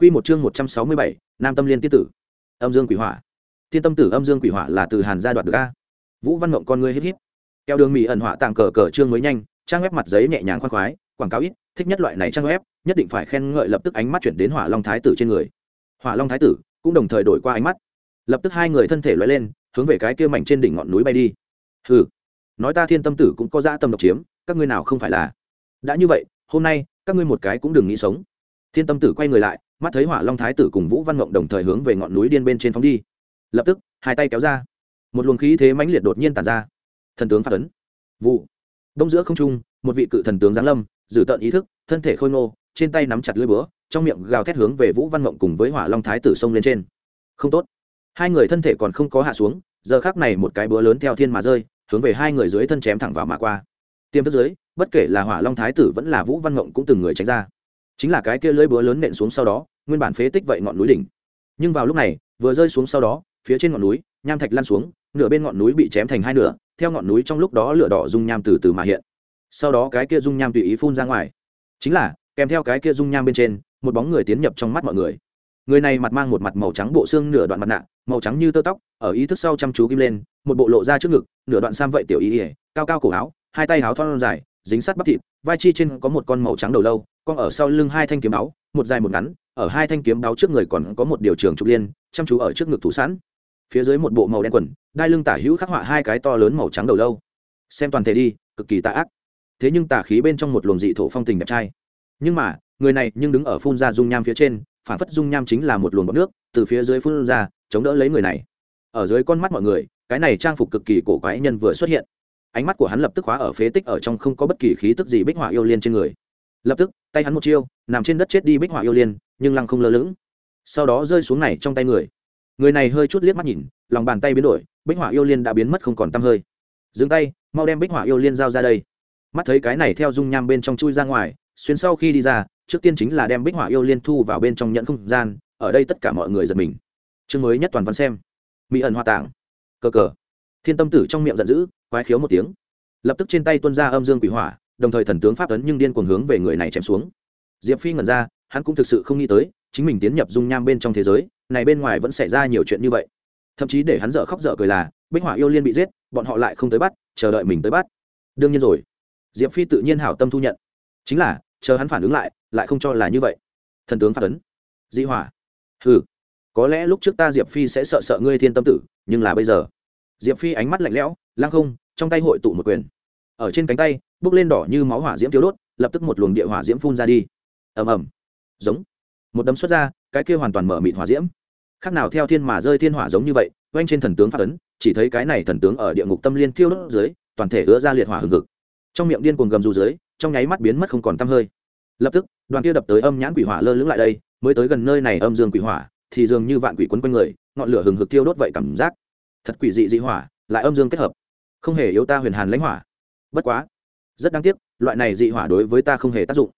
Quy một chương 167, Nam Tâm Liên tiên tử. Âm Dương Quỷ Hỏa. Tiên tâm tử Âm Dương Quỷ Hỏa là từ Hàn gia đoạt được a. Vũ Văn Ngộng con ngươi híp híp. Keo đường mì ẩn họa tặng cờ cờ chương mới nhanh, trang web mặt giấy nhẹ nhàng khoan khoái, quảng cáo ít, thích nhất loại này trang web, nhất định phải khen ngợi lập tức ánh mắt chuyển đến Hỏa Long Thái tử trên người. Hỏa Long Thái tử cũng đồng thời đổi qua ánh mắt. Lập tức hai người thân thể lóe lên, hướng về cái kia mảnh trên đỉnh ngọn núi bay đi. Hừ, nói ta Thiên Tâm tử cũng có dã tâm độc chiếm, các ngươi nào không phải là. Đã như vậy, hôm nay, các ngươi một cái cũng đừng nghĩ sống. Thiên Tâm tử quay người lại, mắt thấy hỏa long thái tử cùng vũ văn ngộng đồng thời hướng về ngọn núi điên bên trên phóng đi lập tức hai tay kéo ra một luồng khí thế mãnh liệt đột nhiên tàn ra thần tướng phát ấn vụ đông giữa không trung một vị cự thần tướng giáng lâm dử tợn ý thức thân thể khôi ngô trên tay nắm chặt lưỡi búa trong miệng gào thét hướng về vũ văn mộng cùng với hỏa long thái tử xông lên trên không tốt hai người thân thể còn không có hạ xuống giờ khác này một cái búa lớn theo thiên mà rơi hướng về hai người dưới thân chém thẳng vào mà qua tiêm thức dưới bất kể là hỏa long thái tử vẫn là vũ văn mộng cũng từng người tránh ra chính là cái kia lưỡi búa lớn nện xuống sau đó, nguyên bản phế tích vậy ngọn núi đỉnh. Nhưng vào lúc này, vừa rơi xuống sau đó, phía trên ngọn núi, nham thạch lan xuống, nửa bên ngọn núi bị chém thành hai nửa, theo ngọn núi trong lúc đó lửa đỏ dung nham từ từ mà hiện. Sau đó cái kia dung nham tùy ý phun ra ngoài. Chính là, kèm theo cái kia dung nham bên trên, một bóng người tiến nhập trong mắt mọi người. Người này mặt mang một mặt màu trắng bộ xương nửa đoạn mặt nạ, màu trắng như tơ tóc, ở ý thức sau chăm chú kim lên, một bộ lộ ra trước ngực, nửa đoạn sam vậy tiểu ý ỉa cao cao cổ áo, hai tay áo thon dài, dính sắt bắp thịt, vai chi trên có một con màu trắng đầu lâu con ở sau lưng hai thanh kiếm đáo một dài một ngắn, ở hai thanh kiếm đáo trước người còn có một điều trường trục liên, chăm chú ở trước ngực thủ sẵn. Phía dưới một bộ màu đen quần, đai lưng tả hữu khắc họa hai cái to lớn màu trắng đầu lâu. Xem toàn thể đi, cực kỳ tà ác. Thế nhưng tà khí bên trong một luồng dị thổ phong tình đẹp trai. Nhưng mà, người này nhưng đứng ở phun ra dung nham phía trên phản phất dung nham chính là một luồng bọc nước, từ phía dưới phun ra, chống đỡ lấy người này. Ở dưới con mắt mọi người, cái này trang phục cực kỳ cổ quái nhân vừa xuất hiện. Ánh mắt của hắn lập tức khóa ở phế tích ở trong không có bất kỳ khí tức gì bích họa yêu liên trên người lập tức, tay hắn một chiêu, nằm trên đất chết đi bích họa yêu liên, nhưng lăng không lơ lửng. Sau đó rơi xuống này trong tay người. Người này hơi chút liếc mắt nhìn, lòng bàn tay biến đổi, bích họa yêu liên đã biến mất không còn t hơi. Dừng tay, mau đem bích họa yêu liên giao ra đây. Mắt thấy cái này theo dung nham bên trong chui ra ngoài, xuyên sau khi đi ra, trước tiên chính là đem bích họa yêu liên thu vào bên trong nhận không gian, ở đây tất cả mọi người giật mình. Chương mới nhất toàn văn xem. Mỹ ẩn hoa tạng. Cờ cờ. Thiên tâm tử trong miệng giận dữ, quái khiếu một tiếng. Lập tức trên tay tuân ra âm dương quỷ hỏa đồng thời thần tướng pháp ấn nhưng điên cuồng hướng về người này chém xuống. Diệp phi ngẩn ra, hắn cũng thực sự không nghĩ tới, chính mình tiến nhập dung nham bên trong thế giới, này bên ngoài vẫn xảy ra nhiều chuyện như vậy. Thậm chí để hắn dở khóc dở cười là, bích họa yêu liên bị giết, bọn họ lại không tới bắt, chờ đợi mình tới bắt. Đương nhiên rồi. Diệp phi tự nhiên hảo tâm thu nhận. Chính là, chờ hắn phản ứng lại lại không cho là như vậy. Thần tướng phát ấn. Di hỏa hừ. Có lẽ lúc trước ta diệp phi sẽ sợ sợ ngươi thiên tâm tử, nhưng là bây giờ. Diệp phi ánh mắt lạnh lẽo, lăng không, trong tay hội tụ một quyền ở trên cánh tay, bốc lên đỏ như máu hỏa diễm thiếu đốt, lập tức một luồng địa hỏa diễm phun ra đi. Ầm ầm. Giống. Một đấm xuất ra, cái kia hoàn toàn mở mịt hỏa diễm. Khác nào theo thiên mà rơi thiên hỏa giống như vậy oanh trên thần tướng phát ấn, chỉ thấy cái này thần tướng ở địa ngục tâm liên thiêu đốt dưới, toàn thể ứa ra liệt hỏa hừng hực. Trong miệng điên cuồng gầm rú dưới, trong nháy mắt biến mất không còn tăm hơi. Lập tức, đoàn kia đập tới âm nhãn quỷ hỏa lơ lửng lại đây, mới tới gần nơi này âm dương quỷ hỏa, thì dường như vạn quỷ quấn quanh người, ngọn lửa hừng hực thiêu đốt vậy cảm giác. Thật quỷ dị dị hỏa, lại âm dương kết hợp. Không hề yếu ta huyền hàn lãnh hỏa bất quá, rất đáng tiếc, loại này dị hỏa đối với ta không hề tác dụng.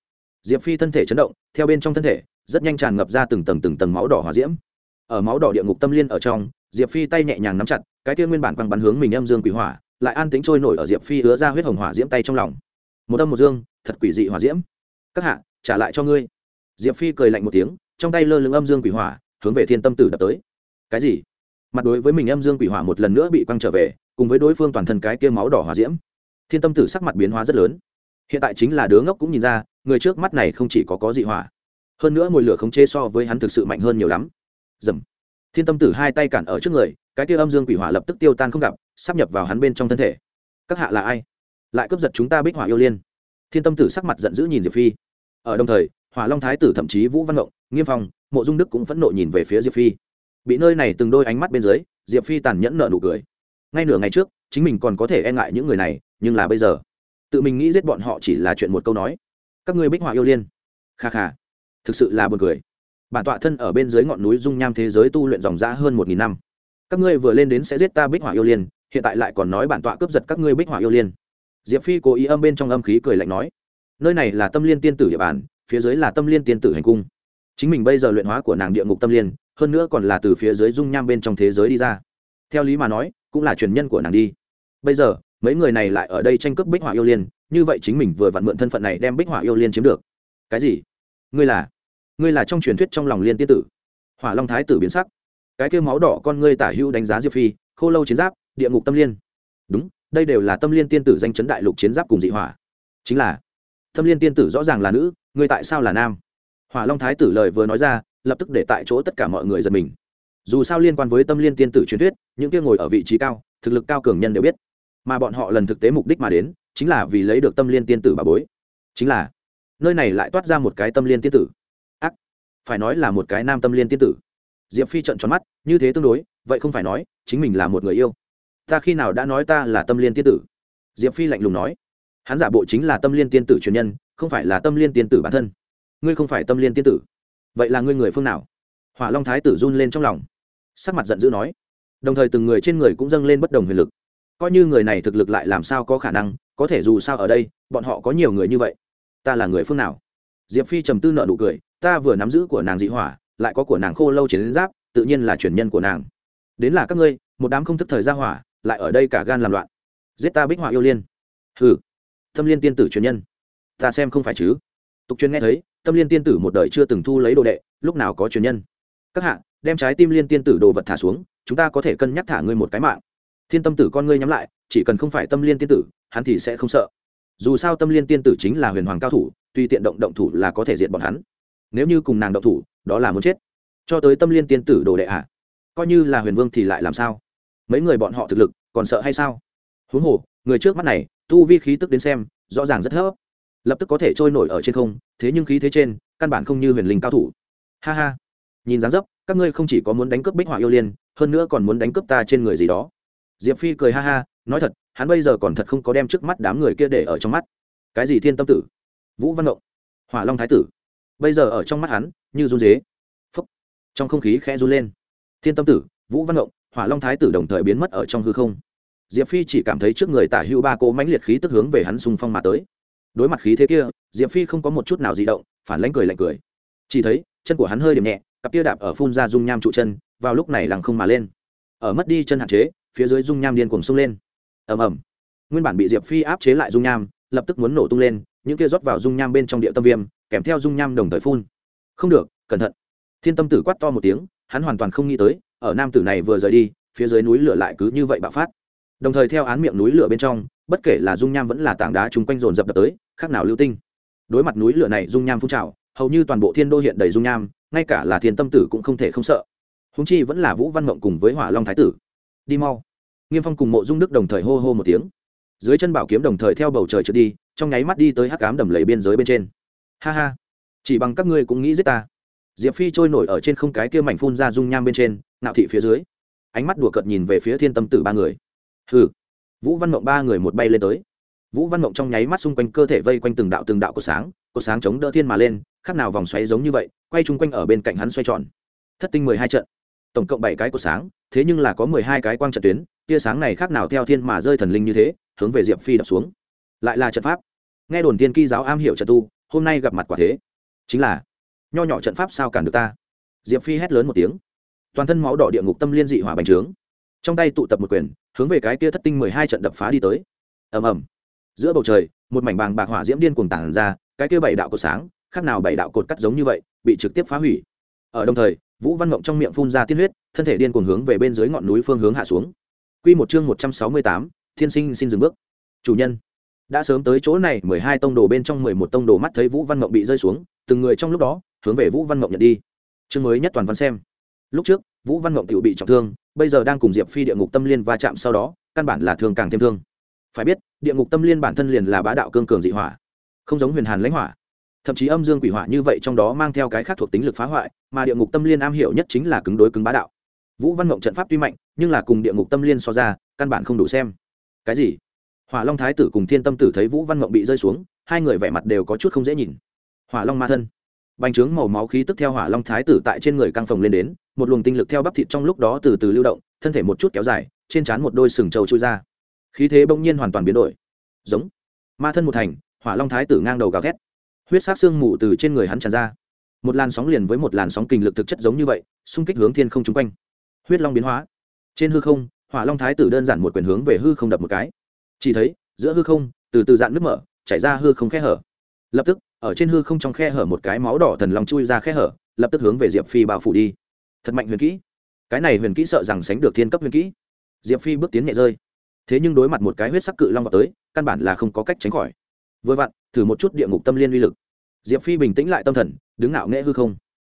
Diệp phi thân thể chấn động, theo bên trong thân thể, rất nhanh tràn ngập ra từng tầng từng tầng máu đỏ hỏa diễm. Ở máu đỏ địa ngục tâm liên ở trong, diệp phi tay nhẹ nhàng nắm chặt, cái kia nguyên bản quăng bắn hướng mình âm dương quỷ hỏa, lại an tính trôi nổi ở diệp phi hứa ra huyết hồng hỏa diễm tay trong lòng. Một âm một dương, thật quỷ dị hỏa diễm. Các hạ, trả lại cho ngươi. Diệp phi cười lạnh một tiếng, trong tay lơ lưng âm dương quỷ hỏa, hướng về thiên tâm tử đập tới. Cái gì? Mặt đối với mình âm dương quỷ hỏa một lần nữa bị quăng trở về, cùng với đối phương toàn thân cái kia máu đỏ hỏa diễm thiên tâm tử sắc mặt biến hóa rất lớn. Hiện tại chính là đứa ngốc cũng nhìn ra, người trước mắt này không chỉ có có dị hỏa, hơn nữa mùi lửa không chê so với hắn thực sự mạnh hơn nhiều lắm. Dầm. Thiên tâm tử hai tay cản ở trước người, cái kia âm dương quỷ hỏa lập tức tiêu tan không gặp, sắp nhập vào hắn bên trong thân thể. Các hạ là ai? Lại cướp giật chúng ta bích hỏa yêu liên. Thiên tâm tử sắc mặt giận dữ nhìn diệp phi. Ở đồng thời, hỏa long thái tử thậm chí vũ văn ngộng, nghiêm phong, mộ dung đức cũng phẫn nộ nhìn về phía diệp phi. Bị nơi này từng đôi ánh mắt bên dưới, diệp phi tàn nhẫn nợ nụ cười. Ngay nửa ngày trước, chính mình còn có thể e ngại những người này nhưng là bây giờ, tự mình nghĩ giết bọn họ chỉ là chuyện một câu nói. Các ngươi bích họa yêu liên. Kha kha. Thực sự là buồn cười. Bản tọa thân ở bên dưới ngọn núi dung nham thế giới tu luyện dòng dã hơn một nghìn năm. Các ngươi vừa lên đến sẽ giết ta bích họa yêu liên, hiện tại lại còn nói bản tọa cướp giật các ngươi bích họa yêu liên. Diệp phi cố ý âm bên trong âm khí cười lạnh nói, nơi này là tâm liên tiên tử địa bàn, phía dưới là tâm liên tiên tử hành cung. Chính mình bây giờ luyện hóa của nàng địa ngục tâm liên, hơn nữa còn là từ phía dưới dung nham bên trong thế giới đi ra. Theo lý mà nói, cũng là truyền nhân của nàng đi. Bây giờ mấy người này lại ở đây tranh cướp bích họa yêu liên, như vậy chính mình vừa vặn mượn thân phận này đem bích họa yêu liên chiếm được. Cái gì? Ngươi là? Ngươi là trong truyền thuyết trong lòng liên tiên tử. Hỏa long thái tử biến sắc. Cái kêu máu đỏ con ngươi tả hữu đánh giá diệp phi, khô lâu chiến giáp, địa ngục tâm liên. Đúng, đây đều là tâm liên tiên tử danh chấn đại lục chiến giáp cùng dị hỏa. Chính là, tâm liên tiên tử rõ ràng là nữ, ngươi tại sao là nam? Hỏa long thái tử lời vừa nói ra, lập tức để tại chỗ tất cả mọi người giật mình. Dù sao liên quan với tâm liên tiên tử truyền thuyết, những kia ngồi ở vị trí cao, thực lực cao cường nhân đều biết mà bọn họ lần thực tế mục đích mà đến, chính là vì lấy được tâm liên tiên tử bà bối. Chính là, nơi này lại toát ra một cái tâm liên tiên tử. Ác, phải nói là một cái nam tâm liên tiên tử. Diệp phi trận tròn mắt, như thế tương đối, vậy không phải nói, chính mình là một người yêu. Ta khi nào đã nói ta là tâm liên tiên tử? Diệp phi lạnh lùng nói. Hắn giả bộ chính là tâm liên tiên tử truyền nhân, không phải là tâm liên tiên tử bản thân. Ngươi không phải tâm liên tiên tử. Vậy là ngươi người phương nào? Hỏa long thái tử run lên trong lòng. Sắc mặt giận dữ nói. Đồng thời từng người trên người cũng dâng lên bất đồng huyền lực coi như người này thực lực lại làm sao có khả năng, có thể dù sao ở đây, bọn họ có nhiều người như vậy. Ta là người phương nào? Diệp phi trầm tư nợ nụ cười, ta vừa nắm giữ của nàng dị hỏa, lại có của nàng khô lâu chiến giáp, tự nhiên là truyền nhân của nàng. Đến là các ngươi, một đám không thức thời gia hỏa, lại ở đây cả gan làm loạn. Giết ta bích họa yêu liên. Hừ. Tâm liên tiên tử truyền nhân. Ta xem không phải chứ. Tục truyền nghe thấy, tâm liên tiên tử một đời chưa từng thu lấy đồ đệ, lúc nào có truyền nhân? Các hạ, đem trái tim liên tiên tử đồ vật thả xuống, chúng ta có thể cân nhắc thả ngươi một cái mạng thiên tâm tử con ngươi nhắm lại, chỉ cần không phải tâm liên tiên tử, hắn thì sẽ không sợ. Dù sao tâm liên tiên tử chính là huyền hoàng cao thủ, tuy tiện động động thủ là có thể diệt bọn hắn. Nếu như cùng nàng động thủ, đó là muốn chết. Cho tới tâm liên tiên tử đồ đệ ạ. À. coi như là huyền vương thì lại làm sao? Mấy người bọn họ thực lực, còn sợ hay sao? Huống hồ, người trước mắt này, tu vi khí tức đến xem, rõ ràng rất thấp. Lập tức có thể trôi nổi ở trên không, thế nhưng khí thế trên, căn bản không như huyền linh cao thủ. Ha ha. Nhìn dáng dấp, các ngươi không chỉ có muốn đánh cướp bích họa yêu liên, hơn nữa còn muốn đánh cướp ta trên người gì đó diệp phi cười ha ha, nói thật, hắn bây giờ còn thật không có đem trước mắt đám người kia để ở trong mắt. Cái gì thiên tâm tử? Vũ văn động hỏa long thái tử. Bây giờ ở trong mắt hắn, như run dế. Phấp trong không khí khẽ run lên. Thiên tâm tử, vũ văn động hỏa long thái tử đồng thời biến mất ở trong hư không. Diệp phi chỉ cảm thấy trước người tả hữu ba cỗ mãnh liệt khí tức hướng về hắn xung phong mà tới. Đối mặt khí thế kia, diệp phi không có một chút nào di động, phản lánh cười lạnh cười. Chỉ thấy, chân của hắn hơi điểm nhẹ, cặp tia đạp ở phun ra dung nham trụ chân, vào lúc này lằng không mà lên. Ở mất đi chân hạn chế phía dưới dung nham điên cuồng xông lên. Ầm ầm. Nguyên bản bị diệp phi áp chế lại dung nham, lập tức muốn nổ tung lên, những kia rót vào dung nham bên trong địa tâm viêm, kèm theo dung nham đồng thời phun. Không được, cẩn thận. Thiên tâm tử quát to một tiếng, hắn hoàn toàn không nghĩ tới, ở nam tử này vừa rời đi, phía dưới núi lửa lại cứ như vậy bạo phát. Đồng thời theo án miệng núi lửa bên trong, bất kể là dung nham vẫn là tảng đá chung quanh dồn dập đập tới, khác nào lưu tinh. Đối mặt núi lửa này dung nham phun trào, hầu như toàn bộ thiên đô hiện đầy dung nham, ngay cả là thiên tâm tử cũng không thể không sợ. Húng chi vẫn là vũ văn mộng cùng với hỏa long thái tử đi mau. Nghiêm phong cùng mộ dung đức đồng thời hô hô một tiếng. Dưới chân bảo kiếm đồng thời theo bầu trời trượt đi, trong nháy mắt đi tới hắc cám đầm lầy biên giới bên trên. Ha ha, chỉ bằng các ngươi cũng nghĩ giết ta. Diệp phi trôi nổi ở trên không cái kia mảnh phun ra dung nham bên trên nạo thị phía dưới. Ánh mắt đùa cợt nhìn về phía thiên tâm tử ba người. Hừ. Vũ văn mộng ba người một bay lên tới. Vũ văn mộng trong nháy mắt xung quanh cơ thể vây quanh từng đạo từng đạo của sáng của sáng chống đỡ thiên mà lên khác nào vòng xoáy giống như vậy, quay chung quanh ở bên cạnh hắn xoay tròn. Thất tinh mười hai trận tổng cộng bảy cái của sáng, thế nhưng là có mười hai cái quang trận tuyến, tia sáng này khác nào theo thiên mà rơi thần linh như thế, hướng về diệp phi đập xuống. Lại là trận pháp. Nghe đồn tiên kỳ giáo am hiểu trận tu, hôm nay gặp mặt quả thế. Chính là, nho nhỏ trận pháp sao cản được ta? Diệp phi hét lớn một tiếng. Toàn thân máu đỏ địa ngục tâm liên dị hỏa bành trướng. Trong tay tụ tập một quyền, hướng về cái kia thất tinh mười hai trận đập phá đi tới. Ầm ầm. Giữa bầu trời, một mảnh bàng bạc hỏa diễm điên cuồng tản ra, cái kia bảy đạo cột sáng, khác nào bảy đạo cột cắt giống như vậy, bị trực tiếp phá hủy. Ở đồng thời vũ văn mộng trong miệng phun ra tiên huyết, thân thể điên cuồng hướng về bên dưới ngọn núi phương hướng hạ xuống. Quy một chương một trăm sáu mươi tám, thiên sinh xin dừng bước. Chủ nhân, đã sớm tới chỗ này, mười hai tông đồ bên trong mười một tông đồ mắt thấy vũ văn mộng bị rơi xuống, từng người trong lúc đó, hướng về vũ văn mộng nhận đi. Chương mới nhất toàn văn xem. Lúc trước, vũ văn mộng tự bị trọng thương, bây giờ đang cùng diệp phi địa ngục tâm liên va chạm sau đó, căn bản là thương càng thêm thương. Phải biết, địa ngục tâm liên bản thân liền là bá đạo cương cường dị hỏa, không giống huyền hàn lãnh hỏa thậm chí âm dương quỷ hỏa như vậy trong đó mang theo cái khác thuộc tính lực phá hoại, mà địa ngục tâm liên am hiểu nhất chính là cứng đối cứng bá đạo. Vũ văn mộng trận pháp tuy mạnh, nhưng là cùng địa ngục tâm liên so ra, căn bản không đủ xem. Cái gì? Hỏa long thái tử cùng thiên tâm tử thấy vũ văn mộng bị rơi xuống, hai người vẻ mặt đều có chút không dễ nhìn. Hỏa long ma thân. Bành trướng màu máu khí tức theo hỏa long thái tử tại trên người căng phồng lên đến, một luồng tinh lực theo bắp thịt trong lúc đó từ từ lưu động, thân thể một chút kéo dài, trên trán một đôi sừng trâu trôi ra. Khí thế bỗng nhiên hoàn toàn biến đổi. Giống. Ma thân một thành, hỏa long thái tử ngang đầu gào thét huyết sát xương mù từ trên người hắn tràn ra. Một làn sóng liền với một làn sóng kinh lực thực chất giống như vậy, xung kích hướng thiên không chung quanh. Huyết long biến hóa. Trên hư không, hỏa long thái tử đơn giản một quyền hướng về hư không đập một cái. Chỉ thấy, giữa hư không, từ từ dạn nước mở, chảy ra hư không khe hở. Lập tức, ở trên hư không trong khe hở một cái máu đỏ thần long chui ra khe hở, lập tức hướng về diệp phi bao phủ đi. Thật mạnh huyền kỹ. Cái này huyền kỹ sợ rằng sánh được thiên cấp huyền kỹ. Diệp phi bước tiến nhẹ rơi. Thế nhưng đối mặt một cái huyết sắc cự long vào tới, căn bản là không có cách tránh khỏi vừa vặn, thử một chút địa ngục tâm liên uy lực. Diệp phi bình tĩnh lại tâm thần, đứng ngạo nghễ hư không.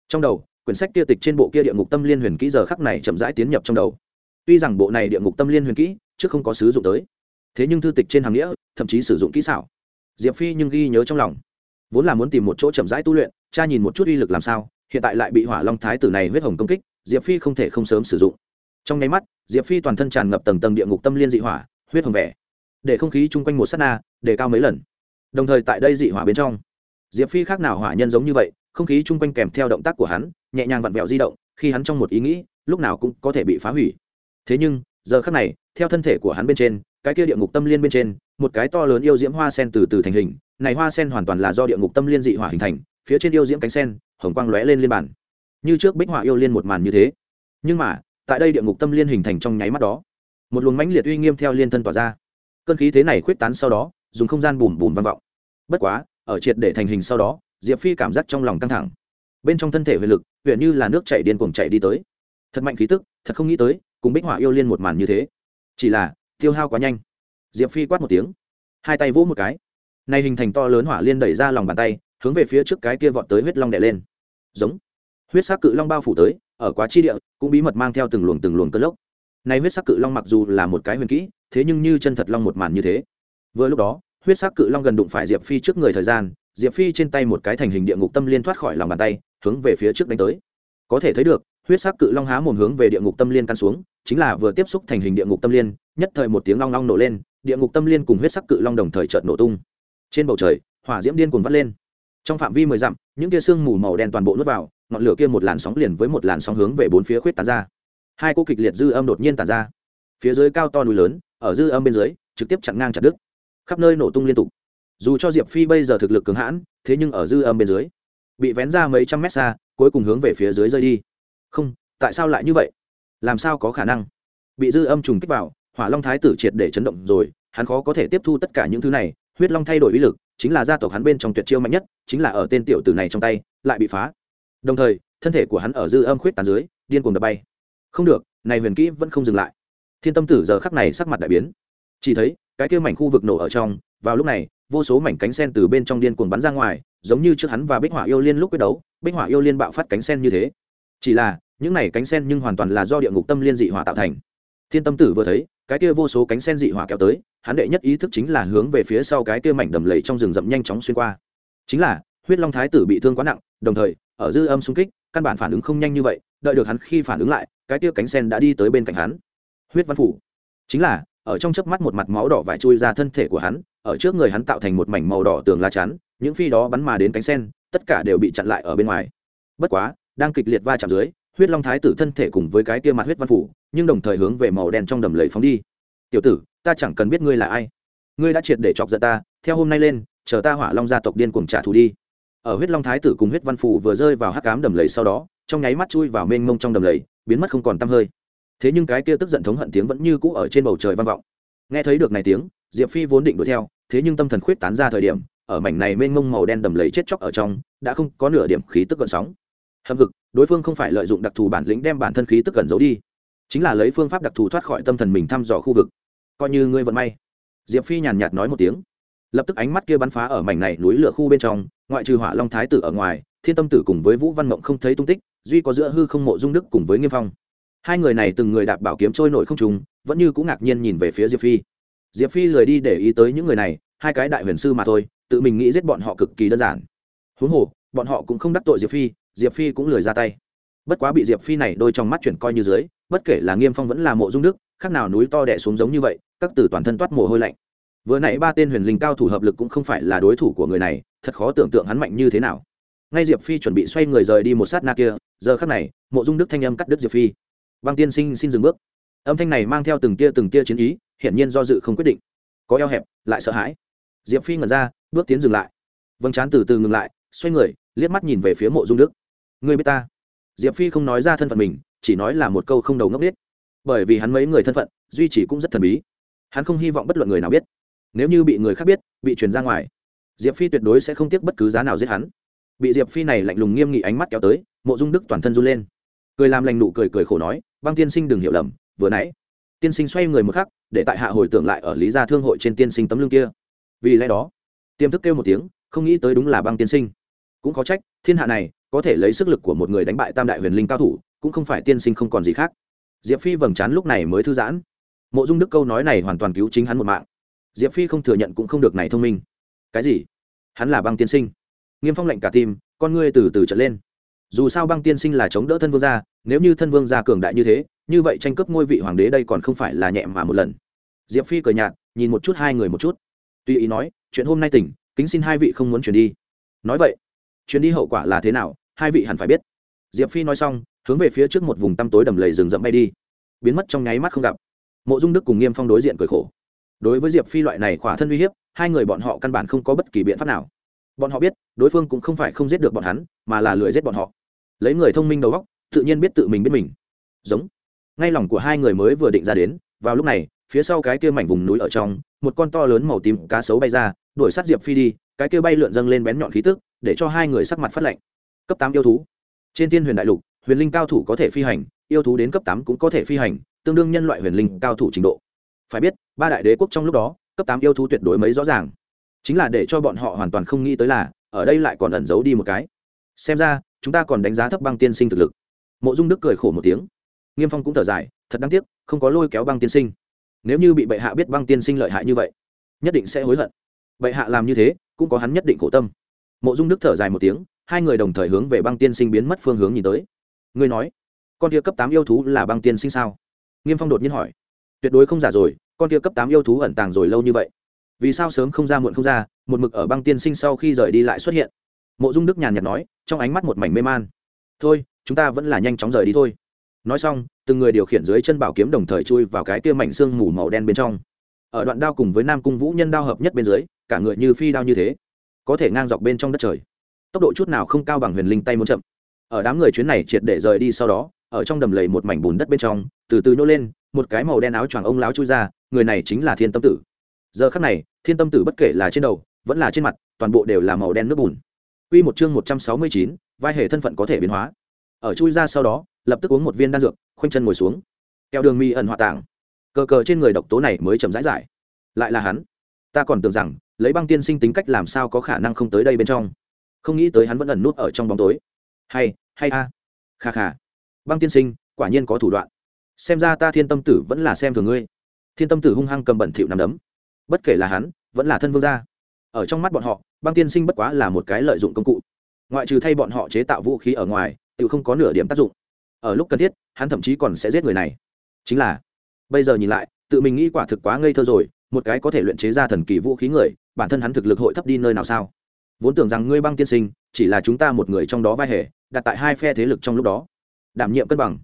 Trong đầu, quyển sách kia tịch trên bộ kia địa ngục tâm liên huyền kỹ giờ khắc này chậm rãi tiến nhập trong đầu. Tuy rằng bộ này địa ngục tâm liên huyền kỹ, trước không có sử dụng tới, thế nhưng thư tịch trên hàng nghĩa, thậm chí sử dụng kỹ xảo. Diệp phi nhưng ghi nhớ trong lòng. Vốn là muốn tìm một chỗ chậm rãi tu luyện cha nhìn một chút uy lực làm sao, hiện tại lại bị hỏa long thái tử này huyết hồng công kích, diệp phi không thể không sớm sử dụng. Trong nháy mắt, diệp phi toàn thân tràn ngập tầng tầng địa ngục tâm liên dị hỏa, huyết hồng vẻ. Để không khí chung quanh một s á t na, để cao mấy lần đồng thời tại đây dị hỏa bên trong. Diệp phi khác nào hỏa nhân giống như vậy, không khí chung quanh kèm theo động tác của hắn, nhẹ nhàng vặn vẹo di động, khi hắn trong một ý nghĩ, lúc nào cũng có thể bị phá hủy. Thế nhưng, giờ khác này, theo thân thể của hắn bên trên, cái kia địa ngục tâm liên bên trên, một cái to lớn yêu diễm hoa sen từ từ thành hình, này hoa sen hoàn toàn là do địa ngục tâm liên dị hỏa hình thành, phía trên yêu diễm cánh sen, hồng quang lóe lên liên bản. Như trước bích họa yêu liên một màn như thế. Nhưng mà, tại đây địa ngục tâm liên hình thành trong nháy mắt đó, một luồng mãnh liệt uy nghiêm theo liên thân tỏa ra. Cơn khí thế này khuyết tán sau đó dùng không gian bùm bùm vang vọng. Bất quá, ở triệt để thành hình sau đó, diệp phi cảm giác trong lòng căng thẳng. Bên trong thân thể huyền lực huyện như là nước chảy điên cuồng chạy đi tới. Thật mạnh khí tức, thật không nghĩ tới, cùng bích họa yêu liên một màn như thế. Chỉ là, tiêu hao quá nhanh. Diệp phi quát một tiếng, hai tay vỗ một cái. Nay hình thành to lớn hỏa liên đẩy ra lòng bàn tay, hướng về phía trước cái kia vọt tới huyết long đè lên. Giống. Huyết sắc cự long bao phủ tới, ở quá chi địa, cũng bí mật mang theo từng luồng từng luồng cơn lốc. Nay huyết sắc cự long mặc dù là một cái huyền kỹ, thế nhưng như chân thật long một màn như thế vừa lúc đó, huyết sắc cự long gần đụng phải diệp phi trước người thời gian, diệp phi trên tay một cái thành hình địa ngục tâm liên thoát khỏi lòng bàn tay, hướng về phía trước đánh tới. Có thể thấy được, huyết sắc cự long há mồm hướng về địa ngục tâm liên căn xuống, chính là vừa tiếp xúc thành hình địa ngục tâm liên, nhất thời một tiếng long long nổ lên, địa ngục tâm liên cùng huyết sắc cự long đồng thời chợt nổ tung. Trên bầu trời, hỏa diễm điên cuồng vắt lên. Trong phạm vi mười dặm, những tia sương mù màu đen toàn bộ nuốt vào, ngọn lửa kia một làn sóng liền với một làn sóng hướng về bốn phía khuyết tán ra. Hai cô kịch liệt dư âm đột nhiên tàn ra. Phía dưới cao to núi lớn, ở dư âm bên dưới, trực tiếp chặn ngang chặt đứt khắp nơi nổ tung liên tục. Dù cho diệp phi bây giờ thực lực cường hãn, thế nhưng ở dư âm bên dưới, bị vén ra mấy trăm mét xa, cuối cùng hướng về phía dưới rơi đi. Không, tại sao lại như vậy? Làm sao có khả năng? Bị dư âm trùng kích vào, hỏa long thái tử triệt để chấn động rồi, hắn khó có thể tiếp thu tất cả những thứ này, huyết long thay đổi uy lực, chính là gia tộc hắn bên trong tuyệt chiêu mạnh nhất, chính là ở tên tiểu tử này trong tay, lại bị phá. Đồng thời, thân thể của hắn ở dư âm khuyết tàn dưới, điên cuồng đập bay. Không được, này huyền kỹ vẫn không dừng lại. Thiên tâm tử giờ khắc này sắc mặt đại biến. Chỉ thấy cái kia mảnh khu vực nổ ở trong, vào lúc này, vô số mảnh cánh sen từ bên trong điên cuồng bắn ra ngoài, giống như trước hắn và bích hỏa yêu liên lúc quyết đấu, bích hỏa yêu liên bạo phát cánh sen như thế. Chỉ là, những này cánh sen nhưng hoàn toàn là do địa ngục tâm liên dị hỏa tạo thành. Thiên tâm tử vừa thấy, cái kia vô số cánh sen dị hỏa kéo tới, hắn đệ nhất ý thức chính là hướng về phía sau cái kia mảnh đầm lầy trong rừng rậm nhanh chóng xuyên qua. Chính là, huyết long thái tử bị thương quá nặng, đồng thời, ở dư âm xung kích, căn bản phản ứng không nhanh như vậy, đợi được hắn khi phản ứng lại, cái kia cánh sen đã đi tới bên cạnh hắn. Huyết văn phủ. Chính là ở trong chớp mắt một mặt máu đỏ vải chui ra thân thể của hắn, ở trước người hắn tạo thành một mảnh màu đỏ tường la chắn, những phi đó bắn mà đến cánh sen, tất cả đều bị chặn lại ở bên ngoài. Bất quá, đang kịch liệt va chạm dưới, huyết long thái tử thân thể cùng với cái kia mặt huyết văn phủ, nhưng đồng thời hướng về màu đen trong đầm lầy phóng đi. Tiểu tử, ta chẳng cần biết ngươi là ai. Ngươi đã triệt để chọc giận ta, theo hôm nay lên, chờ ta hỏa long gia tộc điên cuồng trả thù đi. Ở huyết long thái tử cùng huyết văn phủ vừa rơi vào hắc cám đầm lầy sau đó, trong nháy mắt chui vào mênh mông trong đầm lầy, biến mất không còn tăm hơi thế nhưng cái kia tức giận thống hận tiếng vẫn như cũ ở trên bầu trời vang vọng. Nghe thấy được này tiếng, diệp phi vốn định đuổi theo, thế nhưng tâm thần khuyết tán ra thời điểm, ở mảnh này mênh mông màu đen đầm lầy chết chóc ở trong, đã không có nửa điểm khí tức gần sóng. Hầm hực, đối phương không phải lợi dụng đặc thù bản lĩnh đem bản thân khí tức gần giấu đi, chính là lấy phương pháp đặc thù thoát khỏi tâm thần mình thăm dò khu vực. Coi như ngươi vận may. Diệp phi nhàn nhạt nói một tiếng. Lập tức ánh mắt kia bắn phá ở mảnh này núi lửa khu bên trong, ngoại trừ hỏa long thái tử ở ngoài, thiên tâm tử cùng với vũ văn mộng không thấy tung tích, duy có giữa hư không mộ dung đức cùng với nghiêm phong hai người này từng người đạp bảo kiếm trôi nổi không trùng vẫn như cũng ngạc nhiên nhìn về phía diệp phi. Diệp phi lười đi để ý tới những người này, hai cái đại huyền sư mà thôi, tự mình nghĩ giết bọn họ cực kỳ đơn giản. Huống hồ, bọn họ cũng không đắc tội diệp phi diệp phi cũng lười ra tay. Bất quá bị diệp phi này đôi trong mắt chuyển coi như dưới, bất kể là nghiêm phong vẫn là mộ dung đức, khác nào núi to đẻ xuống giống như vậy, các từ toàn thân toát mồ hôi lạnh. Vừa nãy ba tên huyền linh cao thủ hợp lực cũng không phải là đối thủ của người này, thật khó tưởng tượng hắn mạnh như thế nào. Ngay diệp phi chuẩn bị xoay người rời đi một sát na kia, giờ khác này, mộ dung đức thanh âm cắt đứt diệp phi băng tiên sinh xin dừng bước. Âm thanh này mang theo từng tia từng tia chiến ý, hiển nhiên do dự không quyết định. Có eo hẹp, lại sợ hãi. Diệp phi ngẩn ra, bước tiến dừng lại. Vâng chán từ từ ngừng lại, xoay người, liếc mắt nhìn về phía mộ dung đức. Người biết ta? Diệp phi không nói ra thân phận mình, chỉ nói là một câu không đầu ngốc biết bởi vì hắn mấy người thân phận, duy chỉ cũng rất thần bí. Hắn không hy vọng bất luận người nào biết. Nếu như bị người khác biết, bị truyền ra ngoài, diệp phi tuyệt đối sẽ không tiếc bất cứ giá nào giết hắn. Bị diệp phi này lạnh lùng nghiêm nghị ánh mắt kéo tới, mộ dung đức toàn thân run lên cười làm lành nụ cười cười khổ nói, băng tiên sinh đừng hiểu lầm, vừa nãy, tiên sinh xoay người một khắc, để tại hạ hồi tưởng lại ở lý gia thương hội trên tiên sinh tấm lưng kia. Vì lẽ đó, tiềm thức kêu một tiếng, không nghĩ tới đúng là băng tiên sinh. Cũng có trách, thiên hạ này, có thể lấy sức lực của một người đánh bại tam đại huyền linh cao thủ, cũng không phải tiên sinh không còn gì khác. Diệp phi vầng trán lúc này mới thư giãn. Mộ dung đức câu nói này hoàn toàn cứu chính hắn một mạng. Diệp phi không thừa nhận cũng không được này thông minh. Cái gì? Hắn là băng tiên sinh? Nghiêm phong lệnh cả tim, con ngươi từ từ trở lên dù sao băng tiên sinh là chống đỡ thân vương gia, nếu như thân vương gia cường đại như thế, như vậy tranh cướp ngôi vị hoàng đế đây còn không phải là nhẹ mà một lần. Diệp phi cười nhạt, nhìn một chút hai người một chút. Tuy ý nói, chuyện hôm nay tỉnh, kính xin hai vị không muốn chuyển đi. Nói vậy chuyến đi hậu quả là thế nào, hai vị hẳn phải biết. Diệp phi nói xong, hướng về phía trước một vùng tăm tối đầm lầy rừng rậm bay đi. Biến mất trong nháy mắt không gặp. Mộ dung đức cùng nghiêm phong đối diện cười khổ. Đối với diệp phi loại này khỏa thân uy hiếp, hai người bọn họ căn bản không có bất kỳ biện pháp nào. Bọn họ biết, đối phương cũng không phải không giết được bọn hắn, mà là lười giết bọn họ lấy người thông minh đầu óc tự nhiên biết tự mình biết mình. Giống. Ngay lòng của hai người mới vừa định ra đến, vào lúc này, phía sau cái kia mảnh vùng núi ở trong, một con to lớn màu tím cá sấu bay ra, đuổi sát diệp phi đi, cái kia bay lượn dâng lên bén nhọn khí tức, để cho hai người sắc mặt phát lạnh. Cấp tám yêu thú. Trên thiên huyền đại lục, huyền linh cao thủ có thể phi hành, yêu thú đến cấp tám cũng có thể phi hành, tương đương nhân loại huyền linh cao thủ trình độ. Phải biết, ba đại đế quốc trong lúc đó, cấp tám yêu thú tuyệt đối mấy rõ ràng. Chính là để cho bọn họ hoàn toàn không nghĩ tới là, ở đây lại còn ẩn giấu đi một cái. Xem ra chúng ta còn đánh giá thấp băng tiên sinh thực lực. Mộ dung đức cười khổ một tiếng. Nghiêm phong cũng thở dài, thật đáng tiếc, không có lôi kéo băng tiên sinh. Nếu như bị bệ hạ biết băng tiên sinh lợi hại như vậy, nhất định sẽ hối hận. Bệ hạ làm như thế, cũng có hắn nhất định khổ tâm. Mộ dung đức thở dài một tiếng, hai người đồng thời hướng về băng tiên sinh biến mất phương hướng nhìn tới. Ngươi nói, con tia cấp tám yêu thú là băng tiên sinh sao? Nghiêm phong đột nhiên hỏi. Tuyệt đối không giả rồi, con tia cấp tám yêu thú ẩn tàng rồi lâu như vậy. Vì sao sớm không ra muộn không ra, một mực ở băng tiên sinh sau khi rời đi lại xuất hiện? Mộ dung đức nhàn nhạt nói, trong ánh mắt một mảnh mê man. Thôi, chúng ta vẫn là nhanh chóng rời đi thôi. Nói xong, từng người điều khiển dưới chân bảo kiếm đồng thời chui vào cái kia mảnh xương mù màu đen bên trong. Ở đoạn đao cùng với nam cung vũ nhân đao hợp nhất bên dưới, cả người như phi đao như thế, có thể ngang dọc bên trong đất trời. Tốc độ chút nào không cao bằng huyền linh tay muốn chậm. Ở đám người chuyến này triệt để rời đi sau đó, ở trong đầm lầy một mảnh bùn đất bên trong, từ từ nhô lên, một cái màu đen áo choàng ông láo chui ra, người này chính là thiên tâm tử. Giờ khắc này, thiên tâm tử bất kể là trên đầu, vẫn là trên mặt, toàn bộ đều là màu đen nước bùn. Quy một chương một trăm sáu mươi chín, vai hệ thân phận có thể biến hóa. Ở chui ra sau đó, lập tức uống một viên đan dược, khoanh chân ngồi xuống. Keo đường mi ẩn hỏa tạng. Cờ cờ trên người độc tố này mới chậm rãi giải. Lại là hắn. Ta còn tưởng rằng, lấy băng tiên sinh tính cách làm sao có khả năng không tới đây bên trong. Không nghĩ tới hắn vẫn ẩn nút ở trong bóng tối. Hay, hay a. Kha kha. Băng tiên sinh, quả nhiên có thủ đoạn. Xem ra ta Thiên Tâm Tử vẫn là xem thường ngươi. Thiên Tâm Tử hung hăng cầm bẩn thỉu nằm đấm. Bất kể là hắn, vẫn là thân vương gia. Ở trong mắt bọn họ, băng tiên sinh bất quá là một cái lợi dụng công cụ. Ngoại trừ thay bọn họ chế tạo vũ khí ở ngoài tự không có nửa điểm tác dụng. Ở lúc cần thiết, hắn thậm chí còn sẽ giết người này. Chính là, bây giờ nhìn lại, tự mình nghĩ quả thực quá ngây thơ rồi, một cái có thể luyện chế ra thần kỳ vũ khí người, bản thân hắn thực lực hội thấp đi nơi nào sao? Vốn tưởng rằng ngươi băng tiên sinh, chỉ là chúng ta một người trong đó vai hề, đặt tại hai phe thế lực trong lúc đó. Đảm nhiệm cân bằng.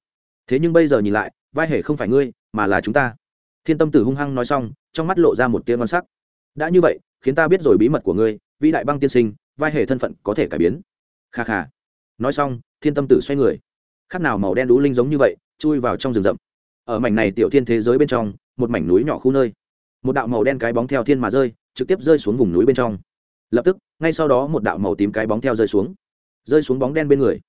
Thế nhưng bây giờ nhìn lại, vai hề không phải ngươi, mà là chúng ta. Thiên tâm tử hung hăng nói xong, trong mắt lộ ra một tiếng ngon sắc. Đã như vậy, khiến ta biết rồi bí mật của ngươi vĩ đại băng tiên sinh, vai hệ thân phận có thể cải biến. Kha kha. Nói xong, thiên tâm tử xoay người. Khác nào màu đen đũ linh giống như vậy, chui vào trong rừng rậm. Ở mảnh này tiểu thiên thế giới bên trong, một mảnh núi nhỏ khu nơi. Một đạo màu đen cái bóng theo thiên mà rơi, trực tiếp rơi xuống vùng núi bên trong. Lập tức, ngay sau đó một đạo màu tím cái bóng theo rơi xuống. Rơi xuống bóng đen bên người.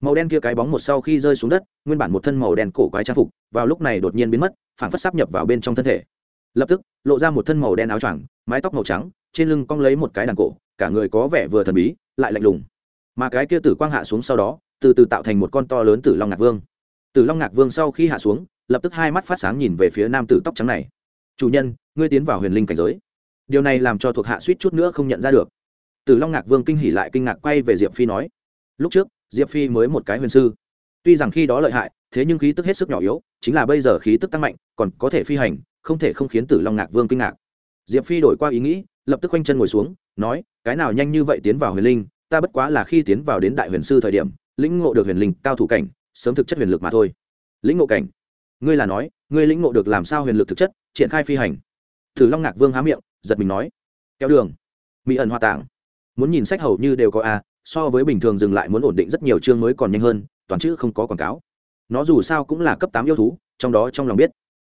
Màu đen kia cái bóng một sau khi rơi xuống đất, nguyên bản một thân màu đen cổ quái trang phục, vào lúc này đột nhiên biến mất, phản phất sắp nhập vào bên trong thân thể. Lập tức, lộ ra một thân màu đen áo choàng, mái tóc màu trắng trên lưng cong lấy một cái đàn cổ, cả người có vẻ vừa thần bí, lại lạnh lùng. Mà cái kia tử quang hạ xuống sau đó, từ từ tạo thành một con to lớn tử long ngạc vương. Tử long ngạc vương sau khi hạ xuống, lập tức hai mắt phát sáng nhìn về phía nam tử tóc trắng này. Chủ nhân, ngươi tiến vào huyền linh cảnh giới. Điều này làm cho thuộc hạ suýt chút nữa không nhận ra được. Tử long ngạc vương kinh hỉ lại kinh ngạc quay về diệp phi nói, lúc trước, diệp phi mới một cái huyền sư. Tuy rằng khi đó lợi hại, thế nhưng khí tức hết sức nhỏ yếu, chính là bây giờ khí tức tăng mạnh, còn có thể phi hành, không thể không khiến tử long ngạc vương kinh ngạc. Diệp phi đổi qua ý nghĩ lập tức quanh chân ngồi xuống, nói, cái nào nhanh như vậy tiến vào huyền linh, ta bất quá là khi tiến vào đến đại huyền sư thời điểm, lĩnh ngộ được huyền linh cao thủ cảnh, sớm thực chất huyền lực mà thôi. Lĩnh ngộ cảnh? Ngươi là nói, ngươi lĩnh ngộ được làm sao huyền lực thực chất, triển khai phi hành? Thử long ngạc vương há miệng, giật mình nói, kéo đường. Mỹ ẩn hoa tảng muốn nhìn sách hầu như đều có a, so với bình thường dừng lại muốn ổn định rất nhiều chương mới còn nhanh hơn, toàn chữ không có quảng cáo. Nó dù sao cũng là cấp tám yêu thú, trong đó trong lòng biết.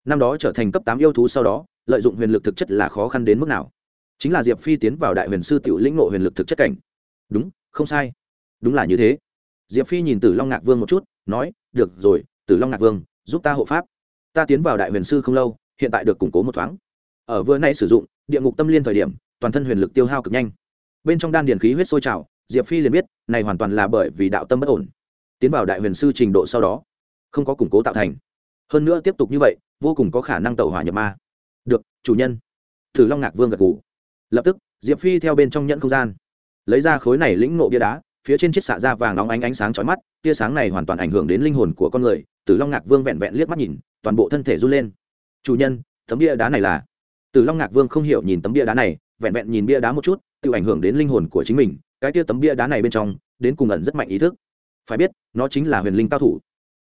Năm đó trở thành cấp tám yêu thú sau đó, lợi dụng huyền lực thực chất là khó khăn đến mức nào? Chính là diệp phi tiến vào đại huyền sư tiểu lĩnh ngộ huyền lực thực chất cảnh. Đúng, không sai. Đúng là như thế. Diệp phi nhìn tử long ngạc vương một chút, nói, được rồi, tử long ngạc vương, giúp ta hộ pháp. Ta tiến vào đại huyền sư không lâu, hiện tại được củng cố một thoáng. Ở vừa nay sử dụng, địa ngục tâm liên thời điểm, toàn thân huyền lực tiêu hao cực nhanh. Bên trong đan điền khí huyết sôi trào, diệp phi liền biết, này hoàn toàn là bởi vì đạo tâm bất ổn. Tiến vào đại huyền sư trình độ sau đó, không có củng cố tạo thành. Hơn nữa tiếp tục như vậy, vô cùng có khả năng tẩu hỏa nhập ma. Được, chủ nhân. Thử long ngạc vương gật ngủ lập tức, diệp phi theo bên trong nhẫn không gian. Lấy ra khối này lĩnh nộ bia đá, phía trên chiếc xạ da vàng óng ánh ánh sáng chói mắt, tia sáng này hoàn toàn ảnh hưởng đến linh hồn của con người. Tử long ngạc vương vẹn vẹn liếc mắt nhìn, toàn bộ thân thể run lên. Chủ nhân, tấm bia đá này là? Tử long ngạc vương không hiểu nhìn tấm bia đá này, vẹn vẹn nhìn bia đá một chút, tự ảnh hưởng đến linh hồn của chính mình. Cái tia tấm bia đá này bên trong, đến cùng ẩn rất mạnh ý thức. Phải biết, nó chính là huyền linh cao thủ.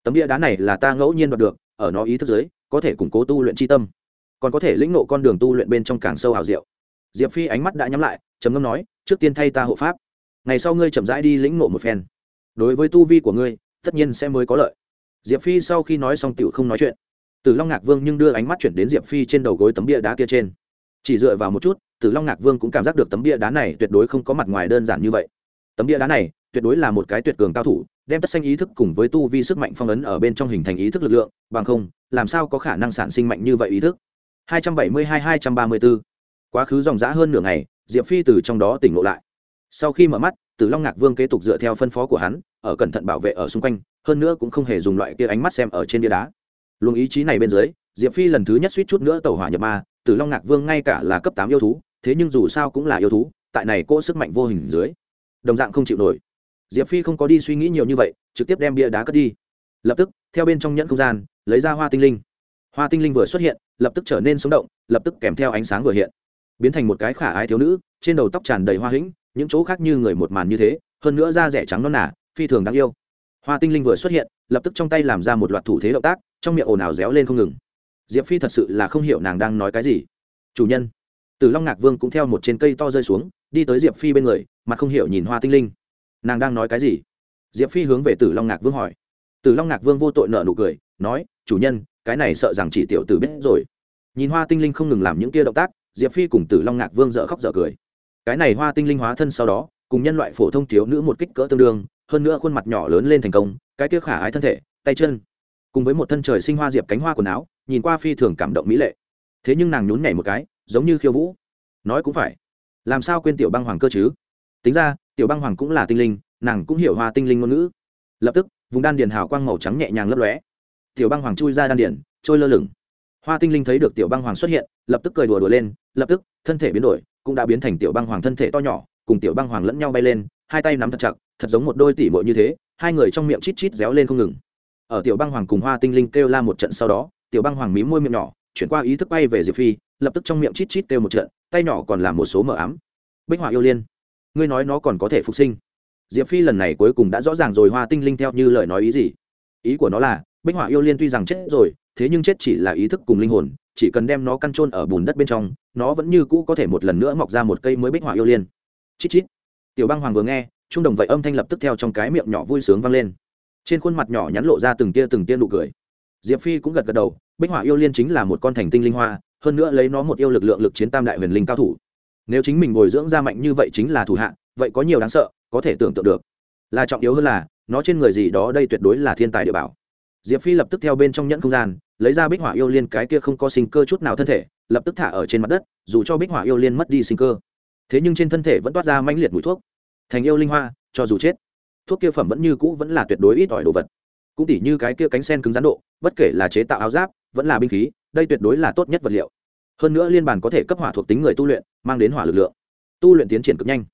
Tấm bia đá này là ta ngẫu nhiên đoạt được, ở nó ý thức giới có thể củng cố tu luyện tri tâm. Còn có thể lĩnh nộ con đường tu luyện bên trong càng sâu hào diệu diệp phi ánh mắt đã nhắm lại, trầm ngâm nói, trước tiên thay ta hộ pháp. Ngày sau ngươi chậm rãi đi lĩnh ngộ một phen. Đối với tu vi của ngươi, tất nhiên sẽ mới có lợi. Diệp phi sau khi nói xong tựu không nói chuyện. Tử long ngạc vương nhưng đưa ánh mắt chuyển đến diệp phi trên đầu gối tấm bia đá kia trên. Chỉ dựa vào một chút, tử long ngạc vương cũng cảm giác được tấm bia đá này tuyệt đối không có mặt ngoài đơn giản như vậy. Tấm bia đá này, tuyệt đối là một cái tuyệt cường cao thủ, đem tất xanh ý thức cùng với tu vi sức mạnh phong ấn ở bên trong hình thành ý thức lực lượng, bằng không, làm sao có khả năng sản sinh mạnh như vậy ý thức? 272-234 quá khứ dòng dã hơn nửa ngày, diệp phi từ trong đó tỉnh ngộ lại. Sau khi mở mắt, tử long ngạc vương kế tục dựa theo phân phó của hắn, ở cẩn thận bảo vệ ở xung quanh, hơn nữa cũng không hề dùng loại kia ánh mắt xem ở trên bia đá. Luồng ý chí này bên dưới, diệp phi lần thứ nhất suýt chút nữa tàu hỏa nhập ma, tử long ngạc vương ngay cả là cấp tám yêu thú, thế nhưng dù sao cũng là yêu thú, tại này cỗ sức mạnh vô hình dưới, đồng dạng không chịu nổi. Diệp phi không có đi suy nghĩ nhiều như vậy, trực tiếp đem bia đá cất đi. Lập tức, theo bên trong nhẫn không gian, lấy ra hoa tinh linh. Hoa tinh linh vừa xuất hiện, lập tức trở nên sống động, lập tức kèm theo ánh sáng vừa hiện biến thành một cái khả ái thiếu nữ, trên đầu tóc tràn đầy hoa hĩnh, những chỗ khác như người một màn như thế, hơn nữa da rẻ trắng non nả phi thường đáng yêu. Hoa tinh linh vừa xuất hiện, lập tức trong tay làm ra một loạt thủ thế động tác, trong miệng ồn ào réo lên không ngừng. Diệp phi thật sự là không hiểu nàng đang nói cái gì. Chủ nhân. Từ long ngạc vương cũng theo một trên cây to rơi xuống, đi tới diệp phi bên người, mà không hiểu nhìn hoa tinh linh. Nàng đang nói cái gì? Diệp phi hướng về tử long ngạc vương hỏi. Tử long ngạc vương vô tội nợ nụ cười, nói, chủ nhân, cái này sợ rằng chỉ tiểu tử biết rồi. Nhìn hoa tinh linh không ngừng làm những kia động tác diệp phi cùng tử long ngạc vương dợ khóc dở cười. Cái này hoa tinh linh hóa thân sau đó, cùng nhân loại phổ thông thiếu nữ một kích cỡ tương đương, hơn nữa khuôn mặt nhỏ lớn lên thành công, cái tiếc khả ái thân thể, tay chân, cùng với một thân trời sinh hoa diệp cánh hoa quần áo, nhìn qua phi thường cảm động mỹ lệ. Thế nhưng nàng nhún nhảy một cái, giống như khiêu vũ. Nói cũng phải. Làm sao quên tiểu băng hoàng cơ chứ? Tính ra, tiểu băng hoàng cũng là tinh linh, nàng cũng hiểu hoa tinh linh ngôn ngữ. Lập tức, vùng đan điền hào quang màu trắng nhẹ nhàng lấp lóe. Tiểu băng hoàng chui ra đan điền, trôi lơ lửng. Hoa tinh linh thấy được tiểu băng hoàng xuất hiện, lập tức cười đùa đùa lên lập tức, thân thể biến đổi, cũng đã biến thành tiểu băng hoàng thân thể to nhỏ, cùng tiểu băng hoàng lẫn nhau bay lên, hai tay nắm thật chặt, thật giống một đôi tỉ mội như thế, hai người trong miệng chít chít réo lên không ngừng. Ở tiểu băng hoàng cùng hoa tinh linh kêu la một trận sau đó, tiểu băng hoàng mí môi miệng nhỏ, chuyển qua ý thức bay về diệp phi, lập tức trong miệng chít chít kêu một trận, tay nhỏ còn làm một số mờ ám. Bích họa yêu liên, ngươi nói nó còn có thể phục sinh. Diệp phi lần này cuối cùng đã rõ ràng rồi, hoa tinh linh theo như lời nói ý gì. Ý của nó là, bích họa yêu liên tuy rằng chết rồi, thế nhưng chết chỉ là ý thức cùng linh hồn chỉ cần đem nó căn trôn ở bùn đất bên trong, nó vẫn như cũ có thể một lần nữa mọc ra một cây mới bích họa yêu liên. Chít chít. Tiểu băng hoàng vừa nghe, trung đồng vậy âm thanh lập tức theo trong cái miệng nhỏ vui sướng vang lên. Trên khuôn mặt nhỏ nhắn lộ ra từng tia từng tia nụ cười. Diệp phi cũng gật gật đầu, bích họa yêu liên chính là một con thành tinh linh hoa, hơn nữa lấy nó một yêu lực lượng lực chiến tam đại huyền linh cao thủ. Nếu chính mình bồi dưỡng ra mạnh như vậy chính là thủ hạ, vậy có nhiều đáng sợ, có thể tưởng tượng được. Là trọng yếu hơn là, nó trên người gì đó đây tuyệt đối là thiên tài địa bảo. Diệp phi lập tức theo bên trong nhẫn không gian lấy ra bích hỏa yêu liên cái kia không có sinh cơ chút nào thân thể, lập tức thả ở trên mặt đất, dù cho bích hỏa yêu liên mất đi sinh cơ. Thế nhưng trên thân thể vẫn toát ra mãnh liệt mùi thuốc. Thành yêu linh hoa, cho dù chết. Thuốc kia phẩm vẫn như cũ vẫn là tuyệt đối ít ỏi đồ vật. Cũng tỉ như cái kia cánh sen cứng rắn độ, bất kể là chế tạo áo giáp, vẫn là binh khí, đây tuyệt đối là tốt nhất vật liệu. Hơn nữa liên bản có thể cấp hỏa thuộc tính người tu luyện, mang đến hỏa lực lượng. Tu luyện tiến triển cực nhanh.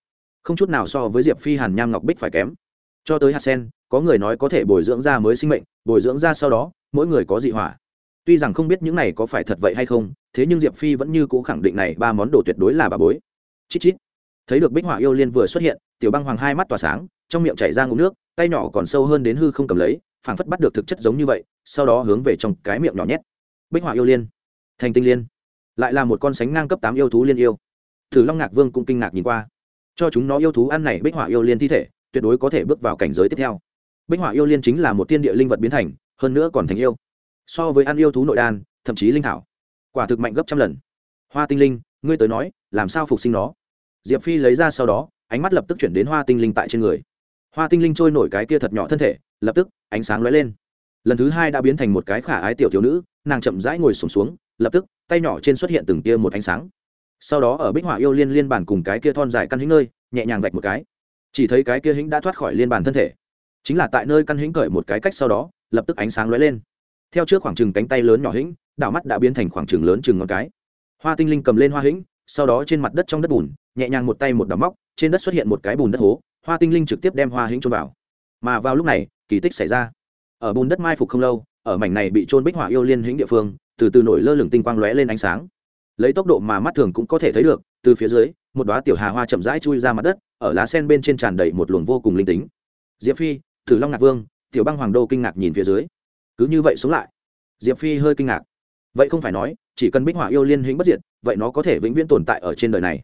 Không chút nào so với diệp phi hàn nham ngọc bích phải kém. Cho tới hạt sen, có người nói có thể bồi dưỡng ra mới sinh mệnh, bồi dưỡng ra sau đó, mỗi người có dị hỏa tuy rằng không biết những này có phải thật vậy hay không, thế nhưng diệp phi vẫn như cũ khẳng định này ba món đồ tuyệt đối là bà bối. Chít chít. Thấy được bích họa yêu liên vừa xuất hiện, tiểu băng hoàng hai mắt tỏa sáng, trong miệng chảy ra ngụm nước, tay nhỏ còn sâu hơn đến hư không cầm lấy, phảng phất bắt được thực chất giống như vậy, sau đó hướng về trong cái miệng nhỏ nhét. Bích họa yêu liên. Thành tinh liên. Lại là một con sánh ngang cấp tám yêu thú liên yêu. Thử long ngạc vương cũng kinh ngạc nhìn qua. Cho chúng nó yêu thú ăn này bích họa yêu liên thi thể, tuyệt đối có thể bước vào cảnh giới tiếp theo. Bích họa yêu liên chính là một tiên địa linh vật biến thành, hơn nữa còn thành yêu so với ăn yêu thú nội đan thậm chí linh thảo. Quả thực mạnh gấp trăm lần. Hoa tinh linh ngươi tới nói làm sao phục sinh nó? Diệp phi lấy ra sau đó ánh mắt lập tức chuyển đến hoa tinh linh tại trên người. Hoa tinh linh trôi nổi cái kia thật nhỏ thân thể lập tức ánh sáng lóe lên. Lần thứ hai đã biến thành một cái khả ái tiểu thiếu nữ nàng chậm rãi ngồi sùng xuống, xuống lập tức tay nhỏ trên xuất hiện từng tia một ánh sáng. Sau đó ở bích họa yêu liên liên bản cùng cái kia thon dài căn hĩnh nơi nhẹ nhàng vạch một cái. Chỉ thấy cái kia hĩnh đã thoát khỏi liên bản thân thể. Chính là tại nơi căn hĩnh cởi một cái cách sau đó lập tức ánh sáng lóe lên theo trước khoảng chừng cánh tay lớn nhỏ hĩnh, đảo mắt đã biến thành khoảng chừng lớn chừng ngón cái. Hoa tinh linh cầm lên hoa hĩnh, sau đó trên mặt đất trong đất bùn, nhẹ nhàng một tay một đấm móc, trên đất xuất hiện một cái bùn đất hố, hoa tinh linh trực tiếp đem hoa hĩnh trôn vào. Mà vào lúc này, kỳ tích xảy ra. Ở bùn đất mai phục không lâu, ở mảnh này bị trôn bích hỏa yêu liên hĩnh địa phương, từ từ nổi lơ lửng tinh quang lóe lên ánh sáng. Lấy tốc độ mà mắt thường cũng có thể thấy được, từ phía dưới, một đoá tiểu hà hoa chậm rãi chui ra mặt đất, ở lá sen bên trên tràn đầy một luồng vô cùng linh tính. Diệp phi, thử long ngạc vương, tiểu băng hoàng đô kinh ngạc nhìn phía dưới cứ như vậy xuống lại. Diệp phi hơi kinh ngạc. Vậy không phải nói, chỉ cần bích họa yêu liên hĩnh bất diệt, vậy nó có thể vĩnh viễn tồn tại ở trên đời này.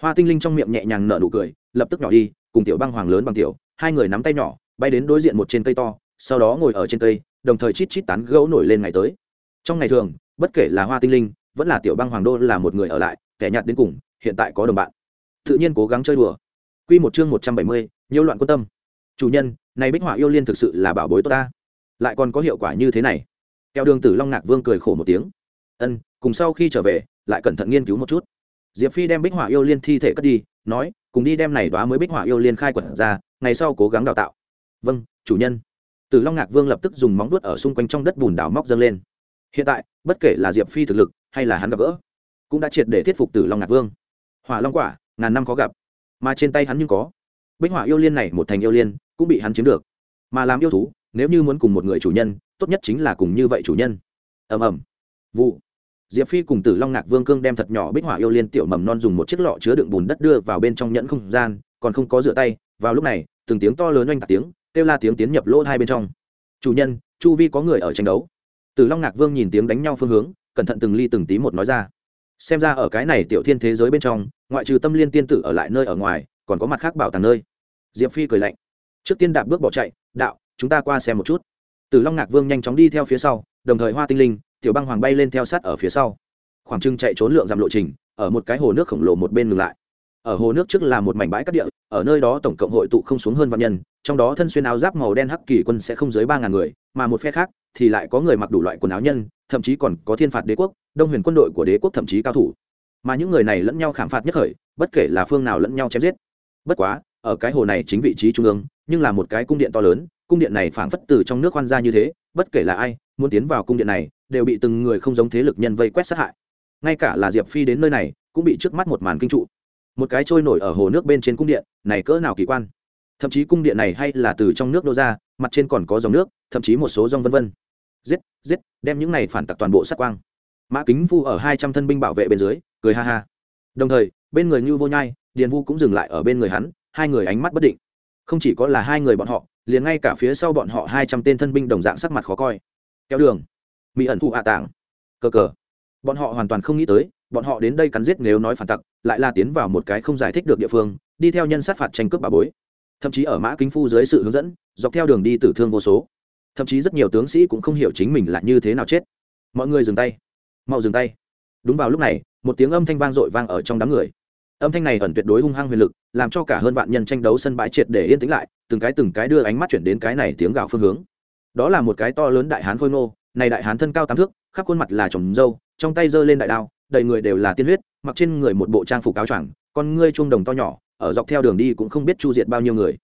Hoa tinh linh trong miệng nhẹ nhàng nở nụ cười, lập tức nhỏ đi, cùng tiểu băng hoàng lớn bằng tiểu, hai người nắm tay nhỏ, bay đến đối diện một trên cây to, sau đó ngồi ở trên cây, đồng thời chít chít tán gẫu nổi lên ngày tới. Trong ngày thường, bất kể là hoa tinh linh, vẫn là tiểu băng hoàng đô là một người ở lại, kẻ nhạt đến cùng, hiện tại có đồng bạn. Tự nhiên cố gắng chơi đùa. Q một chương một trăm bảy mươi nhiều loạn quan tâm. Chủ nhân, này bích họa yêu liên thực sự là bảo bối tốt ta lại còn có hiệu quả như thế này. Kẹo đường tử long ngạc vương cười khổ một tiếng. Ân, cùng sau khi trở về, lại cẩn thận nghiên cứu một chút. Diệp phi đem bích hỏa yêu liên thi thể cất đi, nói, cùng đi đem này đoá mới bích hỏa yêu liên khai quật ra, ngày sau cố gắng đào tạo. Vâng chủ nhân. Tử long ngạc vương lập tức dùng móng vuốt ở xung quanh trong đất bùn đào móc dâng lên. Hiện tại, bất kể là diệp phi thực lực, hay là hắn gặp gỡ, cũng đã triệt để thuyết phục tử long ngạc vương. Hỏa long quả, ngàn năm khó gặp. Mà trên tay hắn nhưng có. Bích hỏa yêu liên này một thành yêu liên, cũng bị hắn chiếm được. Mà làm yêu thú nếu như muốn cùng một người chủ nhân, tốt nhất chính là cùng như vậy chủ nhân. Ầm ầm. Vụ. Diệp phi cùng tử long ngạc vương cương đem thật nhỏ bích hỏa yêu liên tiểu mầm non dùng một chiếc lọ chứa đựng bùn đất đưa vào bên trong nhẫn không gian, còn không có rửa tay. Vào lúc này, từng tiếng to lớn oanh tạc tiếng, kêu la tiếng tiến nhập lỗ hai bên trong. Chủ nhân, chu vi có người ở tranh đấu. Tử long ngạc vương nhìn tiếng đánh nhau phương hướng, cẩn thận từng ly từng tí một nói ra. Xem ra ở cái này tiểu thiên thế giới bên trong, ngoại trừ tâm liên tiên tử ở lại nơi ở ngoài, còn có mặt khác bảo tàng nơi. Diệp phi cười lạnh. Trước tiên đạp bước bỏ chạy, đạo chúng ta qua xem một chút. Từ long ngạc vương nhanh chóng đi theo phía sau, đồng thời hoa tinh linh, tiểu băng hoàng bay lên theo sát ở phía sau. Khoảng trưng chạy trốn lượng giảm lộ trình, ở một cái hồ nước khổng lồ một bên ngừng lại. Ở hồ nước trước là một mảnh bãi cát địa, ở nơi đó tổng cộng hội tụ không xuống hơn vạn nhân, trong đó thân xuyên áo giáp màu đen hắc kỳ quân sẽ không dưới ba ngàn người, mà một phe khác thì lại có người mặc đủ loại quần áo nhân, thậm chí còn có thiên phạt đế quốc, đông huyền quân đội của đế quốc thậm chí cao thủ. Mà những người này lẫn nhau khảm phạt nhất khởi bất kể là phương nào lẫn nhau chém giết. Bất quá, ở cái hồ này chính vị trí trung ương, nhưng là một cái cung điện to lớn cung điện này phảng phất từ trong nước khoan ra như thế, bất kể là ai, muốn tiến vào cung điện này, đều bị từng người không giống thế lực nhân vây quét sát hại. Ngay cả là diệp phi đến nơi này, cũng bị trước mắt một màn kinh trụ. Một cái trôi nổi ở hồ nước bên trên cung điện, này cỡ nào kỳ quan. Thậm chí cung điện này hay là từ trong nước đô ra, mặt trên còn có dòng nước, thậm chí một số dòng vân vân. Giết giết, đem những này phản tặc toàn bộ sát quang. Mã kính phu ở hai trăm thân binh bảo vệ bên dưới, cười ha ha. Đồng thời, bên người như vô nhai, điền vu cũng dừng lại ở bên người hắn, hai người ánh mắt bất định không chỉ có là hai người bọn họ, liền ngay cả phía sau bọn họ hai trăm tên thân binh đồng dạng sắc mặt khó coi. Kéo đường. Mỹ ẩn thụ hạ tảng. Cờ cờ. Bọn họ hoàn toàn không nghĩ tới, bọn họ đến đây cắn giết nếu nói phản tặc, lại là tiến vào một cái không giải thích được địa phương, đi theo nhân sát phạt tranh cướp bà bối. Thậm chí ở mã kính phu dưới sự hướng dẫn, dọc theo đường đi tử thương vô số. Thậm chí rất nhiều tướng sĩ cũng không hiểu chính mình là như thế nào chết. Mọi người dừng tay. Mau dừng tay. Đúng vào lúc này, một tiếng âm thanh vang dội vang ở trong đám người âm thanh này ẩn tuyệt đối hung hăng huyền lực, làm cho cả hơn vạn nhân tranh đấu sân bãi triệt để yên tĩnh lại, từng cái từng cái đưa ánh mắt chuyển đến cái này tiếng gào phương hướng. Đó là một cái to lớn đại hán khôi ngô, này đại hán thân cao tám thước, khắp khuôn mặt là trồng râu trong tay giơ lên đại đao, đầy người đều là tiên huyết, mặc trên người một bộ trang phục áo choàng, con ngươi chuông đồng to nhỏ, ở dọc theo đường đi cũng không biết chu diệt bao nhiêu người.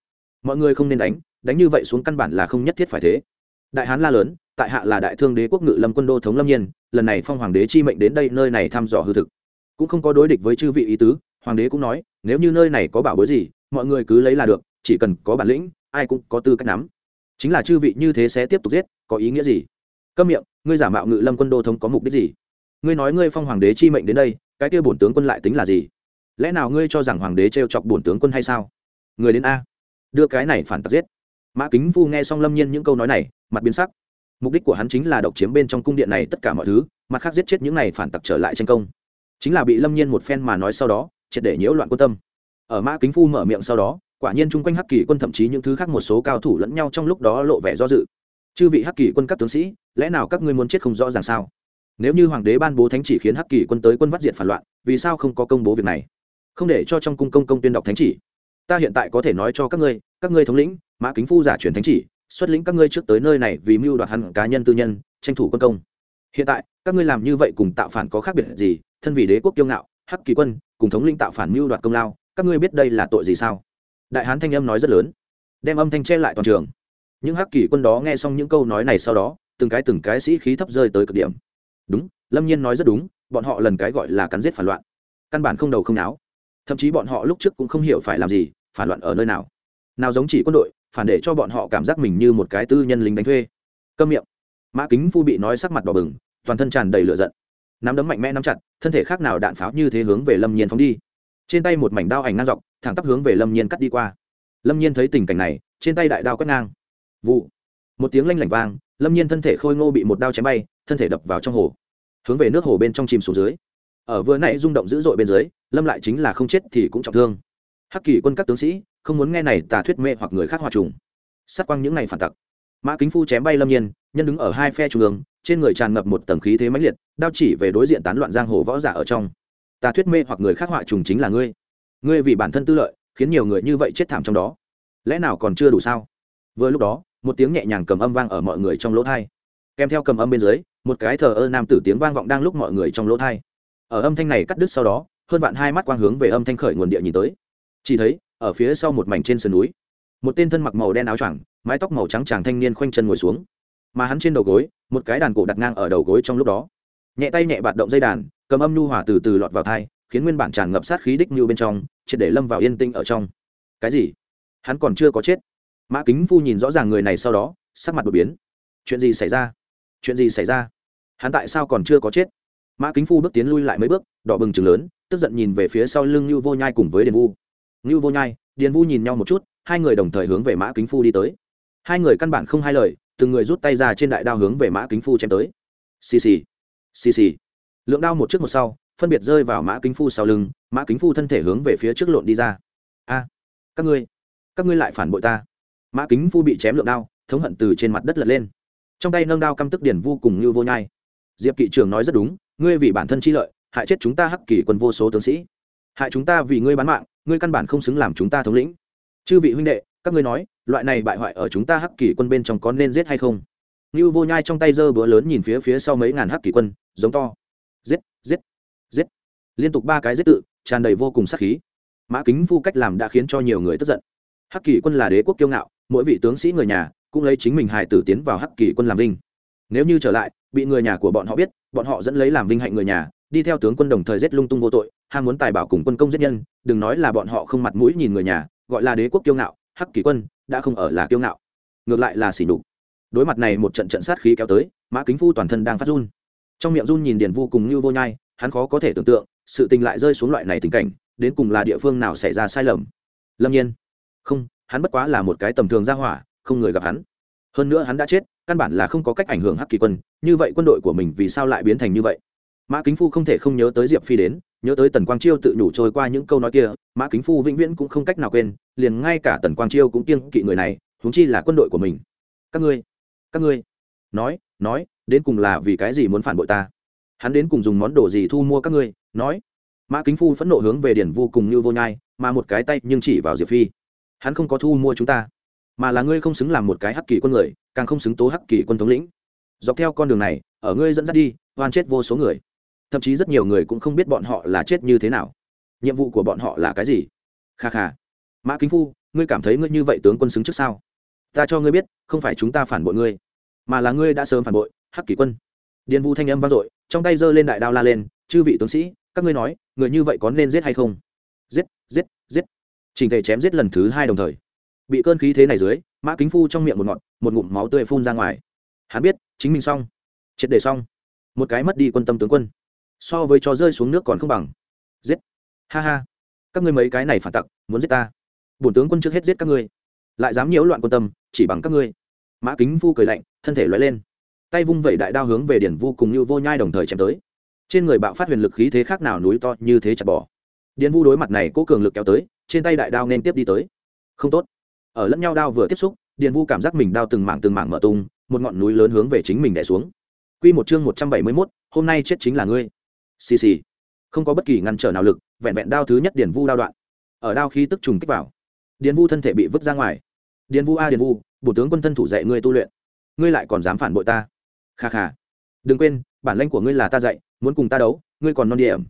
Mọi người không nên đánh đánh như vậy xuống căn bản là không nhất thiết phải thế. Đại hán la lớn, tại hạ là đại thương đế quốc ngự lâm quân đô thống lâm nhiên, lần này phong hoàng đế chi mệnh đến đây nơi này thăm dò hư thực. Cũng không có đối địch với chư vị ý tứ hoàng đế cũng nói, nếu như nơi này có bảo bối gì, mọi người cứ lấy là được, chỉ cần có bản lĩnh, ai cũng có tư cách nắm. Chính là chư vị như thế sẽ tiếp tục giết, có ý nghĩa gì? Câm miệng, ngươi giả mạo ngự lâm quân đô thống có mục đích gì? Ngươi nói ngươi phong hoàng đế chi mệnh đến đây, cái kia bổn tướng quân lại tính là gì? Lẽ nào ngươi cho rằng hoàng đế t chọc bổn tướng quân hay sao? Người đến a. Đưa cái này phản tặc giết. Mã kính phu nghe xong lâm nhiên những câu nói này, mặt biến sắc. Mục đích của hắn chính là độc chiếm bên trong cung điện này tất cả mọi thứ, mặt khác giết chết những này phản tặc trở lại tranh công. Chính là bị lâm nhiên một phen mà nói sau đó triệt để nhiễu loạn quân tâm. Ở mã kính phu mở miệng sau đó, quả nhiên chung quanh hắc kỳ quân thậm chí những thứ khác một số cao thủ lẫn nhau trong lúc đó lộ vẻ do dự. Chư vị hắc kỳ quân các tướng sĩ, lẽ nào các ngươi muốn chết không rõ ràng sao? Nếu như hoàng đế ban bố thánh chỉ khiến hắc kỳ quân tới quân vắt diện phản loạn, vì sao không có công bố việc này? Không để cho trong cung công công tuyên đọc thánh chỉ. Ta hiện tại có thể nói cho các ngươi các ngươi thống lĩnh, mã kính phu giả truyền thánh chỉ, xuất lĩnh các ngươi trước tới nơi này vì mưu đoạt hắn cá nhân tư nhân, tranh thủ quân công. Hiện tại, các ngươi làm như vậy cùng tạo phản có khác biệt gì, thân vì đế quốc kiêu ngạo hắc kỳ quân, cùng thống lĩnh tạo phản mưu đoạt công lao, các ngươi biết đây là tội gì sao? Đại hán thanh âm nói rất lớn. Đem âm thanh che lại toàn trường. Những hắc kỳ quân đó nghe xong những câu nói này sau đó, từng cái từng cái sĩ khí thấp rơi tới cực điểm. Đúng, lâm nhiên nói rất đúng, bọn họ lần cái gọi là cắn giết phản loạn. Căn bản không đầu không náo. Thậm chí bọn họ lúc trước cũng không hiểu phải làm gì, phản loạn ở nơi nào. Nào giống chỉ quân đội, phản để cho bọn họ cảm giác mình như một cái tư nhân lính đánh thuê. Câm miệng. Mã kính phu bị nói sắc mặt đỏ bừng, toàn thân tràn đầy lửa giận nắm đấm mạnh mẽ nắm chặt, thân thể khác nào đạn pháo như thế hướng về lâm nhiên phóng đi. Trên tay một mảnh đao ảnh ngang dọc, thẳng tắp hướng về lâm nhiên cắt đi qua. Lâm nhiên thấy tình cảnh này, trên tay đại đao cắt ngang. Vụ. Một tiếng lanh lảnh vang, lâm nhiên thân thể khôi ngô bị một đao chém bay, thân thể đập vào trong hồ. Hướng về nước hồ bên trong chìm xuống dưới. Ở vừa nãy rung động dữ dội bên dưới, lâm lại chính là không chết thì cũng trọng thương. Hắc kỳ quân các tướng sĩ, không muốn nghe này tà thuyết mê hoặc người khác hòa trùng. Sát quang những ngày phản tặc. Mã kính phu chém bay lâm nhiên, nhân đứng ở hai phe trung ương trên người tràn ngập một tầng khí thế mãnh liệt, đao chỉ về đối diện tán loạn giang hồ võ giả ở trong. Ta thuyết mê hoặc người khác họa trùng chính là ngươi. Ngươi vì bản thân tư lợi, khiến nhiều người như vậy chết thảm trong đó. Lẽ nào còn chưa đủ sao? Vừa lúc đó, một tiếng nhẹ nhàng cầm âm vang ở mọi người trong lỗ thai. Kèm theo cầm âm bên dưới, một cái thờ ơ nam tử tiếng vang vọng đang lúc mọi người trong lỗ thai. Ở âm thanh này cắt đứt sau đó, hơn vạn hai mắt quang hướng về âm thanh khởi nguồn địa nhìn tới. Chỉ thấy, ở phía sau một mảnh trên sườn núi, một tên thân mặc màu đen áo choàng, mái tóc màu trắng chàng thanh niên khoanh chân ngồi xuống mà hắn trên đầu gối, một cái đàn cổ đặt ngang ở đầu gối trong lúc đó. Nhẹ tay nhẹ bạt động dây đàn, cầm âm nhu hòa từ từ lọt vào thai, khiến nguyên bản tràn ngập sát khí đích như bên trong, triệt để lâm vào yên tinh ở trong. Cái gì? Hắn còn chưa có chết. Mã kính phu nhìn rõ ràng người này sau đó, sắc mặt đột biến. Chuyện gì xảy ra? Chuyện gì xảy ra? Hắn tại sao còn chưa có chết? Mã kính phu bước tiến lui lại mấy bước, đỏ bừng chừng lớn, tức giận nhìn về phía sau lưng như vô nhai cùng với điền vu. Như vô nhai, điền vu nhìn nhau một chút, hai người đồng thời hướng về mã kính phu đi tới. Hai người căn bản không hai lời từng người rút tay ra trên đại đao hướng về mã kính phu chém tới. Xì xì xì xì. Lượng đao một trước một sau, phân biệt rơi vào mã kính phu sau lưng, mã kính phu thân thể hướng về phía trước lộn đi ra. A, các ngươi các ngươi lại phản bội ta. Mã kính phu bị chém lượng đao, thống hận từ trên mặt đất lật lên. Trong tay nâng đao căm tức điển vô cùng như vô nhai. Diệp kỵ trưởng nói rất đúng, ngươi vì bản thân chi lợi, hại chết chúng ta hắc kỳ quân vô số tướng sĩ. Hại chúng ta vì ngươi bán mạng, ngươi căn bản không xứng làm chúng ta thống lĩnh. Chư vị huynh đệ các ngươi nói, loại này bại hoại ở chúng ta hắc kỳ quân bên trong có nên giết hay không? Như vô nhai trong tay giơ búa lớn nhìn phía phía sau mấy ngàn hắc kỳ quân, giống to. Giết giết giết. Liên tục ba cái giết tự, tràn đầy vô cùng sát khí. Mã kính phu cách làm đã khiến cho nhiều người tức giận. Hắc kỳ quân là đế quốc kiêu ngạo, mỗi vị tướng sĩ người nhà cũng lấy chính mình hài tử tiến vào hắc kỳ quân làm vinh. Nếu như trở lại, bị người nhà của bọn họ biết, bọn họ dẫn lấy làm vinh hạnh người nhà, đi theo tướng quân đồng thời giết lung tung vô tội, ham muốn tài bảo cùng quân công giết nhân, đừng nói là bọn họ không mặt mũi nhìn người nhà, gọi là đế quốc kiêu ngạo hắc kỳ quân đã không ở là kiêu ngạo, ngược lại là xỉ nhục. Đối mặt này một trận trận sát khí kéo tới, mã kính phu toàn thân đang phát run. Trong miệng run nhìn điền vô cùng như vô nhai, hắn khó có thể tưởng tượng, sự tình lại rơi xuống loại này tình cảnh, đến cùng là địa phương nào xảy ra sai lầm. Lâm nhiên, không, hắn bất quá là một cái tầm thường ra hỏa, không người gặp hắn. Hơn nữa hắn đã chết, căn bản là không có cách ảnh hưởng hắc kỳ quân, như vậy quân đội của mình vì sao lại biến thành như vậy? Mã kính phu không thể không nhớ tới diệp phi đến, nhớ tới tần quang chiêu tự nhủ trôi qua những câu nói kia, mã kính phu vĩnh viễn cũng không cách nào quên, liền ngay cả tần quang chiêu cũng kiêng kỵ người này húng chi là quân đội của mình. Các ngươi các ngươi, nói nói, đến cùng là vì cái gì muốn phản bội ta? Hắn đến cùng dùng món đồ gì thu mua các ngươi, nói? Mã kính phu phẫn nộ hướng về điển vô cùng như vô nhai, mà một cái tay nhưng chỉ vào diệp phi. Hắn không có thu mua chúng ta, mà là ngươi không xứng làm một cái hắc kỳ quân người, càng không xứng tố hắc kỳ quân thống lĩnh. Dọc theo con đường này, ở ngươi dẫn dắt đi, oan chết vô số người thậm chí rất nhiều người cũng không biết bọn họ là chết như thế nào. Nhiệm vụ của bọn họ là cái gì? Kha kha. Mã kính phu, ngươi cảm thấy ngươi như vậy tướng quân xứng trước sao? Ta cho ngươi biết, không phải chúng ta phản bội ngươi, mà là ngươi đã sớm phản bội, hắc kỷ quân. Điền vu thanh âm vang dội, trong tay giơ lên đại đao la lên, chư vị tướng sĩ, các ngươi nói, người như vậy có nên giết hay không? Giết giết giết. Trình thể chém giết lần thứ hai đồng thời, bị cơn khí thế này dưới, mã kính phu trong miệng một ngọn, một ngụm máu tươi phun ra ngoài. Hắn biết, chính mình xong, triệt đề xong. Một cái mất đi quân tâm tướng quân so với cho rơi xuống nước còn không bằng. Giết. Ha ha. Các ngươi mấy cái này phản tặc muốn giết ta. Bổn tướng quân trước hết giết các ngươi. Lại dám nhiễu loạn quân tâm chỉ bằng các ngươi. Mã kính vu cười lạnh thân thể loay lên. Tay vung vẩy đại đao hướng về điển vu cùng như vô nhai đồng thời chém tới. Trên người bạo phát huyền lực khí thế khác nào núi to như thế chặt bỏ. Điển vu đối mặt này cố cường lực kéo tới trên tay đại đao nên tiếp đi tới. Không tốt. Ở lẫn nhau đao vừa tiếp xúc điền vu cảm giác mình đao từng mảng từng mảng mở tung một ngọn núi lớn hướng về chính mình đè xuống. Quy một chương 171, hôm nay chết chính là ngươi. Xì xì. Không có bất kỳ ngăn trở nào lực, vẹn vẹn đao thứ nhất điển vu đao đoạn. Ở đao khí tức trùng kích vào, điển vu thân thể bị vứt ra ngoài. Điền vu a Điền vu, bổ tướng quân thân thủ dạy ngươi tu luyện, ngươi lại còn dám phản bội ta. Kha kha. Đừng quên, bản lĩnh của ngươi là ta dạy, muốn cùng ta đấu, ngươi còn non điểm.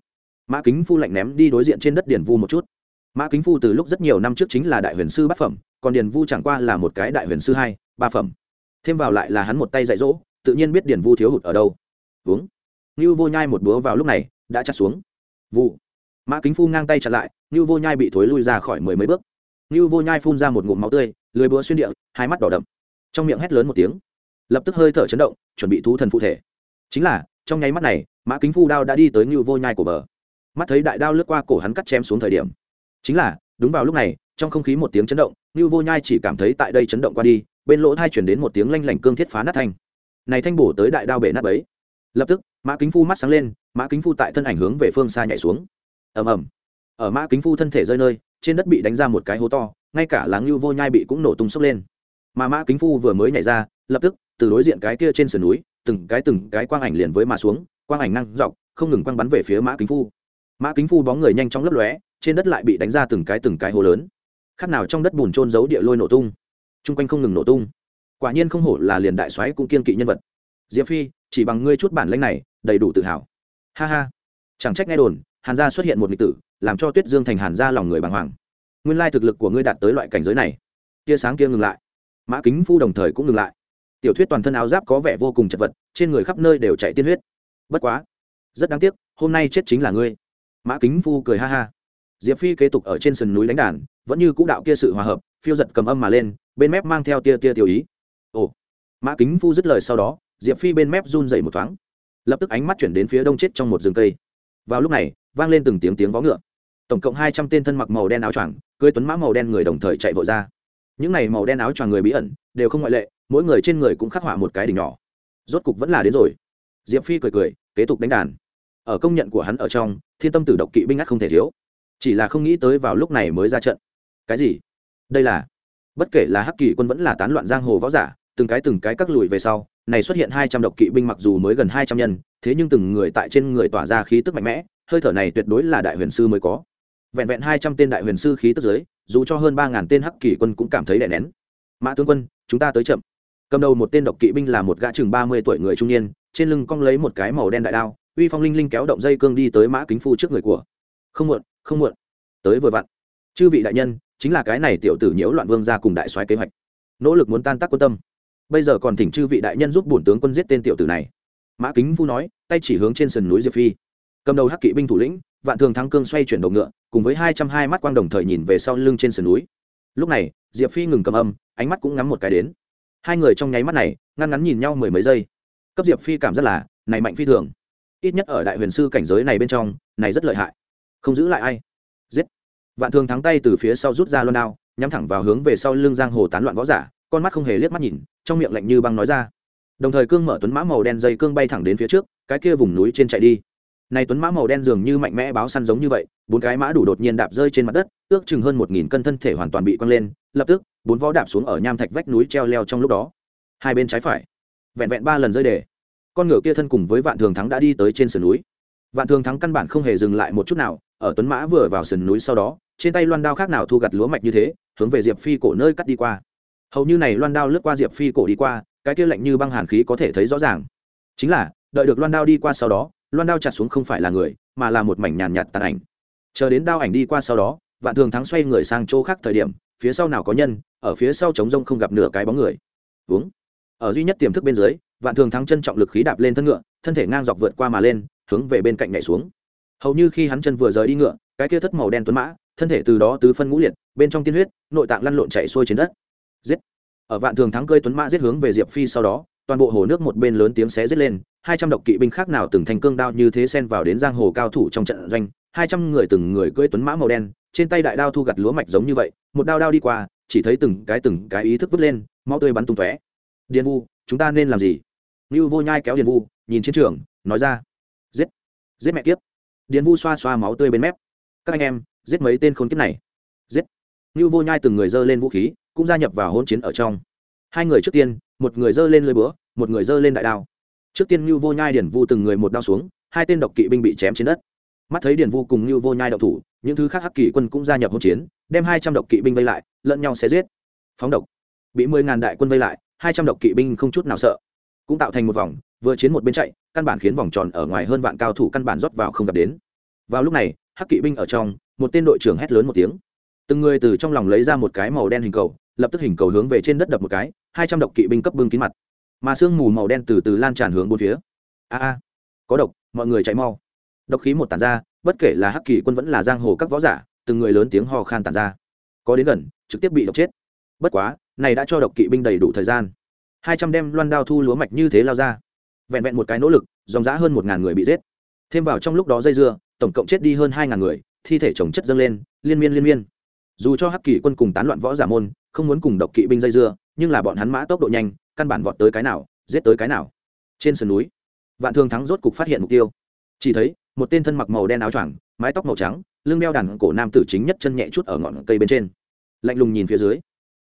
Mã Kính Phu lạnh ném đi đối diện trên đất điển vu một chút. Mã Kính Phu từ lúc rất nhiều năm trước chính là đại huyền sư bát phẩm, còn điển vu chẳng qua là một cái đại huyền sư hai, ba phẩm. Thêm vào lại là hắn một tay dạy dỗ, tự nhiên biết điển vu thiếu hụt ở đâu uống Nưu vô nhai một búa vào lúc này, đã chặt xuống. Vụ. Mã kính phu ngang tay chặn lại Nưu vô nhai bị thối lui ra khỏi mười mấy bước. Nưu vô nhai phun ra một ngụm máu tươi lưỡi búa xuyên địa, hai mắt đỏ đậm. Trong miệng hét lớn một tiếng, lập tức hơi thở chấn động, chuẩn bị thú thần phụ thể. Chính là, trong nháy mắt này, mã kính phu đao đã đi tới Nưu vô nhai của bờ. Mắt thấy đại đao lướt qua cổ hắn cắt chém xuống thời điểm. Chính là, đúng vào lúc này, trong không khí một tiếng chấn động Nưu vô nhai chỉ cảm thấy tại đây chấn động qua đi, bên lỗ tai chuyển đến một tiếng lanh lảnh cương thiết phá nát thanh. Này thanh bổ tới đại đao bể nát bấy lập tức, mã kính phu mắt sáng lên, mã kính phu tại thân ảnh hướng về phương xa nhảy xuống. Ầm ầm. Ở mã kính phu thân thể rơi nơi, trên đất bị đánh ra một cái hố to, ngay cả láng lưu vô nhai bị cũng nổ tung sốc lên. Mà mã kính phu vừa mới nhảy ra, lập tức, từ đối diện cái kia trên sườn núi, từng cái từng cái quang ảnh liền với mà xuống, quang ảnh năng dọc, không ngừng quang bắn về phía mã kính phu. Mã kính phu bóng người nhanh chóng lấp lóe, trên đất lại bị đánh ra từng cái từng cái hố lớn. Khác nào trong đất bùn trôn giấu địa lôi nổ tung. Chung quanh không ngừng nổ tung. Quả nhiên không hổ là liền đại soái cũng kiên kỵ nhân vật. Diệp phi chỉ bằng ngươi chút bản lĩnh này, đầy đủ tự hào. Ha ha. Chẳng trách nghe đồn, hàn gia xuất hiện một nghịch tử, làm cho tuyết dương thành hàn gia lòng người bàng hoàng. Nguyên lai thực lực của ngươi đạt tới loại cảnh giới này. Tia sáng kia ngừng lại. Mã kính phu đồng thời cũng ngừng lại. Tiểu thuyết toàn thân áo giáp có vẻ vô cùng chật vật, trên người khắp nơi đều chạy tiên huyết. Bất quá, rất đáng tiếc, hôm nay chết chính là ngươi. Mã kính phu cười ha ha. Diệp phi kế tục ở trên sườn núi đánh đàn, vẫn như cũ đạo kia sự hòa hợp, phiêu giật cầm âm mà lên, bên mép mang theo tia tia tiểu ý. Ồ. Mã kính phu dứt lời sau đó diệp phi bên mép run dậy một thoáng lập tức ánh mắt chuyển đến phía đông chết trong một rừng cây vào lúc này vang lên từng tiếng tiếng vó ngựa tổng cộng hai trăm tên thân mặc màu đen áo choàng cưới tuấn mã màu đen người đồng thời chạy vội ra những n à y màu đen áo choàng người bí ẩn đều không ngoại lệ mỗi người trên người cũng khắc họa một cái đỉnh nhỏ rốt cục vẫn là đến rồi diệp phi cười cười kế tục đánh đàn ở công nhận của hắn ở trong thiên tâm tử độc kỵ binh ác không thể thiếu chỉ là không nghĩ tới vào lúc này mới ra trận cái gì đây là bất kể là hắc kỳ quân vẫn là tán loạn giang hồ võ giả từng cái từng cái các lùi về sau, này xuất hiện hai trăm độc kỵ binh mặc dù mới gần hai trăm nhân, thế nhưng từng người tại trên người tỏa ra khí tức mạnh mẽ, hơi thở này tuyệt đối là đại huyền sư mới có. Vẹn vẹn hai trăm tên đại huyền sư khí tức giới dù cho hơn ba ngàn tên hắc kỷ quân cũng cảm thấy đè nén. Mã tướng quân, chúng ta tới chậm. Cầm đầu một tên độc kỵ binh là một gã chừng ba mươi tuổi người trung niên, trên lưng cong lấy một cái màu đen đại đao, uy phong linh linh kéo động dây cương đi tới mã kính phu trước người của. Không muộn không muộn. Tới vừa vặn. Chư vị đại nhân, chính là cái này tiểu tử nhiễu loạn vương ra cùng đại soái kế hoạch. Nỗ lực muốn tan tác quân tâm bây giờ còn thỉnh chư vị đại nhân giúp bổn tướng quân giết tên tiểu tử này. Mã kính phu nói, tay chỉ hướng trên sườn núi diệp phi. Cầm đầu hắc kỵ binh thủ lĩnh, vạn thường thắng cương xoay chuyển đầu ngựa, cùng với hai trăm hai mắt quang đồng thời nhìn về sau lưng trên sườn núi. Lúc này, diệp phi ngừng cầm âm, ánh mắt cũng ngắm một cái đến. Hai người trong nháy mắt này, ngăn ngắn nhìn nhau mười mấy giây. Cấp diệp phi cảm rất là, này mạnh phi thường. Ít nhất ở đại huyền sư cảnh giới này bên trong, này rất lợi hại. Không giữ lại ai. Giết. Vạn thường thắng tay từ phía sau rút ra loan đao, nhắm thẳng vào hướng về sau lưng giang hồ tán loạn võ giả con mắt không hề liếc mắt nhìn, trong miệng lạnh như băng nói ra. Đồng thời cương mở tuấn mã màu đen dây cương bay thẳng đến phía trước, cái kia vùng núi trên chạy đi. Này tuấn mã màu đen dường như mạnh mẽ báo săn giống như vậy, bốn cái mã đủ đột nhiên đạp rơi trên mặt đất, ước chừng hơn một nghìn cân thân thể hoàn toàn bị quăng lên, lập tức, bốn vó đạp xuống ở nham thạch vách núi treo leo trong lúc đó. Hai bên trái phải, vẹn vẹn ba lần rơi để con ngựa kia thân cùng với vạn thường thắng đã đi tới trên sườn núi. Vạn thường thắng căn bản không hề dừng lại một chút nào, ở tuấn mã vừa vào sườn núi sau đó, trên tay loan đao khác nào thu gặt lúa mạch như thế, hướng về diệp phi cổ nơi cắt đi qua hầu như này loan đao lướt qua diệp phi cổ đi qua, cái kia lạnh như băng hàn khí có thể thấy rõ ràng. Chính là, đợi được loan đao đi qua sau đó, loan đao chặt xuống không phải là người, mà là một mảnh nhàn nhạt tàn ảnh. Chờ đến đao ảnh đi qua sau đó, vạn thường thắng xoay người sang chỗ khác thời điểm, phía sau nào có nhân, ở phía sau trống rông không gặp nửa cái bóng người. Uống ở duy nhất tiềm thức bên dưới, vạn thường thắng chân trọng lực khí đạp lên thân ngựa, thân thể ngang dọc vượt qua mà lên, hướng về bên cạnh nhảy xuống. Hầu như khi hắn chân vừa rời đi ngựa, cái kia thất màu đen tuấn mã, thân thể từ đó tứ phân ngũ liệt, bên trong tiên huyết, nội tạng lăn lộn chạy xuôi trên đất giết. Ở vạn thường thắng cơi tuấn mã giết hướng về diệp phi sau đó, toàn bộ hồ nước một bên lớn tiếng xé giết lên, hai trăm độc kỵ binh khác nào từng thành cương đao như thế xen vào đến giang hồ cao thủ trong trận doanh, hai trăm người từng người cưỡi tuấn mã màu đen, trên tay đại đao thu gặt lúa mạch giống như vậy, một đao đao đi qua, chỉ thấy từng cái từng cái ý thức vứt lên mau tươi bắn tung tóe. Điền vu, chúng ta nên làm gì? Như vô nhai kéo điền vu, nhìn chiến trường, nói ra. Giết giết mẹ kiếp. Điền vu xoa xoa máu tươi bên mép. Các anh em, giết mấy tên khốn kiếp này. Giết. Nưu vô nhai từng người giơ lên vũ khí, cũng gia nhập vào hỗn chiến ở trong. Hai người trước tiên, một người giơ lên lưỡi búa, một người giơ lên đại đao. Trước tiên Nưu vô nhai điển vu từng người một đao xuống, hai tên độc kỵ binh bị chém trên đất. Mắt thấy điển vu cùng Nưu vô nhai động thủ, những thứ khác hắc kỵ quân cũng gia nhập hỗn chiến, đem hai trăm độc kỵ binh vây lại, lẫn nhau xé giết. Phóng độc. Bị mười ngàn đại quân vây lại, hai trăm độc kỵ binh không chút nào sợ. Cũng tạo thành một vòng, vừa chiến một bên chạy, căn bản khiến vòng tròn ở ngoài hơn vạn cao thủ căn bản rót vào không gặp đến. Vào lúc này, hắc kỵ binh ở trong, một tên đội trưởng hét lớn một tiếng từng người từ trong lòng lấy ra một cái màu đen hình cầu, lập tức hình cầu hướng về trên đất đập một cái, hai trăm độc kỵ binh cấp bưng kín mặt. Mà sương mù màu đen từ từ lan tràn hướng bốn phía. A a, có độc, mọi người chạy mau. Độc khí một tàn ra, bất kể là hắc kỳ quân vẫn là giang hồ các võ giả, từng người lớn tiếng hò khan tàn ra. Có đến gần, trực tiếp bị độc chết. Bất quá, này đã cho độc kỵ binh đầy đủ thời gian. Hai trăm đem loan đao thu lúa mạch như thế lao ra. Vẹn vẹn một cái nỗ lực, dòng giã hơn một ngàn người bị giết. Thêm vào trong lúc đó dây dưa, tổng cộng chết đi hơn hai ngàn người, thi thể chồng chất dâng lên, liên miên liên miên dù cho hắc kỳ quân cùng tán loạn võ giả môn, không muốn cùng độc kỵ binh dây dưa, nhưng là bọn hắn mã tốc độ nhanh, căn bản vọt tới cái nào, giết tới cái nào. Trên sườn núi, vạn thường thắng rốt cục phát hiện mục tiêu. Chỉ thấy, một tên thân mặc màu đen áo choàng, mái tóc màu trắng, lưng đeo đàn cổ nam tử chính nhất chân nhẹ chút ở ngọn cây bên trên. Lạnh lùng nhìn phía dưới.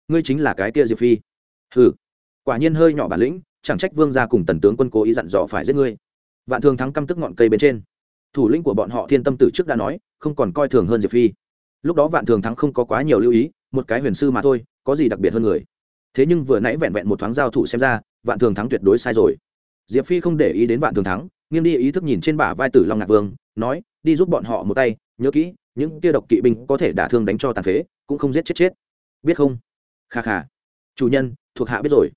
Ngươi chính là cái kia diệp phi. Hừ. Quả nhiên hơi nhỏ bản lĩnh, chẳng trách vương gia cùng tần tướng quân cố ý dặn dò phải giết ngươi. Vạn thường thắng căm tức ngọn cây bên trên. Thủ lĩnh của bọn họ thiên tâm tử trước đã nói, không còn coi thường hơn diệp phi lúc đó vạn thường thắng không có quá nhiều lưu ý, một cái huyền sư mà thôi, có gì đặc biệt hơn người? Thế nhưng vừa nãy vẹn vẹn một thoáng giao thủ xem ra, vạn thường thắng tuyệt đối sai rồi. Diệp phi không để ý đến vạn thường thắng, nghiêng đi ý thức nhìn trên bả vai tử long ngạc vương, nói, đi giúp bọn họ một tay, nhớ kỹ, những kia độc kỵ binh có thể đả thương đánh cho tàn phế, cũng không giết chết chết. Biết không? Kha kha, chủ nhân, thuộc hạ biết rồi.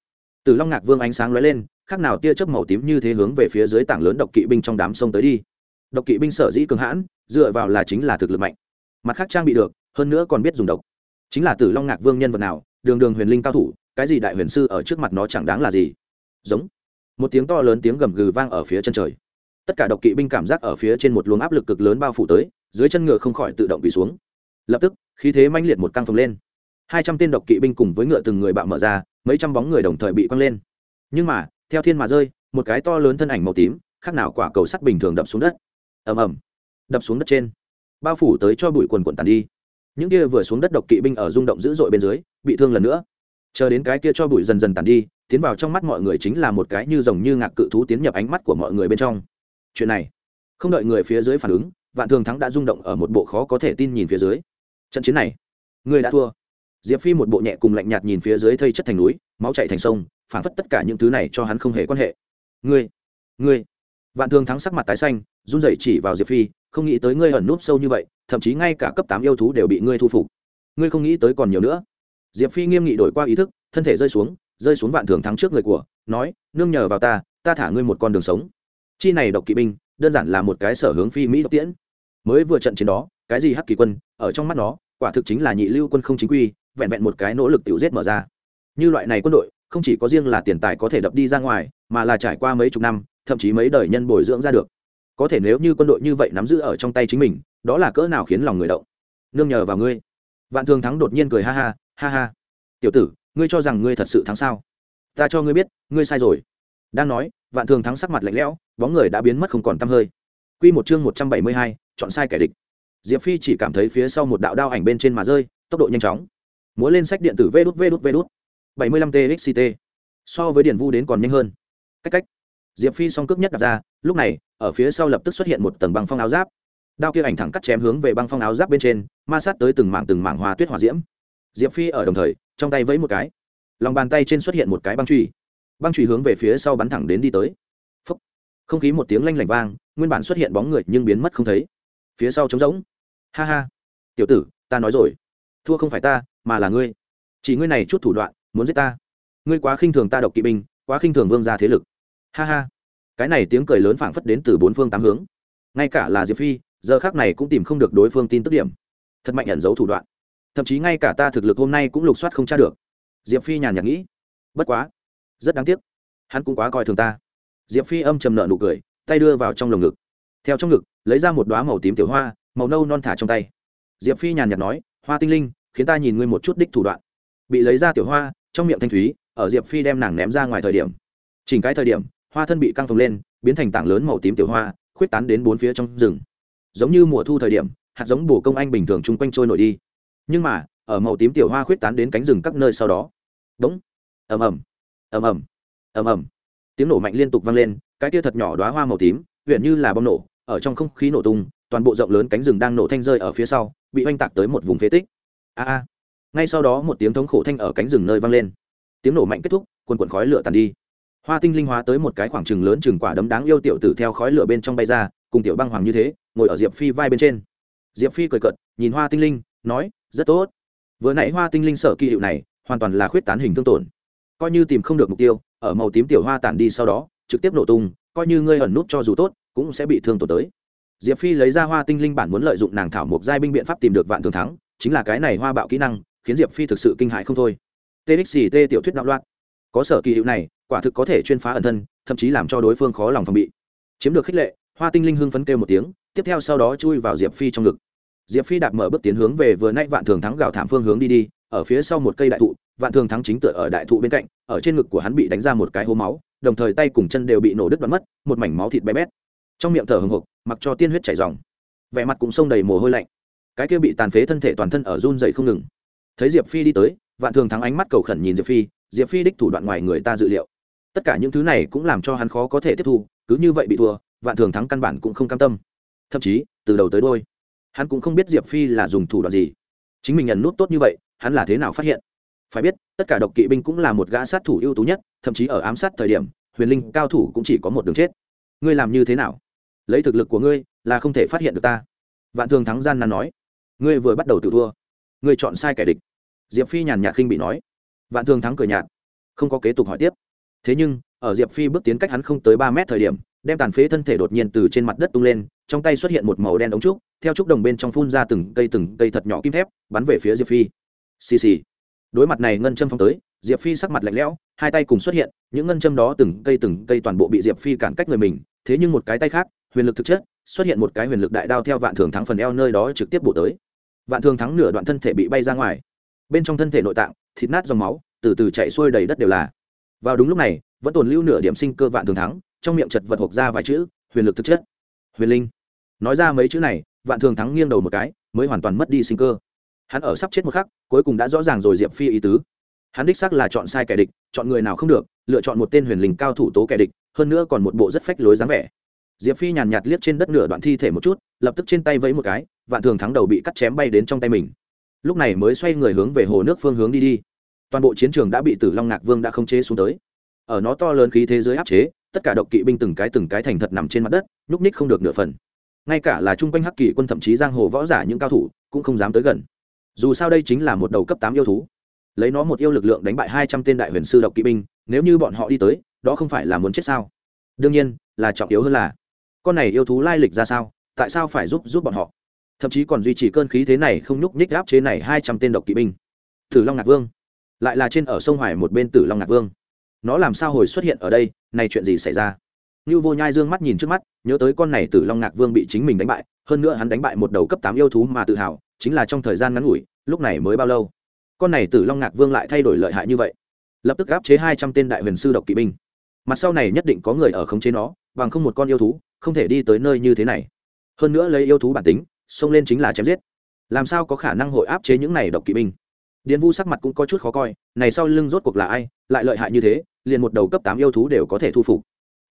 Tử long ngạc vương ánh sáng lóe lên, khác nào tia chớp màu tím như thế hướng về phía dưới tảng lớn độc kỵ binh trong đám sông tới đi. Độc kỵ binh sở dĩ cường hãn, dựa vào là chính là thực lực mạnh mặt khác trang bị được, hơn nữa còn biết dùng độc. Chính là tử long ngạc vương nhân vật nào, đường đường huyền linh cao thủ, cái gì đại huyền sư ở trước mặt nó chẳng đáng là gì. Giống. Một tiếng to lớn tiếng gầm gừ vang ở phía chân trời. Tất cả độc kỵ binh cảm giác ở phía trên một luồng áp lực cực lớn bao phủ tới, dưới chân ngựa không khỏi tự động bị xuống. Lập tức, khí thế manh liệt một căng phồng lên. Hai trăm tên độc kỵ binh cùng với ngựa từng người bạo mở ra, mấy trăm bóng người đồng thời bị quăng lên. Nhưng mà, theo thiên mà rơi, một cái to lớn thân ảnh màu tím, khác nào quả cầu sắt bình thường đập xuống đất. Ầm ầm. Đập xuống đất trên bao phủ tới cho bụi quần quần tàn đi. Những kia vừa xuống đất độc kỵ binh ở rung động dữ dội bên dưới, bị thương lần nữa. Chờ đến cái kia cho bụi dần dần tàn đi, tiến vào trong mắt mọi người chính là một cái như rồng như ngạc cự thú tiến nhập ánh mắt của mọi người bên trong. Chuyện này, không đợi người phía dưới phản ứng, vạn thường thắng đã rung động ở một bộ khó có thể tin nhìn phía dưới. Trận chiến này, người đã thua. Diệp phi một bộ nhẹ cùng lạnh nhạt nhìn phía dưới thây chất thành núi, máu chạy thành sông phản phất tất cả những thứ này cho hắn không hề quan hệ. Ngươi ngươi vạn thường thắng sắc mặt tái xanh, run rẩy chỉ vào diệp phi, không nghĩ tới ngươi ẩn núp sâu như vậy, thậm chí ngay cả cấp tám yêu thú đều bị ngươi thu phục. Ngươi không nghĩ tới còn nhiều nữa. Diệp phi nghiêm nghị đổi qua ý thức, thân thể rơi xuống rơi xuống vạn thường thắng trước người của, nói, nương nhờ vào ta ta thả ngươi một con đường sống. Chi này độc kỵ binh, đơn giản là một cái sở hướng phi mỹ độc tiễn. Mới vừa trận chiến đó, cái gì hắc kỳ quân, ở trong mắt nó, quả thực chính là nhị lưu quân không chính quy, vẹn vẹn một cái nỗ lực tiểu giết mở ra. Như loại này quân đội, không chỉ có riêng là tiền tài có thể đập đi ra ngoài, mà là trải qua mấy chục năm thậm chí mấy đời nhân bồi dưỡng ra được. Có thể nếu như quân đội như vậy nắm giữ ở trong tay chính mình, đó là cỡ nào khiến lòng người động. Nương nhờ vào ngươi. Vạn thường thắng đột nhiên cười ha ha ha ha. Tiểu tử, ngươi cho rằng ngươi thật sự thắng sao? Ta cho ngươi biết, ngươi sai rồi. Đang nói, vạn thường thắng sắc mặt lạnh lẽo, bóng người đã biến mất không còn t hơi. Q một chương một trăm bảy mươi hai, chọn sai kẻ địch. Diệp phi chỉ cảm thấy phía sau một đạo đao ảnh bên trên mà rơi, tốc độ nhanh chóng. Múa lên sách điện tử vê đút vê đút vê đút. bảy mươi lăm txt so với điển vu đến còn nhanh hơn. Cách cách diệp phi song cước nhất đặt ra, lúc này, ở phía sau lập tức xuất hiện một tầng băng phong áo giáp. Đao kia ảnh thẳng cắt chém hướng về băng phong áo giáp bên trên, ma sát tới từng mảng từng mảng hoa tuyết hòa diễm. Diệp phi ở đồng thời, trong tay vẫy một cái. Lòng bàn tay trên xuất hiện một cái băng truy băng truy hướng về phía sau bắn thẳng đến đi tới. Phúc. không khí một tiếng lanh lảnh vang, nguyên bản xuất hiện bóng người nhưng biến mất không thấy. Phía sau trống rỗng. Ha ha. Tiểu tử, ta nói rồi. Thua không phải ta, mà là ngươi. Chỉ ngươi này chút thủ đoạn, muốn giết ta. Ngươi quá khinh thường ta độc kỵ binh, quá khinh thường vương gia thế lực ha ha. Cái này tiếng cười lớn phảng phất đến từ bốn phương tám hướng. Ngay cả là diệp phi, giờ khác này cũng tìm không được đối phương tin tức điểm. Thật mạnh ẩn giấu thủ đoạn. Thậm chí ngay cả ta thực lực hôm nay cũng lục soát không tra được. Diệp phi nhàn nhạt nghĩ. Bất quá. Rất đáng tiếc. Hắn cũng quá coi thường ta. Diệp phi âm trầm nợ nụ cười, tay đưa vào trong lồng ngực. Theo trong ngực, lấy ra một đoá màu tím tiểu hoa, màu nâu non thả trong tay. Diệp phi nhàn nhạt nói, hoa tinh linh, khiến ta nhìn ngươi một chút đích thủ đoạn. Bị lấy ra tiểu hoa, trong miệng thanh thúy, ở diệp phi đem nàng ném ra ngoài thời điểm. Chỉnh cái thời điểm hoa thân bị căng phồng lên, biến thành tảng lớn màu tím tiểu hoa, khuyết tán đến bốn phía trong rừng. Giống như mùa thu thời điểm, hạt giống bổ công anh bình thường chung quanh trôi nổi đi. Nhưng mà, ở màu tím tiểu hoa khuyết tán đến cánh rừng các nơi sau đó đống ầm ầm ầm ầm ầm ầm, tiếng nổ mạnh liên tục vang lên, cái tia thật nhỏ đoá hoa màu tím, huyện như là bom nổ, ở trong không khí nổ tung, toàn bộ rộng lớn cánh rừng đang nổ thanh rơi ở phía sau, bị oanh tạc tới một vùng phế tích. A a, ngay sau đó một tiếng thống khổ thanh ở cánh rừng nơi vang lên. Tiếng nổ mạnh kết thúc, quần quần khói lửa tàn đi hoa tinh linh hóa tới một cái khoảng trừng lớn chừng quả đấm đáng yêu tiểu tử theo khói lửa bên trong bay ra, cùng tiểu băng hoàng như thế, ngồi ở diệp phi vai bên trên. Diệp phi cười cợt, nhìn hoa tinh linh, nói, rất tốt. Vừa nãy hoa tinh linh sở kỳ hiệu này, hoàn toàn là khuyết tán hình thương tổn. Coi như tìm không được mục tiêu, ở màu tím tiểu hoa tản đi sau đó, trực tiếp nổ tung, coi như ngươi ẩn nút cho dù tốt, cũng sẽ bị thương tổn tới. Diệp phi lấy ra hoa tinh linh bản muốn lợi dụng nàng thảo mộc giai binh biện pháp tìm được vạn thường thắng, chính là cái này hoa bạo kỹ năng, khiến diệp phi thực sự kinh hại không thôi. Txt tiểu thuyết đạo loạn. Có sở kỳ hiệu này quả thực có thể chuyên phá ẩn thân, thậm chí làm cho đối phương khó lòng phòng bị. Chiếm được khích lệ, hoa tinh linh hưng phấn kêu một tiếng, tiếp theo sau đó chui vào diệp phi trong ngực. Diệp phi đạp mở bước tiến hướng về vừa nay vạn thường thắng gào thảm phương hướng đi đi, ở phía sau một cây đại thụ, vạn thường thắng chính tựa ở đại thụ bên cạnh, ở trên ngực của hắn bị đánh ra một cái hố máu, đồng thời tay cùng chân đều bị nổ đứt đoạn mất, một mảnh máu thịt bé bét. Trong miệng thở hừng hộc mặc cho tiên huyết chảy dòng. Vẻ mặt cũng sông đầy mồ hôi lạnh. Cái kia bị tàn phế thân thể toàn thân ở run dậy không ngừng. Thấy diệp phi đi tới, vạn thường thắng ánh mắt cầu khẩn nhìn diệp phi diệp phi đích thủ đoạn ngoài người ta dự liệu tất cả những thứ này cũng làm cho hắn khó có thể tiếp thu, cứ như vậy bị thua, vạn thường thắng căn bản cũng không cam tâm. Thậm chí, từ đầu tới đôi hắn cũng không biết diệp phi là dùng thủ đoạn gì. Chính mình nhận nút tốt như vậy, hắn là thế nào phát hiện? Phải biết, tất cả độc kỵ binh cũng là một gã sát thủ ưu tú nhất, thậm chí ở ám sát thời điểm, huyền linh cao thủ cũng chỉ có một đường chết. Ngươi làm như thế nào? Lấy thực lực của ngươi là không thể phát hiện được ta. Vạn thường thắng gian nan nói. Ngươi vừa bắt đầu tự thua. Ngươi chọn sai kẻ địch. Diệp phi nhàn nhạt khinh bị nói. Vạn thường thắng cười nhạt. Không có kế tục hỏi tiếp thế nhưng, ở diệp phi bước tiến cách hắn không tới ba mét thời điểm, đem tàn phế thân thể đột nhiên từ trên mặt đất tung lên, trong tay xuất hiện một màu đen ống trúc, theo trúc đồng bên trong phun ra từng cây từng cây thật nhỏ kim thép, bắn về phía diệp phi. Xì xì. Đối mặt này ngân châm phong tới, diệp phi sắc mặt lạnh lẽo, hai tay cùng xuất hiện, những ngân châm đó từng cây từng cây toàn bộ bị diệp phi cản cách người mình, thế nhưng một cái tay khác, huyền lực thực chất, xuất hiện một cái huyền lực đại đao theo vạn thường thắng phần eo nơi đó trực tiếp bổ tới. Vạn thường thắng nửa đoạn thân thể bị bay ra ngoài. Bên trong thân thể nội tạng, thịt nát dòng máu, từ từ chạy xuôi đầy đất đều là vào đúng lúc này, vẫn tồn lưu nửa điểm sinh cơ vạn thường thắng, trong miệng chật vật hộp ra vài chữ, huyền lực thực chất. Huyền linh. Nói ra mấy chữ này, vạn thường thắng nghiêng đầu một cái, mới hoàn toàn mất đi sinh cơ. Hắn ở sắp chết một khắc, cuối cùng đã rõ ràng rồi diệp phi ý tứ. Hắn đích xác là chọn sai kẻ địch, chọn người nào không được, lựa chọn một tên huyền linh cao thủ tố kẻ địch, hơn nữa còn một bộ rất phách lối dáng vẻ. Diệp phi nhàn nhạt liếc trên đất nửa đoạn thi thể một chút, lập tức trên tay vẫy một cái, vạn thường thắng đầu bị cắt chém bay đến trong tay mình. Lúc này mới xoay người hướng về hồ nước phương hướng đi đi toàn bộ chiến trường đã bị tử long ngạc vương đã không chế xuống tới. Ở nó to lớn khí thế giới áp chế, tất cả độc kỵ binh từng cái từng cái thành thật nằm trên mặt đất, nhúc ních không được nửa phần. Ngay cả là chung quanh hắc kỵ quân thậm chí giang hồ võ giả những cao thủ cũng không dám tới gần. Dù sao đây chính là một đầu cấp tám yêu thú. Lấy nó một yêu lực lượng đánh bại hai trăm tên đại huyền sư độc kỵ binh, nếu như bọn họ đi tới, đó không phải là muốn chết sao? Đương nhiên, là trọng yếu hơn là, con này yêu thú lai lịch ra sao, tại sao phải giúp giúp bọn họ? Thậm chí còn duy trì cơn khí thế này không nhúc nhích áp chế này hai trăm tên độc kỵ binh. Tử long ngạc vương lại là trên ở sông hoài một bên tử long ngạc vương. Nó làm sao hồi xuất hiện ở đây? Này chuyện gì xảy ra? Như vô nhai dương mắt nhìn trước mắt, nhớ tới con này tử long ngạc vương bị chính mình đánh bại, hơn nữa hắn đánh bại một đầu cấp tám yêu thú mà tự hào, chính là trong thời gian ngắn ngủi, lúc này mới bao lâu? Con này tử long ngạc vương lại thay đổi lợi hại như vậy. Lập tức áp chế hai trăm tên đại huyền sư độc kỵ binh. Mặt sau này nhất định có người ở khống chế nó, bằng không một con yêu thú, không thể đi tới nơi như thế này. Hơn nữa lấy yêu thú bản tính, xông lên chính là chém giết. Làm sao có khả năng hội áp chế những này độc kỵ binh? Điền vu sắc mặt cũng có chút khó coi, này sau lưng rốt cuộc là ai, lại lợi hại như thế, liền một đầu cấp tám yêu thú đều có thể thu phục.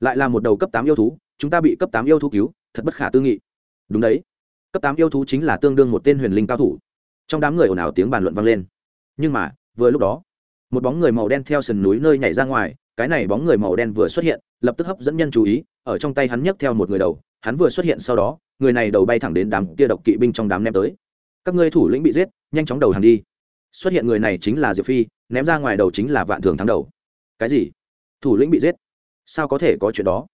Lại là một đầu cấp tám yêu thú, chúng ta bị cấp tám yêu thú cứu, thật bất khả tư nghị. Đúng đấy. Cấp tám yêu thú chính là tương đương một tên huyền linh cao thủ. Trong đám người ồn ào tiếng bàn luận vang lên. Nhưng mà, vừa lúc đó, một bóng người màu đen theo sườn núi nơi nhảy ra ngoài, cái này bóng người màu đen vừa xuất hiện, lập tức hấp dẫn nhân chú ý, ở trong tay hắn nhấc theo một người đầu, hắn vừa xuất hiện sau đó, người này đầu bay thẳng đến đám kia độc kỵ binh trong đám ném tới. Các ngươi thủ lĩnh bị giết, nhanh chóng đầu hàng đi xuất hiện người này chính là diệp phi, ném ra ngoài đầu chính là vạn thường thắng đầu. Cái gì? Thủ lĩnh bị giết? Sao có thể có chuyện đó?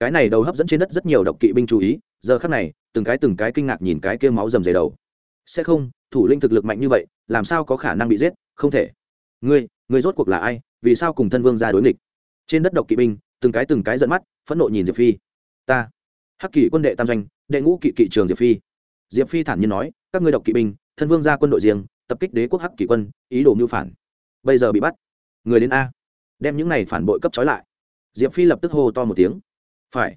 Cái này đầu hấp dẫn trên đất rất nhiều độc kỵ binh chú ý, giờ khắc này, từng cái từng cái kinh ngạc nhìn cái kia máu rầm dày đầu. Sẽ không, thủ lĩnh thực lực mạnh như vậy, làm sao có khả năng bị giết? Không thể. Ngươi ngươi rốt cuộc là ai? Vì sao cùng thân vương ra đối nghịch? Trên đất độc kỵ binh, từng cái từng cái giận mắt, phẫn nộ nhìn diệp phi. Ta, hắc kỷ quân đệ tam doanh, đệ ngũ kỵ kỵ trường diệp phi. Diệp phi thản nhiên nói, các ngươi độc kỵ binh, thân vương ra quân đội riêng tập kích đế quốc hắc kỷ quân, ý đồ mưu phản. Bây giờ bị bắt. Người đến a. Đem những này phản bội cấp trói lại. Diệp phi lập tức hô to một tiếng. Phải.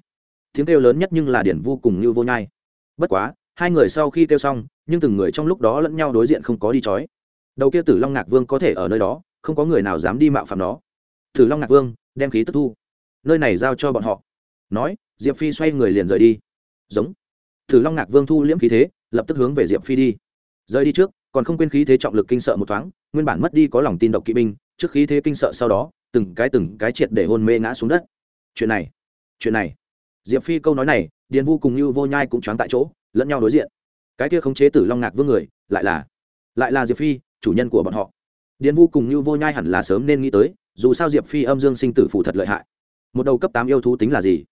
Tiếng kêu lớn nhất nhưng là điển vô cùng như vô nhai. Bất quá, hai người sau khi kêu xong, nhưng từng người trong lúc đó lẫn nhau đối diện không có đi trói. Đầu kia tử long ngạc vương có thể ở nơi đó, không có người nào dám đi mạo phạm nó. Tử long ngạc vương, đem khí tức thu. Nơi này giao cho bọn họ. Nói, diệp phi xoay người liền rời đi. Giống. Tử long ngạc vương thu liễm khí thế, lập tức hướng về diệp phi đi. Rời đi trước còn không quên khí thế trọng lực kinh sợ một thoáng, nguyên bản mất đi có lòng tin độc kỵ binh, trước khí thế kinh sợ sau đó, từng cái từng cái triệt để hôn mê ngã xuống đất. Chuyện này chuyện này. Diệp phi câu nói này, điền vu cùng như vô nhai cũng choáng tại chỗ, lẫn nhau đối diện. Cái kia khống chế tử long ngạc vương người, lại là lại là diệp phi, chủ nhân của bọn họ. Điền vu cùng như vô nhai hẳn là sớm nên nghĩ tới, dù sao diệp phi âm dương sinh tử phụ thật lợi hại. Một đầu cấp tám yêu thú tính là gì?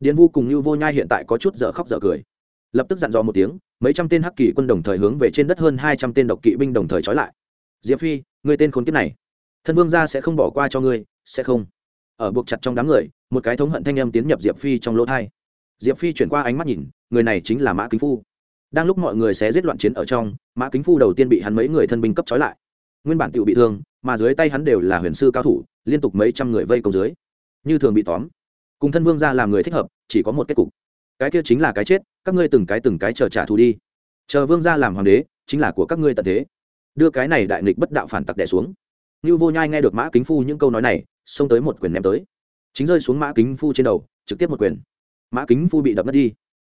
Điền vu cùng như vô nhai hiện tại có chút dở khóc dở cười lập tức dặn dò một tiếng, mấy trăm tên hắc kỳ quân đồng thời hướng về trên đất hơn hai trăm tên độc kỵ binh đồng thời trói lại. Diệp phi người tên khốn kiếp này, thân vương gia sẽ không bỏ qua cho ngươi, sẽ không. Ở buộc chặt trong đám người, một cái thống hận thanh âm tiến nhập diệp phi trong lỗ thai diệp phi chuyển qua ánh mắt nhìn, người này chính là mã kính phu. Đang lúc mọi người sẽ giết loạn chiến ở trong, mã kính phu đầu tiên bị hắn mấy người thân binh cấp trói lại. Nguyên bản tự bị thương, mà dưới tay hắn đều là huyền sư cao thủ, liên tục mấy trăm người vây công dưới. Như thường bị tóm. Cùng thân vương ra làm người thích hợp, chỉ có một kết cục cái kia chính là cái chết, các ngươi từng cái từng cái chờ trả thù đi. Chờ vương gia làm hoàng đế, chính là của các ngươi tận thế. Đưa cái này đại nghịch bất đạo phản tặc đẻ xuống. Như vô nhai nghe được mã kính phu những câu nói này, xông tới một quyền ném tới. Chính rơi xuống mã kính phu trên đầu, trực tiếp một quyền. Mã kính phu bị đập mất đi.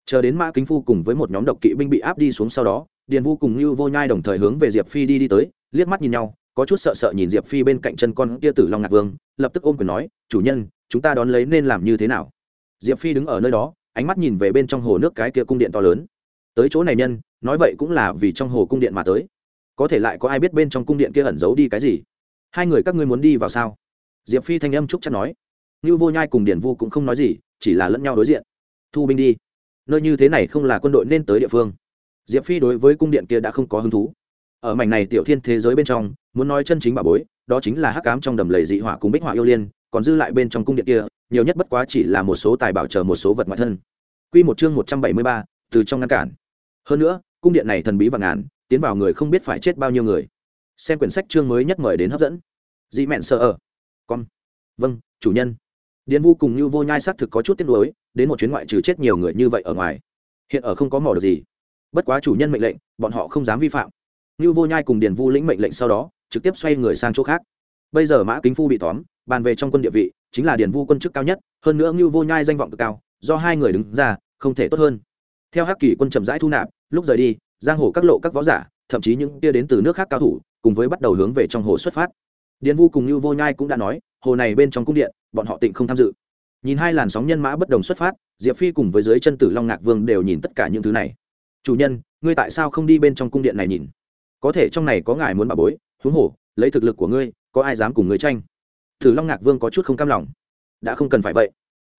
Chờ đến mã kính phu cùng với một nhóm độc kỵ binh bị áp đi xuống sau đó, điền vu cùng như vô nhai đồng thời hướng về diệp phi đi đi tới, liếc mắt nhìn nhau, có chút sợ sợ nhìn diệp phi bên cạnh chân con kia tử long ngạc vương, lập tức ôm quyền nói, chủ nhân, chúng ta đón lấy nên làm như thế nào? Diệp phi đứng ở nơi đó ánh mắt nhìn về bên trong hồ nước cái kia cung điện to lớn. Tới chỗ này nhân, nói vậy cũng là vì trong hồ cung điện mà tới. Có thể lại có ai biết bên trong cung điện kia ẩn giấu đi cái gì? Hai người các ngươi muốn đi vào sao? Diệp phi thanh âm trúc chắc nói. Như vô nhai cùng điển vu cũng không nói gì, chỉ là lẫn nhau đối diện. Thu binh đi. Nơi như thế này không là quân đội nên tới địa phương. Diệp phi đối với cung điện kia đã không có hứng thú. Ở mảnh này tiểu thiên thế giới bên trong, muốn nói chân chính bà bối, đó chính là hắc cám trong đầm lầy dị hỏa cùng bích hỏa yêu liên, còn dư lại bên trong cung điện kia nhiều nhất bất quá chỉ là một số tài bảo chờ một số vật ngoại thân. Q một chương một trăm bảy mươi ba, từ trong ngăn cản. Hơn nữa, cung điện này thần bí và ngàn, tiến vào người không biết phải chết bao nhiêu người. Xem quyển sách chương mới nhất mời đến hấp dẫn. Dị mẹn sợ ở. Con. Vâng chủ nhân. Điền vu cùng như vô nhai xác thực có chút tiếc nuối, đến một chuyến ngoại trừ chết nhiều người như vậy ở ngoài. Hiện ở không có mỏ được gì. Bất quá chủ nhân mệnh lệnh, bọn họ không dám vi phạm. Như vô nhai cùng điền vu lĩnh mệnh lệnh sau đó, trực tiếp xoay người sang chỗ khác. Bây giờ mã kính phu bị tóm, bàn về trong quân địa vị chính là điền vu quân chức cao nhất, hơn nữa Ngưu vô nhai danh vọng cực cao, do hai người đứng ra, không thể tốt hơn. Theo hắc kỳ quân chậm rãi thu nạp, lúc rời đi, giang hồ các lộ các võ giả, thậm chí những kia đến từ nước khác cao thủ, cùng với bắt đầu hướng về trong hồ xuất phát. Điền vu cùng Ngưu vô nhai cũng đã nói, hồ này bên trong cung điện, bọn họ tịnh không tham dự. Nhìn hai làn sóng nhân mã bất đồng xuất phát, diệp phi cùng với dưới chân tử long ngạc vương đều nhìn tất cả những thứ này. Chủ nhân, ngươi tại sao không đi bên trong cung điện này nhìn? Có thể trong này có ngài muốn bà bối, huống hồ, lấy thực lực của ngươi, có ai dám cùng ngươi tranh? Thử long ngạc vương có chút không cam lòng. Đã không cần phải vậy.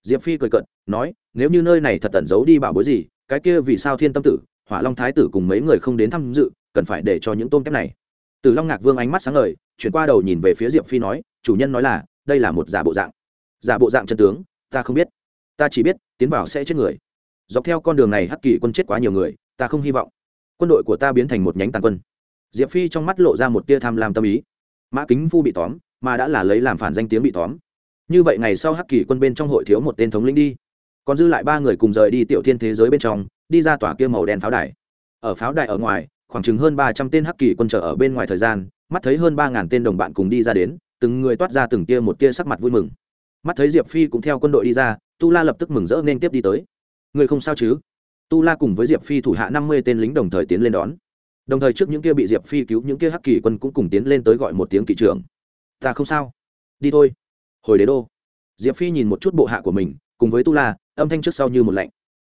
Diệp phi cười cận nói, nếu như nơi này thật tẩn giấu đi bảo bối gì, cái kia vì sao thiên tâm tử, hỏa long thái tử cùng mấy người không đến tham dự, cần phải để cho những tôm kép này. Tử long ngạc vương ánh mắt sáng lời chuyển qua đầu nhìn về phía diệp phi nói, chủ nhân nói là, đây là một giả bộ dạng. Giả bộ dạng chân tướng, ta không biết. Ta chỉ biết, tiến vào sẽ chết người. Dọc theo con đường này hắc kỳ quân chết quá nhiều người, ta không hy vọng. Quân đội của ta biến thành một nhánh tàn quân. Diệp phi trong mắt lộ ra một tia tham lam tâm ý. Mã kính phu bị tóm mà đã là lấy làm phản danh tiếng bị tóm. Như vậy ngày sau hắc kỳ quân bên trong hội thiếu một tên thống lĩnh đi. Còn dư lại ba người cùng rời đi tiểu thiên thế giới bên trong, đi ra tòa kia màu đen pháo đài. Ở pháo đài ở ngoài, khoảng chừng hơn ba trăm tên hắc kỳ quân chờ ở bên ngoài thời gian, mắt thấy hơn ba ngàn tên đồng bạn cùng đi ra đến, từng người toát ra từng tia một tia sắc mặt vui mừng. Mắt thấy diệp phi cũng theo quân đội đi ra, tu la lập tức mừng rỡ nên tiếp đi tới. Người không sao chứ? Tu la cùng với diệp phi thủ hạ năm mươi tên lính đồng thời tiến lên đón. Đồng thời trước những kia bị diệp phi cứu, những kia hắc kỳ quân cũng cùng tiến lên tới gọi một tiếng kỵ trưởng ta không sao. Đi thôi. Hồi đế đô. Diệp phi nhìn một chút bộ hạ của mình, cùng với tu la, âm thanh trước sau như một lạnh.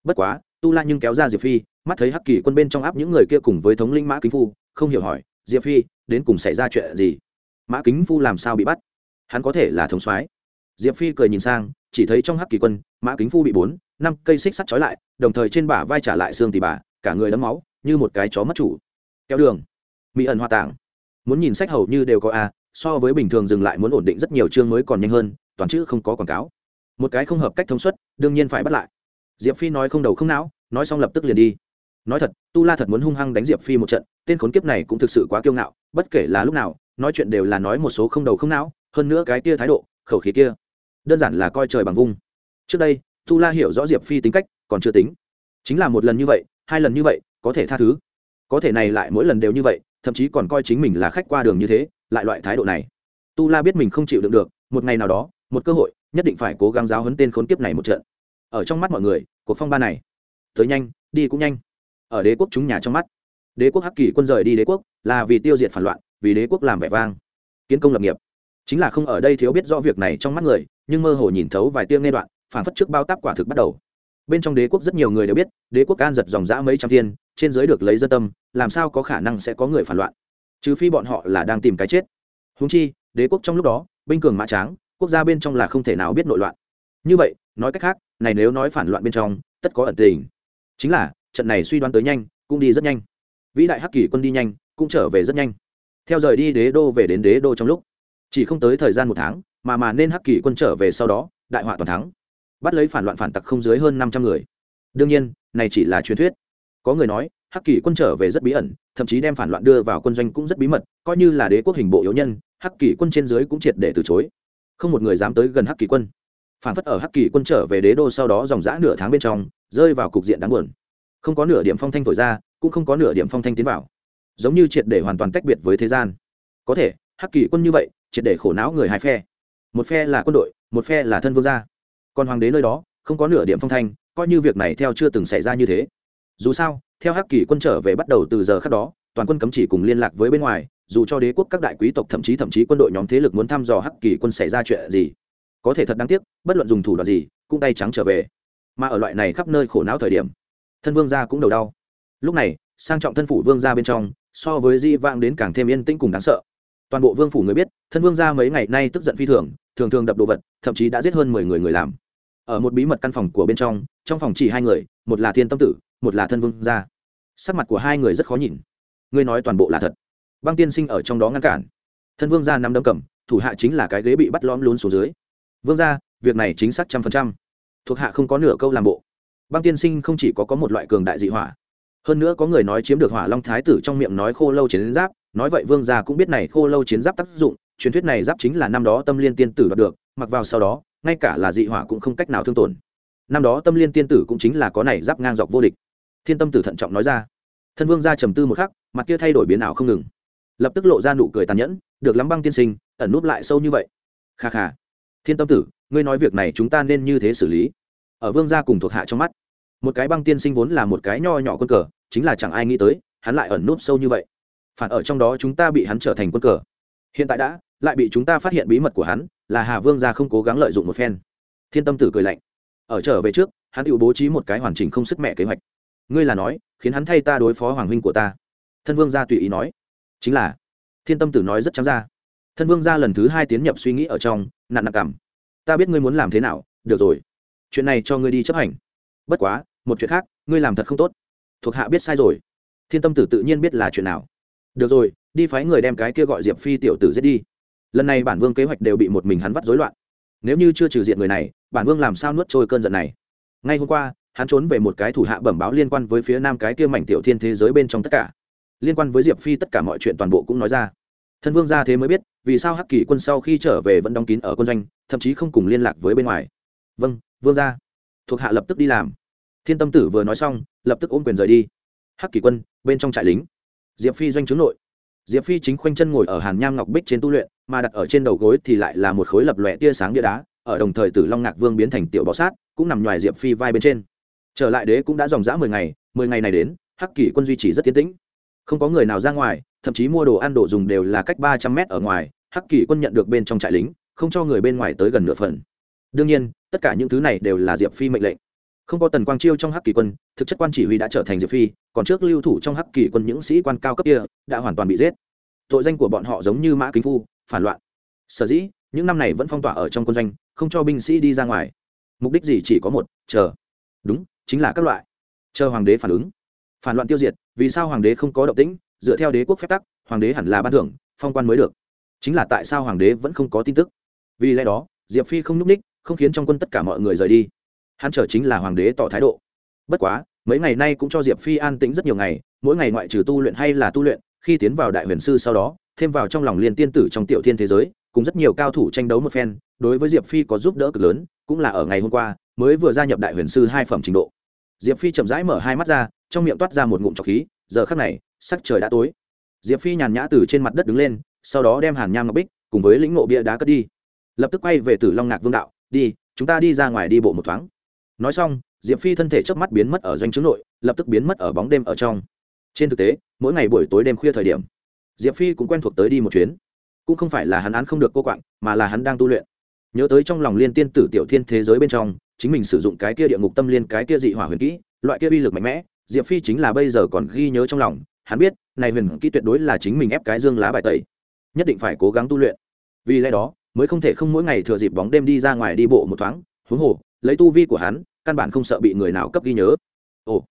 Bất quá, tu la nhưng kéo ra diệp phi, mắt thấy hắc kỳ quân bên trong áp những người kia cùng với thống linh mã kính phu, không hiểu hỏi, diệp phi, đến cùng xảy ra chuyện gì? Mã kính phu làm sao bị bắt? Hắn có thể là thống soái? Diệp phi cười nhìn sang, chỉ thấy trong hắc kỳ quân, mã kính phu bị bốn, năm cây xích sắt trói lại, đồng thời trên bả vai trả lại xương tỉ bà, cả người đấm máu, như một cái chó mất chủ. Kéo đường. Mỹ ẩn hoa tạng. Muốn nhìn sách hầu như đều có a so với bình thường dừng lại muốn ổn định rất nhiều chương mới còn nhanh hơn, toàn chữ không có quảng cáo. Một cái không hợp cách thông suất, đương nhiên phải bắt lại. Diệp phi nói không đầu không não, nói xong lập tức liền đi. Nói thật, tu la thật muốn hung hăng đánh diệp phi một trận, tên khốn kiếp này cũng thực sự quá kiêu ngạo, bất kể là lúc nào, nói chuyện đều là nói một số không đầu không não, hơn nữa cái kia thái độ, khẩu khí kia, đơn giản là coi trời bằng vung. Trước đây, tu la hiểu rõ diệp phi tính cách, còn chưa tính. Chính là một lần như vậy, hai lần như vậy, có thể tha thứ. Có thể này lại mỗi lần đều như vậy, thậm chí còn coi chính mình là khách qua đường như thế lại loại thái độ này. Tu la biết mình không chịu đựng được, một ngày nào đó, một cơ hội, nhất định phải cố gắng giáo hấn tên khốn kiếp này một trận. Ở trong mắt mọi người, cuộc phong ba này, tới nhanh, đi cũng nhanh. Ở đế quốc chúng nhà trong mắt, đế quốc hắc kỳ quân rời đi đế quốc là vì tiêu diệt phản loạn, vì đế quốc làm vẻ vang. Kiến công lập nghiệp, chính là không ở đây thiếu biết rõ việc này trong mắt người, nhưng mơ hồ nhìn thấu vài tiếng nghe đoạn, phản phất trước bao tác quả thực bắt đầu. Bên trong đế quốc rất nhiều người đều biết, đế quốc can giật dòng dã mấy trăm thiên, trên giới được lấy dân tâm, làm sao có khả năng sẽ có người phản loạn? Trừ phi bọn họ là đang tìm cái chết. Húng chi, đế quốc trong lúc đó, binh cường mã tráng, quốc gia bên trong là không thể nào biết nội loạn. Như vậy, nói cách khác, này nếu nói phản loạn bên trong, tất có ẩn tình. Chính là, trận này suy đoán tới nhanh, cũng đi rất nhanh. Vĩ đại hắc kỳ quân đi nhanh, cũng trở về rất nhanh. Theo rời đi đế đô về đến đế đô trong lúc, chỉ không tới thời gian một tháng, mà mà nên hắc kỳ quân trở về sau đó, đại họa toàn thắng. Bắt lấy phản loạn phản tặc không dưới hơn năm trăm người. Đương nhiên, này chỉ là truyền thuyết. Có người nói hắc kỳ quân trở về rất bí ẩn, thậm chí đem phản loạn đưa vào quân doanh cũng rất bí mật, coi như là đế quốc hình bộ yếu nhân, hắc kỳ quân trên dưới cũng triệt để từ chối. Không một người dám tới gần hắc kỳ quân. Phản phất ở hắc kỳ quân trở về đế đô sau đó dòng dã nửa tháng bên trong, rơi vào cục diện đáng buồn. Không có nửa điểm phong thanh thổi ra, cũng không có nửa điểm phong thanh tiến vào. Giống như triệt để hoàn toàn tách biệt với thế gian. Có thể, hắc kỳ quân như vậy, triệt để khổ não người hai phe. Một phe là quân đội, một phe là thân vương gia. Còn hoàng đế nơi đó, không có nửa điểm phong thanh, coi như việc này theo chưa từng xảy ra như thế dù sao, theo hắc kỳ quân trở về bắt đầu từ giờ khác đó, toàn quân cấm chỉ cùng liên lạc với bên ngoài, dù cho đế quốc các đại quý tộc, thậm chí thậm chí quân đội nhóm thế lực muốn thăm dò hắc kỳ quân xảy ra chuyện gì, có thể thật đáng tiếc, bất luận dùng thủ đoạn gì, cũng tay trắng trở về. Mà ở loại này khắp nơi khổ não thời điểm, thân vương gia cũng đầu đau. Lúc này, sang trọng thân phủ vương gia bên trong, so với di vang đến càng thêm yên tĩnh cùng đáng sợ. Toàn bộ vương phủ người biết, thân vương gia mấy ngày nay tức giận phi thường thường thường đập đồ vật, thậm chí đã giết hơn mười người người làm. Ở một bí mật căn phòng của bên trong trong phòng chỉ hai người, một là thiên tâm tử một là thân vương gia sắc mặt của hai người rất khó nhìn. Ngươi nói toàn bộ là thật. Băng tiên sinh ở trong đó ngăn cản. Thân vương gia nắm đấm cầm, thủ hạ chính là cái ghế bị bắt lõm lún xuống dưới. Vương gia việc này chính xác trăm phần trăm. Thuộc hạ không có nửa câu làm bộ. Băng tiên sinh không chỉ có có một loại cường đại dị hỏa, hơn nữa có người nói chiếm được hỏa long thái tử trong miệng nói khô lâu chiến giáp. Nói vậy vương gia cũng biết này khô lâu chiến giáp tác dụng, truyền thuyết này giáp chính là năm đó tâm liên tiên tử đoạt được, mặc vào sau đó, ngay cả là dị hỏa cũng không cách nào thương tổn. Năm đó tâm liên tiên tử cũng chính là có này giáp ngang dọc vô địch thiên tâm tử thận trọng nói ra. Thân vương gia trầm tư một khắc, mặt kia thay đổi biến ảo không ngừng. Lập tức lộ ra nụ cười tàn nhẫn, được lắm băng tiên sinh, ẩn núp lại sâu như vậy. Kha kha. Thiên tâm tử, ngươi nói việc này chúng ta nên như thế xử lý. Ở vương gia cùng thuộc hạ trong mắt, một cái băng tiên sinh vốn là một cái nho nhỏ quân cờ, chính là chẳng ai nghĩ tới, hắn lại ẩn núp sâu như vậy. Phản ở trong đó chúng ta bị hắn trở thành quân cờ. Hiện tại đã, lại bị chúng ta phát hiện bí mật của hắn, là hà vương gia không cố gắng lợi dụng một phen. Thiên tâm tử cười lạnh. Ở trở về trước, hắn tự bố trí một cái hoàn chỉnh không sức mẹ kế hoạch ngươi là nói, khiến hắn thay ta đối phó hoàng huynh của ta. Thân vương gia tùy ý nói. Chính là, thiên tâm tử nói rất trắng ra. Thân vương gia lần thứ hai tiến nhập suy nghĩ ở trong nạn nặng cảm. Ta biết ngươi muốn làm thế nào, được rồi. Chuyện này cho ngươi đi chấp hành. Bất quá, một chuyện khác, ngươi làm thật không tốt. Thuộc hạ biết sai rồi. Thiên tâm tử tự nhiên biết là chuyện nào. Được rồi, đi phái người đem cái kia gọi diệp phi tiểu tử giết đi. Lần này bản vương kế hoạch đều bị một mình hắn vắt rối loạn. Nếu như chưa trừ diện người này, bản vương làm sao nuốt trôi cơn giận này? Ngay hôm qua hắn trốn về một cái thủ hạ bẩm báo liên quan với phía nam cái kia mảnh tiểu thiên thế giới bên trong tất cả. Liên quan với diệp phi tất cả mọi chuyện toàn bộ cũng nói ra. Thân vương ra thế mới biết, vì sao hắc kỳ quân sau khi trở về vẫn đóng kín ở quân doanh, thậm chí không cùng liên lạc với bên ngoài. Vâng vương ra thuộc hạ lập tức đi làm. Thiên tâm tử vừa nói xong, lập tức ôm quyền rời đi. Hắc kỳ quân, bên trong trại lính. Diệp phi doanh trướng nội. Diệp phi chính khoanh chân ngồi ở hàn nham ngọc bích trên tu luyện, mà đặt ở trên đầu gối thì lại là một khối lập lòe tia sáng bia đá, ở đồng thời tử long ngạc vương biến thành tiểu bọ sát, cũng nằm ngoài diệp phi vai bên trên trở lại đế cũng đã dòng dã mười ngày mười ngày này đến, hắc kỷ quân duy trì rất tiến tĩnh. Không có người nào ra ngoài, thậm chí mua đồ ăn đồ dùng đều là cách ba trăm mét ở ngoài, hắc kỷ quân nhận được bên trong trại lính, không cho người bên ngoài tới gần nửa phần. Đương nhiên, tất cả những thứ này đều là diệp phi mệnh lệnh. Không có tần quang chiêu trong hắc kỳ quân, thực chất quan chỉ huy đã trở thành diệp phi, còn trước lưu thủ trong hắc kỳ quân những sĩ quan cao cấp kia, đã hoàn toàn bị giết. Tội danh của bọn họ giống như mã kính phu, phản loạn. Sở dĩ, những năm này vẫn phong tỏa ở trong quân doanh, không cho binh sĩ đi ra ngoài. Mục đích gì chỉ có một, chờ. Đúng chính là các loại. Chờ hoàng đế phản ứng. Phản loạn tiêu diệt, vì sao hoàng đế không có động tĩnh, dựa theo đế quốc phép tắc, hoàng đế hẳn là ban thưởng, phong quan mới được. Chính là tại sao hoàng đế vẫn không có tin tức? Vì lẽ đó, diệp phi không n ú c ních, không khiến trong quân tất cả mọi người rời đi. Hắn chờ chính là hoàng đế tỏ thái độ. Bất quá, mấy ngày nay cũng cho diệp phi an tĩnh rất nhiều ngày, mỗi ngày ngoại trừ tu luyện hay là tu luyện, khi tiến vào đại huyền sư sau đó, thêm vào trong lòng liên tiên tử trong tiểu thiên thế giới, cùng rất nhiều cao thủ tranh đấu một phen, đối với diệp phi có giúp đỡ cực lớn, cũng là ở ngày hôm qua, mới vừa gia nhập đại huyền sư hai phẩm trình độ diệp phi chậm rãi mở hai mắt ra, trong miệng toát ra một ngụm trọc khí, giờ khắc này, sắc trời đã tối. Diệp phi nhàn nhã từ trên mặt đất đứng lên, sau đó đem hàn nham ngọc bích cùng với lĩnh ngộ bia đá cất đi. Lập tức quay về tử long ngạc vương đạo, đi, chúng ta đi ra ngoài đi bộ một thoáng. Nói xong, diệp phi thân thể chớp mắt biến mất ở doanh trướng nội, lập tức biến mất ở bóng đêm ở trong. Trên thực tế, mỗi ngày buổi tối đêm khuya thời điểm, diệp phi cũng quen thuộc tới đi một chuyến. Cũng không phải là hắn án không được cô quạng, mà là hắn đang tu luyện nhớ tới trong lòng liên tiên tử tiểu thiên thế giới bên trong, chính mình sử dụng cái kia địa ngục tâm liên, cái kia dị hỏa huyền kỹ, loại kia uy lực mạnh mẽ, diệp phi chính là bây giờ còn ghi nhớ trong lòng, hắn biết, này huyền kỹ tuyệt đối là chính mình ép cái dương lá bài tẩy, nhất định phải cố gắng tu luyện. Vì lẽ đó, mới không thể không mỗi ngày thừa dịp bóng đêm đi ra ngoài đi bộ một thoáng, huống hồ, lấy tu vi của hắn, căn bản không sợ bị người nào cấp ghi nhớ. Ồ,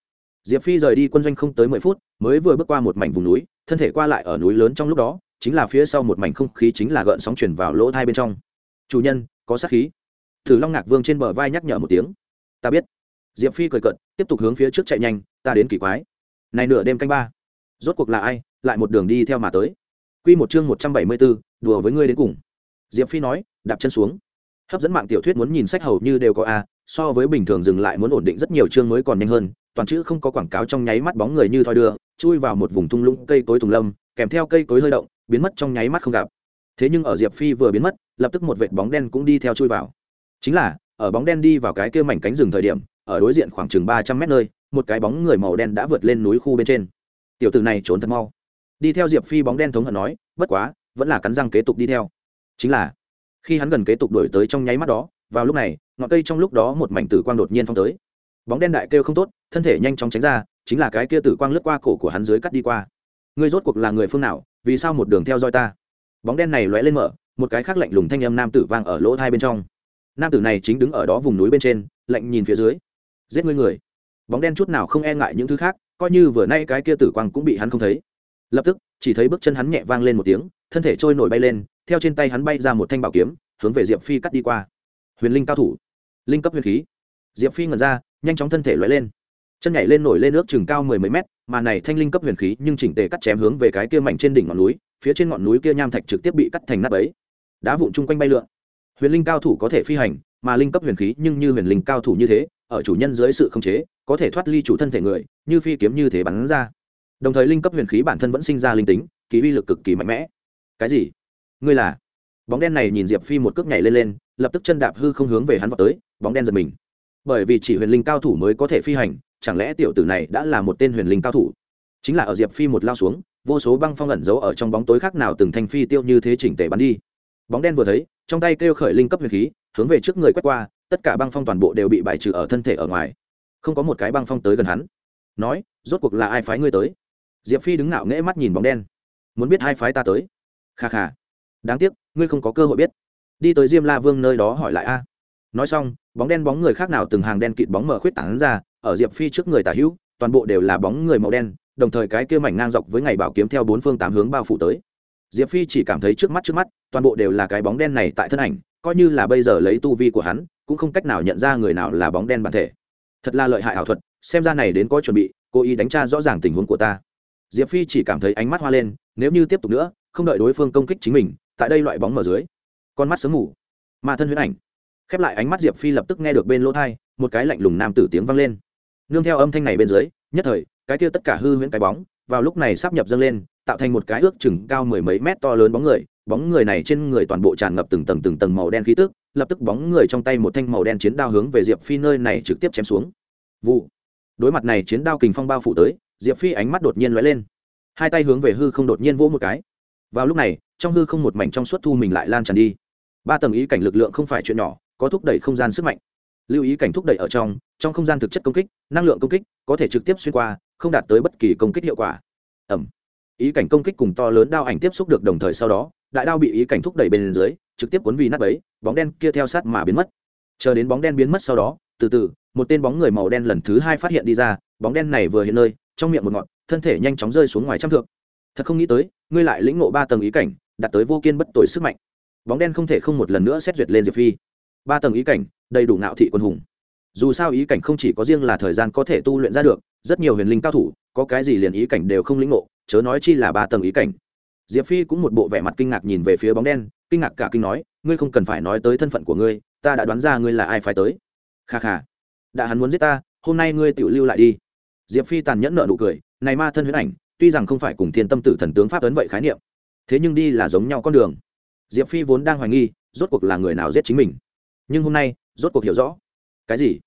diệp phi rời đi quân doanh không tới mười phút, mới vừa bước qua một mảnh vùng núi, thân thể qua lại ở núi lớn trong lúc đó, chính là phía sau một mảnh không khí chính là gợn sóng chuyển vào lỗ thai bên trong. Chủ nhân có sát khí. Thử long ngạc vương trên bờ vai nhắc nhở một tiếng. Ta biết. Diệp phi cười cận tiếp tục hướng phía trước chạy nhanh, ta đến kỳ quái. Này nửa đêm canh ba. Rốt cuộc là ai, lại một đường đi theo mà tới? Q một chương một trăm bảy mươi bốn, đùa với ngươi đến cùng. Diệp phi nói, đạp chân xuống. Hấp dẫn mạng tiểu thuyết muốn nhìn sách hầu như đều có a, so với bình thường dừng lại muốn ổn định rất nhiều chương mới còn nhanh hơn, toàn chữ không có quảng cáo trong nháy mắt bóng người như thoi đưa, chui vào một vùng thung lũng cây cối thùng lâm, kèm theo cây cối hơi động, biến mất trong nháy mắt không gặp thế nhưng ở diệp phi vừa biến mất, lập tức một vệt bóng đen cũng đi theo chui vào. Chính là, ở bóng đen đi vào cái kia mảnh cánh rừng thời điểm, ở đối diện khoảng chừng ba trăm mét nơi, một cái bóng người màu đen đã vượt lên núi khu bên trên. Tiểu tử này trốn thật mau. Đi theo diệp phi bóng đen thống hận nói, bất quá, vẫn là cắn răng kế tục đi theo. Chính là, khi hắn gần kế tục đổi tới trong nháy mắt đó, vào lúc này, ngọn cây trong lúc đó một mảnh tử quang đột nhiên phong tới. Bóng đen đại kêu không tốt, thân thể nhanh chóng tránh ra, chính là cái kia tử quang lướt qua cổ của hắn dưới cắt đi qua. Ngươi rốt cuộc là người phương nào, vì sao một đường theo dõi ta? Bóng đen này lóe lên mở, một cái khác lạnh lùng thanh âm nam tử vang ở lỗ thai bên trong. Nam tử này chính đứng ở đó vùng núi bên trên, lạnh nhìn phía dưới. Giết ngươi người. Bóng đen chút nào không e ngại những thứ khác, coi như vừa nay cái kia tử quang cũng bị hắn không thấy. Lập tức, chỉ thấy bước chân hắn nhẹ vang lên một tiếng, thân thể trôi nổi bay lên, theo trên tay hắn bay ra một thanh bảo kiếm, hướng về diệp phi cắt đi qua. Huyền linh cao thủ. Linh cấp huyền khí. Diệp phi ngẩn ra, nhanh chóng thân thể lóe lên. Chân nhảy lên nổi lên nước chừng cao mười mấy mét mà này thanh linh cấp huyền khí nhưng chỉnh tề cắt chém hướng về cái kia mạnh trên đỉnh ngọn núi, phía trên ngọn núi kia nham thạch trực tiếp bị cắt thành nắp ấy đá vụn chung quanh bay lượn. Huyền linh cao thủ có thể phi hành, mà linh cấp huyền khí nhưng như huyền linh cao thủ như thế, ở chủ nhân dưới sự khống chế, có thể thoát ly chủ thân thể người, như phi kiếm như thế bắn ra. Đồng thời linh cấp huyền khí bản thân vẫn sinh ra linh tính, kỳ uy lực cực kỳ mạnh mẽ. Cái gì? Ngươi là? Bóng đen này nhìn diệp phi một cước nhảy lên lên, lập tức chân đạp hư không hướng về hắn vào tới, bóng đen giật mình. Bởi vì chỉ huyền linh cao thủ mới có thể phi hành chẳng lẽ tiểu tử này đã là một tên huyền linh cao thủ? Chính là ở diệp phi một lao xuống, vô số băng phong ẩn giấu ở trong bóng tối khác nào từng thanh phi tiêu như thế chỉnh tề bắn đi. Bóng đen vừa thấy, trong tay kêu khởi linh cấp huyền khí, hướng về trước người quét qua, tất cả băng phong toàn bộ đều bị bài trừ ở thân thể ở ngoài. Không có một cái băng phong tới gần hắn. Nói, rốt cuộc là ai phái ngươi tới? Diệp phi đứng ngạo nghễ mắt nhìn bóng đen. Muốn biết hai phái ta tới? Kha kha. Đáng tiếc, ngươi không có cơ hội biết. Đi tới diêm la vương nơi đó hỏi lại a. Nói xong bóng đen bóng người khác nào từng hàng đen kịt bóng mở khuyết tảng ra, ở diệp phi trước người tả hữu, toàn bộ đều là bóng người màu đen, đồng thời cái kia mảnh ngang dọc với ngày bảo kiếm theo bốn phương tám hướng bao phủ tới. Diệp phi chỉ cảm thấy trước mắt trước mắt, toàn bộ đều là cái bóng đen này tại thân ảnh, coi như là bây giờ lấy tu vi của hắn, cũng không cách nào nhận ra người nào là bóng đen bản thể. Thật là lợi hại ảo thuật, xem ra này đến có chuẩn bị, cố ý đánh tra rõ ràng tình huống của ta. Diệp phi chỉ cảm thấy ánh mắt hoa lên, nếu như tiếp tục nữa, không đợi đối phương công kích chính mình, tại đây loại bóng mở dưới, con mắt sớm ngủ ma thân huyễn ảnh khép lại ánh mắt diệp phi lập tức nghe được bên lỗ thai một cái lạnh lùng nam tử tiếng vang lên. Nương theo âm thanh này bên dưới, nhất thời, cái kia tất cả hư huyễn cái bóng, vào lúc này sắp nhập dâng lên, tạo thành một cái ước chừng cao mười mấy mét to lớn bóng người. Bóng người này trên người toàn bộ tràn ngập từng tầng từng tầng màu đen khí tức, lập tức bóng người trong tay một thanh màu đen chiến đao hướng về diệp phi nơi này trực tiếp chém xuống. Vụ. Đối mặt này chiến đao kình phong bao phủ tới, diệp phi ánh mắt đột nhiên lóe lên. Hai tay hướng về hư không đột nhiên vỗ một cái. Vào lúc này, trong hư không một mảnh trong suốt thu mình lại lan tràn đi. Ba tầng ý cảnh lực lượng không phải chuyện nhỏ có thúc đẩy không gian sức mạnh. Lưu ý cảnh thúc đẩy ở trong trong không gian thực chất công kích, năng lượng công kích, có thể trực tiếp xuyên qua, không đạt tới bất kỳ công kích hiệu quả. Ẩm. Ý cảnh công kích cùng to lớn đao ảnh tiếp xúc được đồng thời sau đó, đại đao bị ý cảnh thúc đẩy bên dưới, trực tiếp cuốn vì nát ấy bóng đen kia theo sát mà biến mất. Chờ đến bóng đen biến mất sau đó, từ từ, một tên bóng người màu đen lần thứ hai phát hiện đi ra, bóng đen này vừa hiện nơi, trong miệng một ngọn, thân thể nhanh chóng rơi xuống ngoài trăm thượng thật không nghĩ tới, ngươi lại lĩnh ngộ ba tầng ý cảnh, đạt tới vô kiên bất tội sức mạnh. Bóng đen không thể không một lần nữa xét duyệt lên diệp phi ba tầng ý cảnh, đầy đủ ngạo thị quân hùng. Dù sao ý cảnh không chỉ có riêng là thời gian có thể tu luyện ra được, rất nhiều huyền linh cao thủ, có cái gì liền ý cảnh đều không lĩnh ngộ, chớ nói chi là ba tầng ý cảnh. Diệp phi cũng một bộ vẻ mặt kinh ngạc nhìn về phía bóng đen, kinh ngạc cả kinh nói, ngươi không cần phải nói tới thân phận của ngươi, ta đã đoán ra ngươi là ai phải tới. Kha kha, đã hắn muốn giết ta, hôm nay ngươi tự lưu lại đi. Diệp phi tàn nhẫn nợ nụ cười, này ma thân huyễn ảnh, tuy rằng không phải cùng thiên tâm tử thần tướng pháp ấn vậy khái niệm, thế nhưng đi là giống nhau con đường. Diệp phi vốn đang hoài nghi, rốt cuộc là người nào giết chính mình nhưng hôm nay rốt cuộc hiểu rõ. Cái gì?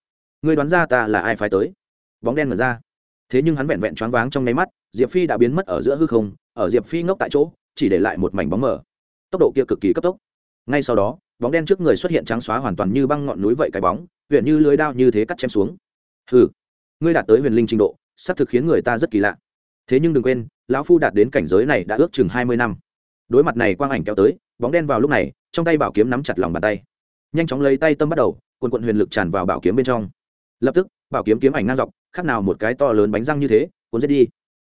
Ngươi đoán ra ta là ai phải tới? Bóng đen mở ra. Thế nhưng hắn vẹn vẹn choáng váng trong nháy mắt, diệp phi đã biến mất ở giữa hư không, ở diệp phi ngốc tại chỗ, chỉ để lại một mảnh bóng mờ. Tốc độ kia cực kỳ cấp tốc. Ngay sau đó, bóng đen trước người xuất hiện trắng xóa hoàn toàn như băng ngọn núi vậy cái bóng huyện như lưới đao như thế cắt chém xuống. Hừ, ngươi đạt tới huyền linh trình độ xác thực khiến người ta rất kỳ lạ. Thế nhưng đừng quên, lão phu đạt đến cảnh giới này đã ước chừng hai mươi năm. Đối mặt này quang ảnh kéo tới, bóng đen vào lúc này, trong tay bảo kiếm nắm chặt lòng bàn tay nhanh chóng lấy tay tâm bắt đầu, quần quận huyền lực tràn vào bảo kiếm bên trong. Lập tức, bảo kiếm kiếm ảnh ngang dọc, khác nào một cái to lớn bánh răng như thế, cuốn giết đi.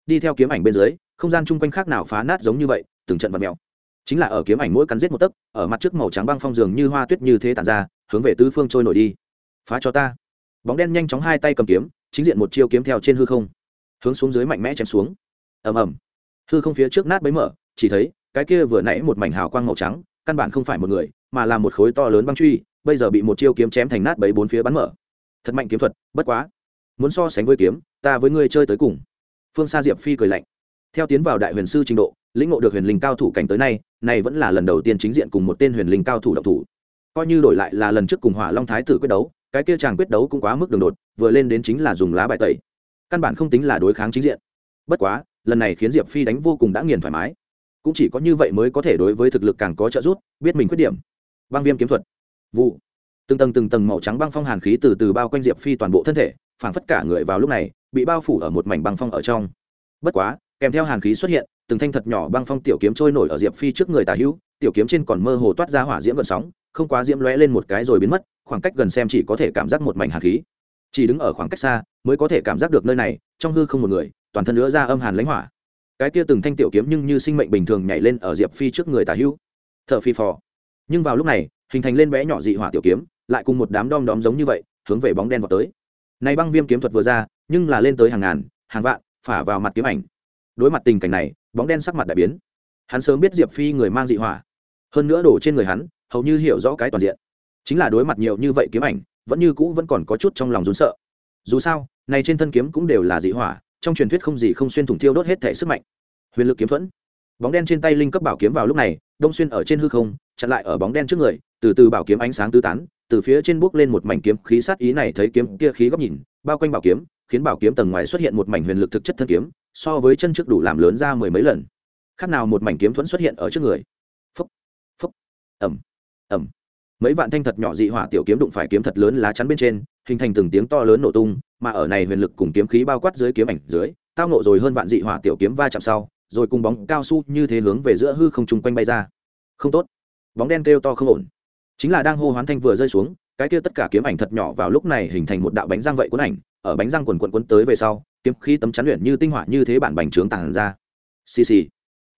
Đi theo kiếm ảnh bên dưới, không gian chung quanh khác nào phá nát giống như vậy, từng trận vật mèo. Chính là ở kiếm ảnh mỗi cắn giết một tấc, ở mặt trước màu trắng băng phong giường như hoa tuyết như thế tàn ra, hướng về tứ phương trôi nổi đi. Phá cho ta. Bóng đen nhanh chóng hai tay cầm kiếm, chính diện một chiêu kiếm theo trên hư không. Hướng xuống dưới mạnh mẽ chém xuống. Ầm ầm. Hư không phía trước nát bấy mở, chỉ thấy, cái kia vừa nãy một mảnh hào quang màu trắng, căn bản không phải một người mà là một khối to lớn băng truy, bây giờ bị một chiêu kiếm chém thành nát bấy bốn phía bắn mở. Thật mạnh kiếm thuật, bất quá. Muốn so sánh với kiếm, ta với ngươi chơi tới cùng. Phương Sa diệp phi cười lạnh. Theo tiến vào đại huyền sư trình độ, lĩnh ngộ được huyền linh cao thủ cảnh tới nay này vẫn là lần đầu tiên chính diện cùng một tên huyền linh cao thủ độc thủ. Coi như đổi lại là lần trước cùng hỏa long thái tử quyết đấu, cái kia chàng quyết đấu cũng quá mức đường đột, vừa lên đến chính là dùng lá bài tẩy. Căn bản không tính là đối kháng chính diện. Bất quá, lần này khiến diệp phi đánh vô cùng đã nghiền thoải mái. Cũng chỉ có như vậy mới có thể đối với thực lực càng có trợ giúp, biết mình khuyết điểm băng viêm kiếm thuật, vụ, từng tầng từng tầng màu trắng băng phong hàn khí từ từ bao quanh diệp phi toàn bộ thân thể, phảng phất cả người vào lúc này, bị bao phủ ở một mảnh băng phong ở trong. Bất quá, kèm theo hàn khí xuất hiện, từng thanh thật nhỏ băng phong tiểu kiếm trôi nổi ở diệp phi trước người tà hữu, tiểu kiếm trên còn mơ hồ toát ra hỏa diễm gợn sóng, không quá diễm lóe lên một cái rồi biến mất, khoảng cách gần xem chỉ có thể cảm giác một mảnh hàn khí. Chỉ đứng ở khoảng cách xa, mới có thể cảm giác được nơi này, trong hư không một người, toàn thân nữa ra âm hàn lãnh hỏa. Cái kia từng thanh tiểu kiếm nhưng như sinh mệnh bình thường nhảy lên ở diệp phi trước người tà hữu. Thợ phi phò nhưng vào lúc này, hình thành lên bé nhỏ dị hỏa tiểu kiếm, lại cùng một đám đom đóm giống như vậy, hướng về bóng đen vào tới. Này băng viêm kiếm thuật vừa ra, nhưng là lên tới hàng ngàn, hàng vạn, phả vào mặt kiếm ảnh. Đối mặt tình cảnh này, bóng đen sắc mặt đại biến. Hắn sớm biết diệp phi người mang dị hỏa. Hơn nữa đổ trên người hắn, hầu như hiểu rõ cái toàn diện. Chính là đối mặt nhiều như vậy kiếm ảnh, vẫn như cũ vẫn còn có chút trong lòng rốn sợ. Dù sao, này trên thân kiếm cũng đều là dị hỏa, trong truyền thuyết không gì không xuyên thủng tiêu đốt hết thể sức mạnh. Huyền lực kiếm thuẫn. Bóng đen trên tay linh cấp bảo kiếm vào lúc này, đông xuyên ở trên hư không chặn lại ở bóng đen trước người, từ từ bảo kiếm ánh sáng tứ tán, từ phía trên bước lên một mảnh kiếm khí sát ý này thấy kiếm kia khí góc nhìn, bao quanh bảo kiếm, khiến bảo kiếm tầng ngoài xuất hiện một mảnh huyền lực thực chất thân kiếm, so với chân trước đủ làm lớn ra mười mấy lần. Khác nào một mảnh kiếm thuẫn xuất hiện ở trước người. Phúc phúc ẩm ẩm mấy vạn thanh thật nhỏ dị hỏa tiểu kiếm đụng phải kiếm thật lớn lá chắn bên trên, hình thành từng tiếng to lớn nổ tung, mà ở này huyền lực cùng kiếm khí bao quát dưới kiếm ảnh dưới, tao nộ rồi hơn vạn dị hỏa tiểu kiếm va chạm sau, rồi cùng bóng cao su như thế hướng về giữa hư không trung quanh bay ra. Không tốt bóng đen kêu to không ổn. Chính là đang hô hoán thanh vừa rơi xuống, cái kia tất cả kiếm ảnh thật nhỏ vào lúc này hình thành một đạo bánh răng vậy cuốn ảnh, ở bánh răng quần quần quấn tới về sau, kiếm khí tấm chắn luyện như tinh hỏa như thế bản bành trướng tàn ra. Xì xì.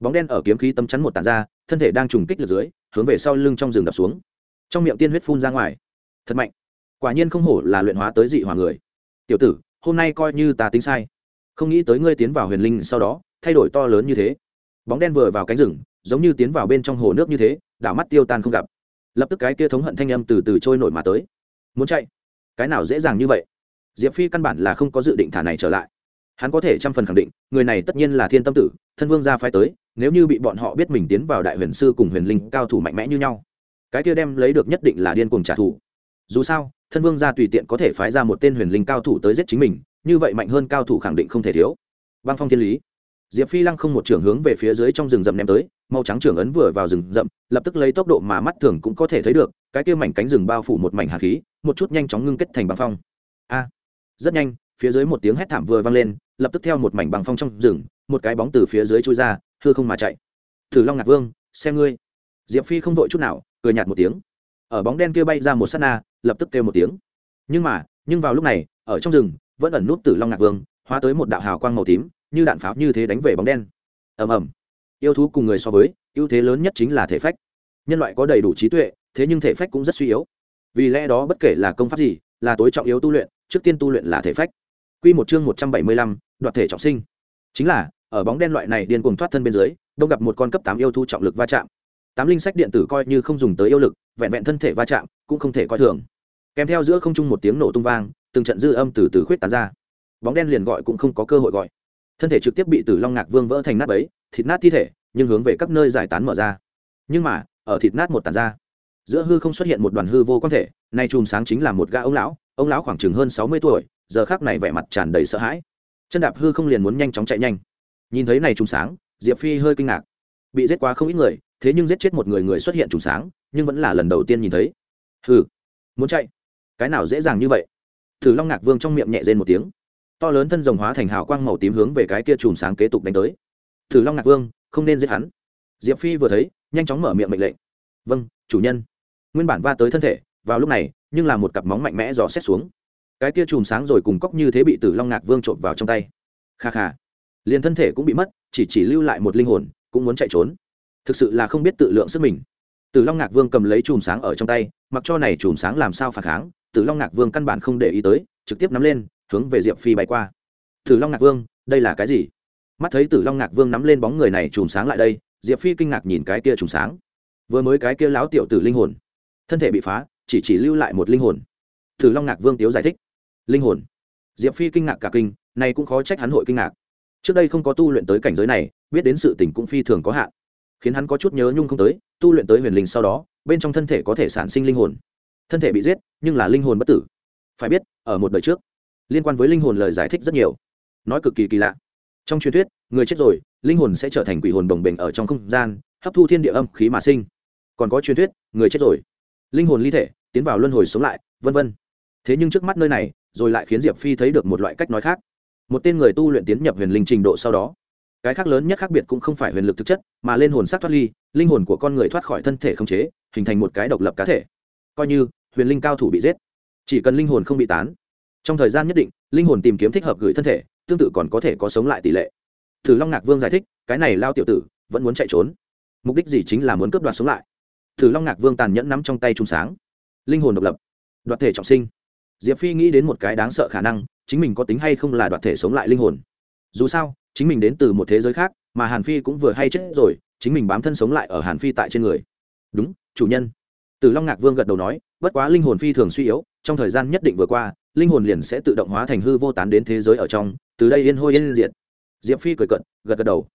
Bóng đen ở kiếm khí tấm chắn một tàn ra, thân thể đang trùng kích lượt dưới, hướng về sau lưng trong rừng đập xuống. Trong miệng tiên huyết phun ra ngoài. Thật mạnh. Quả nhiên không hổ là luyện hóa tới dị hỏa người. Tiểu tử, hôm nay coi như ta tính sai. Không nghĩ tới ngươi tiến vào huyền linh sau đó, thay đổi to lớn như thế bóng đen vừa vào cánh rừng, giống như tiến vào bên trong hồ nước như thế, đảo mắt tiêu tan không gặp. Lập tức cái kia thống hận thanh âm từ từ trôi nổi mà tới. Muốn chạy? Cái nào dễ dàng như vậy? Diệp phi căn bản là không có dự định thả này trở lại. Hắn có thể trăm phần khẳng định, người này tất nhiên là thiên tâm tử, thân vương gia phái tới, nếu như bị bọn họ biết mình tiến vào đại huyền sư cùng huyền linh cao thủ mạnh mẽ như nhau, cái kia đem lấy được nhất định là điên cuồng trả thù. Dù sao, thân vương gia tùy tiện có thể phái ra một tên huyền linh cao thủ tới giết chính mình, như vậy mạnh hơn cao thủ khẳng định không thể thiếu. Băng phong thiên lý diệp phi lăng không một trưởng hướng về phía dưới trong rừng rậm ném tới, màu trắng trưởng ấn vừa vào rừng rậm, lập tức lấy tốc độ mà mắt thường cũng có thể thấy được, cái kia mảnh cánh rừng bao phủ một mảnh hạt khí, một chút nhanh chóng ngưng kết thành băng phong. A à, rất nhanh, phía dưới một tiếng hét thảm vừa vang lên, lập tức theo một mảnh băng phong trong rừng, một cái bóng từ phía dưới chui ra thưa không mà chạy. Thử long ngạc vương, xem ngươi. Diệp phi không vội chút nào, cười nhạt một tiếng. Ở bóng đen kia bay ra một s á t na, lập tức kêu một tiếng. Nhưng mà, nhưng vào lúc này, ở trong rừng, vẫn ẩn nút tử long ngạc vương, hóa tới một đạo hào quang màu tím như đạn pháo như thế đánh về bóng đen. Ầm ầm. Yêu thú cùng người so với, ưu thế lớn nhất chính là thể phách. Nhân loại có đầy đủ trí tuệ, thế nhưng thể phách cũng rất suy yếu. Vì lẽ đó bất kể là công pháp gì, là tối trọng yếu tu luyện, trước tiên tu luyện là thể phách. Q một chương một trăm bảy mươi lăm, đoạt thể trọng sinh. Chính là, ở bóng đen loại này điên cuồng thoát thân bên dưới, đông gặp một con cấp tám yêu thú trọng lực va chạm. Tám linh sách điện tử coi như không dùng tới yêu lực, vẹn vẹn thân thể va chạm, cũng không thể coi thường. Kèm theo giữa không trung một tiếng nổ tung vang, từng trận dư âm từ từ khuyết tán ra. Bóng đen liền gọi cũng không có cơ hội gọi thân thể trực tiếp bị tử long ngạc vương vỡ thành nát bấy, thịt nát thi thể nhưng hướng về các nơi giải tán mở ra. Nhưng mà ở thịt nát một tàn ra giữa hư không xuất hiện một đoàn hư vô quan thể nay chùm sáng chính là một gã ông lão ông lão khoảng chừng hơn sáu mươi tuổi giờ khác này vẻ mặt tràn đầy sợ hãi. Chân đạp hư không liền muốn nhanh chóng chạy nhanh. Nhìn thấy này trùng sáng diệp phi hơi kinh ngạc. Bị giết quá không ít người thế nhưng giết chết một người người xuất hiện trùng sáng nhưng vẫn là lần đầu tiên nhìn thấy. Hừ muốn chạy? Cái nào dễ dàng như vậy? Thử long ngạc vương trong miệng nhẹ rên một tiếng to lớn thân rồng hóa thành hào quang màu tím hướng về cái kia chùm sáng kế tục đánh tới. Thử long ngạc vương, không nên giết hắn. Diệp phi vừa thấy, nhanh chóng mở miệng mệnh lệnh. Vâng chủ nhân. Nguyên bản va tới thân thể, vào lúc này, nhưng là một cặp móng mạnh mẽ dò xét xuống. Cái kia chùm sáng rồi cùng cốc như thế bị tử long ngạc vương trộm vào trong tay. Kha kha. Liền thân thể cũng bị mất, chỉ chỉ lưu lại một linh hồn, cũng muốn chạy trốn. Thực sự là không biết tự lượng sức mình. Tử long ngạc vương cầm lấy chùm sáng ở trong tay, mặc cho này chùm sáng làm sao phản kháng, tử long ngạc vương căn bản không để ý tới, trực tiếp nắm lên hướng về diệp phi bay qua. Tử long ngạc vương, đây là cái gì? Mắt thấy tử long ngạc vương nắm lên bóng người này chùm sáng lại đây, diệp phi kinh ngạc nhìn cái kia chùm sáng. Vừa mới cái kia láo tiểu tử linh hồn. Thân thể bị phá, chỉ chỉ lưu lại một linh hồn. Tử long ngạc vương tiếu giải thích. Linh hồn. Diệp phi kinh ngạc cả kinh này cũng khó trách hắn hội kinh ngạc. Trước đây không có tu luyện tới cảnh giới này, biết đến sự tình cũng phi thường có hạn. Khiến hắn có chút nhớ nhung không tới, tu luyện tới huyền linh sau đó, bên trong thân thể có thể sản sinh linh hồn. Thân thể bị giết, nhưng là linh hồn bất tử. Phải biết, ở một đời trước liên quan với linh hồn lời giải thích rất nhiều. Nói cực kỳ kỳ lạ. Trong truyền thuyết, người chết rồi, linh hồn sẽ trở thành quỷ hồn đồng bình ở trong không gian, hấp thu thiên địa âm khí mà sinh. Còn có truyền thuyết, người chết rồi. Linh hồn ly thể, tiến vào luân hồi sống lại, vân vân. Thế nhưng trước mắt nơi này, rồi lại khiến diệp phi thấy được một loại cách nói khác. Một tên người tu luyện tiến nhập huyền linh trình độ sau đó. Cái khác lớn nhất khác biệt cũng không phải huyền lực thực chất, mà lên hồn sắc thoát ly, linh hồn của con người thoát khỏi thân thể không chế, hình thành một cái độc lập cá thể. Coi như, huyền linh cao thủ bị giết. Chỉ cần linh hồn không bị tán trong thời gian nhất định, linh hồn tìm kiếm thích hợp gửi thân thể, tương tự còn có thể có sống lại tỷ lệ. Thử long ngạc vương giải thích, cái này lao tiểu tử vẫn muốn chạy trốn. Mục đích gì chính là muốn cướp đoạt sống lại. Thử long ngạc vương tàn nhẫn nắm trong tay trung sáng. Linh hồn độc lập. Đoạt thể trọng sinh. Diệp phi nghĩ đến một cái đáng sợ khả năng, chính mình có tính hay không là đoạt thể sống lại linh hồn. Dù sao, chính mình đến từ một thế giới khác, mà hàn phi cũng vừa hay chết rồi, chính mình bám thân sống lại ở hàn phi tại trên người. Đúng, chủ nhân. Từ long ngạc vương gật đầu nói bất quá linh hồn phi thường suy yếu, trong thời gian nhất định vừa qua, linh hồn liền sẽ tự động hóa thành hư vô tán đến thế giới ở trong, từ đây yên hôi yên diệt. Diệp phi cười cận gật gật đầu.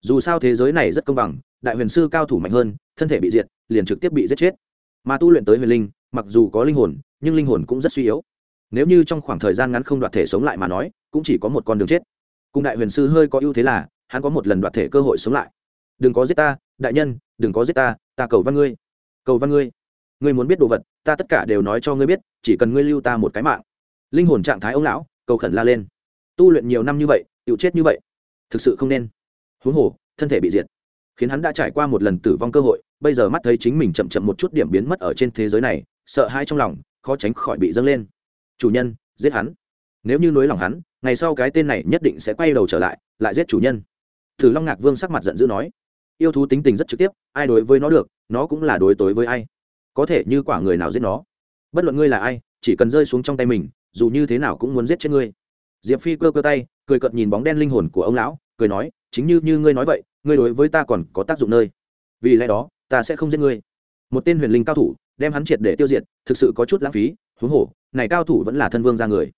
Dù sao thế giới này rất công bằng, đại huyền sư cao thủ mạnh hơn, thân thể bị diệt, liền trực tiếp bị giết chết. Mà tu luyện tới huyền linh, mặc dù có linh hồn, nhưng linh hồn cũng rất suy yếu. Nếu như trong khoảng thời gian ngắn không đoạt thể sống lại mà nói, cũng chỉ có một con đường chết. Cùng đại huyền sư hơi có ưu thế là, hắn có một lần đoạt thể cơ hội sống lại. Đừng có giết ta, đại nhân, đừng có giết ta ta cầu văn ngươi. Cầu văn ngươi? Ngươi muốn biết đồ vật, ta tất cả đều nói cho ngươi biết, chỉ cần ngươi lưu ta một cái mạng. Linh hồn trạng thái ông lão, cầu khẩn la lên. Tu luyện nhiều năm như vậy tự chết như vậy, thực sự không nên. Huống hồ, thân thể bị diệt, khiến hắn đã trải qua một lần tử vong cơ hội, bây giờ mắt thấy chính mình chậm chậm một chút điểm biến mất ở trên thế giới này, sợ hãi trong lòng, khó tránh khỏi bị dâng lên. Chủ nhân, giết hắn. Nếu như nối lòng hắn, ngày sau cái tên này nhất định sẽ quay đầu trở lại lại giết chủ nhân. Thử long ngạc vương sắc mặt giận dữ nói, yêu thú tính tình rất trực tiếp, ai đối với nó được, nó cũng là đối tối với ai có thể như quả người nào giết nó. Bất luận ngươi là ai, chỉ cần rơi xuống trong tay mình, dù như thế nào cũng muốn giết chết ngươi. Diệp phi cơ cơ tay, cười cợt nhìn bóng đen linh hồn của ông lão, cười nói, chính như như ngươi nói vậy, ngươi đối với ta còn có tác dụng nơi. Vì lẽ đó, ta sẽ không giết ngươi. Một tên huyền linh cao thủ, đem hắn triệt để tiêu diệt, thực sự có chút lãng phí, huống hồ, này cao thủ vẫn là thân vương ra người.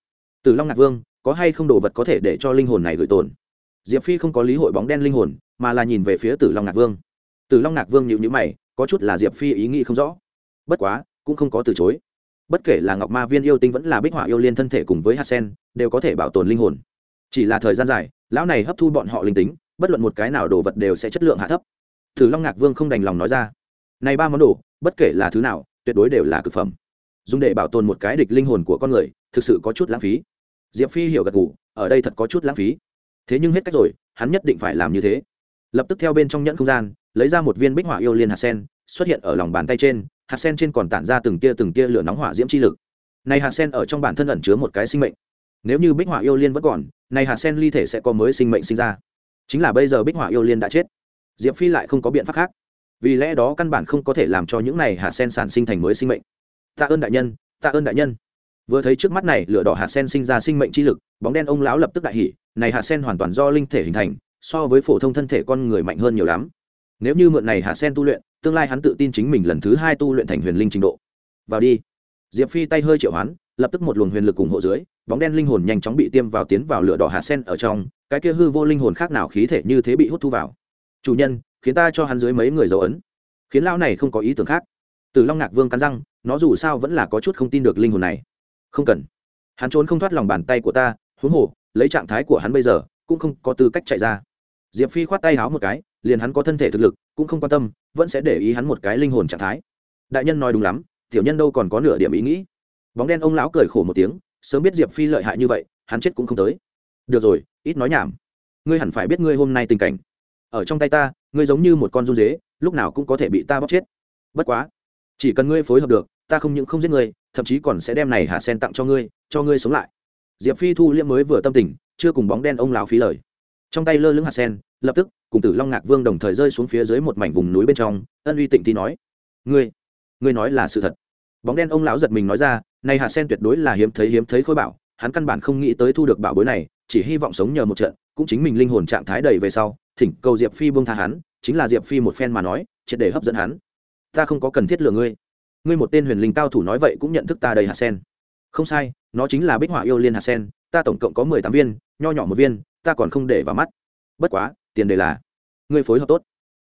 Từ long ngạc vương, có hay không đồ vật có thể để cho linh hồn này gửi tồn? Diệp phi không có lý hội bóng đen linh hồn, mà là nhìn về phía tử long ngạc vương. Tử long ngạc vương nhịu nhữ mày, có chút là diệp phi ý nghĩ không rõ bất quá, cũng không có từ chối. Bất kể là ngọc ma viên yêu tinh vẫn là bích họa yêu liên thân thể cùng với hạt sen, đều có thể bảo tồn linh hồn. Chỉ là thời gian dài, lão này hấp thu bọn họ linh tính, bất luận một cái nào đồ vật đều sẽ chất lượng hạ thấp. Thử long ngạc vương không đành lòng nói ra, này ba món đồ, bất kể là thứ nào, tuyệt đối đều là cực phẩm. Dùng để bảo tồn một cái địch linh hồn của con người, thực sự có chút lãng phí. Diệp phi hiểu gật ngủ ở đây thật có chút lãng phí. Thế nhưng hết cách rồi, hắn nhất định phải làm như thế. Lập tức theo bên trong nhẫn không gian, lấy ra một viên bích họa yêu liên hạt sen, xuất hiện ở lòng bàn tay trên hạt sen trên còn tản ra từng tia từng tia lửa nóng hỏa diễm chi lực. Này hạt sen ở trong bản thân ẩn chứa một cái sinh mệnh. Nếu như bích họa yêu liên vẫn còn, này hạt sen ly thể sẽ có mới sinh mệnh sinh ra. Chính là bây giờ bích họa yêu liên đã chết. Diệp phi lại không có biện pháp khác. Vì lẽ đó căn bản không có thể làm cho những này hạt sen sản sinh thành mới sinh mệnh. Tạ ơn đại nhân, tạ ơn đại nhân. Vừa thấy trước mắt này, lửa đỏ hạt sen sinh ra sinh mệnh chi lực, bóng đen ông lão lập tức đại hỉ, này hạt sen hoàn toàn do linh thể hình thành, so với phổ thông thân thể con người mạnh hơn nhiều lắm nếu như mượn này hạ sen tu luyện, tương lai hắn tự tin chính mình lần thứ hai tu luyện thành huyền linh trình độ. Vào đi. Diệp phi tay hơi triệu hoán, lập tức một luồng huyền lực ủng hộ dưới, bóng đen linh hồn nhanh chóng bị tiêm vào tiến vào lửa đỏ hạ sen ở trong, cái kia hư vô linh hồn khác nào khí thể như thế bị hút thu vào. Chủ nhân, khiến ta cho hắn dưới mấy người dấu ấn. Khiến lão này không có ý tưởng khác. Từ long ngạc vương cắn răng, nó dù sao vẫn là có chút không tin được linh hồn này. Không cần. Hắn trốn không thoát lòng bàn tay của ta, huống hồ, lấy trạng thái của hắn bây giờ, cũng không có tư cách chạy ra. Diệp phi khoát tay háo một cái liền hắn có thân thể thực lực, cũng không quan tâm, vẫn sẽ để ý hắn một cái linh hồn trạng thái. Đại nhân nói đúng lắm, tiểu nhân đâu còn có nửa điểm ý nghĩ. Bóng đen ông lão cười khổ một tiếng, sớm biết diệp phi lợi hại như vậy, hắn chết cũng không tới. Được rồi, ít nói nhảm. Ngươi hẳn phải biết ngươi hôm nay tình cảnh. Ở trong tay ta, ngươi giống như một con run dế, lúc nào cũng có thể bị ta bóc chết. Bất quá, chỉ cần ngươi phối hợp được, ta không những không giết ngươi, thậm chí còn sẽ đem này hạ sen tặng cho ngươi cho ngươi sống lại. Diệp phi thu liễm mới vừa tâm tình, chưa cùng bóng đen ông lão phí lời trong tay lơ lưng hạt sen, lập tức, cùng tử long ngạc vương đồng thời rơi xuống phía dưới một mảnh vùng núi bên trong, ân uy tịnh thi nói, ngươi ngươi nói là sự thật. Bóng đen ông lão giật mình nói ra, này hạt sen tuyệt đối là hiếm thấy hiếm thấy khối bảo, hắn căn bản không nghĩ tới thu được bảo bối này, chỉ hy vọng sống nhờ một trận, cũng chính mình linh hồn trạng thái đầy về sau, thỉnh cầu diệp phi buông tha hắn, chính là diệp phi một phen mà nói, triệt để hấp dẫn hắn. Ta không có cần thiết lừa ngươi. Ngươi một tên huyền linh cao thủ nói vậy cũng nhận thức ta đầy hạt sen. Không sai, nó chính là bích họa yêu liên hạt sen, ta tổng cộng có mười tám viên, nho nhỏ một viên ta còn không để vào mắt. Bất quá, tiền đề là, ngươi phối hợp tốt.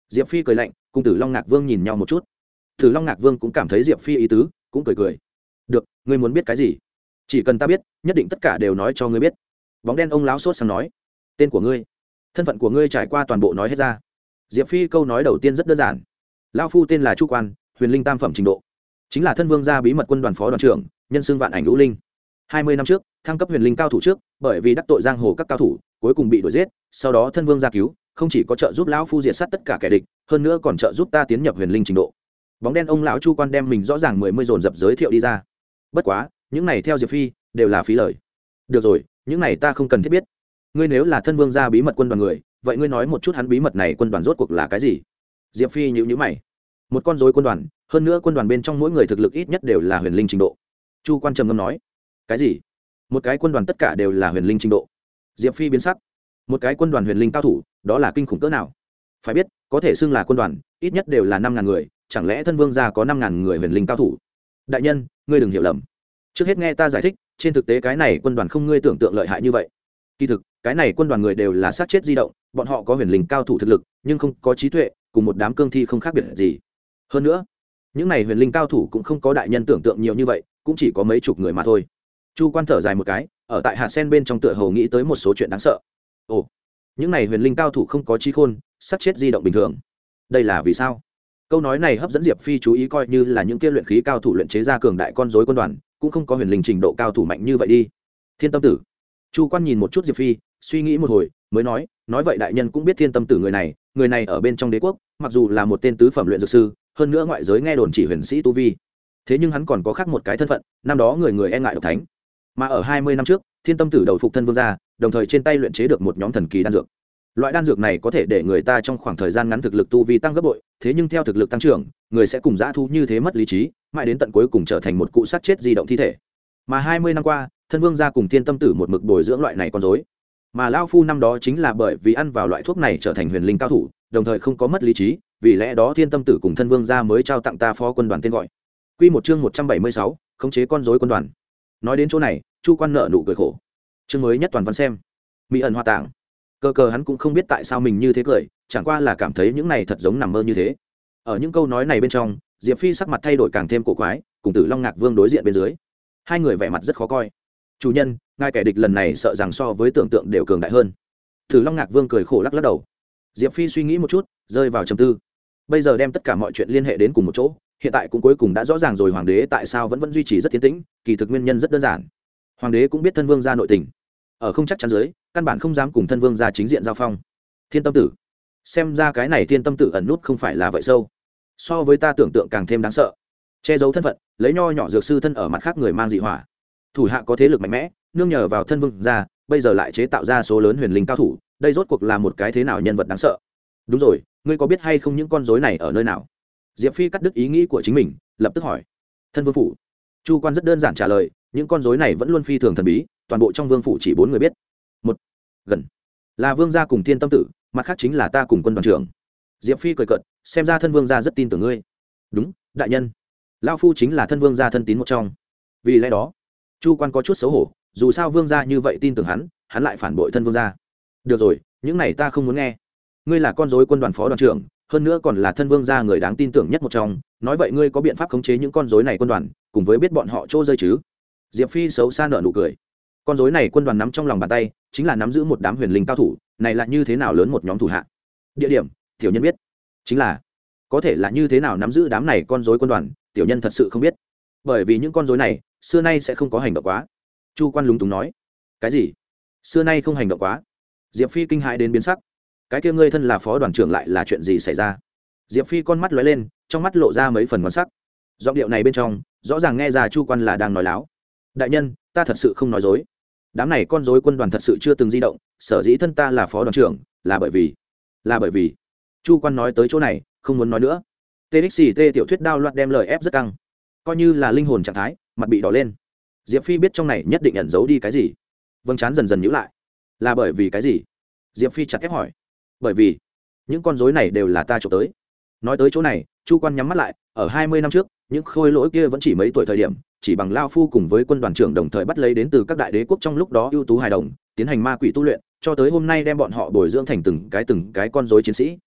Diệp phi cười lạnh, cùng tử long ngạc vương nhìn nhau một chút. Tử long ngạc vương cũng cảm thấy diệp phi ý tứ, cũng cười cười. Được, ngươi muốn biết cái gì? Chỉ cần ta biết, nhất định tất cả đều nói cho ngươi biết. Bóng đen ông lão sốt sang nói, tên của ngươi, thân phận của ngươi trải qua toàn bộ nói hết ra. Diệp phi câu nói đầu tiên rất đơn giản. Lao phu tên là chu quan, huyền linh tam phẩm trình độ. Chính là thân vương gia bí mật quân đoàn phó đoàn trưởng, nhân xưng vạn ảnh lũ linh. Hai mươi năm trước, thăng cấp huyền linh cao thủ trước, bởi vì đắc tội giang hồ các cao thủ cuối cùng bị đuổi giết, sau đó thân vương gia cứu, không chỉ có trợ giúp lão phu diệt sát tất cả kẻ địch, hơn nữa còn trợ giúp ta tiến nhập huyền linh trình độ. Bóng đen ông lão chu quan đem mình rõ ràng mười mươi dồn dập giới thiệu đi ra. Bất quá, những này theo diệp phi, đều là phí lời. Được rồi, những này ta không cần thiết biết. Ngươi nếu là thân vương gia bí mật quân đoàn người, vậy ngươi nói một chút hắn bí mật này quân đoàn rốt cuộc là cái gì? Diệp phi nhữ nhữ mày. Một con dối quân đoàn, hơn nữa quân đoàn bên trong mỗi người thực lực ít nhất đều là huyền linh trình độ. Chu quan trầm ngâm nói. Cái gì? Một cái quân đoàn tất cả đều là huyền linh trình độ diệp phi biến sắc. Một cái quân đoàn huyền linh cao thủ, đó là kinh khủng cỡ nào? Phải biết, có thể xưng là quân đoàn, ít nhất đều là năm ngàn người, chẳng lẽ thân vương gia có năm ngàn người huyền linh cao thủ? Đại nhân, ngươi đừng hiểu lầm. Trước hết nghe ta giải thích, trên thực tế cái này quân đoàn không ngươi tưởng tượng lợi hại như vậy. Kỳ thực, cái này quân đoàn người đều là sát chết di động, bọn họ có huyền linh cao thủ thực lực, nhưng không có trí tuệ, cùng một đám cương thi không khác biệt gì. Hơn nữa, những này huyền linh cao thủ cũng không có đại nhân tưởng tượng nhiều như vậy, cũng chỉ có mấy chục người mà thôi. Chu quan thở dài một cái ở tại hạt sen bên trong tựa hồ nghĩ tới một số chuyện đáng sợ. Ồ, những này huyền linh cao thủ không có trí khôn sắc chết di động bình thường. Đây là vì sao? Câu nói này hấp dẫn diệp phi chú ý coi như là những kia luyện khí cao thủ luyện chế ra cường đại con dối quân đoàn, cũng không có huyền linh trình độ cao thủ mạnh như vậy đi. Thiên tâm tử. Chu quan nhìn một chút diệp phi, suy nghĩ một hồi, mới nói nói vậy đại nhân cũng biết thiên tâm tử người này người này ở bên trong đế quốc, mặc dù là một tên tứ phẩm luyện dược sư, hơn nữa ngoại giới nghe đồn chỉ huyền sĩ tu vi. Thế nhưng hắn còn có khác một cái thân phận, năm đó người người e ngại độc thánh mà ở hai mươi năm trước, thiên tâm tử đầu phục thân vương gia, đồng thời trên tay luyện chế được một nhóm thần kỳ đan dược. Loại đan dược này có thể để người ta trong khoảng thời gian ngắn thực lực tu vi tăng gấp bội, thế nhưng theo thực lực tăng trưởng, người sẽ cùng dã thu như thế mất lý trí, mãi đến tận cuối cùng trở thành một cụ sát chết di động thi thể. Mà hai mươi năm qua, thân vương gia cùng thiên tâm tử một mực bồi dưỡng loại này con dối mà lao phu năm đó chính là bởi vì ăn vào loại thuốc này trở thành huyền linh cao thủ, đồng thời không có mất lý trí, vì lẽ đó thiên tâm tử cùng thân vương gia mới trao tặng ta phó quân đoàn tên gọi. Q một chương một trăm bảy mươi sáu, khống chế con dối quân đoàn nói đến chỗ này, chu quan nợ nụ cười khổ. Chương mới nhất toàn văn xem. Mỹ ẩn hoa tạng. Cơ cờ hắn cũng không biết tại sao mình như thế cười, chẳng qua là cảm thấy những này thật giống nằm mơ như thế. Ở những câu nói này bên trong, diệp phi sắc mặt thay đổi càng thêm cổ quái, cùng tử long ngạc vương đối diện bên dưới. Hai người vẻ mặt rất khó coi. Chủ nhân, ngài kẻ địch lần này sợ rằng so với tưởng tượng đều cường đại hơn. Tử long ngạc vương cười khổ lắc lắc đầu. Diệp phi suy nghĩ một chút, rơi vào trầm tư. Bây giờ đem tất cả mọi chuyện liên hệ đến cùng một chỗ hiện tại cũng cuối cùng đã rõ ràng rồi hoàng đế tại sao vẫn vẫn duy trì rất tiến tĩnh, kỳ thực nguyên nhân rất đơn giản. Hoàng đế cũng biết thân vương ra nội tình. Ở không chắc chắn dưới, căn bản không dám cùng thân vương ra chính diện giao phong. Thiên tâm tử. Xem ra cái này thiên tâm tử ẩn nút không phải là vậy sâu. So với ta tưởng tượng càng thêm đáng sợ. Che giấu thân phận, lấy nho nhỏ dược sư thân ở mặt khác người mang dị hỏa. Thủ hạ có thế lực mạnh mẽ, nương nhờ vào thân vương ra bây giờ lại chế tạo ra số lớn huyền linh cao thủ, đây rốt cuộc là một cái thế nào nhân vật đáng sợ? Đúng rồi, ngươi có biết hay không những con dối này ở nơi nào? Diệp phi cắt đứt ý nghĩ của chính mình, lập tức hỏi. Thân vương phủ? Chu quan rất đơn giản trả lời, những con dối này vẫn luôn phi thường thần bí, toàn bộ trong vương phủ chỉ bốn người biết. Một, gần, là vương gia cùng thiên tâm tử, mặt khác chính là ta cùng quân đoàn trưởng. Diệp phi cười cận xem ra thân vương gia rất tin tưởng ngươi. Đúng, đại nhân. Lao phu chính là thân vương gia thân tín một trong. Vì lẽ đó, chu quan có chút xấu hổ, dù sao vương gia như vậy tin tưởng hắn hắn lại phản bội thân vương gia. Được rồi, những này ta không muốn nghe. Ngươi là con dối quân đoàn phó đoàn trưởng hơn nữa còn là thân vương gia người đáng tin tưởng nhất một trong, nói vậy ngươi có biện pháp khống chế những con dối này quân đoàn, cùng với biết bọn họ chỗ rơi chứ? Diệp phi xấu xa nợ nụ cười. Con dối này quân đoàn nắm trong lòng bàn tay, chính là nắm giữ một đám huyền linh cao thủ, này là như thế nào lớn một nhóm thủ hạ? Địa điểm, tiểu nhân biết. Chính là, có thể là như thế nào nắm giữ đám này con dối quân đoàn, tiểu nhân thật sự không biết. Bởi vì những con dối này, xưa nay sẽ không có hành động quá. Chu quan lúng túng nói. Cái gì? Xưa nay không hành động quá. Diệp phi kinh hãi đến biến sắc cái kia ngươi thân là phó đoàn trưởng lại là chuyện gì xảy ra? Diệp phi con mắt lóe lên, trong mắt lộ ra mấy phần ngon sắc. Giọng điệu này bên trong, rõ ràng nghe ra chu quan là đang nói láo. Đại nhân, ta thật sự không nói dối. Đám này con dối quân đoàn thật sự chưa từng di động, sở dĩ thân ta là phó đoàn trưởng, là bởi vì, là bởi vì. Chu quan nói tới chỗ này, không muốn nói nữa. Txct tiểu thuyết đao loạt đem lời ép rất căng. Coi như là linh hồn trạng thái, mặt bị đỏ lên. Diệp phi biết trong này nhất định ẩn giấu đi cái gì. Vâng chán dần dần nhữ lại. Là bởi vì cái gì? Diệp phi chặt ép hỏi bởi vì những con dối này đều là ta trộm tới. Nói tới chỗ này, chu quan nhắm mắt lại, ở hai mươi năm trước, những khôi lỗi kia vẫn chỉ mấy tuổi thời điểm, chỉ bằng lao phu cùng với quân đoàn trưởng đồng thời bắt lấy đến từ các đại đế quốc trong lúc đó ưu tú hài đồng, tiến hành ma quỷ tu luyện, cho tới hôm nay đem bọn họ bồi dưỡng thành từng cái từng cái con dối chiến sĩ.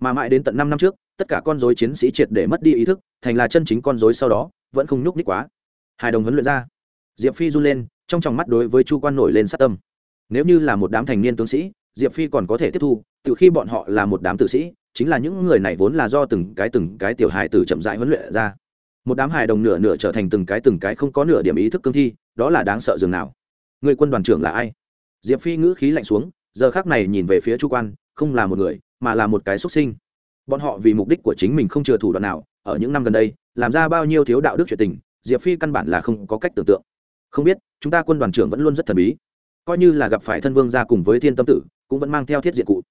Mà mãi đến tận năm năm trước, tất cả con dối chiến sĩ triệt để mất đi ý thức, thành là chân chính con dối sau đó, vẫn không nhúc ních quá. Hài đồng huấn luyện ra. Diệp phi run lên, trong tròng mắt đối với chu quan nổi lên sát tâm. Nếu như là một đám thành niên tướng sĩ diệp phi còn có thể tiếp thu, tự khi bọn họ là một đám tử sĩ, chính là những người này vốn là do từng cái từng cái tiểu hài tử chậm rãi huấn luyện ra. Một đám hài đồng nửa nửa trở thành từng cái từng cái không có nửa điểm ý thức cương thi, đó là đáng sợ dường nào. Người quân đoàn trưởng là ai? Diệp phi ngữ khí lạnh xuống, giờ khác này nhìn về phía chu quan, không là một người, mà là một cái xuất sinh. Bọn họ vì mục đích của chính mình không chừa thủ đoạn nào, ở những năm gần đây, làm ra bao nhiêu thiếu đạo đức chuyện tình, diệp phi căn bản là không có cách tưởng tượng. Không biết, chúng ta quân đoàn trưởng vẫn luôn rất thần bí. Coi như là gặp phải thân vương gia cùng với thiên tâm tử cũng vẫn mang theo thiết diện cụ.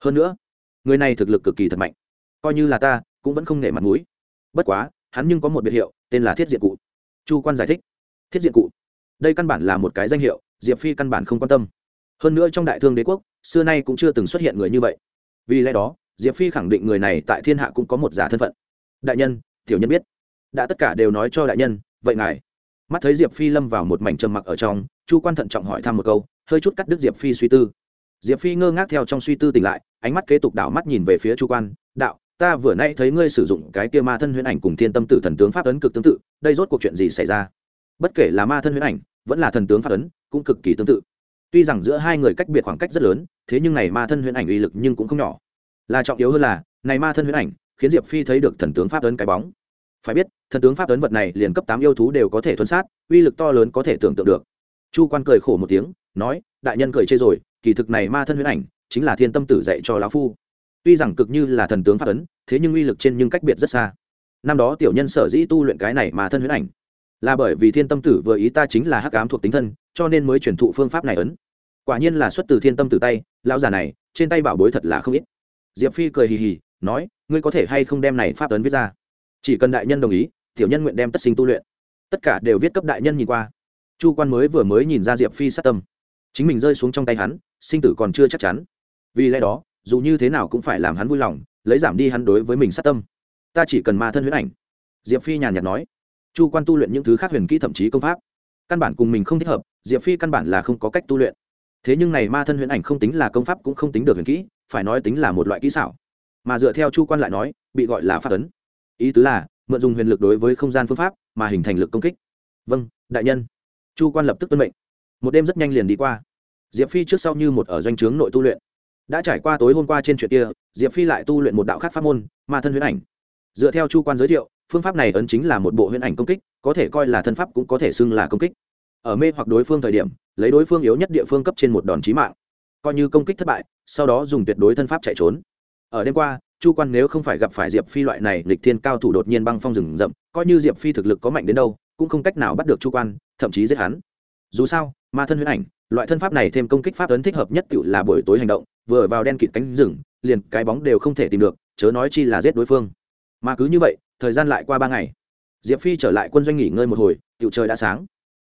Hơn nữa, người này thực lực cực kỳ thật mạnh. Coi như là ta, cũng vẫn không nể mặt mũi. Bất quá, hắn nhưng có một biệt hiệu, tên là thiết diện cụ. Chu quan giải thích. Thiết diện cụ. Đây căn bản là một cái danh hiệu, diệp phi căn bản không quan tâm. Hơn nữa trong đại thương đế quốc, xưa nay cũng chưa từng xuất hiện người như vậy. Vì lẽ đó, diệp phi khẳng định người này tại thiên hạ cũng có một giả thân phận. Đại nhân, tiểu nhân biết. Đã tất cả đều nói cho đại nhân, vậy ngài. Mắt thấy diệp phi lâm vào một mảnh trầm mặc ở trong, chu quan thận trọng hỏi thăm một câu, hơi chút cắt đứt diệp phi suy tư diệp phi ngơ ngác theo trong suy tư tỉnh lại, ánh mắt kế tục đảo mắt nhìn về phía chu quan, đạo, ta vừa nay thấy ngươi sử dụng cái kia ma thân huyễn ảnh cùng thiên tâm tử thần tướng pháp ấn cực tương tự, đây rốt cuộc chuyện gì xảy ra? Bất kể là ma thân huyễn ảnh, vẫn là thần tướng pháp ấn, cũng cực kỳ tương tự. Tuy rằng giữa hai người cách biệt khoảng cách rất lớn, thế nhưng này ma thân huyễn ảnh uy lực nhưng cũng không nhỏ. Là trọng yếu hơn là, này ma thân huyễn ảnh khiến diệp phi thấy được thần tướng pháp ấn cái bóng. Phải biết, thần tướng pháp ấn vật này liền cấp tám yêu thú đều có thể thuần sát, uy lực to lớn có thể tưởng tượng được. Chu quan cười khổ một tiếng, nói, đại nhân cười chê rồi kỳ thực này ma thân huyễn ảnh chính là thiên tâm tử dạy cho lão phu. Tuy rằng cực như là thần tướng pháp ấn, thế nhưng uy lực trên nhưng cách biệt rất xa. Năm đó tiểu nhân sở dĩ tu luyện cái này mà thân huyễn ảnh là bởi vì thiên tâm tử vừa ý ta chính là hắc ám thuộc tính thân, cho nên mới truyền thụ phương pháp này ấn. Quả nhiên là xuất từ thiên tâm tử tay, lão già này, trên tay bảo bối thật là không ít. Diệp phi cười hì hì, nói, ngươi có thể hay không đem này pháp ấn viết ra? Chỉ cần đại nhân đồng ý, tiểu nhân nguyện đem tất sinh tu luyện. Tất cả đều viết cấp đại nhân nhìn qua. Chu quan mới vừa mới nhìn ra diệp phi sát tâm. Chính mình rơi xuống trong tay hắn sinh tử còn chưa chắc chắn. Vì lẽ đó, dù như thế nào cũng phải làm hắn vui lòng, lấy giảm đi hắn đối với mình sát tâm. Ta chỉ cần ma thân huyết ảnh. Diệp phi nhàn nhạt nói. Chu quan tu luyện những thứ khác huyền kỹ thậm chí công pháp. Căn bản cùng mình không thích hợp, diệp phi căn bản là không có cách tu luyện. Thế nhưng này ma thân huyền ảnh không tính là công pháp cũng không tính được huyền kỹ, phải nói tính là một loại kỹ xảo. Mà dựa theo chu quan lại nói, bị gọi là pháp ấn. Ý tứ là, mượn dùng huyền lực đối với không gian phương pháp, mà hình thành lực công kích. Vâng đại nhân. Chu quan lập tức tuân mệnh. Một đêm rất nhanh liền đi qua diệp phi trước sau như một ở doanh trướng nội tu luyện. Đã trải qua tối hôm qua trên chuyện kia, diệp phi lại tu luyện một đạo khác pháp môn, ma thân huyễn ảnh. Dựa theo chu quan giới thiệu, phương pháp này ấn chính là một bộ huyễn ảnh công kích, có thể coi là thân pháp cũng có thể xưng là công kích. Ở mê hoặc đối phương thời điểm, lấy đối phương yếu nhất địa phương cấp trên một đòn chí mạng, coi như công kích thất bại, sau đó dùng tuyệt đối thân pháp chạy trốn. Ở đêm qua, chu quan nếu không phải gặp phải diệp phi loại này lịch thiên cao thủ đột nhiên băng phong rừng rậm, coi như diệp phi thực lực có mạnh đến đâu, cũng không cách nào bắt được chu quan, thậm chí giết hắn dù sao, ma thân huyễn ảnh, loại thân pháp này thêm công kích pháp ấn thích hợp nhất tự là buổi tối hành động, vừa vào đen kịt cánh rừng, liền cái bóng đều không thể tìm được, chớ nói chi là giết đối phương. Mà cứ như vậy, thời gian lại qua ba ngày. Diệp phi trở lại quân doanh nghỉ ngơi một hồi, tựu trời đã sáng.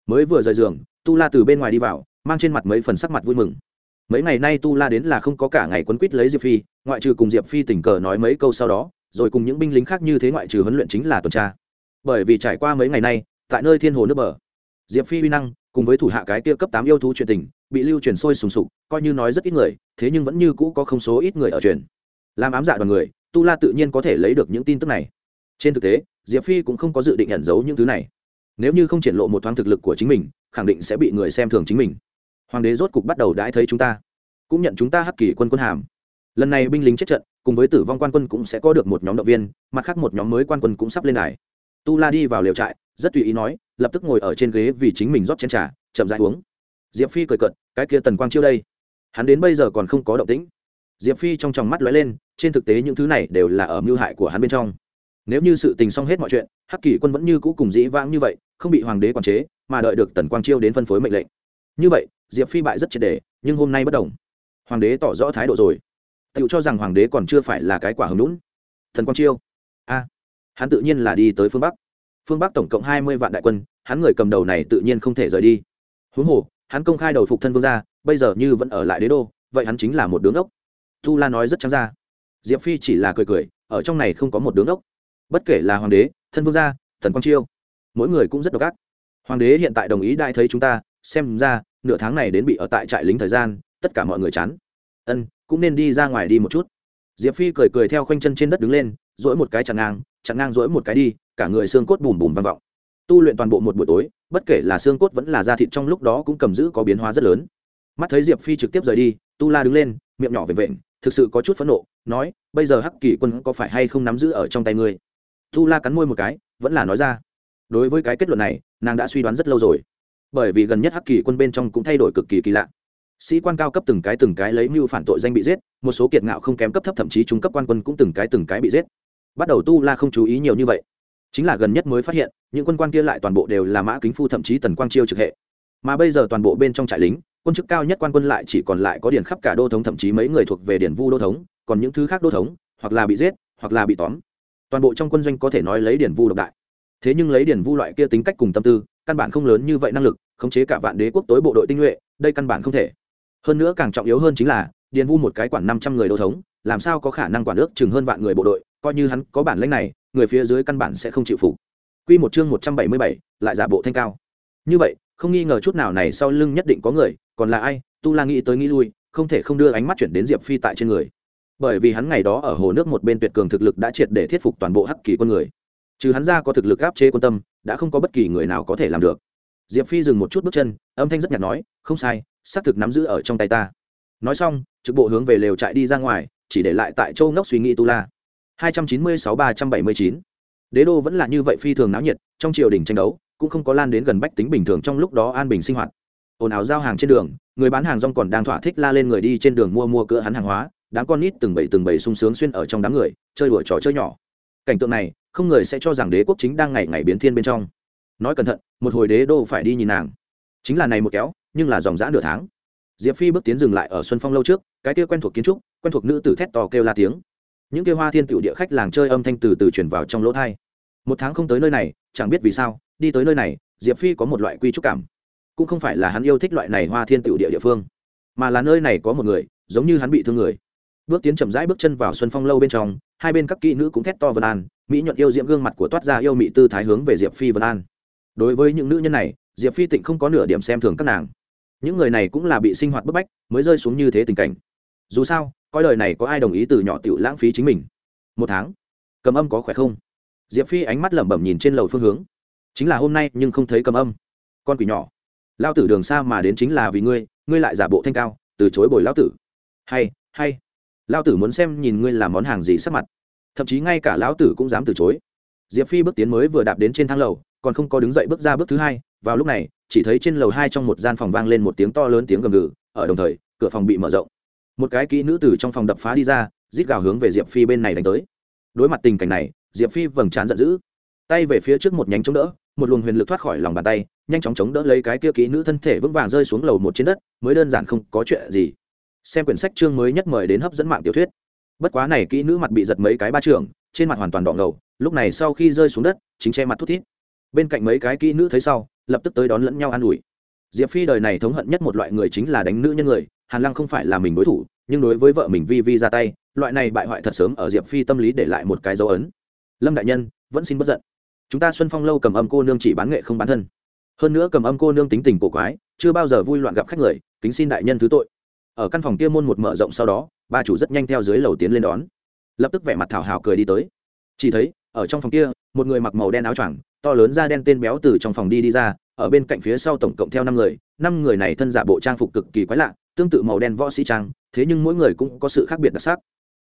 Mới vừa rời giường, tu la từ bên ngoài đi vào, mang trên mặt mấy phần sắc mặt vui mừng. Mấy ngày nay tu la đến là không có cả ngày quấn quýt lấy diệp phi, ngoại trừ cùng diệp phi tình cờ nói mấy câu sau đó, rồi cùng những binh lính khác như thế ngoại trừ huấn luyện chính là tuần tra. Bởi vì trải qua mấy ngày nay, tại nơi thiên hồ nước bờ, diệp phi uy năng cùng với thủ hạ cái kia cấp tám yêu thú truyền tình, bị lưu truyền sôi sùng sục, coi như nói rất ít người, thế nhưng vẫn như cũ có không số ít người ở truyền. Làm ám dạ đoàn người, tu la tự nhiên có thể lấy được những tin tức này. Trên thực tế, diệp phi cũng không có dự định ẩn giấu những thứ này. Nếu như không triển lộ một thoáng thực lực của chính mình, khẳng định sẽ bị người xem thường chính mình. Hoàng đế rốt cục bắt đầu đãi thấy chúng ta. Cũng nhận chúng ta hắc kỳ quân quân hàm. Lần này binh lính chết trận, cùng với tử vong quan quân cũng sẽ có được một nhóm động viên, mặt khác một nhóm mới quan quân cũng sắp lên đài. Tu la đi vào liều trại, rất tùy ý nói lập tức ngồi ở trên ghế vì chính mình rót chén trà chậm dãi uống. Diệp phi cười cợt, cái kia tần quang chiêu đây. Hắn đến bây giờ còn không có động tĩnh. Diệp phi trong tròng mắt lóe lên trên thực tế những thứ này đều là ở mưu hại của hắn bên trong. Nếu như sự tình xong hết mọi chuyện hắc Kỷ quân vẫn như cũ cùng dĩ vãng như vậy không bị hoàng đế quản chế mà đợi được tần quang chiêu đến phân phối mệnh lệnh. Như vậy diệp phi bại rất triệt đề nhưng hôm nay bất đồng. Hoàng đế tỏ rõ thái độ rồi. Tiểu cho rằng hoàng đế còn chưa phải là cái quả hứng lũn thần quang chiêu. A hắn tự nhiên là đi tới phương bắc phương bắc tổng cộng hai mươi vạn đại quân, hắn người cầm đầu này tự nhiên không thể rời đi. Huống hồ, hắn công khai đầu phục thân vương gia, bây giờ như vẫn ở lại đế đô, vậy hắn chính là một đứng ốc tu la nói rất trắng ra. Diệp phi chỉ là cười cười, ở trong này không có một đứng ốc bất kể là hoàng đế, thân vương gia, thần quang chiêu, mỗi người cũng rất độc ác. Hoàng đế hiện tại đồng ý đại thấy chúng ta, xem ra, nửa tháng này đến bị ở tại trại lính thời gian, tất cả mọi người chán. Ân, cũng nên đi ra ngoài đi một chút. Diệp phi cười cười theo khoanh chân trên đất đứng lên dỗi một cái chặn ngang chặn ngang dỗi một cái đi cả người xương cốt bùm bùm vang vọng. Tu luyện toàn bộ một buổi tối, bất kể là xương cốt vẫn là da thịt trong lúc đó cũng cầm giữ có biến hóa rất lớn. Mắt thấy diệp phi trực tiếp rời đi, tu la đứng lên, miệng nhỏ vểnh vểnh, thực sự có chút phẫn nộ, nói, bây giờ hắc kỳ quân có phải hay không nắm giữ ở trong tay ngươi? Tu la cắn môi một cái, vẫn là nói ra. Đối với cái kết luận này, nàng đã suy đoán rất lâu rồi. Bởi vì gần nhất hắc kỳ quân bên trong cũng thay đổi cực kỳ kỳ lạ. Sĩ quan cao cấp từng cái từng cái lấy mưu phản tội danh bị giết, một số kiệt ngạo không kém cấp thấp thậm chí trung cấp quan quân cũng từng cái từng cái bị giết. Bắt đầu tu la không chú ý nhiều như vậy chính là gần nhất mới phát hiện, những quân quan kia lại toàn bộ đều là mã kính phu thậm chí tần quang chiêu trực hệ. Mà bây giờ toàn bộ bên trong trại lính, quân chức cao nhất quan quân lại chỉ còn lại có điển khắp cả đô thống thậm chí mấy người thuộc về điển vu đô thống, còn những thứ khác đô thống, hoặc là bị giết, hoặc là bị tóm. Toàn bộ trong quân doanh có thể nói lấy điển vu độc đại. Thế nhưng lấy điển vu loại kia tính cách cùng tâm tư, căn bản không lớn như vậy năng lực, khống chế cả vạn đế quốc tối bộ đội tinh nhuệ, đây căn bản không thể. Hơn nữa càng trọng yếu hơn chính là điển vu một cái quản năm trăm người đô thống, làm sao có khả năng quản ước chừng hơn vạn người bộ đội, coi như hắn có bản lãnh này người phía dưới căn bản sẽ không chịu phục Quy một chương một trăm bảy mươi bảy, lại giả bộ thanh cao. Như vậy, không nghi ngờ chút nào này sau lưng nhất định có người, còn là ai? Tu La nghĩ tới nghĩ lui, không thể không đưa ánh mắt chuyển đến Diệp Phi tại trên người. Bởi vì hắn ngày đó ở hồ nước một bên tuyệt cường thực lực đã triệt để thiết phục toàn bộ hắc kỳ quân người. Trừ hắn ra có thực lực áp chế quân tâm, đã không có bất kỳ người nào có thể làm được. Diệp Phi dừng một chút bước chân, âm thanh rất nhạt nói, "Không sai, xác thực nắm giữ ở trong tay ta." Nói xong, trực bộ hướng về lều trại đi ra ngoài, chỉ để lại tại Châu Ngốc suy nghĩ Tu La. 296-379 đế đô vẫn là như vậy phi thường náo nhiệt, trong triều đình tranh đấu cũng không có lan đến gần bách tính bình thường trong lúc đó an bình sinh hoạt. Ồn ào giao hàng trên đường, người bán hàng rong còn đang thỏa thích la lên người đi trên đường mua mua cửa hắn hàng hóa, đám con nít từng bầy từng bầy sung sướng xuyên ở trong đám người, chơi đùa trò chơi nhỏ. Cảnh tượng này, không người sẽ cho rằng đế quốc chính đang ngày ngày biến thiên bên trong. Nói cẩn thận, một hồi đế đô phải đi nhìn nàng. Chính là này một kéo, nhưng là dòng dã nửa tháng. Diệp phi bước tiến dừng lại ở xuân phong lâu trước, cái kia quen thuộc kiến trúc, quen thuộc nữ tử thét to kêu la tiếng những kia hoa thiên tiểu địa khách làng chơi âm thanh từ từ chuyển vào trong lỗ thai. Một tháng không tới nơi này, chẳng biết vì sao, đi tới nơi này, diệp phi có một loại quy trúc cảm. Cũng không phải là hắn yêu thích loại này hoa thiên tiểu địa địa phương, mà là nơi này có một người, giống như hắn bị thương người. Bước tiến chậm rãi bước chân vào xuân phong lâu bên trong, hai bên các kỹ nữ cũng thét to vân an, mỹ nhuận yêu diễm gương mặt của toát ra yêu mị tư thái hướng về diệp phi vân an. Đối với những nữ nhân này, diệp phi tịnh không có nửa điểm xem thường các nàng. Những người này cũng là bị sinh hoạt bức bách, mới rơi xuống như thế tình cảnh. Dù sao coi lời này có ai đồng ý từ nhỏ tiểu lãng phí chính mình? Một tháng. Cầm âm có khỏe không? Diệp phi ánh mắt lẩm bẩm nhìn trên lầu phương hướng. Chính là hôm nay nhưng không thấy cầm âm. Con quỷ nhỏ. Lao tử đường xa mà đến chính là vì ngươi ngươi lại giả bộ thanh cao, từ chối bồi lao tử. Hay hay. Lao tử muốn xem nhìn ngươi làm món hàng gì sắc mặt. Thậm chí ngay cả lão tử cũng dám từ chối. Diệp phi bước tiến mới vừa đạp đến trên thang lầu, còn không có đứng dậy bước ra bước thứ hai, vào lúc này, chỉ thấy trên lầu hai trong một gian phòng vang lên một tiếng to lớn tiếng gầm gừ, ở đồng thời, cửa phòng bị mở rộng một cái kỹ nữ tử trong phòng đập phá đi ra, rít gào hướng về diệp phi bên này đánh tới. Đối mặt tình cảnh này, diệp phi vầng trán giận dữ. Tay về phía trước một nhánh chống đỡ, một luồng huyền lực thoát khỏi lòng bàn tay, nhanh chóng chống đỡ lấy cái kia kỹ nữ thân thể vững vàng rơi xuống lầu một trên đất, mới đơn giản không có chuyện gì. Xem quyển sách chương mới nhất mời đến hấp dẫn mạng tiểu thuyết. Bất quá này kỹ nữ mặt bị giật mấy cái ba trường, trên mặt hoàn toàn đỏ ngầu, lúc này sau khi rơi xuống đất, chính che mặt thút thít. Bên cạnh mấy cái kỹ nữ thấy sau, lập tức tới đón lẫn nhau an ủi. Diệp phi đời này thống hận nhất một loại người chính là đánh nữ nhân người hàn lăng không phải là mình đối thủ, nhưng đối với vợ mình vi vi ra tay, loại này bại hoại thật sớm ở diệp phi tâm lý để lại một cái dấu ấn. Lâm đại nhân, vẫn xin bất giận. Chúng ta xuân phong lâu cầm âm cô nương chỉ bán nghệ không bán thân. Hơn nữa cầm âm cô nương tính tình cổ quái, chưa bao giờ vui loạn gặp khách người, kính xin đại nhân thứ tội. Ở căn phòng kia môn một mở rộng sau đó, ba chủ rất nhanh theo dưới lầu tiến lên đón. Lập tức vẻ mặt thảo hào cười đi tới. Chỉ thấy, ở trong phòng kia, một người mặc màu đen áo choàng, to lớn da đen tên béo từ trong phòng đi đi ra, ở bên cạnh phía sau tổng cộng theo năm người năm người này thân giả bộ trang phục cực kỳ quái lạ tương tự màu đen võ sĩ trang, thế nhưng mỗi người cũng có sự khác biệt đặc sắc.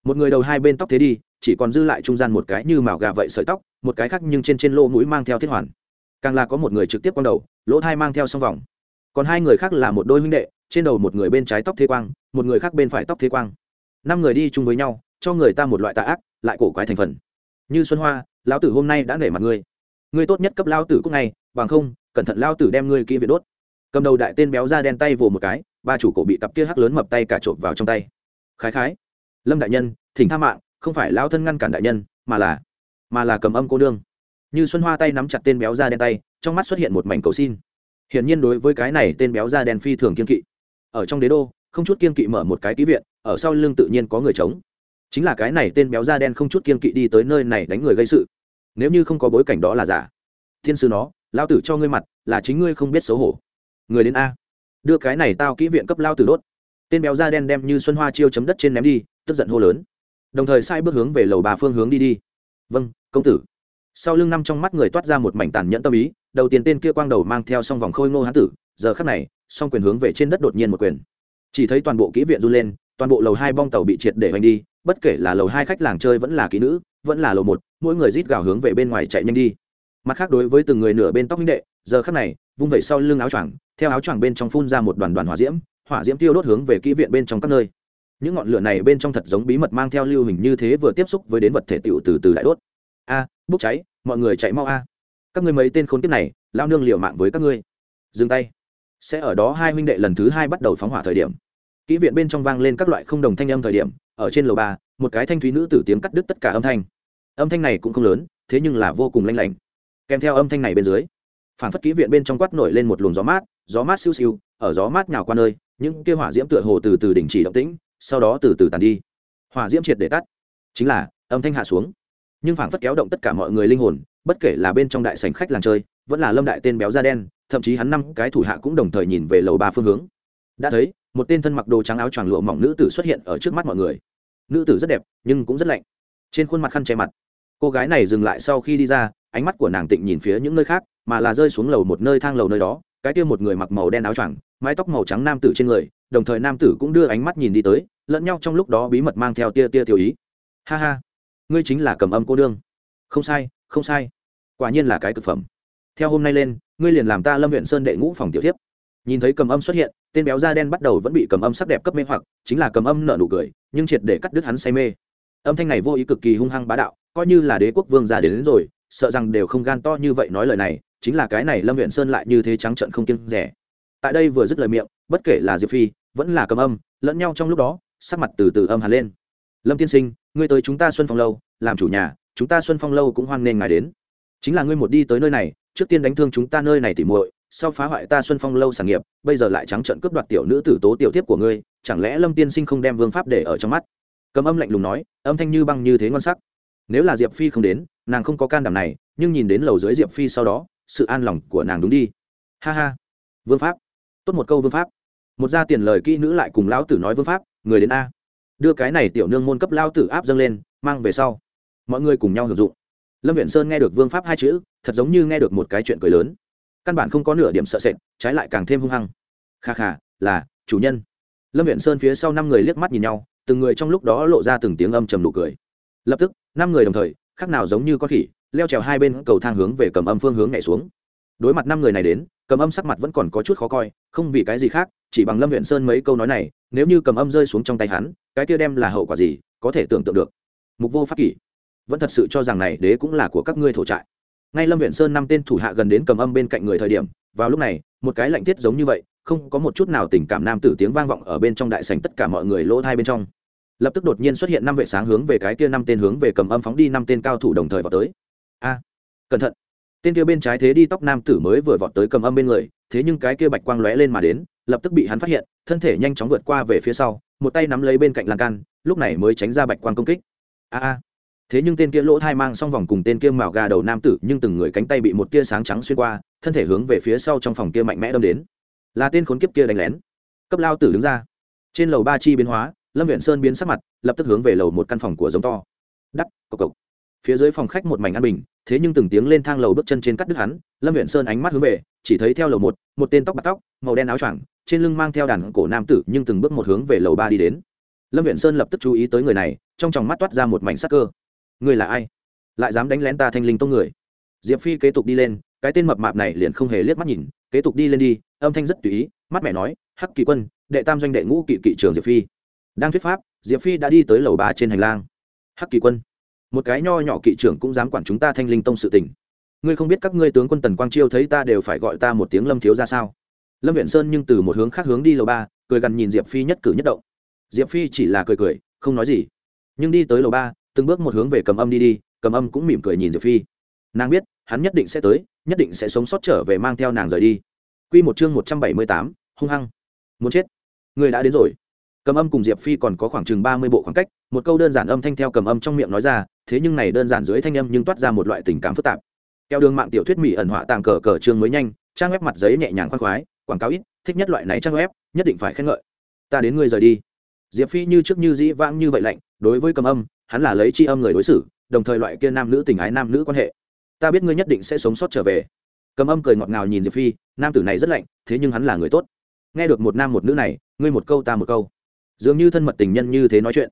Một người đầu hai bên tóc thế đi, chỉ còn dư lại trung gian một cái như màu gà vậy sợi tóc, một cái khác nhưng trên trên lỗ mũi mang theo thiết hoàn. Càng là có một người trực tiếp quang đầu, lỗ thai mang theo song vòng. Còn hai người khác là một đôi huynh đệ, trên đầu một người bên trái tóc thế quang, một người khác bên phải tóc thế quang. Năm người đi chung với nhau, cho người ta một loại tà ác, lại cổ quái thành phần. Như xuân hoa, lão tử hôm nay đã nể mặt ngươi. Ngươi tốt nhất cấp lao tử cúc này bằng không, cẩn thận lao tử đem ngươi kỹ viện đốt. Cầm đầu đại tên béo da đen tay vồ một cái ba chủ cổ bị cặp kia hắc lớn mập tay cả trộm vào trong tay. Khái khái, lâm đại nhân, thỉnh tha mạng, không phải lao thân ngăn cản đại nhân, mà là mà là cầm âm cô nương. Như xuân hoa tay nắm chặt tên béo da đen tay, trong mắt xuất hiện một mảnh cầu xin. Hiển nhiên đối với cái này tên béo da đen phi thường kiên kỵ. Ở trong đế đô, không chút kiên kỵ mở một cái ký viện, ở sau lưng tự nhiên có người chống chính là cái này tên béo da đen không chút kiên kỵ đi tới nơi này đánh người gây sự. Nếu như không có bối cảnh đó là giả. Thiên sư nó, lao tử cho ngươi mặt, là chính ngươi không biết xấu hổ. Người đến a đưa cái này tao kỹ viện cấp lao tử đốt. Tên béo da đen đem như xuân hoa chiêu chấm đất trên ném đi, tức giận hô lớn. Đồng thời sai bước hướng về lầu bà phương hướng đi đi. Vâng công tử. Sau lưng năm trong mắt người toát ra một mảnh tàn nhẫn tâm ý, đầu tiên tên kia quang đầu mang theo xong vòng khôi ngô hán tử, giờ khắc này, song quyền hướng về trên đất đột nhiên một quyền. Chỉ thấy toàn bộ kỹ viện run lên, toàn bộ lầu hai bong tàu bị triệt để hoành đi, bất kể là lầu hai khách làng chơi vẫn là kỹ nữ, vẫn là lầu một, mỗi người rít gào hướng về bên ngoài chạy nhanh đi. Mặt khác đối với từng người nửa bên tóc minh đệ, giờ khắc này, vung vẩy sau lưng áo choàng theo áo choàng bên trong phun ra một đoàn đoàn hỏa diễm hỏa diễm tiêu đốt hướng về kỹ viện bên trong các nơi. Những ngọn lửa này bên trong thật giống bí mật mang theo lưu hình như thế vừa tiếp xúc với đến vật thể tựu từ từ đại đốt. A, bốc cháy, mọi người chạy mau a. Các ngươi mấy tên khốn kiếp này, lao nương liều mạng với các ngươi. Dừng tay. Sẽ ở đó hai huynh đệ lần thứ hai bắt đầu phóng hỏa thời điểm. Kỹ viện bên trong vang lên các loại không đồng thanh âm thời điểm, ở trên lầu ba, một cái thanh thúy nữ tử tiếng cắt đứt tất cả âm thanh. Âm thanh này cũng không lớn, thế nhưng là vô cùng lanh lảnh. Kèm theo âm thanh này bên dưới phản phất kỹ viện bên trong quát nổi lên một luồng gió mát gió mát siêu siêu, ở gió mát nhào qua nơi, những kia hỏa diễm tựa hồ từ từ đình chỉ động tĩnh, sau đó từ từ tàn đi. Hỏa diễm triệt để tắt. Chính là, âm thanh hạ xuống. Nhưng phản phất kéo động tất cả mọi người linh hồn, bất kể là bên trong đại sảnh khách làng chơi, vẫn là lâm đại tên béo da đen, thậm chí hắn năm cái thủ hạ cũng đồng thời nhìn về lầu ba phương hướng. Đã thấy, một tên thân mặc đồ trắng áo choàng lụa mỏng nữ tử xuất hiện ở trước mắt mọi người. Nữ tử rất đẹp, nhưng cũng rất lạnh. Trên khuôn mặt khăn che mặt. Cô gái này dừng lại sau khi đi ra, ánh mắt của nàng tịnh nhìn phía những nơi khác mà là rơi xuống lầu một nơi thang lầu nơi đó cái kia một người mặc màu đen áo choàng mái tóc màu trắng nam tử trên người đồng thời nam tử cũng đưa ánh mắt nhìn đi tới lẫn nhau trong lúc đó bí mật mang theo tia tia tiểu ý. Ha ha ngươi chính là cầm âm cô đương. Không sai không sai. Quả nhiên là cái cực phẩm. Theo hôm nay lên ngươi liền làm ta lâm huyện sơn đệ ngũ phòng tiểu tiếp nhìn thấy cầm âm xuất hiện tên béo da đen bắt đầu vẫn bị cầm âm sắc đẹp cấp mê hoặc chính là cầm âm nợ nụ cười nhưng triệt để cắt đứt hắn say mê. Âm thanh này vô ý cực kỳ hung hăng bá đạo coi như là đế quốc vương già đến, đến rồi sợ rằng đều không gan to như vậy nói lời này chính là cái này lâm huyện sơn lại như thế trắng trận không kiêng rẻ. Tại đây vừa dứt lời miệng, bất kể là diệp phi, vẫn là cầm âm, lẫn nhau trong lúc đó, sắc mặt từ từ âm hẳn lên. Lâm tiên sinh, ngươi tới chúng ta xuân phong lâu, làm chủ nhà, chúng ta xuân phong lâu cũng hoan nghênh ngài đến. Chính là ngươi một đi tới nơi này, trước tiên đánh thương chúng ta nơi này tỉ muội, sau phá hoại ta xuân phong lâu sản nghiệp, bây giờ lại trắng trợn cướp đoạt tiểu nữ tử tố tiểu tiếp của ngươi, chẳng lẽ lâm tiên sinh không đem vương pháp để ở trong mắt? Cầm âm lạnh lùng nói, âm thanh như băng như thế ngon sắc. Nếu là diệp phi không đến, nàng không có can đảm này, nhưng nhìn đến lầu dưới diệp phi sau đó sự an lòng của nàng đúng đi. Ha ha. Vương pháp. Tốt một câu vương pháp. Một gia tiền lời kỹ nữ lại cùng lão tử nói vương pháp, người đến a. Đưa cái này tiểu nương môn cấp lao tử áp dâng lên, mang về sau. Mọi người cùng nhau hưởng dụng. Lâm viện sơn nghe được vương pháp hai chữ, thật giống như nghe được một cái chuyện cười lớn. Căn bản không có nửa điểm sợ sệt, trái lại càng thêm hung hăng. Kha kha, là, chủ nhân. Lâm viện sơn phía sau năm người liếc mắt nhìn nhau, từng người trong lúc đó lộ ra từng tiếng âm trầm nụ cười. Lập tức, năm người đồng thời, khác nào giống như con khỉ leo trèo hai bên cầu thang hướng về cầm âm phương hướng nhảy xuống. Đối mặt năm người này đến, cầm âm sắc mặt vẫn còn có chút khó coi, không vì cái gì khác, chỉ bằng lâm huyện sơn mấy câu nói này, nếu như cầm âm rơi xuống trong tay hắn, cái kia đem là hậu quả gì, có thể tưởng tượng được. Mục vô pháp kỷ. Vẫn thật sự cho rằng này đế cũng là của các ngươi thổ trại. Ngay lâm huyện sơn năm tên thủ hạ gần đến cầm âm bên cạnh người thời điểm, vào lúc này, một cái lạnh tiết giống như vậy, không có một chút nào tình cảm nam tử tiếng vang vọng ở bên trong đại sành tất cả mọi người lỗ thai bên trong. Lập tức đột nhiên xuất hiện năm vệ sáng hướng về cái kia năm tên hướng về cầm âm phóng đi năm tên cao thủ đồng thời vào tới a, cẩn thận. Tên kia bên trái thế đi tóc nam tử mới vừa vọt tới cầm âm bên người, thế nhưng cái kia bạch quang lóe lên mà đến, lập tức bị hắn phát hiện, thân thể nhanh chóng vượt qua về phía sau, một tay nắm lấy bên cạnh lan can, lúc này mới tránh ra bạch quang công kích. A a. Thế nhưng tên kia lỗ thai mang xong vòng cùng tên kia mào gà đầu nam tử, nhưng từng người cánh tay bị một tia sáng trắng xuyên qua, thân thể hướng về phía sau trong phòng kia mạnh mẽ đâm đến. Là tên khốn kiếp kia đánh lén. Cấp lao tử đứng ra. Trên lầu ba chi biến hóa, lâm viện sơn biến sắc mặt, lập tức hướng về lầu một căn phòng của giống to. Đắp cộc cộc phía dưới phòng khách một mảnh an bình, thế nhưng từng tiếng lên thang lầu bước chân trên cắt đứt hắn, lâm huyện sơn ánh mắt hướng về, chỉ thấy theo lầu một một tên tóc bạc tóc, màu đen áo choàng, trên lưng mang theo đàn cổ nam tử nhưng từng bước một hướng về lầu ba đi đến. Lâm huyện sơn lập tức chú ý tới người này, trong tròng mắt toát ra một mảnh sắc cơ. Người là ai? Lại dám đánh lén ta thanh linh tông người? Diệp phi kế tục đi lên, cái tên mập mạp này liền không hề liếc mắt nhìn, kế tục đi lên đi, âm thanh rất tùy ý, mắt mẹ nói, hắc kỳ quân, đệ tam doanh đệ ngũ kỵ kỵ trường diệp phi. Đang thuyết pháp, diệp phi đã đi tới lầu ba trên hành lang. Hắc kỳ quân một cái nho nhỏ kỵ trưởng cũng dám quản chúng ta thanh linh tông sự tình. Ngươi không biết các ngươi tướng quân tần quang chiêu thấy ta đều phải gọi ta một tiếng lâm thiếu ra sao? Lâm viện sơn nhưng từ một hướng khác hướng đi lầu ba, cười gần nhìn diệp phi nhất cử nhất động. Diệp phi chỉ là cười cười, không nói gì. Nhưng đi tới lầu ba, từng bước một hướng về cầm âm đi đi, cầm âm cũng mỉm cười nhìn diệp phi. Nàng biết, hắn nhất định sẽ tới, nhất định sẽ sống sót trở về mang theo nàng rời đi. Q một chương một trăm bảy mươi tám, hung hăng. Muốn chết. Người đã đến rồi. Cầm âm cùng diệp phi còn có khoảng chừng ba mươi bộ khoảng cách, một câu đơn giản âm thanh theo cầm âm trong miệng nói ra thế nhưng này đơn giản dưới thanh âm nhưng toát ra một loại tình cảm phức tạp. Theo đường mạng tiểu thuyết mỹ ẩn họa tàng cờ cờ chương mới nhanh, trang web mặt giấy nhẹ nhàng khoan khoái, quảng cáo ít, thích nhất loại này trang web, nhất định phải khen ngợi. Ta đến ngươi rời đi. Diệp phi như trước như dĩ vãng như vậy lạnh, đối với cầm âm, hắn là lấy c h i âm người đối xử, đồng thời loại kia nam nữ tình ái nam nữ quan hệ. Ta biết ngươi nhất định sẽ sống sót trở về. Cầm âm cười ngọt ngào nhìn diệp phi, nam tử này rất lạnh, thế nhưng hắn là người tốt. Nghe được một nam một nữ này, ngươi một câu ta một câu. Dường như thân mật tình nhân như thế nói chuyện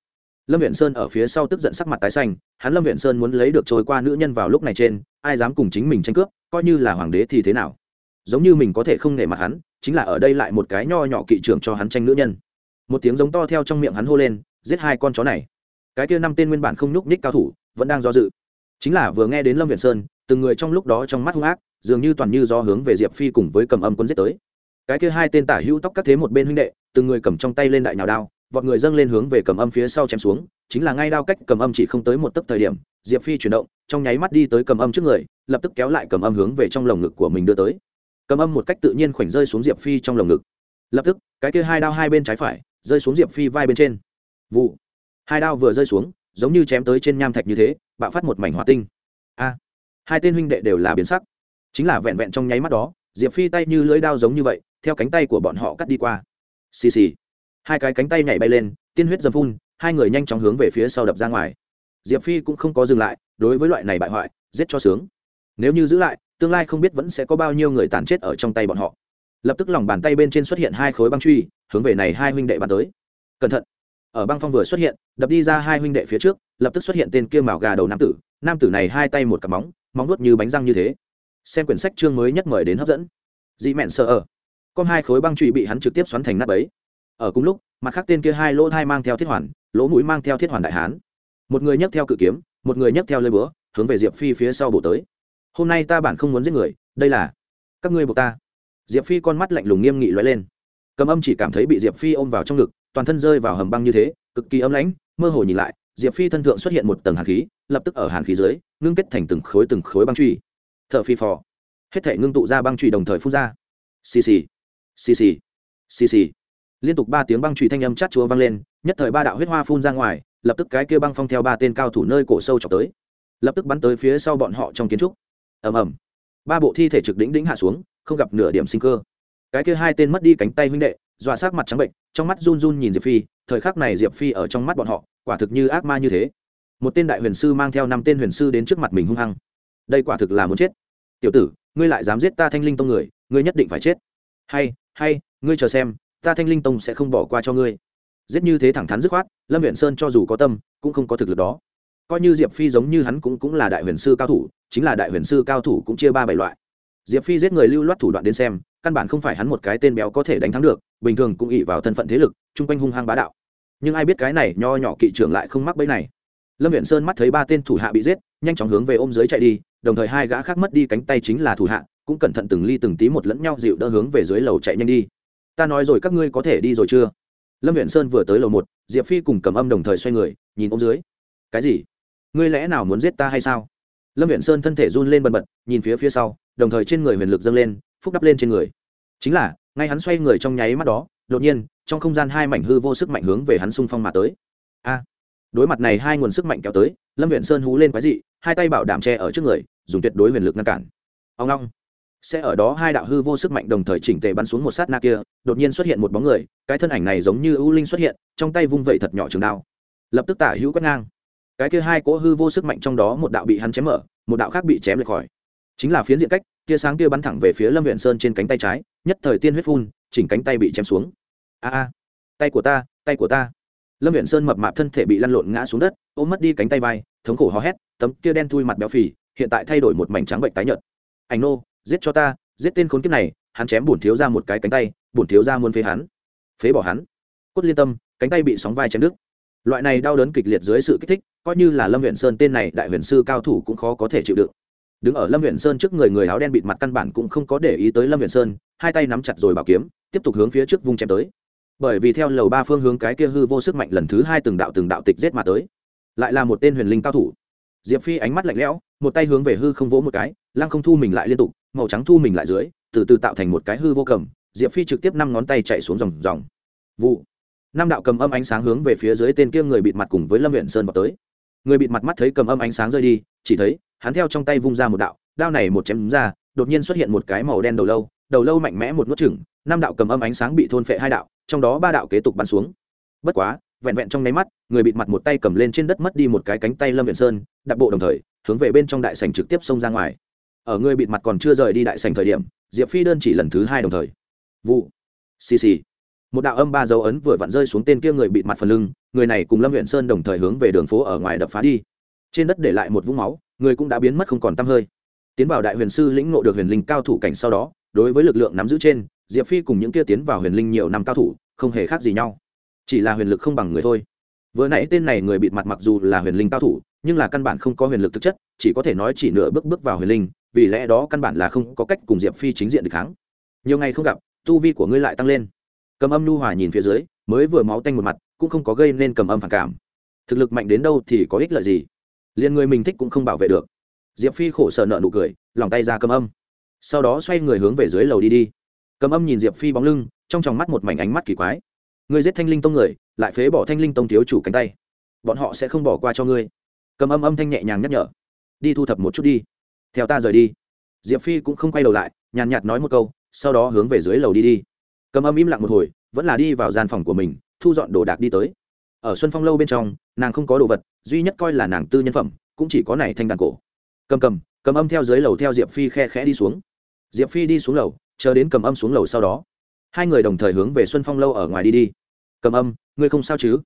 lâm viện sơn ở phía sau tức giận sắc mặt tái xanh, hắn lâm viện sơn muốn lấy được trôi qua nữ nhân vào lúc này trên, ai dám cùng chính mình tranh cướp, coi như là hoàng đế thì thế nào? Giống như mình có thể không nể mặt hắn, chính là ở đây lại một cái nho nhỏ kỵ trưởng cho hắn tranh nữ nhân. Một tiếng giống to theo trong miệng hắn hô lên, giết hai con chó này. Cái kia năm tên nguyên bản không nhúc nhích cao thủ, vẫn đang do dự. Chính là vừa nghe đến lâm viện sơn, từng người trong lúc đó trong mắt hung ác, dường như toàn như do hướng về diệp phi cùng với cầm âm quân giết tới. Cái kia hai tên tả hữu tóc các thế một bên huynh đệ, từng người cầm trong tay lên đại nhào đao vọt người dâng lên hướng về cầm âm phía sau chém xuống, chính là ngay đao cách cầm âm chỉ không tới một tấc thời điểm, diệp phi chuyển động, trong nháy mắt đi tới cầm âm trước người, lập tức kéo lại cầm âm hướng về trong lồng ngực của mình đưa tới. Cầm âm một cách tự nhiên khoảnh rơi xuống diệp phi trong lồng ngực. Lập tức, cái kia hai đao hai bên trái phải, rơi xuống diệp phi vai bên trên. Vụ. Hai đao vừa rơi xuống, giống như chém tới trên nham thạch như thế, bạo phát một mảnh hỏa tinh. A. Hai tên huynh đệ đều là biến sắc. Chính là vẹn vẹn trong nháy mắt đó, diệp phi tay như lưỡi đao giống như vậy, theo cánh tay của bọn họ cắt đi qua. Xì xì hai cái cánh tay nhảy bay lên, tiên huyết dầm phun, hai người nhanh chóng hướng về phía sau đập ra ngoài. Diệp phi cũng không có dừng lại, đối với loại này bại hoại, giết cho sướng. Nếu như giữ lại, tương lai không biết vẫn sẽ có bao nhiêu người tàn chết ở trong tay bọn họ. Lập tức lòng bàn tay bên trên xuất hiện hai khối băng truy, hướng về này hai huynh đệ bắn tới. Cẩn thận! Ở băng phong vừa xuất hiện, đập đi ra hai huynh đệ phía trước, lập tức xuất hiện tên kia màu gà đầu nam tử. Nam tử này hai tay một cặp móng móng nuốt như bánh răng như thế. Xem quyển sách chương mới nhất mời đến hấp dẫn. Dị mẹn sợ ở. Con hai khối băng truy bị hắn trực tiếp xoắn thành nắp ấy ở cùng lúc, mặt khác tên kia hai lỗ thai mang theo thiết hoàn, lỗ mũi mang theo thiết hoàn đại hán. Một người nhấc theo cự kiếm, một người nhấc theo lơi búa, hướng về diệp phi phía sau bổ tới. Hôm nay ta bản không muốn giết người, đây là các ngươi buộc ta. Diệp phi con mắt lạnh lùng nghiêm nghị l lên. Cầm âm chỉ cảm thấy bị diệp phi ôm vào trong ngực, toàn thân rơi vào hầm băng như thế, cực kỳ ấm lãnh, mơ hồ nhìn lại, diệp phi thân thượng xuất hiện một tầng hàn khí, lập tức ở hàn khí dưới, ngưng kết thành từng khối từng khối băng truy. T h ở phi phò. Hết thể ngưng tụ ra băng truy đồng thời phun ra. Xì xì. Xì xì. Xì xì liên tục ba tiếng băng trụy thanh âm chát chúa vang lên, nhất thời ba đạo huyết hoa phun ra ngoài, lập tức cái kia băng phong theo ba tên cao thủ nơi cổ sâu chọc tới, lập tức bắn tới phía sau bọn họ trong kiến trúc. Ầm ầm. Ba bộ thi thể trực đỉnh đỉnh hạ xuống, không gặp nửa điểm sinh cơ. Cái kia hai tên mất đi cánh tay huynh đệ, dọa sát mặt trắng bệnh, trong mắt run run nhìn diệp phi, thời khắc này diệp phi ở trong mắt bọn họ, quả thực như ác ma như thế. Một tên đại huyền sư mang theo năm tên huyền sư đến trước mặt mình hung hăng. Đây quả thực là muốn chết. Tiểu tử, ngươi lại dám giết ta thanh linh tông người, ngươi nhất định phải chết. Hay hay, ngươi chờ xem ta thanh linh tông sẽ không bỏ qua cho ngươi. Giết như thế thẳng thắn dứt khoát, lâm huyện sơn cho dù có tâm, cũng không có thực lực đó. Coi như diệp phi giống như hắn cũng cũng là đại huyền sư cao thủ, chính là đại huyền sư cao thủ cũng chia ba bảy loại. Diệp phi giết người lưu loát thủ đoạn đến xem, căn bản không phải hắn một cái tên béo có thể đánh thắng được, bình thường cũng ỉ vào thân phận thế lực, chung quanh hung hăng bá đạo. Nhưng ai biết cái này nho nhỏ kỵ trưởng lại không mắc bẫy này. Lâm viện sơn mắt thấy ba tên thủ hạ bị giết, nhanh chóng hướng về ôm dưới chạy đi, đồng thời hai gã khác mất đi cánh tay chính là thủ hạ, cũng cẩn thận từng ly từng tí một lẫn nhau dịu đỡ hướng về dưới lầu chạy nhanh đi ta nói rồi các ngươi có thể đi rồi chưa? Lâm huyện sơn vừa tới lầu một, diệp phi cùng cầm âm đồng thời xoay người, nhìn ông dưới. Cái gì? Ngươi lẽ nào muốn giết ta hay sao? Lâm huyện sơn thân thể run lên bần bật, nhìn phía phía sau, đồng thời trên người huyền lực dâng lên, phúc đắp lên trên người. Chính là, ngay hắn xoay người trong nháy mắt đó, đột nhiên, trong không gian hai mảnh hư vô sức mạnh hướng về hắn xung phong mà tới. A! Đối mặt này hai nguồn sức mạnh kéo tới, lâm huyện sơn hú lên quái dị, hai tay bảo đảm che ở trước người, dùng tuyệt đối huyền lực ngăn cản. Ông long! Sẽ ở đó hai đạo hư vô sức mạnh đồng thời chỉnh tề bắn xuống một sát na kia, đột nhiên xuất hiện một bóng người, cái thân ảnh này giống như ưu linh xuất hiện, trong tay vung vẩy thật nhỏ trường đao. Lập tức tả hữu quét ngang. Cái kia hai cỗ hư vô sức mạnh trong đó một đạo bị hắn chém mở, một đạo khác bị chém lệch khỏi. Chính là phiến diện cách, tia sáng kia bắn thẳng về phía lâm huyện sơn trên cánh tay trái, nhất thời tiên huyết phun, chỉnh cánh tay bị chém xuống. A a, tay của ta, tay của ta. Lâm huyện sơn mập mạp thân thể bị lăn lộn ngã xuống đất, ôm mất đi cánh tay vai, thống khổ hò hét, tấm kia đen thui mặt béo phì, hiện tại thay đổi một mảnh trắng bệnh tái nhợt. Ảnh nô giết cho ta, giết tên khốn kiếp này, hắn chém bổn thiếu ra một cái cánh tay, bổn thiếu ra muốn phế hắn. Phế bỏ hắn. Cốt liên tâm, cánh tay bị sóng vai chém đứt. Loại này đau đớn kịch liệt dưới sự kích thích, coi như là lâm huyện sơn tên này đại huyền sư cao thủ cũng khó có thể chịu đựng. Đứng ở lâm huyện sơn trước người người áo đen bịt mặt căn bản cũng không có để ý tới lâm huyện sơn, hai tay nắm chặt rồi bảo kiếm, tiếp tục hướng phía trước vung chém tới. Bởi vì theo lầu ba phương hướng cái kia hư vô sức mạnh lần thứ hai từng đạo từng đạo tịch giết mà tới. Lại là một tên huyền linh cao thủ. Diệp phi ánh mắt lạnh lẽo, một tay hướng về hư không vỗ một cái, lăng không thu mình lại liên tục màu trắng thu mình lại dưới, từ từ tạo thành một cái hư vô cầm, diệp phi trực tiếp năm ngón tay chạy xuống dòng dòng. Vụ. Năm đạo cầm âm ánh sáng hướng về phía dưới tên kia người bịt mặt cùng với lâm huyện sơn vào tới. Người bịt mặt mắt thấy cầm âm ánh sáng rơi đi, chỉ thấy, hắn theo trong tay vung ra một đạo, đao này một chém ra, đột nhiên xuất hiện một cái màu đen đầu lâu đầu lâu mạnh mẽ một nuốt chừng, năm đạo cầm âm ánh sáng bị thôn phệ hai đạo, trong đó ba đạo kế tục bắn xuống. Bất quá, vẹn vẹn trong nháy mắt, người bịt mặt một tay cầm lên trên đất mất đi một cái cánh tay lâm viện sơn, đạp bộ đồng thời, hướng về bên trong đại sành trực tiếp xông ra ngoài ở người bịt mặt còn chưa rời đi đại sành thời điểm, diệp phi đơn chỉ lần thứ hai đồng thời. Vụ. Xì xì. Một đạo âm ba dấu ấn vừa vặn rơi xuống tên kia người bịt mặt phần lưng, người này cùng lâm huyện sơn đồng thời hướng về đường phố ở ngoài đập phá đi. Trên đất để lại một vũng máu, người cũng đã biến mất không còn tăm hơi. Tiến vào đại huyền sư lĩnh ngộ được huyền linh cao thủ cảnh sau đó, đối với lực lượng nắm giữ trên, diệp phi cùng những kia tiến vào huyền linh nhiều năm cao thủ, không hề khác gì nhau. Chỉ là huyền lực không bằng người thôi. Vừa nãy tên này người bịt mặt mặc dù là huyền linh cao thủ, nhưng là căn bản không có huyền lực thực chất, chỉ có thể nói chỉ nửa bước bước vào huyền linh vì lẽ đó căn bản là không có cách cùng diệp phi chính diện được kháng. Nhiều ngày không gặp, tu vi của ngươi lại tăng lên. Cầm âm nu hòa nhìn phía dưới, mới vừa máu tanh một mặt, cũng không có gây nên cầm âm phản cảm. Thực lực mạnh đến đâu thì có ích lợi gì? Liền người mình thích cũng không bảo vệ được. Diệp phi khổ sở nợ nụ cười, lòng tay ra cầm âm. Sau đó xoay người hướng về dưới lầu đi đi. Cầm âm nhìn diệp phi bóng lưng, trong tròng mắt một mảnh ánh mắt kỳ quái. Người giết thanh linh tông người, lại phế bỏ thanh linh tông thiếu chủ cánh tay. Bọn họ sẽ không bỏ qua cho ngươi. Cầm âm âm thanh nhẹ nhàng nhắc nhở. Đi thu thập một chút đi theo ta rời đi. Diệp phi cũng không quay đầu lại, nhàn nhạt nói một câu, sau đó hướng về dưới lầu đi đi. Cầm âm im lặng một hồi, vẫn là đi vào gian phòng của mình, thu dọn đồ đạc đi tới. Ở xuân phong lâu bên trong, nàng không có đồ vật, duy nhất coi là nàng tư nhân phẩm, cũng chỉ có này thanh đàn cổ. Cầm cầm cầm âm theo dưới lầu theo diệp phi khe khẽ đi xuống. Diệp phi đi xuống lầu, chờ đến cầm âm xuống lầu sau đó. Hai người đồng thời hướng về xuân phong lâu ở ngoài đi đi. Cầm âm, ngươi không sao chứ?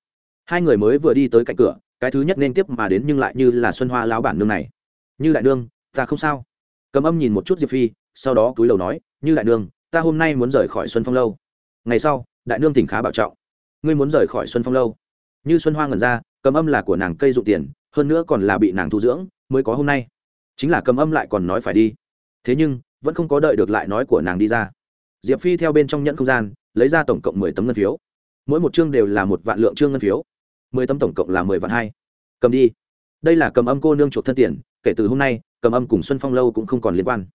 Hai người mới vừa đi tới cạnh cửa, cái thứ nhất nên tiếp mà đến nhưng lại như là xuân hoa lão bản nương này. Như đại nương ta không sao. Cầm âm nhìn một chút diệp phi, sau đó cúi đầu nói, như đại nương, ta hôm nay muốn rời khỏi xuân phong lâu. Ngày sau, đại nương tỉnh khá bảo trọng. Ngươi muốn rời khỏi xuân phong lâu? Như xuân hoa ngẩn ra, cầm âm là của nàng cây dụng tiền, hơn nữa còn là bị nàng thu dưỡng, mới có hôm nay. Chính là cầm âm lại còn nói phải đi. Thế nhưng, vẫn không có đợi được lại nói của nàng đi ra. Diệp phi theo bên trong nhẫn không gian, lấy ra tổng cộng mười tấm ngân phiếu. Mỗi một chương đều là một vạn lượng chương ngân phiếu. Mười tấm tổng cộng là mười vạn hai. Cầm đi. Đây là cầm âm cô nương chuộc thân tiền, kể từ hôm nay cầm âm cùng xuân phong lâu cũng không còn liên quan.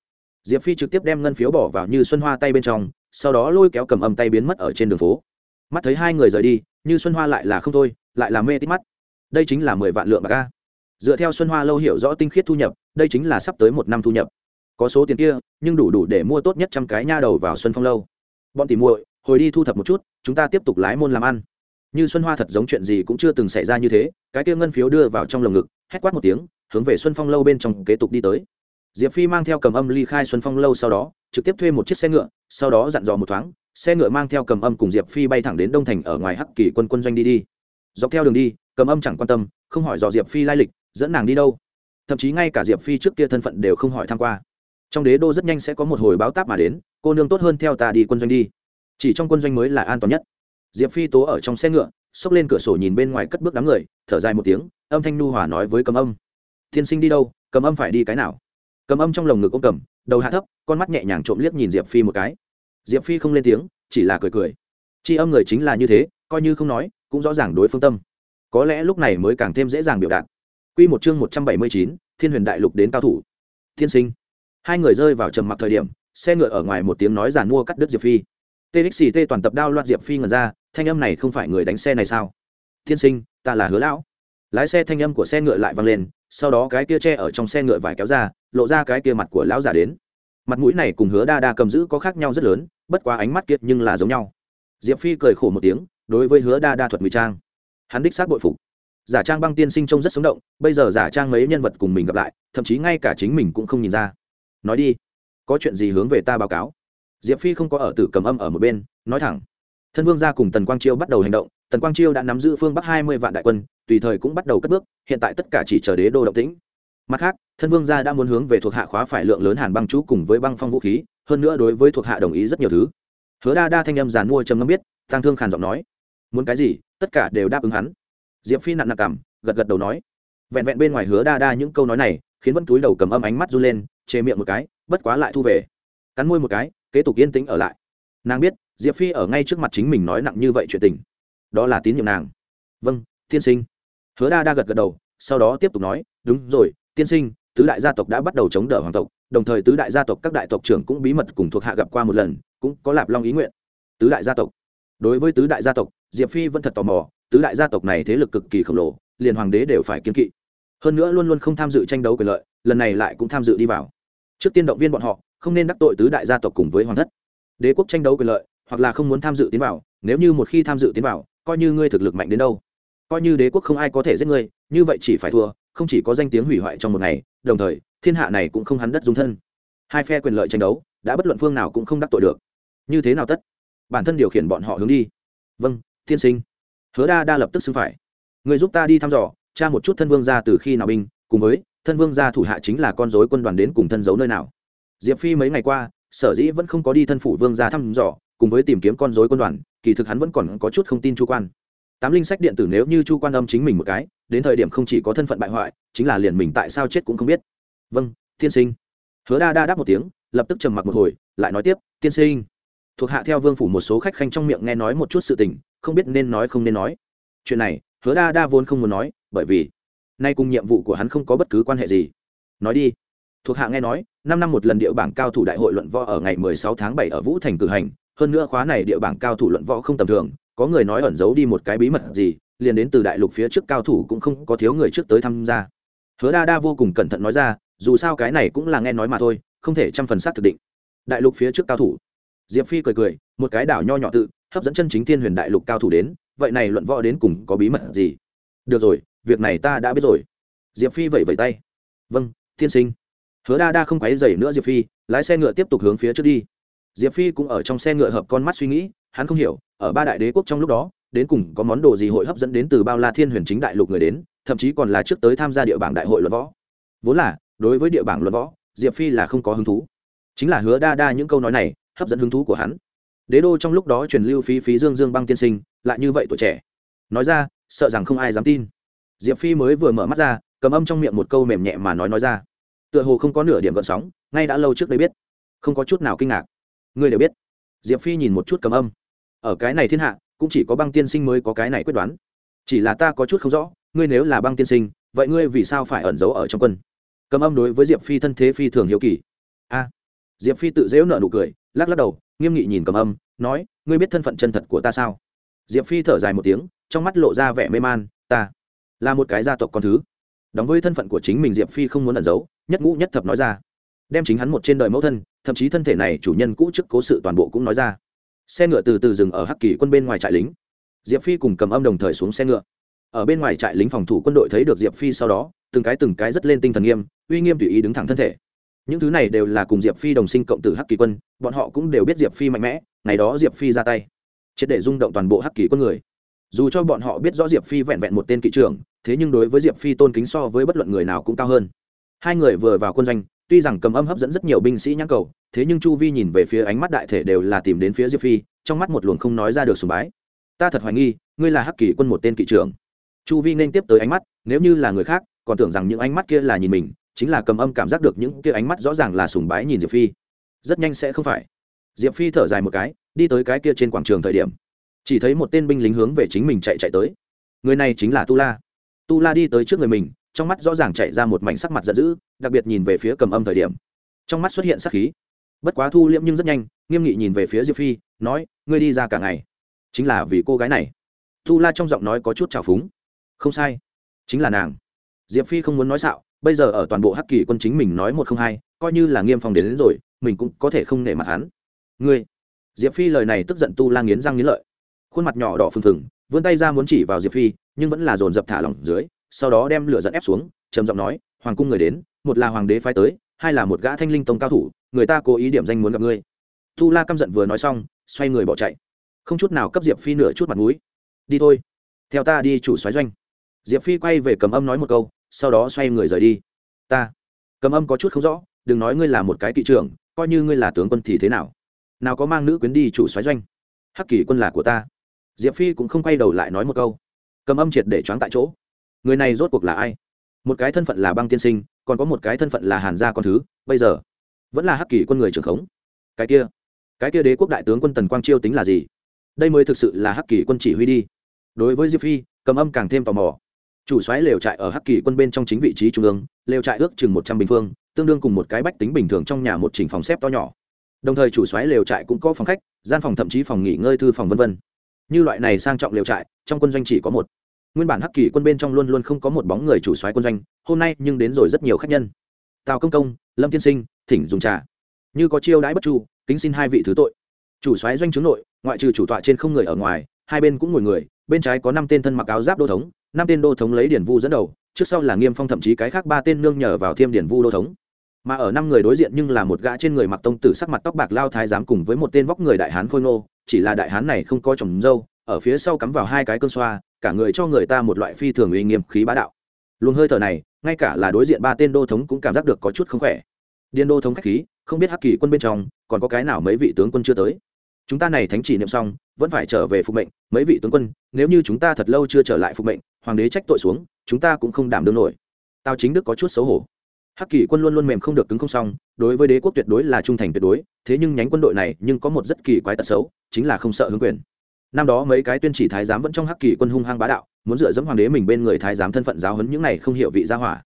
Diệp phi trực tiếp đem ngân phiếu bỏ vào như xuân hoa tay bên trong, sau đó lôi kéo cầm âm tay biến mất ở trên đường phố. Mắt thấy hai người rời đi, như xuân hoa lại là không thôi, lại là mê tít mắt. Đây chính là mười vạn lượng bạc ca dựa theo xuân hoa lâu hiểu rõ tinh khiết thu nhập, đây chính là sắp tới một năm thu nhập. Có số tiền kia, nhưng đủ đủ để mua tốt nhất trăm cái nha đầu vào xuân phong lâu. Bọn tìm muội, hồi đi thu thập một chút, chúng ta tiếp tục lái môn làm ăn. Như xuân hoa thật giống chuyện gì cũng chưa từng xảy ra như thế, cái kia ngân phiếu đưa vào trong lồng ngực, hét quát một tiếng hướng về xuân phong lâu bên trong kế tục đi tới. Diệp phi mang theo cầm âm ly khai xuân phong lâu sau đó, trực tiếp thuê một chiếc xe ngựa, sau đó dặn dò một thoáng, xe ngựa mang theo cầm âm cùng diệp phi bay thẳng đến đông thành ở ngoài hắc kỳ quân quân doanh đi đi. Dọc theo đường đi, cầm âm chẳng quan tâm, không hỏi dò diệp phi lai lịch, dẫn nàng đi đâu. Thậm chí ngay cả diệp phi trước kia thân phận đều không hỏi tham q u a trong đế đô rất nhanh sẽ có một hồi báo táp mà đến, cô nương tốt hơn theo ta đi quân doanh đi. Chỉ trong quân doanh mới là an toàn nhất. Diệp phi tố ở trong xe ngựa, xốc lên cửa sổ nhìn bên ngoài cất bước đám người, thở dài một tiếng, âm thanh nu hòa nói với cầm âm tiên sinh đi đâu, cầm âm phải đi cái nào? Cầm âm trong lồng ngực ông cầm, đầu hạ thấp, con mắt nhẹ nhàng trộm liếc nhìn diệp phi một cái. Diệp phi không lên tiếng, chỉ là cười cười. C âm người chính là như thế, coi như không nói, cũng rõ ràng đối phương tâm. Có lẽ lúc này mới càng thêm dễ dàng biểu đạt. Q một chương một trăm bảy mươi chín, thiên huyền đại lục đến cao thủ. Thiên sinh. Hai người rơi vào trầm mặc thời điểm, xe ngựa ở ngoài một tiếng nói giàn mua cắt đứt diệp phi. Txt toàn tập đao loạt diệp phi ngần ra, thanh âm này không phải người đánh xe này sao? Thiên sinh, ta là hứa lão. Lái xe thanh âm của xe ngựa lại vang lên sau đó cái kia tre ở trong xe ngựa vải kéo ra, lộ ra cái kia mặt của lão giả đến. Mặt mũi này cùng hứa đa đa cầm giữ có khác nhau rất lớn, bất quá ánh mắt kiệt nhưng là giống nhau. Diệp phi cười khổ một tiếng, đối với hứa đa đa thuật ngụy trang. Hắn đích xác bội phục. Giả trang băng tiên sinh trông rất sống động, bây giờ giả trang mấy nhân vật cùng mình gặp lại, thậm chí ngay cả chính mình cũng không nhìn ra. Nói đi, có chuyện gì hướng về ta báo cáo? Diệp phi không có ở tử cầm âm ở một bên, nói thẳng thân vương gia cùng tần quang chiêu bắt đầu hành động, tần quang chiêu đã nắm giữ phương bắc hai mươi vạn đại quân, tùy thời cũng bắt đầu cất bước, hiện tại tất cả chỉ chờ đế đô động tĩnh. Mặt khác, thân vương gia đã muốn hướng về thuộc hạ khóa phải lượng lớn hàn băng chú cùng với băng phong vũ khí, hơn nữa đối với thuộc hạ đồng ý rất nhiều thứ. Hứa đa đa thanh âm giàn mua trầm ngâm biết tăng thương khàn giọng nói, muốn cái gì, tất cả đều đáp ứng hắn. Diệp phi nặng nặng cảm, gật gật đầu nói. Vẹn vẹn bên ngoài hứa đa đa những câu nói này, khiến vẫn túi đầu cầm âm ánh mắt run lên, chê miệng một cái, bất quá lại thu về. Cắn môi một cái, kế tục yên tĩnh ở lại. Nàng biết diệp phi ở ngay trước mặt chính mình nói nặng như vậy chuyện tình. Đó là tín nhiệm nàng. Vâng tiên sinh. Hứa đa đa gật gật đầu, sau đó tiếp tục nói, đúng rồi, tiên sinh, tứ đại gia tộc đã bắt đầu chống đỡ hoàng tộc, đồng thời tứ đại gia tộc các đại tộc trưởng cũng bí mật cùng thuộc hạ gặp qua một lần, cũng có lạp long ý nguyện. Tứ đại gia tộc. Đối với tứ đại gia tộc, diệp phi vẫn thật tò mò, tứ đại gia tộc này thế lực cực kỳ khổng lồ, liền hoàng đế đều phải kiên kỵ. Hơn nữa luôn luôn không tham dự tranh đấu quyền lợi, lần này lại cũng tham dự đi vào. Trước tiên động viên bọn họ, không nên đắc tội tứ đại gia tộc cùng với hoàng thất. Đế quốc tranh đấu quyền lợi hoặc là không muốn tham dự tiến vào, nếu như một khi tham dự tiến vào, coi như ngươi thực lực mạnh đến đâu. Coi như đế quốc không ai có thể giết ngươi, như vậy chỉ phải thua, không chỉ có danh tiếng hủy hoại trong một ngày, đồng thời, thiên hạ này cũng không hắn đất dung thân. Hai phe quyền lợi tranh đấu, đã bất luận phương nào cũng không đắc tội được. Như thế nào tất? Bản thân điều khiển bọn họ hướng đi. Vâng tiên sinh. Hứa đa đa lập tức xưng phải. Người giúp ta đi thăm dò, tra một chút thân vương ra từ khi nào binh, cùng với, thân vương gia thủ hạ chính là con dối quân đoàn đến cùng thân giấu nơi nào. Diệp phi mấy ngày qua, sở dĩ vẫn không có đi thân phủ vương gia thăm dò cùng với tìm kiếm con rối quân đoàn, kỳ thực hắn vẫn còn có chút không tin chu quan. Tám linh sách điện tử nếu như chu quan âm chính mình một cái, đến thời điểm không chỉ có thân phận bại hoại, chính là liền mình tại sao chết cũng không biết. Vâng tiên sinh. Hứa đa đa đáp một tiếng, lập tức trầm mặc một hồi, lại nói tiếp, tiên sinh. Thuộc hạ theo vương phủ một số khách khanh trong miệng nghe nói một chút sự tình, không biết nên nói không nên nói. Chuyện này, hứa đa đa vốn không muốn nói, bởi vì nay cùng nhiệm vụ của hắn không có bất cứ quan hệ gì. Nói đi. Thuộc hạ nghe nói, năm năm một lần địa bảng cao thủ đại hội luận võ ở ngày mười sáu tháng bảy ở vũ thành cử hành hơn nữa khóa này địa bảng cao thủ luận võ không tầm thường, có người nói ẩn giấu đi một cái bí mật gì, liền đến từ đại lục phía trước cao thủ cũng không có thiếu người trước tới tham gia. Hứa đa đa vô cùng cẩn thận nói ra, dù sao cái này cũng là nghe nói mà thôi, không thể trăm phần xác thực định. Đại lục phía trước cao thủ. Diệp phi cười cười, một cái đảo nho nhỏ tự, hấp dẫn chân chính thiên huyền đại lục cao thủ đến, vậy này luận võ đến cùng có bí mật gì? Được rồi, việc này ta đã biết rồi. Diệp phi vẫy vẫy tay. Vâng tiên sinh. Hứa đa đa không quáy dày nữa diệp phi, lái xe ngựa tiếp tục hướng phía trước đi diệp phi cũng ở trong xe ngựa hợp con mắt suy nghĩ, hắn không hiểu, ở ba đại đế quốc trong lúc đó, đến cùng có món đồ gì hội hấp dẫn đến từ bao la thiên huyền chính đại lục người đến, thậm chí còn là trước tới tham gia địa bảng đại hội luận võ. Vốn là, đối với địa bảng luận võ, diệp phi là không có hứng thú. Chính là hứa đa đa những câu nói này, hấp dẫn hứng thú của hắn. Đế đô trong lúc đó truyền lưu phí phí dương dương băng tiên sinh, lại như vậy tuổi trẻ. Nói ra, sợ rằng không ai dám tin. Diệp phi mới vừa mở mắt ra, cầm âm trong miệng một câu mềm nhẹ mà nói nói ra. Tựa hồ không có nửa điểm gợn sóng, ngay đã lâu trước đây biết. Không có chút nào kinh ngạc ngươi đều biết. Diệp phi nhìn một chút cầm âm. Ở cái này thiên hạ, cũng chỉ có băng tiên sinh mới có cái này quyết đoán. Chỉ là ta có chút không rõ, ngươi nếu là băng tiên sinh, vậy ngươi vì sao phải ẩn giấu ở trong quân? Cầm âm đối với diệp phi thân thế phi thường hiếu kỳ. A. Diệp phi tự dễu nợ nụ cười, lắc lắc đầu, nghiêm nghị nhìn cầm âm, nói, ngươi biết thân phận chân thật của ta sao? Diệp phi thở dài một tiếng, trong mắt lộ ra vẻ mê man, ta là một cái gia tộc con thứ. Đóng với thân phận của chính mình diệp phi không muốn ẩn giấu, nhất ngũ nhất thập nói ra. Đem chính hắn một trên đời mẫu thân thậm chí thân thể này chủ nhân cũ chức cố sự toàn bộ cũng nói ra. Xe ngựa từ từ dừng ở hắc kỳ quân bên ngoài trại lính. Diệp phi cùng cầm âm đồng thời xuống xe ngựa. Ở bên ngoài trại lính phòng thủ quân đội thấy được diệp phi sau đó, từng cái từng cái rất lên tinh thần nghiêm, uy nghiêm tùy ý đứng thẳng thân thể. Những thứ này đều là cùng diệp phi đồng sinh cộng tử hắc kỳ quân, bọn họ cũng đều biết diệp phi mạnh mẽ, ngày đó diệp phi ra tay, triệt để rung động toàn bộ hắc kỳ quân người. Dù cho bọn họ biết rõ diệp phi vẹn vẹn một tên kỵ trưởng, thế nhưng đối với diệp phi tôn kính so với bất luận người nào cũng cao hơn. Hai người vừa vào quân doanh tuy rằng cầm âm hấp dẫn rất nhiều binh sĩ nhãn cầu, thế nhưng chu vi nhìn về phía ánh mắt đại thể đều là tìm đến phía diệp phi, trong mắt một luồng không nói ra được sùng bái. Ta thật hoài nghi, ngươi là hắc kỳ quân một tên kỵ trưởng. Chu vi nên tiếp tới ánh mắt, nếu như là người khác, còn tưởng rằng những ánh mắt kia là nhìn mình, chính là cầm âm cảm giác được những kia ánh mắt rõ ràng là sùng bái nhìn diệp phi. Rất nhanh sẽ không phải. Diệp phi thở dài một cái, đi tới cái kia trên quảng trường thời điểm. Chỉ thấy một tên binh lính hướng về chính mình chạy chạy tới. Người này chính là tu la. Tu la đi tới trước người mình trong mắt rõ ràng chạy ra một mảnh sắc mặt giận dữ đặc biệt nhìn về phía cầm âm thời điểm. Trong mắt xuất hiện sắc khí. Bất quá thu liễm nhưng rất nhanh nghiêm nghị nhìn về phía diệp phi nói ngươi đi ra cả ngày. Chính là vì cô gái này. Thu la trong giọng nói có chút trào phúng. Không sai chính là nàng. Diệp phi không muốn nói xạo bây giờ ở toàn bộ hắc kỳ quân chính mình nói một không hai coi như là nghiêm phòng đến, đến rồi mình cũng có thể không nể mặt hắn. Ngươi? Diệp phi lời này tức giận tu la nghiến răng nghiến lợi. Khuôn mặt nhỏ đỏ phừng phừng vươn tay ra muốn chỉ vào diệp phi nhưng vẫn là dồn dập thả lỏng dưới sau đó đem lửa dẫn ép xuống, trầm giọng nói, hoàng cung người đến, một là hoàng đế phái tới, hai là một gã thanh linh tông cao thủ, người ta cố ý điểm danh muốn gặp ngươi. Tu la căm giận vừa nói xong, xoay người bỏ chạy. Không chút nào cấp diệp phi nửa chút mặt mũi. Đi thôi, theo ta đi chủ xoáy doanh. Diệp phi quay về cầm âm nói một câu, sau đó xoay người rời đi. Ta, cầm âm có chút không rõ, đừng nói ngươi là một cái kỵ trưởng, coi như ngươi là tướng quân thì thế nào? Nào có mang nữ quyến đi chủ xoáy doanh? Hắc kỳ quân là của ta. Diệp phi cũng không quay đầu lại nói một câu. Cầm âm triệt để choáng tại chỗ người này rốt cuộc là ai? Một cái thân phận là băng tiên sinh, còn có một cái thân phận là hàn gia con thứ, bây giờ vẫn là hắc kỳ quân người trưởng khống. Cái kia cái kia đế quốc đại tướng quân tần quang chiêu tính là gì? Đây mới thực sự là hắc kỳ quân chỉ huy đi. Đối với diệp phi, cầm âm càng thêm tò mò. Chủ xoáy lều trại ở hắc kỳ quân bên trong chính vị trí trung ương, lều trại ước chừng một trăm bình phương, tương đương cùng một cái bách tính bình thường trong nhà một trình phòng xếp to nhỏ. Đồng thời chủ xoáy lều trại cũng có phòng khách, gian phòng thậm chí phòng nghỉ ngơi thư phòng v v như loại này sang trọng lều trại, trong quân doanh chỉ có một nguyên bản hắc kỳ quân bên trong luôn luôn không có một bóng người chủ xoáy quân doanh, hôm nay nhưng đến rồi rất nhiều khách nhân. Tào công công, lâm tiên sinh, thỉnh dùng trà. Như có chiêu đãi bất chu, kính xin hai vị thứ tội. Chủ xoáy doanh chứng nội, ngoại trừ chủ tọa trên không người ở ngoài, hai bên cũng ngồi người, bên trái có năm tên thân mặc áo giáp đô thống, năm tên đô thống lấy điển vu dẫn đầu, trước sau là nghiêm phong thậm chí cái khác ba tên nương nhờ vào thiêm điển vu đô thống. Mà ở năm người đối diện nhưng là một gã trên người mặc tông tử sắc mặt tóc bạc lao thái giám cùng với một tên vóc người đại hán khôi ngô, chỉ là đại hán này không có chồng dâu, ở phía sau cắm vào hai cái cơn xoa cả người cho người ta một loại phi thường uy nghiêm khí bá đạo. Luồng hơi thở này, ngay cả là đối diện ba tên đô thống cũng cảm giác được có chút không khỏe. Điên đô thống khách khí, không biết hắc kỳ quân bên trong, còn có cái nào mấy vị tướng quân chưa tới. Chúng ta này thánh chỉ niệm xong, vẫn phải trở về phục mệnh, mấy vị tướng quân, nếu như chúng ta thật lâu chưa trở lại phục mệnh, hoàng đế trách tội xuống, chúng ta cũng không đảm đương nổi. Tao chính đức có chút xấu hổ. Hắc kỳ quân luôn luôn mềm không được cứng không xong, đối với đế quốc tuyệt đối là trung thành tuyệt đối, thế nhưng nhánh quân đội này nhưng có một rất kỳ quái tật xấu, chính là không sợ hướng quyền năm đó mấy cái tuyên chỉ thái giám vẫn trong hắc kỳ quân hung hăng bá đạo, muốn dựa dẫm hoàng đế mình bên người thái giám thân phận giáo huấn những này không hiểu vị gia hỏa.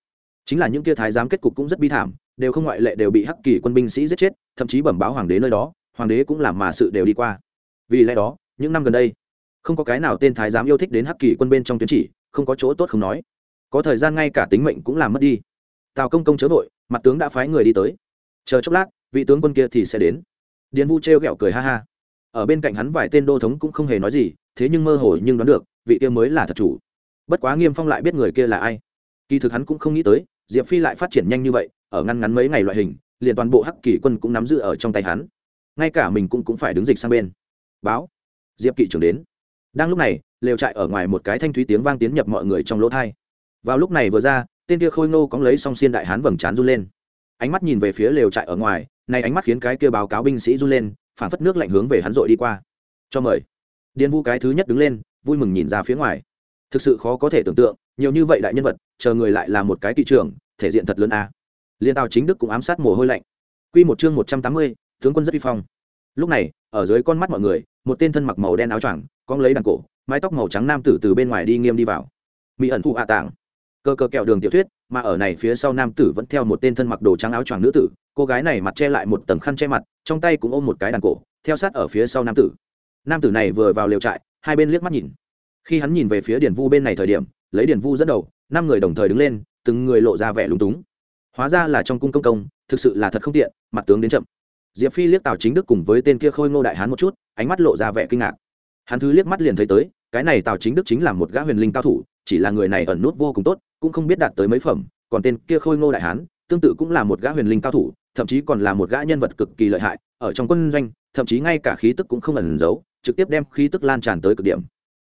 Chính là những kia thái giám kết cục cũng rất bi thảm, đều không ngoại lệ đều bị hắc kỳ quân binh sĩ giết chết, thậm chí bẩm báo hoàng đế nơi đó, hoàng đế cũng làm mà sự đều đi qua. Vì lẽ đó, những năm gần đây, không có cái nào tên thái giám yêu thích đến hắc kỳ quân bên trong tuyến chỉ, không có chỗ tốt không nói. Có thời gian ngay cả tính mệnh cũng làm mất đi. Tào công công chớ vội, mặt tướng đã phái người đi tới. Chờ chốc lát, vị tướng quân kia thì sẽ đến. Điền vu trêu ghẹo cười ha ha ở bên cạnh hắn vài tên đô thống cũng không hề nói gì, thế nhưng mơ hồ nhưng đoán được, vị kia mới là thật chủ. Bất quá nghiêm phong lại biết người kia là ai. Kỳ thực hắn cũng không nghĩ tới, diệp phi lại phát triển nhanh như vậy, ở ngăn ngắn mấy ngày loại hình, liền toàn bộ hắc kỳ quân cũng nắm giữ ở trong tay hắn. Ngay cả mình cũng cũng phải đứng dịch sang bên. Báo. Diệp kỵ trưởng đến. Đang lúc này, lều trại ở ngoài một cái thanh thúy tiếng vang tiến nhập mọi người trong lỗ thai. Vào lúc này vừa ra, tên kia khôi ngô cóng lấy song xiên đại hán vầng trán run lên. Ánh mắt nhìn về phía lều trại ở ngoài, này ánh mắt khiến cái kia báo cáo binh sĩ run lên phản phất nước lạnh hướng về hắn dội đi qua. Cho mời. Điền vu cái thứ nhất đứng lên, vui mừng nhìn ra phía ngoài. Thực sự khó có thể tưởng tượng, nhiều như vậy đại nhân vật, chờ người lại là một cái kỵ trưởng, thể diện thật lớn a. Liên tào chính đức cũng ám sát mồ hôi lạnh. Quy một chương một trăm tám mươi, tướng quân rất uy phong. Lúc này, ở dưới con mắt mọi người, một tên thân mặc màu đen áo choàng con lấy đàn cổ, mái tóc màu trắng nam tử từ bên ngoài đi nghiêm đi vào. Mỹ ẩn thụ hạ tạng cơ cơ kẹo đường tiểu thuyết, mà ở này phía sau nam tử vẫn theo một tên thân mặc đồ trắng áo choàng nữ tử, cô gái này mặt che lại một tầng khăn che mặt, trong tay cũng ôm một cái đàn cổ, theo sát ở phía sau nam tử. Nam tử này vừa vào lều trại, hai bên liếc mắt nhìn. Khi hắn nhìn về phía điển vu bên này thời điểm, lấy điển vu dẫn đầu, năm người đồng thời đứng lên, từng người lộ ra vẻ lúng túng. Hóa ra là trong cung công công, thực sự là thật không tiện, mặt tướng đến chậm. Diệp phi liếc tào chính đức cùng với tên kia khôi ngô đại hán một chút, ánh mắt lộ ra vẻ kinh ngạc. Hắn thứ liếc mắt liền thấy tới, cái này tào chính đức chính là một gã huyền linh cao thủ chỉ là người này ẩn nút vô cùng tốt, cũng không biết đạt tới mấy phẩm, còn tên kia khôi ngô đại hán, tương tự cũng là một gã huyền linh cao thủ, thậm chí còn là một gã nhân vật cực kỳ lợi hại, ở trong quân doanh, thậm chí ngay cả khí tức cũng không ẩn giấu, trực tiếp đem khí tức lan tràn tới cực điểm.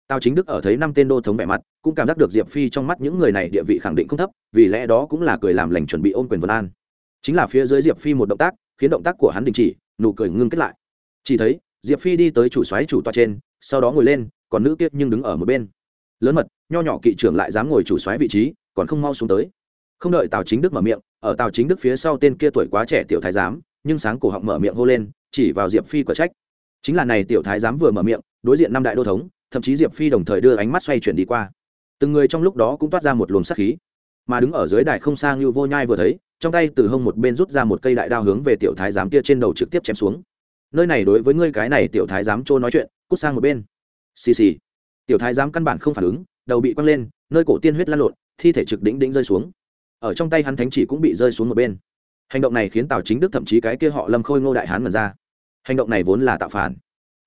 Tào chính đức ở thấy năm tên đô thống vẻ mặt, cũng cảm giác được diệp phi trong mắt những người này địa vị khẳng định không thấp, vì lẽ đó cũng là cười làm lành chuẩn bị ôm quyền vân an. Chính là phía dưới diệp phi một động tác, khiến động tác của hắn đình chỉ, nụ cười ngưng kết lại. Chỉ thấy, diệp phi đi tới chủ xoáy chủ tòa trên, sau đó ngồi lên, còn nữ kiết nhưng đứng ở một bên. Lớn mật nho nhỏ kỵ trưởng lại dám ngồi chủ xoáy vị trí, còn không mau xuống tới. Không đợi tào chính đức mở miệng, ở tào chính đức phía sau tên kia tuổi quá trẻ tiểu thái giám, nhưng sáng cổ họng mở miệng hô lên, chỉ vào diệp phi quả trách. Chính là này tiểu thái giám vừa mở miệng, đối diện năm đại đô thống, thậm chí diệp phi đồng thời đưa ánh mắt xoay chuyển đi qua. Từng người trong lúc đó cũng toát ra một luồng sắc khí. Mà đứng ở dưới đài không sang như vô nhai vừa thấy, trong tay từ hông một bên rút ra một cây đại đao hướng về tiểu thái giám kia trên đầu trực tiếp chém xuống. Nơi này đối với ngươi cái này tiểu thái giám trôi nói chuyện, cút sang một bên. Xì xì. Tiểu thái giám căn bản không phản ứng đầu bị quăng lên, nơi cổ tiên huyết lan lộn, thi thể trực đỉnh đỉnh rơi xuống. Ở trong tay hắn thánh chỉ cũng bị rơi xuống một bên. Hành động này khiến tào chính đức thậm chí cái kia họ lâm khôi ngô đại hán mần ra. Hành động này vốn là tạo phản.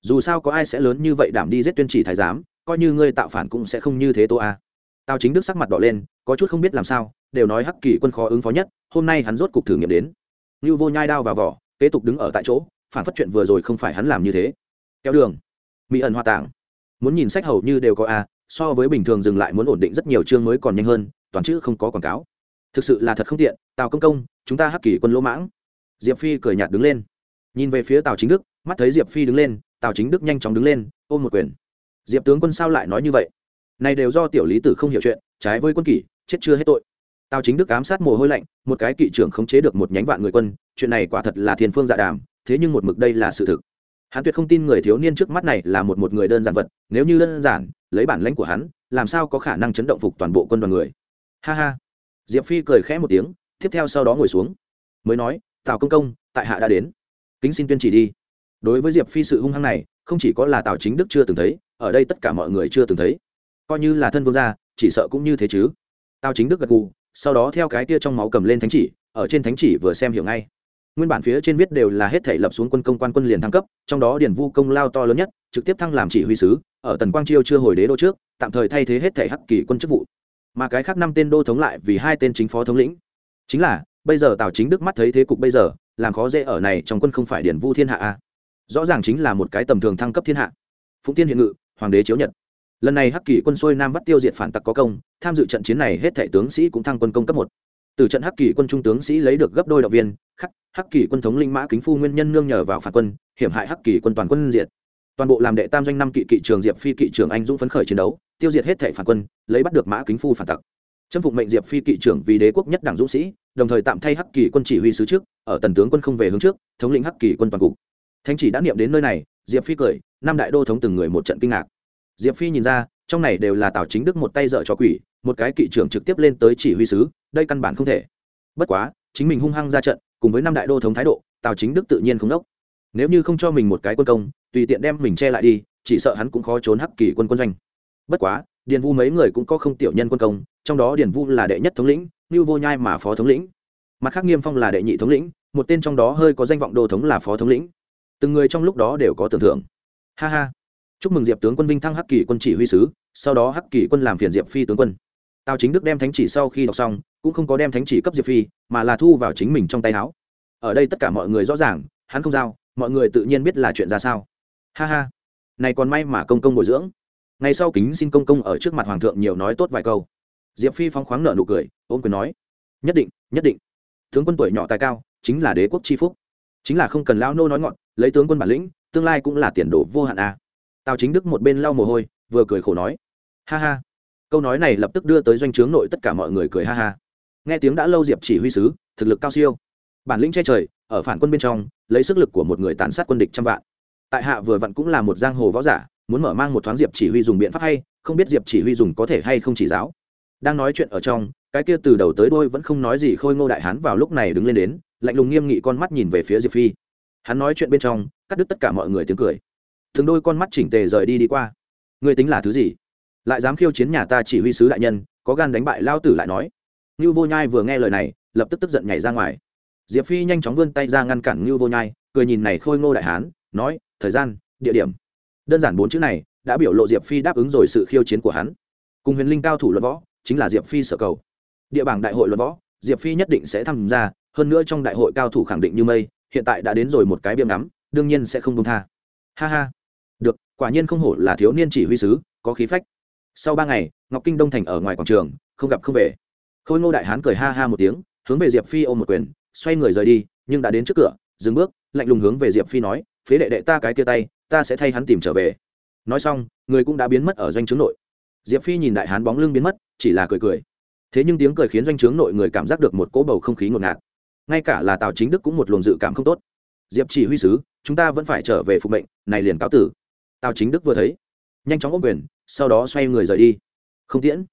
Dù sao có ai sẽ lớn như vậy đảm đi giết tuyên chỉ thái giám, coi như ngươi tạo phản cũng sẽ không như thế tô a. Tào chính đức sắc mặt đỏ lên, có chút không biết làm sao, đều nói hắc kỳ quân khó ứng phó nhất, hôm nay hắn rốt cục thử nghiệm đến. Như vô nhai đao vào vỏ, kế tục đứng ở tại chỗ, phản phát chuyện vừa rồi không phải hắn làm như thế. Kéo đường. Mỹ ẩn hoa tảng muốn nhìn sách hầu như đều có a so với bình thường dừng lại muốn ổn định rất nhiều chương mới còn nhanh hơn, toàn chữ không có quảng cáo. Thực sự là thật không tiện, tào công công, chúng ta hắc kỳ quân lỗ mãng. Diệp phi cười nhạt đứng lên. Nhìn về phía tào chính đức, mắt thấy diệp phi đứng lên, tào chính đức nhanh chóng đứng lên, ôm một quyền. Diệp tướng quân sao lại nói như vậy? Này đều do tiểu lý tử không hiểu chuyện, trái với quân kỷ, chết chưa hết tội. Tào chính đức ám sát mồ hôi lạnh, một cái kỵ trưởng khống chế được một nhánh vạn người quân, chuyện này quả thật là thiên phương dạ đàm, thế nhưng một mực đây là sự thực hắn tuyệt không tin người thiếu niên trước mắt này là một một người đơn giản vật, nếu như đơn giản, lấy bản lãnh của hắn, làm sao có khả năng chấn động phục toàn bộ quân đoàn người? Ha ha. Diệp phi cười khẽ một tiếng, tiếp theo sau đó ngồi xuống. Mới nói, tào công công, tại hạ đã đến. Kính xin tuyên chỉ đi. Đối với diệp phi sự hung hăng này, không chỉ có là tào chính đức chưa từng thấy, ở đây tất cả mọi người chưa từng thấy. Coi như là thân vương gia, chỉ sợ cũng như thế chứ. Tào chính đức gật gù, sau đó theo cái tia trong máu cầm lên thánh chỉ, ở trên thánh chỉ vừa xem hiểu ngay nguyên bản phía trên viết đều là hết thể lập xuống quân công quan quân liền thăng cấp, trong đó điển vu công lao to lớn nhất, trực tiếp thăng làm chỉ huy sứ, ở tần quang chiêu chưa hồi đế đô trước, tạm thời thay thế hết thể hắc kỳ quân chức vụ. Mà cái khác năm tên đô thống lại vì hai tên chính phó thống lĩnh. Chính là, bây giờ tào chính đức mắt thấy thế cục bây giờ, làm khó dễ ở này trong quân không phải điển vu thiên hạ a rõ ràng chính là một cái tầm thường thăng cấp thiên hạ. Phụng tiên hiện ngự, hoàng đế chiếu nhật. Lần này hắc kỳ quân xuôi nam vắt tiêu diệt phản tặc có công, tham dự trận chiến này hết thể tướng sĩ cũng thăng quân công cấp một. Từ trận hắc kỳ quân trung tướng sĩ lấy được gấp đôi động viên, khắc hắc kỳ quân thống linh mã kính phu nguyên nhân nương nhờ vào phản quân, hiểm hại hắc kỳ quân toàn quân diệt. Toàn bộ làm đệ tam doanh năm kỵ kỵ trường diệp phi kỵ trường anh dũng phấn khởi chiến đấu, tiêu diệt hết thể phản quân, lấy bắt được mã kính phu phản tặc. Châm phục mệnh diệp phi kỵ trưởng vì đế quốc nhất đảng dũng sĩ, đồng thời tạm thay hắc kỳ quân chỉ huy sứ trước, ở tần tướng quân không về hướng trước, thống lĩnh hắc kỳ quân toàn cục. Thánh chỉ đã niệm đến nơi này, diệp phi cười, năm đại đô thống từng người một trận kinh ngạc. Diệp phi nhìn ra, trong này đều là tào chính đức một tay dở cho quỷ, một cái kỵ trưởng trực tiếp lên tới chỉ huy sứ, đây căn bản không thể. Bất quá, chính mình hung hăng ra trận cùng với năm đại đô thống thái độ, tào chính đức tự nhiên không đốc. Nếu như không cho mình một cái quân công, tùy tiện đem mình che lại đi, chỉ sợ hắn cũng khó trốn hắc kỳ quân quân doanh. Bất quá, điền vu mấy người cũng có không tiểu nhân quân công, trong đó điền vu là đệ nhất thống lĩnh như vô nhai mà phó thống lĩnh. Mặt khác nghiêm phong là đệ nhị thống lĩnh, một tên trong đó hơi có danh vọng đô thống là phó thống lĩnh. Từng người trong lúc đó đều có tưởng thưởng. Ha ha. Chúc mừng diệp tướng quân vinh thăng hắc kỳ quân chỉ huy sứ, sau đó hắc kỳ quân làm phiền diệp phi tướng quân tào chính đức đem thánh chỉ sau khi đọc xong, cũng không có đem thánh chỉ cấp diệp phi, mà là thu vào chính mình trong tay áo. Ở đây tất cả mọi người rõ ràng, hắn không giao, mọi người tự nhiên biết là chuyện ra sao. Ha ha. Này còn may mà công công bồi dưỡng. Ngày sau kính xin công công ở trước mặt hoàng thượng nhiều nói tốt vài câu. Diệp phi phóng khoáng nợ nụ cười ôm quyền nói, nhất định nhất định. Tướng quân tuổi nhỏ tài cao, chính là đế quốc tri phúc. Chính là không cần lao nô nói ngọn, lấy tướng quân bản lĩnh, tương lai cũng là tiền đồ vô hạn à. tào chính đức một bên lau mồ hôi, vừa cười khổ nói, ha ha câu nói này lập tức đưa tới doanh trướng nội tất cả mọi người cười ha ha. Nghe tiếng đã lâu diệp chỉ huy sứ, thực lực cao siêu. Bản lĩnh che trời, ở phản quân bên trong, lấy sức lực của một người tàn sát quân địch trăm vạn. Tại hạ vừa vặn cũng là một giang hồ võ giả, muốn mở mang một thoáng diệp chỉ huy dùng biện pháp hay, không biết diệp chỉ huy dùng có thể hay không chỉ giáo. Đang nói chuyện ở trong, cái kia từ đầu tới đôi vẫn không nói gì khôi ngô đại hán vào lúc này đứng lên đến, lạnh lùng nghiêm nghị con mắt nhìn về phía diệp phi. Hắn nói chuyện bên trong, cắt đứt tất cả mọi người tiếng cười. Thường đôi con mắt chỉnh tề rời đi đi qua. Ngươi tính là thứ gì? Lại dám khiêu chiến nhà ta chỉ huy sứ đại nhân, có gan đánh bại lao tử lại nói. Ngưu vô nhai vừa nghe lời này, lập tức tức giận nhảy ra ngoài. Diệp phi nhanh chóng vươn tay ra ngăn cản ngưu vô nhai, cười nhìn này khôi ngô đại hán, nói, thời gian, địa điểm. Đơn giản bốn chữ này đã biểu lộ diệp phi đáp ứng rồi sự khiêu chiến của hắn. Cùng huyền linh cao thủ luận võ, chính là diệp phi sở cầu. Địa bảng đại hội luận võ, diệp phi nhất định sẽ tham gia, hơn nữa trong đại hội cao thủ khẳng định như mây, hiện tại đã đến rồi một cái biêm ngắm, đương nhiên sẽ không công tha. Ha ha. Được, quả nhiên không hổ là thiếu niên chỉ huy sứ, có khí phách sau ba ngày, ngọc kinh đông thành ở ngoài quảng trường, không gặp không về. Khôi ngô đại hán cười ha ha một tiếng, hướng về diệp phi ôm một quyền, xoay người rời đi, nhưng đã đến trước cửa, dừng bước, lạnh lùng hướng về diệp phi nói, phế đệ đệ ta cái tia tay, ta sẽ thay hắn tìm trở về. Nói xong, người cũng đã biến mất ở doanh trướng nội. Diệp phi nhìn đại hán bóng lưng biến mất, chỉ là cười cười. Thế nhưng tiếng cười khiến doanh trướng nội người cảm giác được một cỗ bầu không khí ngột ngạt. Ngay cả là tào chính đức cũng một luồng dự cảm không tốt. Diệp chỉ huy sứ, chúng ta vẫn phải trở về phục mệnh, này liền cáo tử. Tào chính đức vừa thấy, nhanh chóng ôm quyền sau đó xoay người rời đi. Không tiễn.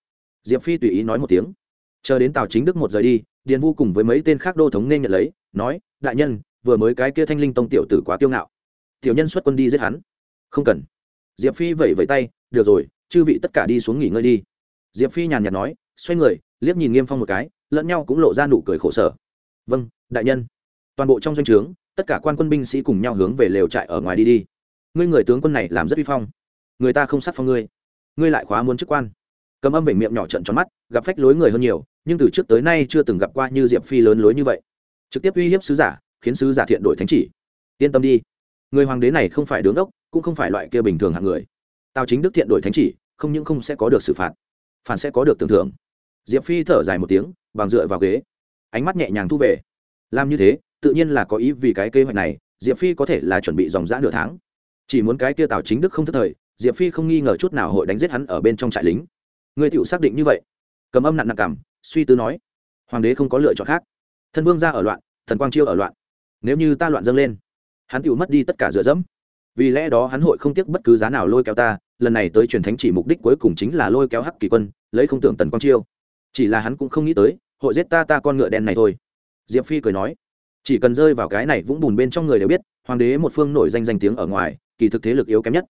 Diệp phi tùy ý nói một tiếng. Chờ đến tào chính đức một rời đi, điền vu cùng với mấy tên khác đô thống nên nhận lấy, nói, đại nhân, vừa mới cái kia thanh linh tông tiểu tử quá kiêu ngạo. Tiểu nhân xuất quân đi giết hắn. Không cần. Diệp phi vẩy vẩy tay, được rồi, chư vị tất cả đi xuống nghỉ ngơi đi. Diệp phi nhàn nhạt nói, xoay người, liếc nhìn nghiêm phong một cái, lẫn nhau cũng lộ ra nụ cười khổ sở. Vâng đại nhân. Toàn bộ trong doanh trướng, tất cả quan quân binh sĩ cùng nhau hướng về lều trại ở ngoài đi đi. Ngươi người tướng quân này làm rất uy phong. Người ta không sát phong ngươi ngươi lại khóa muốn chức quan. Cầm âm vểnh miệng nhỏ trận tròn mắt, gặp phách lối người hơn nhiều, nhưng từ trước tới nay chưa từng gặp qua như diệp phi lớn lối như vậy. Trực tiếp uy hiếp sứ giả, khiến sứ giả thiện đổi thánh chỉ. Yên tâm đi. Người hoàng đế này không phải đứng ốc cũng không phải loại kia bình thường hạng người. Tào chính đức thiện đổi thánh chỉ, không những không sẽ có được xử phạt, phản sẽ có được tưởng thưởng. Diệp phi thở dài một tiếng, bằng dựa vào ghế. Ánh mắt nhẹ nhàng thu về. Làm như thế, tự nhiên là có ý vì cái kế hoạch này, diệp phi có thể là chuẩn bị dòng giã nửa tháng. Chỉ muốn cái kia tào chính đức không thất thời diệp phi không nghi ngờ chút nào hội đánh giết hắn ở bên trong trại lính. Người tựu xác định như vậy. Cầm âm nặng nặng cảm, suy tư nói, hoàng đế không có lựa chọn khác. Thân vương ra ở loạn, thần quang chiêu ở loạn. Nếu như ta loạn dâng lên, hắn tựu mất đi tất cả dựa dẫm. Vì lẽ đó hắn hội không tiếc bất cứ giá nào lôi kéo ta, lần này tới truyền thánh chỉ mục đích cuối cùng chính là lôi kéo hắc kỳ quân, lấy không tưởng tần quang chiêu. Chỉ là hắn cũng không nghĩ tới, hội giết ta ta con ngựa đen này thôi. Diệp phi cười nói, chỉ cần rơi vào cái này vũng bùn bên trong người đều biết, hoàng đế một phương nổi danh danh tiếng ở ngoài, kỳ thực thế lực yếu kém nhất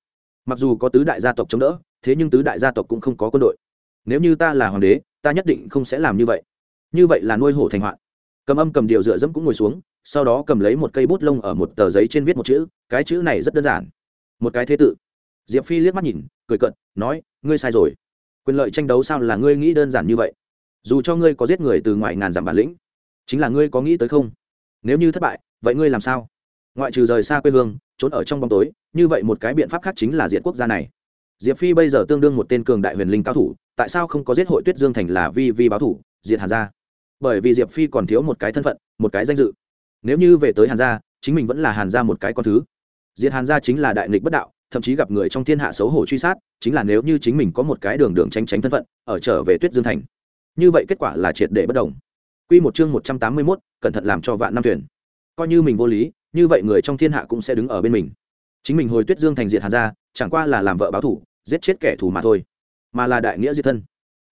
mặc dù có tứ đại gia tộc chống đỡ, thế nhưng tứ đại gia tộc cũng không có quân đội. Nếu như ta là hoàng đế, ta nhất định không sẽ làm như vậy. Như vậy là nuôi hổ thành hoạn. Cầm âm cầm điều dựa dẫm cũng ngồi xuống, sau đó cầm lấy một cây bút lông ở một tờ giấy trên viết một chữ, cái chữ này rất đơn giản. Một cái thế tự diệp phi liếc mắt nhìn, cười cận nói, ngươi sai rồi. Quyền lợi tranh đấu sao là ngươi nghĩ đơn giản như vậy? Dù cho ngươi có giết người từ ngoài ngàn dặm bản lĩnh, chính là ngươi có nghĩ tới không? Nếu như thất bại, vậy ngươi làm sao? Ngoại trừ rời xa quê hương trốn ở trong bóng tối như vậy một cái biện pháp khác chính là diện quốc gia này. Diệp phi bây giờ tương đương một tên cường đại huyền linh cao thủ tại sao không có giết hội tuyết dương thành là vi vi báo thủ diệt hàn gia? Bởi vì diệp phi còn thiếu một cái thân phận một cái danh dự. Nếu như về tới hàn gia chính mình vẫn là hàn gia một cái con thứ. Diệt hàn gia chính là đại nghịch bất đạo thậm chí gặp người trong thiên hạ xấu hổ truy sát chính là nếu như chính mình có một cái đường đường tranh tránh thân phận ở trở về tuyết dương thành. Như vậy kết quả là triệt để bất đồng. Quy một chương một trăm tám mươi 181, cẩn thận làm cho vạn năm thuyền. Coi như mình vô lý, như vậy người trong thiên hạ cũng sẽ đứng ở bên mình. Chính mình hồi Tuyết Dương thành diệt Hàn gia, chẳng qua là làm vợ báo thủ, giết chết kẻ thù mà thôi, mà là đại nghĩa diệt thân.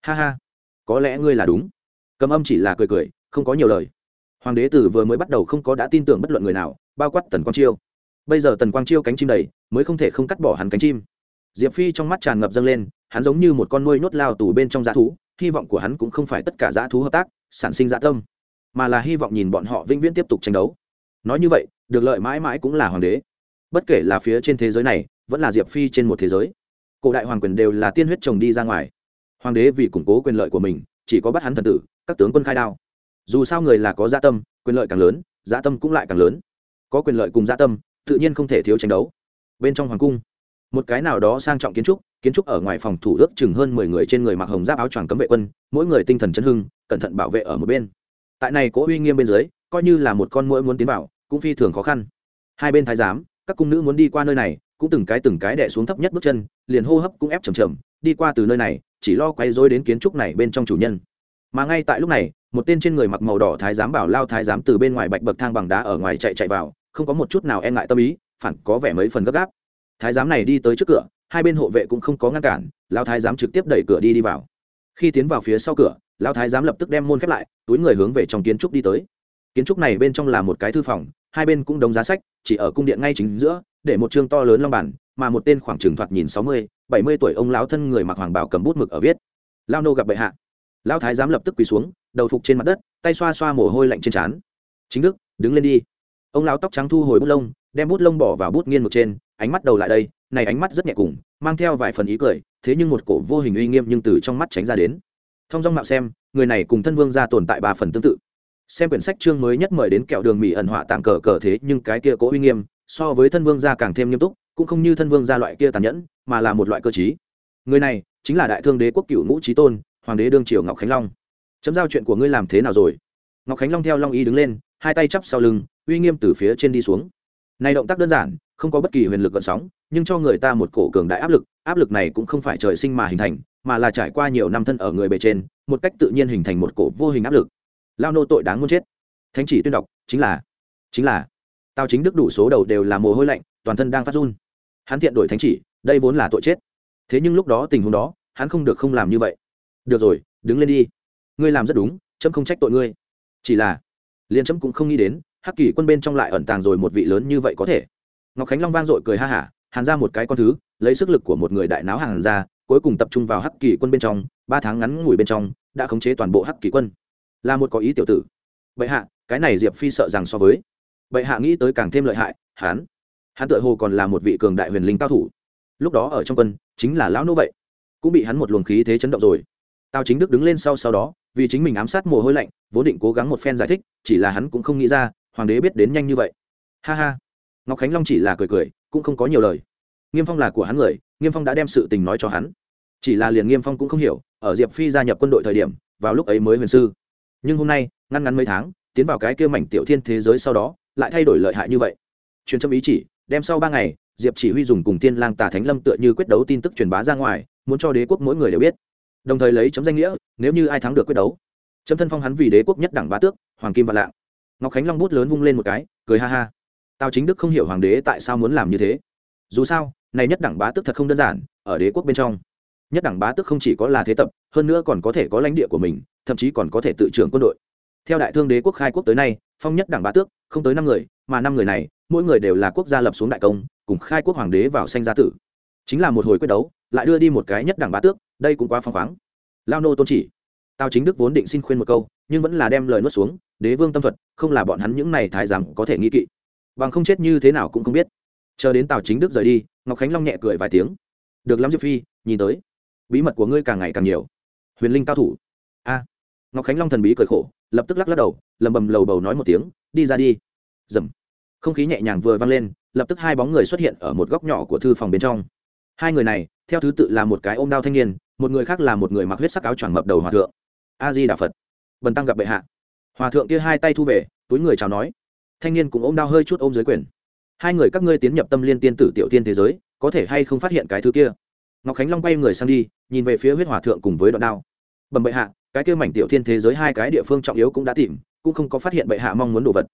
Ha ha, có lẽ ngươi là đúng. Cầm Âm chỉ là cười cười, không có nhiều lời. Hoàng đế tử vừa mới bắt đầu không có đã tin tưởng bất luận người nào, bao quát Tần Quang Chiêu. Bây giờ Tần Quang Chiêu cánh chim đầy, mới không thể không cắt bỏ hắn cánh chim. Diệp Phi trong mắt tràn ngập dâng lên, hắn giống như một con nuôi nhốt lao tù bên trong dã thú, hy vọng của hắn cũng không phải tất cả dã thú hợp tác, sản sinh dã tâm mà là hy vọng nhìn bọn họ vĩnh viễn tiếp tục tranh đấu nói như vậy, được lợi mãi mãi cũng là hoàng đế. Bất kể là phía trên thế giới này, vẫn là diệp phi trên một thế giới, cổ đại hoàng quyền đều là tiên huyết chồng đi ra ngoài. Hoàng đế vì củng cố quyền lợi của mình, chỉ có bắt hắn thần tử, các tướng quân khai đao. Dù sao người là có gia tâm, quyền lợi càng lớn gia tâm cũng lại càng lớn. Có quyền lợi cùng gia tâm, tự nhiên không thể thiếu tranh đấu. Bên trong hoàng cung, một cái nào đó sang trọng kiến trúc kiến trúc ở ngoài phòng thủ ước chừng hơn mười người trên người mặc hồng giáp áo choàng cấm vệ quân, mỗi người tinh thần chấn hưng, cẩn thận bảo vệ ở một bên. Tại này cố uy nghiêm bên dưới coi như là một con mũi muốn tiến vào, cũng phi thường khó khăn. Hai bên thái giám, các cung nữ muốn đi qua nơi này, cũng từng cái từng cái đẻ xuống thấp nhất bước chân, liền hô hấp cũng ép chầm chầm đi qua từ nơi này, chỉ lo quay dối đến kiến trúc này bên trong chủ nhân. Mà ngay tại lúc này, một tên trên người mặc màu đỏ thái giám bảo lao thái giám từ bên ngoài bạch bậc thang bằng đá ở ngoài chạy chạy vào, không có một chút nào e ngại tâm ý, phản có vẻ mấy phần gấp gáp. Thái giám này đi tới trước cửa, hai bên hộ vệ cũng không có ngăn cản, lao thái giám trực tiếp đẩy cửa đi đi vào. Khi tiến vào phía sau cửa, lao thái giám lập tức đem môn khép lại, túi người hướng về trong kiến trúc đi tới kiến trúc này bên trong là một cái thư phòng, hai bên cũng đóng giá sách, chỉ ở cung điện ngay chính giữa, để một chương to lớn long bản mà một tên khoảng trừng thoạt nhìn sáu mươi, bảy mươi tuổi ông lão thân người mặc hoàng bảo cầm bút mực ở viết. Lao nô gặp bệ hạ. Lao thái giám lập tức quỳ xuống, đầu phục trên mặt đất, tay xoa xoa mồ hôi lạnh trên trán. Chính đức, đứng lên đi. Ông lão tóc trắng thu hồi bút lông, đem bút lông bỏ vào bút nghiên một trên, ánh mắt đầu lại đây, này ánh mắt rất nhẹ cùng, mang theo vài phần ý cười, thế nhưng một cổ vô hình uy nghiêm nhưng từ trong mắt tránh ra đến. Thông dong mạo xem, người này cùng thân vương gia tồn tại ba phần tương tự xem quyển sách chương mới nhất mời đến kẹo đường mỹ ẩn họa tạm cờ cờ thế, nhưng cái kia cố uy nghiêm, so với thân vương gia càng thêm nghiêm túc, cũng không như thân vương gia loại kia tàn nhẫn, mà là một loại cơ chí người này chính là đại thương đế quốc cựu ngũ trí tôn, hoàng đế đương triều ngọc khánh long. Chấm giao chuyện của ngươi làm thế nào rồi? Ngọc khánh long theo long y đứng lên, hai tay chắp sau lưng, uy nghiêm từ phía trên đi xuống. Này động tác đơn giản, không có bất kỳ huyền lực gợn sóng, nhưng cho người ta một cổ cường đại áp lực áp lực này cũng không phải trời sinh mà hình thành, mà là trải qua nhiều năm thân ở người bề trên, một cách tự nhiên hình thành một cổ vô hình áp lực lao nô tội đáng muốn chết. Thánh chỉ tuyên đọc, chính là chính là. Tao chính đức đủ số đầu đều là mồ hôi lạnh, toàn thân đang phát run. Hắn thiện đổi thánh chỉ, đây vốn là tội chết. Thế nhưng lúc đó tình huống đó, hắn không được không làm như vậy. Được rồi, đứng lên đi. Ngươi làm rất đúng trâm không trách tội ngươi. Chỉ là, liền trâm cũng không nghĩ đến, hắc kỳ quân bên trong lại ẩn tàng rồi một vị lớn như vậy có thể. Ngọc khánh long vang dội cười ha hả, hàn ra một cái con thứ, lấy sức lực của một người đại náo hàn ra, cuối cùng tập trung vào hắc kỳ quân bên trong, ba tháng ngắn ngủi bên trong, đã khống chế toàn bộ hắc kỳ quân là một có ý tiểu tử. Bệ hạ, cái này diệp phi sợ rằng so với. Bệ hạ nghĩ tới càng thêm lợi hại hán hắn Tựa hồ còn là một vị cường đại huyền linh cao thủ. Lúc đó ở trong quân, chính là lão nô vậy. Cũng bị hắn một luồng khí thế chấn động rồi. Tào chính đức đứng lên sau sau đó, vì chính mình ám sát mồ hôi lạnh, vốn định cố gắng một phen giải thích, chỉ là hắn cũng không nghĩ ra, hoàng đế biết đến nhanh như vậy. Ha ha. Ngọc khánh long chỉ là cười cười, cũng không có nhiều lời. Nghiêm phong là của hắn người, nghiêm phong đã đem sự tình nói cho hắn. Chỉ là liền nghiêm phong cũng không hiểu, ở diệp phi gia nhập quân đội thời điểm, vào lúc ấy mới huyền sư nhưng hôm nay, ngăn ngắn mấy tháng, tiến vào cái kia mảnh tiểu thiên thế giới sau đó, lại thay đổi lợi hại như vậy. Truyền trâm ý chỉ, đem sau ba ngày, diệp chỉ huy dùng cùng tiên lang tà thánh lâm tựa như quyết đấu tin tức truyền bá ra ngoài, muốn cho đế quốc mỗi người đều biết. Đồng thời lấy chấm danh nghĩa, nếu như ai thắng được quyết đấu. Chấm thân phong hắn vì đế quốc nhất đẳng bá tước, hoàng kim và lạng. Ngọc khánh long bút lớn vung lên một cái, cười ha ha. Tào chính đức không hiểu hoàng đế tại sao muốn làm như thế. Dù sao, này nhất đẳng bá tước thật không đơn giản, ở đế quốc bên trong nhất đẳng bá tước không chỉ có là thế tập, hơn nữa còn có thể có lãnh địa của mình, thậm chí còn có thể tự trưởng quân đội. Theo đại thương đế quốc khai quốc tới nay, phong nhất đẳng bá tước, không tới năm người, mà năm người này, mỗi người đều là quốc gia lập xuống đại công, cùng khai quốc hoàng đế vào sanh gia tử. Chính là một hồi quyết đấu, lại đưa đi một cái nhất đẳng bá tước, đây cũng quá phong khoáng. Lao nô tôn chỉ, tào chính đức vốn định xin khuyên một câu, nhưng vẫn là đem lời nuốt xuống, đế vương tâm thuật, không là bọn hắn những này thái giám có thể nghi kỵ. Bằng không chết như thế nào cũng không biết. Chờ đến tào chính đức rời đi, ngọc khánh long nhẹ cười vài tiếng. Được lắm diệp phi, nhìn tới bí mật của ngươi càng ngày càng nhiều. Huyền linh cao thủ. A. Ngọc khánh long thần bí cười khổ, lập tức lắc lắc đầu lầm bầm lầu bầu nói một tiếng, đi ra đi. Dầm. Không khí nhẹ nhàng vừa vang lên, lập tức hai bóng người xuất hiện ở một góc nhỏ của thư phòng bên trong. Hai người này, theo thứ tự là một cái ôm đao thanh niên, một người khác là một người mặc huyết sắc áo choàng mập đầu hòa thượng. A di đà phật. Bần tăng gặp bệ hạ. Hòa thượng kia hai tay thu về, túi người chào nói. Thanh niên cũng ôm đao hơi chút ôm dưới quyền. Hai người các ngươi tiến nhập tâm liên tiên tử tiểu tiên thế giới, có thể hay không phát hiện cái thứ kia? Ngọc khánh long bay người sang đi, nhìn về phía huyết hòa thượng cùng với đoạn đao. Bẩm bệ hạ, cái kia mảnh tiểu thiên thế giới hai cái địa phương trọng yếu cũng đã tìm, cũng không có phát hiện bệ hạ mong muốn đồ vật.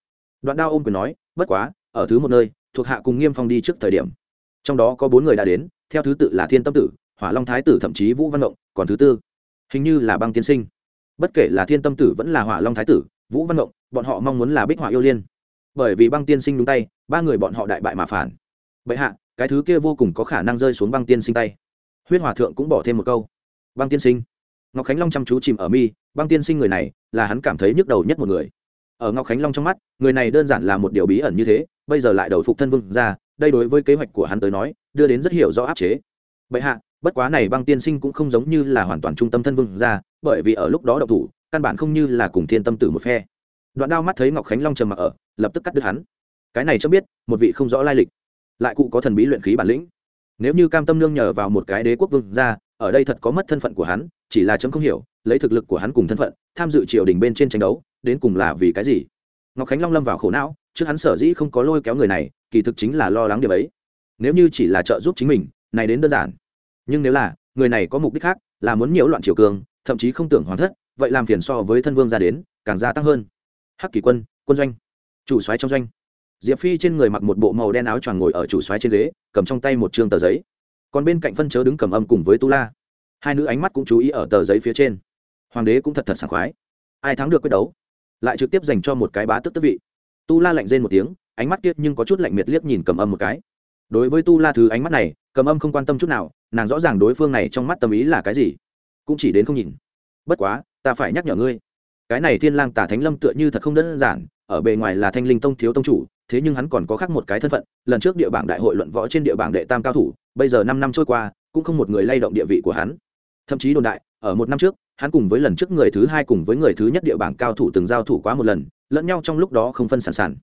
Đoạn đao ôm quyền nói, bất quá, ở thứ một nơi, thuộc hạ cùng nghiêm phong đi trước thời điểm. Trong đó có bốn người đã đến, theo thứ tự là thiên tâm tử, hỏa long thái tử thậm chí vũ văn động còn thứ tư. Hình như là băng tiên sinh. Bất kể là thiên tâm tử vẫn là hỏa long thái tử, vũ văn động bọn họ mong muốn là bích họa yêu liên. Bởi vì băng tiên sinh đúng tay, ba người bọn họ đại bại mà phản. Bệ hạ, cái thứ kia vô cùng có khả năng rơi xuống băng tiên sinh tay huyết hòa thượng cũng bỏ thêm một câu. Băng tiên sinh. Ngọc khánh long chăm chú chìm ở mi, băng tiên sinh người này là hắn cảm thấy nhức đầu nhất một người. Ở ngọc khánh long trong mắt, người này đơn giản là một điều bí ẩn như thế, bây giờ lại đầu phục thân vương ra, đây đối với kế hoạch của hắn tới nói, đưa đến rất hiểu rõ áp chế. Bệ hạ, bất quá này băng tiên sinh cũng không giống như là hoàn toàn trung tâm thân vương ra, bởi vì ở lúc đó độc thủ, căn bản không như là cùng thiên tâm tử một phe. Đoạn đao mắt thấy ngọc khánh long trầm mặc ở, lập tức cắt đứt hắn. Cái này cho biết, một vị không rõ lai lịch. Lại cụ có thần bí luyện khí bản lĩnh nếu như cam tâm nương nhờ vào một cái đế quốc vương ra ở đây thật có mất thân phận của hắn, chỉ là chấm không hiểu, lấy thực lực của hắn cùng thân phận, tham dự triều đình bên trên tranh đấu, đến cùng là vì cái gì? Ngọc khánh long lâm vào khổ não, trước hắn sở dĩ không có lôi kéo người này, kỳ thực chính là lo lắng điều ấy. Nếu như chỉ là trợ giúp chính mình, này đến đơn giản. Nhưng nếu là, người này có mục đích khác, là muốn nhiễu loạn triều cường, thậm chí không tưởng hoàn thất, vậy làm phiền so với thân vương ra đến, càng gia tăng hơn. Hắc kỳ quân quân doanh. Chủ soái trong doanh diệp phi trên người mặc một bộ màu đen áo choàng ngồi ở chủ soái trên ghế, cầm trong tay một chương tờ giấy. Còn bên cạnh phân chớ đứng cầm âm cùng với tu la. Hai nữ ánh mắt cũng chú ý ở tờ giấy phía trên. Hoàng đế cũng thật thật sảng khoái. Ai thắng được quyết đấu? Lại trực tiếp dành cho một cái bá tức tức vị. Tu la lạnh rên một tiếng, ánh mắt kiết nhưng có chút lạnh miệt liếc nhìn cầm âm một cái. Đối với tu la thứ ánh mắt này, cầm âm không quan tâm chút nào, nàng rõ ràng đối phương này trong mắt tâm ý là cái gì. Cũng chỉ đến không nhìn. Bất quá, ta phải nhắc nhở ngươi. Cái này thiên lang tả thánh lâm tựa như thật không đơn giản, ở bề ngoài là thanh linh tông thiếu tông chủ thế nhưng hắn còn có khác một cái thân phận, lần trước địa bảng đại hội luận võ trên địa bảng đệ tam cao thủ, bây giờ năm năm trôi qua, cũng không một người lay động địa vị của hắn. Thậm chí đồn đại, ở một năm trước, hắn cùng với lần trước người thứ hai cùng với người thứ nhất địa bảng cao thủ từng giao thủ quá một lần, lẫn nhau trong lúc đó không phân sản sản.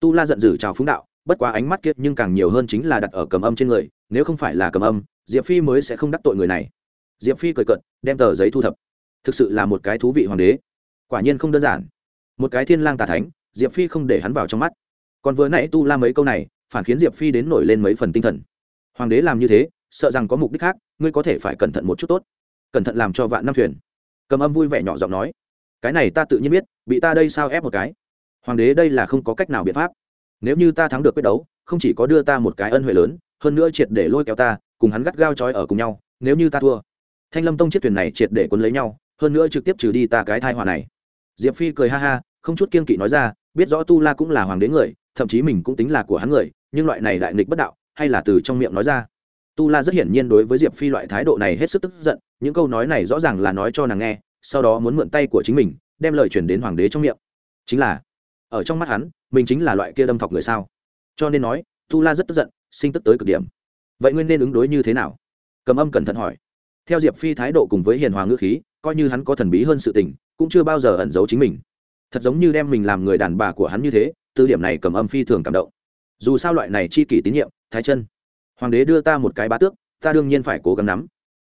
Tu la giận dữ chào phúng đạo, bất quá ánh mắt kiệt nhưng càng nhiều hơn chính là đặt ở cầm âm trên người, nếu không phải là cầm âm, diệp phi mới sẽ không đắc tội người này. Diệp phi cười cận đem tờ giấy thu thập. Thực sự là một cái thú vị hoàng đế. Quả nhiên không đơn giản. Một cái thiên lang tà thánh, diệp phi không để hắn vào trong mắt còn vừa nãy tu la mấy câu này, phản khiến diệp phi đến nổi lên mấy phần tinh thần. Hoàng đế làm như thế, sợ rằng có mục đích khác, ngươi có thể phải cẩn thận một chút tốt. Cẩn thận làm cho vạn năm thuyền. Cầm âm vui vẻ nhỏ giọng nói, cái này ta tự nhiên biết, bị ta đây sao ép một cái? Hoàng đế đây là không có cách nào biện pháp. Nếu như ta thắng được quyết đấu, không chỉ có đưa ta một cái ân huệ lớn, hơn nữa triệt để lôi kéo ta, cùng hắn gắt gao trói ở cùng nhau, nếu như ta thua, thanh lâm tông chiếc thuyền này triệt để quấn lấy nhau, hơn nữa trực tiếp trừ đi ta cái thai hòa này. Diệp phi cười ha ha, không chút kiên kỵ nói ra, biết rõ tu la cũng là hoàng đế người thậm chí mình cũng tính là của hắn người, nhưng loại này đại nghịch bất đạo, hay là từ trong miệng nói ra. Tu la rất hiển nhiên đối với diệp phi loại thái độ này hết sức tức giận, những câu nói này rõ ràng là nói cho nàng nghe, sau đó muốn mượn tay của chính mình, đem lời chuyển đến hoàng đế trong miệng. Chính là, ở trong mắt hắn, mình chính là loại kia đâm thọc người sao. Cho nên nói, tu la rất tức giận, sinh tức tới cực điểm. Vậy nguyên nên ứng đối như thế nào? Cầm âm cẩn thận hỏi. Theo diệp phi thái độ cùng với hiền hòa ngữ khí, coi như hắn có thần bí hơn sự tình, cũng chưa bao giờ ẩn giấu chính mình. Thật giống như đem mình làm người đàn bà của hắn như thế từ điểm này cầm âm phi thường cảm động. Dù sao loại này chi kỷ tín nhiệm, thái chân. Hoàng đế đưa ta một cái bá tước, ta đương nhiên phải cố gắng nắm.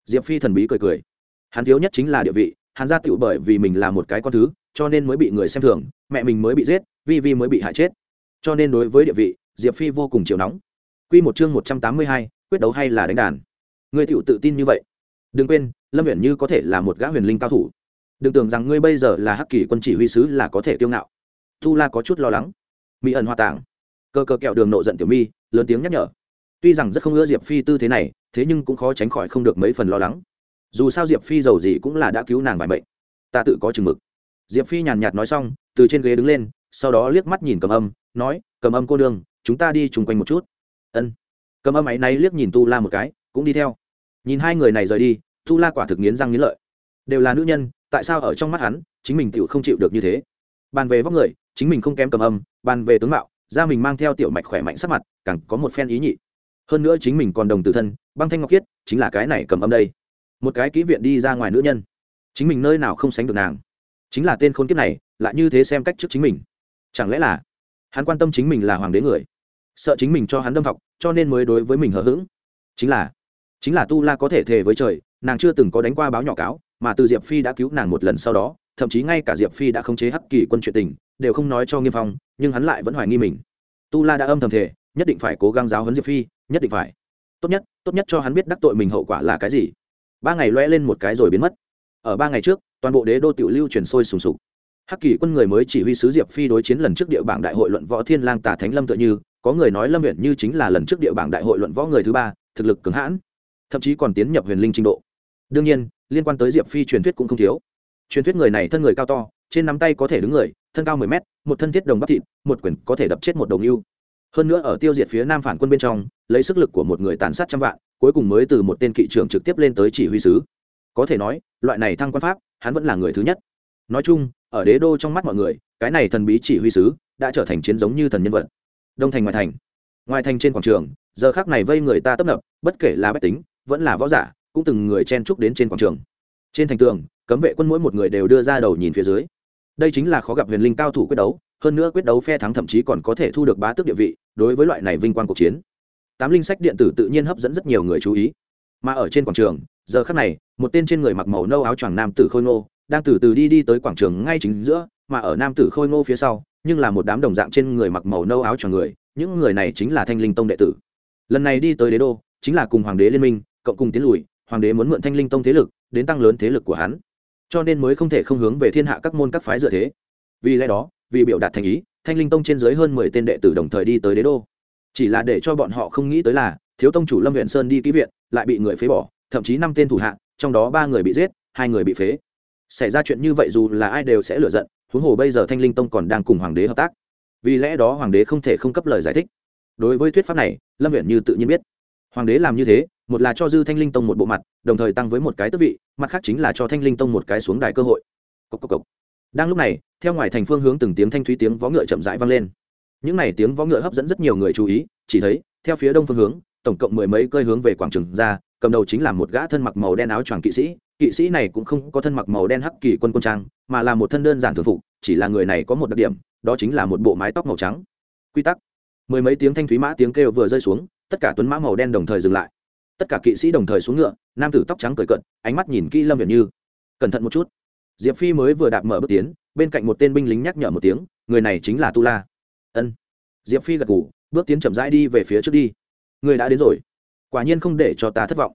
Diệp phi thần bí cười cười. Hắn thiếu nhất chính là địa vị, hắn ra tựu bởi vì mình là một cái con thứ, cho nên mới bị người xem thường, mẹ mình mới bị giết, vi vi mới bị hại chết. Cho nên đối với địa vị, diệp phi vô cùng chịu nóng. Q một chương một trăm tám mươi hai, quyết đấu hay là đánh đàn? Ngươi tựu tự tin như vậy. Đừng quên, lâm huyền như có thể là một gã huyền linh cao thủ. Đừng tưởng rằng ngươi bây giờ là hắc kỳ quân chỉ huy sứ là có thể kiêu ngạo. Tu la có chút lo lắng mỹ ẩn hoa tạng, cơ cơ kẹo đường nộ giận tiểu mi lớn tiếng nhắc nhở. Tuy rằng rất không ưa diệp phi tư thế này thế nhưng cũng khó tránh khỏi không được mấy phần lo lắng. Dù sao diệp phi giàu gì cũng là đã cứu nàng bài bệnh ta tự có chừng mực. Diệp phi nhàn nhạt nói xong từ trên ghế đứng lên sau đó liếc mắt nhìn cầm âm nói cầm âm cô Đường, chúng ta đi chung quanh một chút. Ân. Cầm âm ấy nay liếc nhìn tu la một cái cũng đi theo. Nhìn hai người này rời đi tu la quả thực nghiến răng nghiến lợi. Đều là nữ nhân tại sao ở trong mắt hắn chính mình tựu không chịu được như thế? Bàn về vóc người chính mình không kém cầm âm, bàn về tướng mạo, da mình mang theo tiểu mạch khỏe mạnh sắc mặt, càng có một phen ý nhị. Hơn nữa chính mình còn đồng tử thân, băng thanh ngọc khiết, chính là cái này cầm âm đây. Một cái kỹ viện đi ra ngoài nữ nhân. Chính mình nơi nào không sánh được nàng. Chính là tên khôn kiếp này, lại như thế xem cách trước chính mình. Chẳng lẽ là hắn quan tâm chính mình là hoàng đế người? Sợ chính mình cho hắn đâm học cho nên mới đối với mình hờ hững. Chính là chính là tu la có thể thề với trời, nàng chưa từng có đánh qua báo nhỏ cáo, mà từ diệp phi đã cứu nàng một lần sau đó, thậm chí ngay cả diệp phi đã khống chế hắc kỳ quân chuyện tình đều không nói cho nghiêm phong, nhưng hắn lại vẫn hoài nghi mình. Tu la đã âm thầm thể nhất định phải cố gắng giáo huấn diệp phi, nhất định phải. Tốt nhất tốt nhất cho hắn biết đắc tội mình hậu quả là cái gì. Ba ngày loe lên một cái rồi biến mất. Ở ba ngày trước, toàn bộ đế đô tiểu lưu truyền sôi sùng sục. Hắc kỳ quân người mới chỉ huy sứ diệp phi đối chiến lần trước địa bảng đại hội luận võ thiên lang tả thánh lâm tựa như, có người nói lâm huyện như chính là lần trước địa bảng đại hội luận võ người thứ ba, thực lực cứng hãn, thậm chí còn tiến nhập huyền linh trình độ. Đương nhiên, liên quan tới diệp phi truyền thuyết cũng không thiếu. Truyền thuyết người này thân người cao to trên nắm tay có thể đứng người, thân cao mười mét, một thân thiết đồng bắp thịt, một quyển có thể đập chết một đồng yêu. Hơn nữa ở tiêu diệt phía nam phản quân bên trong, lấy sức lực của một người tàn sát trăm vạn, cuối cùng mới từ một tên kỵ trưởng trực tiếp lên tới chỉ huy sứ. Có thể nói, loại này thăng quan pháp, hắn vẫn là người thứ nhất. Nói chung, ở đế đô trong mắt mọi người, cái này thần bí chỉ huy sứ đã trở thành chiến giống như thần nhân vật. Đông thành, ngoài thành. Ngoài thành trên quảng trường, giờ khác này vây người ta tấp nập, bất kể là bách tính, vẫn là võ giả, cũng từng người chen trúc đến trên quảng trường. Trên thành tường, cấm vệ quân mỗi một người đều đưa ra đầu nhìn phía dưới đây chính là khó gặp huyền linh cao thủ quyết đấu, hơn nữa quyết đấu phe thắng thậm chí còn có thể thu được bá tước địa vị, đối với loại này vinh quang cuộc chiến. Tám linh sách điện tử tự nhiên hấp dẫn rất nhiều người chú ý. Mà ở trên quảng trường, giờ khắc này, một tên trên người mặc màu nâu áo choàng nam tử khôi ngô, đang từ từ đi đi tới quảng trường ngay chính giữa, mà ở nam tử khôi ngô phía sau, nhưng là một đám đồng dạng trên người mặc màu nâu áo choàng người, những người này chính là thanh linh tông đệ tử. Lần này đi tới đế đô, chính là cùng hoàng đế liên minh, cộng cùng tiến lùi, hoàng đế muốn mượn thanh linh tông thế lực đến tăng lớn thế lực của hắn cho nên mới không thể không hướng về thiên hạ các môn các phái dựa thế. Vì lẽ đó, vì biểu đạt thành ý, thanh linh tông trên dưới hơn mười tên đệ tử đồng thời đi tới đế đô. Chỉ là để cho bọn họ không nghĩ tới là, thiếu tông chủ lâm huyện sơn đi ký viện, lại bị người phế bỏ, thậm chí năm tên thủ hạ, trong đó ba người bị giết, hai người bị phế. Xảy ra chuyện như vậy dù là ai đều sẽ lựa giận, huống hồ bây giờ thanh linh tông còn đang cùng hoàng đế hợp tác. Vì lẽ đó hoàng đế không thể không cấp lời giải thích. Đối với thuyết pháp này, lâm huyện như tự nhiên biết. Hoàng đế làm như thế, một là cho dư thanh linh tông một bộ mặt, đồng thời tăng với một cái tước vị mặt khác chính là cho thanh linh tông một cái xuống đài cơ hội. Cốc cốc cốc. đang lúc này, theo ngoài thành phương hướng từng tiếng thanh thúy tiếng vó ngựa chậm rãi vang lên. Những n à y tiếng vó ngựa hấp dẫn rất nhiều người chú ý, chỉ thấy, theo phía đông phương hướng, tổng cộng mười mấy cơi hướng về quảng trường ra, cầm đầu chính là một gã thân mặc màu đen áo choàng kỵ sĩ. Kỵ sĩ này cũng không có thân mặc màu đen hắc kỳ quân quân trang, mà là một thân đơn giản thường phục, chỉ là người này có một đặc điểm, đó chính là một bộ mái tóc màu trắng. Quy tắc. Mười mấy tiếng thanh thúy mã tiếng kêu vừa rơi xuống, tất cả tuấn mã màu đen đồng thời dừng lại tất cả kỵ sĩ đồng thời xuống ngựa, nam tử tóc trắng cười cận ánh mắt nhìn kỹ lâm viện như. Cẩn thận một chút. Diệp phi mới vừa đạp mở bước tiến, bên cạnh một tên binh lính nhắc nhở một tiếng, người này chính là tu la. Ân. Diệp phi gật ngủ bước tiến chậm rãi đi về phía trước đi. Người đã đến rồi. Quả nhiên không để cho ta thất vọng.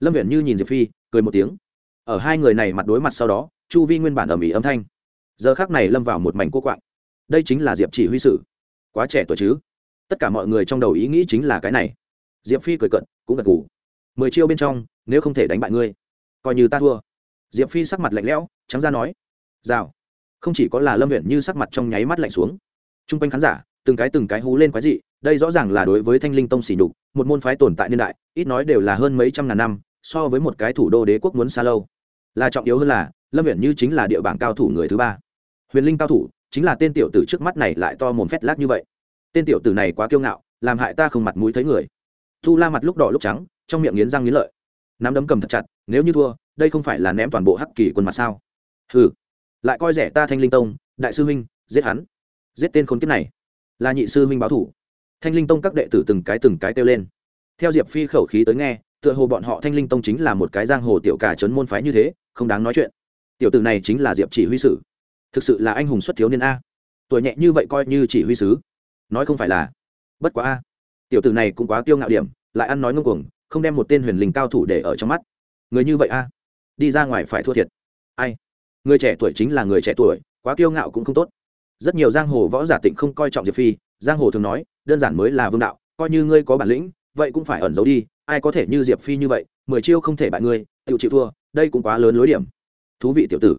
Lâm viện như nhìn diệp phi, cười một tiếng. Ở hai người này mặt đối mặt sau đó, chu vi nguyên bản ở mỹ âm thanh. Giờ khác này lâm vào một mảnh cô quạng. Đây chính là diệp chỉ huy sử. Quá trẻ tuổi chứ. Tất cả mọi người trong đầu ý nghĩ chính là cái này. Diệp phi cười cận cũng gật ngủ mười chiêu bên trong, nếu không thể đánh bại ngươi, coi như ta thua. Diệp phi sắc mặt lạnh lẽo, trắng ra nói, rào. Không chỉ có là lâm huyện như sắc mặt trong nháy mắt lạnh xuống. T r u n g quanh khán giả, từng cái từng cái hú lên quái dị, đây rõ ràng là đối với thanh linh tông xỉ nhục, một môn phái tồn tại niên đại, ít nói đều là hơn mấy trăm ngàn năm, so với một cái thủ đô đế quốc muốn xa lâu. Là trọng yếu hơn là, lâm huyện như chính là địa bảng cao thủ người thứ ba. Huyền linh cao thủ, chính là tên tiểu tử trước mắt này lại to mồm phét lác như vậy. Tên tiểu tử này quá kiêu ngạo, làm hại ta không mặt mũi thấy người. Thu la mặt lúc đỏ lúc trắng trong miệng nghiến răng nghiến lợi. Nắm đấm cầm thật chặt, nếu như thua, đây không phải là ném toàn bộ hắc kỳ quân mặt sao? Hừ. Lại coi rẻ ta thanh linh tông, đại sư huynh, giết hắn. Giết tên khốn kiếp này. Là nhị sư huynh báo thủ. Thanh linh tông các đệ tử từng cái từng cái kêu lên. Theo diệp phi khẩu khí tới nghe, tựa hồ bọn họ thanh linh tông chính là một cái giang hồ tiểu cả trấn môn phái như thế, không đáng nói chuyện. Tiểu tử này chính là diệp chỉ huy sử. Thực sự là anh hùng xuất thiếu niên a. Tuổi nhẹ như vậy coi như chỉ huy sứ. Nói không phải là. Bất quá a. Tiểu tử này cũng quá tiêu ngạo điểm, lại ăn nói ngông cuồng không đem một tên huyền linh cao thủ để ở trong mắt. Người như vậy a? Đi ra ngoài phải thua thiệt. Ai? Người trẻ tuổi chính là người trẻ tuổi, quá kiêu ngạo cũng không tốt. Rất nhiều giang hồ võ giả tịnh không coi trọng diệp phi, giang hồ thường nói, đơn giản mới là vương đạo, coi như ngươi có bản lĩnh, vậy cũng phải ẩn giấu đi, ai có thể như diệp phi như vậy, mười chiêu không thể bại ngươi tự chịu thua, đây cũng quá lớn lối điểm. Thú vị tiểu tử,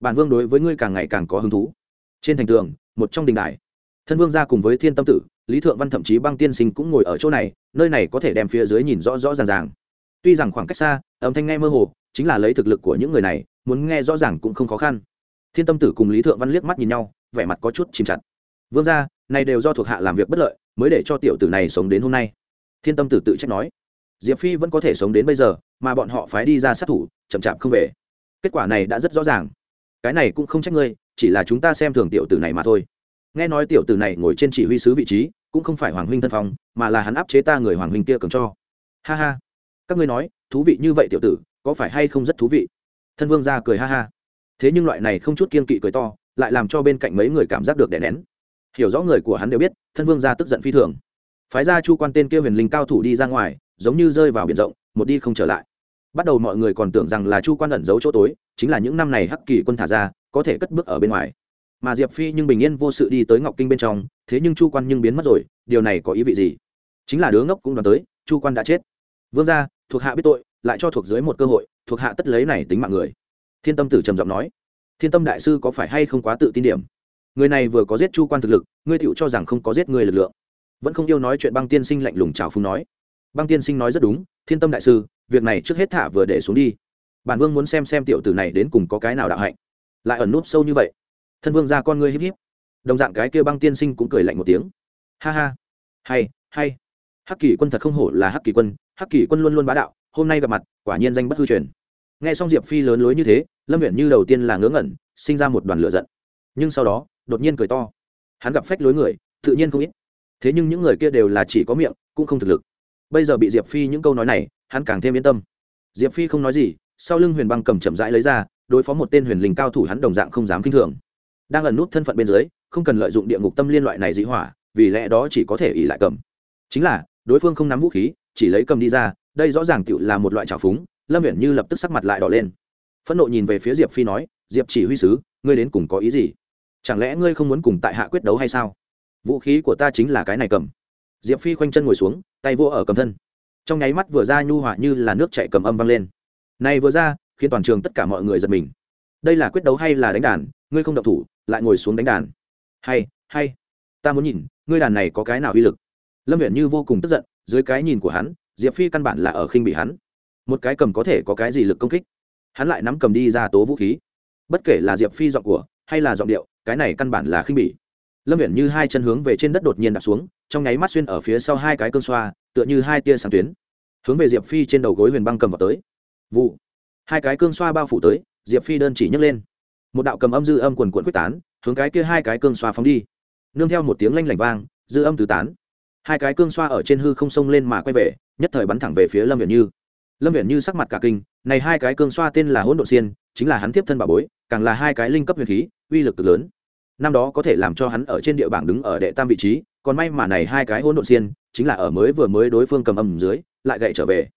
bản vương đối với ngươi càng ngày càng có hứng thú. Trên thành tường, một trong đình đài, thân vương ra cùng với thiên tâm tử lý thượng văn thậm chí băng tiên sinh cũng ngồi ở chỗ này, nơi này có thể đem phía dưới nhìn rõ rõ ràng ràng. Tuy rằng khoảng cách xa, âm thanh nghe mơ hồ, chính là lấy thực lực của những người này, muốn nghe rõ ràng cũng không khó khăn. Thiên tâm tử cùng lý thượng văn liếc mắt nhìn nhau, vẻ mặt có chút chìm chặt. Vương ra này đều do thuộc hạ làm việc bất lợi, mới để cho tiểu tử này sống đến hôm nay. Thiên tâm tử tự trách nói. Diệp phi vẫn có thể sống đến bây giờ, mà bọn họ phái đi ra sát thủ, chậm chạp không về. Kết quả này đã rất rõ ràng. Cái này cũng không trách ngươi, chỉ là chúng ta xem thường tiểu tử này mà thôi nghe nói tiểu tử này ngồi trên chỉ huy sứ vị trí, cũng không phải hoàng huynh thân phong, mà là hắn áp chế ta người hoàng huynh kia cường cho. Ha ha. Các ngươi nói, thú vị như vậy tiểu tử, có phải hay không rất thú vị? Thân vương ra cười ha ha. Thế nhưng loại này không chút kiên kỵ cười to, lại làm cho bên cạnh mấy người cảm giác được đè nén. Hiểu rõ người của hắn đều biết, thân vương ra tức giận phi thường. Phái ra chu quan tên kia huyền linh cao thủ đi ra ngoài, giống như rơi vào biển rộng, một đi không trở lại. Bắt đầu mọi người còn tưởng rằng là chu quan ẩn giấu chỗ tối, chính là những năm này hắc kỳ quân thả ra, có thể cất bước ở bên ngoài mà diệp phi nhưng bình yên vô sự đi tới ngọc kinh bên trong, thế nhưng chu quan nhưng biến mất rồi, điều này có ý vị gì? Chính là đứa ngốc cũng đoán tới, chu quan đã chết. Vương gia, thuộc hạ biết tội, lại cho thuộc dưới một cơ hội, thuộc hạ tất lấy này tính mạng người. Thiên tâm tử trầm giọng nói, thiên tâm đại sư có phải hay không quá tự tin điểm? Người này vừa có giết chu quan thực lực, ngươi tựu cho rằng không có giết người lực lượng. Vẫn không yêu nói chuyện băng tiên sinh lạnh lùng chào phúng nói. Băng tiên sinh nói rất đúng, thiên tâm đại sư, việc này trước hết thả vừa để xuống đi. Bản vương muốn xem xem tiểu tử này đến cùng có cái nào đạo hạnh. Lại ẩn núp sâu như vậy thân vương ra con ngươi híp híp. Đồng dạng cái kia băng tiên sinh cũng cười lạnh một tiếng. Ha ha. Hay hay. Hắc kỳ quân thật không hổ là hắc kỳ quân, hắc kỳ quân luôn luôn bá đạo, hôm nay gặp mặt, quả nhiên danh bất hư truyền. Nghe xong diệp phi lớn lối như thế, lâm viện như đầu tiên là ngớ ngẩn, sinh ra một đoàn lửa giận. Nhưng sau đó, đột nhiên cười to. Hắn gặp phách lối người, tự nhiên không ít. Thế nhưng những người kia đều là chỉ có miệng, cũng không thực lực. Bây giờ bị diệp phi những câu nói này, hắn càng thêm yên tâm. Diệp phi không nói gì, sau lưng huyền băng cầm chậm rãi lấy ra, đối phó một tên huyền linh cao thủ hắn đồng dạng không dám kinh thường đang ẩn nút thân phận bên dưới, không cần lợi dụng địa ngục tâm liên loại này dĩ hỏa, vì lẽ đó chỉ có thể ỉ lại cầm. Chính là, đối phương không nắm vũ khí, chỉ lấy cầm đi ra, đây rõ ràng tựu là một loại trào phúng, lâm viễn như lập tức sắc mặt lại đỏ lên. Phẫn nộ nhìn về phía diệp phi nói, diệp chỉ huy sứ, ngươi đến cùng có ý gì? Chẳng lẽ ngươi không muốn cùng tại hạ quyết đấu hay sao? Vũ khí của ta chính là cái này cầm. Diệp phi khoanh chân ngồi xuống, tay vô ở cầm thân. Trong nháy mắt vừa ra nhu hỏa như là nước chạy cầm âm vang lên. Này vừa ra, khiến toàn trường tất cả mọi người giật mình đây là quyết đấu hay là đánh đàn, ngươi không động thủ, lại ngồi xuống đánh đàn. Hay hay, ta muốn nhìn, ngươi đàn này có cái nào uy lực. Lâm viện như vô cùng tức giận, dưới cái nhìn của hắn, diệp phi căn bản là ở khinh bị hắn. Một cái cầm có thể có cái gì lực công kích? Hắn lại nắm cầm đi ra tố vũ khí. Bất kể là diệp phi giọng của, hay là giọng điệu, cái này căn bản là khinh bỉ lâm viễn như hai chân hướng về trên đất đột nhiên đạp xuống, trong nháy mắt xuyên ở phía sau hai cái cơn xoa, tựa như hai tia sáng tuyến. Hướng về diệp phi trên đầu gối huyền băng cầm vào tới. Vụ. Hai cái cương xoa bao phủ tới diệp phi đơn chỉ nhấc lên. Một đạo cầm âm dư âm quần quận quyết tán hướng cái kia hai cái cương xoa phóng đi. Nương theo một tiếng lanh lảnh vang dư âm tứ tán. Hai cái cương xoa ở trên hư không sông lên mà quay về nhất thời bắn thẳng về phía lâm viện như. Lâm viện như sắc mặt cả kinh này hai cái cương xoa tên là hỗn độ xiên chính là hắn tiếp thân bà bối càng là hai cái linh cấp huyền khí uy lực cực lớn. Năm đó có thể làm cho hắn ở trên địa bảng đứng ở đệ tam vị trí còn may mà này hai cái hỗn độ xiên chính là ở mới vừa mới đối phương cầm âm dưới lại gậy trở về.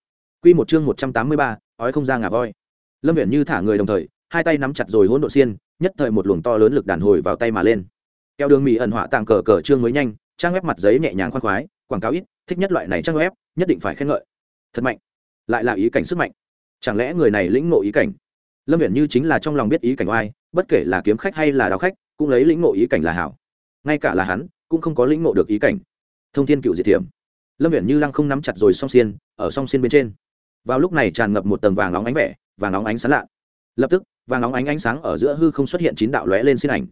Quy một chương một trăm tám mươi ba, ói không ra ngà voi lâm viện như thả người đồng thời, hai tay nắm chặt rồi hỗn độ xiên, nhất thời một luồng to lớn lực đàn hồi vào tay mà lên. Keo đường mỹ ẩn họa tàng cờ cờ trương mới nhanh, trang web mặt giấy nhẹ nhàng khoan khoái, quảng cáo ít, thích nhất loại này trang web, nhất định phải khen ngợi. Thật mạnh. Lại là ý cảnh sức mạnh. Chẳng lẽ người này lĩnh ngộ ý cảnh? Lâm viện như chính là trong lòng biết ý cảnh oai, bất kể là kiếm khách hay là đào khách, cũng lấy lĩnh ngộ ý cảnh là hảo. Ngay cả là hắn, cũng không có lĩnh ngộ được ý cảnh. Thông thiên cựu diệt thiểm. Lâm viện như lăng không nắm chặt rồi song xiên, ở song xiên bên trên. Vào lúc này tràn ngập một tầng vàng nóng ánh vẻ vàng nóng ánh sáng lạ. Lập tức, vàng nóng ánh ánh sáng ở giữa hư không xuất hiện chín đạo lóe lên xin ảnh.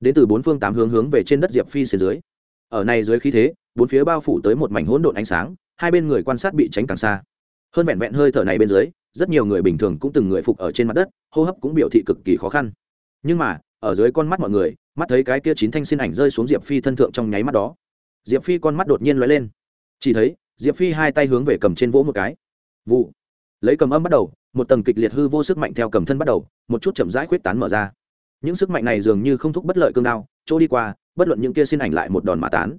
Đến từ bốn phương tám hướng hướng về trên đất diệp phi xề dưới. Ở này dưới khí thế, bốn phía bao phủ tới một mảnh hỗn độn ánh sáng, hai bên người quan sát bị tránh càng xa. Hơn vẹn vẹn hơi thở này bên dưới, rất nhiều người bình thường cũng từng người phục ở trên mặt đất, hô hấp cũng biểu thị cực kỳ khó khăn. Nhưng mà, ở dưới con mắt mọi người, mắt thấy cái kia chín thanh xin ảnh rơi xuống diệp phi thân thượng trong nháy mắt đó. Diệp phi con mắt đột nhiên lóe lên. Chỉ thấy, diệp phi hai tay hướng về cầm trên vỗ một cái. Vụ. Lấy cầm âm bắt đầu một tầng kịch liệt hư vô sức mạnh theo cầm thân bắt đầu, một chút chậm rãi khuyết tán mở ra. Những sức mạnh này dường như không thúc bất lợi cương đao, chỗ đi qua, bất luận những kia xin ảnh lại một đòn mã tán.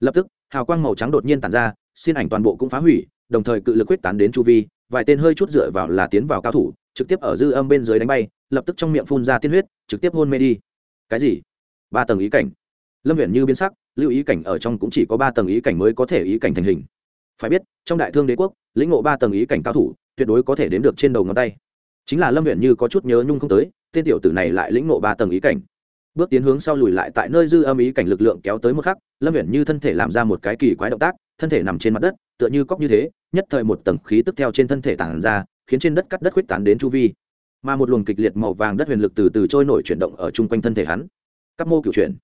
Lập tức, hào quang màu trắng đột nhiên tàn ra, xin ảnh toàn bộ cũng phá hủy, đồng thời cự lực quyết tán đến chu vi, vài tên hơi chút dựa vào là tiến vào cao thủ, trực tiếp ở dư âm bên dưới đánh bay, lập tức trong miệng phun ra tiên huyết, trực tiếp hôn mê đi. Cái gì? Ba tầng ý cảnh. Lâm huyện như biến sắc, lưu ý cảnh ở trong cũng chỉ có ba tầng ý cảnh mới có thể ý cảnh thành hình phải biết, trong đại thương đế quốc, lĩnh ngộ ba tầng ý cảnh cao thủ, tuyệt đối có thể đếm được trên đầu ngón tay. Chính là lâm huyện như có chút nhớ nhung không tới, tên tiểu tử này lại lĩnh ngộ ba tầng ý cảnh. Bước tiến hướng sau lùi lại tại nơi dư âm ý cảnh lực lượng kéo tới một khắc, lâm huyện như thân thể làm ra một cái kỳ quái động tác, thân thể nằm trên mặt đất, tựa như cóc như thế, nhất thời một tầng khí tức theo trên thân thể tản ra, khiến trên đất cắt đất khuếch tán đến chu vi. Mà một luồng kịch liệt màu vàng đất huyền lực từ từ trôi nổi chuyển động ở chung quanh thân thể hắn. Các mô cựu chuyển.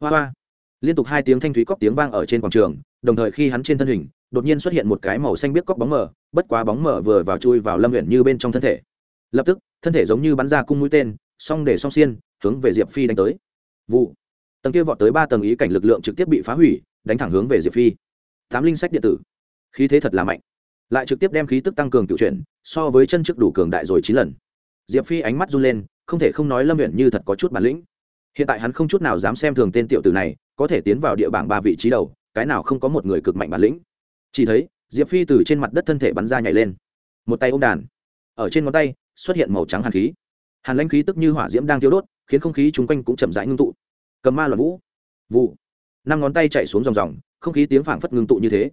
Hoa hoa. Liên tục hai tiếng thanh thúy cóc tiếng vang ở trên quảng trường, đồng thời khi hắn trên thân hình đột nhiên xuất hiện một cái màu xanh biết cóc bóng mờ, bất quá bóng mờ vừa vào chui vào lâm huyện như bên trong thân thể. Lập tức, thân thể giống như bắn ra cung mũi tên, song để song xiên, hướng về diệp phi đánh tới. Vụ. Tầng kia vọt tới ba tầng ý cảnh lực lượng trực tiếp bị phá hủy, đánh thẳng hướng về diệp phi. Tám linh sách điện tử. Khí thế thật là mạnh. Lại trực tiếp đem khí tức tăng cường cựu chuyển, so với chân trước đủ cường đại rồi chín lần. Diệp phi ánh mắt run lên, không thể không nói lâm huyện như thật có chút bản lĩnh. Hiện tại hắn không chút nào dám xem thường tên tiểu tử này, có thể tiến vào địa bảng ba vị trí đầu, cái nào không có một người cực mạnh bản lĩnh chỉ thấy, diệp phi từ trên mặt đất thân thể bắn ra nhảy lên. Một tay ô m đàn. Ở trên ngón tay, xuất hiện màu trắng hàn khí. Hàn lãnh khí tức như hỏa diễm đang thiếu đốt, khiến không khí chung quanh cũng chậm rãi ngưng tụ. Cầm ma loạn vũ. Vụ. Năm ngón tay chạy xuống dòng dòng, không khí tiếng phảng phất ngưng tụ như thế.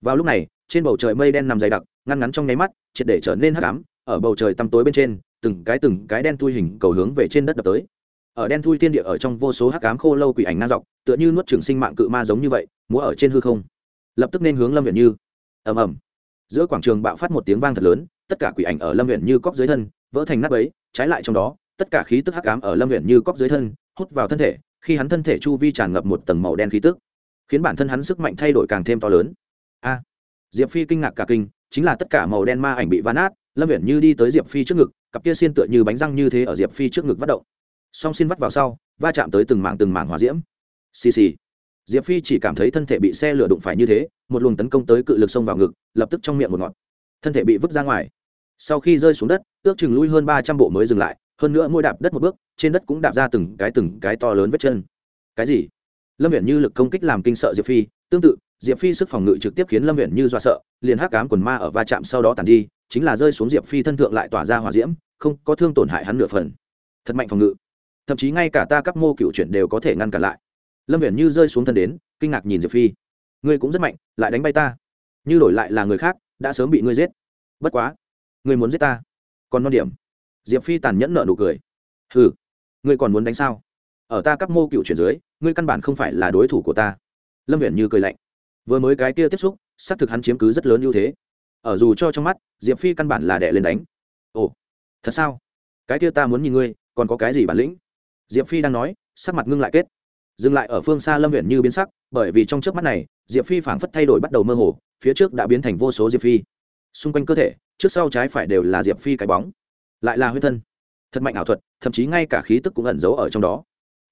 Vào lúc này, trên bầu trời mây đen nằm dày đặc, ngăn ngắn trong nháy mắt, triệt để trở nên hắc ám. Ở bầu trời tăm tối bên trên, từng cái từng cái đen thui hình cầu hướng về trên đất đập tới. Ở đen thui tiên địa ở trong vô số hắc ám khô lâu quỷ ảnh ngang dọc, tựa như nuốt trường sinh mạng cự ma giống như vậy, múa ở trên hư không lập tức nên hướng lâm huyện như. Ầm ầm. Giữa quảng trường bạo phát một tiếng vang thật lớn, tất cả quỷ ảnh ở lâm huyện như cóc dưới thân, vỡ thành nắp ấy trái lại trong đó, tất cả khí tức hắc ám ở lâm huyện như cóc dưới thân, hút vào thân thể, khi hắn thân thể chu vi tràn ngập một tầng màu đen khí tức, khiến bản thân hắn sức mạnh thay đổi càng thêm to lớn. A! Diệp phi kinh ngạc cả kinh, chính là tất cả màu đen ma ảnh bị ván át lâm huyện như đi tới diệp phi trước ngực, cặp kia xiên tựa như bánh răng như thế ở diệp phi trước ngực vắt động. Song xin vắt vào sau, va chạm tới từng mảng từng mảng hòa diễm. Xì xì diệp phi chỉ cảm thấy thân thể bị xe lửa đụng phải như thế, một luồng tấn công tới cự lực xông vào ngực, lập tức trong miệng một ngọt thân thể bị vứt ra ngoài. Sau khi rơi xuống đất, ước chừng lui hơn ba trăm bộ mới dừng lại, hơn nữa mỗi đạp đất một bước, trên đất cũng đạp ra từng cái từng cái to lớn vết chân. Cái gì? Lâm viện như lực công kích làm kinh sợ diệp phi. Tương tự, diệp phi sức phòng ngự trực tiếp khiến lâm viện như do sợ, liền hắc cám quần ma ở va chạm sau đó tàn đi, chính là rơi xuống diệp phi thân thượng lại tỏa ra hòa diễm, không có thương tổn hại hắn nửa phần. Thật mạnh phòng ngự. Thậm chí ngay cả ta các mô cựu chuyển đều có thể ngăn cản lại lâm viện như rơi xuống thân đến, kinh ngạc nhìn diệp phi. Ngươi cũng rất mạnh, lại đánh bay ta. Như đổi lại là người khác, đã sớm bị ngươi giết. Bất quá, ngươi muốn giết ta. Còn non điểm. Diệp phi tàn nhẫn nợ nụ cười. Hừ, ngươi còn muốn đánh sao? Ở ta cấp mô cựu chuyển dưới, ngươi căn bản không phải là đối thủ của ta. Lâm viện như cười lạnh. Vừa mới cái kia tiếp xúc, xác thực hắn chiếm cứ rất lớn ưu thế. Ở dù cho trong mắt, diệp phi căn bản là đẻ lên đánh. Ồ, thật sao? Cái kia ta muốn nhìn ngươi, còn có cái gì bản lĩnh? Diệp phi đang nói, sắc mặt ngưng lại kết dừng lại ở phương xa lâm huyện như biến sắc, bởi vì trong trước mắt này, diệp phi phảng phất thay đổi bắt đầu mơ hồ, phía trước đã biến thành vô số diệp phi. Xung quanh cơ thể, trước sau trái phải đều là diệp phi cái bóng. Lại là huyết thân. Thật mạnh ảo thuật, thậm chí ngay cả khí tức cũng ẩn giấu ở trong đó.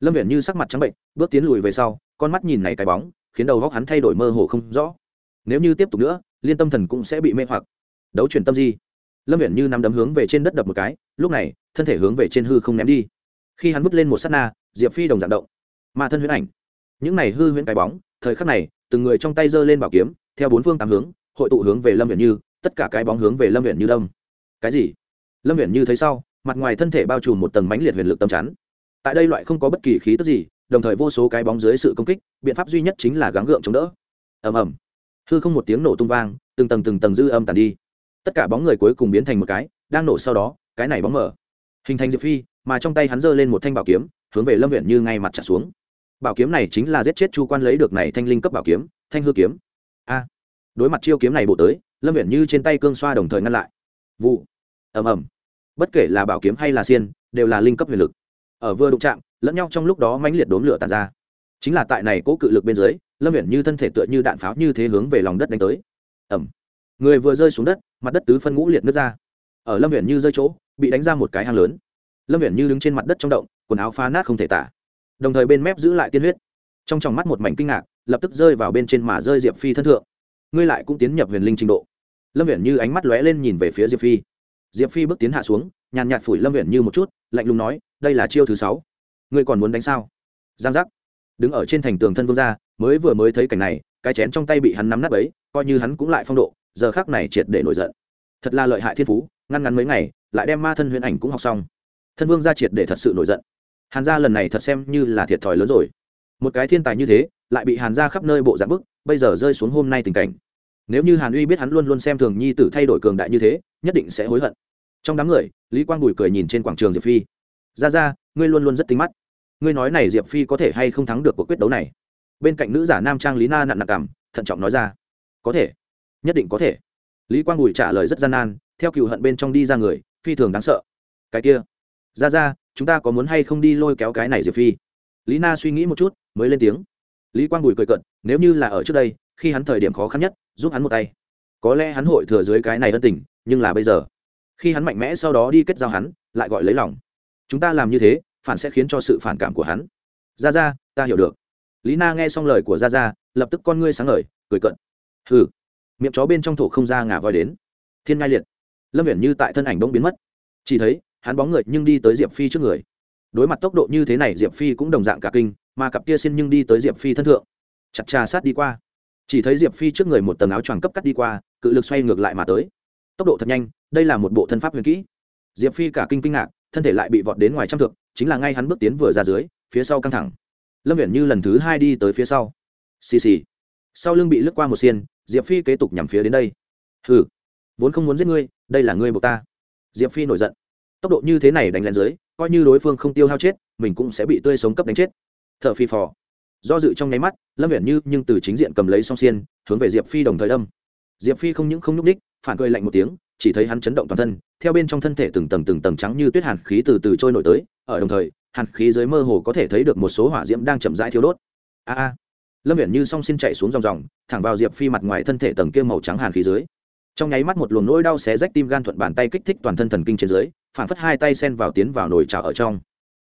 Lâm huyện như sắc mặt trắng bệnh, bước tiến lùi về sau, con mắt nhìn này cái bóng, khiến đầu góc hắn thay đổi mơ hồ không rõ. Nếu như tiếp tục nữa, liên tâm thần cũng sẽ bị mê hoặc. Đấu chuyển tâm di. Lâm huyện như nắm đấm hướng về trên đất đập một cái, lúc này, thân thể hướng về trên hư không ném đi. Khi hắn vứt lên một s á t na, diệp phi đồng dạng động ma thân huyễn ảnh. Những này hư huyễn cái bóng, thời khắc này, từng người trong tay giơ lên bảo kiếm, theo bốn phương tám hướng, hội tụ hướng về lâm huyện như, tất cả cái bóng hướng về lâm huyện như đông cái gì? Lâm huyện như thấy sau, mặt ngoài thân thể bao trùm một tầng mánh liệt huyền lực tâm chắn. Tại đây loại không có bất kỳ khí tức gì, đồng thời vô số cái bóng dưới sự công kích, biện pháp duy nhất chính là gắng gượng chống đỡ. Ầm ầm. Hư không một tiếng nổ tung vang, từng tầng từng tầng dư âm tàn đi. Tất cả bóng người cuối cùng biến thành một cái, đang nổ sau đó, cái này bóng mở. Hình thành diệp phi, mà trong tay hắn giơ lên một thanh bảo kiếm, hướng về lâm huyện như ngay mặt trả xuống bảo kiếm này chính là giết chết chu quan lấy được này thanh linh cấp bảo kiếm, thanh hư kiếm. A. À, đối mặt chiêu kiếm này bổ tới, lâm viện như trên tay cương xoa đồng thời ngăn lại. Vụ. Ầm ầm. Bất kể là bảo kiếm hay là xiên, đều là linh cấp huyền lực. Ở vừa đụng chạm, lẫn nhau trong lúc đó mãnh liệt đốn lửa tàn ra. Chính là tại này cố cự lực bên dưới, lâm viện như thân thể tựa như đạn pháo như thế hướng về lòng đất đánh tới. Ẩm người vừa rơi xuống đất, mặt đất tứ phân ngũ liệt nước ra. Ở lâm viện như rơi chỗ, bị đánh ra một cái hang lớn. Lâm viện như đứng trên mặt đất trong động, quần áo phá nát không thể tả đồng thời bên mép giữ lại tiên huyết. Trong tròng mắt một mảnh kinh ngạc, lập tức rơi vào bên trên mà rơi diệp phi thân thượng. Ngươi lại cũng tiến nhập huyền linh trình độ. Lâm Viễn như ánh mắt lóe lên nhìn về phía diệp phi. Diệp phi bước tiến hạ xuống, nhàn nhạt phủi lâm Viễn như một chút, lạnh lùng nói, đây là chiêu thứ sáu. Ngươi còn muốn đánh sao? Giang giác. Đứng ở trên thành tường thân vương gia, mới vừa mới thấy cảnh này, cái chén trong tay bị hắn nắm nắp ấy, coi như hắn cũng lại phong độ, giờ khác này triệt để nổi giận. Thật là lợi hại thiên phú, ngăn ngắn mấy ngày, lại đem ma thân huyền ảnh cũng học xong. Thân vương gia triệt để thật sự nổi giận hàn gia lần này thật xem như là thiệt thòi lớn rồi. Một cái thiên tài như thế, lại bị hàn gia khắp nơi bộ dạng bức, bây giờ rơi xuống hôm nay tình cảnh. Nếu như hàn uy biết hắn luôn luôn xem thường nhi tử thay đổi cường đại như thế, nhất định sẽ hối hận. Trong đám người, lý quang bùi cười nhìn trên quảng trường diệp phi. Ra ra ngươi luôn luôn rất tính mắt. Ngươi nói này diệp phi có thể hay không thắng được cuộc quyết đấu này? Bên cạnh nữ giả nam trang lý na nặn nặc cảm thận trọng nói ra. Có thể. Nhất định có thể. Lý quang bùi trả lời rất gian nan, theo cựu hận bên trong đi ra người, phi thường đáng sợ. Cái kia ra ra, chúng ta có muốn hay không đi lôi kéo cái này diệp phi? Lý na suy nghĩ một chút, mới lên tiếng. Lý quang bùi cười cận nếu như là ở trước đây, khi hắn thời điểm khó khăn nhất, giúp hắn một tay. Có lẽ hắn hội thừa dưới cái này ân tình, nhưng là bây giờ. Khi hắn mạnh mẽ sau đó đi kết giao hắn, lại gọi lấy lòng. Chúng ta làm như thế, phản sẽ khiến cho sự phản cảm của hắn. Ra ra, ta hiểu được. Lý na nghe xong lời của ra ra, lập tức con ngươi sáng ngời, cười cận hừ. Miệng chó bên trong thổ không ra ngả voi đến. Thiên ngai liệt. Lâm viễn như tại thân ảnh bỗng biến mất. Chỉ thấy hắn bóng người nhưng đi tới diệp phi trước người đối mặt tốc độ như thế này diệp phi cũng đồng dạng cả kinh mà cặp kia xin nhưng đi tới diệp phi thân thượng chặt trà sát đi qua chỉ thấy diệp phi trước người một tầng áo choàng cấp cắt đi qua cự lực xoay ngược lại mà tới tốc độ thật nhanh đây là một bộ thân pháp huyền kỹ diệp phi cả kinh kinh ngạc thân thể lại bị vọt đến ngoài trăm thượng chính là ngay hắn bước tiến vừa ra dưới phía sau căng thẳng lâm viễn như lần thứ hai đi tới phía sau xì xì sau lưng bị lướt qua một xiên diệp phi kế tục nhằm phía đến đây hừ vốn không muốn giết ngươi đây là ngươi buộc ta diệp phi nổi giận tốc độ như thế này đánh lên dưới, coi như đối phương không tiêu hao chết, mình cũng sẽ bị tươi sống cấp đánh chết. T h ở phi phò. Do dự trong nháy mắt, lâm viện như nhưng từ chính diện cầm lấy song xiên, hướng về diệp phi đồng thời đâm. Diệp phi không những không nhúc ních phản cười lạnh một tiếng, chỉ thấy hắn chấn động toàn thân, theo bên trong thân thể từng tầng từng tầng trắng như tuyết hàn khí từ từ trôi nổi tới, ở đồng thời, hàn khí dưới mơ hồ có thể thấy được một số hỏa diễm đang chậm rãi thiêu đốt. A a. Lâm viện như song xin chạy xuống dòng dòng, thẳng vào diệp phi mặt ngoài thân thể tầng kia màu trắng hàn khí dưới. Trong nháy mắt một luồng nỗi đau xé rách tim gan thuận bàn tay kích thích toàn thân thần kinh trên dưới phản phất hai tay sen vào tiến vào nồi chảo ở trong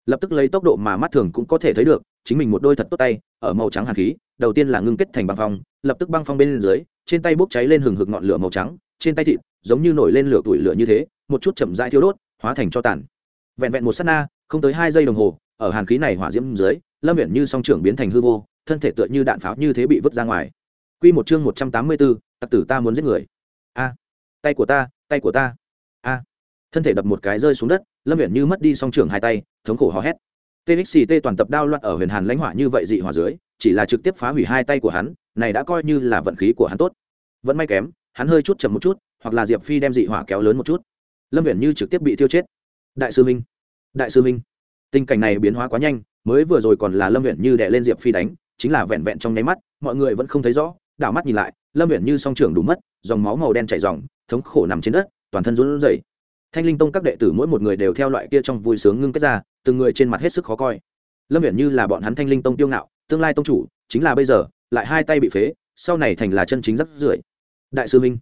lập tức lấy tốc độ mà mắt thường cũng có thể thấy được chính mình một đôi thật tốt tay ở màu trắng hàn khí đầu tiên là ngưng kết thành băng phong lập tức băng phong bên dưới trên tay bốc cháy lên hừng hực ngọn lửa màu trắng trên tay thịt giống như nổi lên lửa tuổi lửa như thế một chút chậm rãi thiêu đốt hóa thành cho tàn vẹn vẹn một sát na không tới hai giây đồng hồ ở hàn khí này hỏa diễm dưới lâm viện như song trưởng biến thành hư vô thân thể tựa như đạn pháo như thế bị vứt ra ngoài Quy một chương một trăm tám mươi 184, tặc tử ta muốn giết người. A, tay của ta, tay của ta. Thân thể đập một cái rơi xuống đất, Lâm Uyển như mất đi song trưởng hai tay, thống khổ hò hét. TXT toàn tập đao loạn ở Huyền Hàn lãnh hỏa như vậy dị hỏa dưới, chỉ là trực tiếp phá hủy hai tay của hắn, này đã coi như là vận khí của hắn tốt. Vẫn may kém, hắn hơi chút chậm một chút, hoặc là Diệp Phi đem dị hỏa kéo lớn một chút. Lâm Uyển như trực tiếp bị tiêu chết. Đại sư minh, đại sư minh. Tình cảnh này biến hóa quá nhanh, mới vừa rồi còn là Lâm Uyển như đè lên Diệp Phi đánh, chính là vẹn vẹn trong nháy mắt, mọi người vẫn không thấy rõ, đảo mắt nhìn lại, Lâm Uyển như song trưởng đủ mất, dòng máu màu đen chảy ròng, thống khổ nằm trên đất, toàn thân run rẩy. Thanh Linh Tông các đệ tử mỗi một người đều theo loại kia trong vui sướng ngưng kết ra, từng người trên mặt hết sức khó coi. Lâm Uyển như là bọn hắn Thanh Linh Tông tiêu ngạo, tương lai tông chủ, chính là bây giờ, lại hai tay bị phế, sau này thành là chân chính rắc rưởi. Đại sư minh,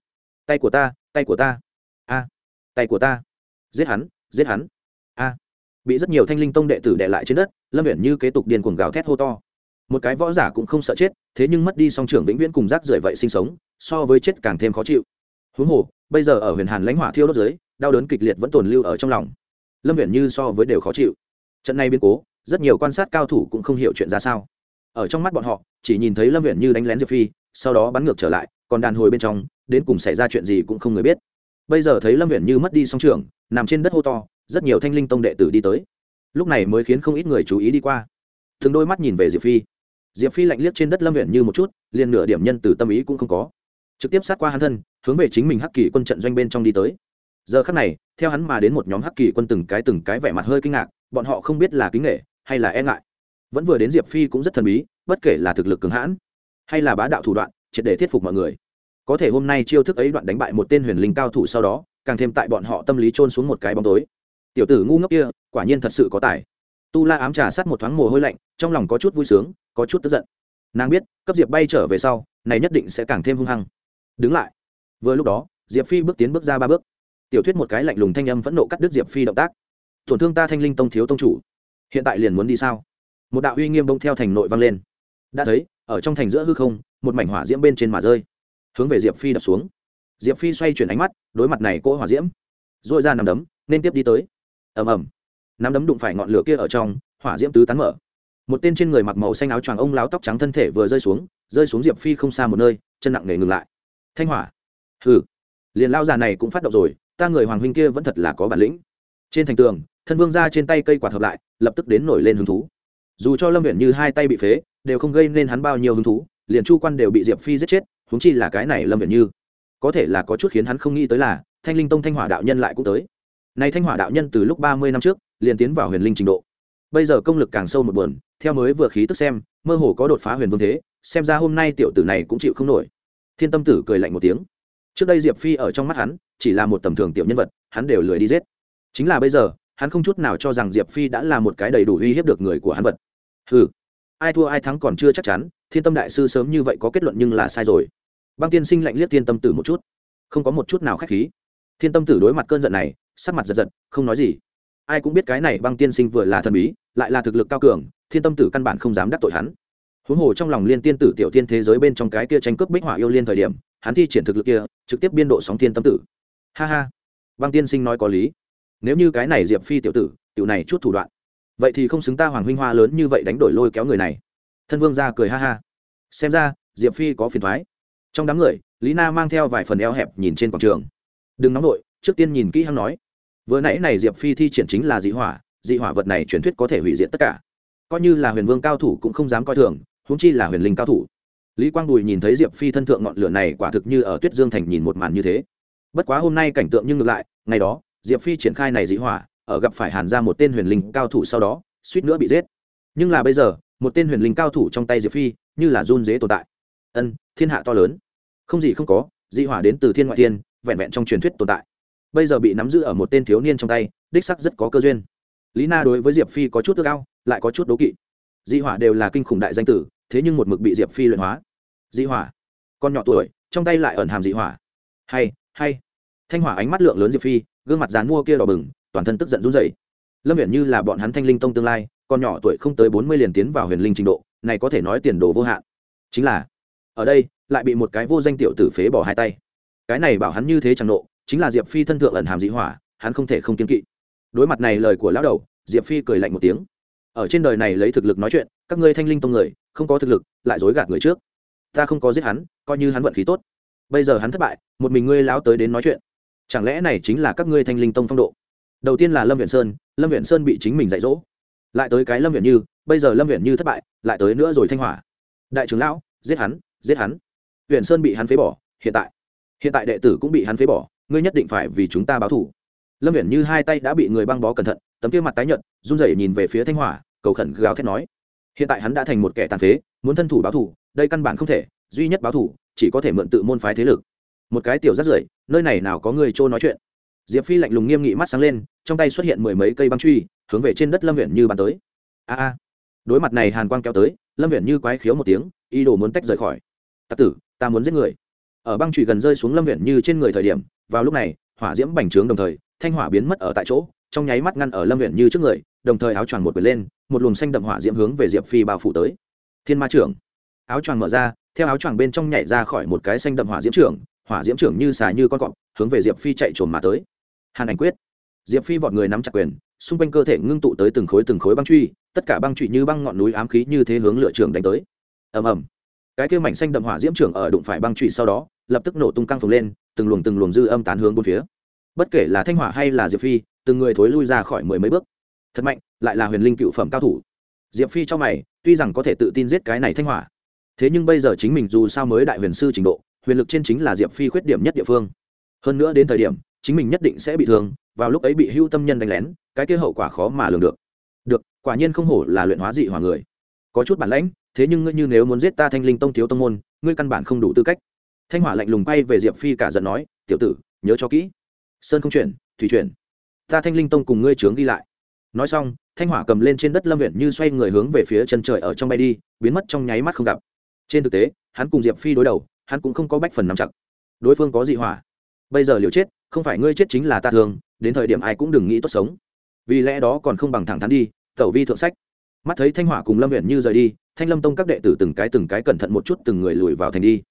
tay của ta, tay của ta. A, tay của ta. Giết hắn, giết hắn. A. Bị rất nhiều Thanh Linh Tông đệ tử đè lại trên đất, Lâm Uyển như kế tục điên cuồng gào thét hô to một cái võ giả cũng không sợ chết thế nhưng mất đi song trưởng vĩnh viễn cùng rác rưởi vậy sinh sống so với chết càng thêm khó chịu huống hồ bây giờ ở huyền hàn lãnh hỏa thiêu đốt dưới, đau đớn kịch liệt vẫn tồn lưu ở trong lòng. Lâm Huyền như so với đều khó chịu. Trận này biến cố, rất nhiều quan sát cao thủ cũng không hiểu chuyện ra sao. Ở trong mắt bọn họ, chỉ nhìn thấy lâm Huyền như đánh lén diệp phi, sau đó bắn ngược trở lại, còn đàn hồi bên trong, đến cùng xảy ra chuyện gì cũng không người biết. Bây giờ thấy lâm Huyền như mất đi song trưởng, nằm trên đất hô to, rất nhiều thanh linh tông đệ tử đi tới. Lúc này mới khiến không ít người chú ý đi qua. Thường đôi mắt nhìn về diệp phi. Diệp phi lạnh liếc trên đất lâm huyện như một chút, liền nửa điểm nhân từ tâm ý cũng không có trực tiếp sát qua hắn thân, hướng về chính mình hắc kỳ quân trận doanh bên trong đi tới. Giờ khắc này, theo hắn mà đến một nhóm hắc kỳ quân từng cái từng cái vẻ mặt hơi kinh ngạc, bọn họ không biết là kính nghệ hay là e ngại. Vẫn vừa đến diệp phi cũng rất thần bí, bất kể là thực lực cường hãn hay là bá đạo thủ đoạn, triệt để thuyết phục mọi người. Có thể hôm nay chiêu thức ấy đoạn đánh bại một tên huyền linh cao thủ sau đó, càng thêm tại bọn họ tâm lý trôn xuống một cái bóng tối. Tiểu tử ngu ngốc kia, quả nhiên thật sự có tài. Tu la ám trà sát một thoáng mồ hôi lạnh, trong lòng có chút vui sướng, có chút tức giận. Nàng biết, cấp diệp bay trở về sau, này nhất định sẽ càng thêm hung hăng đứng lại. Vừa lúc đó, diệp phi bước tiến bước ra ba bước. Tiểu thuyết một cái lạnh lùng thanh âm phẫn nộ cắt đứt diệp phi động tác. Tổn thương ta thanh linh tông thiếu tông chủ. Hiện tại liền muốn đi sao? Một đạo uy nghiêm bông theo thành nội vang lên. Đã thấy, ở trong thành giữa hư không, một mảnh hỏa diễm bên trên mà rơi. Hướng về diệp phi đập xuống. Diệp phi xoay chuyển ánh mắt, đối mặt này cỗ hỏa diễm. Dội ra nằm đấm, nên tiếp đi tới. Ầm ầm. Nắm đấm đụng phải ngọn lửa kia ở trong, hỏa diễm tứ tán mở. Một tên trên người mặc màu xanh áo choàng ông láo tóc trắng thân thể vừa rơi xuống rơi xuống diệp phi không xa một nơi, chân nặng nề ngừng lại thanh hỏa. Hừ. Liền lao già này cũng phát động rồi, ta người hoàng huynh kia vẫn thật là có bản lĩnh. Trên thành tường, thân vương ra trên tay cây quạt hợp lại, lập tức đến nổi lên hứng thú. Dù cho lâm huyện như hai tay bị phế, đều không gây nên hắn bao nhiêu hứng thú, liền chu quan đều bị diệp phi giết chết húng chi là cái này lâm huyện như. Có thể là có chút khiến hắn không nghĩ tới là, thanh linh tông thanh hỏa đạo nhân lại cũng tới. Nay thanh hỏa đạo nhân từ lúc ba mươi năm trước, liền tiến vào huyền linh trình độ. Bây giờ công lực càng sâu một buồn, theo mới vừa khí tức xem, mơ hồ có đột phá huyền vương thế, xem ra hôm nay tiểu tử này cũng chịu không nổi thiên tâm tử cười lạnh một tiếng. Trước đây diệp phi ở trong mắt hắn, chỉ là một tầm thường tiểu nhân vật, hắn đều lười đi giết. Chính là bây giờ, hắn không chút nào cho rằng diệp phi đã là một cái đầy đủ uy hiếp được người của hắn vật. Ừ ai thua ai thắng còn chưa chắc chắn, thiên tâm đại sư sớm như vậy có kết luận nhưng là sai rồi. Băng tiên sinh lạnh liếc thiên tâm tử một chút. Không có một chút nào k h á c h khí. Thiên tâm tử đối mặt cơn giận này, sắc mặt giật giật, không nói gì. Ai cũng biết cái này băng tiên sinh vừa là thần bí, lại là thực lực cao cường, thiên tâm tử căn bản không dám đắc tội hắn huống hồ trong lòng liên tiên tử tiểu tiên thế giới bên trong cái kia tranh cướp bích họa yêu liên thời điểm, hắn thi triển thực lực kia, trực tiếp biên độ sóng thiên tâm tử. Ha ha. Băng tiên sinh nói có lý. Nếu như cái này diệp phi tiểu tử, tiểu này chút thủ đoạn, vậy thì không xứng ta hoàng huynh hoa lớn như vậy đánh đổi lôi kéo người này. Thân vương ra cười ha ha. Xem ra, diệp phi có phiền thoái. Trong đám người, lý na mang theo vài phần eo hẹp nhìn trên quảng trường. Đừng nóng nổi trước tiên nhìn kỹ hắn nói. Vừa nãy này diệp phi thi triển chính là dị hỏa dị hỏa vật này truyền thuyết có thể hủy diệt tất cả. Coi như là huyền vương cao thủ cũng không dám coi thường húng chi là huyền linh cao thủ. Lý quang bùi nhìn thấy diệp phi thân thượng ngọn lửa này quả thực như ở tuyết dương thành nhìn một màn như thế. Bất quá hôm nay cảnh tượng nhưng ngược lại, ngày đó, diệp phi triển khai này dị hỏa, ở gặp phải hàn ra một tên huyền linh cao thủ sau đó, suýt nữa bị giết. Nhưng là bây giờ, một tên huyền linh cao thủ trong tay diệp phi, như là run dế tồn tại. Ân, thiên hạ to lớn. Không gì không có, dị hỏa đến từ thiên ngoại thiên, vẹn vẹn trong truyền thuyết tồn tại. Bây giờ bị nắm giữ ở một tên thiếu niên trong tay, đích sắc rất có cơ duyên. Lý na đối với diệp phi có chút ước ao, lại có chút đố kỵ. Dị hỏa đều là kinh khủng đại danh tử thế nhưng một mực bị diệp phi luyện hóa. Dị hỏa. Con nhỏ tuổi, trong tay lại ẩn hàm dị hỏa. Hay hay. Thanh hỏa ánh mắt lượng lớn diệp phi, gương mặt dán mua kia đỏ bừng, toàn thân tức giận run dậy lâm viện như là bọn hắn thanh linh tông tương lai, con nhỏ tuổi không tới bốn mươi liền tiến vào huyền linh trình độ, này có thể nói tiền đồ vô hạn. Chính là, ở đây, lại bị một cái vô danh tiểu tử phế bỏ hai tay. Cái này bảo hắn như thế chẳng nộ, chính là diệp phi thân thượng ẩn hàm dị hỏa, hắn không thể không kiên kỵ. Đối mặt này lời của lão đầu, diệp phi cười lạnh một tiếng. Ở trên đời này lấy thực lực nói chuyện, các ngươi thanh linh tông người không có thực lực, lại dối gạt người trước. Ta không có giết hắn, coi như hắn vận khí tốt. Bây giờ hắn thất bại, một mình ngươi lão tới đến nói chuyện. Chẳng lẽ này chính là các ngươi thanh linh tông phong độ? Đầu tiên là lâm viện sơn, lâm viện sơn bị chính mình dạy dỗ. Lại tới cái lâm viện như, bây giờ lâm viện như thất bại, lại tới nữa rồi thanh hỏa. Đại trưởng lão, giết hắn giết hắn. Viện sơn bị hắn phế bỏ, hiện tại. Hiện tại đệ tử cũng bị hắn phế bỏ, ngươi nhất định phải vì chúng ta báo thủ lâm viện như hai tay đã bị người băng bó cẩn thận, tấm kia mặt tái nhợt, run rẩy nhìn về phía thanh hỏa, cầu khẩn gào thét nói hiện tại hắn đã thành một kẻ tàn phế, muốn thân thủ báo thủ đây căn bản không thể, duy nhất báo thủ chỉ có thể mượn tự môn phái thế lực. Một cái tiểu rất rưởi, nơi này nào có người trôi nói chuyện. Diệp phi lạnh lùng nghiêm nghị mắt sáng lên, trong tay xuất hiện mười mấy cây băng truy, hướng về trên đất lâm huyện như bàn tới. A a. Đối mặt này hàn quang kéo tới, lâm huyện như quái khiếu một tiếng, ý đồ muốn tách rời khỏi. Tặc tử, ta muốn giết người. Ở băng truy gần rơi xuống lâm huyện như trên người thời điểm, vào lúc này, hỏa diễm bành trướng đồng thời, thanh hỏa biến mất ở tại chỗ, trong nháy mắt ngăn ở lâm huyện như trước người, đồng thời áo choàng một quyền lên một luồng xanh đậm hỏa diễm hướng về diệp phi bao phủ tới. Thiên ma trưởng. Áo choàng mở ra, theo áo choàng bên trong nhảy ra khỏi một cái xanh đậm hỏa diễm trưởng, hỏa diễm trưởng như xà như con cọp, hướng về diệp phi chạy trồn mà tới. Hàn ảnh quyết. Diệp phi vọt người nắm chặt quyền, xung quanh cơ thể ngưng tụ tới từng khối từng khối băng truy, tất cả băng truy như băng ngọn núi ám khí như thế hướng lựa trưởng đánh tới. Ầm ầm. Cái kia mảnh xanh đậm hỏa diễm trưởng ở đụng phải băng truy sau đó, lập tức nổ tung căng phồng lên, từng luồng từng luồng dư âm tán hướng bốn phía. Bất kể là thanh hỏa hay là diệp phi, từng người thối lui ra khỏi mười mấy bước. Thật mạnh lại là huyền linh cựu phẩm cao thủ. Diệp phi cho mày, tuy rằng có thể tự tin giết cái này thanh hỏa, thế nhưng bây giờ chính mình dù sao mới đại huyền sư trình độ, huyền lực trên chính là diệp phi khuyết điểm nhất địa phương. Hơn nữa đến thời điểm, chính mình nhất định sẽ bị thương, vào lúc ấy bị hưu tâm nhân đánh lén, cái kia hậu quả khó mà lường được. Được, quả nhiên không hổ là luyện hóa dị hỏa người. Có chút bản lãnh, thế nhưng ngươi như nếu muốn giết ta thanh linh tông thiếu tông môn, ngươi căn bản không đủ tư cách. Thanh hỏa lạnh lùng bay về diệp phi cả giận nói, tiểu tử, nhớ cho kỹ. Sơn không chuyển, thủy chuyển. Ta thanh linh tông cùng ngươi trướng đi lại. Nói xong thanh hỏa cầm lên trên đất lâm huyện như xoay người hướng về phía chân trời ở trong bay đi, biến mất trong nháy mắt không gặp. Trên thực tế, hắn cùng diệp phi đối đầu, hắn cũng không có bách phần nắm chặt. Đối phương có dị hỏa. Bây giờ liều chết, không phải ngươi chết chính là ta thường. đến thời điểm ai cũng đừng nghĩ tốt sống. Vì lẽ đó còn không bằng thẳng thắn đi, tẩu vi thượng sách. Mắt thấy thanh hỏa cùng lâm huyện như rời đi, thanh lâm tông các đệ tử từng cái từng cái cẩn thận một chút từng người lùi vào thành đi.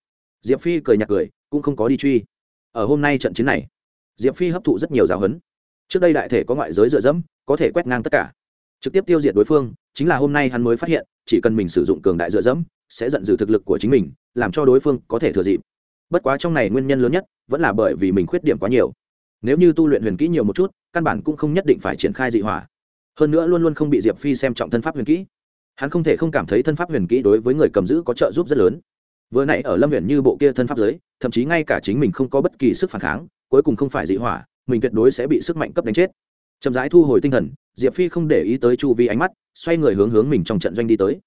Diệp phi cười nhạt cười, cũng không có đi truy. Ở hôm nay trận chiến này, diệp phi hấp thụ rất nhiều giáo huấn. Trước đây đại thể có ngoại giới dựa dẫm, có thể quét ngang tất cả trực tiếp tiêu diệt đối phương, chính là hôm nay hắn mới phát hiện, chỉ cần mình sử dụng cường đại dựa dẫm, sẽ giận dữ thực lực của chính mình, làm cho đối phương có thể thừa dịp. Bất quá trong này nguyên nhân lớn nhất, vẫn là bởi vì mình khuyết điểm quá nhiều. Nếu như tu luyện huyền kỹ nhiều một chút, căn bản cũng không nhất định phải triển khai dị hỏa. Hơn nữa luôn luôn không bị diệp phi xem trọng thân pháp huyền kỹ. Hắn không thể không cảm thấy thân pháp huyền kỹ đối với người cầm giữ có trợ giúp rất lớn. Vừa nãy ở lâm Huyền như bộ kia thân pháp giới, thậm chí ngay cả chính mình không có bất kỳ sức phản kháng, cuối cùng không phải dị hỏa, mình tuyệt đối sẽ bị sức mạnh cấp đánh chết chậm rãi thu hồi tinh thần, diệp phi không để ý tới chu vi ánh mắt, xoay người hướng hướng mình trong trận doanh đi tới.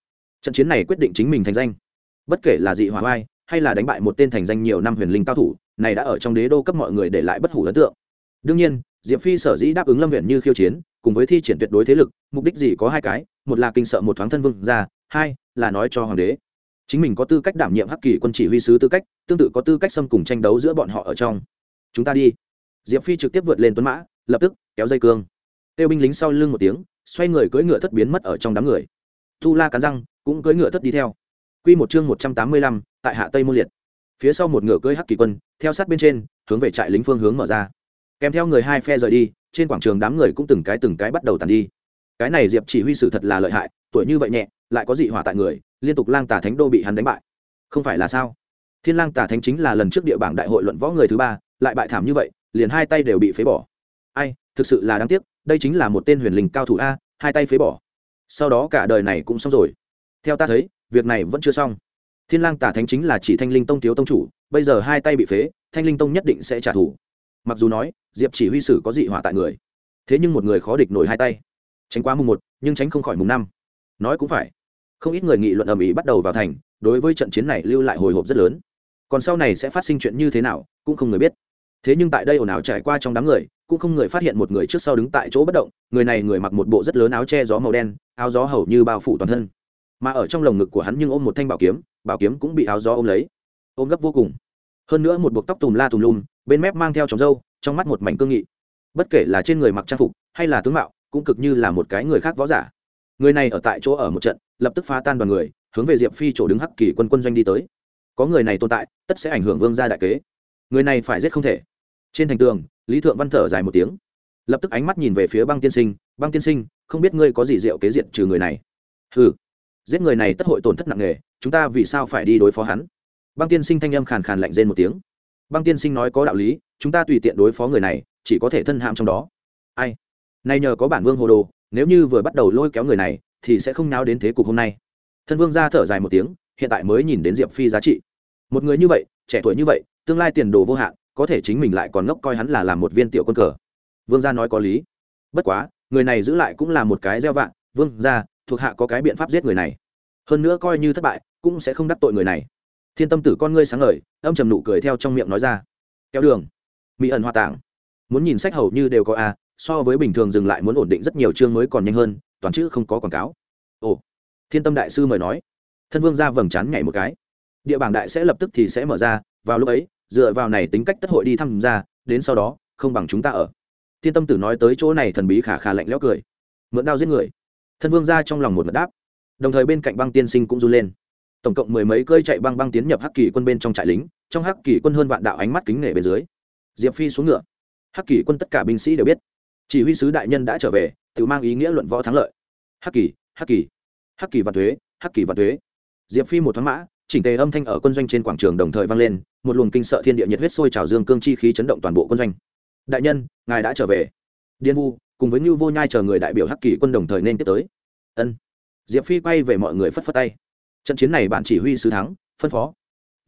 Trận chiến này quyết định chính mình thành danh. Bất kể là dị hỏa vai hay là đánh bại một tên thành danh nhiều năm huyền linh cao thủ, này đã ở trong đế đô cấp mọi người để lại bất hủ ấn tượng. Đương nhiên, diệp phi sở dĩ đáp ứng lâm huyện như khiêu chiến, cùng với thi triển tuyệt đối thế lực, mục đích gì có hai cái, một là kinh sợ một thoáng thân vương ra, hai là nói cho hoàng đế. Chính mình có tư cách đảm nhiệm hắc kỳ quân chỉ huy sứ tư cách, tương tự có tư cách xâm cùng tranh đấu giữa bọn họ ở trong. Chúng ta đi. Diệp phi trực tiếp vượt lên tuấn mã lập tức kéo dây cương. Tiêu binh lính sau lưng một tiếng, xoay người cưỡi ngựa thất biến mất ở trong đám người. Tu la cắn răng cũng cưỡi ngựa thất đi theo. Q một chương một trăm tám mươi lăm, tại hạ tây môn liệt. Phía sau một ngựa cưỡi hắc kỳ quân, theo sát bên trên, hướng về trại lính phương hướng mở ra. Kèm theo người hai phe rời đi, trên quảng trường đám người cũng từng cái từng cái bắt đầu tàn đi. Cái này diệp chỉ huy sử thật là lợi hại, tuổi như vậy nhẹ, lại có dị hỏa tại người, liên tục lang tà thánh đô bị hắn đánh bại. Không phải là sao? Thiên lang tà thánh chính là lần trước địa bảng đại hội luận võ người thứ ba, lại bại thảm như vậy, liền hai tay đều bị phế bỏ ai, thực sự là đáng tiếc, đây chính là một tên huyền linh cao thủ a, hai tay phế bỏ. Sau đó cả đời này cũng xong rồi. Theo ta thấy, việc này vẫn chưa xong. Thiên lang Tả thánh chính là chỉ thanh linh tông thiếu tông chủ, bây giờ hai tay bị phế, thanh linh tông nhất định sẽ trả thù. Mặc dù nói, diệp chỉ huy sử có dị hỏa tại người. Thế nhưng một người khó địch nổi hai tay. Tránh qua mùng một, nhưng tránh không khỏi mùng năm. Nói cũng phải. Không ít người nghị luận ầm ĩ bắt đầu vào thành, đối với trận chiến này lưu lại hồi hộp rất lớn. Còn sau này sẽ phát sinh chuyện như thế nào, cũng không người biết. Thế nhưng tại đây ồn ào trải qua trong đám người cũng không người phát hiện một người trước sau đứng tại chỗ bất động, người này người mặc một bộ rất lớn áo che gió màu đen, áo gió hầu như bao phủ toàn thân. Mà ở trong lồng ngực của hắn nhưng ôm một thanh bảo kiếm bảo kiếm cũng bị áo gió ôm lấy. Ôm gấp vô cùng. Hơn nữa một buộc tóc tùm la tùm lum, bên mép mang theo tròng râu, trong mắt một mảnh cương nghị. Bất kể là trên người mặc trang phục, hay là tướng mạo, cũng cực như là một cái người khác võ giả. Người này ở tại chỗ ở một trận, lập tức phá tan đoàn người, hướng về diệp phi chỗ đứng hắc kỳ quân quân doanh đi tới. Có người này tồn tại, tất sẽ ảnh hưởng vương gia đại kế. Người này phải giết không thể. Trên thành tường lý thượng văn thở dài một tiếng. Lập tức ánh mắt nhìn về phía băng tiên sinh, băng tiên sinh, không biết ngươi có gì diệu kế diện trừ người này? Ừ giết người này tất hội tổn thất nặng nề, chúng ta vì sao phải đi đối phó hắn? Băng tiên sinh thanh âm khàn khàn lạnh rên một tiếng. Băng tiên sinh nói có đạo lý, chúng ta tùy tiện đối phó người này, chỉ có thể thân hãm trong đó. Ai? Nay nhờ có bản vương hồ đồ, nếu như vừa bắt đầu lôi kéo người này, thì sẽ không náo đến thế cục hôm nay. Thân vương ra thở dài một tiếng, hiện tại mới nhìn đến diệp phi giá trị. Một người như vậy, trẻ tuổi như vậy, tương lai tiền đồ vô hạn có thể chính mình lại còn ngốc coi hắn là làm một viên tiểu quân cờ. Vương gia nói có lý. Bất quá, người này giữ lại cũng là một cái gieo vạn vương gia, thuộc hạ có cái biện pháp giết người này. Hơn nữa coi như thất bại, cũng sẽ không đắc tội người này. Thiên tâm tử con ngươi sáng ngời, âm trầm nụ cười theo trong miệng nói ra. Kéo đường. Mỹ ẩn hoa tạng. Muốn nhìn sách hầu như đều có a, so với bình thường dừng lại muốn ổn định rất nhiều chương mới còn nhanh hơn, toàn chữ không có quảng cáo. Ồ. Thiên tâm đại sư mời nói. Thân vương ra vầng trán nhảy một cái. Địa bảng đại sẽ lập tức thì sẽ mở ra, vào lúc ấy dựa vào này tính cách tất hội đi thăm ra đến sau đó, không bằng chúng ta ở. Thiên tâm tử nói tới chỗ này thần bí khả khả lạnh lẽo cười. Mượn đao giết người. Thân vương ra trong lòng một mật đáp. Đồng thời bên cạnh băng tiên sinh cũng run lên. Tổng cộng mười mấy cơi chạy băng băng tiến nhập hắc kỳ quân bên trong trại lính, trong hắc kỳ quân hơn vạn đạo ánh mắt kính nể bên dưới. Diệp phi xuống ngựa. Hắc kỳ quân tất cả binh sĩ đều biết. Chỉ huy sứ đại nhân đã trở về, tự mang ý nghĩa luận võ thắng lợi. Hắc kỳ hắc kỳ hắc kỳ và thuế, hắc kỳ và thuế. Diệp phi một thoáng mã, chỉnh tề âm thanh ở quân doanh trên quảng trường đồng thời vang lên một luồng kinh sợ thiên địa nhiệt huyết sôi trào dương cương chi khí chấn động toàn bộ quân doanh. Đại nhân, ngài đã trở về. Điên vu, cùng với như vô nhai chờ người đại biểu hắc kỳ quân đồng thời nên tiếp tới. Ân. Diệp phi quay về mọi người phất phất tay. Trận chiến này bạn chỉ huy sứ thắng, phân phó.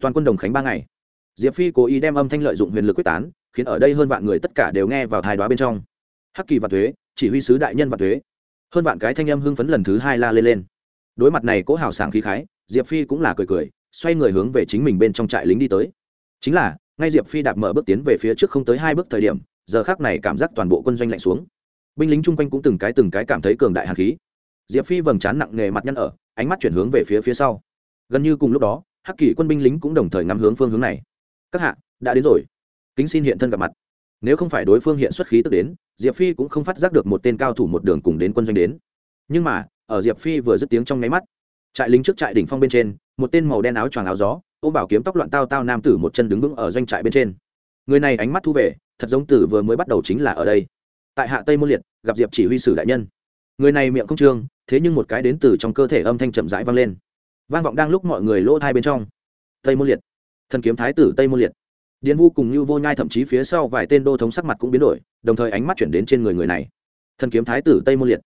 Toàn quân đồng khánh ba ngày. Diệp phi cố ý đem âm thanh lợi dụng huyền lực quyết tán, khiến ở đây hơn vạn người tất cả đều nghe vào thái đoá bên trong. Hắc kỳ và thuế chỉ huy sứ đại nhân và thuế hơn vạn cái thanh âm hưng phấn lần thứ hai la lên lên. Đối mặt này cố hào sảng khí khái, diệp phi cũng là cười cười, xoay người hướng về chính mình bên trong trại lính đi tới chính là, ngay diệp phi đạp mở bước tiến về phía trước không tới hai bước thời điểm, giờ khác này cảm giác toàn bộ quân doanh lạnh xuống. Binh lính chung quanh cũng từng cái từng cái cảm thấy cường đại hàn khí. Diệp phi vầng trán nặng nề mặt nhăn ở, ánh mắt chuyển hướng về phía phía sau. Gần như cùng lúc đó, hắc kỷ quân binh lính cũng đồng thời ngắm hướng phương hướng này. Các hạ, đã đến rồi. Kính xin hiện thân gặp mặt. Nếu không phải đối phương hiện xuất khí tức đến, diệp phi cũng không phát giác được một tên cao thủ một đường cùng đến quân doanh đến. Nhưng mà, ở diệp phi vừa dứt tiếng trong nháy mắt, trại lính trước trại đỉnh phong bên trên, một tên màu đen áo choàng áo gió Ô bảo kiếm tóc loạn tao tao nam tử một chân đứng vững ở doanh trại bên trên. Người này ánh mắt thu về, thật giống tử vừa mới bắt đầu chính là ở đây. Tại hạ tây môn liệt, gặp diệp chỉ huy sử đại nhân. Người này miệng không trương, thế nhưng một cái đến từ trong cơ thể âm thanh chậm rãi vang lên. Vang vọng đang lúc mọi người lỗ thai bên trong. Tây môn liệt. Thần kiếm thái tử tây môn liệt. Điền vu cùng như vô nhai thậm chí phía sau vài tên đô thống sắc mặt cũng biến đổi, đồng thời ánh mắt chuyển đến trên người người này. Thần kiếm thái tử tây môn liệt.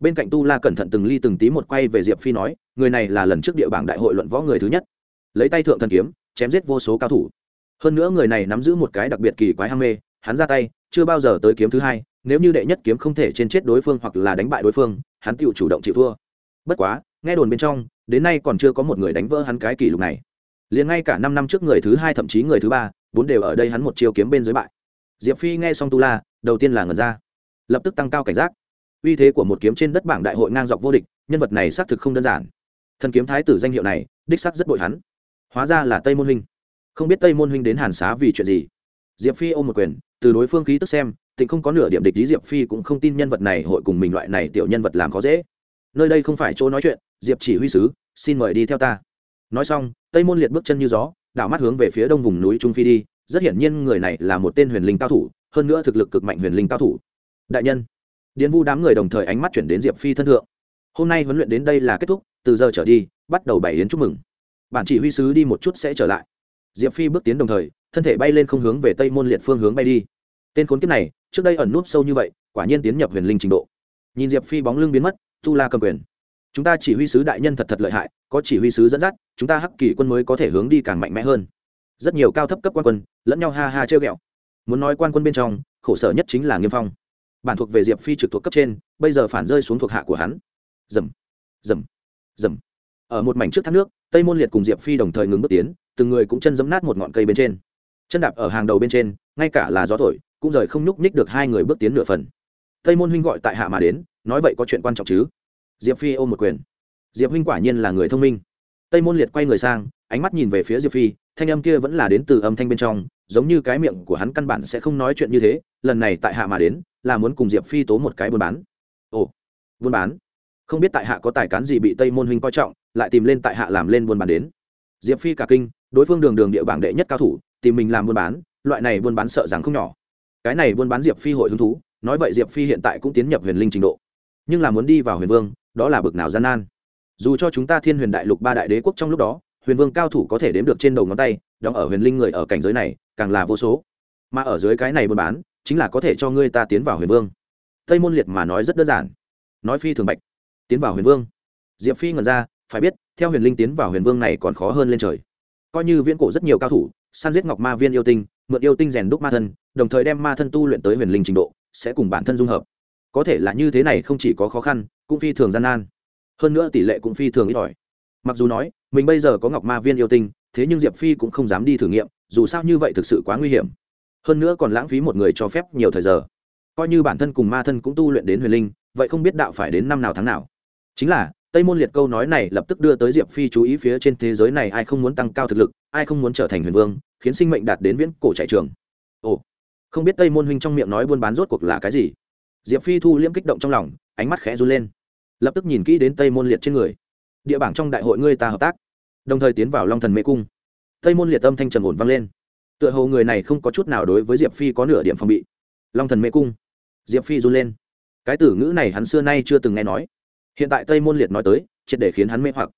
Bên cạnh tu la cẩn thận từng ly từng tí một quay về diệp phi nói, người này là lần trước địa bảng đại hội luận võ người thứ nhất lấy tay thượng thần kiếm, chém giết vô số cao thủ. Hơn nữa người này nắm giữ một cái đặc biệt kỳ quái ham mê, hắn ra tay, chưa bao giờ tới kiếm thứ hai, nếu như đệ nhất kiếm không thể trên chết đối phương hoặc là đánh bại đối phương, hắn tự chủ động chịu thua. Bất quá, nghe đồn bên trong, đến nay còn chưa có một người đánh vỡ hắn cái kỷ lục này. Liền ngay cả năm năm trước người thứ hai thậm chí người thứ ba, bốn đều ở đây hắn một chiêu kiếm bên dưới bại. Diệp phi nghe xong tu la, đầu tiên là ngần ra. Lập tức tăng cao cảnh giác. Uy thế của một kiếm trên đất bảng đại hội ngang dọc vô địch, nhân vật này xác thực không đơn giản. Thần kiếm thái tử danh hiệu này, đích xác rất bội hắn hóa ra là tây môn huynh. Không biết tây môn huynh đến hàn xá vì chuyện gì? Diệp phi ôm một quyền, từ đối phương khí tức xem, tịnh không có nửa điểm địch lý diệp phi cũng không tin nhân vật này hội cùng mình loại này tiểu nhân vật làm khó dễ. Nơi đây không phải chỗ nói chuyện, diệp chỉ huy sứ, xin mời đi theo ta. Nói xong, tây môn liệt bước chân như gió, đảo mắt hướng về phía đông vùng núi trung phi đi. Rất hiển nhiên người này là một tên huyền linh cao thủ, hơn nữa thực lực cực mạnh huyền linh cao thủ. Đại nhân, điền vu đám người đồng thời ánh mắt chuyển đến diệp phi thân thượng. Hôm nay huấn luyện đến đây là kết thúc, từ giờ trở đi, bắt đầu bảy yến chúc mừng bản chỉ huy sứ đi một chút sẽ trở lại. Diệp phi bước tiến đồng thời, thân thể bay lên không hướng về tây môn liệt phương hướng bay đi. Tên khốn kiếp này, trước đây ẩn núp sâu như vậy, quả nhiên tiến nhập huyền linh trình độ. Nhìn diệp phi bóng lưng biến mất, tu la cầm quyền. Chúng ta chỉ huy sứ đại nhân thật thật lợi hại, có chỉ huy sứ dẫn dắt, chúng ta hắc kỳ quân mới có thể hướng đi càng mạnh mẽ hơn. Rất nhiều cao thấp cấp quan quân, lẫn nhau ha ha chơi ghẹo. Muốn nói quan quân bên trong, khổ sở nhất chính là nghiêm phong. Bản thuộc về diệp phi trực thuộc cấp trên, bây giờ phản rơi xuống thuộc hạ của hắn. Dầm dầm dầm ở một mảnh trước thác nước tây môn liệt cùng diệp phi đồng thời ngừng bước tiến, từng người cũng chân giấm nát một ngọn cây bên trên. Chân đạp ở hàng đầu bên trên, ngay cả là gió thổi, cũng rời không nhúc nhích được hai người bước tiến nửa phần. Tây môn huynh gọi tại hạ mà đến, nói vậy có chuyện quan trọng chứ? Diệp phi ôm một quyền. Diệp huynh quả nhiên là người thông minh. Tây môn liệt quay người sang, ánh mắt nhìn về phía diệp phi, thanh âm kia vẫn là đến từ âm thanh bên trong, giống như cái miệng của hắn căn bản sẽ không nói chuyện như thế, lần này tại hạ mà đến, là muốn cùng diệp phi tố một cái buôn bán. Ồ, buôn bán? Không biết tại hạ có tài cán gì bị tây môn huynh coi trọng, lại tìm lên tại hạ làm lên buôn bán đến. Diệp phi cả kinh, đối phương đường đường địa bảng đệ nhất cao thủ, tìm mình làm buôn bán, loại này buôn bán sợ rằng không nhỏ. Cái này buôn bán diệp phi hội hứng thú, nói vậy diệp phi hiện tại cũng tiến nhập huyền linh trình độ. Nhưng là muốn đi vào huyền vương, đó là bực nào gian nan. Dù cho chúng ta thiên huyền đại lục ba đại đế quốc trong lúc đó, huyền vương cao thủ có thể đếm được trên đầu ngón tay, đóng ở huyền linh người ở cảnh giới này, càng là vô số. Mà ở dưới cái này buôn bán, chính là có thể cho ngươi ta tiến vào huyền vương. Tây môn liệt mà nói rất đơn giản. Nói phi thường bạch tiến vào huyền vương. Diệp phi ngẩn ra, phải biết, theo huyền linh tiến vào huyền vương này còn khó hơn lên trời. Coi như viễn cổ rất nhiều cao thủ, săn giết ngọc ma viên yêu tinh, mượn yêu tinh rèn đúc ma thân, đồng thời đem ma thân tu luyện tới huyền linh trình độ, sẽ cùng bản thân dung hợp. Có thể là như thế này không chỉ có khó khăn, cũng phi thường gian nan. Hơn nữa tỷ lệ cũng phi thường ít ỏi. Mặc dù nói, mình bây giờ có ngọc ma viên yêu tinh, thế nhưng diệp phi cũng không dám đi thử nghiệm, dù sao như vậy thực sự quá nguy hiểm. Hơn nữa còn lãng phí một người cho phép nhiều thời giờ. Coi như bản thân cùng ma thân cũng tu luyện đến huyền linh, vậy không biết đạo phải đến năm nào tháng nào chính là, tây môn liệt câu nói này lập tức đưa tới diệp phi chú ý phía trên thế giới này, ai không muốn tăng cao thực lực, ai không muốn trở thành huyền vương, khiến sinh mệnh đạt đến viễn cổ chạy trường. Ồ, không biết tây môn huynh trong miệng nói buôn bán rốt cuộc là cái gì? Diệp phi thu liễm kích động trong lòng, ánh mắt khẽ run lên. Lập tức nhìn kỹ đến tây môn liệt trên người. Địa bảng trong đại hội ngươi ta hợp tác. Đồng thời tiến vào long thần mê cung. Tây môn liệt âm thanh trầm ổn vang lên. Tựa hồ người này không có chút nào đối với diệp phi có nửa điểm phòng bị. Long thần mê cung. Diệp phi run lên. Cái tử ngữ này hắn xưa nay chưa từng nghe nói hiện tại tây môn liệt nói tới, triệt để khiến hắn mê hoặc.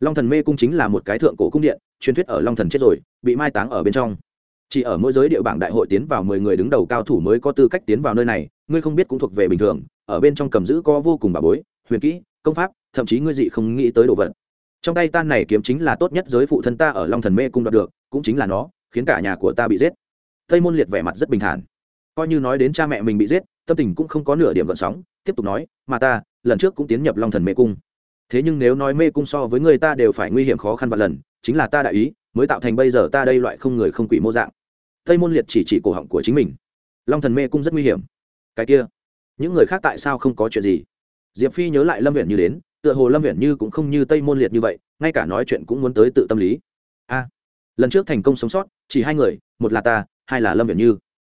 Long thần mê cung chính là một cái thượng cổ cung điện, truyền thuyết ở long thần chết rồi, bị mai táng ở bên trong. Chỉ ở mỗi giới địa bảng đại hội tiến vào mười người đứng đầu cao thủ mới có tư cách tiến vào nơi này, ngươi không biết cũng thuộc về bình thường, ở bên trong cầm giữ có vô cùng bà bối, huyền kỹ, công pháp, thậm chí ngươi dị không nghĩ tới đồ vật. Trong tay tan này kiếm chính là tốt nhất giới phụ thân ta ở long thần mê cung đoạt được, cũng chính là nó, khiến cả nhà của ta bị giết. Tây môn liệt vẻ mặt rất bình thản. Coi như nói đến cha mẹ mình bị giết, tâm tình cũng không có nửa điểm gợn sóng, tiếp tục nói, mà ta lần trước cũng tiến nhập long thần mê cung. Thế nhưng nếu nói mê cung so với người ta đều phải nguy hiểm khó khăn và lần, chính là ta đại ý, mới tạo thành bây giờ ta đây loại không người không quỷ mô dạng. Tây môn liệt chỉ chỉ cổ họng của chính mình. Long thần mê cung rất nguy hiểm. Cái kia, những người khác tại sao không có chuyện gì? Diệp phi nhớ lại lâm viện như đến, tựa hồ lâm viện như cũng không như tây môn liệt như vậy, ngay cả nói chuyện cũng muốn tới tự tâm lý. A, lần trước thành công sống sót, chỉ hai người, một là ta, hai là lâm viện như.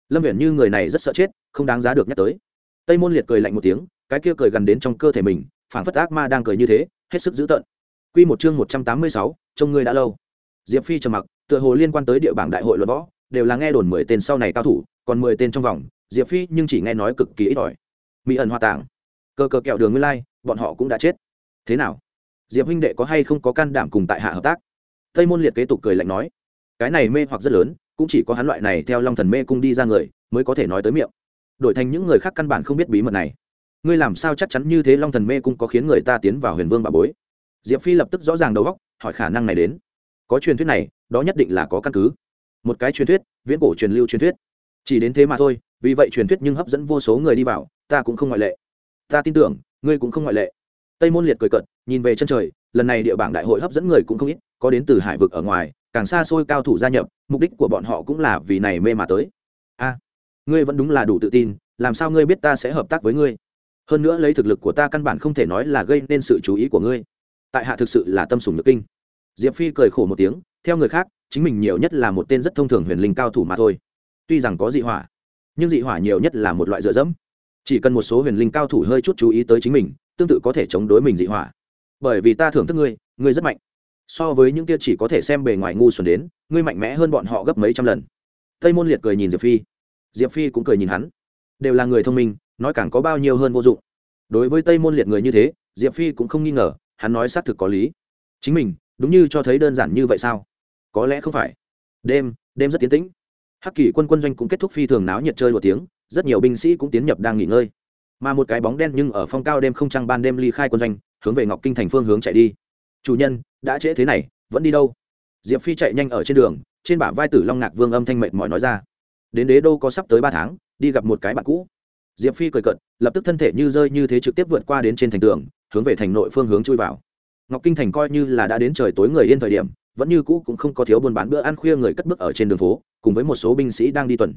Lâm viễn như người này rất sợ chết, không đáng giá được nhắc tới. Tây môn liệt cười lạnh một tiếng cái kia cười gần đến trong cơ thể mình phản phất ác ma đang cười như thế hết sức dữ tợn Quy một chương một trăm tám mươi sáu, trông ngươi đã lâu. Diệp Phi trầm mặc, tựa hồ liên quan tới địa bảng đại hội luận võ, đều là nghe đồn mười tên sau này cao thủ, còn mười tên trong vòng, Diệp Phi nhưng chỉ nghe nói cực kỳ ít ỏi. Mỹ ẩn hoa tạng, cơ cơ kẹo đường nguyên lai, bọn họ cũng đã chết. Thế nào? Diệp huynh đệ có hay không có can đảm cùng tại hạ hợp tác? Tây môn liệt kế tục cười lạnh nói, cái này mê hoặc rất lớn, cũng chỉ có hắn loại này theo Long Thần mê cung đi ra người, mới có thể nói tới miệng. Đổi thành những người khác căn bản không biết bí mật này. Ngươi làm sao chắc chắn như thế Long Thần mê cung có khiến người ta tiến vào Huyền Vương bà bối? diệp phi lập tức rõ ràng đầu góc hỏi khả năng này đến. Có truyền thuyết này đó nhất định là có căn cứ. Một cái truyền thuyết viễn cổ truyền lưu truyền thuyết. Chỉ đến thế mà thôi vì vậy truyền thuyết nhưng hấp dẫn vô số người đi vào ta cũng không ngoại lệ. Ta tin tưởng ngươi cũng không ngoại lệ. Tây môn liệt cười cợt, nhìn về chân trời lần này địa bảng đại hội hấp dẫn người cũng không ít có đến từ hải vực ở ngoài càng xa xôi cao thủ gia nhập mục đích của bọn họ cũng là vì này mê mà tới. A ngươi vẫn đúng là đủ tự tin làm sao ngươi biết ta sẽ hợp tác với ngươi? Hơn nữa lấy thực lực của ta căn bản không thể nói là gây nên sự chú ý của ngươi. Tại hạ thực sự là tâm sùng nước kinh. Diệp phi cười khổ một tiếng, theo người khác, chính mình nhiều nhất là một tên rất thông thường huyền linh cao thủ mà thôi. Tuy rằng có dị hỏa, nhưng dị hỏa nhiều nhất là một loại dựa dẫm. Chỉ cần một số huyền linh cao thủ hơi chút chú ý tới chính mình, tương tự có thể chống đối mình dị hỏa. Bởi vì ta thưởng thức ngươi ngươi rất mạnh. So với những kia chỉ có thể xem bề ngoài ngu xuẩn đến, ngươi mạnh mẽ hơn bọn họ gấp mấy trăm lần. Tây môn liệt cười nhìn diệp phi. Diệp phi cũng cười nhìn hắn. Đều là người thông minh nói càng có bao nhiêu hơn vô dụng. Đối với tây môn liệt người như thế, diệp phi cũng không nghi ngờ, hắn nói xác thực có lý. Chính mình, đúng như cho thấy đơn giản như vậy sao? Có lẽ không phải. Đêm đêm rất tiến tĩnh. Hắc kỳ quân quân doanh cũng kết thúc phi thường náo nhiệt chơi một tiếng, rất nhiều binh sĩ cũng tiến nhập đang nghỉ ngơi. Mà một cái bóng đen nhưng ở phong cao đêm không trăng ban đêm ly khai quân doanh, hướng về ngọc kinh thành phương hướng chạy đi. Chủ nhân, đã trễ thế này, vẫn đi đâu? Diệp phi chạy nhanh ở trên đường, trên bả vai tử long ngạc vương âm thanh mệt mỏi nói ra. Đến đế đô có sắp tới ba tháng, đi gặp một cái bạn cũ diệp phi cười cận lập tức thân thể như rơi như thế trực tiếp vượt qua đến trên thành tường, hướng về thành nội phương hướng chui vào. Ngọc kinh thành coi như là đã đến trời tối người yên thời điểm, vẫn như cũ cũng không có thiếu buôn bán bữa ăn khuya người cất bước ở trên đường phố, cùng với một số binh sĩ đang đi tuần.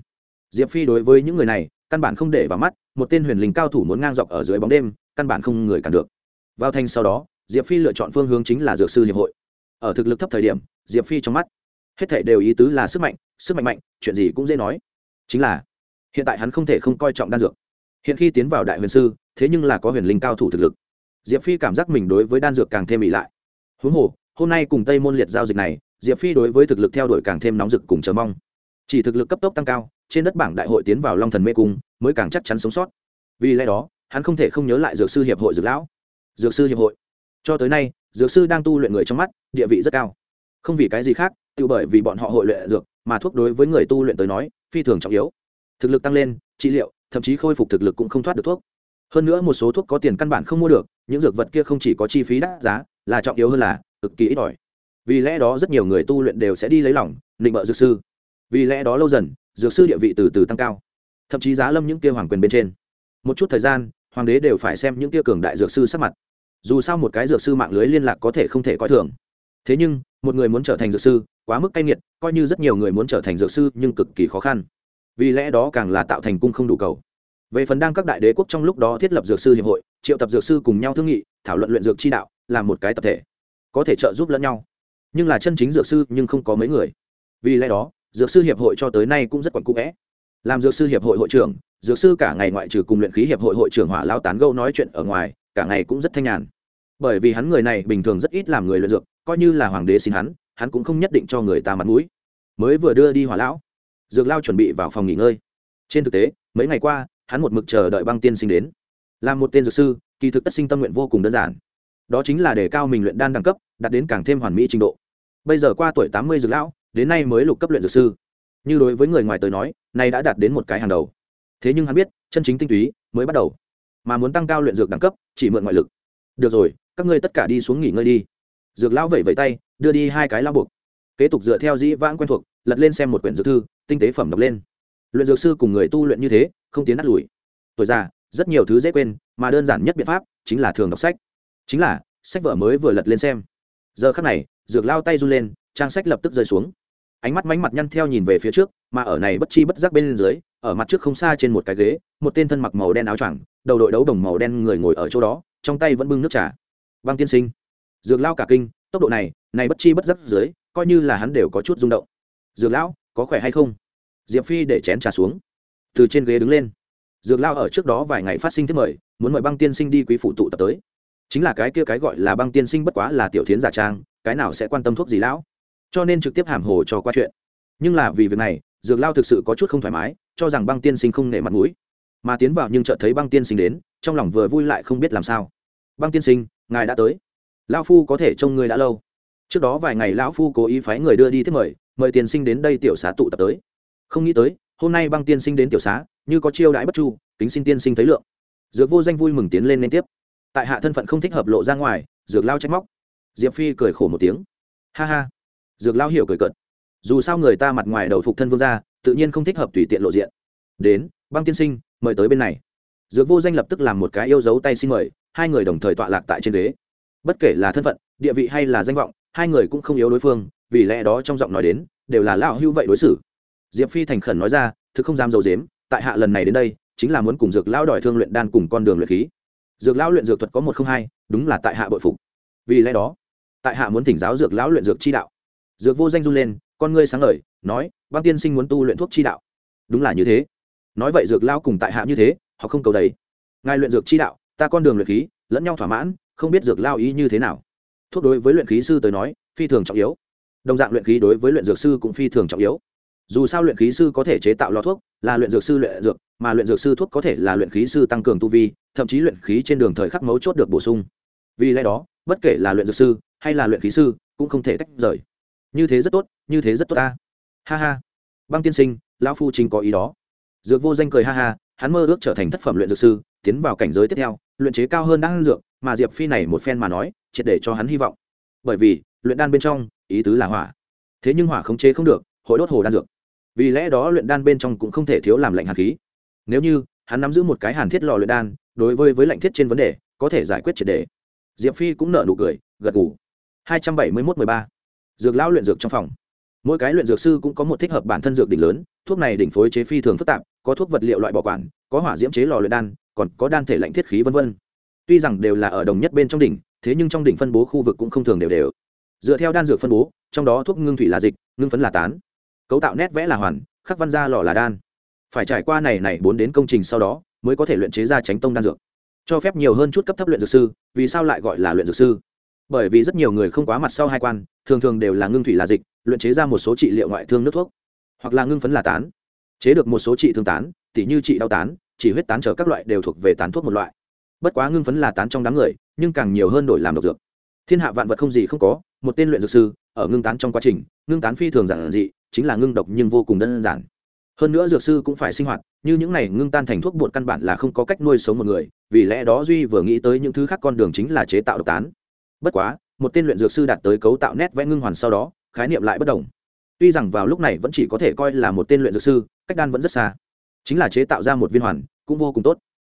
Diệp phi đối với những người này, căn bản không để vào mắt, một tên huyền linh cao thủ muốn ngang dọc ở dưới bóng đêm, căn bản không người cản được. Vào thành sau đó, diệp phi lựa chọn phương hướng chính là dược sư hiệp hội. Ở thực lực thấp thời điểm, diệp phi trong mắt, hết thể đều ý tứ là sức mạnh sức mạnh mạnh, chuyện gì cũng dễ nói. Chính là, hiện tại hắn không thể không coi trọng đan dược hiện khi tiến vào đại huyền sư, thế nhưng là có huyền linh cao thủ thực lực. Diệp phi cảm giác mình đối với đan dược càng thêm ỉ lại. Huống hồ, hôm nay cùng tây môn liệt giao dịch này, diệp phi đối với thực lực theo đuổi càng thêm nóng rực cùng chờ mong. Chỉ thực lực cấp tốc tăng cao, trên đất bảng đại hội tiến vào long thần mê cung, mới càng chắc chắn sống sót. Vì lẽ đó, hắn không thể không nhớ lại dược sư hiệp hội dược lão. Dược sư hiệp hội. Cho tới nay, dược sư đang tu luyện người trong mắt, địa vị rất cao. Không vì cái gì khác, tự bởi vì bọn họ hội luyện dược, mà thuốc đối với người tu luyện tới nói, phi thường trọng yếu. Thực lực tăng lên, trị liệu thậm chí khôi phục thực lực cũng không thoát được thuốc. Hơn nữa một số thuốc có tiền căn bản không mua được, những dược vật kia không chỉ có chi phí đắt giá, là trọng yếu hơn là, cực kỳ ít ỏi. Vì lẽ đó rất nhiều người tu luyện đều sẽ đi lấy lòng định bợ dược sư. Vì lẽ đó lâu dần, dược sư địa vị từ từ tăng cao. Thậm chí giá lâm những kia hoàng quyền bên trên. Một chút thời gian, hoàng đế đều phải xem những kia cường đại dược sư sắc mặt. Dù sao một cái dược sư mạng lưới liên lạc có thể không thể coi thường. Thế nhưng, một người muốn trở thành dược sư, quá mức cay nghiệt, coi như rất nhiều người muốn trở thành dược sư nhưng cực kỳ khó khăn. Vì lẽ đó càng là tạo thành cung không đủ cầu về phần đang các đại đế quốc trong lúc đó thiết lập dược sư hiệp hội, triệu tập dược sư cùng nhau thương nghị, thảo luận luyện dược chi đạo, làm một cái tập thể. Có thể trợ giúp lẫn nhau. Nhưng là chân chính dược sư nhưng không có mấy người. Vì lẽ đó, dược sư hiệp hội cho tới nay cũng rất quẩn cũ vẽ làm dược sư hiệp hội hội trưởng, dược sư cả ngày ngoại trừ cùng luyện khí hiệp hội hội trưởng hỏa lao tán gâu nói chuyện ở ngoài, cả ngày cũng rất thanh nhàn. Bởi vì hắn người này bình thường rất ít làm người luyện dược, coi như là hoàng đế xin hắn hắn cũng không nhất định cho người ta mặt mũi. Mới vừa đưa đi hỏa lão, dược lao chuẩn bị vào phòng nghỉ ngơi. Trên thực tế, mấy ngày qua hắn một mực chờ đợi băng tiên sinh đến. Làm một tên dược sư, kỳ thực tất sinh tâm nguyện vô cùng đơn giản. Đó chính là để cao mình luyện đan đẳng cấp, đạt đến càng thêm hoàn mỹ trình độ. Bây giờ qua tuổi tám mươi dược lão, đến nay mới lục cấp luyện dược sư. Như đối với người ngoài tới nói, nay đã đạt đến một cái hàng đầu. Thế nhưng hắn biết, chân chính tinh túy mới bắt đầu. Mà muốn tăng cao luyện dược đẳng cấp, chỉ mượn ngoại lực. Được rồi, các ngươi tất cả đi xuống nghỉ ngơi đi. Dược lão vẩy vẩy tay, đưa đi hai cái lao buộc. Kế tục dựa theo dĩ vãng quen thuộc, lật lên xem một quyển dược thư, tinh tế phẩm đọc lên. Luyện dược sư cùng người tu luyện như thế không tiến nát lùi. Tuổi già, rất nhiều thứ dễ quên, mà đơn giản nhất biện pháp chính là thường đọc sách. Chính là, sách vở mới vừa lật lên xem. Giờ khắc này, dược lao tay run lên, trang sách lập tức rơi xuống. Ánh mắt mánh mặt nhăn theo nhìn về phía trước, mà ở này bất chi bất giác bên dưới, ở mặt trước không xa trên một cái ghế, một tên thân mặc màu đen áo choàng, đầu đội đấu đồng màu đen người ngồi ở chỗ đó, trong tay vẫn bưng nước trà. Băng tiên sinh. Dược lao cả kinh, tốc độ này này bất chi bất giác dưới, coi như là hắn đều có chút rung động. Dược lão, có khỏe hay không? Diệp phi để chén trà xuống từ trên ghế đứng lên. Dược lao ở trước đó vài ngày phát sinh thiết mời, muốn mời băng tiên sinh đi quý phụ tụ tập tới. Chính là cái kia cái gọi là băng tiên sinh bất quá là tiểu thiến giả trang, cái nào sẽ quan tâm thuốc gì lão? Cho nên trực tiếp hàm hồ cho qua chuyện. Nhưng là vì việc này, dược lao thực sự có chút không thoải mái, cho rằng băng tiên sinh không nể mặt mũi. Mà tiến vào nhưng chợt thấy băng tiên sinh đến, trong lòng vừa vui lại không biết làm sao. Băng tiên sinh, ngài đã tới. Lão phu có thể trông người đã lâu. Trước đó vài ngày lão phu cố ý phái người đưa đi thiết mời mời tiên sinh đến đây tiểu xá tụ tập tới. Không nghĩ tới hôm nay băng tiên sinh đến tiểu xá, như có chiêu đãi bất chu, kính xin tiên sinh thấy lượng. Dược vô danh vui mừng tiến lên liên tiếp. Tại hạ thân phận không thích hợp lộ ra ngoài, dược lao trách móc. Diệp phi cười khổ một tiếng. Ha ha. Dược lao hiểu cười cợt. Dù sao người ta mặt ngoài đầu phục thân vương gia, tự nhiên không thích hợp tùy tiện lộ diện. Đến, băng tiên sinh, mời tới bên này. Dược vô danh lập tức làm một cái yêu dấu tay xin mời, hai người đồng thời tọa lạc tại trên ghế. Bất kể là thân phận, địa vị hay là danh vọng, hai người cũng không yếu đối phương, vì lẽ đó trong giọng nói đến, đều là lão hưu vậy đối xử diệp phi thành khẩn nói ra, thực không dám dầu dếm tại hạ lần này đến đây, chính là muốn cùng dược lão đòi thương luyện đan cùng con đường luyện khí. Dược lão luyện dược thuật có một không hai, đúng là tại hạ bội phục. Vì lẽ đó, tại hạ muốn thỉnh giáo dược lão luyện dược chi đạo. Dược vô danh run lên, con ngươi sáng lời nói, băng tiên sinh muốn tu luyện thuốc chi đạo. Đúng là như thế. Nói vậy dược lão cùng tại hạ như thế, họ không cầu đầy. Ngài luyện dược chi đạo, ta con đường luyện khí, lẫn nhau thỏa mãn, không biết dược lao ý như thế nào. Thuốc đối với luyện khí sư tới nói, phi thường trọng yếu. Đồng dạng luyện khí đối với luyện dược sư cũng phi thường trọng yếu dù sao luyện khí sư có thể chế tạo lò thuốc là luyện dược sư luyện dược, mà luyện dược sư thuốc có thể là luyện khí sư tăng cường tu vi, thậm chí luyện khí trên đường thời khắc mấu chốt được bổ sung. Vì lẽ đó, bất kể là luyện dược sư hay là luyện khí sư cũng không thể tách rời. Như thế rất tốt, như thế rất tốt ta. Ha ha. Băng tiên sinh, lão phu chính có ý đó. Dược vô danh cười ha ha, hắn mơ ước trở thành thất phẩm luyện dược sư, tiến vào cảnh giới tiếp theo, luyện chế cao hơn đan dược, mà diệp phi này một phen mà nói, triệt để cho hắn hy vọng. Bởi vì, luyện đan bên trong, ý tứ là hỏa. Thế nhưng hỏa khống chế không được, hội đốt hồ đan dược vì lẽ đó luyện đan bên trong cũng không thể thiếu làm lạnh hàn khí. Nếu như, hắn nắm giữ một cái hàn thiết lò luyện đan, đối với với lạnh thiết trên vấn đề, có thể giải quyết triệt đề. Diệp phi cũng nợ nụ cười, gật ngủ hai trăm bảy mươi mốt mười ba. Dược lão luyện dược trong phòng. Mỗi cái luyện dược sư cũng có một thích hợp bản thân dược đỉnh lớn, thuốc này đỉnh phối chế phi thường phức tạp, có thuốc vật liệu loại bảo quản, có hỏa diễm chế lò luyện đan, còn có đan thể lạnh thiết khí v v tuy rằng đều là ở đồng nhất bên trong đỉnh, thế nhưng trong đỉnh phân bố khu vực cũng không thường đều đều. Dựa theo đan dược phân bố, trong đó thuốc ngưng thủy là dịch, ngưng phấn là tán cấu tạo nét vẽ là hoàn, khắc văn ra lò là đan. Phải trải qua này này bốn đến công trình sau đó, mới có thể luyện chế ra tránh tông đan dược. Cho phép nhiều hơn chút cấp thấp luyện dược sư, vì sao lại gọi là luyện dược sư? Bởi vì rất nhiều người không quá mặt sau hai quan, thường thường đều là ngưng thủy là dịch, luyện chế ra một số trị liệu ngoại thương nước thuốc, hoặc là ngưng phấn là tán. Chế được một số trị thương tán, tỉ như trị đau tán chỉ huyết tán trở các loại đều thuộc về tán thuốc một loại. Bất quá ngưng phấn là tán trong đám người, nhưng càng nhiều hơn đổi làm độc dược. Thiên hạ vạn vật không gì không có, một tên luyện dược sư, ở ngưng tán trong quá trình, ngưng tán phi thường giản dị chính là ngưng độc nhưng vô cùng đơn giản. Hơn nữa dược sư cũng phải sinh hoạt, như những này ngưng tan thành thuốc bột căn bản là không có cách nuôi sống một người, vì lẽ đó duy vừa nghĩ tới những thứ khác con đường chính là chế tạo độc tán. Bất quá, một tên luyện dược sư đạt tới cấu tạo nét vẽ ngưng hoàn sau đó, khái niệm lại bất đồng. Tuy rằng vào lúc này vẫn chỉ có thể coi là một tên luyện dược sư, cách đan vẫn rất xa. Chính là chế tạo ra một viên hoàn, cũng vô cùng tốt.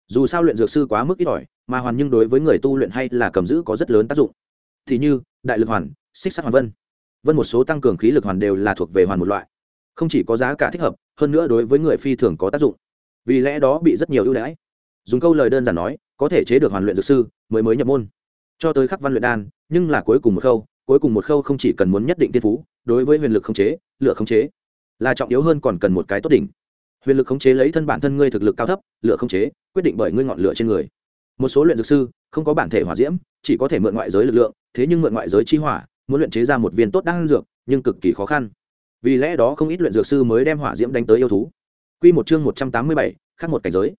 Dù sao luyện dược sư quá mức ít ỏi, mà hoàn nhưng đối với người tu luyện hay là cầm giữ có rất lớn tác dụng. Thì như, đại lực hoàn, xích sắt hoàn vân vân một số tăng cường khí lực hoàn đều là thuộc về hoàn một loại. Không chỉ có giá cả thích hợp, hơn nữa đối với người phi thường có tác dụng. Vì lẽ đó bị rất nhiều ưu đãi. Dùng câu lời đơn giản nói, có thể chế được hoàn luyện dược sư, mới mới nhập môn. Cho tới khắc văn luyện đan, nhưng là cuối cùng một khâu, cuối cùng một khâu không chỉ cần muốn nhất định tiên phú, đối với huyền lực khống chế lựa khống chế, là trọng yếu hơn còn cần một cái tốt đỉnh. Huyền lực khống chế lấy thân bản thân ngươi thực lực cao thấp lựa khống chế, quyết định bởi ngươi ngọn lửa trên người. Một số luyện dược sư, không có bản thể hỏa diễm, chỉ có thể mượn ngoại giới lực lượng, thế nhưng mượn ngoại giới chi hỏa muốn luyện chế ra một viên tốt đan dược nhưng cực kỳ khó khăn vì lẽ đó không ít luyện dược sư mới đem hỏa diễm đánh tới yêu thú Quy một chương một trăm tám mươi bảy, khác một cảnh giới.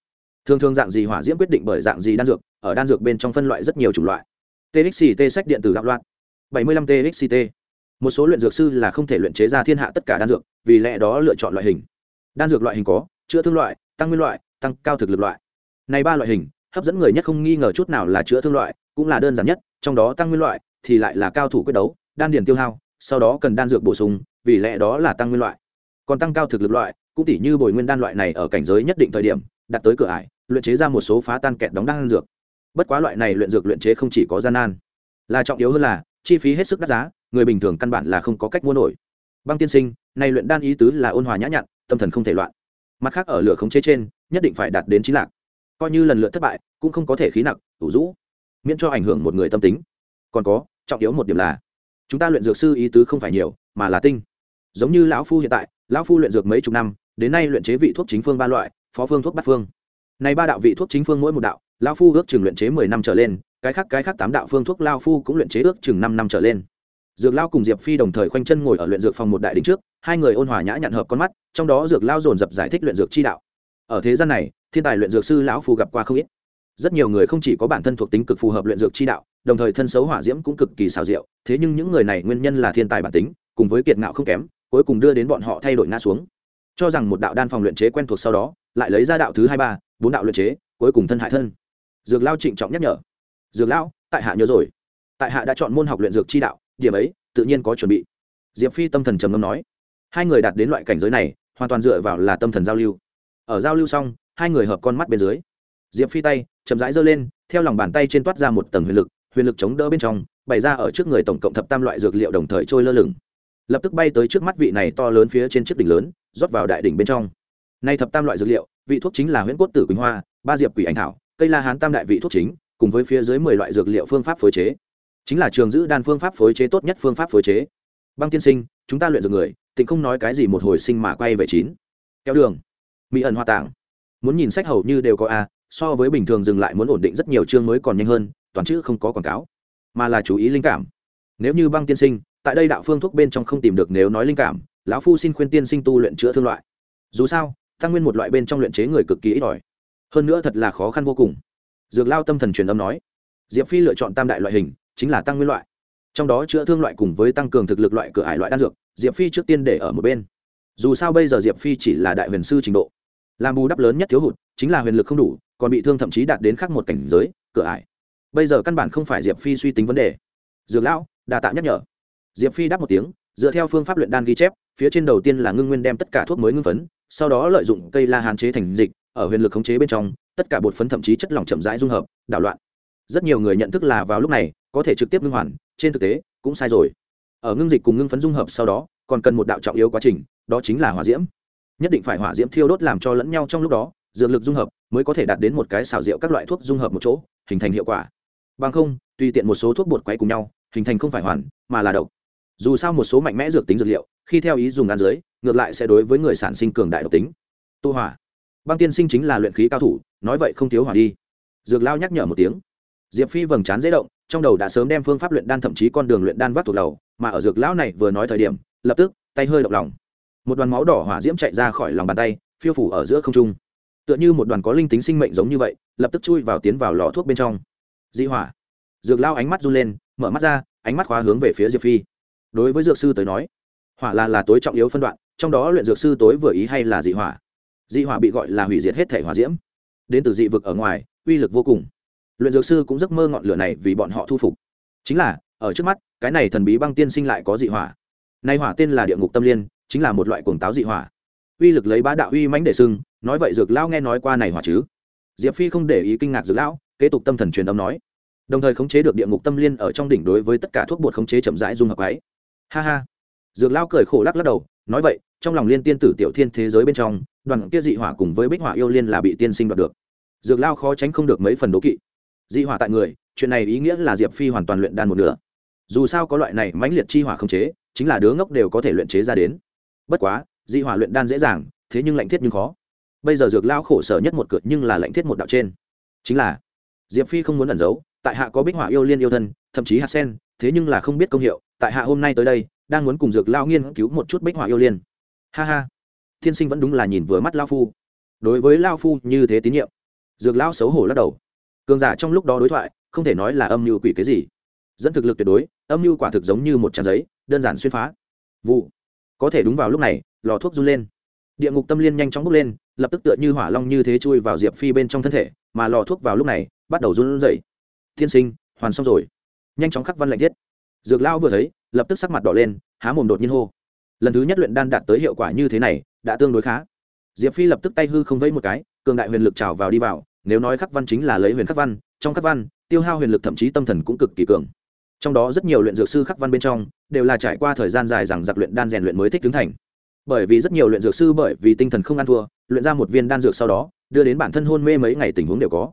Thường thường dạng gì hỏa diễm quyết định bởi dạng gì đan dược, ở đan dược bên trong phân loại rất nhiều chủng loại. TXT sách điện tử đạo loạn. 75 TXT. Một số luyện dược sư là không thể luyện chế ra thiên hạ tất cả đan dược, vì lẽ đó lựa chọn loại hình. Đan dược loại hình có, chữa thương loại, tăng nguyên loại, tăng cao thực lực loại. Này ba loại hình, hấp dẫn người nhất không nghi ngờ chút nào là chữa thương loại, cũng là đơn giản nhất, trong đó tăng nguyên loại thì lại là cao thủ quyết đấu, đan điền tiêu hao, sau đó cần đan dược bổ sung, vì lẽ đó là tăng nguyên loại. Còn tăng cao thực lực loại, cũng tỉ như bồi nguyên đan loại này ở cảnh giới nhất định thời điểm, đặt tới cửa ải, luyện chế ra một số phá tan kẹt đóng đan dược. Bất quá loại này luyện dược luyện chế không chỉ có gian nan, là trọng yếu hơn là chi phí hết sức đắt giá, người bình thường căn bản là không có cách mua nổi. Băng tiên sinh, này luyện đan ý tứ là ôn hòa nhã nhặn, tâm thần không thể loạn. Mặt khác ở lửa khống chế trên, nhất định phải đạt đến chín lạc. Coi như lần lượt thất bại, cũng không có thể khí nặng, tủ rũ, miễn cho ảnh hưởng một người tâm tính. Còn có, trọng yếu một điểm là, chúng ta luyện dược sư ý tứ không phải nhiều, mà là tinh. Giống như lão phu hiện tại, lão phu luyện dược mấy chục năm, đến nay luyện chế vị thuốc chính phương ba loại, phó phương thuốc bát phương. Này ba đạo vị thuốc chính phương mỗi một đạo lão phu ước chừng luyện chế mười năm trở lên cái khác cái khác tám đạo phương thuốc lao phu cũng luyện chế ước chừng năm năm trở lên. Dược lao cùng diệp phi đồng thời khoanh chân ngồi ở luyện dược phòng một đại đỉnh trước hai người ôn hòa nhã nhặn hợp con mắt trong đó dược lao dồn dập giải thích luyện dược chi đạo. Ở thế gian này thiên tài luyện dược sư lão phu gặp qua không ít. Rất nhiều người không chỉ có bản thân thuộc tính cực phù hợp luyện dược chi đạo đồng thời thân xấu hỏa diễm cũng cực kỳ xào diệu. thế nhưng những người này nguyên nhân là thiên tài bản tính, cùng với kiệt ngạo không kém, cuối cùng đưa đến bọn họ thay đổi ngã xuống. Cho rằng một đạo đan phòng luyện chế quen thuộc sau đó, lại lấy ra đạo thứ hai ba, bốn đạo luyện chế, cuối cùng thân hại thân. Dược lao trịnh trọng nhắc nhở. Dược lão tại hạ nhớ rồi. Tại hạ đã chọn môn học luyện dược chi đạo, điểm ấy, tự nhiên có chuẩn bị. Diệp phi tâm thần trầm ngâm nói. Hai người đạt đến loại cảnh giới này, hoàn toàn dựa vào là tâm thần giao lưu. Ở giao lưu xong, hai người hợp con mắt bên dưới. Diệp phi tay, chậm rãi giơ lên, theo lòng bàn tay trên toát ra một tầng huyền lực huyền lực chống đỡ bên trong, bày ra ở trước người tổng cộng thập tam loại dược liệu đồng thời trôi lơ lửng. Lập tức bay tới trước mắt vị này to lớn phía trên chiếc đỉnh lớn, rót vào đại đỉnh bên trong. Nay thập tam loại dược liệu, vị thuốc chính là huyễn cốt tử quỳnh hoa, ba diệp quỷ ảnh thảo, cây la hán tam đại vị thuốc chính, cùng với phía dưới mười loại dược liệu phương pháp phối chế. Chính là trường giữ đan phương pháp phối chế tốt nhất phương pháp phối chế. Băng tiên sinh, chúng ta luyện dược người, tịnh không nói cái gì một hồi sinh mà quay về chín. Kéo đường. Mỹ ẩn hoa tảng muốn nhìn sách hầu như đều có a, so với bình thường dừng lại muốn ổn định rất nhiều chương mới còn nhanh hơn toàn chữ không có quảng cáo, mà là chú ý linh cảm. Nếu như băng tiên sinh, tại đây đạo phương thuốc bên trong không tìm được nếu nói linh cảm, lão phu xin khuyên tiên sinh tu luyện chữa thương loại. Dù sao, tăng nguyên một loại bên trong luyện chế người cực kỳ ít ỏi. Hơn nữa thật là khó khăn vô cùng. Dược lao tâm thần truyền âm nói, diệp phi lựa chọn tam đại loại hình, chính là tăng nguyên loại. Trong đó chữa thương loại cùng với tăng cường thực lực loại cửa ải loại đan dược, diệp phi trước tiên để ở một bên. Dù sao bây giờ diệp phi chỉ là đại huyền sư trình độ. Làm bù đắp lớn nhất thiếu hụt, chính là huyền lực không đủ, còn bị thương thậm chí đạt đến khác một cảnh giới, cửa ải bây giờ căn bản không phải diệp phi suy tính vấn đề dược lão đà tạ nhắc nhở diệp phi đáp một tiếng dựa theo phương pháp luyện đan ghi chép phía trên đầu tiên là ngưng nguyên đem tất cả thuốc mới ngưng phấn sau đó lợi dụng cây la hàn chế thành dịch ở huyền lực khống chế bên trong tất cả bột phấn thậm chí chất lỏng chậm rãi dung hợp đảo loạn rất nhiều người nhận thức là vào lúc này có thể trực tiếp ngưng hoàn trên thực tế cũng sai rồi ở ngưng dịch cùng ngưng phấn dung hợp sau đó còn cần một đạo trọng yếu quá trình đó chính là hỏa diễm nhất định phải hỏa diễm thiêu đốt làm cho lẫn nhau trong lúc đó dược lực dung hợp mới có thể đạt đến một cái xào rượu các loại thuốc dung hợp một chỗ hình thành hiệu quả bằng không tùy tiện một số thuốc bột quay cùng nhau hình thành không phải hoàn mà là độc. Dù sao một số mạnh mẽ dược tính dược liệu khi theo ý dùng ăn dưới ngược lại sẽ đối với người sản sinh cường đại độc tính. Tu hỏa. Băng tiên sinh chính là luyện khí cao thủ nói vậy không thiếu hỏa đi. Dược lao nhắc nhở một tiếng. Diệp phi vầng trán dễ động trong đầu đã sớm đem phương pháp luyện đan thậm chí con đường luyện đan vác thuộc đầu, mà ở dược lão này vừa nói thời điểm lập tức tay hơi động lòng. Một đoàn máu đỏ hỏa diễm chạy ra khỏi lòng bàn tay phiêu phủ ở giữa không trung. Tựa như một đoàn có linh tính sinh mệnh giống như vậy lập tức chui vào tiến vào lò thuốc bên trong dị hỏa. Dược lao ánh mắt run lên, mở mắt ra, ánh mắt khóa hướng về phía diệp phi. Đối với dược sư tới nói, hỏa là là tối trọng yếu phân đoạn, trong đó luyện dược sư tối vừa ý hay là dị hỏa? Dị hỏa bị gọi là hủy diệt hết thể hỏa diễm. Đến từ dị vực ở ngoài, uy lực vô cùng. Luyện dược sư cũng giấc mơ ngọn lửa này vì bọn họ thu phục. Chính là, ở trước mắt, cái này thần bí băng tiên sinh lại có dị hỏa. Nay hỏa tên là địa ngục tâm liên, chính là một loại cuồng táo dị hỏa. Uy lực lấy bá đạo uy mãnh để sưng nói vậy dược lão nghe nói qua này hỏa chứ? Diệp phi không để ý kinh ngạc dược lão kế tục tâm thần truyền âm nói đồng thời khống chế được địa ngục tâm liên ở trong đỉnh đối với tất cả thuốc bột khống chế chậm rãi dung hợp ấy. Ha ha. Dược lão cười khổ lắc lắc đầu, nói vậy, trong lòng liên tiên tử tiểu thiên thế giới bên trong, đoàn kia dị hỏa cùng với bích hỏa yêu liên là bị tiên sinh đoạt được. Dược lao khó tránh không được mấy phần đố kỵ. Dị hỏa tại người, chuyện này ý nghĩa là diệp phi hoàn toàn luyện đan một nửa. Dù sao có loại này mãnh liệt chi hỏa khống chế, chính là đứa ngốc đều có thể luyện chế ra đến. Bất quá, dị hỏa luyện đan dễ dàng, thế nhưng lạnh thiết nhưng khó. Bây giờ dược lao khổ sở nhất một cược nhưng là lạnh thiết một đạo trên. Chính là, diệp phi không muốn ẩn giấu tại hạ có bích hỏa yêu liên yêu thân, thậm chí hạt sen, thế nhưng là không biết công hiệu, tại hạ hôm nay tới đây, đang muốn cùng dược lao nghiên cứu một chút bích hỏa yêu liên. Ha ha. Thiên sinh vẫn đúng là nhìn vừa mắt lao phu. Đối với lao phu như thế tín nhiệm, dược lao xấu hổ lắc đầu. Cường giả trong lúc đó đối thoại, không thể nói là âm mưu quỷ cái gì. Dẫn thực lực tuyệt đối, âm mưu quả thực giống như một trang giấy, đơn giản xuyên phá. Vụ. Có thể đúng vào lúc này, lò thuốc run lên. Địa ngục tâm liên nhanh chóng bốc lên, lập tức tựa như hỏa long như thế chui vào diệp phi bên trong thân thể, mà lò thuốc vào lúc này, bắt đầu run rẩy tiên sinh, hoàn xong rồi. Nhanh chóng khắc văn lệnh thiết. Dược lao vừa thấy, lập tức sắc mặt đỏ lên, há mồm đột nhiên hô. Lần thứ nhất luyện đan đạt tới hiệu quả như thế này, đã tương đối khá. Diệp phi lập tức tay hư không vẫy một cái, cường đại huyền lực trào vào đi vào, nếu nói khắc văn chính là lấy huyền khắc văn, trong khắc văn, tiêu hao huyền lực thậm chí tâm thần cũng cực kỳ cường. Trong đó rất nhiều luyện dược sư khắc văn bên trong, đều là trải qua thời gian dài rằng giặc luyện đan rèn luyện mới thích tướng thành. Bởi vì rất nhiều luyện dược sư bởi vì tinh thần không ăn thua, luyện ra một viên đan dược sau đó, đưa đến bản thân hôn mê mấy ngày tình huống đều có.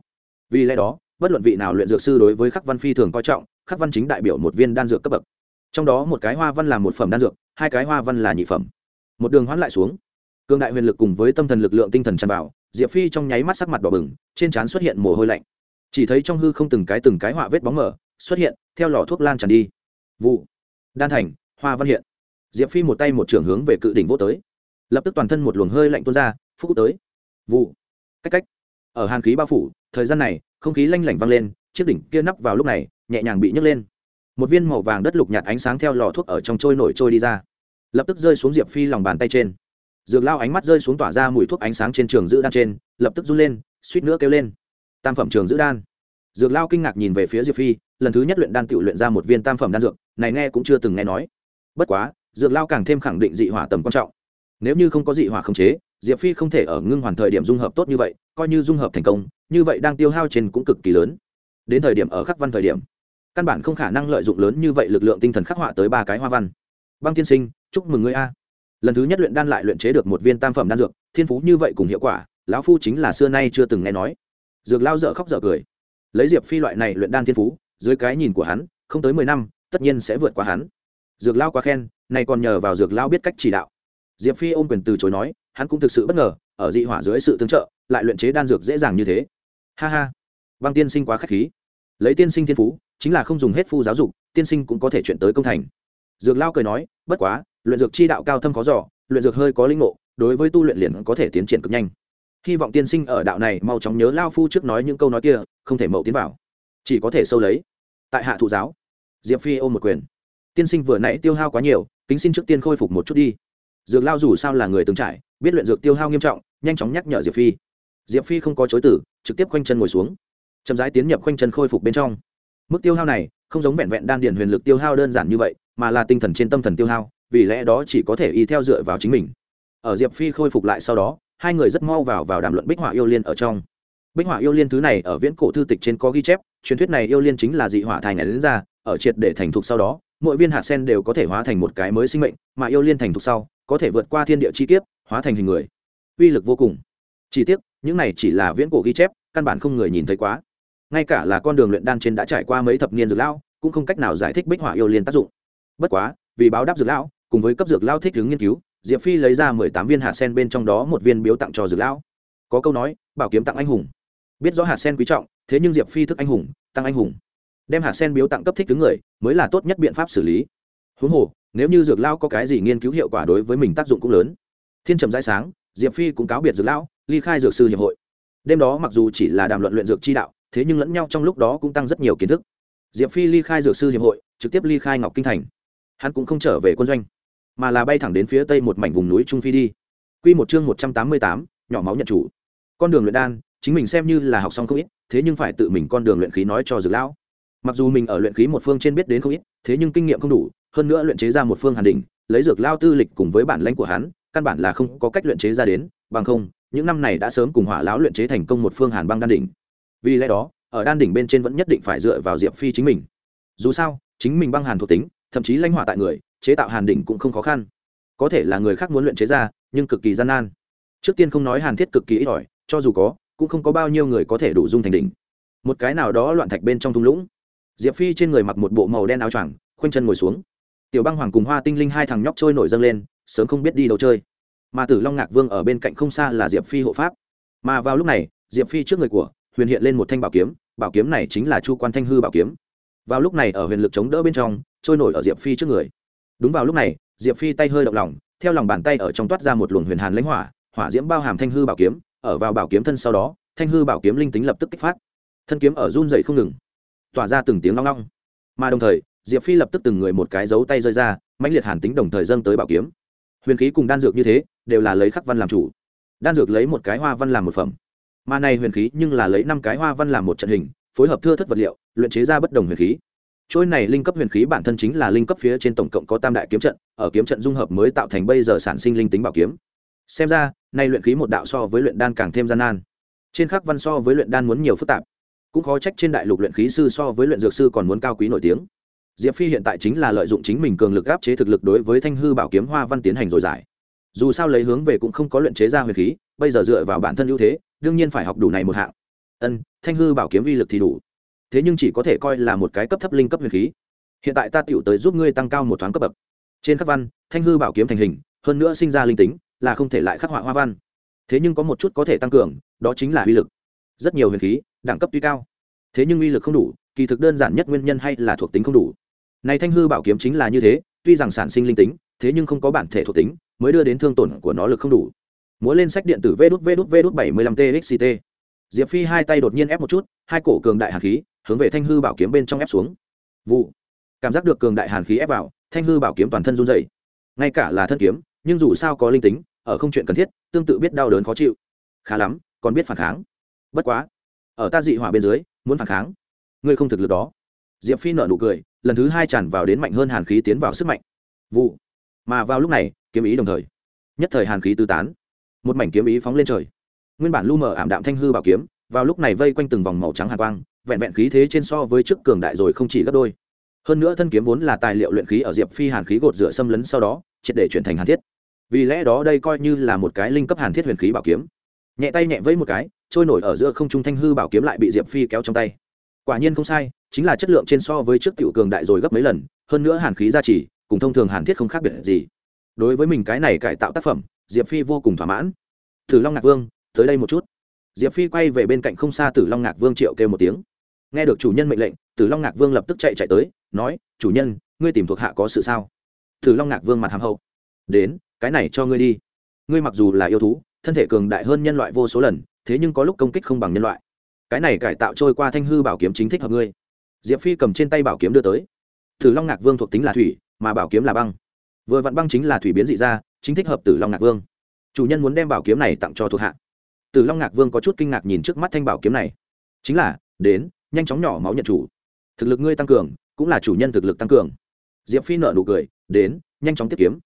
Vì lẽ đó bất luận vị nào luyện dược sư đối với khắc văn phi thường coi trọng, khắc văn chính đại biểu một viên đan dược cấp bậc. Trong đó một cái hoa văn là một phẩm đan dược, hai cái hoa văn là nhị phẩm. Một đường hoãn lại xuống cương đại huyền lực cùng với tâm thần lực lượng tinh thần tràn vào, diệp phi trong nháy mắt sắc mặt đỏ bừng, trên trán xuất hiện mồ hôi lạnh. Chỉ thấy trong hư không từng cái từng cái họa vết bóng mở xuất hiện, theo lò thuốc lan tràn đi. Vụ. Đan thành, hoa văn hiện. Diệp phi một tay một trường hướng về cự đỉnh vô tới. Lập tức toàn thân một luồng hơi lạnh tuôn ra phúc tới. Vụ. Cách cách. Ở hàn khí bao phủ thời gian này, không khí lanh lảnh vang lên, chiếc đỉnh kia nắp vào lúc này, nhẹ nhàng bị nhấc lên. Một viên màu vàng đất lục nhạt ánh sáng theo lò thuốc ở trong trôi nổi trôi đi ra. Lập tức rơi xuống diệp phi lòng bàn tay trên. Dược lao ánh mắt rơi xuống tỏa ra mùi thuốc ánh sáng trên trường giữ đan trên, lập tức run lên, suýt nữa kêu lên. Tam phẩm trường giữ đan. Dược lao kinh ngạc nhìn về phía diệp phi, lần thứ nhất luyện đan tự luyện ra một viên tam phẩm đan dược, này nghe cũng chưa từng nghe nói. Bất quá, dược lao càng thêm khẳng định dị hỏa tầm quan trọng. Nếu như không có dị hỏa khống chế diệp phi không thể ở ngưng hoàn thời điểm dung hợp tốt như vậy, coi như dung hợp thành công, như vậy đang tiêu hao trên cũng cực kỳ lớn. Đến thời điểm ở khắc văn thời điểm, căn bản không khả năng lợi dụng lớn như vậy lực lượng tinh thần khắc họa tới ba cái hoa văn. Băng tiên sinh, chúc mừng ngươi a. Lần thứ nhất luyện đan lại luyện chế được một viên tam phẩm đan dược, thiên phú như vậy cùng hiệu quả, lão phu chính là xưa nay chưa từng nghe nói. Dược lao dở khóc dở cười. Lấy diệp phi loại này luyện đan thiên phú, dưới cái nhìn của hắn, không tới mười năm, tất nhiên sẽ vượt qua hắn. Dược lao quá khen này còn nhờ vào dược lao biết cách chỉ đạo. Diệp phi ôm quyền từ chối nói hắn cũng thực sự bất ngờ, ở dị hỏa dưới sự tương trợ, lại luyện chế đan dược dễ dàng như thế. Ha ha. Băng tiên sinh quá k h á c h khí. Lấy tiên sinh thiên phú, chính là không dùng hết phu giáo dục, tiên sinh cũng có thể chuyển tới công thành. Dược lao cười nói, bất quá, luyện dược chi đạo cao thâm khó giỏ luyện dược hơi có linh ngộ, đối với tu luyện liền có thể tiến triển cực nhanh. Hy vọng tiên sinh ở đạo này mau chóng nhớ lao phu trước nói những câu nói kia, không thể mậu tiến vào. Chỉ có thể sâu lấy. Tại hạ thụ giáo. Diệp phi ôm một quyền. Tiên sinh vừa nãy tiêu hao quá nhiều, kính xin trước tiên khôi phục một chút đi. Dược lao dù sao là người từng trải biết luyện dược tiêu hao nghiêm trọng, nhanh chóng nhắc nhở diệp phi. Diệp phi không có chối tử trực tiếp khoanh chân ngồi xuống. Chậm rãi tiến nhập khoanh chân khôi phục bên trong. Mức tiêu hao này không giống vẹn vẹn đan điền huyền lực tiêu hao đơn giản như vậy, mà là tinh thần trên tâm thần tiêu hao, vì lẽ đó chỉ có thể y theo dựa vào chính mình. Ở diệp phi khôi phục lại sau đó, hai người rất mau vào vào đàm luận bích họa yêu liên ở trong. Bích họa yêu liên thứ này ở viễn cổ thư tịch trên có ghi chép, truyền thuyết này yêu liên chính là dị hỏa thành đến ra, ở triệt để thành thục sau đó, mỗi viên hạt sen đều có thể hóa thành một cái mới sinh mệnh, mà yêu liên thành thục sau, có thể vượt qua thiên địa chi kiếp hóa thành hình người. Uy lực vô cùng. Chỉ tiếc, những này chỉ là viễn cổ ghi chép, căn bản không người nhìn thấy quá. Ngay cả là con đường luyện đan trên đã trải qua mấy thập niên dược lão, cũng không cách nào giải thích bích hỏa yêu liên tác dụng. Bất quá, vì báo đáp dược lão, cùng với cấp dược lão thích ứng nghiên cứu, diệp phi lấy ra mười tám viên hạt sen bên trong đó một viên biếu tặng cho dược lão. Có câu nói, bảo kiếm tặng anh hùng. Biết rõ hạt sen quý trọng, thế nhưng diệp phi thức anh hùng, tăng anh hùng. Đem hạt sen biếu tặng cấp thích ứng người, mới là tốt nhất biện pháp xử lý. Huống hồ, nếu như dược lao có cái gì nghiên cứu hiệu quả đối với mình tác dụng cũng lớn thiên trầm rãi sáng diệp phi cũng cáo biệt dược lão ly khai dược sư hiệp hội. Đêm đó mặc dù chỉ là đàm luận luyện dược chi đạo thế nhưng lẫn nhau trong lúc đó cũng tăng rất nhiều kiến thức. Diệp phi ly khai dược sư hiệp hội trực tiếp ly khai ngọc kinh thành. Hắn cũng không trở về quân doanh mà là bay thẳng đến phía tây một mảnh vùng núi trung phi đi. Q một chương một trăm tám mươi tám nhỏ máu nhận chủ. Con đường luyện đan chính mình xem như là học xong không ít thế nhưng phải tự mình con đường luyện khí nói cho dược lão. Mặc dù mình ở luyện khí một phương trên biết đến không ít thế nhưng kinh nghiệm không đủ hơn nữa luyện chế ra một phương hàn đỉnh, lấy dược lao tư lịch cùng với bản lãnh của hắn căn bản là không có cách luyện chế ra đến, bằng không, những năm này đã sớm cùng hỏa lão luyện chế thành công một phương hàn băng đan đỉnh. Vì lẽ đó, ở đan đỉnh bên trên vẫn nhất định phải dựa vào diệp phi chính mình. Dù sao, chính mình băng hàn thuộc tính, thậm chí lãnh hỏa tại người, chế tạo hàn đỉnh cũng không khó khăn. Có thể là người khác muốn luyện chế ra, nhưng cực kỳ gian nan. Trước tiên không nói hàn thiết cực kỳ ít ỏi, cho dù có, cũng không có bao nhiêu người có thể đủ dung thành đỉnh. Một cái nào đó loạn thạch bên trong thung lũng. Diệp phi trên người mặc một bộ màu đen áo choàng, khoanh chân ngồi xuống. Tiểu băng hoàng cùng hoa tinh linh hai thằng nhóc trôi nổi dâng lên sớm không biết đi đâu chơi. Mà tử long ngạc vương ở bên cạnh không xa là diệp phi hộ pháp. Mà vào lúc này, diệp phi trước người của huyền hiện lên một thanh bảo kiếm bảo kiếm này chính là chu quan thanh hư bảo kiếm. Vào lúc này ở huyền lực chống đỡ bên trong, trôi nổi ở diệp phi trước người. Đúng vào lúc này, diệp phi tay hơi động lòng, theo lòng bàn tay ở trong toát ra một luồng huyền hàn lãnh hỏa hỏa diễm bao hàm thanh hư bảo kiếm, ở vào bảo kiếm thân sau đó, thanh hư bảo kiếm linh tính lập tức kích phát. Thân kiếm ở run dậy không ngừng, tỏa ra từng tiếng long long. Mà đồng thời, diệp phi lập tức từng người một cái dấu tay rơi ra, mãnh liệt hàn tính đồng thời dâng tới bảo kiếm huyền khí cùng đan dược như thế, đều là lấy khắc văn làm chủ. Đan dược lấy một cái hoa văn làm một phẩm. Mà này huyền khí nhưng là lấy năm cái hoa văn làm một trận hình, phối hợp thưa thất vật liệu, luyện chế ra bất đồng huyền khí. Trôi này linh cấp huyền khí bản thân chính là linh cấp phía trên tổng cộng có tam đại kiếm trận, ở kiếm trận dung hợp mới tạo thành bây giờ sản sinh linh tính bảo kiếm. Xem ra nay luyện khí một đạo so với luyện đan càng thêm gian nan. Trên khắc văn so với luyện đan muốn nhiều phức tạp. Cũng khó trách trên đại lục luyện khí sư so với luyện dược sư còn muốn cao quý nổi tiếng diệp phi hiện tại chính là lợi dụng chính mình cường lực áp chế thực lực đối với thanh hư bảo kiếm hoa văn tiến hành rồi giải. Dù sao lấy hướng về cũng không có luyện chế ra huyền khí, bây giờ dựa vào bản thân ưu thế, đương nhiên phải học đủ này một hạng. Ân, thanh hư bảo kiếm uy lực thì đủ. Thế nhưng chỉ có thể coi là một cái cấp thấp linh cấp huyền khí. Hiện tại ta tựu tới giúp ngươi tăng cao một thoáng cấp bậc. Trên khắc văn, thanh hư bảo kiếm thành hình, hơn nữa sinh ra linh tính, là không thể lại khắc họa hoa văn. Thế nhưng có một chút có thể tăng cường, đó chính là uy lực. Rất nhiều huyền khí, đẳng cấp tuy cao. Thế nhưng uy lực không đủ, kỳ thực đơn giản nhất nguyên nhân hay là thuộc tính không đủ này thanh hư bảo kiếm chính là như thế, tuy rằng sản sinh linh tính, thế nhưng không có bản thể thuộc tính, mới đưa đến thương tổn của nó lực không đủ. Múa lên sách điện tử vê đút vê đút vê đút bảy mươi lăm txt diệp phi hai tay đột nhiên ép một chút, hai cổ cường đại hàn khí, hướng về thanh hư bảo kiếm bên trong ép xuống. Vụ. Cảm giác được cường đại hàn khí ép vào, thanh hư bảo kiếm toàn thân run dày ngay cả là thân kiếm, nhưng dù sao có linh tính, ở không chuyện cần thiết, tương tự biết đau đớn khó chịu. Khá lắm, còn biết phản kháng. Bất quá, ở ta dị hỏa bên dưới, muốn phản kháng. Ngươi không thực lực đó diệp phi nở nụ cười, lần thứ hai tràn vào đến mạnh hơn hàn khí tiến vào sức mạnh. Vụ. Mà vào lúc này, kiếm ý đồng thời. Nhất thời hàn khí tư tán. Một mảnh kiếm ý phóng lên trời. Nguyên bản lu mờ ảm đạm thanh hư bảo kiếm, vào lúc này vây quanh từng vòng màu trắng hàn quang, vẹn vẹn khí thế trên so với trước cường đại rồi không chỉ gấp đôi. Hơn nữa thân kiếm vốn là tài liệu luyện khí ở diệp phi hàn khí gột rửa xâm lấn sau đó, triệt để chuyển thành hàn thiết. Vì lẽ đó đây coi như là một cái linh cấp hàn thiết huyền khí bảo kiếm. Nhẹ tay nhẹ vẫy một cái, trôi nổi ở giữa không trung thanh hư bảo kiếm lại bị diệp phi kéo trong tay quả nhiên không sai, chính là chất lượng trên so với trước tiểu cường đại rồi gấp mấy lần, hơn nữa hàn khí gia trì, cùng thông thường hàn thiết không khác biệt gì. Đối với mình cái này cải tạo tác phẩm, diệp phi vô cùng thỏa mãn. Thử long ngạc vương, tới đây một chút. Diệp phi quay về bên cạnh không xa tử long ngạc vương triệu kêu một tiếng. Nghe được chủ nhân mệnh lệnh, tử long ngạc vương lập tức chạy chạy tới, nói, chủ nhân, ngươi tìm thuộc hạ có sự sao? Tử long ngạc vương mặt hàm hậu, đến, cái này cho ngươi đi. Ngươi mặc dù là yêu thú, thân thể cường đại hơn nhân loại vô số lần, thế nhưng có lúc công kích không bằng nhân loại cái này cải tạo trôi qua thanh hư bảo kiếm chính thích hợp ngươi. Diệp phi cầm trên tay bảo kiếm đưa tới. Tử long ngạc vương thuộc tính là thủy, mà bảo kiếm là băng. Vừa vặn băng chính là thủy biến dị ra, chính thích hợp tử long ngạc vương. Chủ nhân muốn đem bảo kiếm này tặng cho thuộc hạ. Tử long ngạc vương có chút kinh ngạc nhìn trước mắt thanh bảo kiếm này. Chính là, đến, nhanh chóng nhỏ máu nhận chủ. Thực lực ngươi tăng cường, cũng là chủ nhân thực lực tăng cường. Diệp phi nợ nụ cười, đến, nhanh chóng tiếp kiếm.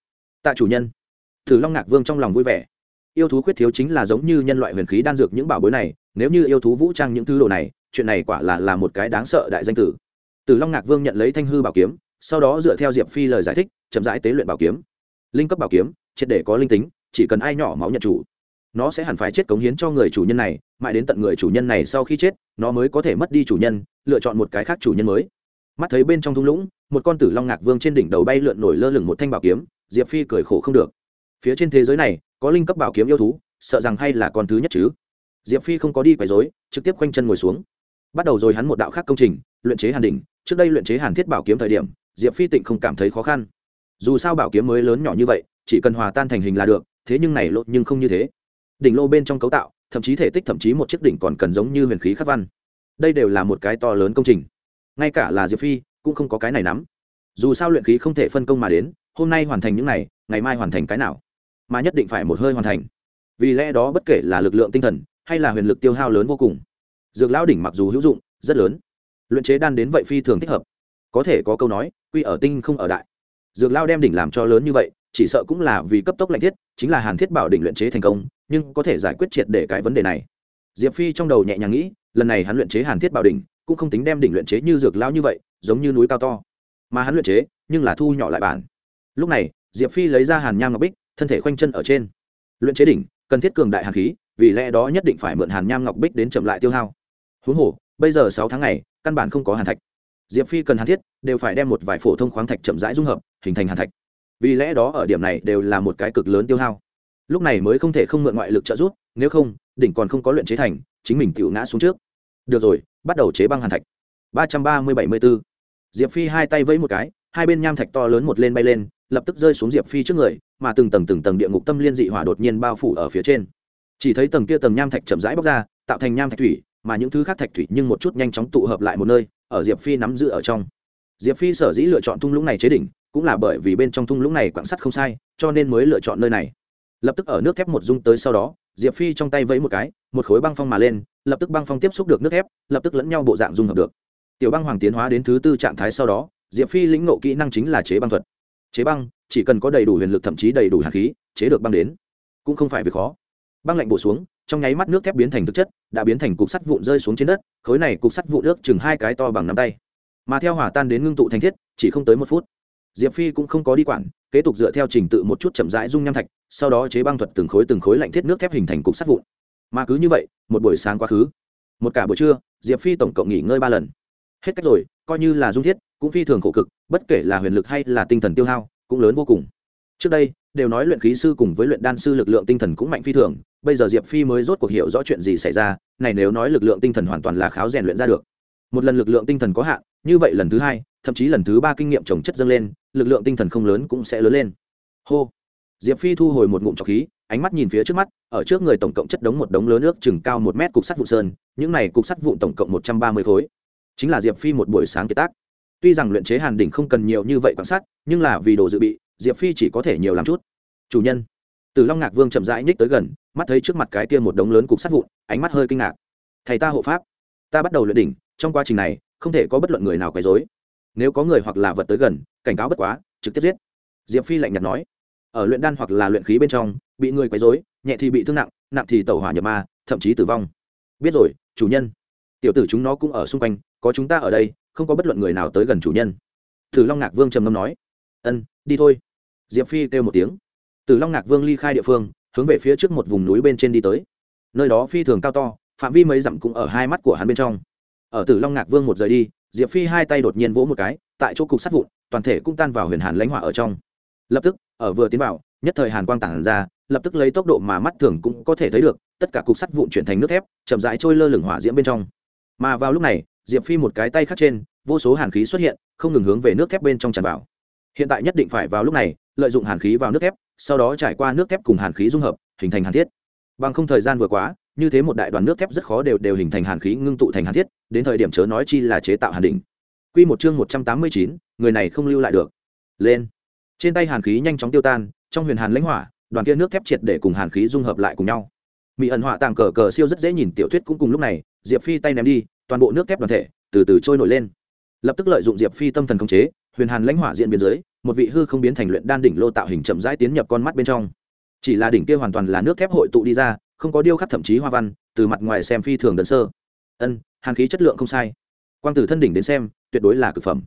Tạ chủ nhân. Tử long ngạc vương trong lòng vui vẻ. Yêu thú khuyết thiếu chính là giống như nhân loại huyền khí đan dược những bảo bối này nếu như yêu thú vũ trang những thứ đồ này, chuyện này quả là là một cái đáng sợ đại danh tử. Tử long ngạc vương nhận lấy thanh hư bảo kiếm, sau đó dựa theo diệp phi lời giải thích, chậm rãi tế luyện bảo kiếm. Linh cấp bảo kiếm, triệt để có linh tính, chỉ cần ai nhỏ máu nhận chủ, nó sẽ hẳn phải chết cống hiến cho người chủ nhân này, mãi đến tận người chủ nhân này sau khi chết, nó mới có thể mất đi chủ nhân, lựa chọn một cái khác chủ nhân mới. Mắt thấy bên trong thung lũng, một con tử long ngạc vương trên đỉnh đầu bay lượn nổi lơ lửng một thanh bảo kiếm, diệp phi cười khổ không được. Phía trên thế giới này, có linh cấp bảo kiếm yêu thú, sợ rằng hay là con thứ nhất chứ? Diệp phi không có đi quấy dối trực tiếp quanh chân ngồi xuống. Bắt đầu rồi hắn một đạo khác công trình, luyện chế hàn đỉnh. Trước đây luyện chế hàn thiết bảo kiếm thời điểm, diệp phi tịnh không cảm thấy khó khăn. Dù sao bảo kiếm mới lớn nhỏ như vậy, chỉ cần hòa tan thành hình là được, thế nhưng này lộ nhưng không như thế. Đỉnh lô bên trong cấu tạo, thậm chí thể tích thậm chí một chiếc đỉnh còn cần giống như huyền khí khắc văn. Đây đều là một cái to lớn công trình. Ngay cả là diệp phi, cũng không có cái này nắm. Dù sao luyện khí không thể phân công mà đến, hôm nay hoàn thành những này, ngày mai hoàn thành cái nào? Mà nhất định phải một hơi hoàn thành. Vì lẽ đó bất kể là lực lượng tinh thần hay là huyền lực tiêu hao lớn vô cùng. Dược lão đỉnh mặc dù hữu dụng, rất lớn. Luyện chế đan đến vậy phi thường thích hợp. Có thể có câu nói, quy ở tinh không ở đại. Dược lao đem đỉnh làm cho lớn như vậy, chỉ sợ cũng là vì cấp tốc lạnh thiết, chính là hàn thiết bảo đỉnh luyện chế thành công, nhưng có thể giải quyết triệt để cái vấn đề này. Diệp phi trong đầu nhẹ nhàng nghĩ, lần này hắn luyện chế hàn thiết bảo đỉnh, cũng không tính đem đỉnh luyện chế như dược lao như vậy, giống như núi cao to. Mà hắn luyện chế, nhưng là thu nhỏ lại bản. Lúc này, diệp phi lấy ra hàn nham ngọc bích, thân thể khoanh chân ở trên. Luyện chế đỉnh, cần thiết cường đại hàn khí vì lẽ đó nhất định phải mượn hàn nham ngọc bích đến chậm lại tiêu hao. Huống hồ, bây giờ sáu tháng này căn bản không có hàn thạch. Diệp phi cần hàn thiết, đều phải đem một vài phổ thông khoáng thạch chậm rãi dung hợp, hình thành hàn thạch. Vì lẽ đó ở điểm này đều là một cái cực lớn tiêu hao. Lúc này mới không thể không mượn ngoại lực trợ giúp, nếu không, đỉnh còn không có luyện chế thành, chính mình tự ngã xuống trước. Được rồi, bắt đầu chế băng hàn thạch. Ba trăm ba mươi bảy mươi bốn. Diệp phi hai tay vẫy một cái, hai bên nham thạch to lớn một lên bay lên, lập tức rơi xuống diệp phi trước người, mà từng tầng từng tầng địa ngục tâm liên dị hỏa đột nhiên bao phủ ở phía trên chỉ thấy tầng kia tầng nham thạch chậm rãi bóc ra, tạo thành nham thạch thủy, mà những thứ khác thạch thủy nhưng một chút nhanh chóng tụ hợp lại một nơi, ở diệp phi nắm giữ ở trong. Diệp phi sở dĩ lựa chọn thung lũng này chế đỉnh, cũng là bởi vì bên trong thung lũng này quảng sắt không sai, cho nên mới lựa chọn nơi này. Lập tức ở nước thép một dung tới sau đó, diệp phi trong tay vẫy một cái, một khối băng phong mà lên, lập tức băng phong tiếp xúc được nước thép, lập tức lẫn nhau bộ dạng dung hợp được. Tiểu băng hoàng tiến hóa đến thứ tư trạng thái sau đó, diệp phi lĩnh ngộ kỹ năng chính là chế băng thuật. Chế băng, chỉ cần có đầy đủ huyền lực thậm chí đầy đủ hạt khí, chế được băng đến, cũng không phải việc khó băng lạnh bổ xuống, trong nháy mắt nước thép biến thành thực chất, đã biến thành cục sắt vụn rơi xuống trên đất, khối này cục sắt vụn ước chừng hai cái to bằng nắm tay. Mà theo hỏa tan đến ngưng tụ thành thiết, chỉ không tới một phút. Diệp phi cũng không có đi quản, kế tục dựa theo trình tự một chút chậm rãi dung nham thạch, sau đó chế băng thuật từng khối từng khối lạnh thiết nước thép hình thành cục sắt vụn. Mà cứ như vậy, một buổi sáng quá khứ. Một cả buổi trưa, diệp phi tổng cộng nghỉ ngơi ba lần. Hết cách rồi, coi như là dung thiết, cũng phi thường khổ cực, bất kể là huyền lực hay là tinh thần tiêu hao, cũng lớn vô cùng. Trước đây, đều nói luyện khí sư cùng với luyện đan sư lực lượng tinh thần cũng mạnh phi thường bây giờ diệp phi mới rốt cuộc hiểu rõ chuyện gì xảy ra, này nếu nói lực lượng tinh thần hoàn toàn là kháo rèn luyện ra được. Một lần lực lượng tinh thần có hạn, như vậy lần thứ hai, thậm chí lần thứ ba kinh nghiệm trồng chất dâng lên, lực lượng tinh thần không lớn cũng sẽ lớn lên. Hô. Diệp phi thu hồi một ngụm trọc khí, ánh mắt nhìn phía trước mắt, ở trước người tổng cộng chất đống một đống lớn nước chừng cao một mét cục sắt vụ sơn, những này cục sắt vụn tổng cộng một trăm ba mươi khối. Chính là diệp phi một buổi sáng kiệt tác. Tuy rằng luyện chế hàn đỉnh không cần nhiều như vậy quan sát, nhưng là vì đồ dự bị, diệp phi chỉ có thể nhiều làm chút. Chủ nhân từ long ngạc vương chậm rãi nhích tới gần mắt thấy trước mặt cái kia một đống lớn cục sắt vụn ánh mắt hơi kinh ngạc. Thầy ta hộ pháp ta bắt đầu luyện đỉnh trong quá trình này không thể có bất luận người nào quấy rối. nếu có người hoặc là vật tới gần cảnh cáo bất quá trực tiếp giết. Diệp phi lạnh nhạt nói. Ở luyện đan hoặc là luyện khí bên trong bị người quấy rối, nhẹ thì bị thương nặng nặng thì tẩu hỏa nhập ma thậm chí tử vong. Biết rồi chủ nhân. Tiểu tử chúng nó cũng ở xung quanh có chúng ta ở đây không có bất luận người nào tới gần chủ nhân. Tử long ngạc vương trầm ngâm nói. Ân đi thôi. Diệp phi kêu một tiếng từ long ngạc vương ly khai địa phương, hướng về phía trước một vùng núi bên trên đi tới. Nơi đó phi thường cao to, phạm vi mấy dặm cũng ở hai mắt của hắn bên trong. Ở tử long ngạc vương một rời đi, diệp phi hai tay đột nhiên vỗ một cái, tại chỗ cục sắt vụn, toàn thể cũng tan vào huyền hàn lãnh hỏa ở trong. Lập tức, ở vừa tiến vào, nhất thời hàn quang tản ra, lập tức lấy tốc độ mà mắt thường cũng có thể thấy được, tất cả cục sắt vụn chuyển thành nước thép, chậm rãi trôi lơ lửng hỏa diễm bên trong. Mà vào lúc này, diệp phi một cái tay khác trên, vô số hàn khí xuất hiện, không ngừng hướng về nước thép bên trong tràn vào. Hiện tại nhất định phải vào lúc này lợi dụng hàn khí vào nước thép sau đó trải qua nước thép cùng hàn khí dung hợp hình thành hàn thiết bằng không thời gian vừa quá như thế một đại đoàn nước thép rất khó đều đều hình thành hàn khí ngưng tụ thành hàn thiết đến thời điểm chớ nói chi là chế tạo hàn đỉnh Quy một chương một trăm tám mươi chín, người này không lưu lại được. Lên. Trên tay hàn khí nhanh chóng tiêu tan, trong huyền hàn lãnh hỏa, đoàn kia nước thép triệt để cùng hàn khí dung hợp lại cùng nhau. Mỹ ẩn hỏa tàng cờ cờ siêu rất dễ nhìn tiểu thuyết cũng cùng lúc này, Diệp Phi tay ném đi, toàn bộ nước thép đoàn thể từ từ trôi nổi lên. Lập tức lợi dụng Diệp Phi tâm thần khống chế, huyền hàn lãnh hỏa diện biến dưới, một vị hư không biến thành luyện đan đỉnh lô tạo hình chậm rãi tiến nhập con mắt bên trong. Chỉ là đỉnh kia hoàn toàn là nước thép hội tụ đi ra, không có điêu khắc thậm chí hoa văn, từ mặt ngoài xem phi thường đơn sơ. Ân, hàn khí chất lượng không sai. Quang tử thân đỉnh đến xem tuyệt đối là cực phẩm.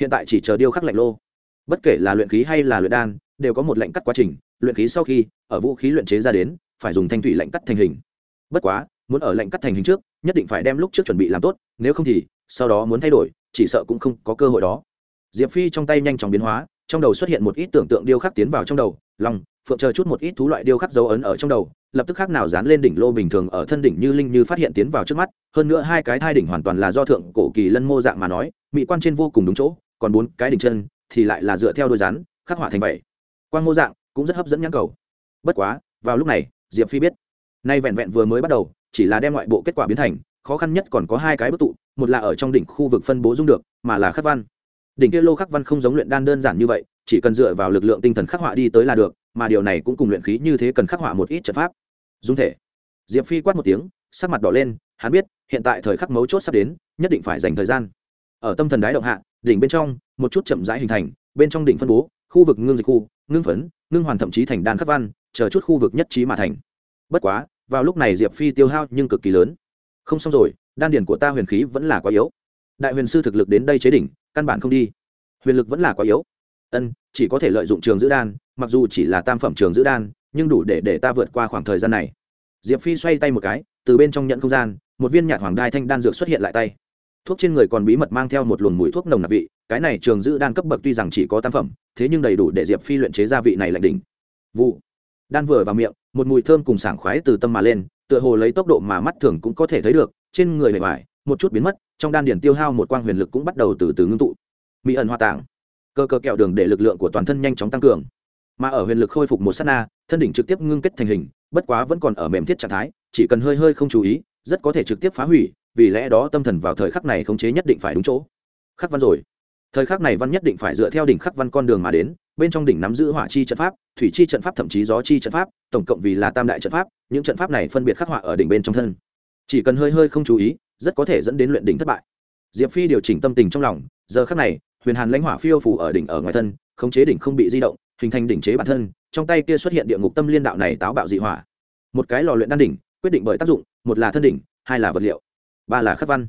Hiện tại chỉ chờ điêu khắc lạnh lô. Bất kể là luyện khí hay là luyện đan đều có một lệnh cắt quá trình luyện khí sau khi ở vũ khí luyện chế ra đến phải dùng thanh thủy lệnh cắt thành hình. Bất quá muốn ở lệnh cắt thành hình trước nhất định phải đem lúc trước chuẩn bị làm tốt nếu không thì sau đó muốn thay đổi chỉ sợ cũng không có cơ hội đó. Diệp phi trong tay nhanh chóng biến hóa trong đầu xuất hiện một ít tưởng tượng điêu khắc tiến vào trong đầu, lòng, phượng chờ chút một ít thú loại điêu khắc dấu ấn ở trong đầu, lập tức khác nào dán lên đỉnh lô bình thường ở thân đỉnh như linh như phát hiện tiến vào trước mắt, hơn nữa hai cái thai đỉnh hoàn toàn là do thượng cổ kỳ lân mô dạng mà nói mỹ quan trên vô cùng đúng chỗ, còn bốn cái đỉnh chân, thì lại là dựa theo đôi rắn khắc họa thành vậy. Quan mô dạng cũng rất hấp dẫn nhãn cầu. Bất quá, vào lúc này, diệp phi biết, nay vẹn vẹn vừa mới bắt đầu, chỉ là đem ngoại bộ kết quả biến thành, khó khăn nhất còn có hai cái bức tụ, một là ở trong đỉnh khu vực phân bố dung được, mà là khắc văn đỉnh kia lô khắc văn không giống luyện đan đơn giản như vậy, chỉ cần dựa vào lực lượng tinh thần khắc họa đi tới là được, mà điều này cũng cùng luyện khí như thế cần khắc họa một ít trận pháp. Dung thể. Diệp phi quát một tiếng, sắc mặt đỏ lên, hắn biết, hiện tại thời khắc mấu chốt sắp đến, nhất định phải dành thời gian. Ở tâm thần đái động hạ, đỉnh bên trong, một chút chậm rãi hình thành, bên trong đỉnh phân bố, khu vực ngưng dịch khu, ngưng phấn, ngưng hoàn thậm chí thành đan khắc văn, chờ chút khu vực nhất trí mà thành. Bất quá, vào lúc này diệp phi tiêu hao nhưng cực kỳ lớn. Không xong rồi, đan điển của ta huyền khí vẫn là quá yếu đại huyền sư thực lực đến đây chế đỉnh, căn bản không đi. Huyền lực vẫn là quá yếu. Ân, chỉ có thể lợi dụng trường giữ đan, mặc dù chỉ là tam phẩm trường giữ đan, nhưng đủ để để ta vượt qua khoảng thời gian này. Diệp phi xoay tay một cái, từ bên trong nhận không gian, một viên nhạt hoàng đai thanh đan dược xuất hiện lại tay. Thuốc trên người còn bí mật mang theo một luồng mùi thuốc nồng nặc vị, cái này trường giữ đan cấp bậc tuy rằng chỉ có tam phẩm, thế nhưng đầy đủ để diệp phi luyện chế gia vị này lạnh đỉnh. Vụ. Đan vừa vào miệng, một mùi thơm cùng sảng khoái từ tâm mà lên, tựa hồ lấy tốc độ mà mắt thường cũng có thể thấy được, trên người bề ngoài một chút biến mất, trong đan điển tiêu hao một quang huyền lực cũng bắt đầu từ từ ngưng tụ. Mỹ ẩn hoa tạng. Cơ cơ kẹo đường để lực lượng của toàn thân nhanh chóng tăng cường. Mà ở huyền lực khôi phục một s á t na, thân đỉnh trực tiếp ngưng kết thành hình, bất quá vẫn còn ở mềm thiết trạng thái, chỉ cần hơi hơi không chú ý, rất có thể trực tiếp phá hủy, vì lẽ đó tâm thần vào thời khắc này khống chế nhất định phải đúng chỗ. Khắc văn rồi. Thời khắc này văn nhất định phải dựa theo đỉnh khắc văn con đường mà đến, bên trong đỉnh nắm giữ hỏa chi trận pháp, thủy chi trận pháp thậm chí gió chi trận pháp, tổng cộng vì là tam đại trận pháp, những trận pháp này phân biệt khắc họa ở đỉnh bên trong thân. Chỉ cần hơi hơi không chú ý rất có thể dẫn đến luyện đỉnh thất bại. Diệp phi điều chỉnh tâm tình trong lòng, giờ khắc này, huyền hàn lãnh hỏa phiêu phủ ở đỉnh ở ngoài thân, khống chế đỉnh không bị di động, hình thành đỉnh chế bản thân, trong tay kia xuất hiện địa ngục tâm liên đạo này táo bạo dị hỏa. Một cái lò luyện đan đỉnh, quyết định bởi tác dụng, một là thân đỉnh, hai là vật liệu, ba là khắc văn.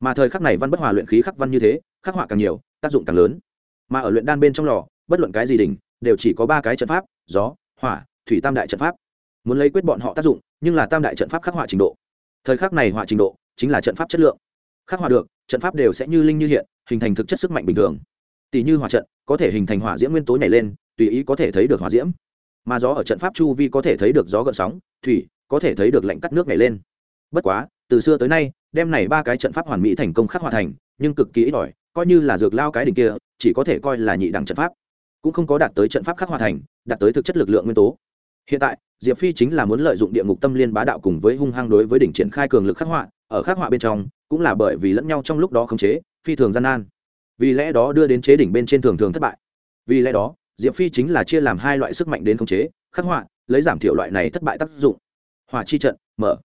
Mà thời khắc này văn bất hòa luyện khí khắc văn như thế, khắc họa càng nhiều, tác dụng càng lớn. Mà ở luyện đan bên trong lò, bất luận cái gì đỉnh, đều chỉ có ba cái trận pháp, gió, hỏa, thủy tam đại trận pháp. Muốn lấy quyết bọn họ tác dụng, nhưng là tam đại trận pháp khắc họa trình độ. Thời khắc này họa trình độ chính là trận pháp chất lượng. Khắc họa được, trận pháp đều sẽ như linh như hiện, hình thành thực chất sức mạnh bình thường. Tỷ như hỏa trận, có thể hình thành hỏa diễm nguyên tố nhảy lên, tùy ý có thể thấy được hỏa diễm. Mà gió ở trận pháp chu vi có thể thấy được gió gợn sóng, thủy, có thể thấy được lạnh cắt nước nhảy lên. Bất quá, từ xưa tới nay, đem này ba cái trận pháp hoàn mỹ thành công khắc hòa thành, nhưng cực kỳ ít ỏi, coi như là dược lao cái đỉnh kia, chỉ có thể coi là nhị đẳng trận pháp. Cũng không có đạt tới trận pháp khắc hòa thành, đạt tới thực chất lực lượng nguyên tố. Hiện tại, diệp phi chính là muốn lợi dụng địa ngục tâm liên bá đạo cùng với hung hăng đối với đỉnh triển khai cường lực khắc họa ở khắc họa bên trong, cũng là bởi vì lẫn nhau trong lúc đó khống chế, phi thường gian nan. Vì lẽ đó đưa đến chế đỉnh bên trên thường thường thất bại. Vì lẽ đó, diệp phi chính là chia làm hai loại sức mạnh đến khống chế, khắc họa, lấy giảm thiểu loại này thất bại tác dụng. Hỏa chi trận, mở.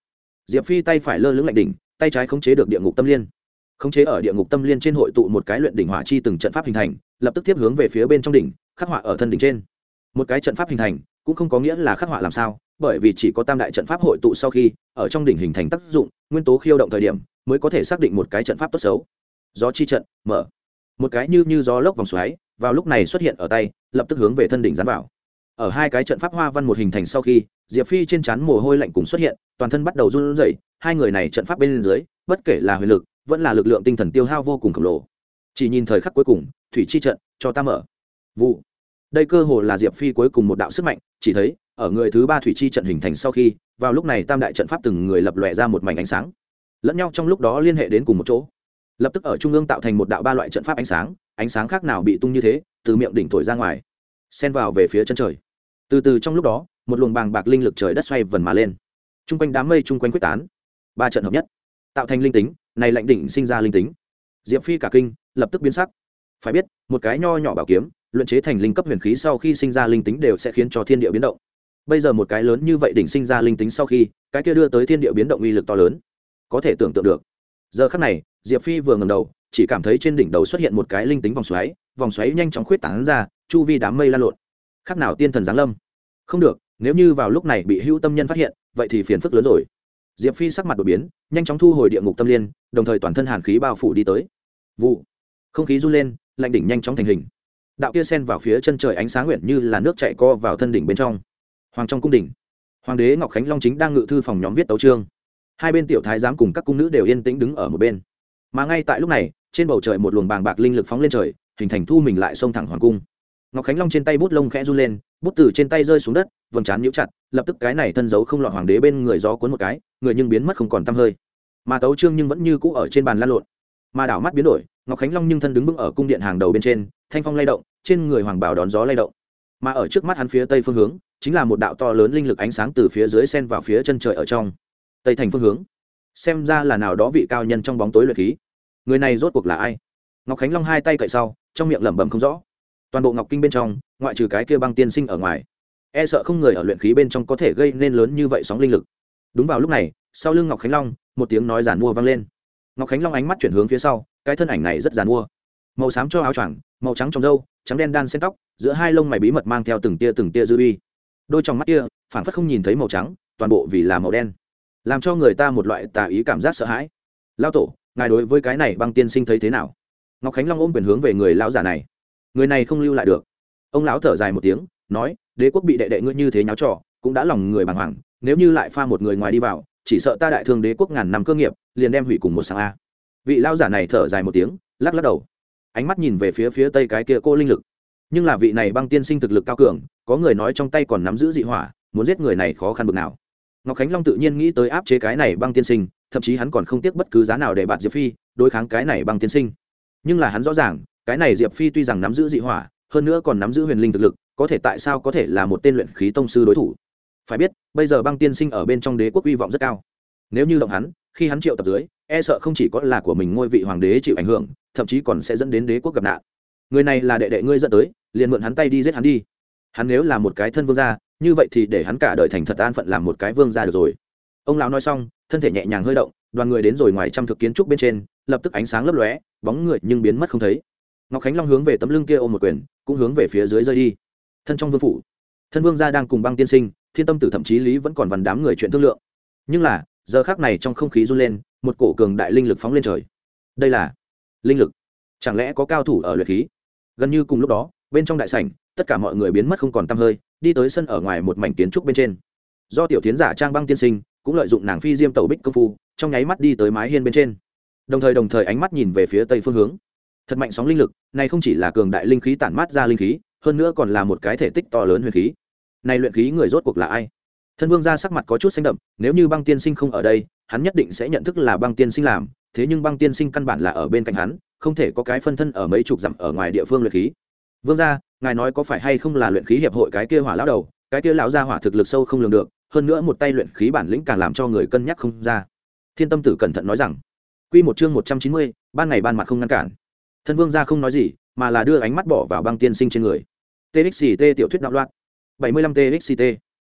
Diệp phi tay phải lơ lửng lạnh đỉnh, tay trái khống chế được địa ngục tâm liên. Khống chế ở địa ngục tâm liên trên hội tụ một cái luyện đỉnh hỏa chi từng trận pháp hình thành, lập tức tiếp hướng về phía bên trong đỉnh, khắc họa ở thân đỉnh trên. Một cái trận pháp hình thành, cũng không có nghĩa là khắc họa làm sao bởi vì chỉ có tam đại trận pháp hội tụ sau khi, ở trong đỉnh hình thành tác dụng, nguyên tố khiêu động thời điểm, mới có thể xác định một cái trận pháp tốt xấu. Gió chi trận, mở. Một cái như như gió lốc vòng xoáy, vào lúc này xuất hiện ở tay, lập tức hướng về thân đỉnh dán vào. Ở hai cái trận pháp hoa văn một hình thành sau khi, diệp phi trên trán mồ hôi lạnh cùng xuất hiện, toàn thân bắt đầu run rẩy, hai người này trận pháp bên dưới, bất kể là huyền lực, vẫn là lực lượng tinh thần tiêu hao vô cùng khổng lồ. Chỉ nhìn thời khắc cuối cùng, thủy chi trận, cho ta mở. Vụ đây cơ hồ là diệp phi cuối cùng một đạo sức mạnh, chỉ thấy, ở người thứ ba thủy chi trận hình thành sau khi, vào lúc này tam đại trận pháp từng người lập lòe ra một mảnh ánh sáng. Lẫn nhau trong lúc đó liên hệ đến cùng một chỗ. Lập tức ở trung ương tạo thành một đạo ba loại trận pháp ánh sáng ánh sáng khác nào bị tung như thế, từ miệng đỉnh thổi ra ngoài, xen vào về phía chân trời. Từ từ trong lúc đó, một luồng bàng bạc linh lực trời đất xoay vần mà lên. T r u n g quanh đám mây chung quanh quyết tán. Ba trận hợp nhất. Tạo thành linh tính, này lạnh đỉnh sinh ra linh tính. Diệp phi cả kinh, lập tức biến sắc. Phải biết, một cái nho nhỏ bảo kiếm luyện chế thành linh cấp huyền khí sau khi sinh ra linh tính đều sẽ khiến cho thiên địa biến động. Bây giờ một cái lớn như vậy đỉnh sinh ra linh tính sau khi, cái kia đưa tới thiên địa biến động uy lực to lớn. Có thể tưởng tượng được. Giờ khắc này, diệp phi vừa ngầm đầu, chỉ cảm thấy trên đỉnh đầu xuất hiện một cái linh tính vòng xoáy vòng xoáy nhanh chóng khuyết tảng ra, chu vi đám mây lan lộn. Khác nào tiên thần giáng lâm. Không được, nếu như vào lúc này bị hữu tâm nhân phát hiện, vậy thì phiền phức lớn rồi. Diệp phi sắc mặt đột biến, nhanh chóng thu hồi địa ngục tâm liên, đồng thời toàn thân hàn khí bao phủ đi tới. Vụ. Không khí run lên, lạnh đỉnh nhanh chóng thành hình đạo kia sen vào phía chân trời ánh sáng nguyện như là nước chạy co vào thân đỉnh bên trong. Hoàng trong cung đỉnh, hoàng đế ngọc khánh long chính đang ngự thư phòng nhóm viết tấu trương hai bên tiểu thái giám cùng các cung nữ đều yên tĩnh đứng ở một bên. Mà ngay tại lúc này, trên bầu trời một luồng bàng bạc linh lực phóng lên trời, hình thành thu mình lại xông thẳng hoàng cung. Ngọc khánh long trên tay bút lông khẽ run lên, bút từ trên tay rơi xuống đất, vầng trán nhũ chặt, lập tức cái này thân giấu không lọt hoàng đế bên người gió cuốn một cái, người nhưng biến mất không còn t hơi. Mà tấu trương nhưng vẫn như cũ ở trên bàn lan lộn. Mà đảo mắt biến đổi, ngọc khánh long nhưng thân đứng vững ở cung điện hàng đầu bên trên thanh phong lay động, trên người hoàng bảo đón gió lay động. Mà ở trước mắt hắn phía tây phương hướng, chính là một đạo to lớn linh lực ánh sáng từ phía dưới sen vào phía chân trời ở trong. Tây thành phương hướng. Xem ra là nào đó vị cao nhân trong bóng tối luyện khí. Người này rốt cuộc là ai? Ngọc khánh long hai tay cậy sau, trong miệng lẩm bẩm không rõ. Toàn bộ ngọc kinh bên trong, ngoại trừ cái kia băng tiên sinh ở ngoài e sợ không người ở luyện khí bên trong có thể gây nên lớn như vậy sóng linh lực. Đúng vào lúc này, sau lưng ngọc khánh long, một tiếng nói giàn mua vang lên. Ngọc khánh long ánh mắt chuyển hướng phía sau, cái thân ảnh này rất giàn mua màu xám cho áo choàng, màu trắng trong râu, trắng đen đan xen tóc, giữa hai lông mày bí mật mang theo từng tia từng tia dư uy. Đôi trong mắt kia phản phất không nhìn thấy màu trắng, toàn bộ vì là màu đen, làm cho người ta một loại tà ý cảm giác sợ hãi. Lao tổ, ngài đối với cái này băng tiên sinh thấy thế nào? Ngọc khánh long ôm quyền hướng về người lão giả này. Người này không lưu lại được. Ông lão thở dài một tiếng, nói, đế quốc bị đệ đệ ngươi như thế nháo trò, cũng đã lòng người bàng hoàng, nếu như lại pha một người ngoài đi vào, chỉ sợ ta đại thương đế quốc ngàn năm cơ nghiệp, liền đem hủy cùng một sáng a. Vị lão giả này thở dài một tiếng, lắc lắc đầu ánh mắt nhìn về phía phía tây cái kia cô linh lực. Nhưng là vị này băng tiên sinh thực lực cao cường, có người nói trong tay còn nắm giữ dị hỏa, muốn giết người này khó khăn bực nào. Ngọc khánh long tự nhiên nghĩ tới áp chế cái này băng tiên sinh, thậm chí hắn còn không tiếc bất cứ giá nào để bạt diệp phi đối kháng cái này băng tiên sinh. Nhưng là hắn rõ ràng, cái này diệp phi tuy rằng nắm giữ dị hỏa, hơn nữa còn nắm giữ huyền linh thực lực, có thể tại sao có thể là một tên luyện khí tông sư đối thủ? Phải biết, bây giờ băng tiên sinh ở bên trong đế quốc hy vọng rất cao. Nếu như động hắn, khi hắn triệu tập dưới e sợ không chỉ có là của mình ngôi vị hoàng đế chịu ảnh hưởng thậm chí còn sẽ dẫn đến đế quốc gặp nạn. Người này là đệ đệ ngươi dẫn tới, liền mượn hắn tay đi giết hắn đi. Hắn nếu là một cái thân vương gia, như vậy thì để hắn cả đời thành thật an phận làm một cái vương gia được rồi. Ông lão nói xong, thân thể nhẹ nhàng hơi động, đoàn người đến rồi ngoài trăm thực kiến trúc bên trên, lập tức ánh sáng lấp lóe, bóng người nhưng biến mất không thấy. Ngọc khánh long hướng về tấm lưng kia ôm một quyền, cũng hướng về phía dưới rơi đi. Thân trong vương phủ, thân vương gia đang cùng băng tiên sinh, thiên tâm tử thậm chí lý vẫn còn vằn đám người chuyện thương lượng. Nhưng là, giờ khác này trong không khí run lên, một cổ cường đại linh lực phóng lên trời. Đây là linh lực. Chẳng lẽ có cao thủ ở luyện khí? Gần như cùng lúc đó, bên trong đại sảnh, tất cả mọi người biến mất không còn tăm hơi, đi tới sân ở ngoài một mảnh kiến trúc bên trên. Do tiểu tiến giả trang băng tiên sinh, cũng lợi dụng nàng phi diêm tẩu bích công phu, trong nháy mắt đi tới mái hiên bên trên. Đồng thời đồng thời ánh mắt nhìn về phía tây phương hướng. Thật mạnh sóng linh lực, này không chỉ là cường đại linh khí tản mát ra linh khí, hơn nữa còn là một cái thể tích to lớn huyền khí. Này luyện khí người rốt cuộc là ai? Thân vương ra sắc mặt có chút xanh đậm, nếu như băng tiên sinh không ở đây, hắn nhất định sẽ nhận thức là băng tiên sinh làm thế nhưng băng tiên sinh căn bản là ở bên cạnh hắn không thể có cái phân thân ở mấy chục dặm ở ngoài địa phương luyện khí. Vương gia ngài nói có phải hay không là luyện khí hiệp hội cái kia hỏa lão đầu cái kia lão gia hỏa thực lực sâu không lường được hơn nữa một tay luyện khí bản lĩnh càng làm cho người cân nhắc không ra. Thiên tâm tử cẩn thận nói rằng quy một chương một trăm chín mươi, ban ngày ban mặt không ngăn cản. Thân vương gia không nói gì mà là đưa ánh mắt bỏ vào băng tiên sinh trên người. Txt tiểu thuyết đạo loạn. Bảy mươi lăm txt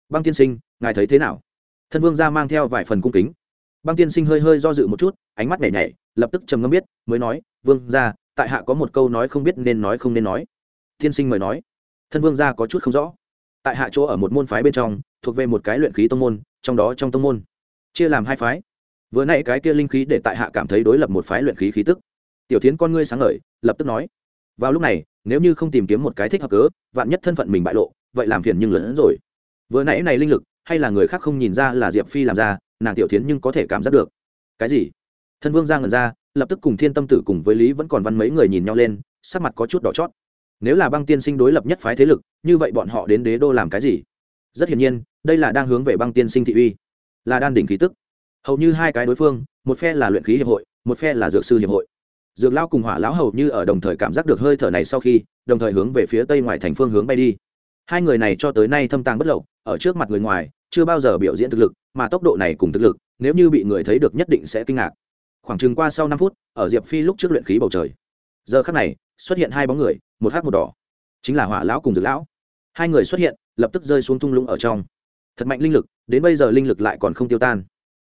băng tiên sinh ngài thấy thế nào? Thân vương gia mang theo vài phần cung kính băng tiên sinh hơi hơi do dự một chút, ánh mắt nhảy nhảy, lập tức trầm ngâm biết, mới nói, vương gia, tại hạ có một câu nói không biết nên nói không nên nói. Tiên sinh mời nói, thân vương gia có chút không rõ. Tại hạ chỗ ở một môn phái bên trong, thuộc về một cái luyện khí tông môn, trong đó trong tông môn, chia làm hai phái. Vừa nãy cái kia linh khí để tại hạ cảm thấy đối lập một phái luyện khí khí tức. Tiểu tiến con ngươi sáng ngời, lập tức nói, vào lúc này, nếu như không tìm kiếm một cái thích hợp cớ, vạn nhất thân phận mình bại lộ, vậy làm phiền nhưng lớn hơn rồi. Vừa nãy này linh lực, hay là người khác không nhìn ra là diệp phi làm ra nàng tiểu tiến nhưng có thể cảm giác được. Cái gì? Thân vương ra ngần ra, lập tức cùng thiên tâm tử cùng với lý vẫn còn văn mấy người nhìn nhau lên, sắc mặt có chút đỏ chót. Nếu là băng tiên sinh đối lập nhất phái thế lực, như vậy bọn họ đến đế đô làm cái gì? Rất hiển nhiên, đây là đang hướng về băng tiên sinh thị uy, là đan đỉnh khí tức. Hầu như hai cái đối phương, một phe là luyện khí hiệp hội, một phe là dược sư hiệp hội. Dược lao cùng hỏa lão hầu như ở đồng thời cảm giác được hơi thở này sau khi, đồng thời hướng về phía tây ngoài thành phương hướng bay đi. Hai người này cho tới nay thâm tàng bất lậu, ở trước mặt người ngoài chưa bao giờ biểu diễn thực lực, mà tốc độ này cùng thực lực, nếu như bị người thấy được nhất định sẽ kinh ngạc. Khoảng chừng qua sau năm phút, ở diệp phi lúc trước luyện khí bầu trời. Giờ khắc này, xuất hiện hai bóng người, một hắc một đỏ. Chính là hỏa lão cùng dược lão. Hai người xuất hiện, lập tức rơi xuống thung lũng ở trong. Thật mạnh linh lực, đến bây giờ linh lực lại còn không tiêu tan.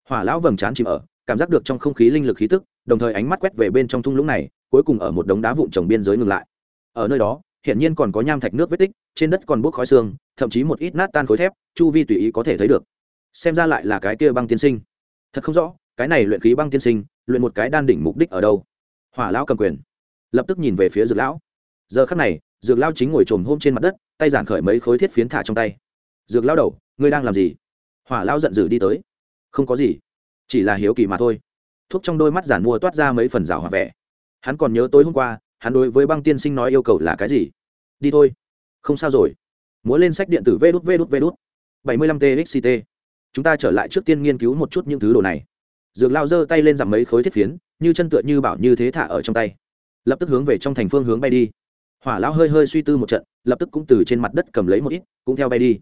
Hỏa lão vầng trán chìm ở, cảm giác được trong không khí linh lực khí tức, đồng thời ánh mắt quét về bên trong thung lũng này, cuối cùng ở một đống đá vụn trồng biên giới ngừng lại. Ở nơi đó hiện nhiên còn có nham thạch nước vết tích, trên đất còn bốc khói xương thậm chí một ít nát tan khối thép, chu vi tùy ý có thể thấy được. Xem ra lại là cái kia băng tiên sinh. Thật không rõ, cái này luyện khí băng tiên sinh, luyện một cái đan đỉnh mục đích ở đâu? Hỏa lão cầm quyền. Lập tức nhìn về phía dược lão. Giờ khắc này, dược lão chính ngồi trồm hôm trên mặt đất, tay giản khởi mấy khối thiết phiến thả trong tay. Dược lão đầu, ngươi đang làm gì? Hỏa lão giận dữ đi tới. Không có gì, chỉ là hiếu kỳ mà thôi. Thuốc trong đôi mắt giản mua toát ra mấy phần rào hòa vẻ. Hắn còn nhớ tối hôm qua hắn đối với băng tiên sinh nói yêu cầu là cái gì? Đi thôi. Không sao rồi. Múa lên sách điện tử vê đút vê đút vê đút. Bảy mươi lăm txt chúng ta trở lại trước tiên nghiên cứu một chút những thứ đồ này. Dược lao giơ tay lên giảm mấy khối thiết phiến, như chân tựa như bảo như thế thả ở trong tay. Lập tức hướng về trong thành phương hướng bay đi. Hỏa lão hơi hơi suy tư một trận, lập tức cũng từ trên mặt đất cầm lấy một ít, cũng theo bay đi.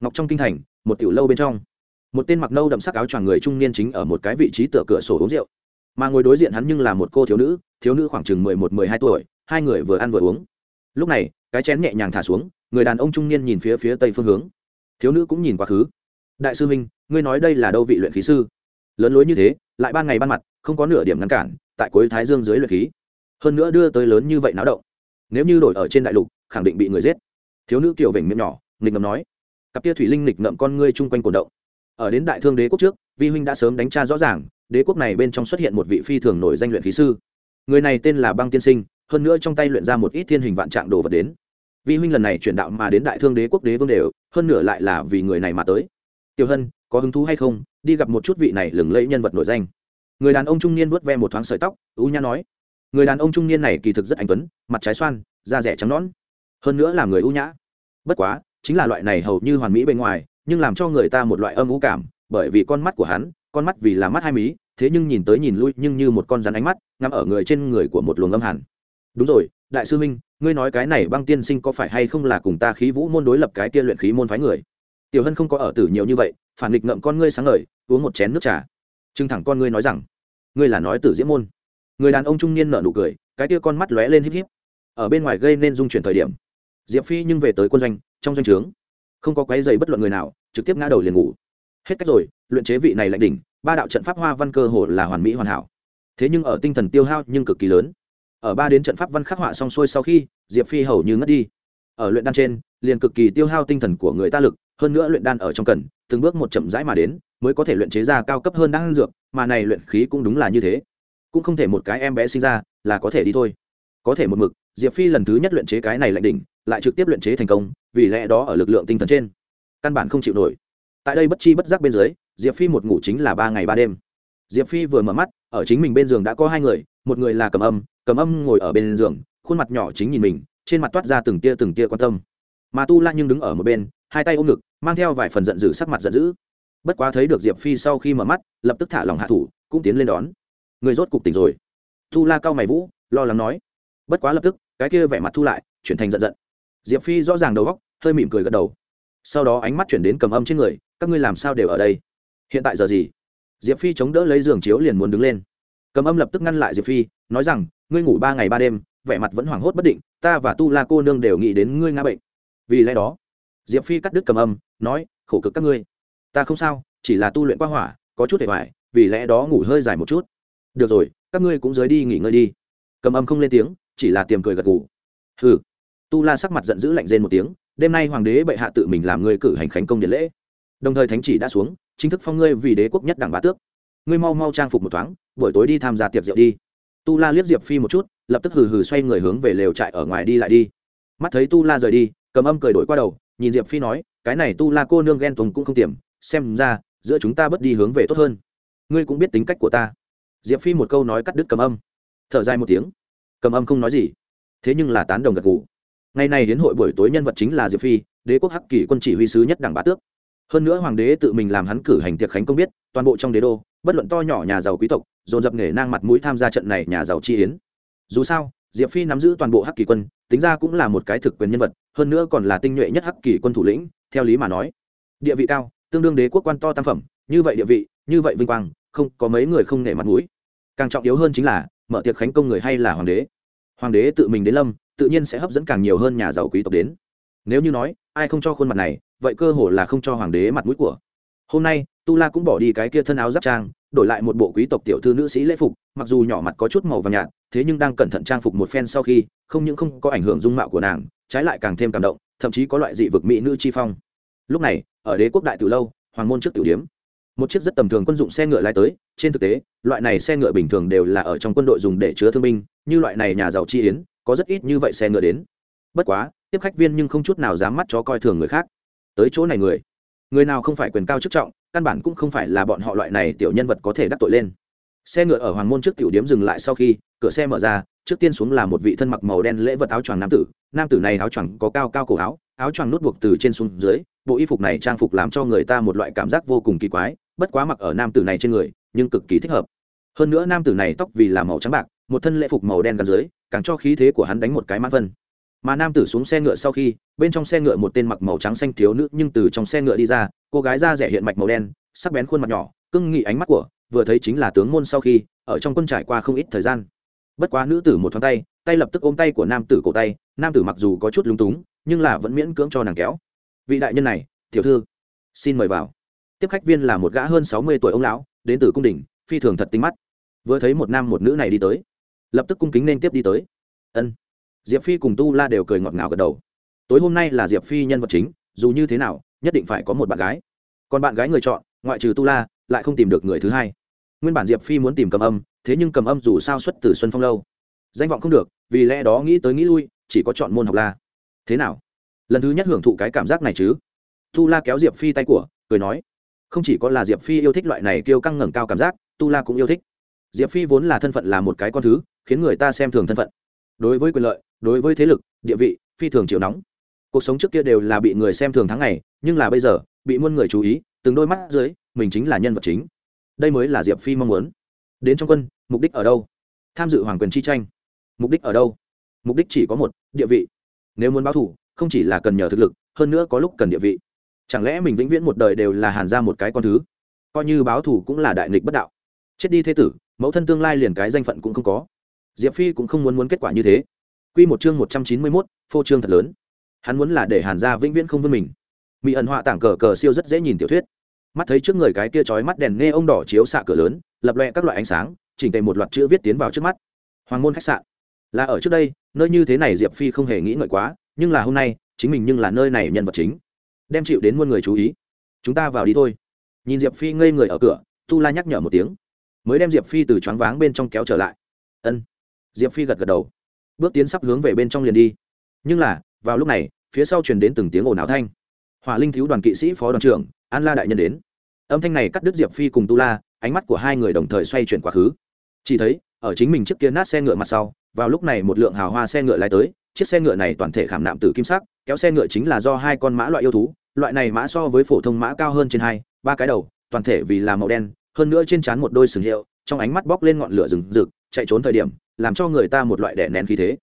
Ngọc trong kinh thành, một tiểu lâu bên trong. Một tên mặc nâu đậm sắc áo choàng người trung niên chính ở một cái vị trí tựa cửa sổ uống rượu mà ngồi đối diện hắn nhưng là một cô thiếu nữ thiếu nữ khoảng chừng mười một, mười hai tuổi, hai người vừa ăn vừa uống. Lúc này, cái chén nhẹ nhàng thả xuống, người đàn ông trung niên nhìn phía phía tây phương hướng. Thiếu nữ cũng nhìn quá khứ. Đại sư minh ngươi nói đây là đâu vị luyện khí sư? Lớn lối như thế, lại ban ngày ban mặt, không có nửa điểm ngăn cản, tại cuối thái dương dưới luyện khí. Hơn nữa đưa tới lớn như vậy náo động. Nếu như đổi ở trên đại lục, khẳng định bị người giết. Thiếu nữ kiều vểnh miệng nhỏ, nghịch ngầm nói. Cặp tia thủy linh nghịch ngậm con ngươi chung quanh cổ động ở đến đại thương đế quốc trước, vi huynh đã sớm đánh tra rõ ràng, đế quốc này bên trong xuất hiện một vị phi thường nổi danh luyện khí sư. Người này tên là băng tiên sinh, hơn nữa trong tay luyện ra một ít thiên hình vạn trạng đồ vật đến. Vi huynh lần này chuyển đạo mà đến đại thương đế quốc đế vương đều, hơn nửa lại là vì người này mà tới. Tiểu hân, có hứng thú hay không? Đi gặp một chút vị này lừng lẫy nhân vật nổi danh. Người đàn ông trung niên vuốt ve một thoáng sợi tóc, ú nhã nói. Người đàn ông trung niên này kỳ thực rất anh tuấn, mặt trái xoan, da rẻ trắng nõn. Hơn nữa là người ưu nhã. Bất quá, chính là loại này hầu như hoàn mỹ bên ngoài nhưng làm cho người ta một loại âm u cảm, bởi vì con mắt của hắn, con mắt vì là mắt hai mí, thế nhưng nhìn tới nhìn lui nhưng như một con rắn ánh mắt, ngắm ở người trên người của một luồng âm hẳn đúng rồi, đại sư minh ngươi nói cái này băng tiên sinh có phải hay không là cùng ta khí vũ môn đối lập cái kia luyện khí môn phái người? Tiểu hân không có ở tử nhiều như vậy, phản nghịch ngậm con ngươi sáng ngời, uống một chén nước trà. Trưng thẳng con ngươi nói rằng, ngươi là nói tử diễm môn. Người đàn ông trung niên nở nụ cười, cái kia con mắt lóe lên híp híp. Ở bên ngoài gây nên dung chuyển thời điểm, diệp phi nhưng về tới quân doanh, trong doanh trướng không có quấy dày bất luận người nào, trực tiếp ngã đầu liền ngủ. Hết cách rồi, luyện chế vị này lạnh đỉnh, ba đạo trận pháp hoa văn cơ hồ là hoàn mỹ hoàn hảo. Thế nhưng ở tinh thần tiêu hao nhưng cực kỳ lớn. Ở ba đến trận pháp văn khắc họa xong xuôi sau khi, diệp phi hầu như ngất đi. Ở luyện đan trên, liền cực kỳ tiêu hao tinh thần của người ta lực, hơn nữa luyện đan ở trong cần, từng bước một chậm rãi mà đến, mới có thể luyện chế ra cao cấp hơn đan dược, mà này luyện khí cũng đúng là như thế. Cũng không thể một cái em bé sinh ra là có thể đi thôi. Có thể một mực, diệp phi lần thứ nhất luyện chế cái này lạnh đỉnh lại trực tiếp luyện chế thành công, vì lẽ đó ở lực lượng tinh thần trên, căn bản không chịu nổi. Tại đây bất chi bất giác bên dưới, diệp phi một ngủ chính là ba ngày ba đêm. Diệp phi vừa mở mắt, ở chính mình bên giường đã có hai người, một người là cầm âm cầm âm ngồi ở bên giường, khuôn mặt nhỏ chính nhìn mình, trên mặt toát ra từng tia từng tia quan tâm. Mà tu la nhưng đứng ở một bên, hai tay ôm ngực, mang theo vài phần giận dữ sắc mặt giận dữ. Bất quá thấy được diệp phi sau khi mở mắt, lập tức thả lòng hạ thủ, cũng tiến lên đón. Người rốt cục tỉnh rồi. Tu la cao mày vũ, lo lắng nói. Bất quá lập tức, cái kia vẻ mặt thu lại, chuyển thành giận giận diệp phi rõ ràng đầu góc hơi mỉm cười gật đầu. Sau đó ánh mắt chuyển đến cầm âm trên người, các ngươi làm sao đều ở đây? Hiện tại giờ gì? Diệp phi chống đỡ lấy giường chiếu liền muốn đứng lên. Cầm âm lập tức ngăn lại diệp phi, nói rằng, ngươi ngủ ba ngày ba đêm, vẻ mặt vẫn hoảng hốt bất định, ta và tu la cô nương đều nghĩ đến ngươi nga bệnh. Vì lẽ đó, diệp phi cắt đứt cầm âm, nói, khổ cực các ngươi. Ta không sao, chỉ là tu luyện qua hỏa, có chút để hoài, vì lẽ đó ngủ hơi dài một chút. Được rồi, các ngươi cũng dưới đi nghỉ ngơi đi. Cầm âm không lên tiếng, chỉ là tiềm cười gật gù. Hừ tu la sắc mặt giận dữ lạnh rên một tiếng, đêm nay hoàng đế bệ hạ tự mình làm ngươi cử hành khánh công điện lễ. Đồng thời thánh chỉ đã xuống, chính thức phong ngươi vì đế quốc nhất đảng bá tước. Ngươi mau mau trang phục một thoáng, buổi tối đi tham gia tiệc rượu đi. Tu la liếc diệp phi một chút, lập tức hừ hừ xoay người hướng về lều trại ở ngoài đi lại đi. Mắt thấy tu la rời đi, cầm âm cười đổi qua đầu, nhìn diệp phi nói, cái này tu la cô nương ghen tùng cũng không tiềm, xem ra, giữa chúng ta bớt đi hướng về tốt hơn. Ngươi cũng biết tính cách của ta. Diệp phi một câu nói cắt đứt cầm âm. Thở dài một tiếng. Cầm âm không nói gì. Thế nhưng là tán đồng gật gù ngày này đến hội buổi tối nhân vật chính là diệp phi, đế quốc hắc kỳ quân chỉ huy sứ nhất đảng bá tước. Hơn nữa hoàng đế tự mình làm hắn cử hành tiệc khánh công biết, toàn bộ trong đế đô, bất luận to nhỏ nhà giàu quý tộc, dồn dập nghề nang mặt mũi tham gia trận này nhà giàu chi yến. Dù sao, diệp phi nắm giữ toàn bộ hắc kỳ quân, tính ra cũng là một cái thực quyền nhân vật, hơn nữa còn là tinh nhuệ nhất hắc kỳ quân thủ lĩnh, theo lý mà nói. Địa vị cao, tương đương đế quốc quan to tam phẩm, như vậy địa vị, như vậy vinh quang, không có mấy người không nể mặt mũi. Càng trọng yếu hơn chính là, mở tiệc khánh công người hay là hoàng đế? Hoàng đế tự mình đến lâm tự nhiên sẽ hấp dẫn càng nhiều hơn nhà giàu quý tộc đến. Nếu như nói, ai không cho khuôn mặt này, vậy cơ hồ là không cho hoàng đế mặt mũi của. Hôm nay, tu la cũng bỏ đi cái kia thân áo giáp trang, đổi lại một bộ quý tộc tiểu thư nữ sĩ lễ phục, mặc dù nhỏ mặt có chút màu vàng nhạt, thế nhưng đang cẩn thận trang phục một phen sau khi, không những không có ảnh hưởng dung mạo của nàng, trái lại càng thêm cảm động, thậm chí có loại dị vực mỹ nữ chi phong. Lúc này, ở đế quốc đại từ lâu, hoàng môn trước tiểu điếm. Một chiếc rất tầm thường quân dụng xe ngựa lái tới, trên thực tế, loại này xe ngựa bình thường đều là ở trong quân đội dùng để chứa thương binh, như loại này nhà giàu chi yến có rất ít như vậy xe ngựa đến. Bất quá, tiếp khách viên nhưng không chút nào dám mắt chó coi thường người khác. Tới chỗ này người người nào không phải quyền cao chức trọng, căn bản cũng không phải là bọn họ loại này tiểu nhân vật có thể đắc tội lên. Xe ngựa ở hoàng môn trước tiểu điếm dừng lại sau khi, cửa xe mở ra, trước tiên xuống là một vị thân mặc màu đen lễ vật áo choàng nam tử. Nam tử này áo choàng có cao cao cổ áo áo choàng nút buộc từ trên xuống dưới, bộ y phục này trang phục làm cho người ta một loại cảm giác vô cùng kỳ quái, bất quá mặc ở nam tử này trên người, nhưng cực kỳ thích hợp. Hơn nữa nam tử này tóc vì là màu trắng bạc, một thân lễ phục màu đen gần dưới càng cho khí thế của hắn đánh một cái mãn vân mà nam tử xuống xe ngựa sau khi, bên trong xe ngựa một tên mặc màu trắng xanh thiếu nữ nhưng từ trong xe ngựa đi ra, cô gái da rẻ hiện mạch màu đen, sắc bén khuôn mặt nhỏ, cưng nghị ánh mắt của, vừa thấy chính là tướng môn sau khi, ở trong quân trải qua không ít thời gian. Bất quá nữ tử một thoáng tay tay lập tức ôm tay của nam tử cổ tay, nam tử mặc dù có chút lúng túng, nhưng là vẫn miễn cưỡng cho nàng kéo. Vị đại nhân này, tiểu thư, xin mời vào. Tiếp khách viên là một gã hơn sáu mươi tuổi ông lão, đến từ cung đình, phi thường thật tính mắt. Vừa thấy một nam một nữ này đi tới lập tức cung kính nên tiếp đi tới. Ân. Diệp phi cùng tu la đều cười ngọt ngào gật đầu. Tối hôm nay là diệp phi nhân vật chính, dù như thế nào, nhất định phải có một bạn gái. Còn bạn gái người chọn, ngoại trừ tu la, lại không tìm được người thứ hai. Nguyên bản diệp phi muốn tìm cầm âm, thế nhưng cầm âm dù sao xuất từ xuân phong lâu. Danh vọng không được, vì lẽ đó nghĩ tới nghĩ lui, chỉ có chọn môn học la. Thế nào? Lần thứ nhất hưởng thụ cái cảm giác này chứ? Tu la kéo diệp phi tay của, cười nói, không chỉ có là diệp phi yêu thích loại này kêu căng ngẩng cao cảm giác, tu la cũng yêu thích. Diệp phi vốn là thân phận là một cái con thứ khiến người ta xem thường thân phận. Đối với quyền lợi, đối với thế lực, địa vị, phi thường chịu nóng. Cuộc sống trước kia đều là bị người xem thường tháng ngày, nhưng là bây giờ, bị muôn người chú ý, từng đôi mắt dưới, mình chính là nhân vật chính. Đây mới là diệp phi mong muốn. Đến trong quân, mục đích ở đâu? Tham dự hoàng quyền chi tranh. Mục đích ở đâu? Mục đích chỉ có một, địa vị. Nếu muốn báo thủ, không chỉ là cần nhờ thực lực, hơn nữa có lúc cần địa vị. Chẳng lẽ mình vĩnh viễn một đời đều là hàn ra một cái con thứ? Coi như báo thủ cũng là đại nghịch bất đạo. Chết đi thế tử, mẫu thân tương lai liền cái danh phận cũng không có diệp phi cũng không muốn muốn kết quả như thế. Quy một chương một trăm chín mươi mốt, phô trương thật lớn. Hắn muốn là để hàn gia vĩnh viễn không vươn mình. Mỹ ẩn họa tảng cờ cờ siêu rất dễ nhìn tiểu thuyết. Mắt thấy trước người cái kia chói mắt đèn nghe ông đỏ chiếu xạ cửa lớn, lập lòe các loại ánh sáng, chỉnh tề một loạt chữ viết tiến vào trước mắt. Hoàng môn khách sạn. Là ở trước đây, nơi như thế này diệp phi không hề nghĩ ngợi quá, nhưng là hôm nay, chính mình nhưng là nơi này nhân vật chính. Đem chịu đến muôn người chú ý. Chúng ta vào đi thôi. Nhìn diệp phi ngây người ở cửa, tu la nhắc nhở một tiếng. Mới đem diệp phi từ choáng váng bên trong kéo trở lại. Ân diệp phi gật gật đầu. Bước tiến sắp hướng về bên trong liền đi. Nhưng là, vào lúc này, phía sau truyền đến từng tiếng ồn ào thanh. Hỏa linh thiếu đoàn kỵ sĩ phó đoàn trưởng, an la đại nhân đến. Âm thanh này cắt đứt diệp phi cùng tu la, ánh mắt của hai người đồng thời xoay chuyển quá khứ. Chỉ thấy, ở chính mình chiếc kia nát xe ngựa mặt sau, vào lúc này một lượng hào hoa xe ngựa lái tới, chiếc xe ngựa này toàn thể khảm nạm từ kim sắc, kéo xe ngựa chính là do hai con mã loại yêu thú, loại này mã so với phổ thông mã cao hơn trên hai, ba cái đầu, toàn thể vì là màu đen, hơn nữa trên trán một đôi sừng hiệu, trong ánh mắt bốc lên ngọn lửa rừng rực, chạy trốn thời điểm làm cho người ta một loại đẻ nén khí thế.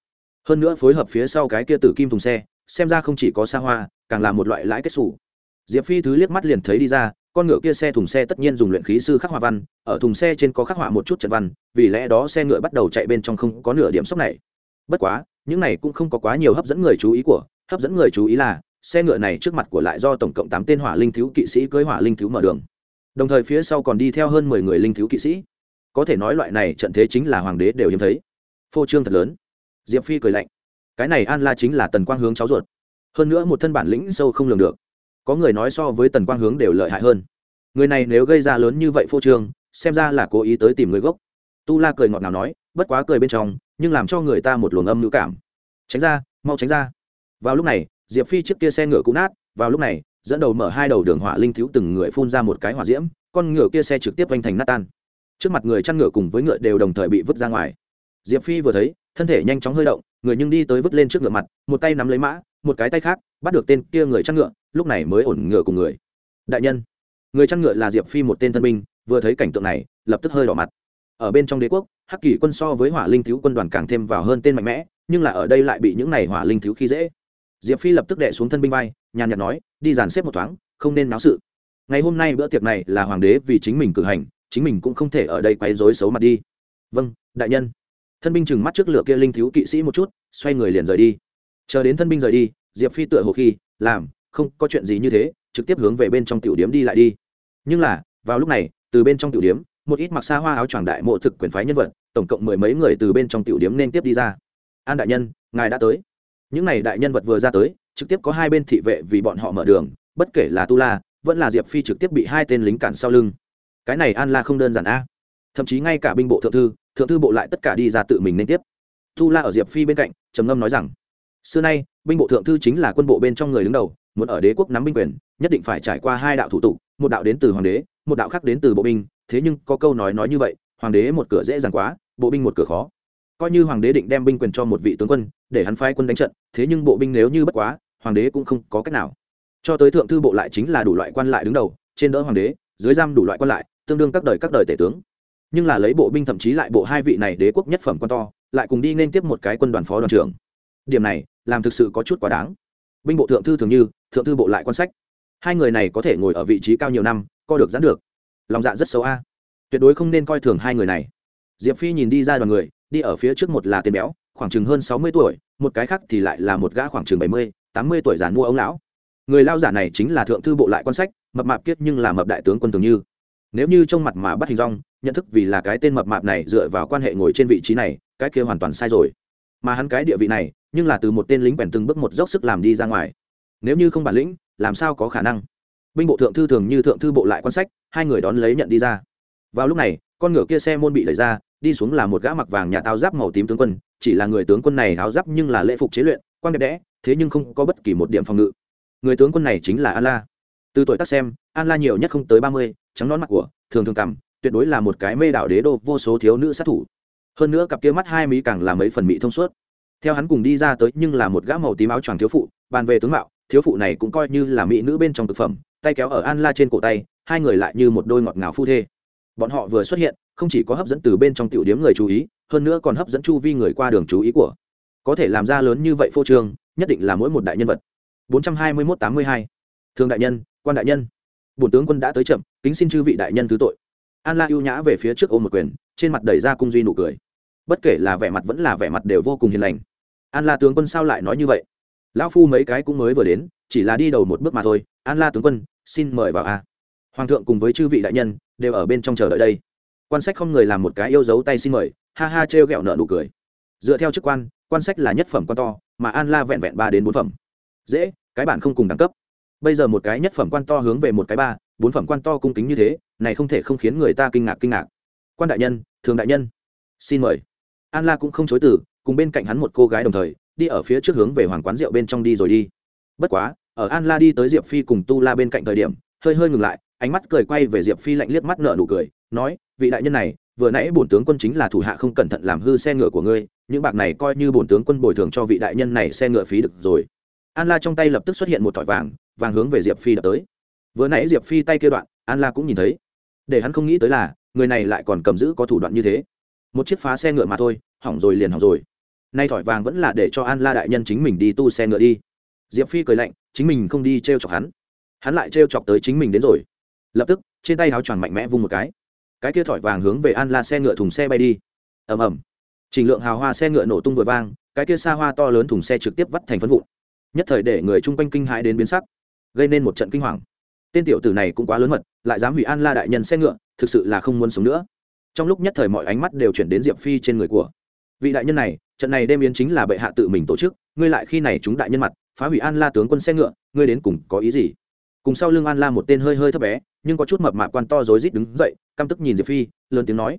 Hơn nữa phối hợp phía sau cái kia tử kim thùng xe, xem ra không chỉ có xa hoa, càng là một loại lãi kết xù. Diệp phi thứ liếc mắt liền thấy đi ra, con ngựa kia xe thùng xe tất nhiên dùng luyện khí sư khắc họa văn, ở thùng xe trên có khắc họa một chút trận văn, vì lẽ đó xe ngựa bắt đầu chạy bên trong không có nửa điểm sốc này. Bất quá, những này cũng không có quá nhiều hấp dẫn người chú ý của, hấp dẫn người chú ý là, xe ngựa này trước mặt của lại do tổng cộng tám tên hỏa linh thiếu kỵ sĩ cưới hỏa linh thiếu mở đường. Đồng thời phía sau còn đi theo hơn mười người linh thiếu kỵ sĩ. Có thể nói loại này trận thế chính là hoàng đế đều hiếm thấy phô trương thật lớn. Diệp phi cười lạnh. Cái này an la chính là tần quang hướng cháu ruột. Hơn nữa một thân bản lĩnh sâu không lường được. Có người nói so với tần quang hướng đều lợi hại hơn. Người này nếu gây ra lớn như vậy phô trương, xem ra là cố ý tới tìm người gốc. Tu la cười ngọt ngào nói, bất quá cười bên trong, nhưng làm cho người ta một luồng âm ngữ cảm. Tránh ra, mau tránh ra. Vào lúc này, diệp phi trước kia xe ngựa cũng nát, vào lúc này, dẫn đầu mở hai đầu đường hỏa linh thiếu từng người phun ra một cái hỏa diễm, con ngựa kia xe trực tiếp vanh thành nát tan. Trước mặt người chăn ngựa cùng với ngựa đều đồng thời bị vứt ra ngoài diệp phi vừa thấy, thân thể nhanh chóng hơi động, người nhưng đi tới vứt lên trước ngựa mặt, một tay nắm lấy mã, một cái tay khác, bắt được tên kia người chăn ngựa, lúc này mới ổn ngựa cùng người. Đại nhân, người chăn ngựa là diệp phi một tên thân binh, vừa thấy cảnh tượng này, lập tức hơi đỏ mặt. Ở bên trong đế quốc, hắc kỳ quân so với hỏa linh thiếu quân đoàn càng thêm vào hơn tên mạnh mẽ, nhưng là ở đây lại bị những này hỏa linh thiếu khi dễ. Diệp phi lập tức đệ xuống thân binh vai, nhàn nhạt nói, đi dàn xếp một thoáng, không nên náo sự. Ngày hôm nay bữa tiệc này là hoàng đế vì chính mình cử hành, chính mình cũng không thể ở đây quấy rối xấu mặt đi. Vâng đại nhân thân binh chừng mắt trước lửa kia linh thiếu kỵ sĩ một chút, xoay người liền rời đi. Chờ đến thân binh rời đi, diệp phi tựa hồ khi, làm, không có chuyện gì như thế, trực tiếp hướng về bên trong tiểu điếm đi lại đi. Nhưng là, vào lúc này, từ bên trong tiểu điếm, một ít mặc xa hoa áo choàng đại mộ thực quyền phái nhân vật, tổng cộng mười mấy người từ bên trong tiểu điếm nên tiếp đi ra. An đại nhân, ngài đã tới. Những n à y đại nhân vật vừa ra tới, trực tiếp có hai bên thị vệ vì bọn họ mở đường, bất kể là tu la, vẫn là diệp phi trực tiếp bị hai tên lính cản sau lưng. Cái này an la không đơn giản a. Thậm chí ngay cả binh bộ thượng thư thượng thư bộ lại tất cả đi ra tự mình nên tiếp. Tu la ở diệp phi bên cạnh, trầm ngâm nói rằng, xưa nay, binh bộ thượng thư chính là quân bộ bên trong người đứng đầu, muốn ở đế quốc nắm binh quyền, nhất định phải trải qua hai đạo thủ tục, một đạo đến từ hoàng đế, một đạo khác đến từ bộ binh. Thế nhưng có câu nói nói như vậy, hoàng đế một cửa dễ dàng quá, bộ binh một cửa khó. Coi như hoàng đế định đem binh quyền cho một vị tướng quân, để hắn phái quân đánh trận, thế nhưng bộ binh nếu như bất quá, hoàng đế cũng không có cách nào. Cho tới thượng thư bộ lại chính là đủ loại quan lại đứng đầu, trên đỡ hoàng đế, dưới giam đủ loại quan lại, tương đương các đời các đời tể tướng nhưng là lấy bộ binh thậm chí lại bộ hai vị này đế quốc nhất phẩm quan to, lại cùng đi nên tiếp một cái quân đoàn phó đoàn trưởng. Điểm này, làm thực sự có chút quá đáng. Binh bộ thượng thư thường như, thượng thư bộ lại quan sách. Hai người này có thể ngồi ở vị trí cao nhiều năm, co được giãn được. Lòng dạ rất xấu a. Tuyệt đối không nên coi thường hai người này. Diệp phi nhìn đi ra đoàn người, đi ở phía trước một là tên béo, khoảng chừng hơn sáu mươi tuổi, một cái khác thì lại là một gã khoảng chừng bảy mươi, tám mươi tuổi giàn mua ông lão. Người lao giả này chính là thượng thư bộ lại quan sách, mập mạp kiết nhưng là mập đại tướng quân thường như nếu như trong mặt mà bắt hình rong, nhận thức vì là cái tên mập mạp này dựa vào quan hệ ngồi trên vị trí này, cái kia hoàn toàn sai rồi. Mà hắn cái địa vị này, nhưng là từ một tên lính bèn từng bước một dốc sức làm đi ra ngoài. Nếu như không bản lĩnh, làm sao có khả năng? Binh bộ thượng thư thường như thượng thư bộ lại quan sách, hai người đón lấy nhận đi ra. Vào lúc này, con ngựa kia xe môn bị đẩy ra, đi xuống là một gã mặc vàng nhà tao giáp màu tím tướng quân, chỉ là người tướng quân này áo giáp nhưng là lễ phục chế luyện quan đẹp đẽ, thế nhưng không có bất kỳ một điểm phòng ngự. Người tướng quân này chính là an la. Từ tuổi tác xem, an la nhiều nhất không tới ba mươi trắng nón mặt của, thường thường cằm tuyệt đối là một cái mê đảo đế đô, vô số thiếu nữ sát thủ. Hơn nữa cặp kia mắt hai mí càng là mấy phần mỹ thông suốt. Theo hắn cùng đi ra tới nhưng là một gã màu tím áo choàng thiếu phụ, bàn về tướng mạo, thiếu phụ này cũng coi như là mỹ nữ bên trong thực phẩm, tay kéo ở an la trên cổ tay, hai người lại như một đôi ngọt ngào phu thê. Bọn họ vừa xuất hiện, không chỉ có hấp dẫn từ bên trong tiểu điếm người chú ý, hơn nữa còn hấp dẫn chu vi người qua đường chú ý của. Có thể làm ra lớn như vậy phô trương, nhất định là mỗi một đại nhân vật. 421-82 thương đại nhân, quan đại nhân bổn tướng quân đã tới chậm, kính xin chư vị đại nhân thứ tội. An la ưu nhã về phía trước ôm một quyền, trên mặt đẩy ra cung duy nụ cười. Bất kể là vẻ mặt vẫn là vẻ mặt đều vô cùng hiền lành. An la tướng quân sao lại nói như vậy? Lão phu mấy cái cũng mới vừa đến, chỉ là đi đầu một bước mà thôi. An la tướng quân, xin mời vào a. Hoàng thượng cùng với chư vị đại nhân, đều ở bên trong chờ đợi đây. Quan sách không người làm một cái yêu dấu tay xin mời, ha ha trêu ghẹo nợ nụ cười. Dựa theo chức quan quan sách là nhất phẩm quan to, mà an la vẹn vẹn ba đến bốn phẩm. Dễ, cái bản không cùng đẳng cấp bây giờ một cái nhất phẩm quan to hướng về một cái ba, bốn phẩm quan to cung kính như thế, này không thể không khiến người ta kinh ngạc kinh ngạc. Quan đại nhân, thường đại nhân, xin mời. An la cũng không chối từ, cùng bên cạnh hắn một cô gái đồng thời, đi ở phía trước hướng về hoàng quán rượu bên trong đi rồi đi. Bất quá, ở an la đi tới diệp phi cùng tu la bên cạnh thời điểm, hơi hơi ngừng lại, ánh mắt cười quay về diệp phi lạnh liếc mắt nợ nụ cười, nói, vị đại nhân này, vừa nãy bổn tướng quân chính là thủ hạ không cẩn thận làm hư xe ngựa của ngươi, những bạc này coi như bổn tướng quân bồi thường cho vị đại nhân này xe ngựa phí được rồi. An la trong tay lập tức xuất hiện một thỏi vàng vàng hướng về diệp phi đập tới. Vừa nãy diệp phi tay kia đoạn, an la cũng nhìn thấy. Để hắn không nghĩ tới là, người này lại còn cầm giữ có thủ đoạn như thế. Một chiếc phá xe ngựa mà thôi, hỏng rồi liền hỏng rồi. Nay thỏi vàng vẫn là để cho an la đại nhân chính mình đi tu xe ngựa đi. Diệp phi cười lạnh, chính mình không đi t r e o chọc hắn. Hắn lại t r e o chọc tới chính mình đến rồi. Lập tức, trên tay áo choàng mạnh mẽ vung một cái. Cái kia thỏi vàng hướng về an la xe ngựa thùng xe bay đi. Ầm ầm. Trình lượng hào hoa xe ngựa nổ tung vừa vang, cái kia xa hoa to lớn thùng xe trực tiếp vắt thành phân vụn. Nhất thời để người chung quanh kinh hãi đến biến sắc gây nên một trận kinh hoàng. Tên tiểu tử này cũng quá lớn mật, lại dám hủy an la đại nhân xe ngựa, thực sự là không muốn sống nữa. Trong lúc nhất thời mọi ánh mắt đều chuyển đến diệp phi trên người của. Vị đại nhân này, trận này đêm yến chính là bệ hạ tự mình tổ chức, ngươi lại khi này chúng đại nhân mặt, phá hủy an la tướng quân xe ngựa, ngươi đến cùng có ý gì? Cùng sau lưng an la một tên hơi hơi thấp bé, nhưng có chút mập mạp quan to rối rít đứng dậy, căm tức nhìn diệp phi, lớn tiếng nói.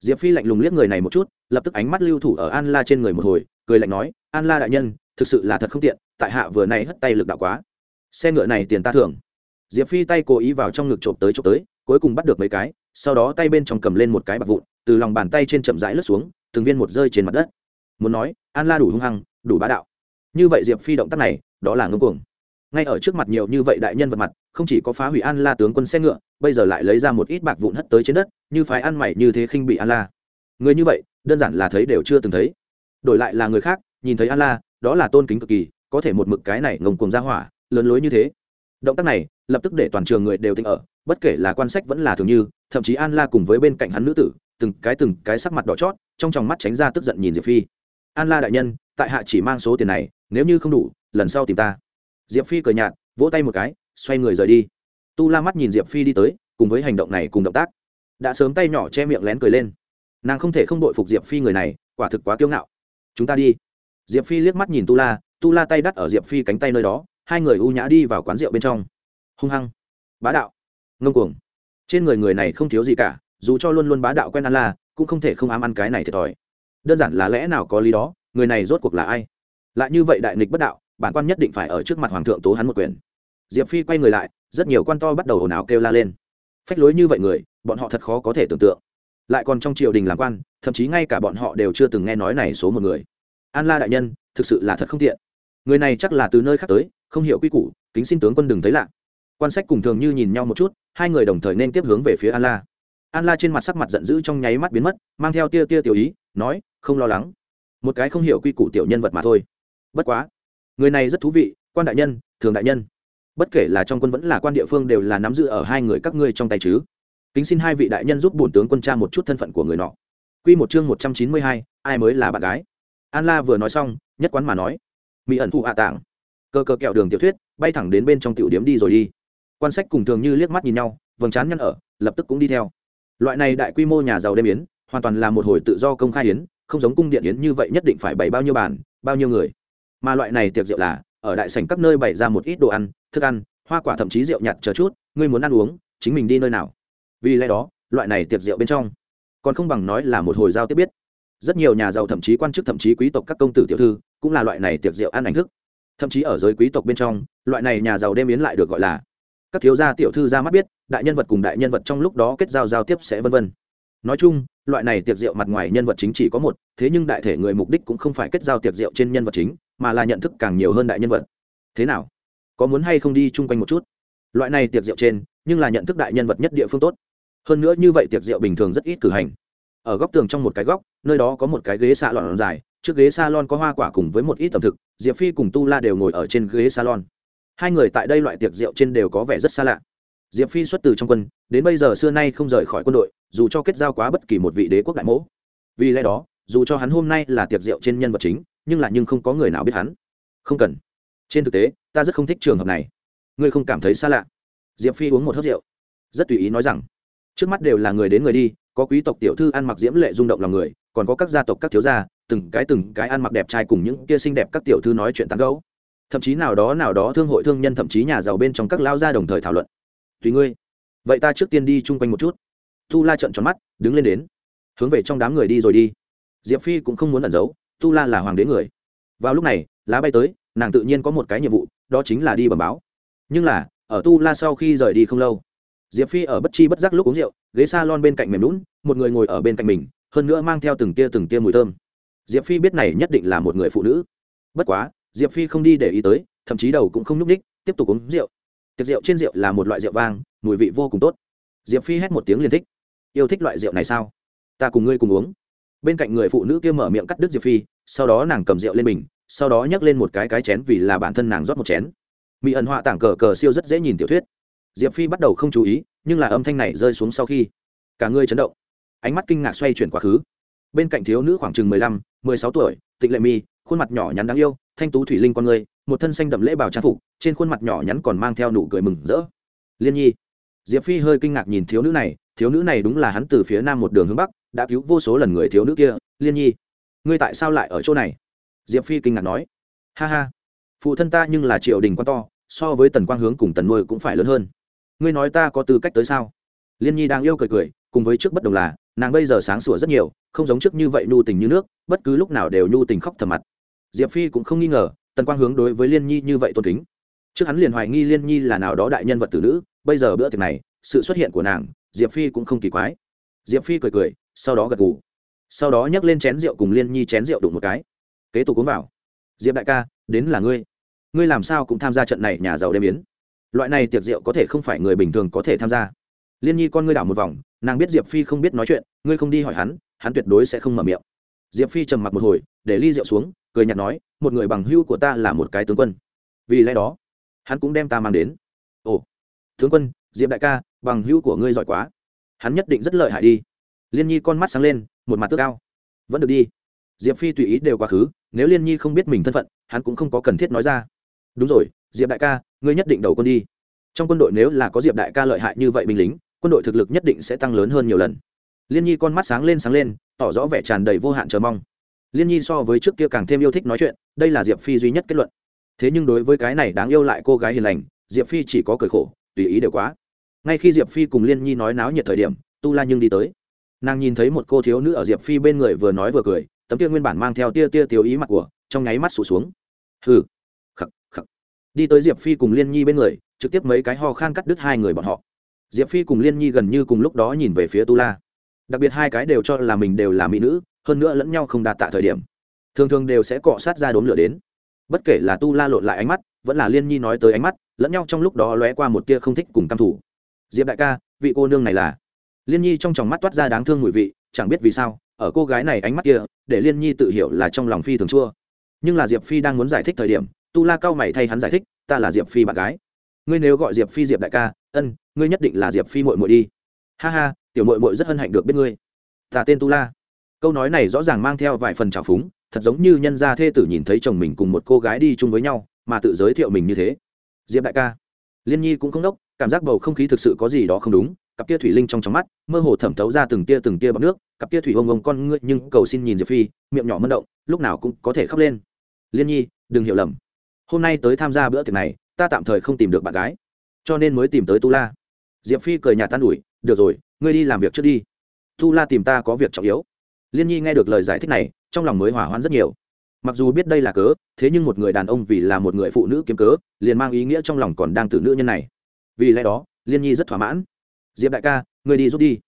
Diệp phi lạnh lùng liếc người này một chút, lập tức ánh mắt lưu thủ ở an la trên người một hồi, cười lạnh nói, an la đại nhân, thực sự là thật không tiện, tại hạ vừa nay hất tay lực đạo quá xe ngựa này tiền ta thưởng. Diệp phi tay cố ý vào trong ngực trộm tới trộm tới, cuối cùng bắt được mấy cái, sau đó tay bên trong cầm lên một cái bạc vụn, từ lòng bàn tay trên chậm rãi lướt xuống, từng viên một rơi trên mặt đất. Muốn nói, an la đủ hung hăng, đủ bá đạo. Như vậy diệp phi động tác này, đó là ngưng cuồng. Ngay ở trước mặt nhiều như vậy đại nhân vật mặt, không chỉ có phá hủy an la tướng quân xe ngựa, bây giờ lại lấy ra một ít bạc vụn hất tới trên đất, như phái ăn mày như thế khinh bị an la. Người như vậy, đơn giản là thấy đều chưa từng thấy. Đổi lại là người khác, nhìn thấy an la, đó là tôn kính cực kỳ, có thể một mực cái này ngông cuồng ra hỏa lớn lối như thế. Động tác này, lập tức để toàn trường người đều tỉnh ở, bất kể là quan sách vẫn là thường như, thậm chí an la cùng với bên cạnh hắn nữ tử, từng cái từng cái sắc mặt đỏ chót, trong tròng mắt tránh ra tức giận nhìn diệp phi. An la đại nhân, tại hạ chỉ mang số tiền này, nếu như không đủ, lần sau tìm ta. Diệp phi cười nhạt, vỗ tay một cái, xoay người rời đi. Tu la mắt nhìn diệp phi đi tới, cùng với hành động này cùng động tác. Đã sớm tay nhỏ che miệng lén cười lên. Nàng không thể không đội phục diệp phi người này, quả thực quá kiêu ngạo. Chúng ta đi. Diệp phi liếc mắt nhìn tu la tu la tay đắt ở diệp phi cánh tay nơi đó hai người u nhã đi vào quán rượu bên trong. Hung hăng. Bá đạo. Ngông cuồng. Trên người người này không thiếu gì cả, dù cho luôn luôn bá đạo quen ăn la cũng không thể không ám ăn cái này thiệt thòi. Đơn giản là lẽ nào có lý đó, người này rốt cuộc là ai? Lại như vậy đại nghịch bất đạo, bản quan nhất định phải ở trước mặt hoàng thượng tố hắn một quyền. Diệp phi quay người lại, rất nhiều quan to bắt đầu ồn ào kêu la lên. Phách lối như vậy người, bọn họ thật khó có thể tưởng tượng. Lại còn trong triều đình làm quan, thậm chí ngay cả bọn họ đều chưa từng nghe nói này số một người. An la đại nhân, thực sự là thật không tiện. Người này chắc là từ nơi khác tới không hiểu quy củ kính xin tướng quân đừng thấy lạ. Quan sách cùng thường như nhìn nhau một chút hai người đồng thời nên tiếp hướng về phía an la. An la trên mặt sắc mặt giận dữ trong nháy mắt biến mất mang theo tia tia tiểu ý nói không lo lắng. Một cái không hiểu quy củ tiểu nhân vật mà thôi. Bất quá người này rất thú vị quan đại nhân thường đại nhân. Bất kể là trong quân vẫn là quan địa phương đều là nắm giữ ở hai người các ngươi trong tay chứ. Kính xin hai vị đại nhân giúp bổn tướng quân tra một chút thân phận của người nọ. Quy một chương một trăm chín mươi hai, ai mới là bạn gái? An La vừa nói xong, nhất quán mà nói, mỹ ẩn thụ hạ tạng cơ cơ kẹo đường tiểu thuyết, bay thẳng đến bên trong tiểu điếm đi rồi đi. Quan sách cùng thường như liếc mắt nhìn nhau, vầng trán nhăn ở, lập tức cũng đi theo. Loại này đại quy mô nhà giàu đêm yến, hoàn toàn là một hồi tự do công khai yến, không giống cung điện yến như vậy nhất định phải bày bao nhiêu bàn, bao nhiêu người. Mà loại này tiệc rượu là, ở đại sảnh các nơi bày ra một ít đồ ăn, thức ăn, hoa quả thậm chí rượu nhạt chờ chút, ngươi muốn ăn uống, chính mình đi nơi nào. Vì lẽ đó, loại này tiệc rượu bên trong, còn không bằng nói là một hồi giao tiếp biết. Rất nhiều nhà giàu thậm chí quan chức thậm chí quý tộc các công tử tiểu thư, cũng là loại này tiệc rượu ăn ảnh thức thậm chí ở giới quý tộc bên trong, loại này nhà giàu đêm yến lại được gọi là. Các thiếu gia tiểu thư ra mắt biết, đại nhân vật cùng đại nhân vật trong lúc đó kết giao giao tiếp sẽ vân vân. Nói chung, loại này tiệc rượu mặt ngoài nhân vật chính chỉ có một, thế nhưng đại thể người mục đích cũng không phải kết giao tiệc rượu trên nhân vật chính, mà là nhận thức càng nhiều hơn đại nhân vật. Thế nào? Có muốn hay không đi chung quanh một chút? Loại này tiệc rượu trên, nhưng là nhận thức đại nhân vật nhất địa phương tốt. Hơn nữa như vậy tiệc rượu bình thường rất ít cử hành. Ở góc tường trong một cái góc, nơi đó có một cái ghế xạ lọn dài trước ghế salon có hoa quả cùng với một ít tẩm thực, diệp phi cùng tu la đều ngồi ở trên ghế salon. Hai người tại đây loại tiệc rượu trên đều có vẻ rất xa lạ. Diệp phi xuất từ trong quân, đến bây giờ xưa nay không rời khỏi quân đội, dù cho kết giao quá bất kỳ một vị đế quốc đại mẫu vì lẽ đó, dù cho hắn hôm nay là tiệc rượu trên nhân vật chính, nhưng là nhưng không có người nào biết hắn. Không cần. Trên thực tế, ta rất không thích trường hợp này. Ngươi không cảm thấy xa lạ. Diệp phi uống một hớt rượu. Rất tùy ý nói rằng, trước mắt đều là người đến người đi, có quý tộc tiểu thư ăn mặc diễm lệ rung động lòng người, còn có các gia tộc các thiếu gia từng cái từng cái ăn mặc đẹp trai cùng những kia xinh đẹp các tiểu thư nói chuyện tán gẫu. Thậm chí nào đó nào đó thương hội thương nhân, thậm chí nhà giàu bên trong các lao gia đồng thời thảo luận. Tùy ngươi. Vậy ta trước tiên đi chung quanh một chút. Tu la trợn tròn mắt, đứng lên đến. Hướng về trong đám người đi rồi đi. Diệp phi cũng không muốn ẩn giấu, tu la là hoàng đế người. Vào lúc này, lá bay tới, nàng tự nhiên có một cái nhiệm vụ, đó chính là đi bẩm báo. Nhưng là, ở tu la sau khi rời đi không lâu, diệp phi ở bất chi bất giác lúc uống rượu, ghế s a lon bên cạnh mềm lún một người ngồi ở bên cạnh mình, hơn nữa mang theo từng tia từng tia mùi thơm diệp phi biết này nhất định là một người phụ nữ. Bất quá, diệp phi không đi để ý tới, thậm chí đầu cũng không nhúc ních tiếp tục uống rượu. Tiệc rượu trên rượu là một loại rượu vang, mùi vị vô cùng tốt. Diệp phi hét một tiếng liền thích. Yêu thích loại rượu này sao? Ta cùng ngươi cùng uống. Bên cạnh người phụ nữ kia mở miệng cắt đứt diệp phi, sau đó nàng cầm rượu lên mình, sau đó nhấc lên một cái cái chén vì là bản thân nàng rót một chén. Mỹ ẩn họa tảng cờ cờ siêu rất dễ nhìn tiểu thuyết. Diệp phi bắt đầu không chú ý, nhưng là âm thanh này rơi xuống sau khi cả người chấn động. Ánh mắt kinh ngạc xoay chuyển quá khứ bên cạnh thiếu nữ khoảng chừng mười lăm, mười sáu tuổi, tịnh lệ mi, khuôn mặt nhỏ nhắn đáng yêu, thanh tú thủy linh con người, một thân xanh đậm lễ bào trang phục, trên khuôn mặt nhỏ nhắn còn mang theo nụ cười mừng rỡ. Liên nhi. Diệp phi hơi kinh ngạc nhìn thiếu nữ này, thiếu nữ này đúng là hắn từ phía nam một đường hướng bắc, đã cứu vô số lần người thiếu nữ kia. Liên nhi, ngươi tại sao lại ở chỗ này? Diệp phi kinh ngạc nói. Ha ha, phụ thân ta nhưng là triều đình quan to, so với tần quang hướng cùng tần nuôi cũng phải lớn hơn. Ngươi nói ta có tư cách tới sao? Liên nhi đang yêu cười cười cùng với trước bất đồng là, nàng bây giờ sáng sủa rất nhiều, không giống trước như vậy nhu tình như nước, bất cứ lúc nào đều nhu tình khóc thầm mặt. Diệp phi cũng không nghi ngờ, tần quang hướng đối với liên nhi như vậy tôn kính. Trước hắn liền hoài nghi liên nhi là nào đó đại nhân vật tử nữ, bây giờ bữa tiệc này, sự xuất hiện của nàng, diệp phi cũng không kỳ quái. Diệp phi cười cười, sau đó gật gù. Sau đó nhấc lên chén rượu cùng liên nhi chén rượu đụng một cái. Kế tục uống vào. Diệp đại ca, đến là ngươi. Ngươi làm sao cũng tham gia trận này nhà giàu đêm yến. Loại này tiệc rượu có thể không phải người bình thường có thể tham gia liên nhi con ngươi đảo một vòng, nàng biết diệp phi không biết nói chuyện, ngươi không đi hỏi hắn hắn tuyệt đối sẽ không mở miệng. Diệp phi trầm mặc một hồi, để ly rượu xuống, cười nhạt nói, một người bằng hưu của ta là một cái tướng quân. Vì lẽ đó, hắn cũng đem ta mang đến. Ồ, tướng quân, diệp đại ca, bằng hưu của ngươi giỏi quá. Hắn nhất định rất lợi hại đi. Liên nhi con mắt sáng lên, một mặt tước cao vẫn được đi. Diệp phi tùy ý đều quá khứ, nếu liên nhi không biết mình thân phận, hắn cũng không có cần thiết nói ra. Đúng rồi, diệp đại ca, ngươi nhất định đầu quân đi. Trong quân đội nếu là có diệp đại ca lợi hại như vậy binh lính quân đội thực lực nhất định sẽ tăng lớn hơn nhiều lần. Liên nhi con mắt sáng lên sáng lên, tỏ rõ vẻ tràn đầy vô hạn chờ mong. Liên nhi so với trước kia càng thêm yêu thích nói chuyện, đây là diệp phi duy nhất kết luận. Thế nhưng đối với cái này đáng yêu lại cô gái hiền lành, diệp phi chỉ có cười khổ, tùy ý đều quá. Ngay khi diệp phi cùng liên nhi nói náo nhiệt thời điểm, tu la nhưng đi tới. Nàng nhìn thấy một cô thiếu nữ ở diệp phi bên người vừa nói vừa cười, tấm tia nguyên bản mang theo tia tia tiêu ý mặt của, trong nháy mắt sụt xuống. Hừ, khắc khắc. Đi tới diệp phi cùng liên nhi bên người, trực tiếp mấy cái ho khan cắt đứt hai người bọn họ diệp phi cùng liên nhi gần như cùng lúc đó nhìn về phía tu la. Đặc biệt hai cái đều cho là mình đều là mỹ nữ, hơn nữa lẫn nhau không đạt tạ thời điểm. Thường thường đều sẽ cọ sát ra đốm lửa đến. Bất kể là tu la lộn lại ánh mắt, vẫn là liên nhi nói tới ánh mắt, lẫn nhau trong lúc đó lóe qua một tia không thích cùng căm thủ diệp đại ca, vị cô nương này là? Liên nhi trong tròng mắt toát ra đáng thương mùi vị, chẳng biết vì sao, ở cô gái này ánh mắt kia, để liên nhi tự hiểu là trong lòng phi thường chua. Nhưng là diệp phi đang muốn giải thích thời điểm, tu la cao mày thay hắn giải thích, ta là diệp phi bạn gái ngươi nếu gọi diệp phi diệp đại ca, ân, ngươi nhất định là diệp phi mội mội đi. Ha ha, tiểu mội mội rất hân hạnh được biết ngươi. Ta tên tu la. Câu nói này rõ ràng mang theo vài phần trào phúng, thật giống như nhân gia thê tử nhìn thấy chồng mình cùng một cô gái đi chung với nhau, mà tự giới thiệu mình như thế. Diệp đại ca. Liên nhi cũng không đốc, cảm giác bầu không khí thực sự có gì đó không đúng, cặp tia thủy linh trong trong mắt, mơ hồ thẩm thấu ra từng tia từng tia bọc nước, cặp tia thủy ông ông con ngươi nhưng cầu xin nhìn diệp phi, miệng nhỏ mân động, lúc nào cũng có thể khóc lên. Liên nhi, đừng hiểu lầm. Hôm nay tới tham gia bữa tiệc này ta tạm thời không tìm được bạn gái, cho nên mới tìm tới tu la. Diệp phi cười nhạt tan ủi, được rồi, ngươi đi làm việc trước đi. Tu la tìm ta có việc trọng yếu. Liên nhi nghe được lời giải thích này, trong lòng mới hỏa hoãn rất nhiều. Mặc dù biết đây là cớ, thế nhưng một người đàn ông vì là một người phụ nữ kiếm cớ, liền mang ý nghĩa trong lòng còn đang từ nữ nhân này. Vì lẽ đó, liên nhi rất thỏa mãn. Diệp đại ca, ngươi đi rút đi.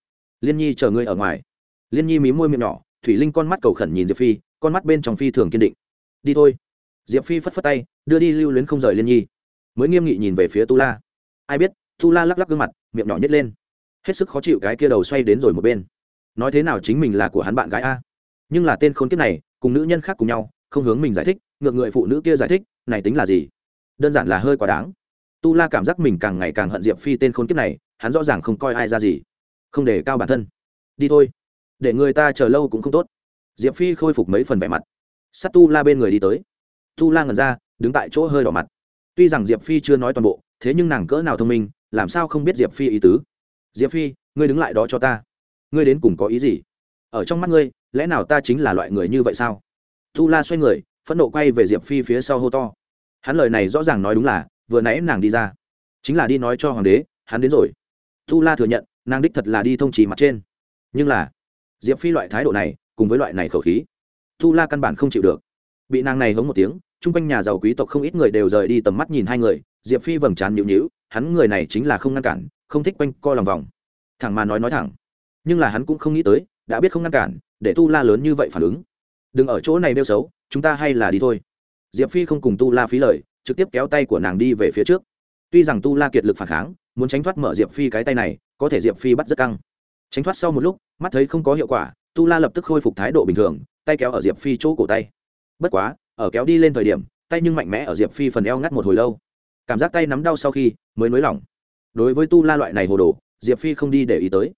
Liên nhi chờ ngươi ở ngoài. Liên nhi mí môi miệng nhỏ, thủy linh con mắt cầu khẩn nhìn diệp phi, con mắt bên trong phi thường kiên định. Đi thôi. Diệp phi phất phất tay, đưa đi lưu luyến không rời liên nhi mới nghiêm nghị nhìn về phía tu la. Ai biết, tu la lắc lắc gương mặt, miệng nhỏ nhét lên. Hết sức khó chịu cái kia đầu xoay đến rồi một bên. Nói thế nào chính mình là của hắn bạn gái a? Nhưng là tên khốn kiếp này, cùng nữ nhân khác cùng nhau, không hướng mình giải thích, ngược người phụ nữ kia giải thích, này tính là gì? Đơn giản là hơi quá đáng. Tu la cảm giác mình càng ngày càng hận diệp phi tên khốn kiếp này, hắn rõ ràng không coi ai ra gì. Không để cao bản thân. Đi thôi. Để người ta chờ lâu cũng không tốt. Diệp phi khôi phục mấy phần vẻ mặt. Sắt tu la bên người đi tới. Tu la ngần ra, đứng tại chỗ hơi đỏ mặt tuy rằng diệp phi chưa nói toàn bộ, thế nhưng nàng cỡ nào thông minh, làm sao không biết diệp phi ý tứ? Diệp phi, ngươi đứng lại đó cho ta. Ngươi đến cùng có ý gì? Ở trong mắt ngươi, lẽ nào ta chính là loại người như vậy sao? Tu la xoay người, phẫn nộ quay về diệp phi phía sau hô to. Hắn lời này rõ ràng nói đúng là, vừa nãy nàng đi ra. Chính là đi nói cho hoàng đế, hắn đến rồi. Tu la thừa nhận, nàng đích thật là đi thông trì mặt trên. Nhưng là, diệp phi loại thái độ này, cùng với loại này khẩu khí tu la căn bản không chịu được. Bị nàng này hống một tiếng chung quanh nhà giàu quý tộc không ít người đều rời đi tầm mắt nhìn hai người, diệp phi vầng trán nhịu nhịu hắn người này chính là không ngăn cản, không thích quanh co lòng vòng. Thẳng mà nói nói thẳng. Nhưng là hắn cũng không nghĩ tới, đã biết không ngăn cản, để tu la lớn như vậy phản ứng. Đừng ở chỗ này đeo xấu, chúng ta hay là đi thôi. Diệp phi không cùng tu la phí lời, trực tiếp kéo tay của nàng đi về phía trước. Tuy rằng tu la kiệt lực phản kháng, muốn tránh thoát mở diệp phi cái tay này, có thể diệp phi bắt rất căng. Tránh thoát sau một lúc, mắt thấy không có hiệu quả, tu la lập tức khôi phục thái độ bình thường, tay kéo ở diệp phi chỗ cổ tay. Bất quá ở kéo đi lên thời điểm, tay nhưng mạnh mẽ ở diệp phi phần eo ngắt một hồi lâu. Cảm giác tay nắm đau sau khi mới nới lỏng. Đối với tu la loại này hồ đồ, diệp phi không đi để ý tới.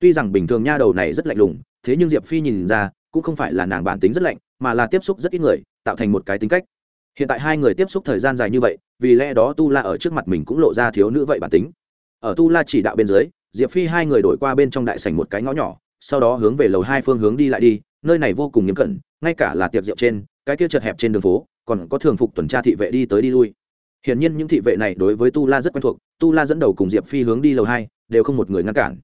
Tuy rằng bình thường nha đầu này rất lạnh lùng, thế nhưng diệp phi nhìn ra, cũng không phải là nàng bản tính rất lạnh, mà là tiếp xúc rất ít người, tạo thành một cái tính cách. Hiện tại hai người tiếp xúc thời gian dài như vậy, vì lẽ đó tu la ở trước mặt mình cũng lộ ra thiếu nữ vậy bản tính. Ở tu la chỉ đạo bên dưới, diệp phi hai người đổi qua bên trong đại sảnh một cái ngõ nhỏ, sau đó hướng về lầu hai phương hướng đi lại đi, nơi này vô cùng nghiêm cẩn, ngay cả là tiệc rượu trên cái kia chật hẹp trên đường phố, còn có thường phục tuần tra thị vệ đi tới đi lui. Hiển nhiên những thị vệ này đối với tu la rất quen thuộc, tu la dẫn đầu cùng diệp phi hướng đi lầu hai, đều không một người ngăn cản.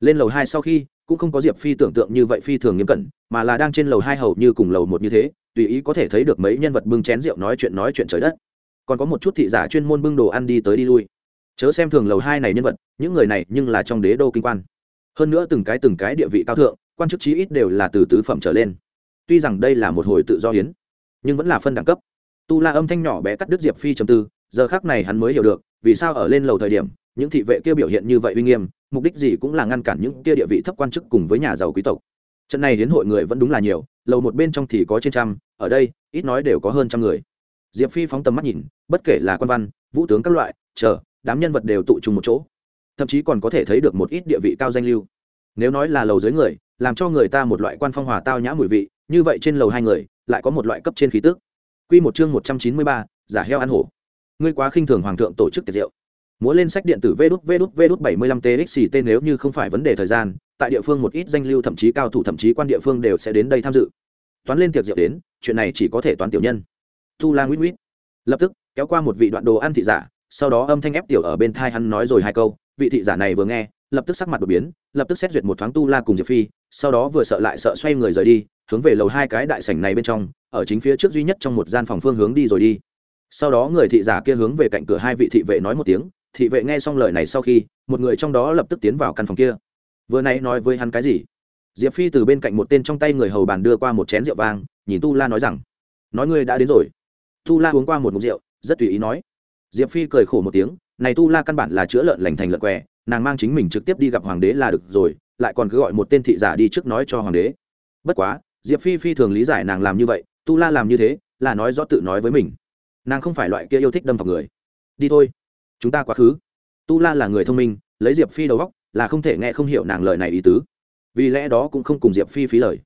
Lên lầu hai sau khi, cũng không có diệp phi tưởng tượng như vậy phi thường nghiêm cẩn, mà là đang trên lầu hai hầu như cùng lầu một như thế, tùy ý có thể thấy được mấy nhân vật bưng chén rượu nói chuyện nói chuyện trời đất. Còn có một chút thị giả chuyên môn bưng đồ ăn đi tới đi lui. Chớ xem thường lầu hai này nhân vật, những người này nhưng là trong đế đô kinh quan. Hơn nữa từng cái từng cái địa vị cao thượng, quan chức chí ít đều là từ tứ phẩm trở lên. Tuy rằng đây là một hồi tự do hiến nhưng vẫn là phân đẳng cấp. Tu la âm thanh nhỏ bé cắt đứt diệp phi trầm tư, giờ khác này hắn mới hiểu được, vì sao ở lên lầu thời điểm, những thị vệ kia biểu hiện như vậy uy nghiêm, mục đích gì cũng là ngăn cản những kia địa vị thấp quan chức cùng với nhà giàu quý tộc. Trận này đến hội người vẫn đúng là nhiều, lầu một bên trong thì có trên trăm, ở đây, ít nói đều có hơn trăm người. Diệp phi phóng tầm mắt nhìn, bất kể là quan văn, vũ tướng các loại, chờ, đám nhân vật đều tụ trùng một chỗ. Thậm chí còn có thể thấy được một ít địa vị cao danh lưu. Nếu nói là lầu dưới người, làm cho người ta một loại quan phong hòa tao nhã mùi vị, như vậy trên lầu hai người lại có một loại cấp trên khí tức Quy một chương một trăm chín mươi ba, giả heo ăn hổ. Ngươi quá khinh thường hoàng thượng tổ chức tiệc rượu. Múa lên sách điện tử Vđút Vđút Vđút 75 TXT nếu như không phải vấn đề thời gian, tại địa phương một ít danh lưu thậm chí cao thủ thậm chí quan địa phương đều sẽ đến đây tham dự. Toán lên tiệc rượu đến, chuyện này chỉ có thể toán tiểu nhân. Tu La nguyễn nguyễn Lập tức, kéo qua một vị đoạn đồ ăn thị giả, sau đó âm thanh ép tiểu ở bên thai hắn nói rồi hai câu, vị thị giả này vừa nghe, lập tức sắc mặt đổi biến, lập tức xét duyệt một thoáng Tu La cùng Diệp Phi, sau đó vừa sợ lại sợ xoay người rời đi, hướng về lầu hai cái đại sảnh này bên trong, ở chính phía trước duy nhất trong một gian phòng phương hướng đi rồi đi. Sau đó người thị giả kia hướng về cạnh cửa hai vị thị vệ nói một tiếng, thị vệ nghe xong lời này sau khi, một người trong đó lập tức tiến vào căn phòng kia. Vừa nãy nói với hắn cái gì? Diệp phi từ bên cạnh một tên trong tay người hầu bàn đưa qua một chén rượu vang, nhìn tu la nói rằng, nói ngươi đã đến rồi. Tu la uống qua một mục rượu, rất tùy ý nói. Diệp phi cười khổ một tiếng, này tu la căn bản là chữa lợn lành thành lợn què, nàng mang chính mình trực tiếp đi gặp hoàng đế là được rồi, lại còn cứ gọi một tên thị giả đi trước nói cho hoàng đế. Bất quá diệp phi phi thường lý giải nàng làm như vậy, tu la làm như thế, là nói rõ tự nói với mình. Nàng không phải loại kia yêu thích đâm vào người. Đi thôi. Chúng ta quá khứ. Tu la là người thông minh, lấy diệp phi đầu góc là không thể nghe không hiểu nàng lời này ý tứ. Vì lẽ đó cũng không cùng diệp phi phí lời.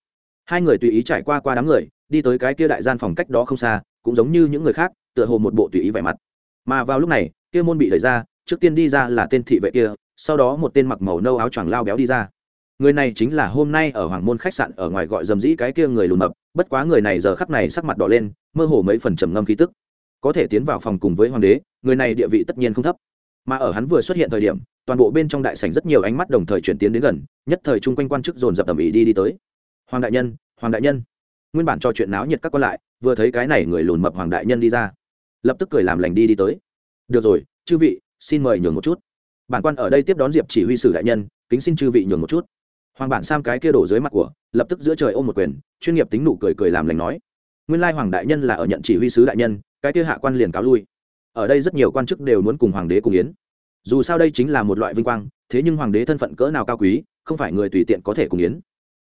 Hai người tùy ý trải qua qua đám người, đi tới cái kia đại gian phòng cách đó không xa, cũng giống như những người khác, tựa hồ một bộ tùy ý vẻ mặt. Mà vào lúc này, kia môn bị đẩy ra, trước tiên đi ra là tên thị vệ kia, sau đó một tên mặc màu nâu áo choàng lao béo đi ra người này chính là hôm nay ở hoàng môn khách sạn ở ngoài gọi dầm dĩ cái kia người lùn mập, bất quá người này giờ khắc này sắc mặt đỏ lên, mơ hồ mấy phần trầm ngâm khí tức. Có thể tiến vào phòng cùng với hoàng đế, người này địa vị tất nhiên không thấp. Mà ở hắn vừa xuất hiện thời điểm, toàn bộ bên trong đại sảnh rất nhiều ánh mắt đồng thời chuyển tiến đến gần, nhất thời chung quanh quan chức dồn dập tầm ý đi đi tới. Hoàng đại nhân, hoàng đại nhân. Nguyên bản cho chuyện náo nhiệt các con lại, vừa thấy cái này người lùn mập hoàng đại nhân đi ra. Lập tức cười làm lành đi đi tới. Được rồi, chư vị, xin mời nhường một chút. Bản quan ở đây tiếp đón diệp chỉ huy sử đại nhân, kính xin chư vị nhường một chút hoàng bản sam cái kia đổ dưới mặt của, lập tức giữa trời ôm một quyền, chuyên nghiệp tính nụ cười cười làm lành nói, nguyên lai hoàng đại nhân là ở nhận chỉ huy sứ đại nhân, cái kia hạ quan liền cáo lui. Ở đây rất nhiều quan chức đều muốn cùng hoàng đế cùng yến. Dù sao đây chính là một loại vinh quang, thế nhưng hoàng đế thân phận cỡ nào cao quý, không phải người tùy tiện có thể cùng yến.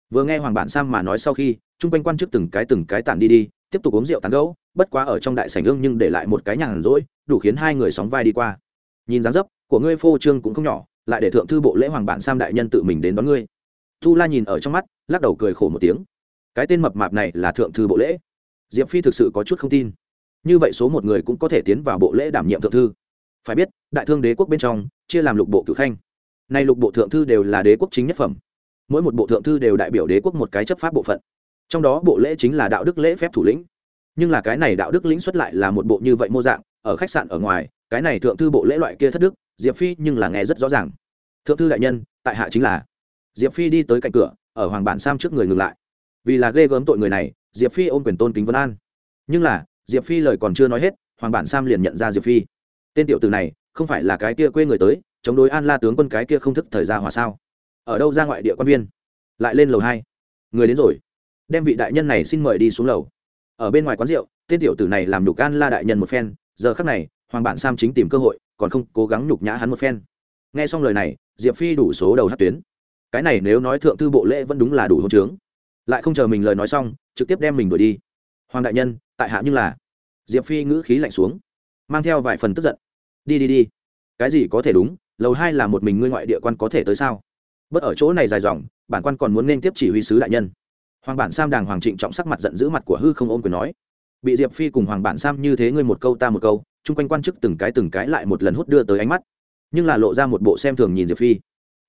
Vừa nghe hoàng bản sam mà nói sau khi, chung quanh quan chức từng cái từng cái tản đi đi, tiếp tục uống rượu tán gẫu, bất quá ở trong đại sảnh ương nhưng để lại một cái nhàn rỗi, đủ khiến hai người sóng vai đi qua. Nhìn dáng dấp của ngươi phô trương cũng không nhỏ, lại để thượng thư bộ lễ hoàng bản sam đại nhân tự mình đến đón ngươi tu la nhìn ở trong mắt, lắc đầu cười khổ một tiếng. Cái tên mập mạp này là thượng thư bộ lễ. Diệp phi thực sự có chút không tin. Như vậy số một người cũng có thể tiến vào bộ lễ đảm nhiệm thượng thư. Phải biết, đại thương đế quốc bên trong, chia làm lục bộ cử khanh. Nay lục bộ thượng thư đều là đế quốc chính nhất phẩm. Mỗi một bộ thượng thư đều đại biểu đế quốc một cái chấp pháp bộ phận. Trong đó bộ lễ chính là đạo đức lễ phép thủ lĩnh. Nhưng là cái này đạo đức lĩnh xuất lại là một bộ như vậy mô dạng, ở khách sạn ở ngoài, cái này thượng thư bộ lễ loại kia thất đức, diệp phi nhưng là nghe rất rõ ràng. Thượng thư đại nhân, tại hạ chính là diệp phi đi tới cạnh cửa, ở hoàng bản sam trước người ngừng lại. Vì là ghê gớm tội người này, diệp phi ôm quyền tôn kính vân an. Nhưng là, diệp phi lời còn chưa nói hết, hoàng bản sam liền nhận ra diệp phi. Tên tiểu từ này, không phải là cái kia quê người tới, chống đối an la tướng quân cái kia không thức thời ra hòa sao? Ở đâu ra ngoại địa quan viên? Lại lên lầu hai. Người đến rồi. Đem vị đại nhân này xin mời đi xuống lầu. Ở bên ngoài quán rượu, tên tiểu tử này làm đục an la đại nhân một phen, giờ khắc này, hoàng bản sam chính tìm cơ hội, còn không cố gắng nhục nhã hắn một phen. Nghe xong lời này, diệp phi đủ số đầu hát tuyến cái này nếu nói thượng thư bộ lễ vẫn đúng là đủ hôn trướng. Lại không chờ mình lời nói xong, trực tiếp đem mình đuổi đi. Hoàng đại nhân, tại hạ như là. Diệp phi ngữ khí lạnh xuống, mang theo vài phần tức giận. Đi đi đi. Cái gì có thể đúng, lầu hai là một mình ngươi ngoại địa quan có thể tới sao? Bất ở chỗ này dài dòng, bản quan còn muốn nên tiếp chỉ huy sứ đại nhân. Hoàng bản sam đàng hoàng trịnh trọng sắc mặt giận dữ mặt của hư không ôm quyền nói. Bị diệp phi cùng hoàng bản sam như thế ngươi một câu ta một câu, chung quanh quan chức từng cái từng cái lại một lần hút đưa tới ánh mắt. Nhưng là lộ ra một bộ xem thường nhìn diệp phi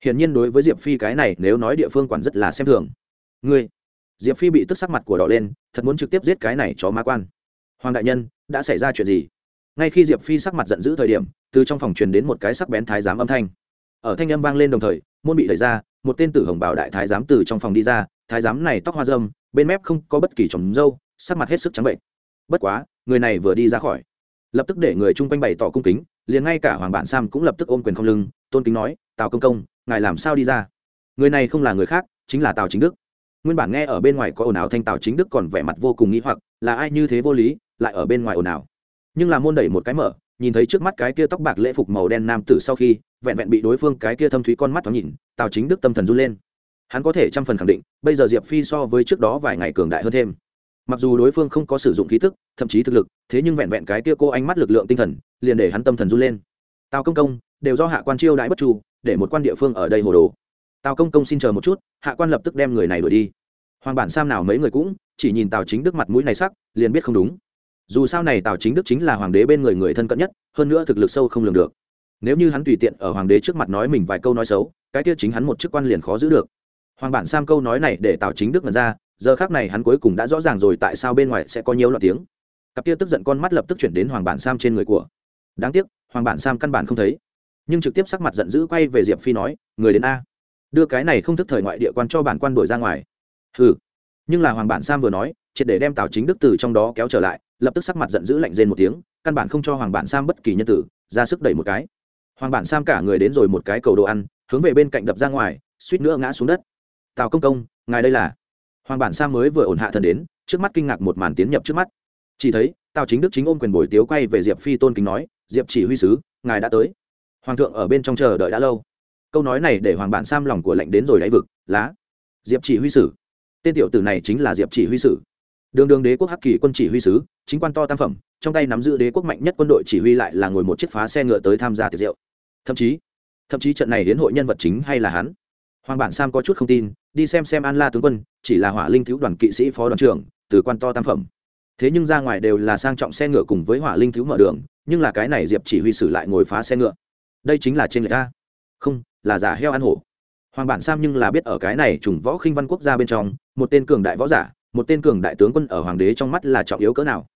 hiển nhiên đối với diệp phi cái này, nếu nói địa phương quản rất là xem thường. Ngươi, diệp phi bị tức sắc mặt của đỏ lên, thật muốn trực tiếp giết cái này chó ma quan. Hoàng đại nhân, đã xảy ra chuyện gì? Ngay khi diệp phi sắc mặt giận dữ thời điểm, từ trong phòng truyền đến một cái sắc bén thái giám âm thanh. Ở thanh âm vang lên đồng thời, môn bị đẩy ra, một tên tử hồng bảo đại thái giám từ trong phòng đi ra, thái giám này tóc hoa dâm bên mép không có bất kỳ trồng dâu sắc mặt hết sức trắng bệnh. Bất quá, người này vừa đi ra khỏi, lập tức để người chung quanh bày tỏ cung kính, liền ngay cả hoàng bản sam cũng lập tức ôm quyền không lưng, tôn kính nói, tào công công ngài làm sao đi ra? Người này không là người khác chính là tào chính đức. Nguyên bản nghe ở bên ngoài có ồn ào thanh tào chính đức còn vẻ mặt vô cùng nghĩ hoặc là ai như thế vô lý lại ở bên ngoài ồn ào. Nhưng là môn đẩy một cái mở nhìn thấy trước mắt cái kia tóc bạc lễ phục màu đen nam tử sau khi vẹn vẹn bị đối phương cái kia thâm thúy con mắt thoáng nhìn tào chính đức tâm thần run lên. Hắn có thể trăm phần khẳng định bây giờ diệp phi so với trước đó vài ngày cường đại hơn thêm. Mặc dù đối phương không có sử dụng khí thức, thậm chí thực lực thế nhưng vẹn vẹn cái kia cô ánh mắt lực lượng tinh thần liền để hắn tâm thần run lên. Tào công công đều do hạ quan chiêu đãi bất chu, để một quan địa phương ở đây hồ đồ. Tào công công xin chờ một chút, hạ quan lập tức đem người này đuổi đi. Hoàng bản sam nào mấy người cũng chỉ nhìn tào chính đức mặt mũi này sắc, liền biết không đúng. Dù sao này tào chính đức chính là hoàng đế bên người người thân cận nhất, hơn nữa thực lực sâu không lường được. Nếu như hắn tùy tiện ở hoàng đế trước mặt nói mình vài câu nói xấu, cái tiết chính hắn một chức quan liền khó giữ được. Hoàng bản sam câu nói này để tào chính đức mật ra, giờ khác này hắn cuối cùng đã rõ ràng rồi tại sao bên ngoài sẽ có nhiều loạt tiếng. Cặp kia tức giận con mắt lập tức chuyển đến hoàng bản sam trên người của. Đáng tiếc, hoàng bản sam căn bản không thấy nhưng trực tiếp sắc mặt giận dữ quay về diệp phi nói, người đến a. Đưa cái này không thức thời ngoại địa quan cho bản quan đổi ra ngoài. Hừ. Nhưng là hoàng bản sam vừa nói, triệt để đem tào chính đức từ trong đó kéo trở lại, lập tức sắc mặt giận dữ lạnh rên một tiếng, căn bản không cho hoàng bản sam bất kỳ nhân tử, ra sức đẩy một cái. Hoàng bản sam cả người đến rồi một cái cầu đồ ăn, hướng về bên cạnh đập ra ngoài, suýt nữa ngã xuống đất. Tào công công, ngài đây là? Hoàng bản sam mới vừa ổn hạ thần đến, trước mắt kinh ngạc một màn tiến nhập trước mắt. Chỉ thấy, tào chính đức chính ôm quyền bồi tiếu quay về diệp phi tôn kính nói, diệp chỉ huy sứ, ngài đã tới hoàng thượng ở bên trong chờ đợi đã lâu. Câu nói này để hoàng bản sam lòng của lệnh đến rồi đáy vực, lá, diệp chỉ huy sử. Tên tiểu tử này chính là diệp chỉ huy sử. Đường đường đế quốc hắc kỳ quân chỉ huy sứ, chính quan to tam phẩm, trong tay nắm giữ đế quốc mạnh nhất quân đội chỉ huy lại là ngồi một chiếc phá xe ngựa tới tham gia tiệc rượu. Thậm chí thậm chí trận này đến hội nhân vật chính hay là hắn. Hoàng bản sam có chút không tin, đi xem xem an la tướng quân, chỉ là hỏa linh thiếu đoàn kỵ sĩ phó đoàn trưởng, từ quan to tam phẩm. Thế nhưng ra ngoài đều là sang trọng xe ngựa cùng với hỏa linh thiếu mở đường, nhưng là cái này diệp chỉ huy sử lại ngồi phá xe ngựa đây chính là trên người ta không, là giả heo ăn hổ. Hoàng bản sam nhưng là biết ở cái này trùng võ khinh văn quốc gia bên trong, một tên cường đại võ giả, một tên cường đại tướng quân ở hoàng đế trong mắt là trọng yếu cỡ nào.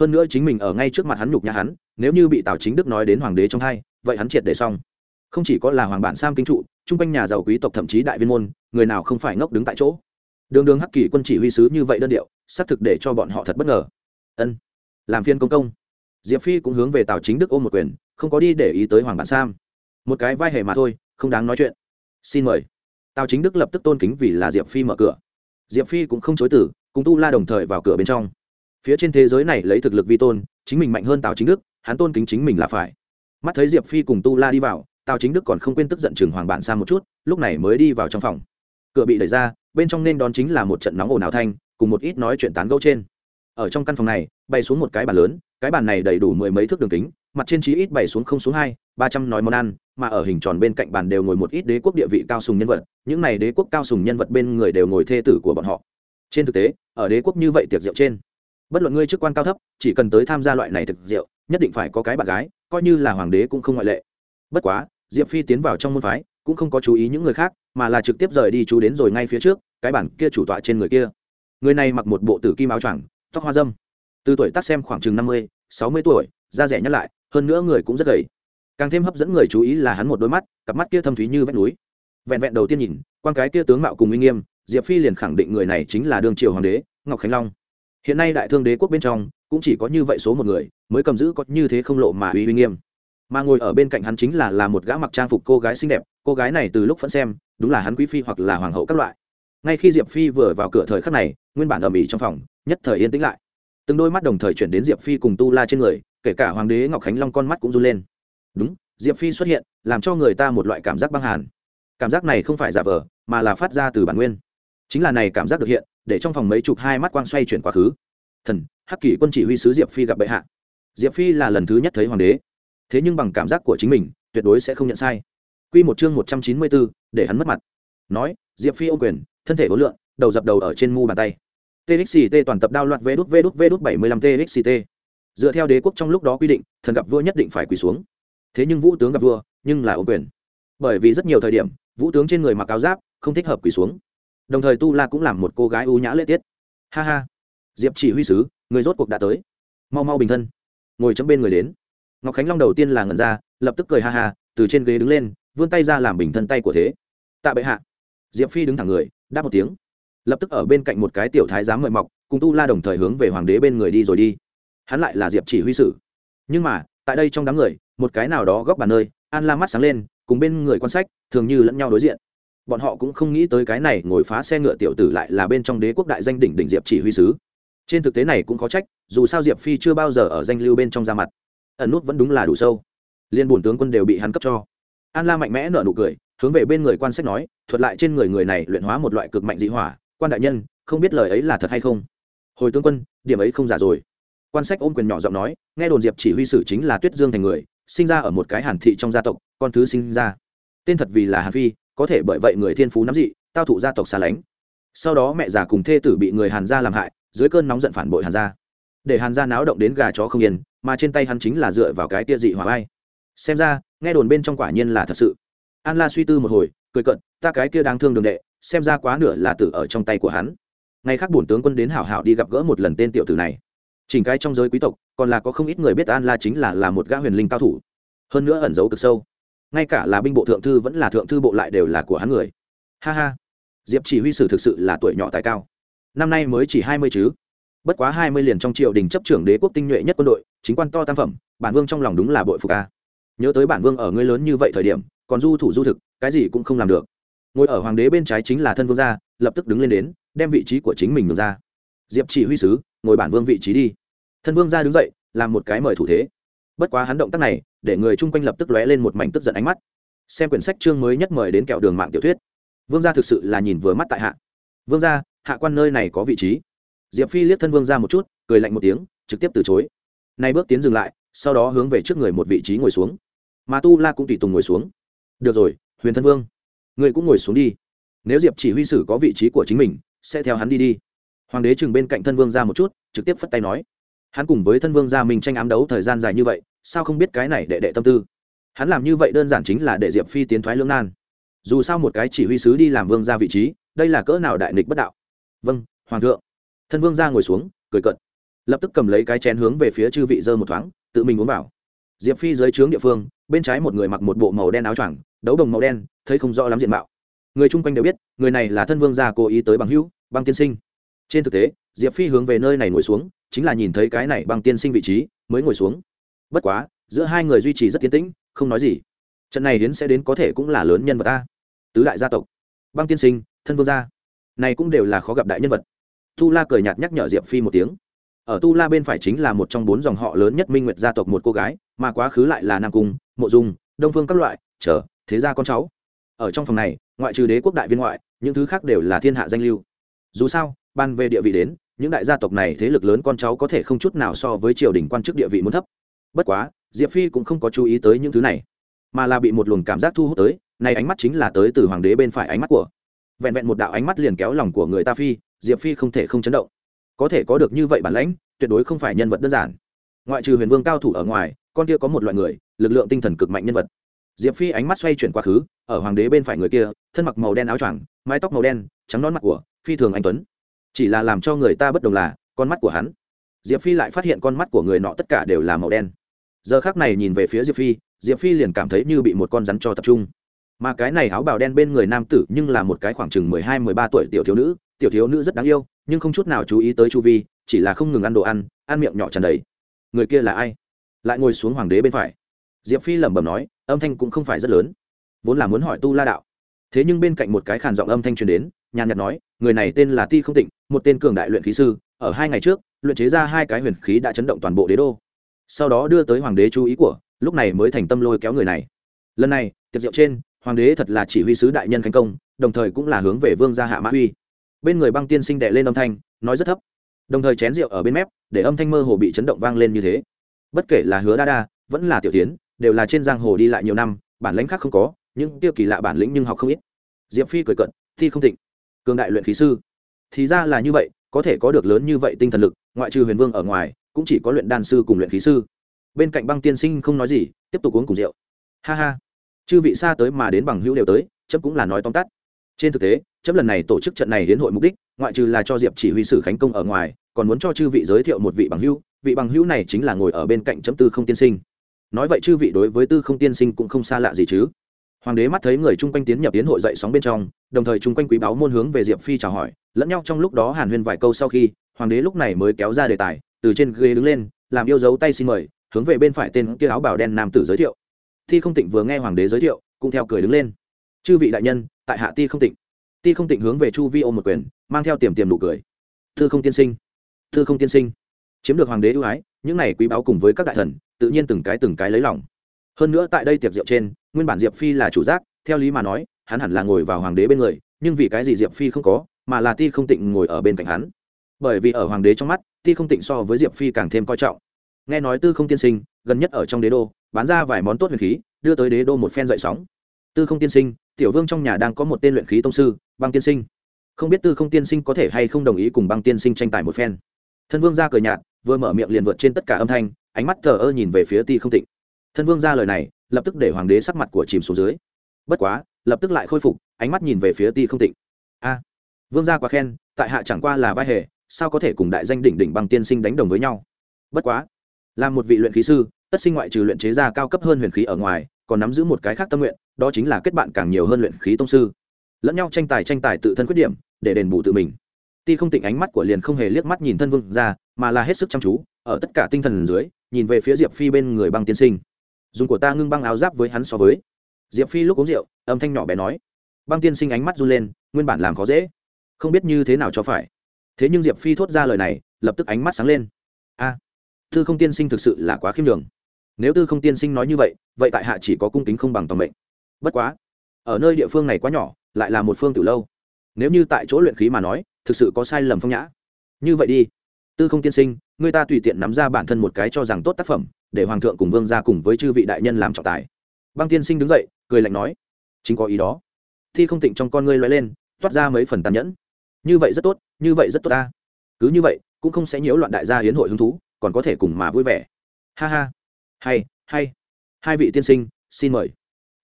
Hơn nữa chính mình ở ngay trước mặt hắn nhục nhã hắn, nếu như bị tào chính đức nói đến hoàng đế trong hai, vậy hắn triệt để xong. Không chỉ có là hoàng bản sam kinh trụ, chung quanh nhà giàu quý tộc thậm chí đại viên môn, người nào không phải ngốc đứng tại chỗ. Đường đường hắc kỳ quân chỉ huy sứ như vậy đơn điệu, xác thực để cho bọn họ thật bất ngờ. Ân, làm phiên công công diệp phi cũng hướng về tào chính đức ôm một quyền, không có đi để ý tới hoàng bản sam. Một cái vai hề mà thôi, không đáng nói chuyện. Xin mời. Tào chính đức lập tức tôn kính vì là diệp phi mở cửa. Diệp phi cũng không chối tử cùng tu la đồng thời vào cửa bên trong. Phía trên thế giới này lấy thực lực vi tôn, chính mình mạnh hơn tào chính đức, hắn tôn kính chính mình là phải. Mắt thấy diệp phi cùng tu la đi vào, tào chính đức còn không quên tức giận chừng hoàng bản Sam một chút, lúc này mới đi vào trong phòng. Cửa bị đẩy ra, bên trong nên đón chính là một trận nóng ồn ào thanh, cùng một ít nói chuyện tán gẫu trên ở trong căn phòng này bay xuống một cái bàn lớn, cái bàn này đầy đủ mười mấy thước đường kính, mặt trên trí ít bày xuống không xuống hai, ba trăm nói món ăn, mà ở hình tròn bên cạnh bàn đều ngồi một ít đế quốc địa vị cao sùng nhân vật, những này đế quốc cao sùng nhân vật bên người đều ngồi thê tử của bọn họ. Trên thực tế, ở đế quốc như vậy tiệc rượu trên, bất luận ngươi chức quan cao thấp, chỉ cần tới tham gia loại này thực rượu, nhất định phải có cái bạn gái, coi như là hoàng đế cũng không ngoại lệ. Bất quá, diệp phi tiến vào trong môn phái, cũng không có chú ý những người khác, mà là trực tiếp rời đi chú đến rồi ngay phía trước, cái bản kia chủ tọa trên người kia. Người này mặc một bộ tử kim áo choàng tóc hoa dâm. Từ tuổi tác xem khoảng chừng năm mươi, sáu mươi tuổi, da rẻ nhắc lại, hơn nữa người cũng rất gầy. Càng thêm hấp dẫn người chú ý là hắn một đôi mắt, cặp mắt kia thâm thúy như vách núi. Vẹn vẹn đầu tiên nhìn, quan cái kia tướng mạo cùng uy nghiêm, diệp phi liền khẳng định người này chính là đương triều hoàng đế, ngọc khánh long. Hiện nay đại thương đế quốc bên trong, cũng chỉ có như vậy số một người, mới cầm giữ có như thế không lộ mà uy uy nghiêm. Mà ngồi ở bên cạnh hắn chính là là một gã mặc trang phục cô gái xinh đẹp, cô gái này từ lúc phẫn xem, đúng là hắn quý phi hoặc là hoàng hậu các loại. Ngay khi diệp phi vừa vào cửa thời khắc này, nguyên bản ở mỹ trong phòng nhất thời yên tĩnh lại. Từng đôi mắt đồng thời chuyển đến diệp phi cùng tu la trên người, kể cả hoàng đế ngọc khánh long con mắt cũng run lên. Đúng, diệp phi xuất hiện, làm cho người ta một loại cảm giác băng hàn. Cảm giác này không phải giả vờ, mà là phát ra từ bản nguyên. Chính là này cảm giác được hiện, để trong phòng mấy chục hai mắt quang xoay chuyển quá khứ. Thần, hắc kỷ quân chỉ huy sứ diệp phi gặp bệ hạ. Diệp phi là lần thứ nhất thấy hoàng đế. Thế nhưng bằng cảm giác của chính mình, tuyệt đối sẽ không nhận sai. Quy một chương một trăm chín mươi bốn để hắn mất mặt. Nói, diệp phi ô quyền, thân thể vô lượng đầu dập đầu ở trên mu bàn tay txt toàn tập đao loạt vế đút vế đút vế đút bảy mươi lăm txt dựa theo đế quốc trong lúc đó quy định, thần gặp vua nhất định phải quỳ xuống. Thế nhưng vũ tướng gặp vua, nhưng là ổn quyền. Bởi vì rất nhiều thời điểm, vũ tướng trên người mặc áo giáp, không thích hợp quỳ xuống. Đồng thời tu la cũng làm một cô gái ưu nhã lễ tiết. Ha ha. Diệp chỉ huy sứ, người rốt cuộc đã tới. Mau mau bình thân. Ngồi chấm bên người đến. Ngọc khánh long đầu tiên là ngẩn ra, lập tức cười ha ha, từ trên ghế đứng lên, vươn tay ra làm bình thân tay của thế. Tạ bệ hạ. Diệp phi đứng thẳng người, đáp một tiếng lập tức ở bên cạnh một cái tiểu thái giám mời mọc, cùng tu la đồng thời hướng về hoàng đế bên người đi rồi đi. Hắn lại là diệp chỉ huy sử. Nhưng mà, tại đây trong đám người, một cái nào đó góc bàn nơi, an la mắt sáng lên, cùng bên người quan sách, thường như lẫn nhau đối diện. Bọn họ cũng không nghĩ tới cái này ngồi phá xe ngựa tiểu tử lại là bên trong đế quốc đại danh đỉnh đỉnh diệp chỉ huy sứ. Trên thực tế này cũng có trách, dù sao diệp phi chưa bao giờ ở danh lưu bên trong ra mặt. Ẩn nút vẫn đúng là đủ sâu. Liên bổn tướng quân đều bị hắn cấp cho. An la mạnh mẽ nở nụ cười, hướng về bên người quan sách nói, thuật lại trên người người này luyện hóa một loại cực mạnh dị hỏa quan đại nhân, không biết lời ấy là thật hay không? Hồi tướng quân, điểm ấy không giả rồi. Quan sách ôm quyền nhỏ giọng nói, nghe đồn diệp chỉ huy sử chính là tuyết dương thành người, sinh ra ở một cái hàn thị trong gia tộc, con thứ sinh ra. Tên thật vì là hàn phi, có thể bởi vậy người thiên phú nắm dị, tao thụ gia tộc xa lánh. Sau đó mẹ già cùng thê tử bị người hàn gia làm hại, dưới cơn nóng giận phản bội hàn gia. Để hàn gia náo động đến gà chó không yên, mà trên tay hắn chính là dựa vào cái tia dị hỏa ai. Xem ra, nghe đồn bên trong quả nhiên là thật sự. An la suy tư một hồi, cười cận ta cái kia đáng thương đường đệ xem ra quá nửa là tử ở trong tay của hắn. Ngày khác bổn tướng quân đến hảo hảo đi gặp gỡ một lần tên tiểu tử này. Chỉnh cái trong giới quý tộc, còn là có không ít người biết an la chính là là một gã huyền linh cao thủ. Hơn nữa ẩn giấu cực sâu. Ngay cả là binh bộ thượng thư vẫn là thượng thư bộ lại đều là của hắn người. Ha ha. Diệp chỉ huy sử thực sự là tuổi nhỏ tài cao. Năm nay mới chỉ hai mươi chứ. Bất quá hai mươi liền trong triều đình chấp trưởng đế quốc tinh nhuệ nhất quân đội, chính quan to tam phẩm, bản vương trong lòng đúng là bội phục ca nhớ tới bản vương ở ngươi lớn như vậy thời điểm, còn du thủ du thực, cái gì cũng không làm được ngồi ở hoàng đế bên trái chính là thân vương gia, lập tức đứng lên đến, đem vị trí của chính mình ngược ra. Diệp chỉ huy sứ, ngồi bản vương vị trí đi. Thân vương gia đứng dậy, làm một cái mời thủ thế. Bất quá hắn động tác này, để người chung quanh lập tức lóe lên một mảnh tức giận ánh mắt. Xem quyển sách chương mới nhất mời đến kẹo đường mạng tiểu thuyết. Vương gia thực sự là nhìn vừa mắt tại hạ. Vương gia, hạ quan nơi này có vị trí. Diệp phi liếc thân vương ra một chút, cười lạnh một tiếng, trực tiếp từ chối. Nay bước tiến dừng lại, sau đó hướng về trước người một vị trí ngồi xuống. Mà tu la cũng tùy tùng ngồi xuống. Được rồi, huyền thân vương người cũng ngồi xuống đi. Nếu diệp chỉ huy sử có vị trí của chính mình, sẽ theo hắn đi đi. Hoàng đế chừng bên cạnh thân vương ra một chút, trực tiếp phất tay nói. Hắn cùng với thân vương gia mình tranh ám đấu thời gian dài như vậy, sao không biết cái này đệ đệ tâm tư? Hắn làm như vậy đơn giản chính là để diệp phi tiến thoái lưỡng nan. Dù sao một cái chỉ huy sứ đi làm vương ra vị trí, đây là cỡ nào đại nghịch bất đạo. Vâng hoàng thượng. Thân vương ra ngồi xuống, cười cận lập tức cầm lấy cái chén hướng về phía chư vị dơ một thoáng, tự mình uống vào diệp phi dưới trướng địa phương, bên trái một người mặc một bộ màu đen áo choàng, đấu đồng màu đen, thấy không rõ lắm diện mạo. Người chung quanh đều biết, người này là thân vương gia cố ý tới bằng hữu, băng tiên sinh. Trên thực tế, diệp phi hướng về nơi này ngồi xuống, chính là nhìn thấy cái này băng tiên sinh vị trí, mới ngồi xuống. Bất quá, giữa hai người duy trì rất tiến tĩnh, không nói gì. Trận này đến sẽ đến có thể cũng là lớn nhân vật ta. Tứ đại gia tộc. Băng tiên sinh, thân vương gia. Này cũng đều là khó gặp đại nhân vật. Tu la cười nhạt nhắc nhở diệp phi một tiếng ở tu la bên phải chính là một trong bốn dòng họ lớn nhất minh nguyệt gia tộc một cô gái, mà quá khứ lại là nam cung, mộ dung, đông phương các loại, chờ, thế gia con cháu. Ở trong phòng này, ngoại trừ đế quốc đại viên ngoại, những thứ khác đều là thiên hạ danh lưu. Dù sao, ban về địa vị đến, những đại gia tộc này thế lực lớn con cháu có thể không chút nào so với triều đình quan chức địa vị muốn thấp. Bất quá, diệp phi cũng không có chú ý tới những thứ này, mà là bị một luồng cảm giác thu hút tới, này ánh mắt chính là tới từ hoàng đế bên phải ánh mắt của. Vẹn vẹn một đạo ánh mắt liền kéo lòng của người ta phi, diệp phi không thể không chấn động có thể có được như vậy bản lãnh, tuyệt đối không phải nhân vật đơn giản. Ngoại trừ huyền vương cao thủ ở ngoài, con kia có một loại người, lực lượng tinh thần cực mạnh nhân vật. Diệp phi ánh mắt xoay chuyển quá khứ, ở hoàng đế bên phải người kia, thân mặc màu đen áo choàng, mái tóc màu đen, trắng nón mặt của phi thường anh tuấn. Chỉ là làm cho người ta bất đồng là, con mắt của hắn. Diệp phi lại phát hiện con mắt của người nọ tất cả đều là màu đen. Giờ khác này nhìn về phía diệp phi diệp phi liền cảm thấy như bị một con rắn cho tập trung. Mà cái này áo bào đen bên người nam tử nhưng là một cái khoảng chừng mười hai, mười ba tuổi tiểu thiếu nữ tiểu thiếu nữ rất đáng yêu, nhưng không chút nào chú ý tới chu vi, chỉ là không ngừng ăn đồ ăn ăn miệng nhỏ tràn đầy. Người kia là ai? Lại ngồi xuống hoàng đế bên phải. Diệp phi lẩm bẩm nói, âm thanh cũng không phải rất lớn. Vốn là muốn hỏi tu la đạo. Thế nhưng bên cạnh một cái khàn giọng âm thanh truyền đến, nhàn nhạt nói, người này tên là ti không tịnh, một tên cường đại luyện khí sư, ở hai ngày trước, luyện chế ra hai cái huyền khí đã chấn động toàn bộ đế đô. Sau đó đưa tới hoàng đế chú ý của, lúc này mới thành tâm lôi kéo người này. Lần này, tiệc rượu trên, hoàng đế thật là chỉ huy sứ đại nhân khánh công, đồng thời cũng là hướng về vương gia hạ mã uy bên người băng tiên sinh đệ lên âm thanh, nói rất thấp. Đồng thời chén rượu ở bên mép, để âm thanh mơ hồ bị chấn động vang lên như thế. Bất kể là hứa đa đa vẫn là tiểu tiến, đều là trên giang hồ đi lại nhiều năm, bản lãnh khác không có, những tiêu kỳ lạ bản lĩnh nhưng học không ít. Diệp phi cười cận, thi không thịnh, cường đại luyện khí sư. Thì ra là như vậy, có thể có được lớn như vậy tinh thần lực, ngoại trừ huyền vương ở ngoài, cũng chỉ có luyện đan sư cùng luyện khí sư. Bên cạnh băng tiên sinh không nói gì, tiếp tục uống cùng rượu. Ha ha. Chư vị xa tới mà đến bằng hữu đều tới chấp cũng là nói tóm tắt trên thực tế chấp lần này tổ chức trận này đến hội mục đích, ngoại trừ là cho diệp chỉ huy sử khánh công ở ngoài, còn muốn cho chư vị giới thiệu một vị bằng hữu, vị bằng hữu này chính là ngồi ở bên cạnh chấm tư không tiên sinh. Nói vậy chư vị đối với tư không tiên sinh cũng không xa lạ gì chứ. Hoàng đế mắt thấy người chung quanh tiến nhập tiến hội dậy sóng bên trong, đồng thời chung quanh quý báo môn hướng về diệp phi chào hỏi, lẫn nhau trong lúc đó hàn huyên vài câu sau khi, hoàng đế lúc này mới kéo ra đề tài, từ trên ghế đứng lên, làm yêu dấu tay xin mời, hướng về bên phải tên kia áo bào đen nam tử giới thiệu. Thi không tịnh vừa nghe hoàng đế giới thiệu, cũng theo cười đứng lên chư vị đại nhân, tại hạ ti không tịnh. Ti không tịnh hướng về chu vi ôm một quyền, mang theo tiềm tiềm nụ cười. Thư không tiên sinh. Thư không tiên sinh. Chiếm được hoàng đế ưu ái, những này quý báo cùng với các đại thần, tự nhiên từng cái từng cái lấy lòng. Hơn nữa tại đây tiệc rượu trên, nguyên bản diệp phi là chủ giác, theo lý mà nói, hắn hẳn là ngồi vào hoàng đế bên người, nhưng vì cái gì diệp phi không có, mà là ti không tịnh ngồi ở bên cạnh hắn. Bởi vì ở hoàng đế trong mắt, ti không tịnh so với diệp phi càng thêm coi trọng. Nghe nói tư không tiên sinh, gần nhất ở trong đế đô, bán ra vài món tốt huyền khí, đưa tới đế đô một phen dậy sóng tư không tiên sinh, tiểu vương trong nhà đang có một tên luyện khí tông sư, băng tiên sinh. Không biết tư không tiên sinh có thể hay không đồng ý cùng băng tiên sinh tranh tài một phen. Thân vương ra cười nhạt, vừa mở miệng liền vượt trên tất cả âm thanh, ánh mắt thờ ơ nhìn về phía ti không tịnh. Thân vương ra lời này, lập tức để hoàng đế sắc mặt của chìm xuống dưới. Bất quá, lập tức lại khôi phục, ánh mắt nhìn về phía ti không tịnh. A, vương gia quá khen, tại hạ chẳng qua là vai hề, sao có thể cùng đại danh đỉnh đỉnh băng tiên sinh đánh đồng với nhau? Bất quá, là một vị luyện khí sư, tất sinh ngoại trừ luyện chế ra cao cấp hơn huyền khí ở ngoài còn nắm giữ một cái khác tâm nguyện, đó chính là kết bạn càng nhiều hơn luyện khí tông sư. Lẫn nhau tranh tài tranh tài tự thân khuyết điểm, để đền bù tự mình. Ti không tịnh ánh mắt của liền không hề liếc mắt nhìn thân vương ra, mà là hết sức chăm chú, ở tất cả tinh thần dưới, nhìn về phía diệp phi bên người băng tiên sinh. Dùng của ta ngưng băng áo giáp với hắn so với. Diệp phi lúc uống rượu, âm thanh nhỏ bé nói. Băng tiên sinh ánh mắt run lên, nguyên bản làm khó dễ. Không biết như thế nào cho phải. Thế nhưng diệp phi thốt ra lời này, lập tức ánh mắt sáng lên. A, thư không tiên sinh thực sự là quá khiêm đường nếu tư không tiên sinh nói như vậy vậy tại hạ chỉ có cung kính không bằng tòng mệnh. Bất quá, ở nơi địa phương này quá nhỏ, lại là một phương từ lâu. Nếu như tại chỗ luyện khí mà nói, thực sự có sai lầm phong nhã. Như vậy đi. Tư không tiên sinh, người ta tùy tiện nắm ra bản thân một cái cho rằng tốt tác phẩm, để hoàng thượng cùng vương ra cùng với chư vị đại nhân làm trọng tài. Băng tiên sinh đứng dậy, cười lạnh nói, chính có ý đó. Thi không tịnh trong con ngươi loay lên, toát ra mấy phần tàn nhẫn. Như vậy rất tốt, như vậy rất tốt ta. Cứ như vậy, cũng không sẽ nhiễu loạn đại gia hiến hội hứng thú, còn có thể cùng mà vui vẻ. Ha ha hay hay. Hai vị tiên sinh, xin mời.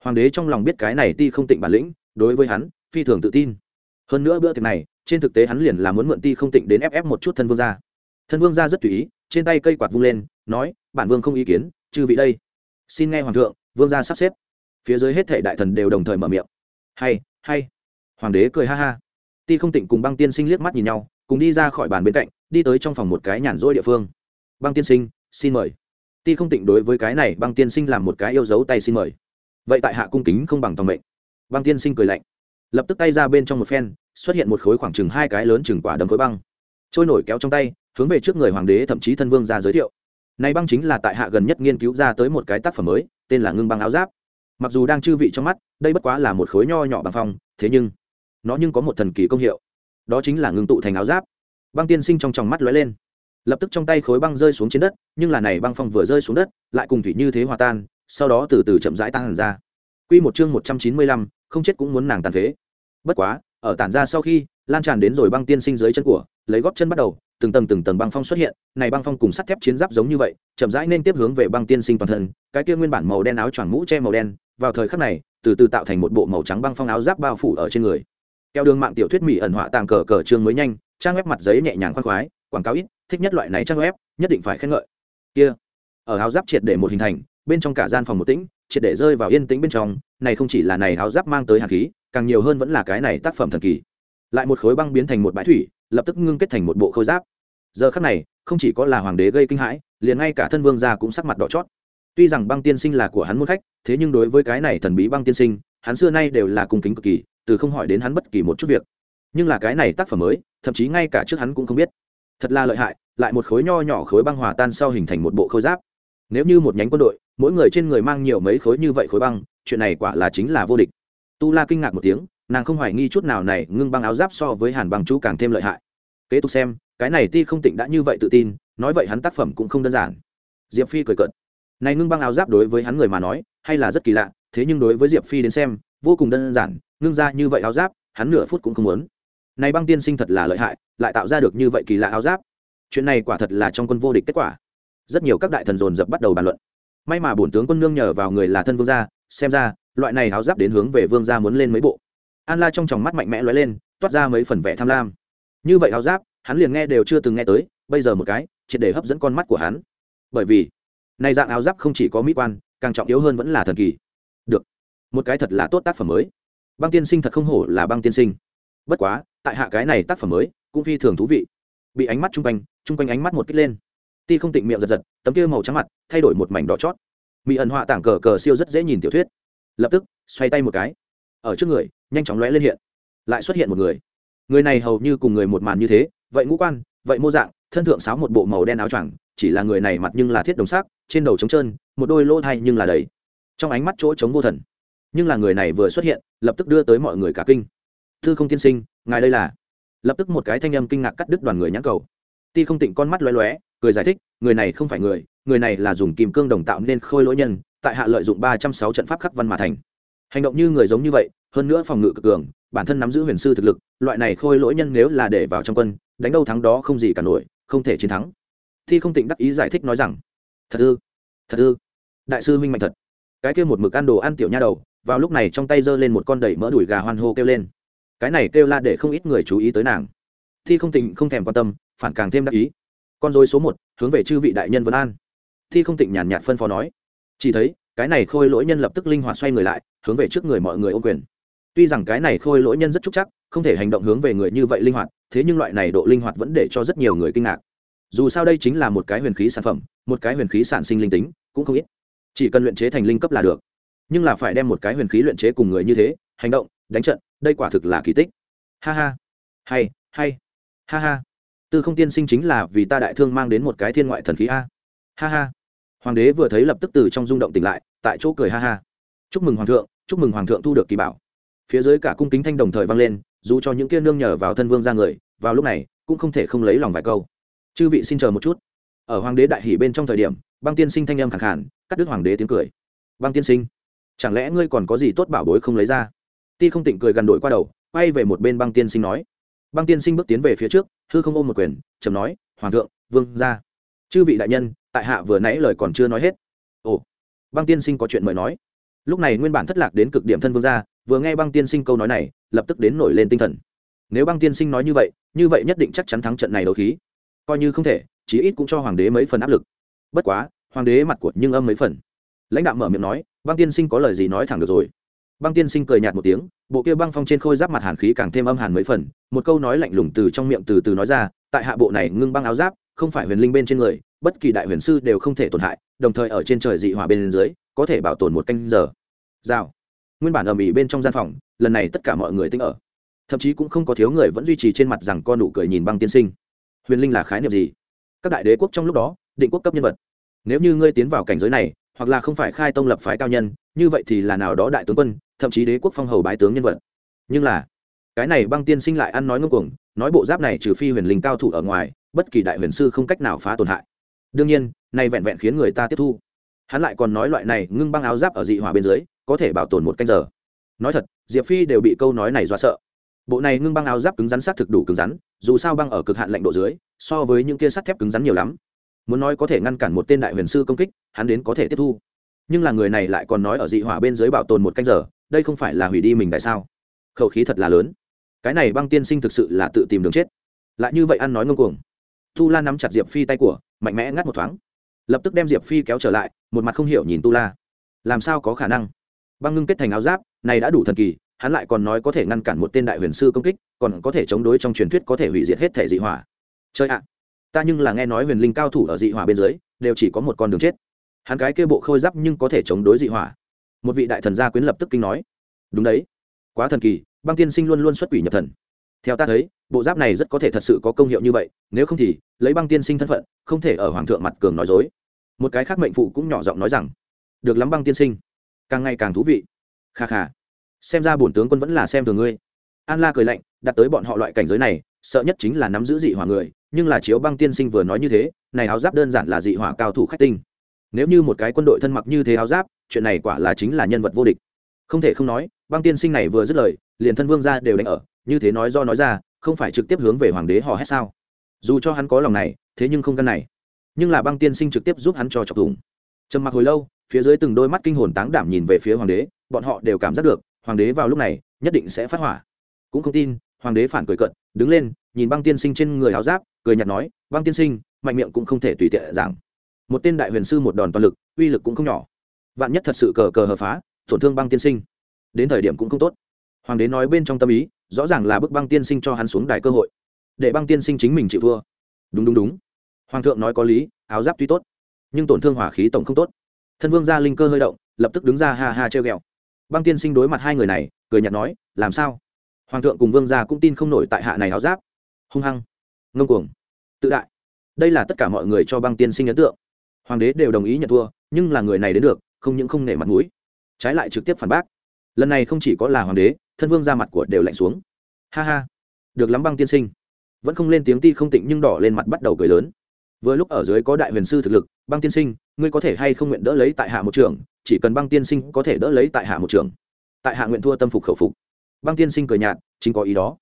Hoàng đế trong lòng biết cái này ti không tịnh bản lĩnh, đối với hắn, phi thường tự tin. Hơn nữa bữa tiệc này, trên thực tế hắn liền là muốn mượn ti không tịnh đến ép ép một chút thân vương gia. Thân vương gia rất tùy ý, trên tay cây quạt vung lên, nói, bản vương không ý kiến, chư vị đây. Xin nghe hoàng thượng, vương gia sắp xếp. Phía dưới hết thể đại thần đều đồng thời mở miệng. Hay hay. Hoàng đế cười ha ha. Ti không tịnh cùng băng tiên sinh liếc mắt nhìn nhau, cùng đi ra khỏi bàn bên cạnh, đi tới trong phòng một cái nhàn rỗi địa phương. Băng tiên sinh, xin mời ti không tịnh đối với cái này, băng tiên sinh làm một cái yêu dấu tay xin mời. Vậy tại hạ cung kính không bằng tòng mệnh. Băng tiên sinh cười lạnh. Lập tức tay ra bên trong một phen, xuất hiện một khối khoảng chừng hai cái lớn chừng quả đấm khối băng. Trôi nổi kéo trong tay, hướng về trước người hoàng đế thậm chí thân vương ra giới thiệu. Này băng chính là tại hạ gần nhất nghiên cứu ra tới một cái tác phẩm mới, tên là ngưng băng áo giáp. Mặc dù đang chư vị trong mắt, đây bất quá là một khối nho nhỏ bằng phong, thế nhưng, nó nhưng có một thần kỳ công hiệu. Đó chính là ngưng tụ thành áo giáp. Băng tiên sinh trong tròng mắt lóe lên lập tức trong tay khối băng rơi xuống trên đất nhưng là này băng phong vừa rơi xuống đất lại cùng thủy như thế hòa tan sau đó từ từ chậm rãi tan hẳn ra Quy một chương một trăm chín mươi lăm, không chết cũng muốn nàng tàn phế. Bất quá, ở tản ra sau khi, lan tràn đến rồi băng tiên sinh dưới chân của, lấy góp chân bắt đầu, từng tầng từng tầng băng phong xuất hiện, này băng phong cùng sắt thép chiến giáp giống như vậy, chậm rãi nên tiếp hướng về băng tiên sinh toàn thân, cái kia nguyên bản màu đen áo choàng mũ che màu đen, vào thời khắc này, từ từ tạo thành một bộ màu trắng băng phong áo giáp bao phủ ở trên người. Theo đường mạng tiểu thuyết mỹ ẩn họa tàng cờ cờ trương mới nhanh, trang web mặt giấy nhẹ nhàng khoan khoái, quảng cáo ít, thích nhất loại này trang web, nhất định phải khen ngợi. Kia, ở áo giáp triệt để một hình thành, bên trong cả gian phòng một tĩnh, triệt để rơi vào yên tĩnh bên trong, này không chỉ là này áo giáp mang tới hàn khí, càng nhiều hơn vẫn là cái này tác phẩm thần kỳ. Lại một khối băng biến thành một bãi thủy, lập tức ngưng kết thành một bộ khôi giáp. Giờ khắc này, không chỉ có là hoàng đế gây kinh hãi, liền ngay cả thân vương gia cũng sắc mặt đỏ chót. Tuy rằng băng tiên sinh là của hắn môn khách, thế nhưng đối với cái này thần bí băng tiên sinh, hắn xưa nay đều là cung kính cực kỳ, từ không hỏi đến hắn bất kỳ một chút việc. Nhưng là cái này tác phẩm mới, thậm chí ngay cả trước hắn cũng không biết. Thật là lợi hại, lại một khối nho nhỏ khối băng hòa tan sau hình thành một bộ khôi giáp. Nếu như một nhánh quân đội, mỗi người trên người mang nhiều mấy khối như vậy khối băng chuyện này quả là chính là vô địch. Tu la kinh ngạc một tiếng nàng không hoài nghi chút nào này ngưng băng áo giáp so với hàn băng chú càng thêm lợi hại. Kế tục xem cái này ti không tịnh đã như vậy tự tin nói vậy hắn tác phẩm cũng không đơn giản. Diệp phi cười cợt. Này ngưng băng áo giáp đối với hắn người mà nói hay là rất kỳ lạ thế nhưng đối với diệp phi đến xem vô cùng đơn giản ngưng ra như vậy áo giáp hắn nửa phút cũng không muốn này băng tiên sinh thật là lợi hại, lại tạo ra được như vậy kỳ lạ áo giáp. Chuyện này quả thật là trong quân vô địch kết quả. Rất nhiều các đại thần dồn dập bắt đầu bàn luận. May mà bổn tướng quân nương nhờ vào người là thân vương gia, xem ra, loại này áo giáp đến hướng về vương gia muốn lên mấy bộ. An la trong tròng mắt mạnh mẽ lóe lên, toát ra mấy phần vẻ tham lam. Như vậy áo giáp, hắn liền nghe đều chưa từng nghe tới, bây giờ một cái, triệt để hấp dẫn con mắt của hắn. Bởi vì, này dạng áo giáp không chỉ có mỹ quan, càng trọng yếu hơn vẫn là thần kỳ. Được, một cái thật là tốt tác phẩm mới. Băng tiên sinh thật không hổ là băng tiên sinh. Bất quá tại hạ cái này tác phẩm mới cũng phi thường thú vị. Bị ánh mắt chung quanh chung quanh ánh mắt một kích lên. Ti không tịnh miệng giật giật, tấm kia màu trắng mặt thay đổi một mảnh đỏ chót. Mỹ ẩn họa tảng cờ cờ siêu rất dễ nhìn tiểu thuyết. Lập tức, xoay tay một cái. Ở trước người, nhanh chóng lóe lên hiện. Lại xuất hiện một người. Người này hầu như cùng người một màn như thế, vậy ngũ quan, vậy mô dạng, thân thượng sáo một bộ màu đen áo choàng, chỉ là người này mặt nhưng là thiết đồng sắc, trên đầu trống trơn, một đôi lỗ thay nhưng là đầy. Trong ánh mắt chỗ trống vô thần. Nhưng là người này vừa xuất hiện, lập tức đưa tới mọi người cả kinh thư không tiên sinh, ngài đây là? Lập tức một cái thanh âm kinh ngạc cắt đứt đoàn người nhãn cầu. Ti không tịnh con mắt lóe lóe, cười giải thích, người này không phải người người này là dùng kim cương đồng tạo nên khôi lỗi nhân, tại hạ lợi dụng ba trăm sáu trận pháp khắc văn mà thành. Hành động như người giống như vậy, hơn nữa phòng ngự cực cường, bản thân nắm giữ huyền sư thực lực, loại này khôi lỗi nhân nếu là để vào trong quân, đánh đâu thắng đó không gì cả nổi, không thể chiến thắng. Thi không tịnh đắc ý giải thích nói rằng, thật ư? Thật ư? Đại sư minh mạnh thật. Cái kia một mực ăn đồ ăn tiểu nha đầu, vào lúc này trong tay giơ lên một con đẩy mỡ đùi gà hoan hô kêu lên cái này kêu la để không ít người chú ý tới nàng. Thi không tịnh không thèm quan tâm, phản càng thêm đắc ý. Con dối số một, hướng về chư vị đại nhân vân an. Thi không tịnh nhàn nhạt phân phó nói. Chỉ thấy, cái này khôi lỗi nhân lập tức linh hoạt xoay người lại, hướng về trước người mọi người ô quyền. Tuy rằng cái này khôi lỗi nhân rất trúc chắc, không thể hành động hướng về người như vậy linh hoạt, thế nhưng loại này độ linh hoạt vẫn để cho rất nhiều người kinh ngạc. Dù sao đây chính là một cái huyền khí sản phẩm, một cái huyền khí sản sinh linh tính, cũng không ít. Chỉ cần luyện chế thành linh cấp là được. Nhưng là phải đem một cái huyền khí luyện chế cùng người như thế, hành động, đánh trận đây quả thực là kỳ tích. Ha ha. Hay hay. Ha ha. Tư không tiên sinh chính là vì ta đại thương mang đến một cái thiên ngoại thần khí a. Ha ha. Hoàng đế vừa thấy lập tức từ trong rung động tỉnh lại, tại chỗ cười ha ha. Chúc mừng hoàng thượng, chúc mừng hoàng thượng thu được kỳ bảo. Phía dưới cả cung kính thanh đồng thời vang lên, dù cho những kia nương nhờ vào thân vương ra người, vào lúc này, cũng không thể không lấy lòng vài câu. Chư vị xin chờ một chút. Ở hoàng đế đại hỉ bên trong thời điểm, băng tiên sinh thanh âm khẳng khản cắt đứt hoàng đế tiếng cười. Băng tiên sinh, chẳng lẽ ngươi còn có gì tốt bảo bối không lấy ra? Ti không tịnh cười gần đội qua đầu, quay về một bên băng tiên sinh nói. Băng tiên sinh bước tiến về phía trước, hư không ôm một quyền trầm nói, hoàng thượng, vương ra chư vị đại nhân, tại hạ vừa nãy lời còn chưa nói hết. Ồ. Băng tiên sinh có chuyện mời nói. Lúc này nguyên bản thất lạc đến cực điểm thân vương gia, vừa nghe băng tiên sinh câu nói này, lập tức đến nổi lên tinh thần. Nếu băng tiên sinh nói như vậy như vậy nhất định chắc chắn thắng trận này đấu khí. Coi như không thể, chí ít cũng cho hoàng đế mấy phần áp lực. Bất quá, hoàng đế mặt của nhưng âm mấy phần. Lãnh đạo mở miệng nói, băng tiên sinh có lời gì nói thẳng được rồi? Băng tiên sinh cười nhạt một tiếng, bộ kia băng phong trên khôi giáp mặt hàn khí càng thêm âm hàn mấy phần, một câu nói lạnh lùng từ trong miệng từ từ nói ra, tại hạ bộ này ngưng băng áo giáp, không phải huyền linh bên trên người, bất kỳ đại huyền sư đều không thể tổn hại, đồng thời ở trên trời dị hỏa bên dưới, có thể bảo tồn một canh giờ. Rào. Nguyên bản ầm ĩ bên trong gian phòng, lần này tất cả mọi người tính ở. Thậm chí cũng không có thiếu người vẫn duy trì trên mặt rằng con nụ cười nhìn băng tiên sinh. Huyền linh là khái niệm gì? Các đại đế quốc trong lúc đó, định quốc cấp nhân vật. Nếu như ngươi tiến vào cảnh giới này, hoặc là không phải khai tông lập phái cao nhân, như vậy thì là nào đó đại tướng quân thậm chí đế quốc phong hầu bái tướng nhân vật. Nhưng là, cái này băng tiên sinh lại ăn nói ngông cuồng, nói bộ giáp này trừ phi huyền linh cao thủ ở ngoài, bất kỳ đại huyền sư không cách nào phá tổn hại. Đương nhiên nay vẹn vẹn khiến người ta tiếp thu. Hắn lại còn nói loại này ngưng băng áo giáp ở dị hỏa bên dưới, có thể bảo tồn một canh giờ. Nói thật, diệp phi đều bị câu nói này dọa sợ. Bộ này ngưng băng áo giáp cứng rắn sát thực đủ cứng rắn, dù sao băng ở cực hạn lạnh độ dưới, so với những kia sắt thép cứng rắn nhiều lắm. Muốn nói có thể ngăn cản một tên đại huyền sư công kích, hắn đến có thể tiếp thu. Nhưng là người này lại còn nói ở dị hỏa bên dưới bảo tồn một canh giờ đây không phải là hủy đi mình tại sao? Khẩu khí thật là lớn. Cái này băng tiên sinh thực sự là tự tìm đường chết. Lại như vậy ăn nói ngông cuồng. Tu la nắm chặt diệp phi tay của, mạnh mẽ ngắt một thoáng. Lập tức đem diệp phi kéo trở lại, một mặt không hiểu nhìn tu la. Làm sao có khả năng? Băng ngưng kết thành áo giáp, này đã đủ thần kỳ, hắn lại còn nói có thể ngăn cản một tên đại huyền sư công kích, còn có thể chống đối trong truyền thuyết có thể hủy diệt hết thể dị hỏa. Chơi ạ! Ta nhưng là nghe nói huyền linh cao thủ ở dị hỏa bên dưới, đều chỉ có một con đường chết. Hắn cái kia bộ khôi giáp nhưng có thể chống đối dị hỏa một vị đại thần gia quyến lập tức kinh nói, đúng đấy, quá thần kỳ, băng tiên sinh luôn luôn xuất quỷ nhập thần. Theo ta thấy, bộ giáp này rất có thể thật sự có công hiệu như vậy, nếu không thì, lấy băng tiên sinh thân phận, không thể ở hoàng thượng mặt cường nói dối. Một cái khác mệnh phụ cũng nhỏ giọng nói rằng, được lắm băng tiên sinh, càng ngày càng thú vị. Kha kha, xem ra bổn tướng quân vẫn là xem thường ngươi. An la cười lạnh, đặt tới bọn họ loại cảnh giới này, sợ nhất chính là nắm giữ dị hỏa người, nhưng là chiếu băng tiên sinh vừa nói như thế, này áo giáp đơn giản là dị hỏa cao thủ khách tinh. Nếu như một cái quân đội thân mặc như thế áo giáp chuyện này quả là chính là nhân vật vô địch. Không thể không nói, băng tiên sinh này vừa dứt lời, liền thân vương ra đều đánh ở, như thế nói do nói ra, không phải trực tiếp hướng về hoàng đế họ hét sao? Dù cho hắn có lòng này, thế nhưng không căn này. Nhưng là băng tiên sinh trực tiếp giúp hắn cho chọc thủng. Trầm mặc hồi lâu, phía dưới từng đôi mắt kinh hồn táng đảm nhìn về phía hoàng đế, bọn họ đều cảm giác được, hoàng đế vào lúc này, nhất định sẽ phát hỏa. Cũng không tin, hoàng đế phản cười cận đứng lên, nhìn băng tiên sinh trên người áo giáp, cười nhạt nói, băng tiên sinh, mạnh miệng cũng không thể tùy tiện giảng. Một tên đại huyền sư một đòn toàn lực, uy lực cũng không nhỏ vạn nhất thật sự cờ cờ hờ phá, tổn thương băng tiên sinh. Đến thời điểm cũng không tốt. Hoàng đế nói bên trong tâm ý, rõ ràng là bức băng tiên sinh cho hắn xuống đài cơ hội, để băng tiên sinh chính mình chịu thua. Đúng đúng đúng. Hoàng thượng nói có lý, áo giáp tuy tốt, nhưng tổn thương hỏa khí tổng không tốt. Thân vương gia linh cơ hơi động, lập tức đứng ra ha ha treo ghẹo. Băng tiên sinh đối mặt hai người này, cười nhạt nói, làm sao? Hoàng thượng cùng vương gia cũng tin không nổi tại hạ này áo giáp. Hung hăng, ngông cuồng, tự đại. Đây là tất cả mọi người cho băng tiên sinh ấn tượng. Hoàng đế đều đồng ý nhận thua, nhưng là người này đến được không những không nể mặt mũi, trái lại trực tiếp phản bác. Lần này không chỉ có là hoàng đế, thân vương ra mặt của đều lạnh xuống. Ha ha, được lắm băng tiên sinh. Vẫn không lên tiếng ti không tịnh nhưng đỏ lên mặt bắt đầu cười lớn. Vừa lúc ở dưới có đại huyền sư thực lực, băng tiên sinh, ngươi có thể hay không nguyện đỡ lấy tại hạ một trường, chỉ cần băng tiên sinh có thể đỡ lấy tại hạ một trường. Tại hạ nguyện thua tâm phục khẩu phục. Băng tiên sinh cười nhạt, chính có ý đó.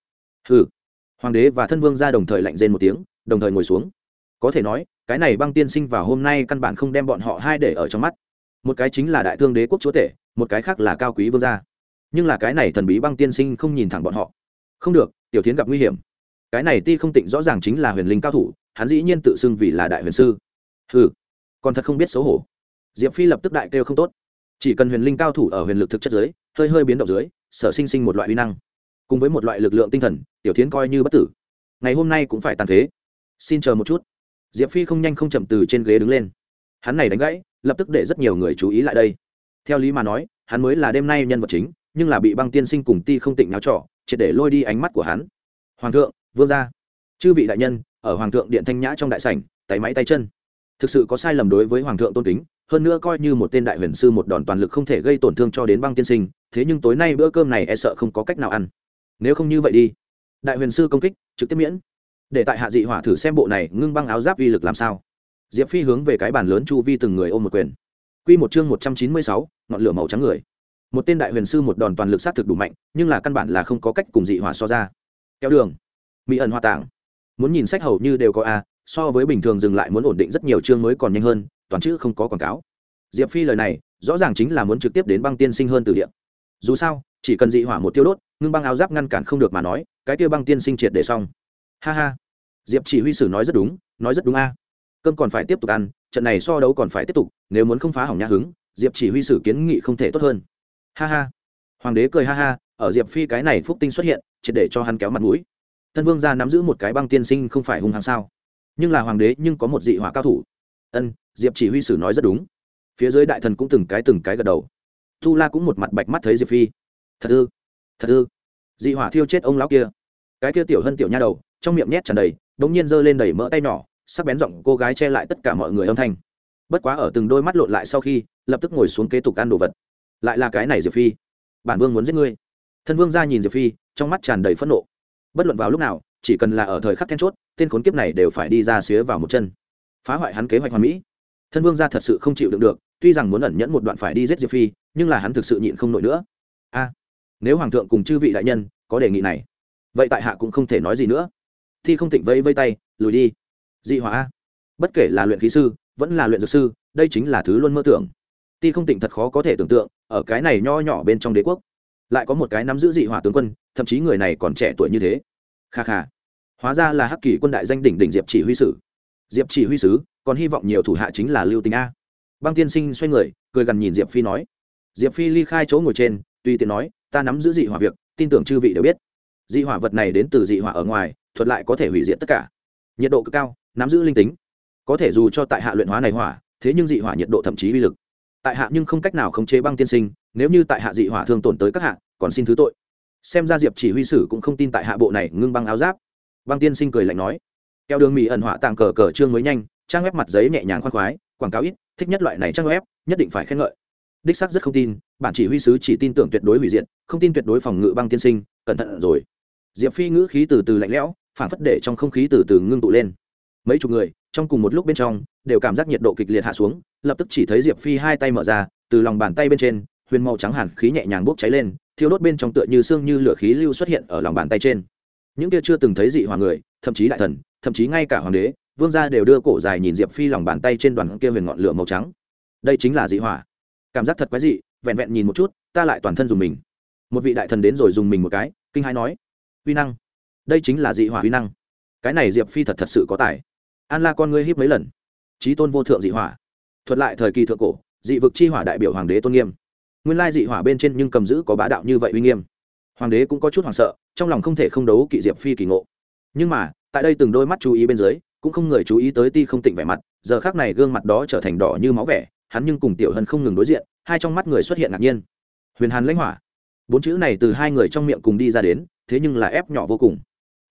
Ừ hoàng đế và thân vương ra đồng thời lạnh rên một tiếng, đồng thời ngồi xuống. Có thể nói, cái này băng tiên sinh vào hôm nay căn bản không đem bọn họ hai để ở trong mắt một cái chính là đại thương đế quốc chúa tể, một cái khác là cao quý vương gia. Nhưng là cái này thần bí băng tiên sinh không nhìn thẳng bọn họ. Không được, tiểu tiến gặp nguy hiểm. Cái này ti không tịnh rõ ràng chính là huyền linh cao thủ, hắn dĩ nhiên tự xưng vì là đại huyền sư. Ừ còn thật không biết xấu hổ. Diệp phi lập tức đại kêu không tốt. Chỉ cần huyền linh cao thủ ở huyền lực thực chất dưới hơi hơi biến động dưới, sở sinh sinh một loại uy năng. Cùng với một loại lực lượng tinh thần, tiểu tiến coi như bất tử. Ngày hôm nay cũng phải tàn phế. Xin chờ một chút. Diệp phi không nhanh không chậm từ trên ghế đứng lên hắn này đánh gãy, lập tức để rất nhiều người chú ý lại đây. Theo lý mà nói, hắn mới là đêm nay nhân vật chính, nhưng là bị băng tiên sinh cùng ti không tỉnh náo trọ, triệt để lôi đi ánh mắt của hắn. Hoàng thượng, vương gia. Chư vị đại nhân, ở hoàng thượng điện thanh nhã trong đại sảnh, tay máy tay chân. Thực sự có sai lầm đối với hoàng thượng tôn kính, hơn nữa coi như một tên đại huyền sư một đòn toàn lực không thể gây tổn thương cho đến băng tiên sinh, thế nhưng tối nay bữa cơm này e sợ không có cách nào ăn. Nếu không như vậy đi. Đại huyền sư công kích, trực tiếp miễn. Để tại hạ dị hỏa thử xem bộ này ngưng băng áo giáp uy lực làm sao diệp phi hướng về cái bàn lớn chu vi từng người ôm một quyền. Quy một chương một trăm chín mươi sáu, ngọn lửa màu trắng người. Một tên đại huyền sư một đòn toàn lực sát thực đủ mạnh, nhưng là căn bản là không có cách cùng dị hỏa so ra. Kéo đường. Mỹ ẩn hoa tạng. Muốn nhìn sách hầu như đều có a, so với bình thường dừng lại muốn ổn định rất nhiều chương mới còn nhanh hơn, toàn chữ không có quảng cáo. Diệp phi lời này, rõ ràng chính là muốn trực tiếp đến băng tiên sinh hơn từ điện dù sao, chỉ cần dị hỏa một tiêu đốt, ngưng băng áo giáp ngăn cản không được mà nói, cái tiêu băng tiên sinh triệt để xong. Ha ha. Diệp chỉ huy sử nói rất đúng, nói rất đúng a cơm còn phải tiếp tục ăn, trận này so đấu còn phải tiếp tục, nếu muốn không phá hỏng nhà hứng, diệp chỉ huy sử kiến nghị không thể tốt hơn. Ha ha. Hoàng đế cười ha ha, ở diệp phi cái này phúc tinh xuất hiện, triệt để cho hắn kéo mặt mũi. Thân vương ra nắm giữ một cái băng tiên sinh không phải hung hăng sao? Nhưng là hoàng đế nhưng có một dị hỏa cao thủ. Ân, diệp chỉ huy sử nói rất đúng. Phía dưới đại thần cũng từng cái từng cái gật đầu. Thu la cũng một mặt bạch mắt thấy diệp phi. Thật ư? Thật ư? Dị hỏa thiêu chết ông lão kia. Cái kia tiểu hân tiểu nha đầu, trong miệng nhét tràn đầy đ ỗ n g nhiên giơ lên đầy mỡ tay nhỏ sắc bén giọng cô gái che lại tất cả mọi người âm thanh. Bất quá ở từng đôi mắt lộn lại sau khi, lập tức ngồi xuống kế tục ăn đồ vật. Lại là cái này diệp phi. Bản vương muốn giết ngươi. Thân vương ra nhìn diệp phi, trong mắt tràn đầy phẫn nộ. Bất luận vào lúc nào, chỉ cần là ở thời khắc then chốt, tên khốn kiếp này đều phải đi ra xía vào một chân. Phá hoại hắn kế hoạch hoàn mỹ. Thân vương gia thật sự không chịu đựng được, tuy rằng muốn ẩn nhẫn một đoạn phải đi giết diệp phi, nhưng là hắn thực sự nhịn không nổi nữa. A, nếu hoàng thượng cùng chư vị đại nhân có đề nghị này, vậy tại hạ cũng không thể nói gì nữa. Thi không thịnh vẫy vây tay, lùi đi dị hỏa a bất kể là luyện khí sư, vẫn là luyện dược sư, đây chính là thứ luôn mơ tưởng. Ti không tỉnh thật khó có thể tưởng tượng, ở cái này nho nhỏ bên trong đế quốc, lại có một cái nắm giữ dị hỏa tướng quân, thậm chí người này còn trẻ tuổi như thế. Kha kha. Hóa ra là hắc kỳ quân đại danh đỉnh đỉnh diệp chỉ huy sử. Diệp chỉ huy sứ còn hy vọng nhiều thủ hạ chính là lưu tính a. Băng tiên sinh xoay người, cười gần nhìn diệp phi nói. Diệp phi ly khai chỗ ngồi trên, tùy tiện nói, ta nắm giữ dị hỏa việc, tin tưởng chư vị đều biết. Dị hỏa vật này đến từ dị hỏa ở ngoài, thuật lại có thể hủy diệt tất cả. Nhiệt độ cực cao nắm giữ linh tính. Có thể dù cho tại hạ luyện hóa này hỏa, thế nhưng dị hỏa nhiệt độ thậm chí uy lực. Tại hạ nhưng không cách nào khống chế băng tiên sinh, nếu như tại hạ dị hỏa thương tổn tới các hạ, còn xin thứ tội. Xem ra diệp chỉ huy sử cũng không tin tại hạ bộ này ngưng băng áo giáp. Băng tiên sinh cười lạnh nói theo đường mỹ ẩn họa tàng cờ cờ trương mới nhanh, trang web mặt giấy nhẹ nhàng khoan khoái, quảng cáo ít, thích nhất loại này trang web, nhất định phải khen ngợi. Đích sắc rất không tin, bản chỉ huy sứ chỉ tin tưởng tuyệt đối hủy diệt, không tin tuyệt đối phòng ngự băng tiên sinh, cẩn thận rồi. Diệp phi ngữ khí từ từ lạnh lẽo phản phất để trong không khí từ từ ngưng tụ lên mấy chục người, trong cùng một lúc bên trong, đều cảm giác nhiệt độ kịch liệt hạ xuống, lập tức chỉ thấy diệp phi hai tay mở ra, từ lòng bàn tay bên trên, huyền màu trắng hàn khí nhẹ nhàng bốc cháy lên, thiêu đốt bên trong tựa như xương như lửa khí lưu xuất hiện ở lòng bàn tay trên. Những kia chưa từng thấy dị hỏa người, thậm chí đại thần, thậm chí ngay cả hoàng đế, vương gia đều đưa cổ dài nhìn diệp phi lòng bàn tay trên đoàn kia huyền ngọn lửa màu trắng. Đây chính là dị hỏa. Cảm giác thật quái dị, vẹn vẹn nhìn một chút, ta lại toàn thân dùng mình. Một vị đại thần đến rồi dùng mình một cái, kinh hãi nói uy năng, đây chính là dị hỏa uy năng. Cái này diệp phi thật thật sự có tài an la con ngươi híp mấy lần. Trí tôn vô thượng dị hỏa. Thuật lại thời kỳ thượng cổ, dị vực chi hỏa đại biểu hoàng đế tôn nghiêm. Nguyên lai dị hỏa bên trên nhưng cầm giữ có bá đạo như vậy uy nghiêm. Hoàng đế cũng có chút hoảng sợ, trong lòng không thể không đấu kỵ diệp phi kỳ ngộ. Nhưng mà, tại đây từng đôi mắt chú ý bên dưới, cũng không người chú ý tới ti không tịnh vẻ mặt, giờ khác này gương mặt đó trở thành đỏ như máu vẻ, hắn nhưng cùng tiểu hân không ngừng đối diện, hai trong mắt người xuất hiện ngạc nhiên. Huyền hàn lãnh hỏa. Bốn chữ này từ hai người trong miệng cùng đi ra đến, thế nhưng là ép nhỏ vô cùng.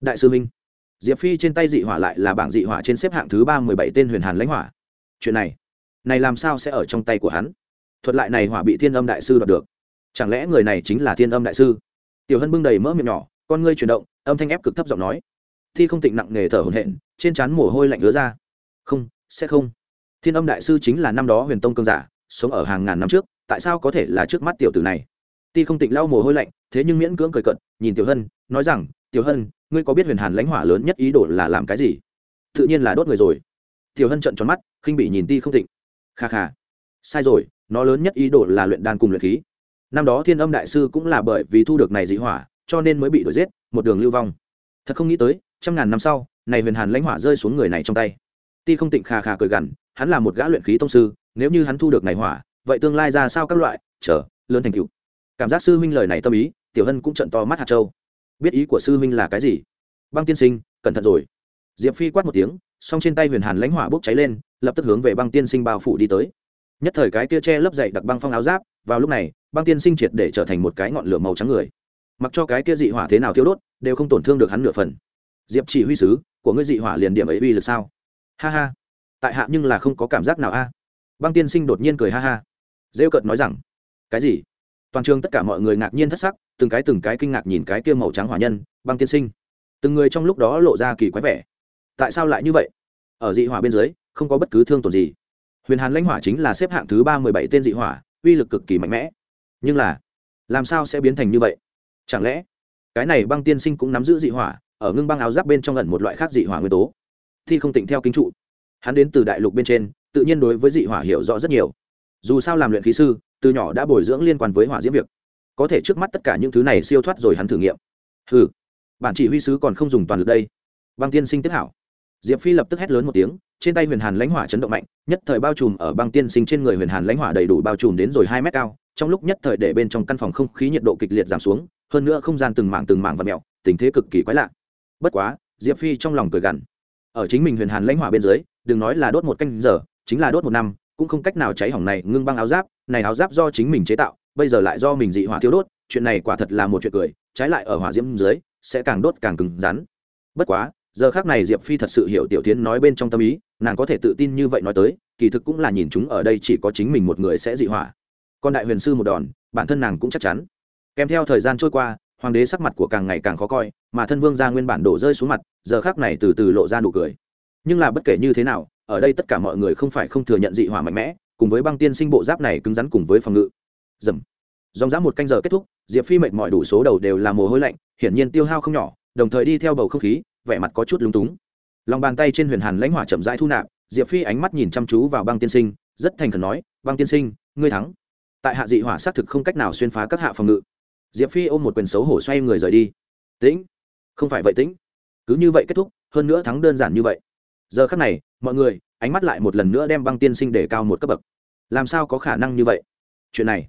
Đại sư minh diệp phi trên tay dị hỏa lại là bảng dị hỏa trên xếp hạng thứ ba mười bảy tên huyền hàn lãnh hỏa. Chuyện này này làm sao sẽ ở trong tay của hắn? Thuật lại này hỏa bị thiên âm đại sư đoạt được. Chẳng lẽ người này chính là thiên âm đại sư? Tiểu hân bưng đầy mỡ miệng nhỏ, con ngươi chuyển động, âm thanh ép cực thấp giọng nói. Thi không tịnh nặng nề thở hổn hển, trên trán mồ hôi lạnh ứa ra. Không, sẽ không. Thiên âm đại sư chính là năm đó huyền tông cương giả, sống ở hàng ngàn năm trước, tại sao có thể là trước mắt tiểu tử này? Ti không tịnh lau mồ hôi lạnh, thế nhưng miễn cưỡng cười cận nhìn tiểu hân, nói rằng tiểu hân ngươi có biết huyền hàn lãnh hỏa lớn nhất ý đồ là làm cái gì? Tự nhiên là đốt người rồi. Tiểu hân trận tròn mắt khinh bị nhìn ti không thịnh, kha kha. Sai rồi nó lớn nhất ý đồ là luyện đan cùng luyện khí. Năm đó thiên âm đại sư cũng là bởi vì thu được này dị hỏa cho nên mới bị đuổi giết một đường lưu vong. Thật không nghĩ tới trăm ngàn năm sau này huyền hàn lãnh hỏa rơi xuống người này trong tay. Ti không tịnh khà khà cười gằn hắn là một gã luyện khí tông sư nếu như hắn thu được này hỏa vậy tương lai ra sao các loại? Chờ lớn thành cựu cảm giác sư huynh lời này tâm ý tiểu hân cũng trận to mắt hạt châu biết ý của sư huynh là cái gì? Băng tiên sinh, cẩn thận rồi. Diệp phi quát một tiếng, song trên tay huyền hàn lãnh hỏa bốc cháy lên, lập tức hướng về băng tiên sinh bao phủ đi tới. Nhất thời cái kia che lấp dậy đặc băng phong áo giáp, vào lúc này, băng tiên sinh triệt để trở thành một cái ngọn lửa màu trắng người. Mặc cho cái kia dị hỏa thế nào thiêu đốt, đều không tổn thương được hắn nửa phần. Diệp chỉ huy sứ, của ngươi dị hỏa liền điểm ấy uy lực sao? Ha ha. Tại hạ nhưng là không có cảm giác nào a. Băng tiên sinh đột nhiên cười ha ha. Rêu cợt nói rằng, cái gì? Toàn trường tất cả mọi người ngạc nhiên thất sắc từng cái từng cái kinh ngạc nhìn cái kia màu trắng hỏa nhân, băng tiên sinh. Từng người trong lúc đó lộ ra kỳ quái vẻ. Tại sao lại như vậy? Ở dị hỏa bên dưới, không có bất cứ thương tổn gì. Huyền hàn lãnh hỏa chính là xếp hạng thứ ba mười bảy tên dị hỏa, uy lực cực kỳ mạnh mẽ. Nhưng là, làm sao sẽ biến thành như vậy? Chẳng lẽ, cái này băng tiên sinh cũng nắm giữ dị hỏa, ở ngưng băng áo giáp bên trong ẩn một loại khác dị hỏa nguyên tố? Thi không tịnh theo kinh trụ. Hắn đến từ đại lục bên trên, tự nhiên đối với dị hỏa hiểu rõ rất nhiều. Dù sao làm luyện khí sư, từ nhỏ đã bồi dưỡng liên quan với hỏa diễm việc có thể trước mắt tất cả những thứ này siêu thoát rồi hắn thử nghiệm. Hừ, bản chỉ huy sứ còn không dùng toàn lực đây. Băng tiên sinh tiếp hảo. Diệp phi lập tức hét lớn một tiếng, trên tay huyền hàn lãnh hỏa chấn động mạnh, nhất thời bao trùm ở băng tiên sinh trên người huyền hàn lãnh hỏa đầy đủ bao trùm đến rồi hai mét cao, trong lúc nhất thời để bên trong căn phòng không khí nhiệt độ kịch liệt giảm xuống, hơn nữa không gian từng mảng từng mảng và mẹo tình thế cực kỳ quái lạ. Bất quá, diệp phi trong lòng cười gằn. Ở chính mình huyền hàn lãnh hỏa bên dưới, đừng nói là đốt một canh giờ, chính là đốt một năm, cũng không cách nào cháy hỏng này ngưng băng áo giáp, này áo giáp do chính mình chế tạo bây giờ lại do mình dị hỏa thiêu đốt, chuyện này quả thật là một chuyện cười, trái lại ở hỏa diễm dưới, sẽ càng đốt càng cứng rắn. Bất quá, giờ khác này diệp phi thật sự hiểu tiểu tiến nói bên trong tâm ý, nàng có thể tự tin như vậy nói tới, kỳ thực cũng là nhìn chúng ở đây chỉ có chính mình một người sẽ dị hỏa. Còn đại huyền sư một đòn, bản thân nàng cũng chắc chắn. Kèm theo thời gian trôi qua, hoàng đế sắc mặt của càng ngày càng khó coi, mà thân vương ra nguyên bản đổ rơi xuống mặt, giờ khác này từ từ lộ ra nụ cười. Nhưng là bất kể như thế nào, ở đây tất cả mọi người không phải không thừa nhận dị hỏa mạnh mẽ, cùng với băng tiên sinh bộ giáp này cứng rắn cùng với phòng ngự dầm. Dòng dã một canh giờ kết thúc, diệp phi mệt mọi đủ số đầu đều là mồ hôi lạnh, hiển nhiên tiêu hao không nhỏ, đồng thời đi theo bầu không khí, vẻ mặt có chút lúng túng. Lòng bàn tay trên huyền hàn lãnh hỏa chậm rãi thu nạp, diệp phi ánh mắt nhìn chăm chú vào băng tiên sinh, rất thành khẩn nói, băng tiên sinh, ngươi thắng. Tại hạ dị hỏa xác thực không cách nào xuyên phá các hạ phòng ngự. Diệp phi ôm một quyền xấu hổ xoay người rời đi. Tĩnh. Không phải vậy, tĩnh. Cứ như vậy kết thúc, hơn nữa thắng đơn giản như vậy. Giờ khắc này, mọi người, ánh mắt lại một lần nữa đem băng tiên sinh để cao một cấp bậc. Làm sao có khả năng như vậy? Chuyện này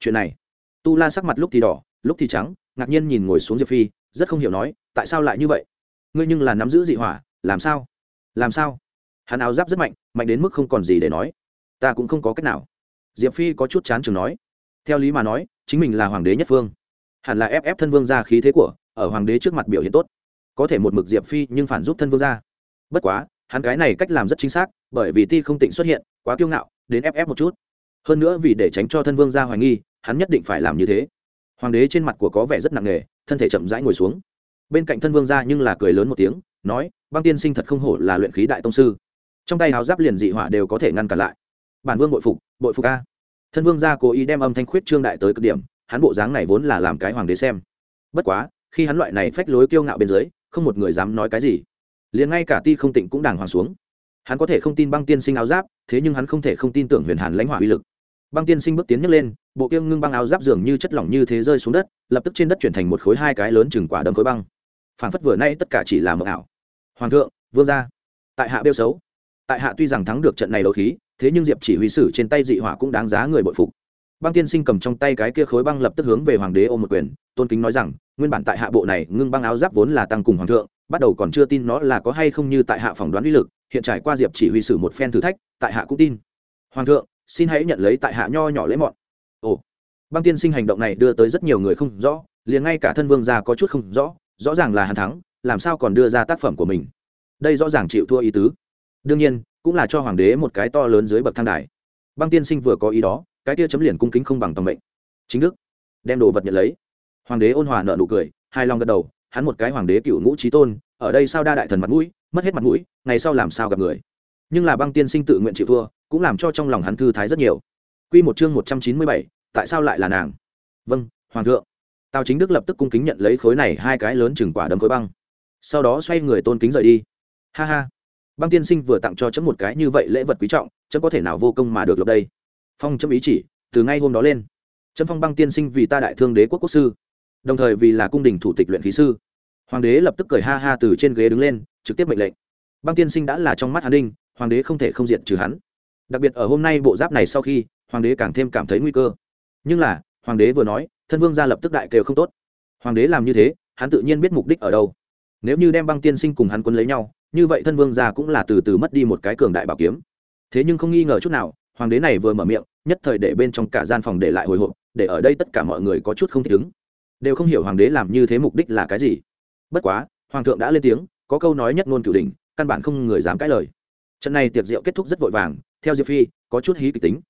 chuyện này. Tu la sắc mặt lúc thì đỏ, lúc thì trắng, ngạc nhiên nhìn ngồi xuống diệp phi, rất không hiểu nói, tại sao lại như vậy? Ngươi nhưng là nắm giữ dị hỏa, làm sao? Làm sao? Hắn áo giáp rất mạnh mạnh đến mức không còn gì để nói. Ta cũng không có cách nào. Diệp phi có chút chán chừng nói. Theo lý mà nói, chính mình là hoàng đế nhất phương hẳn là ép ép thân vương ra khí thế của, ở hoàng đế trước mặt biểu hiện tốt. Có thể một mực diệp phi nhưng phản giúp thân vương ra. Bất quá, hắn cái này cách làm rất chính xác, bởi vì ti không tịnh xuất hiện, quá kiêu ngạo, đến ép ép một chút. Hơn nữa vì để tránh cho thân vương ra hoài nghi hắn nhất định phải làm như thế. Hoàng đế trên mặt của có vẻ rất nặng nề, thân thể chậm rãi ngồi xuống. Bên cạnh thân vương ra nhưng là cười lớn một tiếng, nói, băng tiên sinh thật không hổ là luyện khí đại tông sư. Trong tay háo giáp liền dị hỏa đều có thể ngăn cản lại. Bản vương bội phục bội phục a. Thân vương gia cố ý đem âm thanh khuyết trương đại tới cực điểm, hắn bộ dáng này vốn là làm cái hoàng đế xem. Bất quá, khi hắn loại này phách lối kiêu ngạo bên dưới, không một người dám nói cái gì. Liền ngay cả ti không tịnh cũng đàng hoàng xuống. Hắn có thể không tin băng tiên sinh áo giáp, thế nhưng hắn không thể không tin tưởng huyền hàn lãnh hỏa uy lực băng tiên sinh bước tiến nhấc lên, bộ kiêng ngưng băng áo giáp dường như chất lỏng như thế rơi xuống đất, lập tức trên đất chuyển thành một khối hai cái lớn chừng quả đấm khối băng. Phản phất vừa nay tất cả chỉ là mộng ảo. Hoàng thượng, vương gia. Tại hạ bêu xấu. Tại hạ tuy rằng thắng được trận này đấu khí, thế nhưng diệp chỉ huy sử trên tay dị hỏa cũng đáng giá người bội phục. Băng tiên sinh cầm trong tay cái kia khối băng lập tức hướng về hoàng đế ôm một quyền, tôn kính nói rằng, nguyên bản tại hạ bộ này ngưng băng áo giáp vốn là tăng cùng hoàng thượng, bắt đầu còn chưa tin nó là có hay không như tại hạ phỏng đoán uy lực, hiện trải qua diệp chỉ huy sử một phen thử thách, tại hạ cũng tin. Hoàng thượng xin hãy nhận lấy tại hạ nho nhỏ lễ mọn. Ồ, băng tiên sinh hành động này đưa tới rất nhiều người không rõ, liền ngay cả thân vương gia có chút không rõ rõ ràng là hàn thắng, làm sao còn đưa ra tác phẩm của mình? Đây rõ ràng chịu thua ý tứ. Đương nhiên, cũng là cho hoàng đế một cái to lớn dưới bậc thang đài. Băng tiên sinh vừa có ý đó, cái tia chấm liền cung kính không bằng tầm mệnh. Chính đức, đem đồ vật nhận lấy. Hoàng đế ôn hòa nợ nụ cười hai lòng gật đầu, hắn một cái hoàng đế cựu ngũ trí tôn, ở đây sao đa đại thần mặt mũi, mất hết mặt mũi, ngày sau làm sao gặp người? Nhưng là băng tiên sinh tự nguyện chịu thua cũng làm cho trong lòng hắn thư thái rất nhiều. Q một chương một trăm chín mươi bảy, tại sao lại là nàng? Vâng hoàng thượng. Tào chính đức lập tức cung kính nhận lấy khối này hai cái lớn chừng quả đấm khối băng. Sau đó xoay người tôn kính rời đi. Ha ha. Băng tiên sinh vừa tặng cho chấm một cái như vậy lễ vật quý trọng, chấm có thể nào vô công mà được lúc đây? Phong chấm ý chỉ, từ ngay hôm đó lên. Chấm phong băng tiên sinh vì ta đại thương đế quốc quốc sư, đồng thời vì là cung đình thủ tịch luyện khí sư. Hoàng đế lập tức cười ha ha từ trên ghế đứng lên, trực tiếp mệnh lệnh. Băng tiên sinh đã là trong mắt hắn đinh, hoàng đế không thể không diện trừ hắn đặc biệt ở hôm nay bộ giáp này sau khi, hoàng đế càng thêm cảm thấy nguy cơ. Nhưng là, hoàng đế vừa nói, thân vương ra lập tức đại kêu không tốt. Hoàng đế làm như thế, hắn tự nhiên biết mục đích ở đâu. Nếu như đem băng tiên sinh cùng hắn quân lấy nhau, như vậy thân vương gia cũng là từ từ mất đi một cái cường đại bảo kiếm. Thế nhưng không nghi ngờ chút nào, hoàng đế này vừa mở miệng, nhất thời để bên trong cả gian phòng để lại hồi hộp, để ở đây tất cả mọi người có chút không thích ứng. Đều không hiểu hoàng đế làm như thế mục đích là cái gì. Bất quá, hoàng thượng đã lên tiếng, có câu nói nhất ngôn cửu đình căn bản không người dám cãi lời. Trận này tiệc rượu kết thúc rất vội vàng theo diệp phi, có chút hí kịch tính.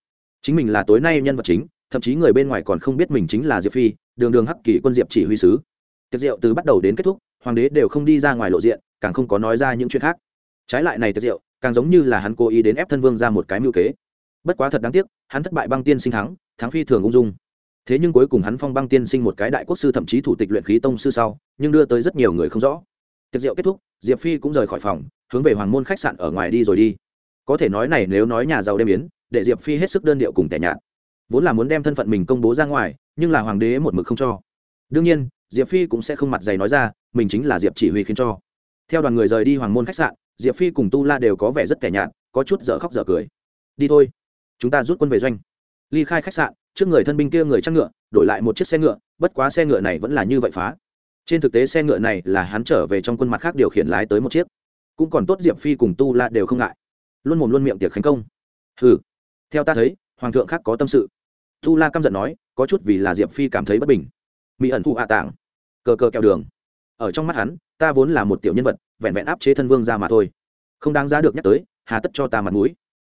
Chính mình là tối nay nhân vật chính, thậm chí người bên ngoài còn không biết mình chính là diệp phi, đường đường hắc kỳ quân diệp chỉ huy sứ. Tiệc rượu từ bắt đầu đến kết thúc, hoàng đế đều không đi ra ngoài lộ diện, càng không có nói ra những chuyện khác. Trái lại này tiệc rượu, càng giống như là hắn cố ý đến ép thân vương ra một cái mưu kế. Bất quá thật đáng tiếc, hắn thất bại băng tiên sinh thắng thắng phi thường ung dung. Thế nhưng cuối cùng hắn phong băng tiên sinh một cái đại quốc sư thậm chí thủ tịch luyện khí tông sư sau, nhưng đưa tới rất nhiều người không rõ. Tiệc rượu kết thúc, diệp phi cũng rời khỏi phòng, hướng về hoàng môn khách sạn ở ngoài đi rồi đi có thể nói này nếu nói nhà giàu đêm yến để diệp phi hết sức đơn điệu cùng tẻ nhạt. Vốn là muốn đem thân phận mình công bố ra ngoài, nhưng là hoàng đế một mực không cho. Đương nhiên, diệp phi cũng sẽ không mặt dày nói ra, mình chính là diệp chỉ huy khiến cho. Theo đoàn người rời đi hoàng môn khách sạn, diệp phi cùng tu la đều có vẻ rất tẻ nhạt, có chút dở khóc dở cười. Đi thôi, chúng ta rút quân về doanh. Ly khai khách sạn, trước người thân binh kia người chăn ngựa, đổi lại một chiếc xe ngựa, bất quá xe ngựa này vẫn là như vậy phá. Trên thực tế xe ngựa này là hắn trở về trong quân mặt khác điều khiển lái tới một chiếc. Cũng còn tốt diệp phi cùng tu la đều không ngại luôn mồm luôn miệng tiệc khánh công. Ừ theo ta thấy, hoàng thượng khác có tâm sự. Tu la căm giận nói, có chút vì là diệp phi cảm thấy bất bình. Mỹ ẩn thụ hạ tảng, cờ cờ kẹo đường. Ở trong mắt hắn, ta vốn là một tiểu nhân vật, vẹn vẹn áp chế thân vương ra mà thôi. Không đáng giá được nhắc tới, hà tất cho ta mặt mũi.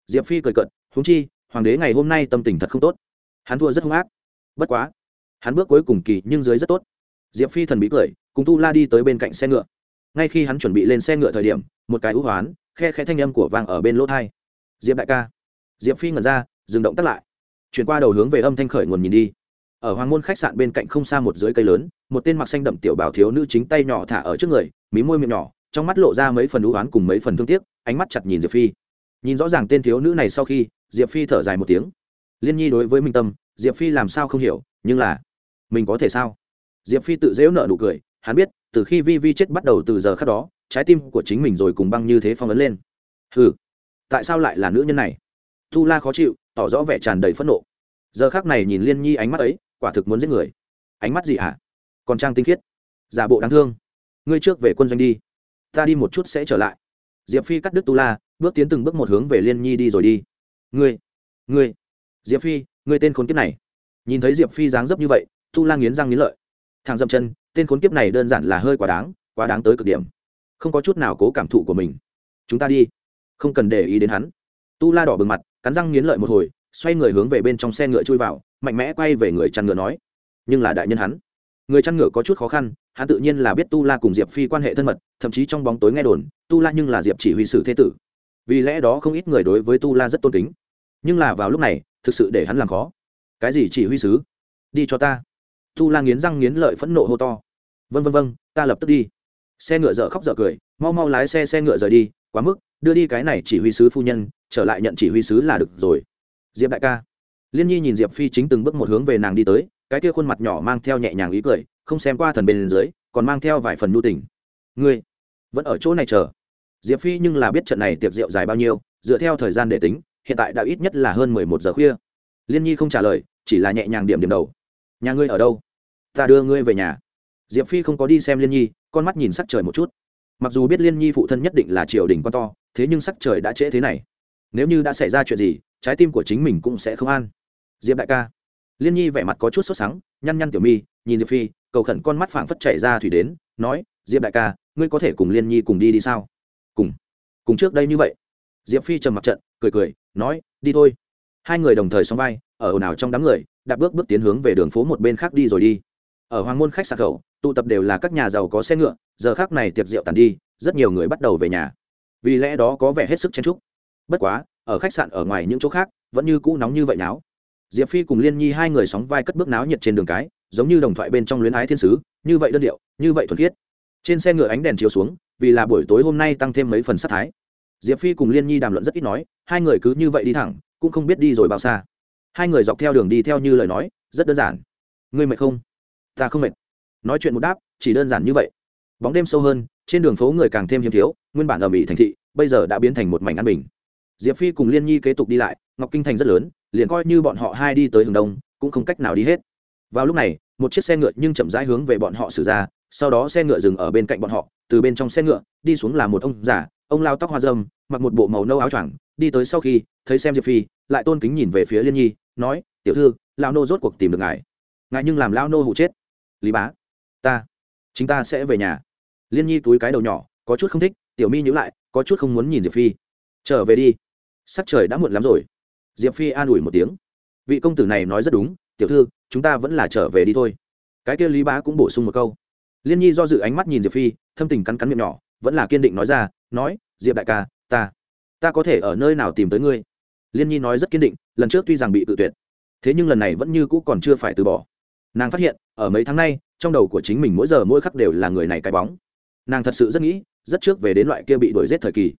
Diệp phi cười cận húng chi, hoàng đế ngày hôm nay tâm tình thật không tốt. Hắn thua rất hung ác. Bất quá, hắn bước cuối cùng kỳ nhưng dưới rất tốt. Diệp phi thần bí cười, cùng tu la đi tới bên cạnh xe ngựa. Ngay khi hắn chuẩn bị lên xe ngựa thời điểm, một cái ưu hoán khe khe thanh âm của vàng ở bên lỗ thai. Diệp đại ca. Diệp phi ngẩn ra, dừng động tắt lại. Chuyển qua đầu hướng về âm thanh khởi nguồn nhìn đi. Ở hoàng môn khách sạn bên cạnh không xa một dưới cây lớn, một tên mặc xanh đậm tiểu bảo thiếu nữ chính tay nhỏ thả ở trước người, mí môi miệng nhỏ, trong mắt lộ ra mấy phần ưu oán cùng mấy phần thương tiếc, ánh mắt chặt nhìn diệp phi. Nhìn rõ ràng tên thiếu nữ này sau khi, diệp phi thở dài một tiếng. Liên nhi đối với minh tâm, diệp phi làm sao không hiểu, nhưng là, mình có thể sao? Diệp phi tự dễu nợ nụ cười, hắn biết, từ khi vi vi chết bắt đầu từ giờ khác đó trái tim của chính mình rồi cùng băng như thế phong ấn lên. Hừ, tại sao lại là nữ nhân này? Tu la khó chịu tỏ rõ vẻ tràn đầy phẫn nộ. Giờ khác này nhìn liên nhi ánh mắt ấy quả thực muốn giết người. Ánh mắt gì hả? Còn trang tinh khiết. Giả bộ đáng thương. Ngươi trước về quân doanh đi. Ta đi một chút sẽ trở lại. Diệp phi cắt đứt tu la bước tiến từng bước một hướng về liên nhi đi rồi đi. Ngươi ngươi. Diệp phi ngươi tên khốn kiếp này. Nhìn thấy diệp phi dáng dấp như vậy tu la nghiến răng nghiến lợi. Thằng dậm chân tên khốn kiếp này đơn giản là hơi quá đáng quá đáng tới cực điểm không có chút nào cố cảm thụ của mình. Chúng ta đi. Không cần để ý đến hắn. Tu la đỏ bừng mặt, cắn răng nghiến lợi một hồi, xoay người hướng về bên trong xe ngựa chui vào, mạnh mẽ quay về người chăn ngựa nói, nhưng là đại nhân hắn. Người chăn ngựa có chút khó khăn, hắn tự nhiên là biết tu la cùng diệp phi quan hệ thân mật, thậm chí trong bóng tối nghe đồn, tu la nhưng là diệp chỉ huy sử thế tử. Vì lẽ đó không ít người đối với tu la rất tôn kính. Nhưng là vào lúc này, thực sự để hắn làm khó. Cái gì chỉ huy sứ? Đi cho ta. Tu la nghiến răng nghiến lợi phẫn nộ hô to. Vân vân vân ta lập tức đi xe ngựa dở khóc dở cười, mau mau lái xe xe ngựa rời đi, quá mức, đưa đi cái này chỉ huy sứ phu nhân, trở lại nhận chỉ huy sứ là được rồi. Diệp đại ca. Liên nhi nhìn diệp phi chính từng bước một hướng về nàng đi tới, cái kia khuôn mặt nhỏ mang theo nhẹ nhàng ý cười, không xem qua thần bên dưới, còn mang theo vài phần nhu tình. Ngươi, vẫn ở chỗ này chờ. Diệp phi nhưng là biết trận này tiệc rượu dài bao nhiêu, dựa theo thời gian để tính, hiện tại đã ít nhất là hơn mười một giờ khuya. Liên nhi không trả lời, chỉ là nhẹ nhàng điểm điểm đầu. Nhà ngươi ở đâu? Ta đưa ngươi về nhà. Diệp phi không có đi xem liên nhi con mắt nhìn sắc trời một chút. Mặc dù biết liên nhi phụ thân nhất định là triều đình quan to, thế nhưng sắc trời đã trễ thế này. Nếu như đã xảy ra chuyện gì, trái tim của chính mình cũng sẽ không an. Diệp đại ca. Liên nhi vẻ mặt có chút sốt sắng, nhăn nhăn tiểu mi, nhìn diệp phi, cầu khẩn con mắt phảng phất chảy ra thủy đến, nói, diệp đại ca, ngươi có thể cùng liên nhi cùng đi đi sao? Cùng cùng trước đây như vậy. Diệp phi trầm mặt trận, cười cười, nói, đi thôi. Hai người đồng thời xóm vai, ở ồn ào trong đám người, đạp bước bước tiến hướng về đường phố một bên khác đi rồi đi ở hoàng môn khách sạn khẩu, tụ tập đều là các nhà giàu có xe ngựa, giờ khác này tiệc rượu tàn đi, rất nhiều người bắt đầu về nhà. Vì lẽ đó có vẻ hết sức chen trúc bất quá, ở khách sạn ở ngoài những chỗ khác, vẫn như cũ nóng như vậy náo. Diệp phi cùng liên nhi hai người sóng vai cất bước náo nhiệt trên đường cái, giống như đồng thoại bên trong luyến ái thiên sứ, như vậy đơn điệu, như vậy thuần khiết. Trên xe ngựa ánh đèn chiếu xuống, vì là buổi tối hôm nay tăng thêm mấy phần sát thái. Diệp phi cùng liên nhi đàm luận rất ít nói, hai người cứ như vậy đi thẳng, cũng không biết đi rồi bao xa. Hai người dọc theo đường đi theo như lời nói, rất đơn giản. Ngươi mệt không? Ta không mệt. Nói chuyện một đáp, chỉ đơn giản như vậy. Bóng đêm sâu hơn, trên đường phố người càng thêm hiếm thiếu, nguyên bản ở mỹ thành thị, bây giờ đã biến thành một mảnh an bình. Diệp phi cùng liên nhi kế tục đi lại, ngọc kinh thành rất lớn, liền coi như bọn họ hai đi tới hướng đông, cũng không cách nào đi hết. Vào lúc này, một chiếc xe ngựa nhưng chậm rãi hướng về bọn họ xử ra, sau đó xe ngựa dừng ở bên cạnh bọn họ, từ bên trong xe ngựa, đi xuống là một ông già, ông lao tóc hoa dâm mặc một bộ màu nâu áo choàng, đi tới sau khi, thấy xem diệp phi, lại tôn kính nhìn về phía liên nhi, nói, tiểu thư, lao nô rốt cuộc tìm được ngài. Ngài nhưng làm lao nô hụ chết lý bá, ta chúng ta sẽ về nhà. Liên nhi túi cái đầu nhỏ, có chút không thích, tiểu mi nhữ lại, có chút không muốn nhìn diệp phi. Trở về đi. Sắc trời đã muộn lắm rồi. Diệp phi an ủi một tiếng. Vị công tử này nói rất đúng, tiểu thư, chúng ta vẫn là trở về đi thôi. Cái kia lý bá cũng bổ sung một câu. Liên nhi do dự ánh mắt nhìn diệp phi, thâm tình cắn cắn miệng nhỏ, vẫn là kiên định nói ra, nói, diệp đại ca, ta ta có thể ở nơi nào tìm tới ngươi? Liên nhi nói rất kiên định, lần trước tuy rằng bị tự tuyệt, thế nhưng lần này vẫn như cũ còn chưa phải từ bỏ nàng phát hiện, ở mấy tháng nay, trong đầu của chính mình mỗi giờ mỗi khắc đều là người này cái bóng. Nàng thật sự rất nghĩ, rất trước về đến loại kia bị đuổi g i ế t thời kỳ.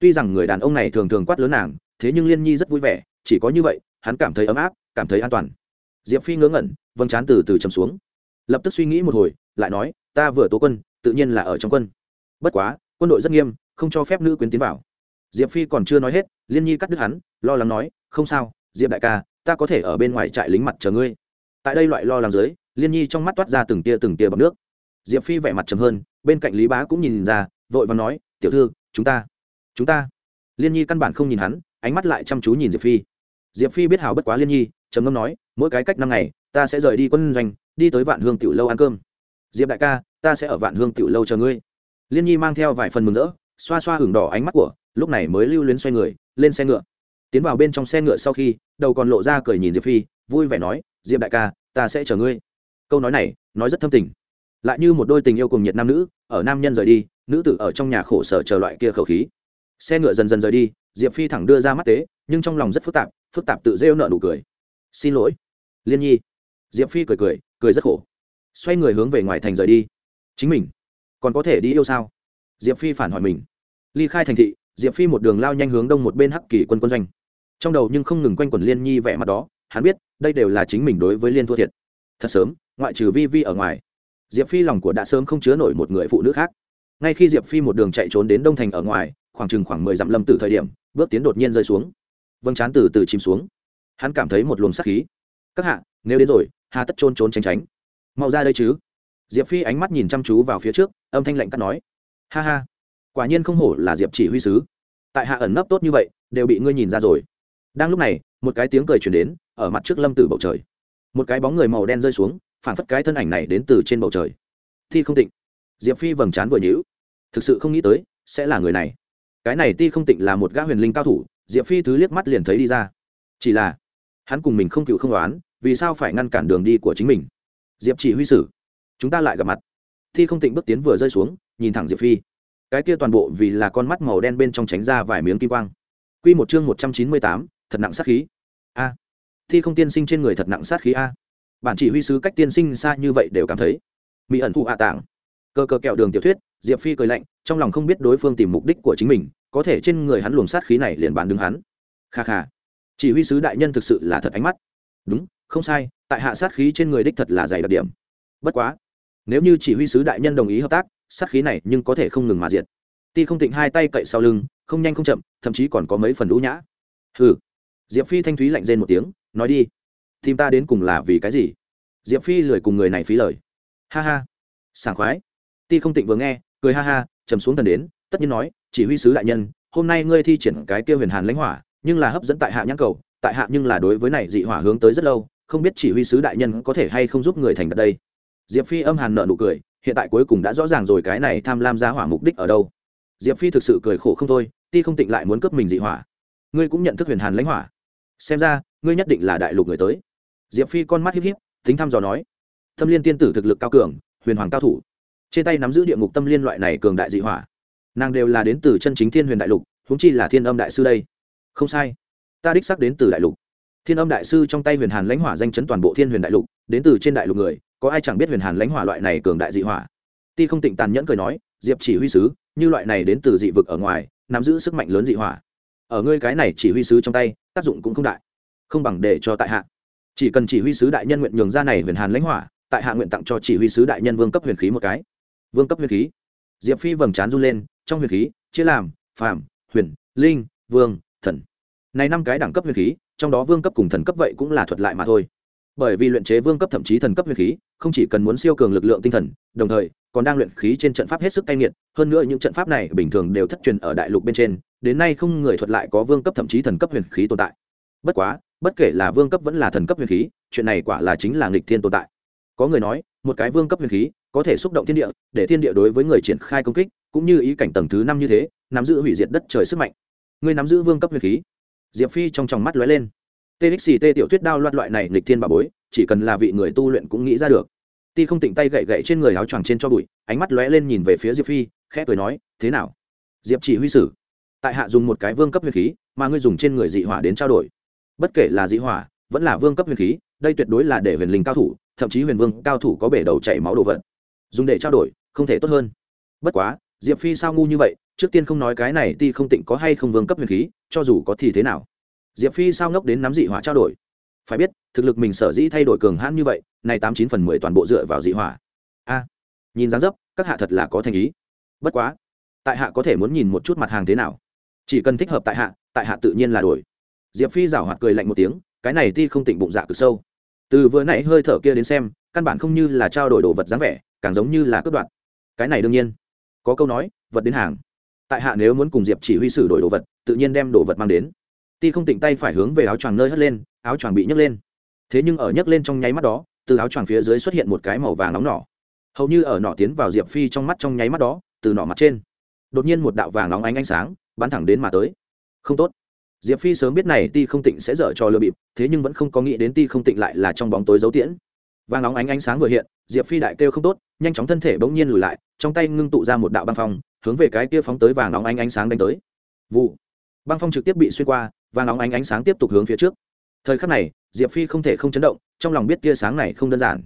Tuy rằng người đàn ông này thường thường quát lớn nàng, thế nhưng liên nhi rất vui vẻ, chỉ có như vậy, hắn cảm thấy ấm áp, cảm thấy an toàn. Diệp phi ngớ ngẩn vâng chán từ từ chầm xuống. Lập tức suy nghĩ một hồi, lại nói, ta vừa tố quân, tự nhiên là ở trong quân. Bất quá, quân đội rất nghiêm, không cho phép nữ quyến tiến vào. Diệp phi còn chưa nói hết, liên nhi cắt đứt hắn, lo lắng nói, không sao, diệp đại ca, ta có thể ở bên ngoài trại lính mặt chờ ngươi tại đây loại lo lắng dưới, liên nhi trong mắt toát ra từng tia từng tia bọc nước. Diệp phi vẻ mặt trầm hơn, bên cạnh lý bá cũng nhìn ra, vội và nói, tiểu thư, chúng ta chúng ta. Liên nhi căn bản không nhìn hắn, ánh mắt lại chăm chú nhìn diệp phi. Diệp phi biết hào bất quá liên nhi, trầm ngâm nói, mỗi cái cách năm ngày, ta sẽ rời đi quân doanh, đi tới vạn hương tiểu lâu ăn cơm. Diệp đại ca, ta sẽ ở vạn hương tiểu lâu chờ ngươi. Liên nhi mang theo vài phần mừng rỡ, xoa xoa hưởng đỏ ánh mắt của, lúc này mới lưu luyến xoay người, lên xe ngựa. Tiến vào bên trong xe ngựa sau khi, đầu còn lộ ra cười nhìn diệp phi, vui vẻ nói diệp đại ca, ta sẽ chờ ngươi. Câu nói này, nói rất thâm tình. Lại như một đôi tình yêu cùng nhiệt nam nữ, ở nam nhân rời đi, nữ tử ở trong nhà khổ sở chờ loại kia khẩu khí. Xe ngựa dần dần rời đi, diệp phi thẳng đưa ra mắt tế, nhưng trong lòng rất phức tạp phức tạp tự rêu nợ nụ cười. Xin lỗi. Liên nhi. Diệp phi cười cười cười rất khổ. Xoay người hướng về ngoài thành rời đi. Chính mình. Còn có thể đi yêu sao? Diệp phi phản hỏi mình. Ly khai thành thị, diệp phi một đường lao nhanh hướng đông một bên hắc kỳ quân quân doanh. Trong đầu nhưng không ngừng quanh quẩn liên nhi vẻ mặt đó hắn biết, đây đều là chính mình đối với liên thua thiệt. Thật sớm, ngoại trừ vi vi ở ngoài, diệp phi lòng của đã sớm không chứa nổi một người phụ nữ khác. Ngay khi diệp phi một đường chạy trốn đến đông thành ở ngoài, khoảng chừng khoảng mười dặm lâm từ thời điểm, bước tiến đột nhiên rơi xuống. Vâng chán từ từ chìm xuống. Hắn cảm thấy một luồng sắc khí. Các hạ, nếu đến rồi, hà tất trôn trốn tránh tránh. Mau ra đây chứ. Diệp phi ánh mắt nhìn chăm chú vào phía trước, âm thanh lạnh cắt nói. Ha ha, quả nhiên không hổ là diệp chỉ huy sứ. Tại hạ ẩn nấp tốt như vậy, đều bị ngươi nhìn ra rồi. Đang lúc này, một cái tiếng cười chuyển đến ở mặt trước lâm tử bầu trời. Một cái bóng người màu đen rơi xuống phản phất cái thân ảnh này đến từ trên bầu trời. Thi không tịnh. Diệp phi vầng trán vừa nhữ thực sự không nghĩ tới, sẽ là người này. Cái này ti không tịnh là một gã huyền linh cao thủ, diệp phi thứ liếc mắt liền thấy đi ra. Chỉ là, hắn cùng mình không cựu không đoán, vì sao phải ngăn cản đường đi của chính mình? Diệp chỉ huy sử. Chúng ta lại gặp mặt. Thi không tịnh bước tiến vừa rơi xuống, nhìn thẳng diệp phi. Cái kia toàn bộ vì là con mắt màu đen bên trong tránh ra vài miếng kim quang. Q một chương một trăm chín mươi tám, thật nặng sát khí. A thi không tiên sinh trên người thật nặng sát khí a. Bản chỉ huy sứ cách tiên sinh xa như vậy đều cảm thấy. Mỹ ẩn thụ hạ tảng. Cơ cơ kẹo đường tiểu thuyết, diệp phi cười lạnh, trong lòng không biết đối phương tìm mục đích của chính mình, có thể trên người hắn luồng sát khí này liền bàn đứng hắn. Kha kha. Chỉ huy sứ đại nhân thực sự là thật ánh mắt. Đúng, không sai, tại hạ sát khí trên người đích thật là dày đặc điểm. Bất quá, nếu như chỉ huy sứ đại nhân đồng ý hợp tác, sát khí này nhưng có thể không ngừng mà diệt. Ti không tịnh hai tay cậy sau lưng, không nhanh không chậm, thậm chí còn có mấy phần lũ nhã. Hừ. Diệp phi thanh thúy lạnh rên một tiếng nói đi. Tìm ta đến cùng là vì cái gì? Diệp phi lười cùng người này phí lời. Ha ha. Sảng khoái. Ti không tịnh vừa nghe, cười ha ha chầm xuống thần đến, tất nhiên nói, chỉ huy sứ đại nhân, hôm nay ngươi thi triển cái kia huyền hàn lãnh hỏa, nhưng là hấp dẫn tại hạ nhãn cầu, tại hạ nhưng là đối với này dị hỏa hướng tới rất lâu, không biết chỉ huy sứ đại nhân có thể hay không giúp người thành đặt đây. Diệp phi âm hàn nợ nụ cười, hiện tại cuối cùng đã rõ ràng rồi cái này tham lam ra hỏa mục đích ở đâu. Diệp phi thực sự cười khổ không thôi, ti không tịnh lại muốn cướp mình dị hỏa. Ngươi cũng nhận thức huyền hàn lãnh hỏa xem ra, ngươi nhất định là đại lục người tới. Diệp phi con mắt híp híp, tính thăm dò nói. Tâm liên tiên tử thực lực cao cường, huyền hoàng cao thủ. Trên tay nắm giữ địa ngục tâm liên loại này cường đại dị hỏa. Nàng đều là đến từ chân chính thiên huyền đại lục húng chi là thiên âm đại sư đây. Không sai. Ta đích xác đến từ đại lục. Thiên âm đại sư trong tay huyền hàn lãnh hỏa danh chấn toàn bộ thiên huyền đại lục, đến từ trên đại lục người, có ai chẳng biết huyền hàn lãnh hỏa loại này cường đại dị hỏa? Ti không tịnh tàn nhẫn cười nói, diệp chỉ huy sứ, như loại này đến từ dị vực ở ngoài, nắm giữ sức mạnh lớn dị hỏa. Ở ngươi cái này chỉ huy sứ trong tay tác dụng cũng không đại. Không bằng để cho tại hạ. Chỉ cần chỉ huy sứ đại nhân nguyện nhường ra này huyền hàn lãnh hỏa, tại hạ nguyện tặng cho chỉ huy sứ đại nhân vương cấp huyền khí một cái. Vương cấp huyền khí. Diệp phi vầng trán run lên, trong huyền khí, chia làm, phàm, huyền, linh, vương, thần. Này năm cái đẳng cấp huyền khí, trong đó vương cấp cùng thần cấp vậy cũng là thuật lại mà thôi bởi vì luyện chế vương cấp thậm chí thần cấp huyền khí, không chỉ cần muốn siêu cường lực lượng tinh thần, đồng thời, còn đang luyện khí trên trận pháp hết sức cay nghiệt, hơn nữa những trận pháp này bình thường đều thất truyền ở đại lục bên trên, đến nay không người thuật lại có vương cấp thậm chí thần cấp huyền khí tồn tại. Bất quá, bất kể là vương cấp vẫn là thần cấp huyền khí, chuyện này quả là chính là nghịch thiên tồn tại. Có người nói, một cái vương cấp huyền khí có thể xúc động thiên địa, để thiên địa đối với người triển khai công kích, cũng như ý cảnh tầng thứ năm như thế, nắm giữ hủy diệt đất trời sức mạnh. Người nắm giữ vương cấp huyền khí. Diệp phi trong tròng mắt lóe lên txt tiểu tuyết đao loạt loại này lịch thiên bà bối, chỉ cần là vị người tu luyện cũng nghĩ ra được. Ti không tỉnh tay gậy gậy trên người áo choàng trên cho bụi, ánh mắt lóe lên nhìn về phía diệp phi, khẽ cười nói, thế nào? Diệp chỉ huy sử. Tại hạ dùng một cái vương cấp huyền khí, mà ngươi dùng trên người dị hỏa đến trao đổi. Bất kể là dị hỏa, vẫn là vương cấp huyền khí, đây tuyệt đối là để huyền linh cao thủ, thậm chí huyền vương cao thủ có bể đầu chảy máu đồ vật. Dùng để trao đổi, không thể tốt hơn. Bất quá, diệp phi sao ngu như vậy, trước tiên không nói cái này ti không tịnh có hay không vương cấp huyền khí, cho dù có thì thế nào diệp phi sao ngốc đến nắm dị hỏa trao đổi? Phải biết, thực lực mình sở dĩ thay đổi cường hãn như vậy này tám chín phần mười toàn bộ dựa vào dị hỏa. A, nhìn dáng dấp, các hạ thật là có thành ý. Bất quá, tại hạ có thể muốn nhìn một chút mặt hàng thế nào? Chỉ cần thích hợp tại hạ tại hạ tự nhiên là đổi. Diệp phi giảo hoạt cười lạnh một tiếng, cái này ti không tỉnh bụng dạ cực sâu. Từ vừa nãy hơi thở kia đến xem, căn bản không như là trao đổi đồ vật dáng vẻ, càng giống như là cướp đoạt. Cái này đương nhiên. Có câu nói, vật đến hàng. Tại hạ nếu muốn cùng diệp chỉ huy sử đổi đồ vật, tự nhiên đem đồ vật mang đến ti không tỉnh tay phải hướng về áo choàng nơi hất lên, áo choàng bị nhấc lên. Thế nhưng ở nhấc lên trong nháy mắt đó, từ áo choàng phía dưới xuất hiện một cái màu vàng nóng nỏ. Hầu như ở nỏ tiến vào diệp phi trong mắt trong nháy mắt đó, từ nỏ mặt trên, đột nhiên một đạo vàng nóng ánh ánh sáng bắn thẳng đến mà tới. Không tốt. Diệp phi sớm biết này ti không tịnh sẽ dở cho lừa bịp, thế nhưng vẫn không có nghĩ đến ti không tịnh lại là trong bóng tối giấu tiễn. Vàng nóng ánh ánh sáng vừa hiện, diệp phi đại kêu không tốt, nhanh chóng thân thể bỗng nhiên lùi lại, trong tay ngưng tụ ra một đạo băng phong, hướng về cái kia phóng tới vàng nóng ánh ánh sáng đánh tới. Vụ. Băng phong trực tiếp bị xuyên qua vàng nóng ánh ánh sáng tiếp tục hướng phía trước. Thời khắc này, diệp phi không thể không chấn động, trong lòng biết tia sáng này không đơn giản.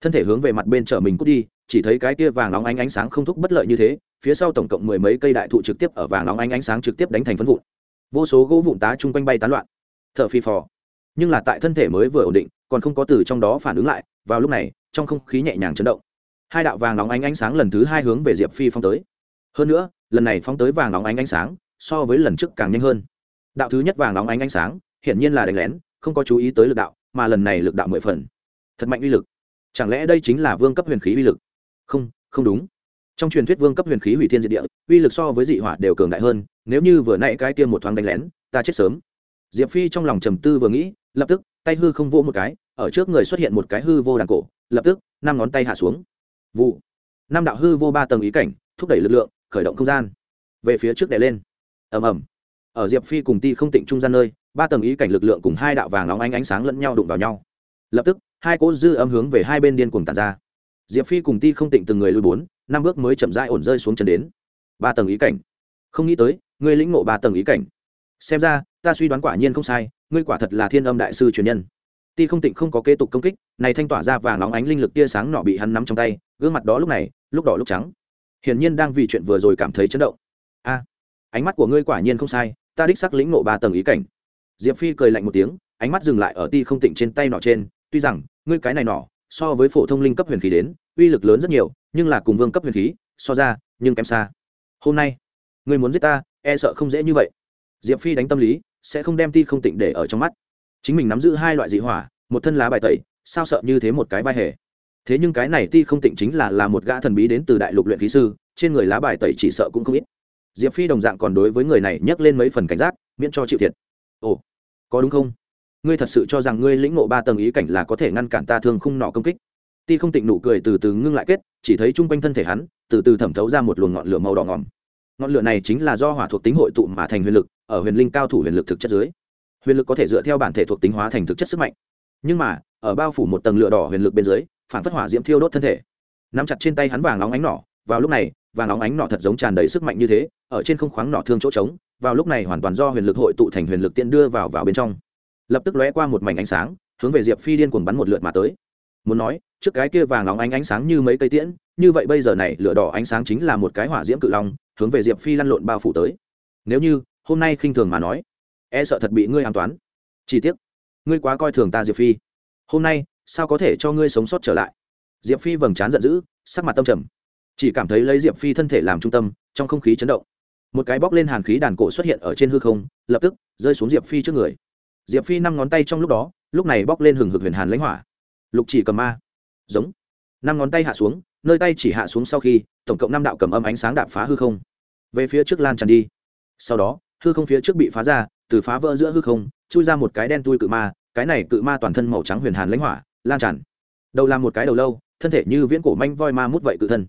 Thân thể hướng về mặt bên chở mình cút đi, chỉ thấy cái kia vàng nóng ánh ánh sáng không thúc bất lợi như thế, phía sau tổng cộng mười mấy cây đại thụ trực tiếp ở vàng nóng ánh ánh sáng trực tiếp đánh thành phân vụn. Vô số gỗ vụn tá chung quanh bay tán loạn. T h ở phi phò. Nhưng là tại thân thể mới vừa ổn định, còn không có từ trong đó phản ứng lại, vào lúc này, trong không khí nhẹ nhàng chấn động. Hai đạo vàng nóng ánh ánh sáng lần thứ hai hướng về diệp phi phong tới. Hơn nữa, lần này phong tới vàng nóng ánh ánh sáng, so với lần trước càng nhanh hơn đạo thứ nhất vàng nóng ánh ánh sáng, hiển nhiên là đánh lén, không có chú ý tới lực đạo, mà lần này lực đạo mười phần. Thật mạnh uy lực. Chẳng lẽ đây chính là vương cấp huyền khí uy lực? Không không đúng. Trong truyền thuyết vương cấp huyền khí hủy thiên diệt địa, uy lực so với dị hỏa đều cường đại hơn, nếu như vừa nãy cái tiêm một thoáng đánh lén, ta chết sớm. Diệp phi trong lòng trầm tư vừa nghĩ, lập tức, tay hư không vô một cái, ở trước người xuất hiện một cái hư vô đàn cổ, lập tức, năm ngón tay hạ xuống. Vụ. Năm đạo hư vô ba tầng ý cảnh, thúc đẩy lực lượng, khởi động không gian. Về phía trước đè lên. Ầm ầm ở diệp phi cùng ti không tịnh trung gian nơi, ba tầng ý cảnh lực lượng cùng hai đạo vàng óng ánh ánh sáng lẫn nhau đụng vào nhau. Lập tức, hai cỗ dư âm hướng về hai bên điên cuồng tàn ra. Diệp phi cùng ti không tịnh từng người lui bốn, năm bước mới chậm rãi ổn rơi xuống chân đến. Ba tầng ý cảnh. Không nghĩ tới, ngươi lĩnh ngộ ba tầng ý cảnh. Xem ra, ta suy đoán quả nhiên không sai, ngươi quả thật là thiên âm đại sư truyền nhân. Ti không tịnh không có kế tục công kích, này thanh tỏa ra vàng nóng ánh linh lực tia sáng nọ bị hắn nắm trong tay, gương mặt đó lúc này, lúc đỏ lúc trắng. Hiển nhiên đang vì chuyện vừa rồi cảm thấy chấn động. A, ánh mắt của ngươi quả nhiên không sai ta đích xác lĩnh ngộ ba tầng ý cảnh. Diệp phi cười lạnh một tiếng, ánh mắt dừng lại ở ti không tịnh trên tay nọ trên, tuy rằng, ngươi cái này nọ, so với phổ thông linh cấp huyền khí đến, uy lực lớn rất nhiều, nhưng là cùng vương cấp huyền khí, so ra, nhưng kém xa. Hôm nay, ngươi muốn giết ta e sợ không dễ như vậy. Diệp phi đánh tâm lý, sẽ không đem ti không tịnh để ở trong mắt. Chính mình nắm giữ hai loại dị hỏa, một thân lá bài tẩy, sao sợ như thế một cái vai hề. Thế nhưng cái này ti không tịnh chính là là một gã thần bí đến từ đại lục luyện khí sư, trên người lá bài tẩy chỉ sợ cũng không ít diệp phi đồng dạng còn đối với người này nhắc lên mấy phần cảnh giác, miễn cho chịu thiệt. Ồ, có đúng không? Ngươi thật sự cho rằng ngươi lĩnh ngộ ba tầng ý cảnh là có thể ngăn cản ta thương khung nọ công kích? Ti không tịnh nụ cười từ từ ngưng lại kết, chỉ thấy chung quanh thân thể hắn, từ từ thẩm thấu ra một luồng ngọn lửa màu đỏ ngòm. Ngọn lửa này chính là do hỏa thuộc tính hội tụ mà thành huyền lực, ở huyền linh cao thủ huyền lực thực chất dưới. Huyền lực có thể dựa theo bản thể thuộc tính hóa thành thực chất sức mạnh. Nhưng mà, ở bao phủ một tầng lửa đỏ huyền lực bên dưới, phản phất hỏa diễm thiêu đốt thân thể. Nắm chặt trên tay hắn vàng óng ánh nỏ vào lúc này, vàng óng ánh nọ thật giống tràn đầy sức mạnh như thế, ở trên không khoáng nọ thương chỗ trống, vào lúc này hoàn toàn do huyền lực hội tụ thành huyền lực tiện đưa vào vào bên trong. Lập tức lóe qua một mảnh ánh sáng, hướng về diệp phi điên cuồng bắn một lượt mà tới. Muốn nói, trước cái kia vàng óng ánh ánh sáng như mấy cây tiễn, như vậy bây giờ này lửa đỏ ánh sáng chính là một cái hỏa diễm cự long, hướng về diệp phi lăn lộn bao phủ tới. Nếu như, hôm nay khinh thường mà nói e sợ thật bị ngươi an toán. Chi tiết ngươi quá coi thường ta diệp phi. Hôm nay, sao có thể cho ngươi sống sót trở lại? Diệp phi vầng trán giận dữ, sắc mặt tâm trầm chỉ cảm thấy lấy diệp phi thân thể làm trung tâm, trong không khí chấn động. Một cái bóc lên hàn khí đàn cổ xuất hiện ở trên hư không, lập tức rơi xuống diệp phi trước người. Diệp phi năm ngón tay trong lúc đó, lúc này bóc lên hừng hực huyền hàn lãnh hỏa. Lục chỉ cầm ma. Giống. Năm ngón tay hạ xuống, nơi tay chỉ hạ xuống sau khi, tổng cộng năm đạo cầm âm ánh sáng đạp phá hư không. Về phía trước lan tràn đi. Sau đó, hư không phía trước bị phá ra, từ phá vỡ giữa hư không, chui ra một cái đen tui cự ma, cái này cự ma toàn thân màu trắng huyền hàn lãnh hỏa, lan tràn. Đầu làm một cái đầu lâu, thân thể như viễn cổ manh voi ma mút vậy cự thân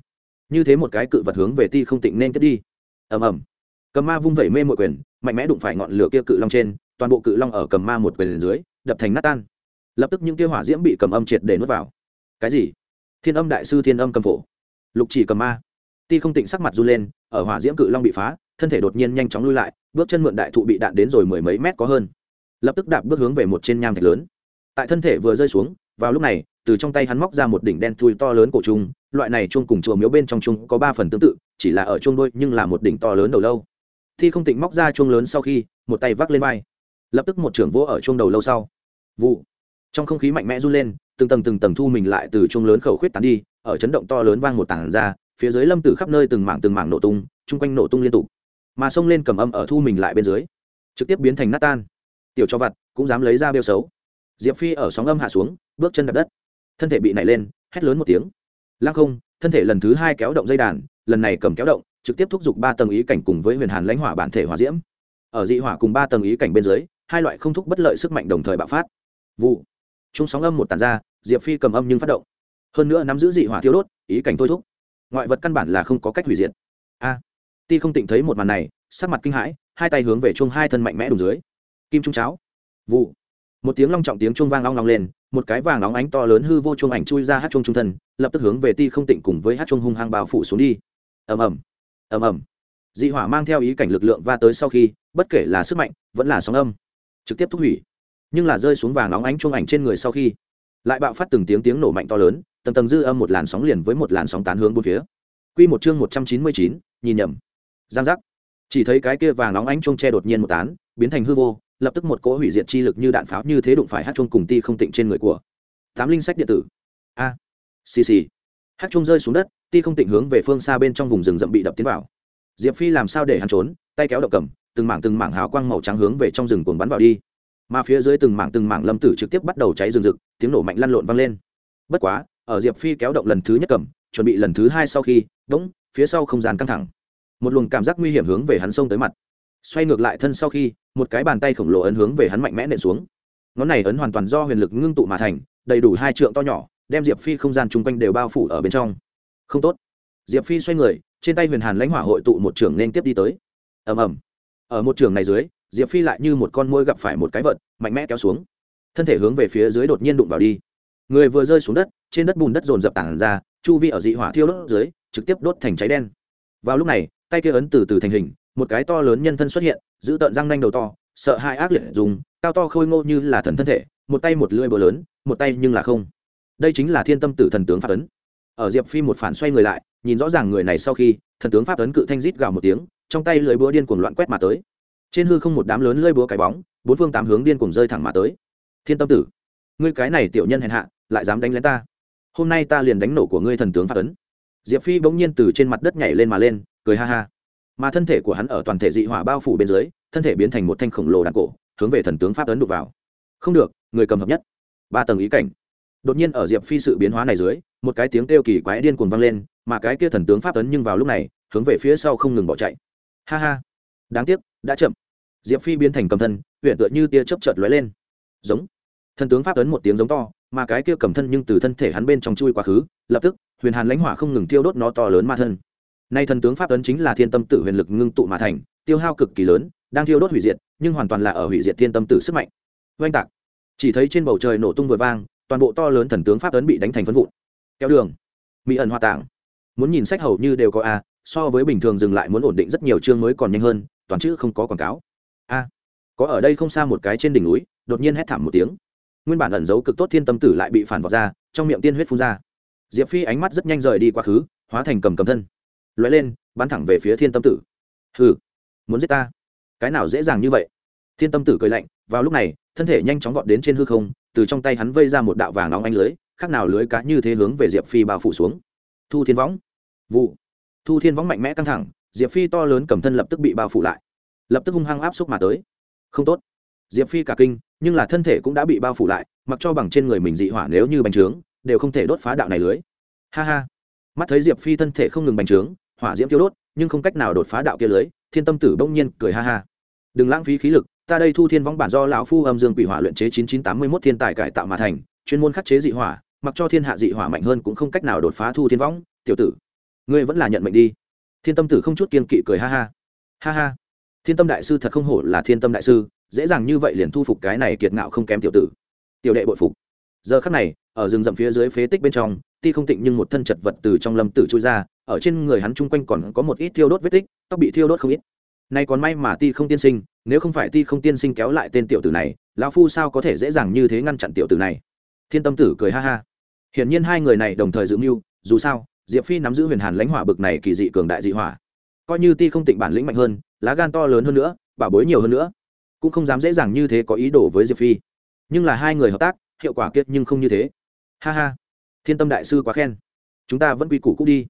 như thế một cái cự vật hướng về ti không tịnh nên tiếp đi. Ầm ầm. Cầm ma vung vẩy mê mội quyền, mạnh mẽ đụng phải ngọn lửa kia cự long trên, toàn bộ cự long ở cầm ma một quyền dưới, đập thành nát tan. Lập tức những kia hỏa diễm bị cầm âm triệt để nuốt vào. Cái gì? Thiên âm đại sư thiên âm cầm phổ. Lục chỉ cầm ma. Ti không tịnh sắc mặt run lên, ở hỏa diễm cự long bị phá, thân thể đột nhiên nhanh chóng lui lại, bước chân mượn đại thụ bị đạn đến rồi mười mấy mét có hơn. Lập tức đạp bước hướng về một trên nham thạch lớn. Tại thân thể vừa rơi xuống, vào lúc này từ trong tay hắn móc ra một đỉnh đen thui to lớn cổ trung loại này chuông cùng chùa miếu bên trong chuông có ba phần tương tự, chỉ là ở chuông đôi nhưng là một đỉnh to lớn đầu lâu. Thi không tịnh móc ra chuông lớn sau khi, một tay vác lên vai. Lập tức một trưởng vỗ ở chuông đầu lâu sau. Vụ. Trong không khí mạnh mẽ run lên, từng tầng từng tầng thu mình lại từ chuông lớn khẩu khuyết tán đi, ở chấn động to lớn vang một tảng ra, phía dưới lâm tử khắp nơi từng mảng từng mảng nổ tung, chung quanh nổ tung liên tục. Mà xông lên cầm âm ở thu mình lại bên dưới, trực tiếp biến thành nát tan. Tiểu cho vặt cũng dám lấy ra bêu xấu. Diệp phi ở sóng âm hạ xuống, bước chân đập đất thân thể bị nảy lên, hét lớn một tiếng. Lăng không, thân thể lần thứ hai kéo động dây đàn, lần này cầm kéo động, trực tiếp thúc giục ba tầng ý cảnh cùng với huyền hàn lãnh hỏa bản thể hỏa diễm. Ở dị hỏa cùng ba tầng ý cảnh bên dưới, hai loại không thúc bất lợi sức mạnh đồng thời bạo phát. Vụ. Chúng sóng âm một tàn ra, diệp phi cầm âm nhưng phát động. Hơn nữa nắm giữ dị hỏa thiêu đốt, ý cảnh thôi thúc. Ngoại vật căn bản là không có cách hủy diệt. A. Ti không tịnh thấy một màn này, sắc mặt kinh hãi, hai tay hướng về chung hai thân mạnh mẽ đùng dưới. Kim trung cháo. Vụ một tiếng long trọng tiếng chuông vang long long lên, một cái vàng óng ánh to lớn hư vô chuông ảnh chui ra hát chuông trung thân, lập tức hướng về ti không tịnh cùng với hát chuông hung hăng bao phủ xuống đi. Ầm ầm ầm ầm. Dị hỏa mang theo ý cảnh lực lượng va tới sau khi, bất kể là sức mạnh, vẫn là sóng âm, trực tiếp thúc hủy. Nhưng là rơi xuống vàng óng ánh chuông ảnh trên người sau khi, lại bạo phát từng tiếng tiếng nổ mạnh to lớn, tầng tầng dư âm một làn sóng liền với một làn sóng tán hướng bốn phía. Quy một chương một trăm chín mươi chín, nhìn nhầm. Giang giác. Chỉ thấy cái kia vàng óng ánh chuông che đột nhiên một tán, biến thành hư vô lập tức một cỗ hủy diệt chi lực như đạn pháo như thế đụng phải hát chung cùng ti không tịnh trên người của tám linh sách điện tử. A à. xì xì. Hát chung rơi xuống đất, ti không tịnh hướng về phương xa bên trong vùng rừng rậm bị đập tiến vào. Diệp phi làm sao để hắn trốn? Tay kéo đậu cầm, từng mảng từng mảng hào quang màu trắng hướng về trong rừng cuồng bắn vào đi. Mà phía dưới từng mảng từng mảng lâm tử trực tiếp bắt đầu cháy rừng rực, tiếng nổ mạnh lăn lộn vang lên. Bất quá, ở diệp phi kéo động lần thứ nhất cầm, chuẩn bị lần thứ hai sau khi đống phía sau không gian căng thẳng. Một luồng cảm giác nguy hiểm hướng về hắn xông tới mặt. Xoay ngược lại thân sau khi một cái bàn tay khổng lồ ấn hướng về hắn mạnh mẽ nện xuống. Ngón này ấn hoàn toàn do huyền lực ngưng tụ mà thành đầy đủ hai trượng to nhỏ đem diệp phi không gian chung quanh đều bao phủ ở bên trong. Không tốt. Diệp phi xoay người trên tay huyền hàn lãnh hỏa hội tụ một trường nên tiếp đi tới. Ầm ầm. Ở một trường này dưới diệp phi lại như một con môi gặp phải một cái vật, mạnh mẽ kéo xuống. Thân thể hướng về phía dưới đột nhiên đụng vào đi. Người vừa rơi xuống đất trên đất bùn đất dồn dập tản ra chu vi ở dị hỏa thiêu đốt dưới trực tiếp đốt thành cháy đen. Vào lúc này tay kia ấn từ từ thành hình một cái to lớn nhân thân xuất hiện, giữ tợn răng nanh đầu to, sợ hai ác liệt dùng, cao to khôi ngô như là thần thân thể, một tay một lưỡi bờ lớn, một tay nhưng là không. Đây chính là thiên tâm tử thần tướng pháp ấn. Ở diệp phi một phản xoay người lại, nhìn rõ ràng người này sau khi, thần tướng pháp ấn cự thanh rít gào một tiếng, trong tay lưỡi búa điên cuồng loạn quét mà tới. Trên hư không một đám lớn lưỡi búa cái bóng, bốn phương tám hướng điên cuồng rơi thẳng mà tới. Thiên tâm tử, ngươi cái này tiểu nhân hèn hạ, lại dám đánh lén ta? Hôm nay ta liền đánh nổ của ngươi thần tướng pháp ấn. Diệp phi bỗng nhiên từ trên mặt đất nhảy lên mà lên, cười ha ha mà thân thể của hắn ở toàn thể dị hỏa bao phủ bên dưới, thân thể biến thành một thanh khổng lồ đạn cổ, hướng về thần tướng pháp ấn đục vào. Không được, người cầm hợp nhất. Ba tầng ý cảnh. Đột nhiên ở diệp phi sự biến hóa này dưới, một cái tiếng kêu kỳ quái điên cuồng vang lên, mà cái kia thần tướng pháp ấn nhưng vào lúc này, hướng về phía sau không ngừng bỏ chạy. Ha ha. Đáng tiếc, đã chậm. Diệp phi biến thành cầm thân huyện tựa như tia chớp chợt lóe lên. Giống. Thần tướng pháp ấn một tiếng giống to, mà cái kia cầm thân nhưng từ thân thể hắn bên trong chui quá khứ, lập tức, huyền hàn lãnh hỏa không ngừng tiêu đốt nó to lớn ma thân nay thần tướng pháp ấn chính là thiên tâm tử huyền lực ngưng tụ mà thành, tiêu hao cực kỳ lớn, đang thiêu đốt hủy diệt, nhưng hoàn toàn là ở hủy diệt thiên tâm tử sức mạnh. Oanh tạc. Chỉ thấy trên bầu trời nổ tung vừa vang, toàn bộ to lớn thần tướng pháp ấn bị đánh thành phân vụn. Kéo đường. Mỹ ẩn hoa tảng muốn nhìn sách hầu như đều có a, so với bình thường dừng lại muốn ổn định rất nhiều chương mới còn nhanh hơn, toàn chữ không có quảng cáo. A. Có ở đây không xa một cái trên đỉnh núi, đột nhiên hét thảm một tiếng. Nguyên bản ẩn giấu cực tốt thiên tâm tử lại bị phản vọt ra, trong miệng tiên huyết phun ra. Diệp phi ánh mắt rất nhanh rời đi quá khứ, hóa thành cầm cầm thân lóe lên, bắn thẳng về phía thiên tâm tử. Hừ, muốn giết ta? Cái nào dễ dàng như vậy? Thiên tâm tử cười lạnh, vào lúc này, thân thể nhanh chóng vọt đến trên hư không, từ trong tay hắn vây ra một đạo vàng nóng ánh lưới, khác nào lưới cá như thế hướng về diệp phi bao phủ xuống. Thu thiên võng. Vụ. Thu thiên võng mạnh mẽ căng thẳng, diệp phi to lớn cầm thân lập tức bị bao phủ lại. Lập tức hung hăng áp xúc mà tới. Không tốt. Diệp phi cả kinh, nhưng là thân thể cũng đã bị bao phủ lại, mặc cho bằng trên người mình dị hỏa nếu như bành trướng, đều không thể đốt phá đạo này lưới. Ha ha. Mắt thấy diệp phi thân thể không ngừng bành trướng hỏa diễm tiêu đốt, nhưng không cách nào đột phá đạo kia lưới, thiên tâm tử bỗng nhiên cười ha ha. Đừng lãng phí khí lực, ta đây thu thiên võng bản do lão phu âm dương quỷ hỏa luyện chế chín chín tám mươi mốt thiên tài cải tạo mà thành, chuyên môn khắc chế dị hỏa, mặc cho thiên hạ dị hỏa mạnh hơn cũng không cách nào đột phá thu thiên võng, tiểu tử. Ngươi vẫn là nhận mệnh đi. Thiên tâm tử không chút kiên kỵ cười ha ha. Ha ha. Thiên tâm đại sư thật không hổ là thiên tâm đại sư, dễ dàng như vậy liền thu phục cái này kiệt ngạo không kém tiểu tử. Tiểu đệ bội phục. Giờ khắc này, ở rừng rậm phía dưới phế tích bên trong, ti không tịnh nhưng một thân chật vật từ trong lâm tử trôi ra ở trên người hắn chung quanh còn có một ít thiêu đốt vết tích, tóc bị thiêu đốt không ít. Nay còn may mà ti không tiên sinh, nếu không phải ti không tiên sinh kéo lại tên tiểu tử này, lão phu sao có thể dễ dàng như thế ngăn chặn tiểu tử này? Thiên tâm tử cười ha ha. Hiển nhiên hai người này đồng thời dự mưu, dù sao, diệp phi nắm giữ huyền hàn lãnh hỏa bực này kỳ dị cường đại dị hỏa. Coi như ti không tịnh bản lĩnh mạnh hơn, lá gan to lớn hơn nữa, bảo bối nhiều hơn nữa, cũng không dám dễ dàng như thế có ý đồ với diệp phi. Nhưng là hai người hợp tác, hiệu quả kiệt nhưng không như thế. Ha ha. Thiên tâm đại sư quá khen. Chúng ta vẫn quy củ cũ đi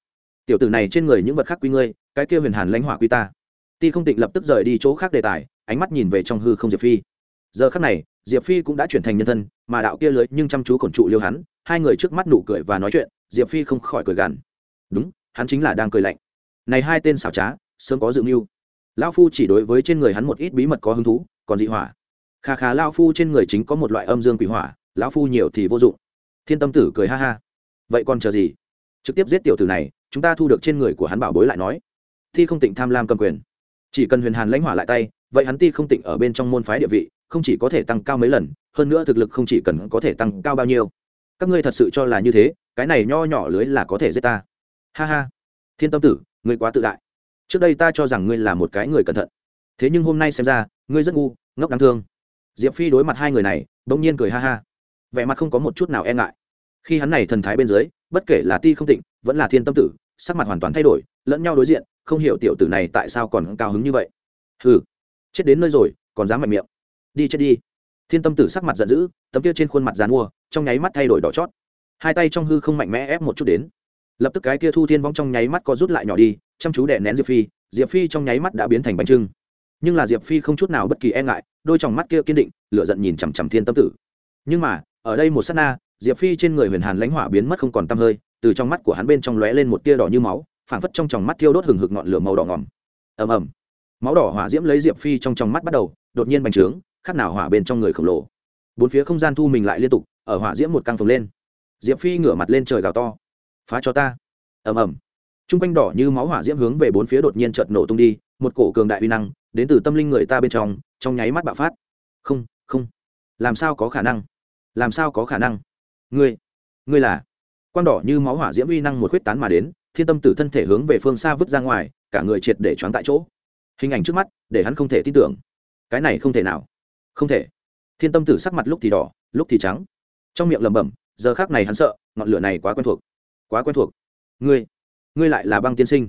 tiểu tử này trên người những vật khác quy ngươi, cái kia huyền hàn lãnh hỏa quy ta. Ti không tịnh lập tức rời đi chỗ khác đề tài, ánh mắt nhìn về trong hư không diệp phi. Giờ khắc này, diệp phi cũng đã chuyển thành nhân thân, mà đạo kia lưới nhưng chăm chú cổn trụ liêu hắn hai người trước mắt nụ cười và nói chuyện, diệp phi không khỏi cười gằn. Đúng, hắn chính là đang cười lạnh. Này hai tên xảo trá, sớm có dự mưu. Lão phu chỉ đối với trên người hắn một ít bí mật có hứng thú, còn dị hỏa. Khà khà lao phu trên người chính có một loại âm dương quỷ hỏa, lão phu nhiều thì vô dụng. Thiên tâm tử cười ha ha. Vậy còn chờ gì? Trực tiếp giết tiểu tử này chúng ta thu được trên người của hắn bảo bối lại nói thi không tịnh tham lam cầm quyền. Chỉ cần huyền hàn lãnh hỏa lại tay, vậy hắn ti không tịnh ở bên trong môn phái địa vị, không chỉ có thể tăng cao mấy lần, hơn nữa thực lực không chỉ cần có thể tăng cao bao nhiêu. Các ngươi thật sự cho là như thế, cái này nho nhỏ lưới là có thể giết ta. Ha ha, thiên tâm tử, ngươi quá tự đại. Trước đây ta cho rằng ngươi là một cái người cẩn thận. Thế nhưng hôm nay xem ra, ngươi rất ngu, ngốc đáng thương. Diệp phi đối mặt hai người này, bỗng nhiên cười ha ha. Vẻ mặt không có một chút nào e ngại. Khi hắn này thần thái bên dưới, bất kể là ti không tịnh, vẫn là thiên tâm tử sắc mặt hoàn toàn thay đổi, lẫn nhau đối diện, không hiểu tiểu tử này tại sao còn cao hứng như vậy. Hừ, chết đến nơi rồi, còn dám mạnh miệng. Đi chết đi. Thiên tâm tử sắc mặt giận dữ, tấm kia trên khuôn mặt dàn mua, trong nháy mắt thay đổi đỏ chót. Hai tay trong hư không mạnh mẽ ép một chút đến. Lập tức cái kia thu thiên vong trong nháy mắt có rút lại nhỏ đi, chăm chú đè nén diệp phi diệp phi trong nháy mắt đã biến thành bánh trưng. Nhưng là diệp phi không chút nào bất kỳ e ngại, đôi t mắt kia kiên định, lửa giận nhìn chằm chằm thiên tâm tử. Nhưng mà, ở đây một s á t na diệp phi trên người huyền hàn lãnh hỏa biến mất không còn t hơi, từ trong mắt của hắn bên trong lóe lên một tia đỏ như máu, phảng phất trong tròng mắt thiêu đốt hừng hực ngọn lửa màu đỏ ngòm. Ầm ầm. Máu đỏ hỏa diễm lấy diệp phi trong tròng mắt bắt đầu, đột nhiên bành trướng khác nào hỏa bên trong người khổng lồ. Bốn phía không gian thu mình lại liên tục, ở hỏa diễm một căng phồng lên. Diệp phi ngửa mặt lên trời gào to. Phá cho ta. Ầm ầm. T r u n g quanh đỏ như máu hỏa diễm hướng về bốn phía đột nhiên chợt nổ tung đi, một cổ cường đại uy năng, đến từ tâm linh người ta bên trong trong nháy mắt bạo phát. Không không. Làm sao có khả năng? Làm sao có khả năng? Ngươi ngươi là. Quan đỏ như máu hỏa diễm uy năng một khuyết tán mà đến, thiên tâm tử thân thể hướng về phương xa vứt ra ngoài, cả người triệt để choáng tại chỗ. Hình ảnh trước mắt, để hắn không thể tin tưởng. Cái này không thể nào. Không thể. Thiên tâm tử sắc mặt lúc thì đỏ, lúc thì trắng. Trong miệng lẩm bẩm, giờ khác này hắn sợ, ngọn lửa này quá quen thuộc. Quá quen thuộc. Ngươi ngươi lại là băng tiên sinh.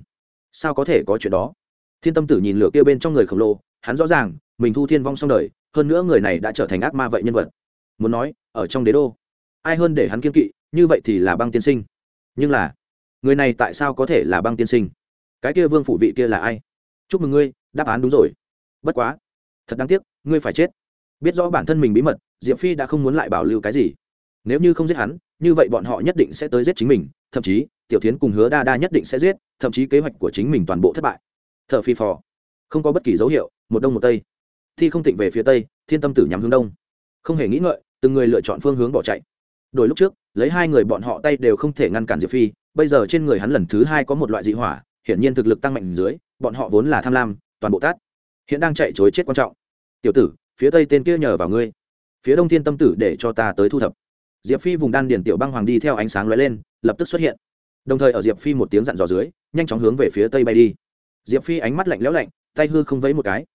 Sao có thể có chuyện đó? Thiên tâm tử nhìn lửa kia bên trong người khổng lồ, hắn rõ ràng, mình thu thiên vong xong đời, hơn nữa người này đã trở thành ác ma vậy nhân vật. Muốn nói, ở trong đế đô ai hơn để hắn kiên kỵ, như vậy thì là băng tiên sinh. Nhưng là, người này tại sao có thể là băng tiên sinh? Cái kia vương phủ vị kia là ai? Chúc mừng ngươi, đáp án đúng rồi. Bất quá, thật đáng tiếc, ngươi phải chết. Biết rõ bản thân mình bí mật, diệp phi đã không muốn lại bảo lưu cái gì. Nếu như không giết hắn, như vậy bọn họ nhất định sẽ tới giết chính mình, thậm chí, tiểu tiến cùng hứa đa đa nhất định sẽ giết, thậm chí kế hoạch của chính mình toàn bộ thất bại. T h ở phi phò. Không có bất kỳ dấu hiệu, một đông một tây. Thi không tịnh về phía tây, thiên tâm tử nhắm hướng đông. Không hề nghĩ ngợi, từng người lựa chọn phương hướng bỏ chạy đổi lúc trước, lấy hai người bọn họ tay đều không thể ngăn cản diệp phi, bây giờ trên người hắn lần thứ hai có một loại dị hỏa, hiển nhiên thực lực tăng mạnh dưới, bọn họ vốn là tham lam, toàn bộ tát. Hiện đang chạy chối chết quan trọng. Tiểu tử, phía tây tên kia nhờ vào ngươi. Phía đông thiên tâm tử để cho ta tới thu thập. Diệp phi vùng đan điển tiểu băng hoàng đi theo ánh sáng lóe lên, lập tức xuất hiện. Đồng thời ở diệp phi một tiếng dặn dò dưới, nhanh chóng hướng về phía tây bay đi. Diệp phi ánh mắt lạnh lẽo lạnh, tay hư không vấy một cái.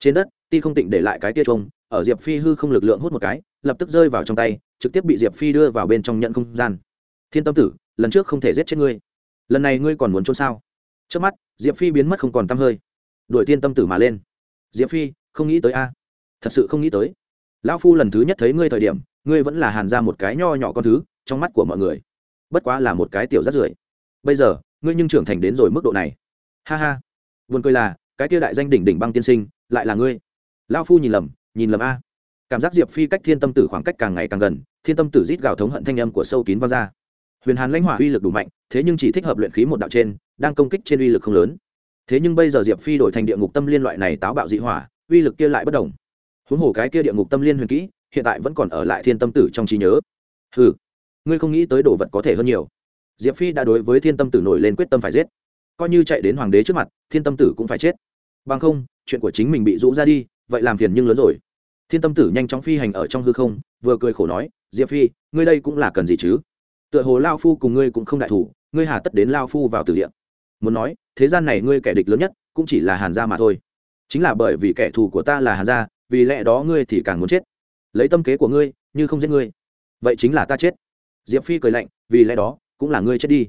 Trên đất, ti không tịnh để lại cái tia trông ở diệp phi hư không lực lượng hút một cái, lập tức rơi vào trong tay trực tiếp bị diệp phi đưa vào bên trong nhận không gian thiên tâm tử lần trước không thể giết chết ngươi lần này ngươi còn muốn trốn sao trước mắt diệp phi biến mất không còn t hơi đuổi thiên tâm tử mà lên diệp phi không nghĩ tới a à. thật sự không nghĩ tới lão phu lần thứ nhất thấy ngươi thời điểm ngươi vẫn là hàn ra một cái nho nhỏ con thứ trong mắt của mọi người bất quá là một cái tiểu rắt rưởi bây giờ ngươi nhưng trưởng thành đến rồi mức độ này ha ha vườn cười là cái kia đại danh đỉnh đỉnh băng tiên sinh lại là ngươi lão phu nhìn lầm nhìn lầm a cảm giác diệp phi cách thiên tâm tử khoảng cách càng ngày càng gần, thiên tâm tử rít gào thống hận thanh âm của sâu kín vang ra. Huyền hàn lãnh hỏa uy lực đủ mạnh, thế nhưng chỉ thích hợp luyện khí một đạo trên, đang công kích trên uy lực không lớn. Thế nhưng bây giờ diệp phi đổi thành địa ngục tâm liên loại này táo bạo dị hỏa, uy lực kia lại bất đồng huống hồ cái kia địa ngục tâm liên huyền kỹ, hiện tại vẫn còn ở lại thiên tâm tử trong trí nhớ. Ừ ngươi không nghĩ tới đồ vật có thể hơn nhiều. Diệp phi đã đối với thiên tâm tử nổi lên quyết tâm phải giết. Coi như chạy đến hoàng đế trước mặt, thiên tâm tử cũng phải chết. Bằng không, chuyện của chính mình bị rũ ra đi, vậy làm phiền nhưng lớn rồi thiên tâm tử nhanh chóng phi hành ở trong hư không, vừa cười khổ nói, diệp phi, ngươi đây cũng là cần gì chứ? Tựa hồ lao phu cùng ngươi cũng không đại thủ, ngươi hà tất đến lao phu vào tử địa. Muốn nói, thế gian này ngươi kẻ địch lớn nhất, cũng chỉ là hàn gia mà thôi. Chính là bởi vì kẻ thù của ta là hàn gia, vì lẽ đó ngươi thì càng muốn chết. Lấy tâm kế của ngươi, như không giết ngươi, vậy chính là ta chết. Diệp phi cười lạnh, vì lẽ đó, cũng là ngươi chết đi.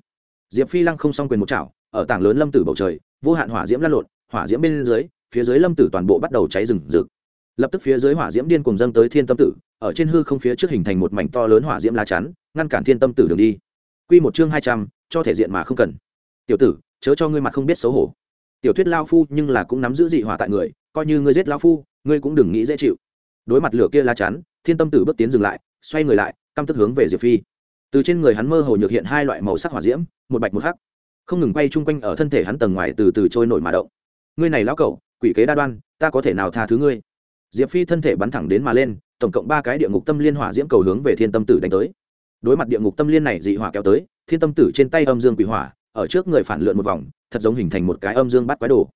Diệp phi lăng không s quyền một chảo, ở tảng lớn lâm tử bầu trời, vô hạn hỏa diễm lan lộn, hỏa diễm bên dưới, phía dưới lâm tử toàn bộ bắt đầu cháy rừng rực lập tức phía dưới hỏa diễm điên cùng dâng tới thiên tâm tử, ở trên hư không phía trước hình thành một mảnh to lớn hỏa diễm lá chắn, ngăn cản thiên tâm tử đường đi. Quy một chương hai trăm, cho thể diện mà không cần. Tiểu tử, chớ cho ngươi mặt không biết xấu hổ. Tiểu thuyết lao phu nhưng là cũng nắm giữ dị hỏa tại người, coi như ngươi giết lao phu, ngươi cũng đừng nghĩ dễ chịu. Đối mặt lửa kia lá chắn, thiên tâm tử bước tiến dừng lại, xoay người lại, căm tức hướng về diệp phi. Từ trên người hắn mơ hồ nhược hiện hai loại màu sắc hỏa diễm, một bạch một hắc. Không ngừng quay chung quanh ở thân thể hắn tầng ngoài từ từ trôi nổi mà động. Ngươi này lão cẩu, quỷ kế đa đoan, ta có thể nào tha thứ ngươi? Diệp phi thân thể bắn thẳng đến mà lên, tổng cộng ba cái địa ngục tâm liên hỏa diễm cầu hướng về thiên tâm tử đánh tới. Đối mặt địa ngục tâm liên này dị hỏa kéo tới, thiên tâm tử trên tay âm dương quỷ hỏa, ở trước người phản lượn một vòng, thật giống hình thành một cái âm dương bắt quái đồ.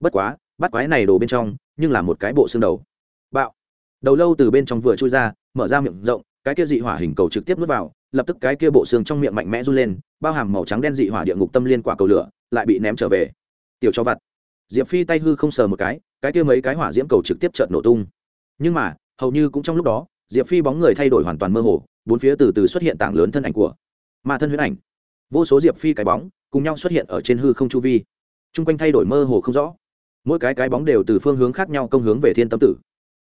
Bất quá bắt quái này đồ bên trong, nhưng là một cái bộ xương đầu. Bạo. Đầu lâu từ bên trong vừa chui ra, mở ra miệng rộng, cái kia dị hỏa hình cầu trực tiếp nuốt vào, lập tức cái kia bộ xương trong miệng mạnh mẽ run lên, bao hàm màu trắng đen dị hỏa địa ngục tâm liên quả cầu lửa, lại bị ném trở về. Tiểu cho vặt diệp phi tay hư không sờ một cái cái kia mấy cái hỏa diễm cầu trực tiếp trợn nổ tung. Nhưng mà, hầu như cũng trong lúc đó, diệp phi bóng người thay đổi hoàn toàn mơ hồ, bốn phía từ từ xuất hiện tảng lớn thân ảnh của ma thân huyết ảnh. Vô số diệp phi cái bóng, cùng nhau xuất hiện ở trên hư không chu vi. T r u n g quanh thay đổi mơ hồ không rõ. Mỗi cái cái bóng đều từ phương hướng khác nhau công hướng về thiên tâm tử.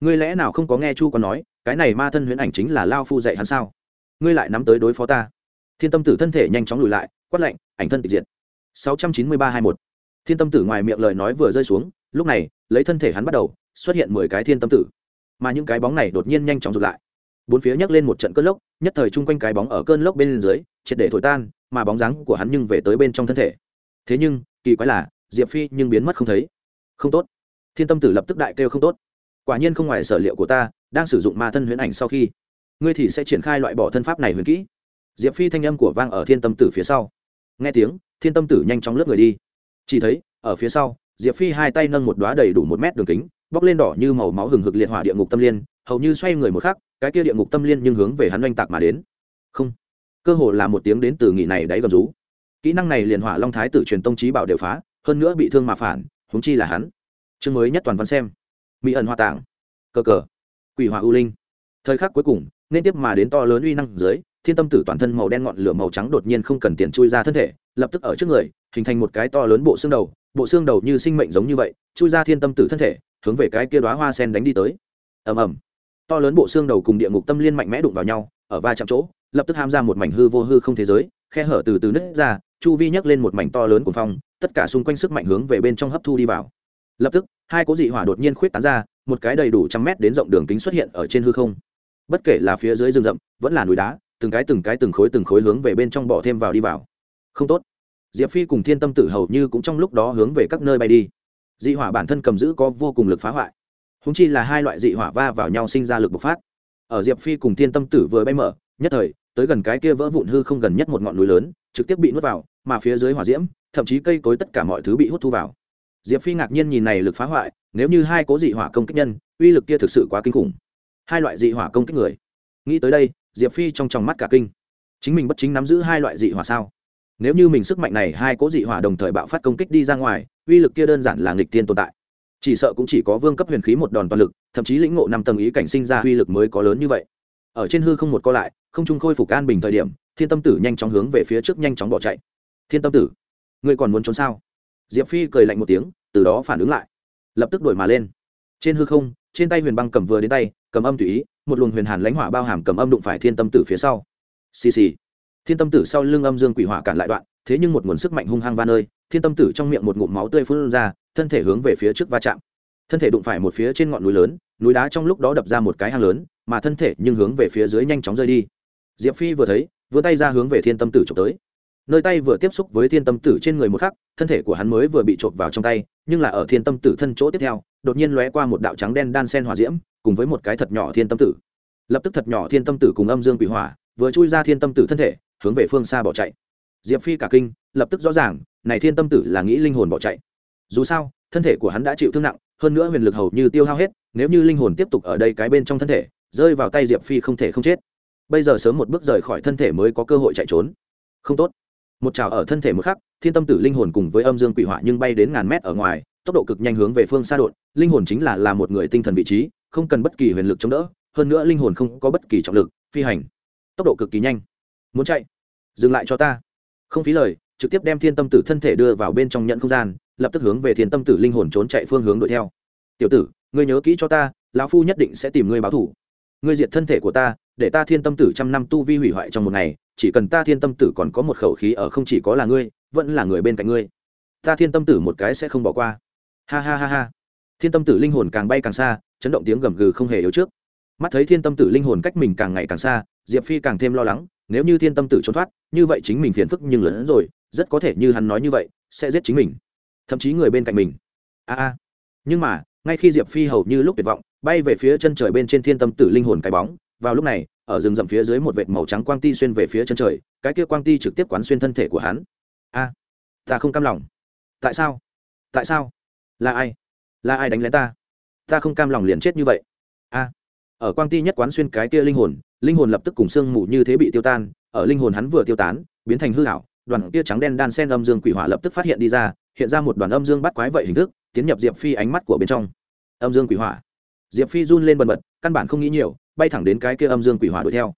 Ngươi lẽ nào không có nghe chu còn nói, cái này ma thân huyễn ảnh chính là lao phu dạy hắn sao? Ngươi lại nắm tới đối phó ta. Thiên tâm tử thân thể nhanh chóng lùi lại, quát lạnh, ảnh thân tịch diệt. Sáu trăm chín mươi ba hai một thiên tâm tử ngoài miệng lời nói vừa rơi xuống, lúc này, lấy thân thể hắn bắt đầu, xuất hiện mười cái thiên tâm tử. Mà những cái bóng này đột nhiên nhanh chóng rụt lại. Bốn phía nhấc lên một trận cơn lốc, nhất thời chung quanh cái bóng ở cơn lốc bên dưới, triệt để thổi tan, mà bóng dáng của hắn nhưng về tới bên trong thân thể. Thế nhưng, kỳ quái là, diệp phi nhưng biến mất không thấy. Không tốt. Thiên tâm tử lập tức đại kêu không tốt. Quả nhiên không ngoài sở liệu của ta, đang sử dụng ma thân huyễn ảnh sau khi, ngươi thì sẽ triển khai loại bỏ thân pháp này huyền kỹ. Diệp phi thanh âm của vang ở thiên tâm tử phía sau. Nghe tiếng, thiên tâm tử nhanh chóng lướt người đi chỉ thấy, ở phía sau, diệp phi hai tay nâng một đoá đầy đủ một mét đường kính bóc lên đỏ như màu máu hừng hực liệt hỏa địa ngục tâm liên, hầu như xoay người một khắc, cái kia địa ngục tâm liên nhưng hướng về hắn oanh tạc mà đến. Không. Cơ hồ là một tiếng đến từ nghị này đáy gầm rú. Kỹ năng này liền hỏa long thái tử truyền tông trí bảo đều phá, hơn nữa bị thương mà phản húng chi là hắn. Chương mới nhất toàn văn xem. Mỹ ẩn hoa tạng. Cơ cờ. Quỷ hỏa ưu linh. Thời khắc cuối cùng, nên tiếp mà đến to lớn uy năng dưới, thiên tâm tử toàn thân màu đen ngọn lửa màu trắng đột nhiên không cần tiền chui ra thân thể, lập tức ở trước người hình thành một cái to lớn bộ xương đầu, bộ xương đầu như sinh mệnh giống như vậy, chui ra thiên tâm tử thân thể, hướng về cái kia đoá hoa sen đánh đi tới. Ầm ầm. To lớn bộ xương đầu cùng địa ngục tâm liên mạnh mẽ đụng vào nhau, ở va chạm chỗ, lập tức ham ra một mảnh hư vô hư không thế giới, khe hở từ từ nứt ra, chu vi nhấc lên một mảnh to lớn của phong, tất cả xung quanh sức mạnh hướng về bên trong hấp thu đi vào. Lập tức, hai cố dị hỏa đột nhiên khuyết tán ra, một cái đầy đủ trăm mét đến rộng đường kính xuất hiện ở trên hư không. Bất kể là phía dưới rừng rậm, vẫn là núi đá, từng cái từng cái từng khối từng khối hướng về bên trong bỏ thêm vào đi vào. Không tốt diệp phi cùng thiên tâm tử hầu như cũng trong lúc đó hướng về các nơi bay đi. Dị hỏa bản thân cầm giữ có vô cùng lực phá hoại. Húng chi là hai loại dị hỏa va vào nhau sinh ra lực bộc phát. Ở diệp phi cùng thiên tâm tử vừa bay mở, nhất thời, tới gần cái kia vỡ vụn hư không gần nhất một ngọn núi lớn, trực tiếp bị nuốt vào, mà phía dưới hỏa diễm, thậm chí cây cối tất cả mọi thứ bị hút thu vào. Diệp phi ngạc nhiên nhìn này lực phá hoại, nếu như hai cố dị hỏa công kích nhân, uy lực kia thực sự quá kinh khủng. Hai loại dị hỏa công kích người. Nghĩ tới đây, diệp phi trong tròng mắt cả kinh. Chính mình bất chính nắm giữ hai loại dị hỏa sao? Nếu như mình sức mạnh này hai cố dị hỏa đồng thời bạo phát công kích đi ra ngoài, uy lực kia đơn giản là nghịch tiên tồn tại. Chỉ sợ cũng chỉ có vương cấp huyền khí một đòn toàn lực, thậm chí lĩnh ngộ năm tầng ý cảnh sinh ra uy lực mới có lớn như vậy. Ở trên hư không một co lại, không trung khôi phục an bình thời điểm, thiên tâm tử nhanh chóng hướng về phía trước nhanh chóng bỏ chạy. Thiên tâm tử, ngươi còn muốn trốn sao? Diệp phi cười lạnh một tiếng, từ đó phản ứng lại. Lập tức đổi mà lên. Trên hư không, trên tay huyền băng cầm vừa đến tay, cầm âm tùy ý, một luồng huyền hàn lãnh hỏa bao hàm cầm âm đụng phải thiên tâm tử phía sau. Xì xì thiên tâm tử sau lưng âm dương quỷ hỏa cản lại đoạn, thế nhưng một nguồn sức mạnh hung hăng van nơi, thiên tâm tử trong miệng một ngụm máu tươi phun ra, thân thể hướng về phía trước va chạm. Thân thể đụng phải một phía trên ngọn núi lớn, núi đá trong lúc đó đập ra một cái hang lớn, mà thân thể nhưng hướng về phía dưới nhanh chóng rơi đi. Diệp phi vừa thấy vươn tay ra hướng về thiên tâm tử trộm tới. Nơi tay vừa tiếp xúc với thiên tâm tử trên người một khắc, thân thể của hắn mới vừa bị trộm vào trong tay, nhưng là ở thiên tâm tử thân chỗ tiếp theo, đột nhiên lóe qua một đạo trắng đen đan sen hỏa diễm, cùng với một cái thật nhỏ thiên tâm tử. Lập tức thật nhỏ thiên tâm tử cùng âm dương quỷ hỏa, vừa chui ra thiên tâm tử thân thể hướng về phương xa bỏ chạy. Diệp phi cả kinh, lập tức rõ ràng, này thiên tâm tử là nghĩ linh hồn bỏ chạy. Dù sao, thân thể của hắn đã chịu thương nặng, hơn nữa huyền lực hầu như tiêu hao hết, nếu như linh hồn tiếp tục ở đây cái bên trong thân thể, rơi vào tay diệp phi không thể không chết. Bây giờ sớm một bước rời khỏi thân thể mới có cơ hội chạy trốn. Không tốt. Một trào ở thân thể một khắc, thiên tâm tử linh hồn cùng với âm dương quỷ họa nhưng bay đến ngàn mét ở ngoài, tốc độ cực nhanh hướng về phương xa đột, linh hồn chính là là một người tinh thần vị trí, không cần bất kỳ huyền lực chống đỡ, hơn nữa linh hồn không có bất kỳ trọng lực, phi hành. Tốc độ cực kỳ nhanh muốn chạy, dừng lại cho ta. Không phí lời, trực tiếp đem thiên tâm tử thân thể đưa vào bên trong nhận không gian, lập tức hướng về thiên tâm tử linh hồn trốn chạy phương hướng đuổi theo. Tiểu tử, ngươi nhớ kỹ cho ta, lão phu nhất định sẽ tìm ngươi báo thủ ngươi diệt thân thể của ta, để ta thiên tâm tử trăm năm tu vi hủy hoại trong một ngày, chỉ cần ta thiên tâm tử còn có một khẩu khí ở không chỉ có là ngươi, vẫn là người bên cạnh ngươi. Ta thiên tâm tử một cái sẽ không bỏ qua. Ha ha ha ha. Thiên tâm tử linh hồn càng bay càng xa, chấn động tiếng gầm gừ không hề yếu trước. Mắt thấy thiên tâm tử linh hồn cách mình càng ngày càng xa, diệp phi càng thêm lo lắng nếu như thiên tâm tử trốn thoát, như vậy chính mình phiền phức nhưng lớn hơn rồi, rất có thể như hắn nói như vậy, sẽ giết chính mình. Thậm chí người bên cạnh mình. A a. Nhưng mà, ngay khi diệp phi hầu như lúc tuyệt vọng, bay về phía chân trời bên trên thiên tâm tử linh hồn cái bóng, vào lúc này, ở rừng rậm phía dưới một vệt màu trắng quang ti xuyên về phía chân trời, cái kia quang ti trực tiếp quán xuyên thân thể của hắn. A, ta không cam lòng. Tại sao? Tại sao? Là ai? Là ai đánh lén ta? Ta không cam lòng liền chết như vậy. A, ở quang ti nhất quán xuyên cái kia linh hồn linh hồn lập tức cùng sương mù như thế bị tiêu tan, ở linh hồn hắn vừa tiêu tán, biến thành hư hảo đoàn kia trắng đen đan sen âm dương quỷ hỏa lập tức phát hiện đi ra, hiện ra một đoàn âm dương bắt quái vậy hình thức, tiến nhập diệp phi ánh mắt của bên trong. Âm dương quỷ hỏa. Diệp phi run lên bần bật, căn bản không nghĩ nhiều, bay thẳng đến cái kia âm dương quỷ hỏa đuổi theo.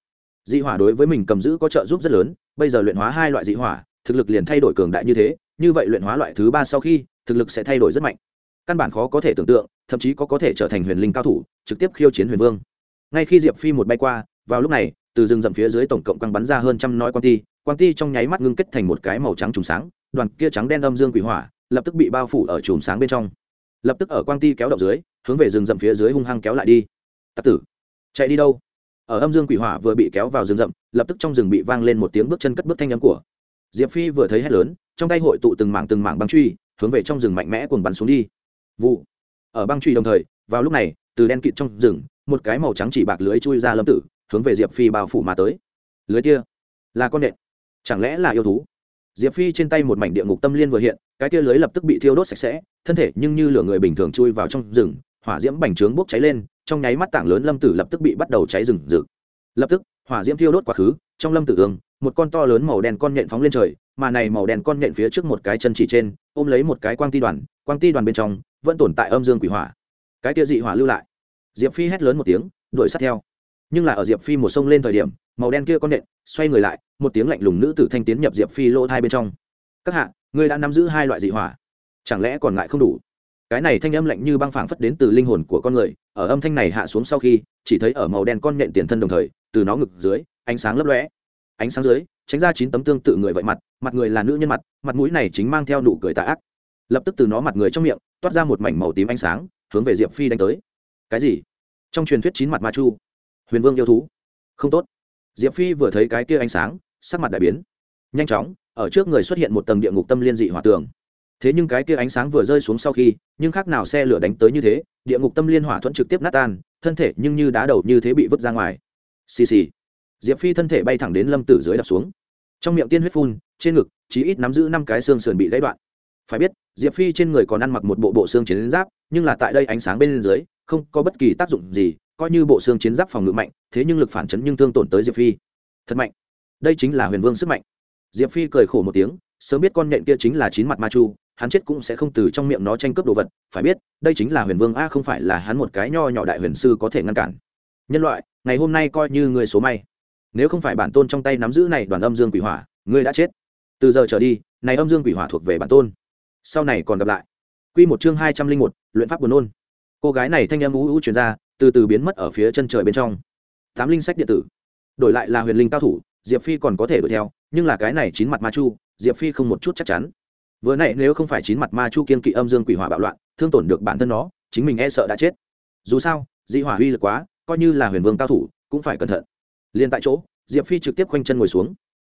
Dị hỏa đối với mình cầm giữ có trợ giúp rất lớn, bây giờ luyện hóa hai loại dị hỏa, thực lực liền thay đổi cường đại như thế, như vậy luyện hóa loại thứ ba sau khi, thực lực sẽ thay đổi rất mạnh. Căn bản khó có thể tưởng tượng, thậm chí có có thể trở thành huyền linh cao thủ, trực tiếp khiêu chiến huyền vương. Ngay khi diệp phi một bay qua vào lúc này, từ rừng rậm phía dưới tổng cộng quăng bắn ra hơn trăm nói quang ti quang ti trong nháy mắt ngưng kết thành một cái màu trắng trùng sáng, đoàn kia trắng đen âm dương quỷ hỏa lập tức bị bao phủ ở chùm sáng bên trong. Lập tức ở quang ti kéo động dưới, hướng về rừng rậm phía dưới hung hăng kéo lại đi. Tặc tử, chạy đi đâu? Ở âm dương quỷ hỏa vừa bị kéo vào rừng rậm, lập tức trong rừng bị vang lên một tiếng bước chân cất bước thanh âm của diệp phi vừa thấy hét lớn, trong tay hội tụ từng mảng từng mảng băng truy, hướng về trong rừng mạnh mẽ cuồng bắn xuống đi. Vụ, ở băng truy đồng thời, vào lúc này, từ đen kịt trong rừng, một cái màu trắng chỉ bạc lưới chui ra lâm tử hướng về diệp phi bao phủ mà tới. Lưới kia là con nện. Chẳng lẽ là yêu thú? Diệp phi trên tay một mảnh địa ngục tâm liên vừa hiện, cái kia lưới lập tức bị thiêu đốt sạch sẽ, thân thể nhưng như lửa người bình thường chui vào trong rừng, hỏa diễm bành trướng bốc cháy lên, trong nháy mắt tảng lớn lâm tử lập tức bị bắt đầu cháy rừng rực. Lập tức, hỏa diễm thiêu đốt quá khứ, trong lâm tử ương, một con to lớn màu đen con nhện phóng lên trời, mà này màu đen con nhện phía trước một cái chân chỉ trên, ôm lấy một cái quang ti đoàn, quang ti đoàn bên trong vẫn tồn tại âm dương quỷ hỏa. Cái kia dị hỏa lưu lại. Diệp phi hét lớn một tiếng, đuổi sát theo nhưng là ở diệp phi một sông lên thời điểm, màu đen kia con nện xoay người lại, một tiếng lạnh lùng nữ tử thanh tiến nhập diệp phi lỗ thai bên trong. Các hạ, ngươi đã nắm giữ hai loại dị hỏa. Chẳng lẽ còn ngại không đủ? Cái này thanh âm lạnh như băng phảng phất đến từ linh hồn của con người, ở âm thanh này hạ xuống sau khi, chỉ thấy ở màu đen con nện tiền thân đồng thời, từ nó ngực dưới, ánh sáng lấp lóe. Ánh sáng dưới, tránh ra chín tấm tương tự người vậy mặt mặt người là nữ nhân mặt mặt mũi này chính mang theo nụ cười tà ác. Lập tức từ nó mặt người trong miệng, toát ra một mảnh màu tím ánh sáng, hướng về diệp phi đánh tới. Cái gì? Trong truyền thuyết chín mặt ma chu huyền vương yêu thú. Không tốt. Diệp phi vừa thấy cái kia ánh sáng, sắc mặt đại biến. Nhanh chóng, ở trước người xuất hiện một tầng địa ngục tâm liên dị hỏa tường. Thế nhưng cái kia ánh sáng vừa rơi xuống sau khi, nhưng khác nào xe lửa đánh tới như thế, địa ngục tâm liên hỏa thuẫn trực tiếp nát tan, thân thể nhưng như đá đầu như thế bị vứt ra ngoài. Xì xì. Diệp phi thân thể bay thẳng đến lâm tử dưới đập xuống. Trong miệng tiên huyết phun, trên ngực, chí ít nắm giữ năm cái xương sườn bị gãy đoạn. Phải biết, diệp phi trên người còn ăn mặc một bộ bộ xương chiến giáp, nhưng là tại đây ánh sáng bên dưới, không có bất kỳ tác dụng gì coi như bộ xương chiến giáp phòng ngự mạnh, thế nhưng lực phản chấn nhưng thương tổn tới diệp phi. Thật mạnh. Đây chính là huyền vương sức mạnh. Diệp phi cười khổ một tiếng, sớm biết con nhện kia chính là chín mặt ma chu, hắn chết cũng sẽ không từ trong miệng nó tranh cướp đồ vật. Phải biết, đây chính là huyền vương a, không phải là hắn một cái nho nhỏ đại huyền sư có thể ngăn cản. Nhân loại, ngày hôm nay coi như người số may. Nếu không phải bản tôn trong tay nắm giữ này đoàn âm dương quỷ hỏa, ngươi đã chết. Từ giờ trở đi, này âm dương quỷ hỏa thuộc về bản tôn. Sau này còn gặp lại. Quy một chương hai trăm linh một, luyện pháp buồn nôn. Cô gái này thanh âm u u truyền ra từ từ biến mất ở phía chân trời bên trong. Tám linh sách điện tử. Đổi lại là huyền linh cao thủ, diệp phi còn có thể đuổi theo, nhưng là cái này chín mặt ma chu, diệp phi không một chút chắc chắn. Vừa nãy nếu không phải chín mặt ma chu kiên kỵ âm dương quỷ hỏa bạo loạn, thương tổn được bản thân nó, chính mình e sợ đã chết. Dù sao, dị hỏa uy lực quá, coi như là huyền vương cao thủ, cũng phải cẩn thận. Liền tại chỗ, diệp phi trực tiếp khoanh chân ngồi xuống.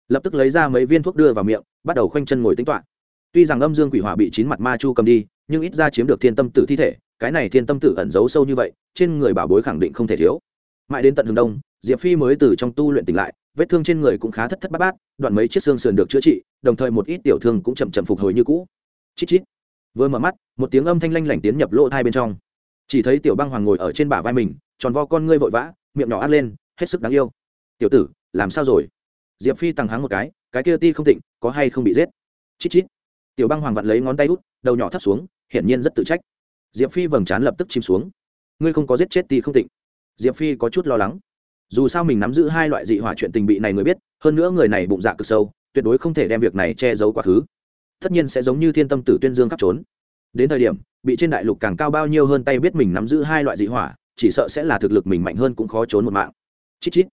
Lập tức lấy ra mấy viên thuốc đưa vào miệng, bắt đầu khoanh chân ngồi tính toán. Tuy rằng âm dương quỷ hỏa bị chín mặt ma chu cầm đi, nhưng ít ra chiếm được thiên tâm tử thi thể cái này thiên tâm tử ẩn giấu sâu như vậy, trên người bảo bối khẳng định không thể thiếu. Mãi đến tận hướng đông, diệp phi mới từ trong tu luyện tỉnh lại, vết thương trên người cũng khá thất thất bát bát, đoạn mấy chiếc xương sườn được chữa trị, đồng thời một ít tiểu thương cũng chậm chậm phục hồi như cũ. Chít chít. Vừa mở mắt, một tiếng âm thanh lanh lảnh tiến nhập lỗ thai bên trong. Chỉ thấy tiểu băng hoàng ngồi ở trên bả vai mình, tròn vo con ngươi vội vã, miệng nhỏ át lên, hết sức đáng yêu. Tiểu tử, làm sao rồi? Diệp phi tăng háng một cái cái kia ti không tịnh, có hay không bị giết? Chít chít. Tiểu băng hoàng vặn lấy ngón tay út, đầu nhỏ thấp xuống, hiển nhiên rất tự trách diệp phi vầng trán lập tức chìm xuống. Ngươi không có giết chết thì không tịnh. Diệp phi có chút lo lắng. Dù sao mình nắm giữ hai loại dị hỏa chuyện tình bị này người biết, hơn nữa người này bụng dạ cực sâu, tuyệt đối không thể đem việc này che giấu quá khứ. Tất nhiên sẽ giống như thiên tâm tử tuyên dương khắp trốn. Đến thời điểm, bị trên đại lục càng cao bao nhiêu hơn tay biết mình nắm giữ hai loại dị hỏa, chỉ sợ sẽ là thực lực mình mạnh hơn cũng khó trốn một mạng. Chít chít.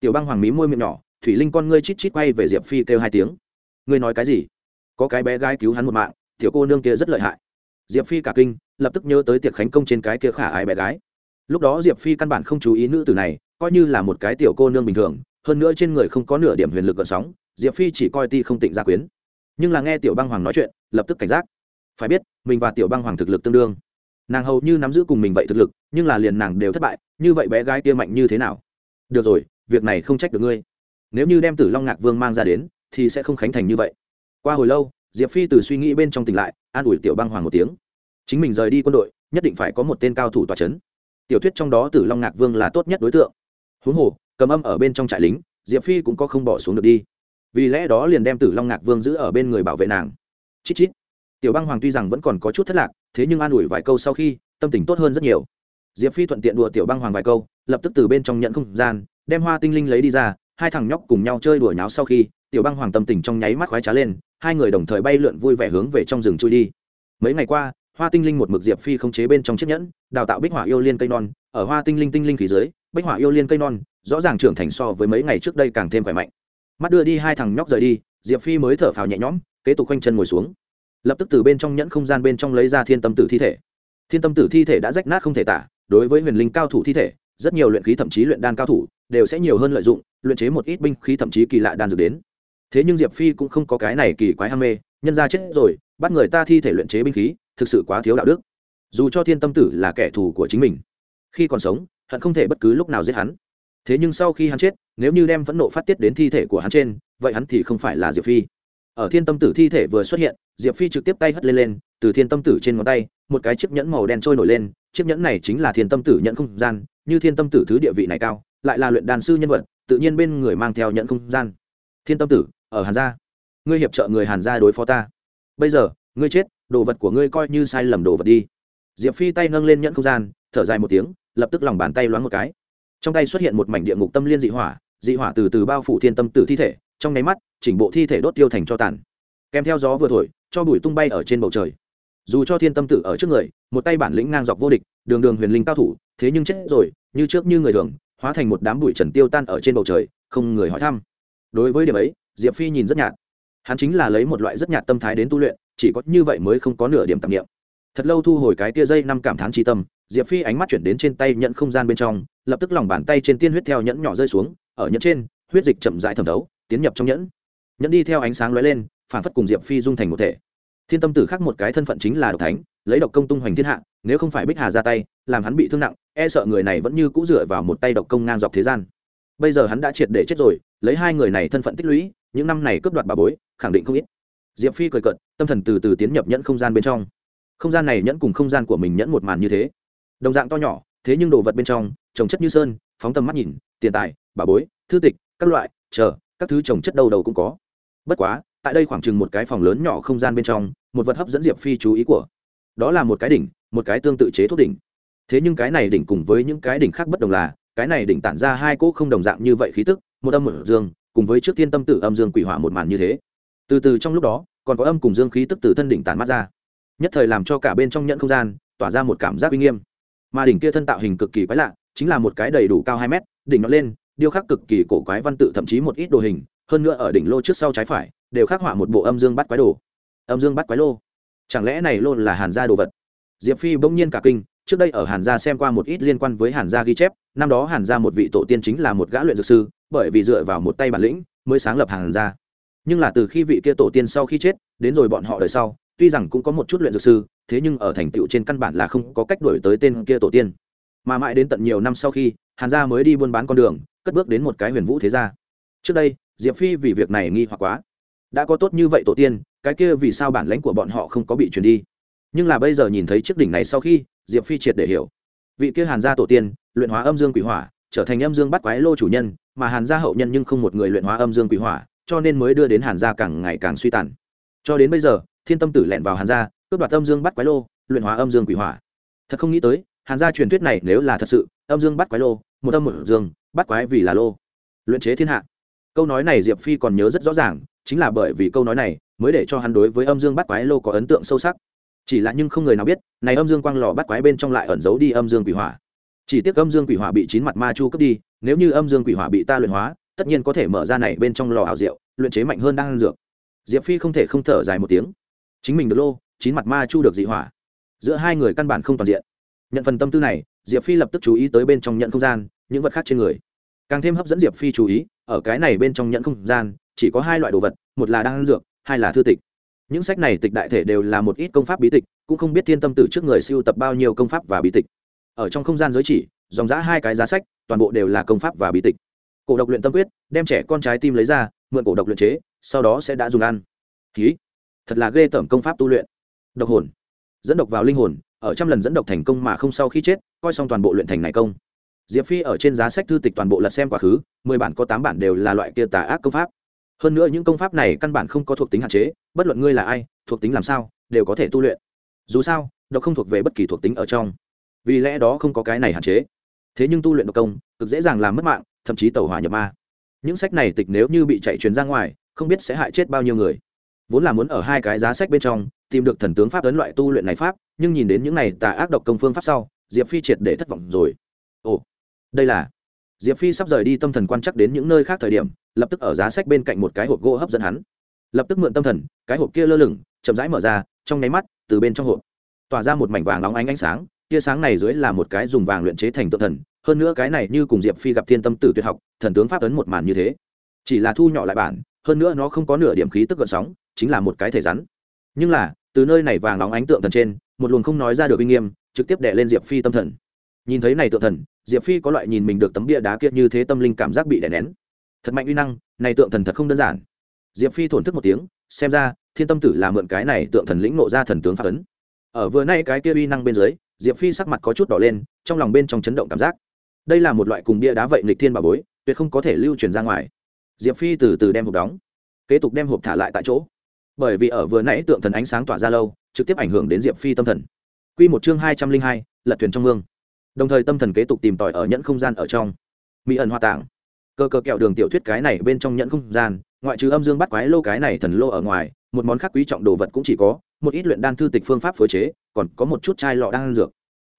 Tiểu băng hoàng mí môi miệng nhỏ, thủy linh con ngươi chít chít quay về diệp phi kêu hai tiếng. Ngươi nói cái gì? Có cái bé gái cứu hắn một mạng, tiểu cô nương kia rất lợi hại diệp phi cả kinh, lập tức nhớ tới tiệc khánh công trên cái kia khả ái bé gái. Lúc đó diệp phi căn bản không chú ý nữ tử này, coi như là một cái tiểu cô nương bình thường, hơn nữa trên người không có nửa điểm huyền lực gợn sóng, diệp phi chỉ coi ti không tịnh gia quyến. Nhưng là nghe tiểu băng hoàng nói chuyện, lập tức cảnh giác. Phải biết, mình và tiểu băng hoàng thực lực tương đương. Nàng hầu như nắm giữ cùng mình vậy thực lực, nhưng là liền nàng đều thất bại, như vậy bé gái kia mạnh như thế nào? Được rồi, việc này không trách được ngươi. Nếu như đem tử long ngạc vương mang ra đến, thì sẽ không khánh thành như vậy. Qua hồi lâu diệp phi từ suy nghĩ bên trong tỉnh lại, an ủi tiểu băng hoàng một tiếng. Chính mình rời đi quân đội, nhất định phải có một tên cao thủ tòa c h ấ n tiểu thuyết trong đó tử long ngạc vương là tốt nhất đối tượng. Huống hồ, cầm âm ở bên trong trại lính, diệp phi cũng có không bỏ xuống được đi. Vì lẽ đó liền đem tử long ngạc vương giữ ở bên người bảo vệ nàng. Chít chít. Tiểu băng hoàng tuy rằng vẫn còn có chút thất lạc, thế nhưng an ủi vài câu sau khi, tâm tình tốt hơn rất nhiều. Diệp phi thuận tiện đùa tiểu băng hoàng vài câu, lập tức từ bên trong nhận không gian, đem hoa tinh linh lấy đi ra, hai thằng nhóc cùng nhau chơi đùa nháo sau khi tiểu băng hoàng tâm tình trong nháy mắt khoái trá lên, hai người đồng thời bay lượn vui vẻ hướng về trong rừng chui đi. Mấy ngày qua, hoa tinh linh một mực diệp phi không chế bên trong chiếc nhẫn, đào tạo bích hỏa yêu liên cây non. Ở hoa tinh linh tinh linh khí dưới, bích hỏa yêu liên cây non rõ ràng trưởng thành so với mấy ngày trước đây càng thêm khỏe mạnh. Mắt đưa đi hai thằng nhóc rời đi, diệp phi mới thở phào nhẹ nhõm, kế tục quanh chân ngồi xuống. Lập tức từ bên trong nhẫn không gian bên trong lấy ra thiên tâm tử thi thể. Thiên tâm tử thi thể đã rách nát không thể tả, đối với huyền linh cao thủ thi thể, rất nhiều luyện khí thậm chí luyện đan cao thủ đều sẽ nhiều hơn lợi dụng, luyện chế một ít binh khí thậm chí kỳ lạ đan dược đến thế nhưng diệp phi cũng không có cái này kỳ quái ham mê, nhân ra chết rồi, bắt người ta thi thể luyện chế binh khí, thực sự quá thiếu đạo đức. Dù cho thiên tâm tử là kẻ thù của chính mình, khi còn sống, hận không thể bất cứ lúc nào giết hắn. Thế nhưng sau khi hắn chết, nếu như đem phẫn nộ phát tiết đến thi thể của hắn trên, vậy hắn thì không phải là diệp phi. Ở thiên tâm tử thi thể vừa xuất hiện, diệp phi trực tiếp tay hất lên lên, từ thiên tâm tử trên ngón tay, một cái chiếc nhẫn màu đen trôi nổi lên, chiếc nhẫn này chính là thiên tâm tử nhẫn không gian, như thiên tâm tử thứ địa vị này cao, lại là luyện đàn sư nhân vật, tự nhiên bên người mang theo nhẫn không gian. Thiên tâm tử ở hàn gia. Ngươi hiệp trợ người hàn gia đối phó ta. Bây giờ, ngươi chết, đồ vật của ngươi coi như sai lầm đồ vật đi. Diệp phi tay nâng lên nhẫn không gian, thở dài một tiếng, lập tức lòng bàn tay loáng một cái. Trong tay xuất hiện một mảnh địa ngục tâm liên dị hỏa dị hỏa từ từ bao phủ thiên tâm tử thi thể, trong nháy mắt, chỉnh bộ thi thể đốt tiêu thành cho tàn. Kèm theo gió vừa thổi, cho bụi tung bay ở trên bầu trời. Dù cho thiên tâm tử ở trước người, một tay bản lĩnh ngang dọc vô địch, đường đường huyền linh cao thủ, thế nhưng chết rồi, như trước như người thường, hóa thành một đám bụi trần tiêu tan ở trên bầu trời, không người hỏi thăm. Đối với điểm ấy diệp phi nhìn rất nhạt. Hắn chính là lấy một loại rất nhạt tâm thái đến tu luyện, chỉ có như vậy mới không có nửa điểm tạp nghiệm thật lâu thu hồi cái tia dây năm cảm thán tri tâm, diệp phi ánh mắt chuyển đến trên tay nhận không gian bên trong, lập tức lòng bàn tay trên tiên huyết theo nhẫn nhỏ rơi xuống, ở nhẫn trên, huyết dịch chậm rãi thẩm thấu, tiến nhập trong nhẫn. Nhẫn đi theo ánh sáng lóe lên, phản phất cùng diệp phi dung thành một thể. Thiên tâm tử khác một cái thân phận chính là độc thánh, lấy độc công tung hoành thiên hạ, nếu không phải bích hà ra tay, làm hắn bị thương nặng e sợ người này vẫn như cũ dựa vào một tay độc công ngang dọc thế gian. Bây giờ hắn đã triệt để chết rồi, lấy hai người này thân phận tích lũy những năm này cướp đoạt bà bối, khẳng định không ít. Diệp phi cười cận tâm thần từ từ tiến nhập nhẫn không gian bên trong. Không gian này nhẫn cùng không gian của mình nhẫn một màn như thế. Đồng dạng to nhỏ, thế nhưng đồ vật bên trong, trồng chất như sơn, phóng tầm mắt nhìn, tiền tài, bà bối, thư tịch, các loại, chờ, các thứ trồng chất đầu đầu cũng có. Bất quá, tại đây khoảng chừng một cái phòng lớn nhỏ không gian bên trong, một vật hấp dẫn diệp phi chú ý của. Đó là một cái đỉnh, một cái tương tự chế thuốc đỉnh. Thế nhưng cái này đỉnh cùng với những cái đỉnh khác bất đồng là, cái này đỉnh tản ra hai cỗ không đồng dạng như vậy khí tức, một âm một dương cùng với trước tiên tâm tử âm dương quỷ hỏa một màn như thế. Từ từ trong lúc đó, còn có âm cùng dương khí tức từ thân đỉnh tản mắt ra. Nhất thời làm cho cả bên trong nhận không gian, tỏa ra một cảm giác uy nghiêm. Mà đỉnh kia thân tạo hình cực kỳ quái lạ, chính là một cái đầy đủ cao hai mét, đỉnh nó lên, điêu khắc cực kỳ cổ quái văn tự thậm chí một ít đồ hình, hơn nữa ở đỉnh lô trước sau trái phải, đều khắc họa một bộ âm dương bắt quái đồ. Âm dương bắt quái lô. Chẳng lẽ này lô là hàn gia đồ vật? Diệp phi bỗng nhiên cả kinh trước đây ở hàn gia xem qua một ít liên quan với hàn gia ghi chép, năm đó hàn gia một vị tổ tiên chính là một gã luyện dược sư, bởi vì dựa vào một tay bản lĩnh mới sáng lập hàn gia. Nhưng là từ khi vị kia tổ tiên sau khi chết, đến rồi bọn họ đời sau, tuy rằng cũng có một chút luyện dược sư, thế nhưng ở thành tựu trên căn bản là không có cách đổi tới tên kia tổ tiên. Mà mãi đến tận nhiều năm sau khi, hàn gia mới đi buôn bán con đường, cất bước đến một cái huyền vũ thế gia. Trước đây, diệp phi vì việc này nghi hoặc quá. Đã có tốt như vậy tổ tiên, cái kia vì sao bản lãnh của bọn họ không có bị truyền đi? Nhưng là bây giờ nhìn thấy chiếc đỉnh này sau khi diệp phi triệt để hiểu. Vị kia hàn gia tổ tiên, luyện hóa âm dương quỷ hỏa, trở thành âm dương bắt quái lô chủ nhân, mà hàn gia hậu nhân nhưng không một người luyện hóa âm dương quỷ hỏa, cho nên mới đưa đến hàn gia càng ngày càng suy tàn. Cho đến bây giờ, thiên tâm tử lẻn vào hàn gia, cướp đoạt âm dương bắt quái lô, luyện hóa âm dương quỷ hỏa. Thật không nghĩ tới, hàn gia truyền thuyết này nếu là thật sự, âm dương bắt quái lô, một âm một dương, bắt quái vì là lô. Luyện chế thiên hạ. Câu nói này diệp phi còn nhớ rất rõ ràng, chính là bởi vì câu nói này mới để cho hắn đối với âm dương bắt quái lô có ấn tượng sâu sắc chỉ là nhưng không người nào biết, này âm dương quang lò bắt quái bên trong lại ẩn giấu đi âm dương quỷ hỏa. Chỉ tiếc âm dương quỷ hỏa bị chín mặt ma chu cướp đi, nếu như âm dương quỷ hỏa bị ta luyện hóa, tất nhiên có thể mở ra này bên trong lò ảo diệu, luyện chế mạnh hơn đang ăn dược. Diệp phi không thể không thở dài một tiếng. Chính mình được lô, chín mặt ma chu được dị hỏa. Giữa hai người căn bản không toàn diện. Nhận phần tâm tư này, diệp phi lập tức chú ý tới bên trong nhận không gian, những vật khác trên người. Càng thêm hấp dẫn diệp phi chú ý, ở cái này bên trong nhận không gian, chỉ có hai loại đồ vật, một là đan dược, hai là thư tịch những sách này tịch đại thể đều là một ít công pháp bí tịch, cũng không biết thiên tâm tử trước người siêu tập bao nhiêu công pháp và bí tịch. Ở trong không gian giới chỉ, dòng giã hai cái giá sách, toàn bộ đều là công pháp và bí tịch. Cổ độc luyện tâm quyết, đem trẻ con trái tim lấy ra, mượn cổ độc luyện chế, sau đó sẽ đã dùng ăn. Ký. Thật là ghê tởm công pháp tu luyện. Độc hồn. Dẫn độc vào linh hồn, ở trăm lần dẫn độc thành công mà không sau khi chết, coi xong toàn bộ luyện thành này công. Diệp phi ở trên giá sách thư tịch toàn bộ lật xem quá khứ, mười bản có tám bản đều là loại kia tà ác công pháp hơn nữa những công pháp này căn bản không có thuộc tính hạn chế, bất luận ngươi là ai, thuộc tính làm sao, đều có thể tu luyện. Dù sao, độc không thuộc về bất kỳ thuộc tính ở trong. Vì lẽ đó không có cái này hạn chế. Thế nhưng tu luyện độc công, cực dễ dàng làm mất mạng, thậm chí tẩu hỏa nhập ma. Những sách này tịch nếu như bị chạy truyền ra ngoài, không biết sẽ hại chết bao nhiêu người. Vốn là muốn ở hai cái giá sách bên trong, tìm được thần tướng pháp ấn loại tu luyện này pháp, nhưng nhìn đến những này tà ác độc công phương pháp sau, diệp phi triệt để thất vọng rồi. Ồ, đây là diệp phi sắp rời đi tâm thần quan chắc đến những nơi khác thời điểm lập tức ở giá sách bên cạnh một cái hộp gỗ hấp dẫn hắn. Lập tức mượn tâm thần, cái hộp kia lơ lửng, chậm rãi mở ra, trong nháy mắt, từ bên trong hộp, tỏa ra một mảnh vàng nóng ánh ánh sáng. Tia sáng này dưới là một cái dùng vàng luyện chế thành tự thần, hơn nữa cái này như cùng diệp phi gặp thiên tâm tử tuyệt học, thần tướng pháp ấn một màn như thế. Chỉ là thu nhỏ lại bản, hơn nữa nó không có nửa điểm khí tức gợn sóng, chính là một cái thể rắn. Nhưng là, từ nơi này vàng nóng ánh tượng thần trên, một luồng không nói ra được uy nghiêm, trực tiếp đệ lên diệp phi tâm thần. Nhìn thấy này tượng thần, diệp phi có loại nhìn mình được tấm bia đá kia như thế tâm linh cảm giác bị đè nén thật mạnh uy năng, này tượng thần thật không đơn giản. Diệp phi thổn thức một tiếng, xem ra, thiên tâm tử là mượn cái này tượng thần lĩnh nộ ra thần tướng pháp ấn. Ở vừa nay cái kia uy năng bên dưới, diệp phi sắc mặt có chút đỏ lên, trong lòng bên trong chấn động cảm giác. Đây là một loại cùng bia đá vậy nghịch thiên bà bối, tuyệt không có thể lưu truyền ra ngoài. Diệp phi từ từ đem hộp đóng, kế tục đem hộp thả lại tại chỗ. Bởi vì ở vừa nãy tượng thần ánh sáng tỏa ra lâu, trực tiếp ảnh hưởng đến diệp phi tâm thần. Q một chương hai trăm linh hai, lật thuyền trong mương. Đồng thời tâm thần kế tục tìm tòi ở nhẫn không gian ở trong. Mỹ ẩn hoa tạng cơ cơ kẹo đường tiểu thuyết cái này bên trong nhận không gian, ngoại trừ âm dương bắt quái lô cái này thần lô ở ngoài, một món khác quý trọng đồ vật cũng chỉ có, một ít luyện đan thư tịch phương pháp phối chế, còn có một chút chai lọ đan dược.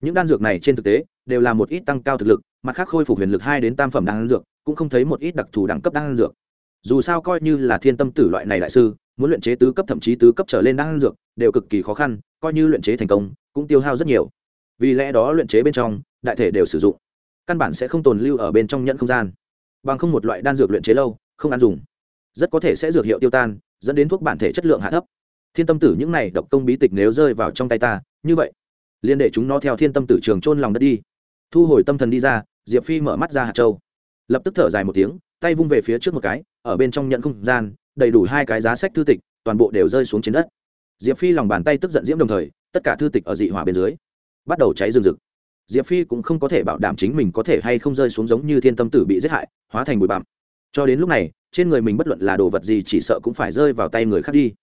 Những đan dược này trên thực tế, đều là một ít tăng cao thực lực, mặt khác khôi phục huyền lực hai đến tam phẩm đan dược, cũng không thấy một ít đặc thù đẳng cấp đan dược. Dù sao coi như là thiên tâm tử loại này đại sư, muốn luyện chế tứ cấp thậm chí tứ cấp trở lên đan dược, đều cực kỳ khó khăn, coi như luyện chế thành công, cũng tiêu hao rất nhiều. Vì lẽ đó luyện chế bên trong, đại thể đều sử dụng. Căn bản sẽ không tồn lưu ở bên trong nhận không gian bằng không một loại đan dược luyện chế lâu, không ăn dùng, rất có thể sẽ dược hiệu tiêu tan, dẫn đến thuốc bản thể chất lượng hạ thấp. Thiên tâm tử những này độc công bí tịch nếu rơi vào trong tay ta, như vậy liên để chúng nó theo thiên tâm tử trường trôn lòng đất đi. Thu hồi tâm thần đi ra, diệp phi mở mắt ra hạt châu. Lập tức thở dài một tiếng, tay vung về phía trước một cái, ở bên trong nhận không gian, đầy đủ hai cái giá sách thư tịch, toàn bộ đều rơi xuống trên đất. Diệp phi lòng bàn tay tức giận diễm đồng thời, tất cả thư tịch ở dị hỏa bên dưới bắt đầu cháy rừng rực diệp phi cũng không có thể bảo đảm chính mình có thể hay không rơi xuống giống như thiên tâm tử bị giết hại, hóa thành bụi bặm. Cho đến lúc này, trên người mình bất luận là đồ vật gì chỉ sợ cũng phải rơi vào tay người khác đi.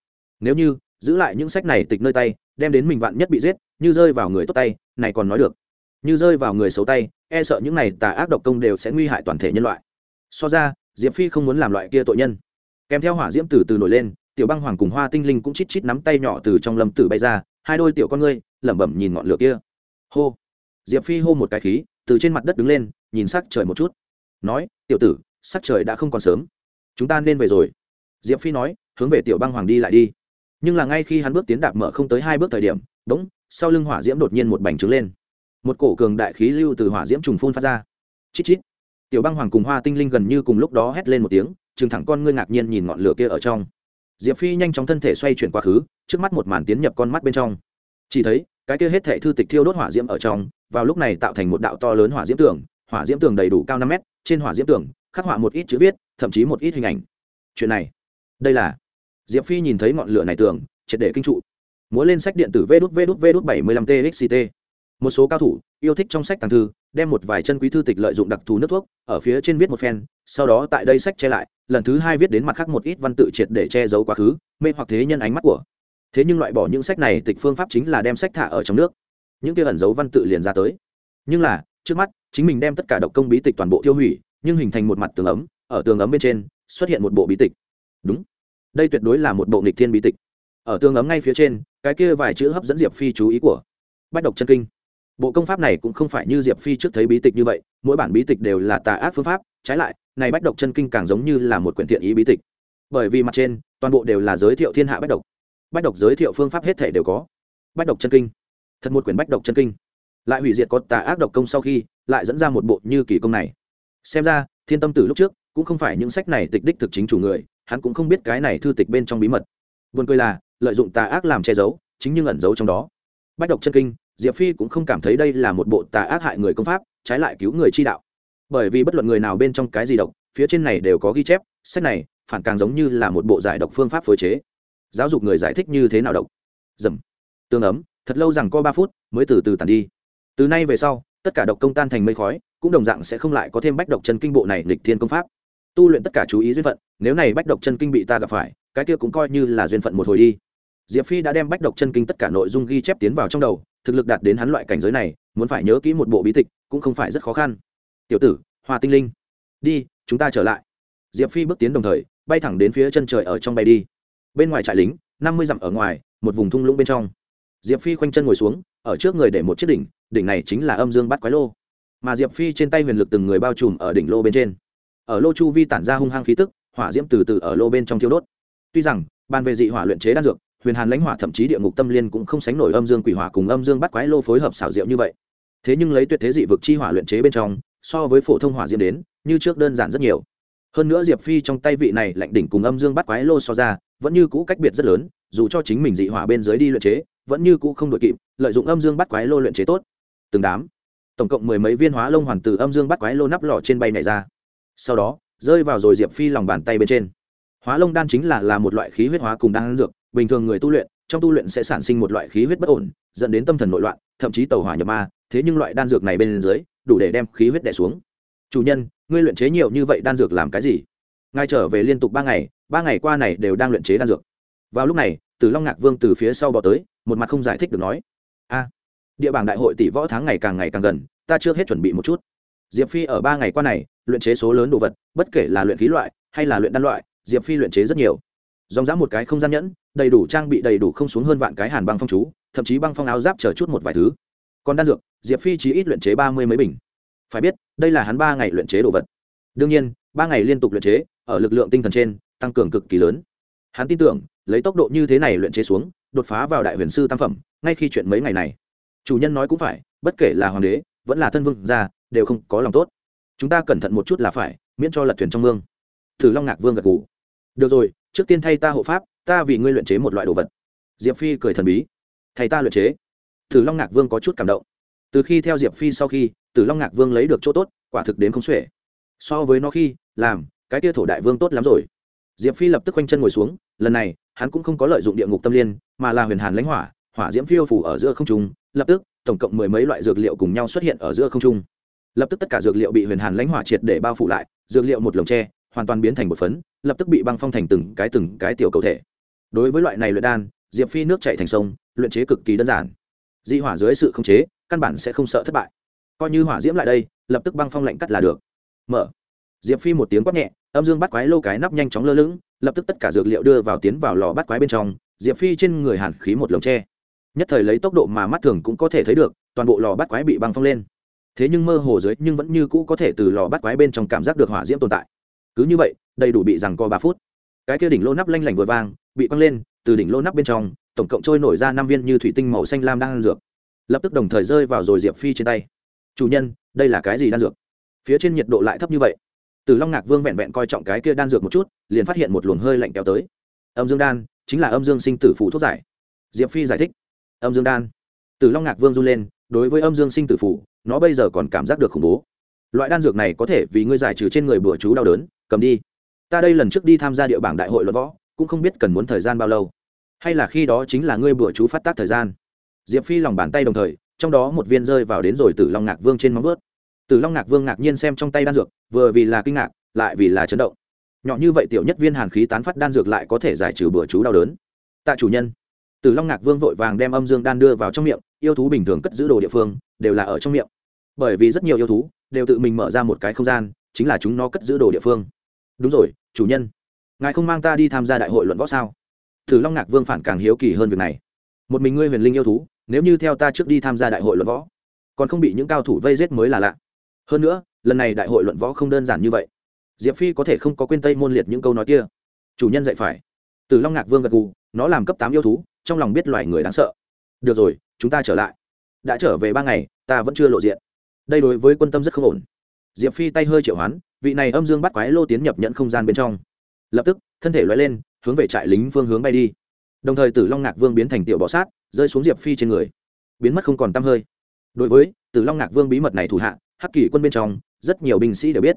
Nếu như, giữ lại những sách này tịch nơi tay, đem đến mình vạn nhất bị giết, như rơi vào người tốt tay, này còn nói được. Như rơi vào người xấu tay e sợ những này tà ác độc công đều sẽ nguy hại toàn thể nhân loại. So ra, diệp phi không muốn làm loại kia tội nhân. Kèm theo hỏa diễm từ từ nổi lên, tiểu băng hoàng cùng hoa tinh linh cũng chít chít nắm tay nhỏ từ trong lâm tử bay ra, hai đôi tiểu con ngươi lẩm bẩm nhìn ngọn lửa kia. Hô diệp phi hô một cái khí, từ trên mặt đất đứng lên, nhìn sắc trời một chút. Nói, tiểu tử, sắc trời đã không còn sớm. Chúng ta nên về rồi. Diệp phi nói, hướng về tiểu băng hoàng đi lại đi. Nhưng là ngay khi hắn bước tiến đạp mở không tới hai bước thời điểm đ ỗ n g sau lưng hỏa diễm đột nhiên một bành trướng lên. Một cổ cường đại khí lưu từ hỏa diễm trùng phun phát ra. Chít chít. Tiểu băng hoàng cùng hoa tinh linh gần như cùng lúc đó hét lên một tiếng chừng thẳng con ngươi ngạc nhiên nhìn ngọn lửa kia ở trong. Diệp phi nhanh chóng thân thể xoay chuyển quá khứ, trước mắt một màn tiến nhập con mắt bên trong. Chỉ thấy cái kia hết thệ thư tịch thiêu đốt hỏa diễm ở trong, vào lúc này tạo thành một đạo to lớn hỏa diễm tường, hỏa diễm tường đầy đủ cao năm mét, trên hỏa diễm tường, khắc họa một ít chữ viết, thậm chí một ít hình ảnh. Chuyện này, đây là diệp phi nhìn thấy ngọn lửa này tường, triệt để kinh trụ. Muốn lên sách điện tử vê đút vê đút vê đút bảy mươi lăm txt một số cao thủ yêu thích trong sách tàng thư, đem một vài chân quý thư tịch lợi dụng đặc thù nước thuốc, ở phía trên viết một phen, sau đó tại đây sách che lại, lần thứ hai viết đến mặt khác một ít văn tự triệt để che giấu quá khứ, mê hoặc thế nhân ánh mắt của thế nhưng loại bỏ những sách này tịch phương pháp chính là đem sách thả ở trong nước. Những kia ẩn dấu văn tự liền ra tới. Nhưng là, trước mắt, chính mình đem tất cả độc công bí tịch toàn bộ tiêu hủy, nhưng hình thành một mặt tường ấm, ở tường ấm bên trên, xuất hiện một bộ bí tịch. Đúng. Đây tuyệt đối là một bộ nghịch thiên bí tịch. Ở tường ấm ngay phía trên, cái kia vài chữ hấp dẫn diệp phi chú ý của bách độc chân kinh. Bộ công pháp này cũng không phải như diệp phi trước thấy bí tịch như vậy, mỗi bản bí tịch đều là tà ác phương pháp, trái lại, này bách độc chân kinh càng giống như là một quyển thiện ý bí tịch. Bởi vì mặt trên, toàn bộ đều là giới thiệu thiên hạ bách độc bách độc giới thiệu phương pháp hết thể đều có. Bách độc chân kinh. Thật một quyển bách độc chân kinh. Lại hủy diệt có tà ác độc công sau khi, lại dẫn ra một bộ như kỳ công này. Xem ra, thiên tâm tử lúc trước, cũng không phải những sách này tịch đích thực chính chủ người, hắn cũng không biết cái này thư tịch bên trong bí mật. Buồn cười là, lợi dụng tà ác làm che giấu, chính nhưng ẩn giấu trong đó. Bách độc chân kinh, diệp phi cũng không cảm thấy đây là một bộ tà ác hại người công pháp, trái lại cứu người chi đạo. Bởi vì bất luận người nào bên trong cái gì độc, phía trên này đều có ghi chép, sách này, phản càng giống như là một bộ giải độc phương pháp phối chế giáo dục người giải thích như thế nào độc? Dầm. Tương ấm, thật lâu rằng có ba phút mới từ từ tàn đi. Từ nay về sau, tất cả độc công tan thành mây khói, cũng đồng dạng sẽ không lại có thêm bách độc chân kinh bộ này lịch thiên công pháp. Tu luyện tất cả chú ý duyên phận, nếu này bách độc chân kinh bị ta gặp phải, cái kia cũng coi như là duyên phận một hồi đi. Diệp phi đã đem bách độc chân kinh tất cả nội dung ghi chép tiến vào trong đầu, thực lực đạt đến hắn loại cảnh giới này, muốn phải nhớ kỹ một bộ bí tịch, cũng không phải rất khó khăn. Tiểu tử, hoa tinh linh, đi, chúng ta trở lại. Diệp phi bước tiến đồng thời, bay thẳng đến phía chân trời ở trong bay đi bên ngoài trại lính, năm mươi dặm ở ngoài, một vùng thung lũng bên trong. Diệp phi khoanh chân ngồi xuống, ở trước người để một chiếc đỉnh đỉnh này chính là âm dương bắt quái lô. Mà diệp phi trên tay huyền lực từng người bao trùm ở đỉnh lô bên trên. Ở lô chu vi tản ra hung hăng khí tức, hỏa diễm từ từ ở lô bên trong thiêu đốt. Tuy rằng, ban về dị hỏa luyện chế đan dược, huyền hàn lãnh hỏa thậm chí địa ngục tâm liên cũng không sánh nổi âm dương quỷ hỏa cùng âm dương bắt quái lô phối hợp xảo diệu như vậy. Thế nhưng lấy tuyệt thế dị vực chi hỏa luyện chế bên trong, so với phổ thông hỏa diễm đến, như trước đơn giản rất nhiều hơn nữa diệp phi trong tay vị này lạnh đỉnh cùng âm dương bắt quái lô so ra, vẫn như cũ cách biệt rất lớn, dù cho chính mình dị hỏa bên dưới đi luyện chế, vẫn như cũ không đội kịp, lợi dụng âm dương bắt quái lô luyện chế tốt. Từng đám, tổng cộng mười mấy viên hóa lông hoàn từ âm dương bắt quái lô nắp lò trên bay này ra. Sau đó, rơi vào rồi diệp phi lòng bàn tay bên trên. Hóa lông đan chính là là một loại khí huyết hóa cùng đan dược, bình thường người tu luyện, trong tu luyện sẽ sản sinh một loại khí huyết bất ổn, dẫn đến tâm thần nội loạn, thậm chí tàu hỏa nhập ma, thế nhưng loại đan dược này bên dưới, đủ để đem khí huyết đẻ xuống chủ nhân, ngươi luyện chế nhiều như vậy đan dược làm cái gì? Ngài trở về liên tục ba ngày ba ngày qua này đều đang luyện chế đan dược. Vào lúc này tử long ngạc vương từ phía sau bỏ tới, một mặt không giải thích được nói, a, địa bảng đại hội tỷ võ tháng ngày càng ngày càng gần, ta chưa hết chuẩn bị một chút. Diệp phi ở ba ngày qua này, luyện chế số lớn đồ vật, bất kể là luyện khí loại hay là luyện đan loại, diệp phi luyện chế rất nhiều. Dòng dã một cái không gian nhẫn, đầy đủ trang bị đầy đủ không xuống hơn vạn cái hàn băng phong chú, thậm chí băng phong áo giáp chờ chút một vài thứ. Còn đan dược, diệp phi chỉ ít luyện chế ba mươi mấy bình phải biết, đây là hắn ba ngày luyện chế đồ vật. Đương nhiên, ba ngày liên tục luyện chế, ở lực lượng tinh thần trên, tăng cường cực kỳ lớn. Hắn tin tưởng, lấy tốc độ như thế này luyện chế xuống, đột phá vào đại huyền sư tam phẩm, ngay khi chuyện mấy ngày này. Chủ nhân nói cũng phải, bất kể là hoàng đế, vẫn là thân vương gia, đều không có lòng tốt. Chúng ta cẩn thận một chút là phải, miễn cho lật thuyền trong mương. Thử long ngạc vương gật gù. Được rồi, trước tiên thay ta hộ pháp, ta vì ngươi luyện chế một loại đồ vật. Diệp phi cười thần bí. Thầy ta luyện chế. Thử long ngạc vương có chút cảm động. Từ khi theo diệp phi sau khi tử long ngạc vương lấy được chỗ tốt, quả thực đến không xuể. So với nó khi, làm, cái tia thổ đại vương tốt lắm rồi. Diệp phi lập tức quanh chân ngồi xuống, lần này, hắn cũng không có lợi dụng địa ngục tâm liên, mà là huyền hàn lãnh hỏa hỏa diễm phiêu phủ ở giữa không trung, lập tức, tổng cộng mười mấy loại dược liệu cùng nhau xuất hiện ở giữa không trung. Lập tức tất cả dược liệu bị huyền hàn lãnh hỏa triệt để bao phủ lại, dược liệu một lồng tre, hoàn toàn biến thành một phấn, lập tức bị băng phong thành từng cái từng cái tiểu cầu thể. Đối với loại này luyện đan, diệp phi nước chạy thành sông, luyện chế cực kỳ đơn giản. Di hỏa dưới sự khống chế, căn bản sẽ không sợ thất bại coi như hỏa diễm lại đây, lập tức băng phong lạnh cắt là được. Mở. Diệp phi một tiếng quát nhẹ, âm dương bắt quái lô cái nắp nhanh chóng lơ lửng, lập tức tất cả dược liệu đưa vào tiến vào lò bắt quái bên trong, diệp phi trên người hàn khí một lồng tre. Nhất thời lấy tốc độ mà mắt thường cũng có thể thấy được, toàn bộ lò bắt quái bị băng phong lên. Thế nhưng mơ hồ dưới, nhưng vẫn như cũ có thể từ lò bắt quái bên trong cảm giác được hỏa diễm tồn tại. Cứ như vậy, đầy đủ bị rằng co ba phút. Cái kia đỉnh lô nắp lanh lảnh vừa vang, bị quăng lên, từ đỉnh lô nắp bên trong, tổng cộng trôi nổi ra năm viên như thủy tinh màu xanh lam đang ăn dược. Lập tức đồng thời rơi vào rồi diệp phi trên tay chủ nhân, đây là cái gì đan dược? Phía trên nhiệt độ lại thấp như vậy. Từ long ngạc vương vẹn vẹn coi trọng cái kia đan dược một chút, liền phát hiện một luồng hơi lạnh kéo tới. Âm dương đan, chính là âm dương sinh tử phụ thuốc giải. Diệp phi giải thích. Âm dương đan. Từ long ngạc vương run lên, đối với âm dương sinh tử phụ nó bây giờ còn cảm giác được khủng bố. Loại đan dược này có thể vì ngươi giải trừ trên người bừa chú đau đớn, cầm đi. Ta đây lần trước đi tham gia địa bảng đại hội luật võ, cũng không biết cần muốn thời gian bao lâu. Hay là khi đó chính là ngươi bừa chú phát tác thời gian. Diệp phi lòng bàn tay đồng thời trong đó một viên rơi vào đến rồi từ long ngạc vương trên móng vớt từ long ngạc vương ngạc nhiên xem trong tay đan dược, vừa vì là kinh ngạc, lại vì là chấn động. Nhỏ như vậy tiểu nhất viên hàn khí tán phát đan dược lại có thể giải trừ bừa chú đau đớn. Tạ chủ nhân từ long ngạc vương vội vàng đem âm dương đan đưa vào trong miệng, yêu thú bình thường cất giữ đồ địa phương, đều là ở trong miệng. Bởi vì rất nhiều yêu thú đều tự mình mở ra một cái không gian, chính là chúng nó cất giữ đồ địa phương. Đúng rồi, chủ nhân. Ngài không mang ta đi tham gia đại hội luận võ sao? Tử long ngạc vương phản càng hiếu kỳ hơn việc này. Một mình ngươi huyền linh yêu thú nếu như theo ta trước đi tham gia đại hội luận võ, còn không bị những cao thủ vây giết mới là lạ. Hơn nữa, lần này đại hội luận võ không đơn giản như vậy. Diệp phi có thể không có quên tây môn liệt những câu nói kia. Chủ nhân dạy phải. Từ long ngạc vương gật gù, nó làm cấp tám yêu thú, trong lòng biết loài người đáng sợ. Được rồi, chúng ta trở lại. Đã trở về ba ngày, ta vẫn chưa lộ diện. Đây đối với quân tâm rất không ổn. Diệp phi tay hơi triệu hoán, vị này âm dương bắt quái lô tiến nhập nhận không gian bên trong. Lập tức, thân thể loay lên, hướng về trại lính phương hướng bay đi. Đồng thời tử long ngạc vương biến thành tiểu bọ sát rơi xuống diệp phi trên người biến mất không còn tăm hơi đối với tử long ngạc vương bí mật này thủ hạ hắc kỷ quân bên trong rất nhiều binh sĩ đều biết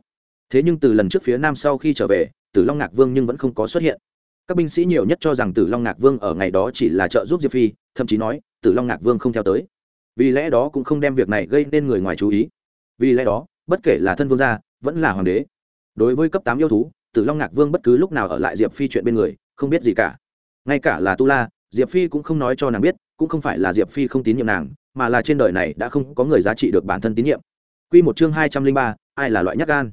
thế nhưng từ lần trước phía nam sau khi trở về tử long ngạc vương nhưng vẫn không có xuất hiện các binh sĩ nhiều nhất cho rằng tử long ngạc vương ở ngày đó chỉ là trợ giúp diệp phi thậm chí nói tử long ngạc vương không theo tới vì lẽ đó cũng không đem việc này gây nên người ngoài chú ý vì lẽ đó bất kể là thân vương gia vẫn là hoàng đế đối với cấp tám yêu thú tử long ngạc vương bất cứ lúc nào ở lại diệp phi chuyện bên người không biết gì cả ngay cả là tu la diệp phi cũng không nói cho nàng biết, cũng không phải là diệp phi không tín nhiệm nàng, mà là trên đời này đã không có người giá trị được bản thân tín nhiệm. Quy một chương hai trăm linh ba, ai là loại nhắc gan?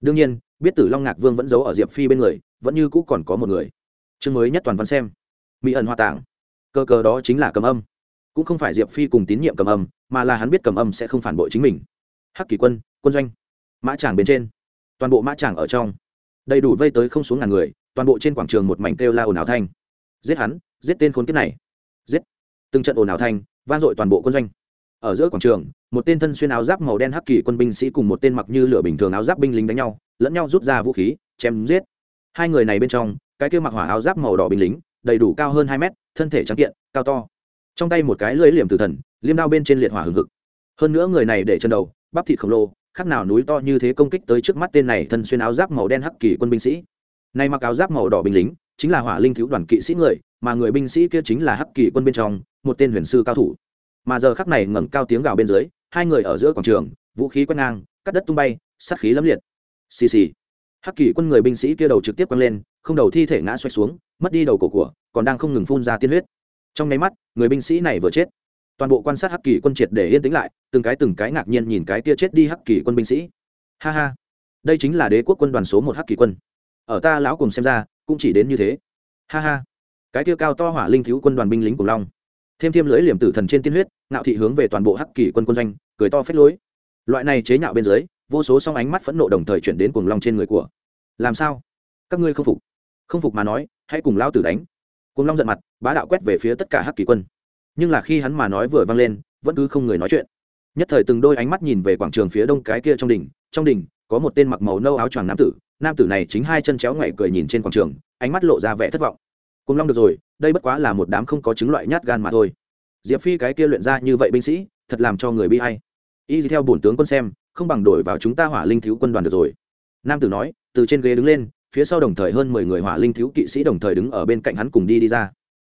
Đương nhiên, biết tử long ngạc vương vẫn giấu ở diệp phi bên người, vẫn như cũ còn có một người. Chương mới nhất toàn văn xem. Mỹ ẩn hoa tạng. Cơ cờ đó chính là cầm âm. Cũng không phải diệp phi cùng tín nhiệm cầm âm, mà là hắn biết cầm âm sẽ không phản bội chính mình. Hắc kỳ quân quân doanh. Mã tràng bên trên. Toàn bộ mã tràng ở trong. Đầy đủ vây tới không xuống ngàn người, toàn bộ trên quảng trường một mảnh kêu la ồn ào thanh. Giết hắn giết tên khốn kiếp này. Giết. Từng trận ồn ào thanh, vang dội toàn bộ quân doanh. Ở giữa quảng trường, một tên thân xuyên áo giáp màu đen hắc kỳ quân binh sĩ cùng một tên mặc như lửa bình thường áo giáp binh lính đánh nhau, lẫn nhau rút ra vũ khí, chém giết. Hai người này bên trong, cái kia mặc hỏa áo giáp màu đỏ binh lính, đầy đủ cao hơn hai mét, thân thể trắng kiện, cao to. Trong tay một cái lưỡi liềm tử thần, liêm đao bên trên liệt hỏa hừng hực. Hơn nữa người này để chân đầu, bắp thịt khổng lồ, khác nào núi to như thế công kích tới trước mắt tên này thân xuyên áo giáp màu đen hắc kỳ quân binh sĩ. Nay mặc áo giáp màu đỏ binh lính chính là hỏa linh thiếu đoàn kỵ sĩ người, mà người binh sĩ kia chính là hắc kỳ quân bên trong, một tên huyền sư cao thủ. Mà giờ khắc này ngẩng cao tiếng gào bên dưới, hai người ở giữa quảng trường, vũ khí quét ngang, cắt đất tung bay, sát khí lấm liệt. Xì xì. Hắc kỳ quân người binh sĩ kia đầu trực tiếp quăng lên, không đầu thi thể ngã xoay xuống, mất đi đầu cổ của, còn đang không ngừng phun ra tiên huyết. Trong nháy mắt, người binh sĩ này vừa chết. Toàn bộ quan sát hắc kỳ quân triệt để yên tĩnh lại, từng cái từng cái ngạc nhiên nhìn cái kia chết đi hắc kỳ quân binh sĩ. Ha ha. Đây chính là đế quốc quân đoàn số một hắc kỳ quân. Ở ta lão cùng xem ra cũng chỉ đến như thế. Ha ha. Cái kia cao to hỏa linh thiếu quân đoàn binh lính cùng long. Thêm thêm lưỡi liềm tử thần trên tiên huyết, ngạo thị hướng về toàn bộ hắc kỳ quân quân doanh, cười to phết lối. Loại này chế nhạo bên dưới, vô số song ánh mắt phẫn nộ đồng thời chuyển đến cuồng long trên người của. Làm sao? Các ngươi không phục. Không phục mà nói, hãy cùng lao tử đánh. Cuồng long giận mặt, bá đạo quét về phía tất cả hắc kỳ quân. Nhưng là khi hắn mà nói vừa vang lên, vẫn cứ không người nói chuyện. Nhất thời từng đôi ánh mắt nhìn về quảng trường phía đông cái kia trong đỉnh trong đỉnh, có một tên mặc màu nâu áo choàng nam tử nam tử này chính hai chân chéo ngoại cười nhìn trên quảng trường, ánh mắt lộ ra vẻ thất vọng. Cùng long được rồi, đây bất quá là một đám không có chứng loại nhát gan mà thôi. Diệp phi cái kia luyện ra như vậy binh sĩ, thật làm cho người bi hay y theo bổn tướng quân xem, không bằng đổi vào chúng ta hỏa linh thiếu quân đoàn được rồi. Nam tử nói, từ trên ghế đứng lên, phía sau đồng thời hơn mười người hỏa linh thiếu kỵ sĩ đồng thời đứng ở bên cạnh hắn cùng đi đi ra.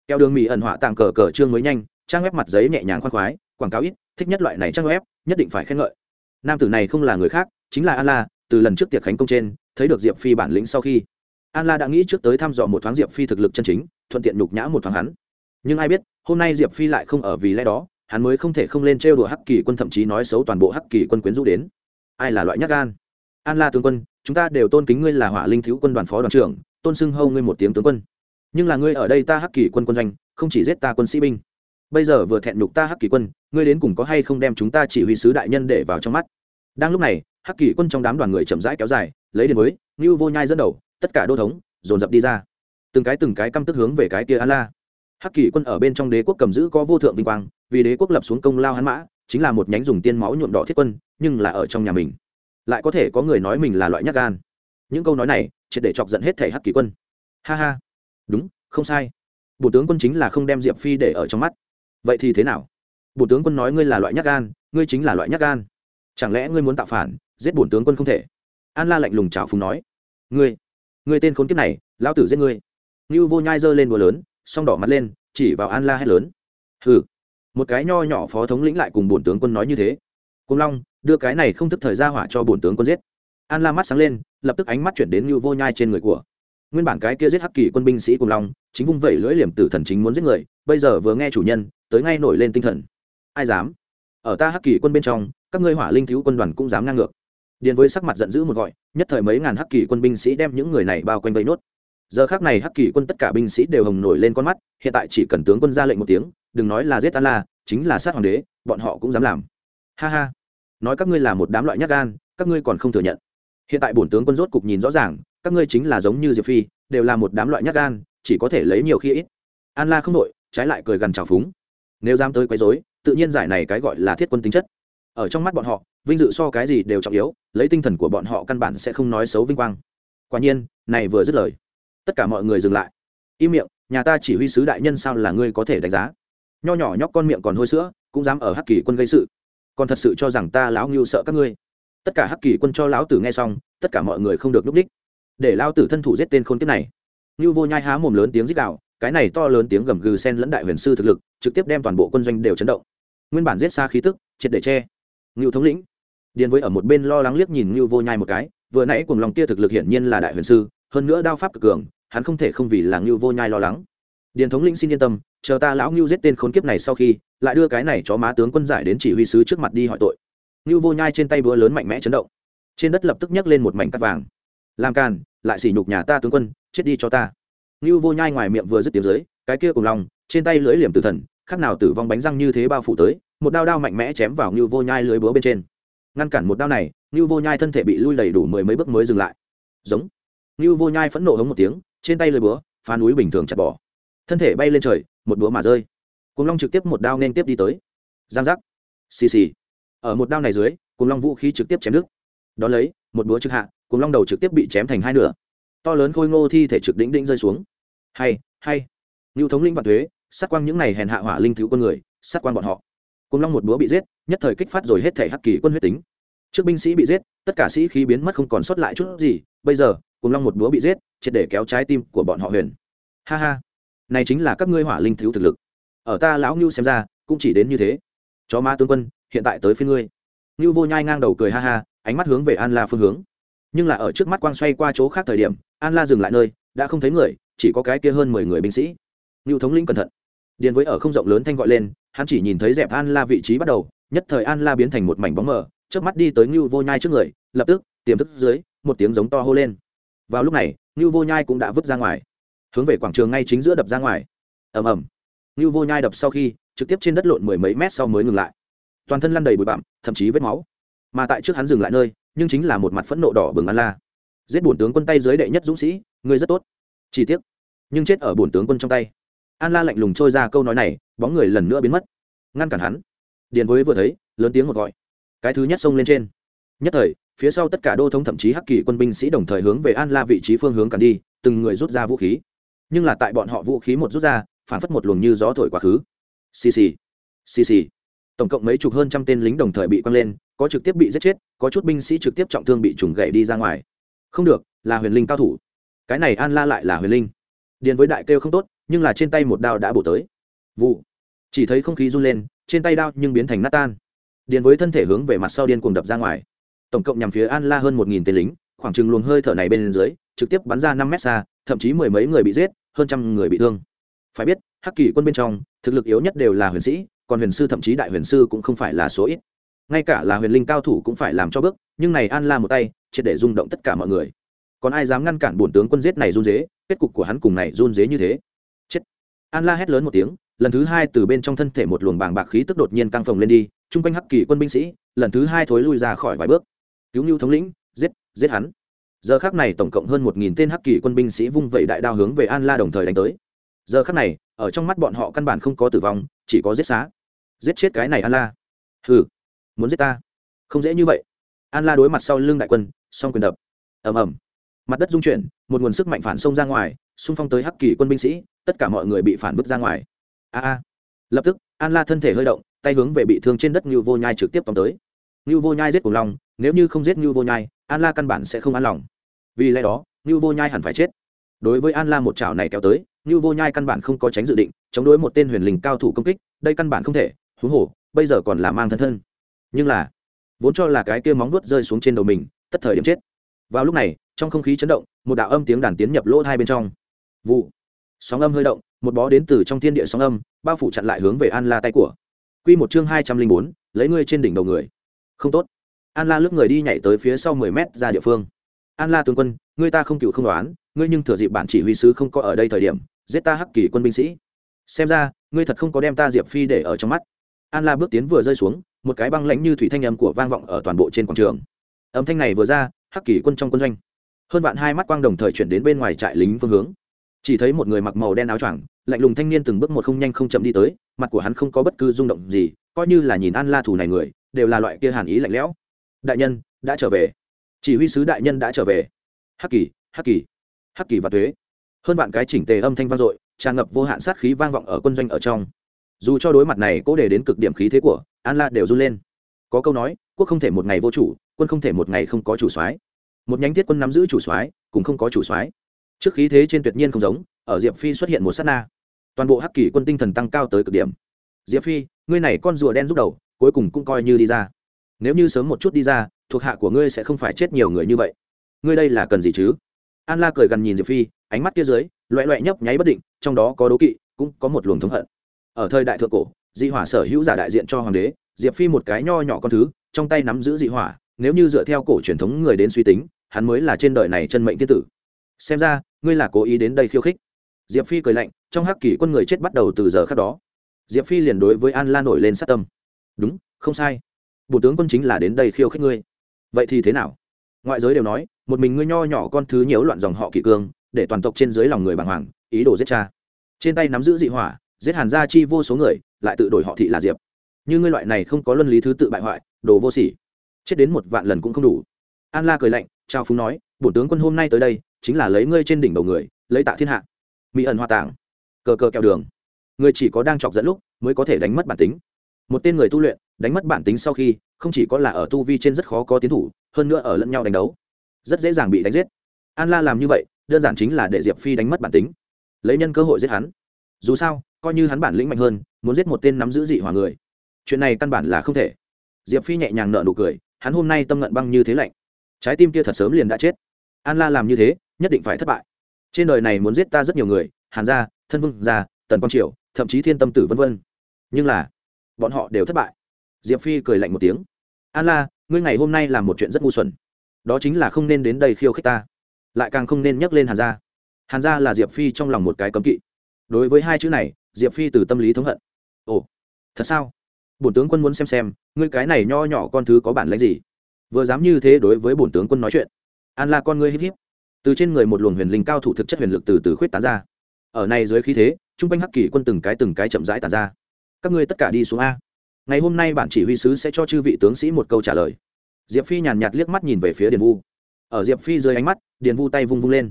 Theo đường mỹ ẩn họa tặng cờ cờ trương mới nhanh, trang web mặt giấy nhẹ nhàng khoan khoái, quảng cáo ít, thích nhất loại này trang web, nhất định phải khen ngợi. Nam tử này không là người khác, chính là a la, từ lần trước tiệc khánh công trên thấy được diệp phi bản lĩnh sau khi, an la đã nghĩ trước tới thăm dò một thoáng diệp phi thực lực chân chính, thuận tiện nhục nhã một thoáng hắn. Nhưng ai biết, hôm nay diệp phi lại không ở vì lẽ đó, hắn mới không thể không lên trêu đùa hắc kỳ quân thậm chí nói xấu toàn bộ hắc kỳ quân quyến rũ đến. Ai là loại nhát gan? An la tướng quân, chúng ta đều tôn kính ngươi là hỏa linh thiếu quân đoàn phó đoàn trưởng, tôn xưng hâu ngươi một tiếng tướng quân. Nhưng là ngươi ở đây ta hắc kỳ quân quân doanh, không chỉ giết ta quân sĩ binh. Bây giờ vừa thẹn nhục ta hắc kỳ quân, ngươi đến cùng có hay không đem chúng ta chỉ huy sứ đại nhân để vào trong mắt? Đang lúc này, hắc kỳ quân trong đám đoàn người chậm rãi kéo dài lấy đến với như vô nhai dẫn đầu, tất cả đô thống, dồn dập đi ra. Từng cái từng cái căm tức hướng về cái kia an la. Hắc kỳ quân ở bên trong đế quốc cầm giữ có vô thượng vinh quang, vì đế quốc lập xuống công lao hắn mã, chính là một nhánh dùng tiên máu nhuộm đỏ thiết quân, nhưng là ở trong nhà mình. Lại có thể có người nói mình là loại nhát gan. Những câu nói này, triệt để chọc giận hết thể hắc kỳ quân. Ha ha. Đúng, không sai. Bộ tướng quân chính là không đem diệp phi để ở trong mắt. Vậy thì thế nào? Bộ tướng quân nói ngươi là loại nhát gan, ngươi chính là loại nhát gan. Chẳng lẽ ngươi muốn tạo phản, giết bổn tướng quân không thể? An la lạnh lùng chào phùng nói, ngươi ngươi tên khốn kiếp này, lão tử giết ngươi. Ngưu vô nhai giơ lên đùa lớn, song đỏ mặt lên, chỉ vào an la hét lớn, hừ. Một cái nho nhỏ phó thống lĩnh lại cùng bổn tướng quân nói như thế. Cung long, đưa cái này không thức thời ra hỏa cho bổn tướng quân giết. An la mắt sáng lên, lập tức ánh mắt chuyển đến ngưu vô nhai trên người của. Nguyên bản cái kia giết hắc kỳ quân binh sĩ cùng long, chính vung vẩy lưỡi liềm tử thần chính muốn giết người, bây giờ vừa nghe chủ nhân, tới ngay nổi lên tinh thần. Ai dám? Ở ta hắc kỳ quân bên trong, các ngươi hỏa linh thiếu quân đoàn cũng dám ngang ngược điền với sắc mặt giận dữ một gọi, nhất thời mấy ngàn hắc kỳ quân binh sĩ đem những người này bao quanh vây nốt. Giờ khác này hắc kỳ quân tất cả binh sĩ đều hồng nổi lên con mắt, hiện tại chỉ cần tướng quân ra lệnh một tiếng, đừng nói là giết an la, chính là sát hoàng đế, bọn họ cũng dám làm. Ha ha. Nói các ngươi là một đám loại nhát gan, các ngươi còn không thừa nhận. Hiện tại bổn tướng quân rốt cục nhìn rõ ràng, các ngươi chính là giống như diệp phi, đều là một đám loại nhát gan, chỉ có thể lấy nhiều khi ít. An la không nội trái lại cười gần trào phúng. Nếu dám tới quấy rối, tự nhiên giải này cái gọi là thiết quân tính chất. Ở trong mắt bọn họ vinh dự so cái gì đều trọng yếu, lấy tinh thần của bọn họ căn bản sẽ không nói xấu vinh quang. Quả nhiên, này vừa dứt lời. Tất cả mọi người dừng lại. Im miệng, nhà ta chỉ huy sứ đại nhân sao là ngươi có thể đánh giá? Nho nhỏ nhóc con miệng còn hôi sữa, cũng dám ở hắc kỳ quân gây sự. Còn thật sự cho rằng ta lão ngưu sợ các ngươi. Tất cả hắc kỳ quân cho lão tử nghe xong, tất cả mọi người không được núp đích để lao tử thân thủ giết tên khôn kiếp này. Ngưu vô nhai há mồm lớn tiếng rít đạo cái này to lớn tiếng gầm gừ sen lẫn đại huyền sư thực lực, trực tiếp đem toàn bộ quân doanh đều chấn động. Nguyên bản giết xa khí tức, triệt để che. Ngưu thống lĩnh điền với ở một bên lo lắng liếc nhìn như vô nhai một cái, vừa nãy cùng lòng kia thực lực hiển nhiên là đại huyền sư, hơn nữa đao pháp cực cường, hắn không thể không vì là như vô nhai lo lắng. Điền thống lĩnh xin yên tâm, chờ ta lão ngưu giết tên khốn kiếp này sau khi, lại đưa cái này cho má tướng quân giải đến chỉ huy sứ trước mặt đi hỏi tội. Ngưu vô nhai trên tay búa lớn mạnh mẽ chấn động. Trên đất lập tức nhấc lên một mảnh cắt vàng. Làm càn, lại sỉ nhục nhà ta tướng quân, chết đi cho ta. Ngưu vô nhai ngoài miệng vừa dứt tiếng dưới, cái kia cùng lòng, trên tay lưỡi liềm tử thần, khác nào tử vong bánh răng như thế bao phủ tới, một đao đao mạnh mẽ chém vào ngưu vô nhai lưới búa bên trên ngăn cản một đao này, ngưu vô nhai thân thể bị lui đầy đủ mười mấy bước mới dừng lại. Giống. Ngưu vô nhai phẫn nộ hống một tiếng, trên tay lưới búa, phá núi bình thường chặt bỏ. Thân thể bay lên trời, một búa mà rơi. Cùng long trực tiếp một đao nên tiếp đi tới. Giang giác. Xì xì. Ở một đao này dưới cùng long vũ khí trực tiếp chém đứt đón lấy, một búa trực hạ cùng long đầu trực tiếp bị chém thành hai nửa. To lớn khôi ngô thi thể trực đĩnh đĩnh rơi xuống. Hay hay. Ngưu thống linh và thuế, sát quang những này hèn hạ hỏa linh thiếu quân người, sát quang bọn họ cùng long một búa bị giết, nhất thời kích phát rồi hết thể hắc kỳ quân huyết tính. Trước binh sĩ bị giết, tất cả sĩ khí biến mất không còn sót lại chút gì, bây giờ, cùng long một búa bị giết, triệt để kéo trái tim của bọn họ huyền. Ha ha, này chính là các ngươi hỏa linh thiếu thực lực. Ở ta lão ngưu xem ra, cũng chỉ đến như thế. Chó ma tướng quân, hiện tại tới phía ngươi. Ngưu vô nhai ngang đầu cười ha ha, ánh mắt hướng về an la phương hướng. Nhưng là ở trước mắt quang xoay qua chỗ khác thời điểm, an la dừng lại nơi, đã không thấy người, chỉ có cái kia hơn mười người binh sĩ. Ngưu thống lĩnh cẩn thận. Điền với ở không rộng lớn thanh gọi lên hắn chỉ nhìn thấy dẹp an la vị trí bắt đầu, nhất thời an la biến thành một mảnh bóng mờ trước mắt đi tới ngưu vô nhai trước người, lập tức, tiềm thức dưới, một tiếng giống to hô lên. Vào lúc này, ngưu vô nhai cũng đã vứt ra ngoài, hướng về quảng trường ngay chính giữa đập ra ngoài. Ầm ầm. Ngưu vô nhai đập sau khi, trực tiếp trên đất lộn mười mấy mét sau mới ngừng lại. Toàn thân lăn đầy bụi bặm, thậm chí vết máu. Mà tại trước hắn dừng lại nơi, nhưng chính là một mặt phẫn nộ đỏ bừng an la. Giết bổn tướng quân tay dưới đệ nhất dũng sĩ, ngươi rất tốt. Chi tiết nhưng chết ở bổn tướng quân trong tay an la lạnh lùng trôi ra câu nói này, bóng người lần nữa biến mất. Ngăn cản hắn. Điền với vừa thấy, lớn tiếng một gọi. Cái thứ nhất xông lên trên. Nhất thời, phía sau tất cả đô thống thậm chí hắc kỳ quân binh sĩ đồng thời hướng về an la vị trí phương hướng cản đi, từng người rút ra vũ khí. Nhưng là tại bọn họ vũ khí một rút ra, phản phất một luồng như gió thổi quá khứ. Xì xì. Xì xì. Tổng cộng mấy chục hơn trăm tên lính đồng thời bị quăng lên, có trực tiếp bị giết chết, có chút binh sĩ trực tiếp trọng thương bị trùng gậy đi ra ngoài. Không được, là huyền linh cao thủ. Cái này an la lại là huyền linh. Điền với đại kêu không tốt nhưng là trên tay một đao đã bổ tới. Vụ. Chỉ thấy không khí run lên, trên tay đao nhưng biến thành nát tan. Điền với thân thể hướng về mặt sau điên cuồng đập ra ngoài. Tổng cộng nhằm phía an la hơn một nghìn tên lính, khoảng chừng luồng hơi thở này bên dưới, trực tiếp bắn ra năm mét xa, thậm chí mười mấy người bị giết, hơn trăm người bị thương. Phải biết, hắc kỳ quân bên trong, thực lực yếu nhất đều là huyền sĩ, còn huyền sư thậm chí đại huyền sư cũng không phải là số ít. Ngay cả là huyền linh cao thủ cũng phải làm cho bước, nhưng này an la một tay, triệt để rung động tất cả mọi người. Còn ai dám ngăn cản bổn tướng quân giết này run dế, kết cục của hắn cùng này run dế như thế? An la hét lớn một tiếng, lần thứ hai từ bên trong thân thể một luồng bàng bạc khí tức đột nhiên căng phồng lên đi, chung quanh hắc kỳ quân binh sĩ, lần thứ hai thối lui ra khỏi vài bước. Cứu nhu thống lĩnh, giết giết hắn. Giờ khác này tổng cộng hơn một nghìn tên hắc kỳ quân binh sĩ vung vẩy đại đao hướng về an la đồng thời đánh tới. Giờ khác này, ở trong mắt bọn họ căn bản không có tử vong, chỉ có giết xá. Giết chết cái này an la. Hừ, muốn giết ta. Không dễ như vậy. An la đối mặt sau lưng đại quân, song quyền đập. Ầm ầm. Mặt đất rung chuyển, một nguồn sức mạnh phản xông ra ngoài xung phong tới hắc kỳ quân binh sĩ, tất cả mọi người bị phản bức ra ngoài. A a. Lập tức, an la thân thể hơi động, tay hướng về bị thương trên đất như vô nhai trực tiếp tóm tới. Như vô nhai giết cùng lòng, nếu như không giết như vô nhai, an la căn bản sẽ không an lòng. Vì lẽ đó như vô nhai hẳn phải chết. Đối với an la một chảo này kéo tới như vô nhai căn bản không có tránh dự định, chống đối một tên huyền linh cao thủ công kích, đây căn bản không thể, huống hồ, bây giờ còn là mang thân thân. Nhưng là, vốn cho là cái kia móng vuốt rơi xuống trên đầu mình, tất thời điểm chết. Vào lúc này, trong không khí chấn động, một đạo âm tiếng đàn tiến nhập lỗ hai bên trong vụ. Sóng âm hơi động, một bó đến từ trong thiên địa sóng âm, bao phủ chặn lại hướng về an la tay của. Q một chương hai trăm linh bốn, lấy ngươi trên đỉnh đầu người. Không tốt. An la lướt người đi nhảy tới phía sau mười mét ra địa phương. An la tướng quân, ngươi ta không cựu không đoán, ngươi nhưng thừa dịp bản chỉ huy sứ không có ở đây thời điểm, giết ta hắc kỳ quân binh sĩ. Xem ra, ngươi thật không có đem ta diệp phi để ở trong mắt. An la bước tiến vừa rơi xuống, một cái băng lãnh như thủy thanh âm của vang vọng ở toàn bộ trên quảng trường. Âm thanh này vừa ra, hắc kỳ quân trong quân doanh. Hơn vạn hai mắt quang đồng thời chuyển đến bên ngoài trại lính phương hướng chỉ thấy một người mặc màu đen áo choàng, lạnh lùng thanh niên từng bước một không nhanh không chậm đi tới, mặt của hắn không có bất cứ rung động gì, coi như là nhìn an la thủ này người, đều là loại kia hàn ý lạnh lẽo. Đại nhân, đã trở về. Chỉ huy sứ đại nhân đã trở về. Hắc kỳ hắc kỳ hắc kỳ và thuế hơn vạn cái chỉnh tề âm thanh vang dội, tràn ngập vô hạn sát khí vang vọng ở quân doanh ở trong. Dù cho đối mặt này cố đề đến cực điểm khí thế của an la đều run lên. Có câu nói, quốc không thể một ngày vô chủ, quân không thể một ngày không có chủ soái. Một nhánh thiết quân nắm giữ chủ soái, cũng không có chủ soái trước khí thế trên tuyệt nhiên không giống, ở diệp phi xuất hiện một sát na. Toàn bộ hắc kỳ quân tinh thần tăng cao tới cực điểm. Diệp phi, ngươi này con rùa đen rút đầu, cuối cùng cũng coi như đi ra. Nếu như sớm một chút đi ra, thuộc hạ của ngươi sẽ không phải chết nhiều người như vậy. Ngươi đây là cần gì chứ? An la cười gần nhìn diệp phi, ánh mắt kia dưới, loẹ loẹ nhấp nháy bất định, trong đó có đố kỵ, cũng có một luồng thống hận. Ở thời đại thượng cổ, dị hỏa sở hữu giả đại diện cho hoàng đế, diệp phi một cái nho nhỏ con thứ, trong tay nắm giữ dị hỏa, nếu như dựa theo cổ truyền thống người đến suy tính, hắn mới là trên đời này chân mệnh thiên tử xem ra, ngươi là cố ý đến đây khiêu khích. Diệp phi cười lạnh, trong hắc kỷ quân người chết bắt đầu từ giờ khác đó. Diệp phi liền đối với an la nổi lên sát tâm. Đúng, không sai. Bộ tướng quân chính là đến đây khiêu khích ngươi. Vậy thì thế nào? Ngoại giới đều nói, một mình ngươi nho nhỏ con thứ nhiễu loạn dòng họ kỷ cương, để toàn tộc trên dưới lòng người bàng hoàng, ý đồ giết cha. Trên tay nắm giữ dị hỏa, giết hàn gia chi vô số người, lại tự đổi họ thị là diệp. Như ngươi loại này không có luân lý thứ tự bại hoại, đồ vô sỉ. Chết đến một vạn lần cũng không đủ. An la cười lạnh trao phúng nói bổn tướng quân hôm nay tới đây chính là lấy ngươi trên đỉnh đầu người, lấy tạ thiên hạ. Mỹ ẩn hoa tảng cờ cờ kẹo đường. Người chỉ có đang chọc dẫn lúc mới có thể đánh mất bản tính. Một tên người tu luyện, đánh mất bản tính sau khi, không chỉ có là ở tu vi trên rất khó có tiến thủ, hơn nữa ở lẫn nhau đánh đấu, rất dễ dàng bị đánh giết. An la làm như vậy, đơn giản chính là để diệp phi đánh mất bản tính. Lấy nhân cơ hội giết hắn. Dù sao, coi như hắn bản lĩnh mạnh hơn, muốn giết một tên nắm giữ dị hỏa người, chuyện này căn bản là không thể. Diệp phi nhẹ nhàng nợ nụ cười, hắn hôm nay tâm ngận băng như thế lạnh. Trái tim kia thật sớm liền đã chết. An la làm như thế nhất định phải thất bại. Trên đời này muốn giết ta rất nhiều người, hàn gia, thân vương gia, tần quang triều, thậm chí thiên tâm tử vân vân. Nhưng là, bọn họ đều thất bại. Diệp phi cười lạnh một tiếng. An la, ngươi ngày hôm nay làm một chuyện rất ngu xuẩn. Đó chính là không nên đến đây khiêu khích ta. Lại càng không nên nhắc lên hàn gia. Hàn gia là diệp phi trong lòng một cái cấm kỵ. Đối với hai chữ này, diệp phi từ tâm lý thống hận. Ồ, thật sao? Bổn tướng quân muốn xem xem, ngươi cái này nho nhỏ con thứ có bản lãnh gì? Vừa dám như thế đối với bổn tướng quân nói chuyện. An la con ngươi híp híp từ trên người một luồng huyền linh cao thủ thực chất huyền lực từ từ khuyết tán ra. Ở này dưới khí thế, trung quanh hắc kỳ quân từng cái từng cái chậm rãi tàn ra. Các ngươi tất cả đi xuống a. Ngày hôm nay bản chỉ huy sứ sẽ cho chư vị tướng sĩ một câu trả lời. Diệp phi nhàn nhạt liếc mắt nhìn về phía điền vu. Ở diệp phi dưới ánh mắt, điền vu tay vung vung lên.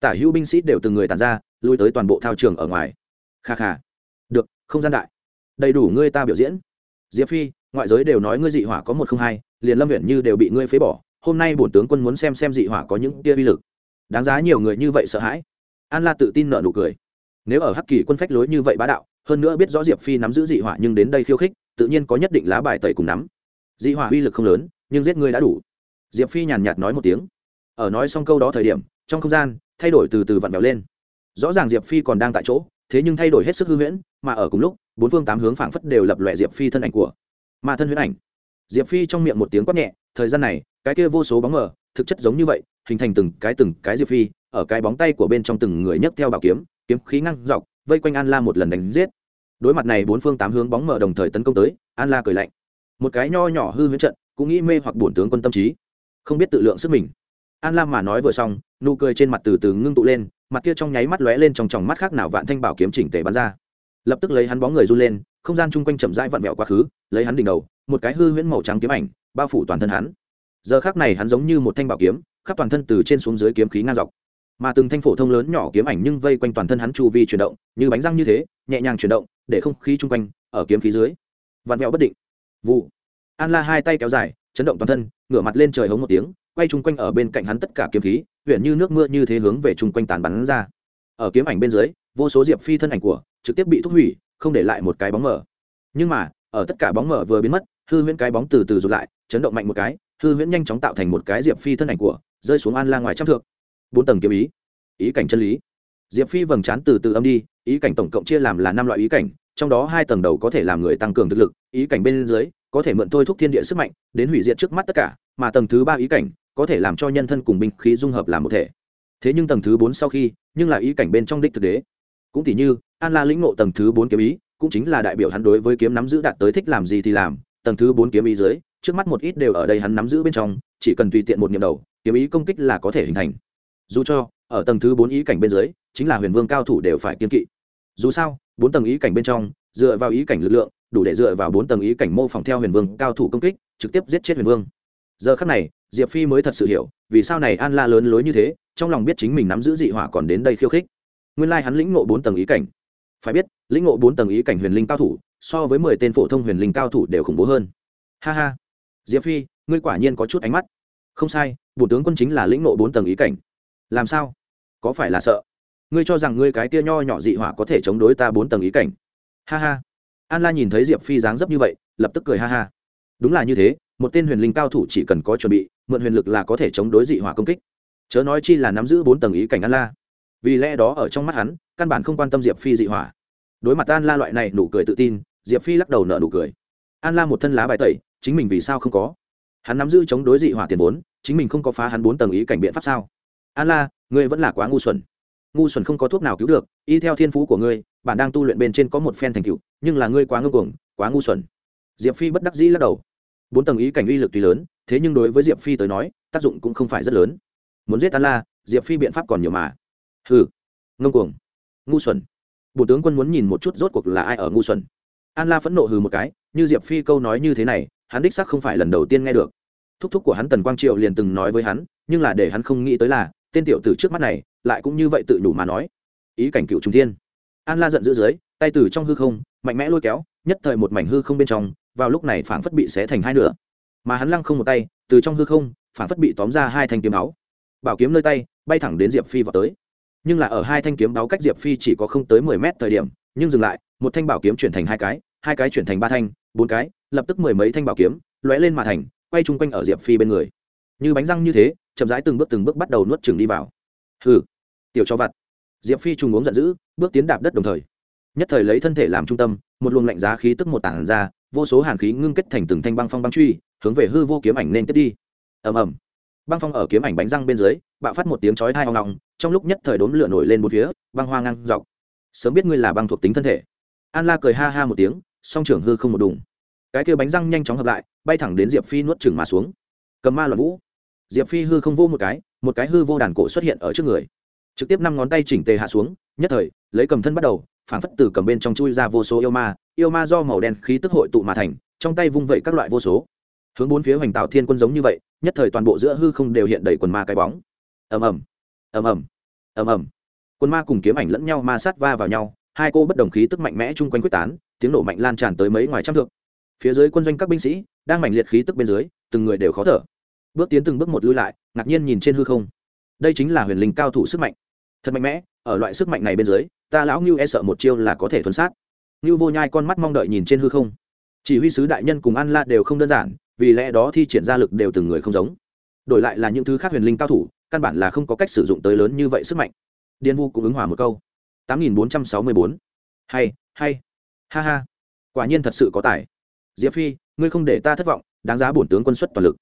Tả hữu binh sĩ đều từng người tàn ra, lui tới toàn bộ thao trường ở ngoài. Kha kha. Được, không gian đại. Đầy đủ ngươi ta biểu diễn. Diệp phi, ngoại giới đều nói ngươi dị hỏa có một không hai, liền lâm huyện như đều bị ngươi phế bỏ. Hôm nay bổn tướng quân muốn xem xem dị hỏa có những tia uy lực đáng giá nhiều người như vậy sợ hãi. An la tự tin nợ nụ cười. Nếu ở hắc kỳ quân phách lối như vậy bá đạo, hơn nữa biết rõ diệp phi nắm giữ dị hỏa nhưng đến đây khiêu khích, tự nhiên có nhất định lá bài tẩy cùng nắm. Dị hỏa uy lực không lớn, nhưng giết ngươi đã đủ. Diệp phi nhàn nhạt nói một tiếng. Ở nói xong câu đó thời điểm, trong không gian, thay đổi từ từ vặn vẹo lên. Rõ ràng diệp phi còn đang tại chỗ, thế nhưng thay đổi hết sức hư huyễn, mà ở cùng lúc, bốn phương tám hướng phảng phất đều lập lòe diệp phi thân ảnh của mà thân huyễn ảnh. Diệp phi trong miệng một tiếng quát nhẹ, thời gian này, cái kia vô số bóng mờ thực chất giống như vậy, hình thành từng cái từng cái diệp phi, ở cái bóng tay của bên trong từng người nhấc theo bảo kiếm kiếm khí ngăn dọc, vây quanh an la một lần đánh giết. Đối mặt này, bốn phương tám hướng bóng mờ đồng thời tấn công tới, an la cười lạnh. Một cái nho nhỏ hư huyễn trận, cũng nghĩ mê hoặc bổn tướng quân tâm trí, không biết tự lượng sức mình. An la mà nói vừa xong, nụ cười trên mặt từ từ ngưng tụ lên, mặt kia trong nháy mắt lóe lên trong tròng mắt khác nào vạn thanh bảo kiếm chỉnh tề bắn ra. Lập tức lấy hắn bóng người run lên, không gian chung quanh chậm rãi vặn vẹo quá khứ, lấy hắn đỉnh đầu, một cái hư huyễn màu trắng kiếm ảnh, bao phủ toàn thân hắn giờ khác này hắn giống như một thanh bảo kiếm, khắp toàn thân từ trên xuống dưới kiếm khí ngang dọc. Mà từng thanh phổ thông lớn nhỏ kiếm ảnh nhưng vây quanh toàn thân hắn chu vi chuyển động, như bánh răng như thế, nhẹ nhàng chuyển động, để không khí chung quanh, ở kiếm khí dưới, vặn vẹo bất định. Vụ. An la hai tay kéo dài, chấn động toàn thân, ngửa mặt lên trời hống một tiếng, quay chung quanh ở bên cạnh hắn tất cả kiếm khí huyện như nước mưa như thế hướng về chung quanh tàn bắn ra. Ở kiếm ảnh bên dưới, vô số diệp phi thân ảnh của, trực tiếp bị thúc hủy, không để lại một cái bóng mở nhưng mà, ở tất cả bóng mở vừa biến mất, hư huyễn cái bóng từ từ rụt lại, chấn động mạnh một cái hư huyễn nhanh chóng tạo thành một cái diệp phi thân ảnh của, rơi xuống an la ngoài trăm thượng bốn tầng kiếm ý. Ý cảnh chân lý. Diệp phi vầng trán từ từ âm đi, ý cảnh tổng cộng chia làm là năm loại ý cảnh, trong đó hai tầng đầu có thể làm người tăng cường thực lực, ý cảnh bên dưới, có thể mượn thôi thúc thiên địa sức mạnh, đến hủy diệt trước mắt tất cả, mà tầng thứ ba ý cảnh, có thể làm cho nhân thân cùng binh khí dung hợp làm một thể. Thế nhưng tầng thứ bốn sau khi, nhưng là ý cảnh bên trong đích thực đế. Cũng tỷ như, an la lĩnh ngộ tầng thứ bốn kiếm ý, cũng chính là đại biểu hắn đối với kiếm nắm giữ đạt tới thích làm gì thì làm, tầng thứ bốn kiếm ý dưới trước mắt một ít đều ở đây hắn nắm giữ bên trong, chỉ cần tùy tiện một niệm đầu, kiếm ý công kích là có thể hình thành. Dù cho, ở tầng thứ bốn ý cảnh bên dưới, chính là huyền vương cao thủ đều phải kiên kỵ. Dù sao, bốn tầng ý cảnh bên trong, dựa vào ý cảnh lực lượng, đủ để dựa vào bốn tầng ý cảnh mô phỏng theo huyền vương cao thủ công kích, trực tiếp giết chết huyền vương. Giờ khắc này, diệp phi mới thật sự hiểu, vì sao này an la lớn lối như thế, trong lòng biết chính mình nắm giữ dị hỏa còn đến đây khiêu khích. Nguyên lai hắn lĩnh ngộ bốn tầng ý cảnh. Phải biết, lĩnh ngộ bốn tầng ý cảnh huyền linh cao thủ, so với mười tên phổ thông huyền linh cao thủ đều khủng bố hơn. Ha ha diệp phi, ngươi quả nhiên có chút ánh mắt. Không sai, bổ tướng quân chính là lĩnh ngộ bốn tầng ý cảnh. Làm sao? Có phải là sợ? Ngươi cho rằng ngươi cái tia nho nhỏ dị hỏa có thể chống đối ta bốn tầng ý cảnh? Ha ha. An la nhìn thấy diệp phi dáng dấp như vậy, lập tức cười ha ha. Đúng là như thế, một tên huyền linh cao thủ chỉ cần có chuẩn bị, mượn huyền lực là có thể chống đối dị hỏa công kích. Chớ nói chi là nắm giữ bốn tầng ý cảnh an la. Vì lẽ đó ở trong mắt hắn, căn bản không quan tâm diệp phi dị hỏa. Đối mặt an la loại này nụ cười tự tin, diệp phi lắc đầu nợ nụ cười. An la một thân lá bài tẩy chính mình vì sao không có? Hắn nắm giữ chống đối dị hỏa tiền vốn, chính mình không có phá hắn bốn tầng ý cảnh biện pháp sao? An la, ngươi vẫn là quá ngu xuẩn. Ngu xuẩn không có thuốc nào cứu được, y theo thiên phú của ngươi bạn đang tu luyện bên trên có một phen thành tựu, nhưng là ngươi quá ngưng cuồng, quá ngu xuẩn. Diệp phi bất đắc dĩ lắc đầu. Bốn tầng ý cảnh uy lực tuy lớn, thế nhưng đối với diệp phi tới nói, tác dụng cũng không phải rất lớn. Muốn giết an la, diệp phi biện pháp còn nhiều mà. Hừ, ngông cuồng, ngu xuẩn. Bộ tướng quân muốn nhìn một chút rốt cuộc là ai ở ngu xuẩn an la phẫn nộ hừ một cái, như diệp phi câu nói như thế này, hắn đích sắc không phải lần đầu tiên nghe được. Thúc thúc của hắn tần quang triệu liền từng nói với hắn, nhưng là để hắn không nghĩ tới là, tên tiểu tử trước mắt này, lại cũng như vậy tự đủ mà nói. Ý cảnh cựu trung thiên. An la giận dữ dưới, tay từ trong hư không, mạnh mẽ lôi kéo, nhất thời một mảnh hư không bên trong, vào lúc này phảng phất bị xé thành hai nửa. Mà hắn lăng không một tay, từ trong hư không, phảng phất bị tóm ra hai thanh kiếm máu bảo kiếm nơi tay, bay thẳng đến diệp phi vào tới. Nhưng là ở hai thanh kiếm máu cách diệp phi chỉ có không tới mười mét thời điểm, nhưng dừng lại một thanh bảo kiếm chuyển thành hai cái hai cái chuyển thành ba thanh, bốn cái, lập tức mười mấy thanh bảo kiếm lóe lên mà thành, quay chung quanh ở diệp phi bên người. Như bánh răng như thế, chậm rãi từng bước từng bước bắt đầu nuốt chừng đi vào. Hừ, tiểu cho vặt. Diệp phi trùng uống giận dữ, bước tiến đạp đất đồng thời. Nhất thời lấy thân thể làm trung tâm, một luồng lạnh giá khí tức một tảng ra, vô số hàn khí ngưng kết thành từng thanh băng phong băng truy, hướng về hư vô kiếm ảnh nên tiếp đi. Ầm ầm. Băng phong ở kiếm ảnh bánh răng bên dưới, bạo phát một tiếng chói hai hoang ngọng trong lúc nhất thời đốn lửa nổi lên một phía, băng hoa ngang dọc. Sớm biết ngươi là băng thuộc tính thân thể an la cười ha ha một tiếng, song trưởng hư không một đùng. Cái kia bánh răng nhanh chóng hợp lại, bay thẳng đến diệp phi nuốt chừng mà xuống. Cầm ma loạn vũ. Diệp phi hư không vô một cái một cái hư vô đàn cổ xuất hiện ở trước người. Trực tiếp năm ngón tay chỉnh tề hạ xuống, nhất thời, lấy cầm thân bắt đầu phản phất từ cầm bên trong chui ra vô số yêu ma yêu ma do màu đen khí tức hội tụ mà thành, trong tay vung vẩy các loại vô số. Hướng bốn phía hoành tạo thiên quân giống như vậy, nhất thời toàn bộ giữa hư không đều hiện đầy quần ma cái bóng. Ầm ầm ầm ầm ầm ầm. Quân ma cùng kiếm ảnh lẫn nhau ma sát va vào nhau hai cô bất đồng khí tức mạnh mẽ chung quanh quyết tán, tiếng nổ mạnh lan tràn tới mấy ngoài trăm thước. Phía dưới quân doanh các binh sĩ đang mạnh liệt khí tức bên dưới, từng người đều khó thở. Bước tiến từng bước một lui lại, ngạc nhiên nhìn trên hư không. Đây chính là huyền linh cao thủ sức mạnh. Thật mạnh mẽ, ở loại sức mạnh này bên dưới, ta lão ngưu e sợ một chiêu là có thể thuần sát. Ngưu vô nhai con mắt mong đợi nhìn trên hư không. Chỉ huy sứ đại nhân cùng an la đều không đơn giản, vì lẽ đó thi triển ra lực đều từng người không giống. Đổi lại là những thứ khác huyền linh cao thủ, căn bản là không có cách sử dụng tới lớn như vậy sức mạnh. Điên vu cũng ứng hòa một câu tám nghìn bốn trăm sáu mươi bốn. Hay hay. Ha ha. Quả nhiên thật sự có tài. Diệp phi, ngươi không để ta thất vọng, đáng giá bổn tướng quân xuất toàn lực.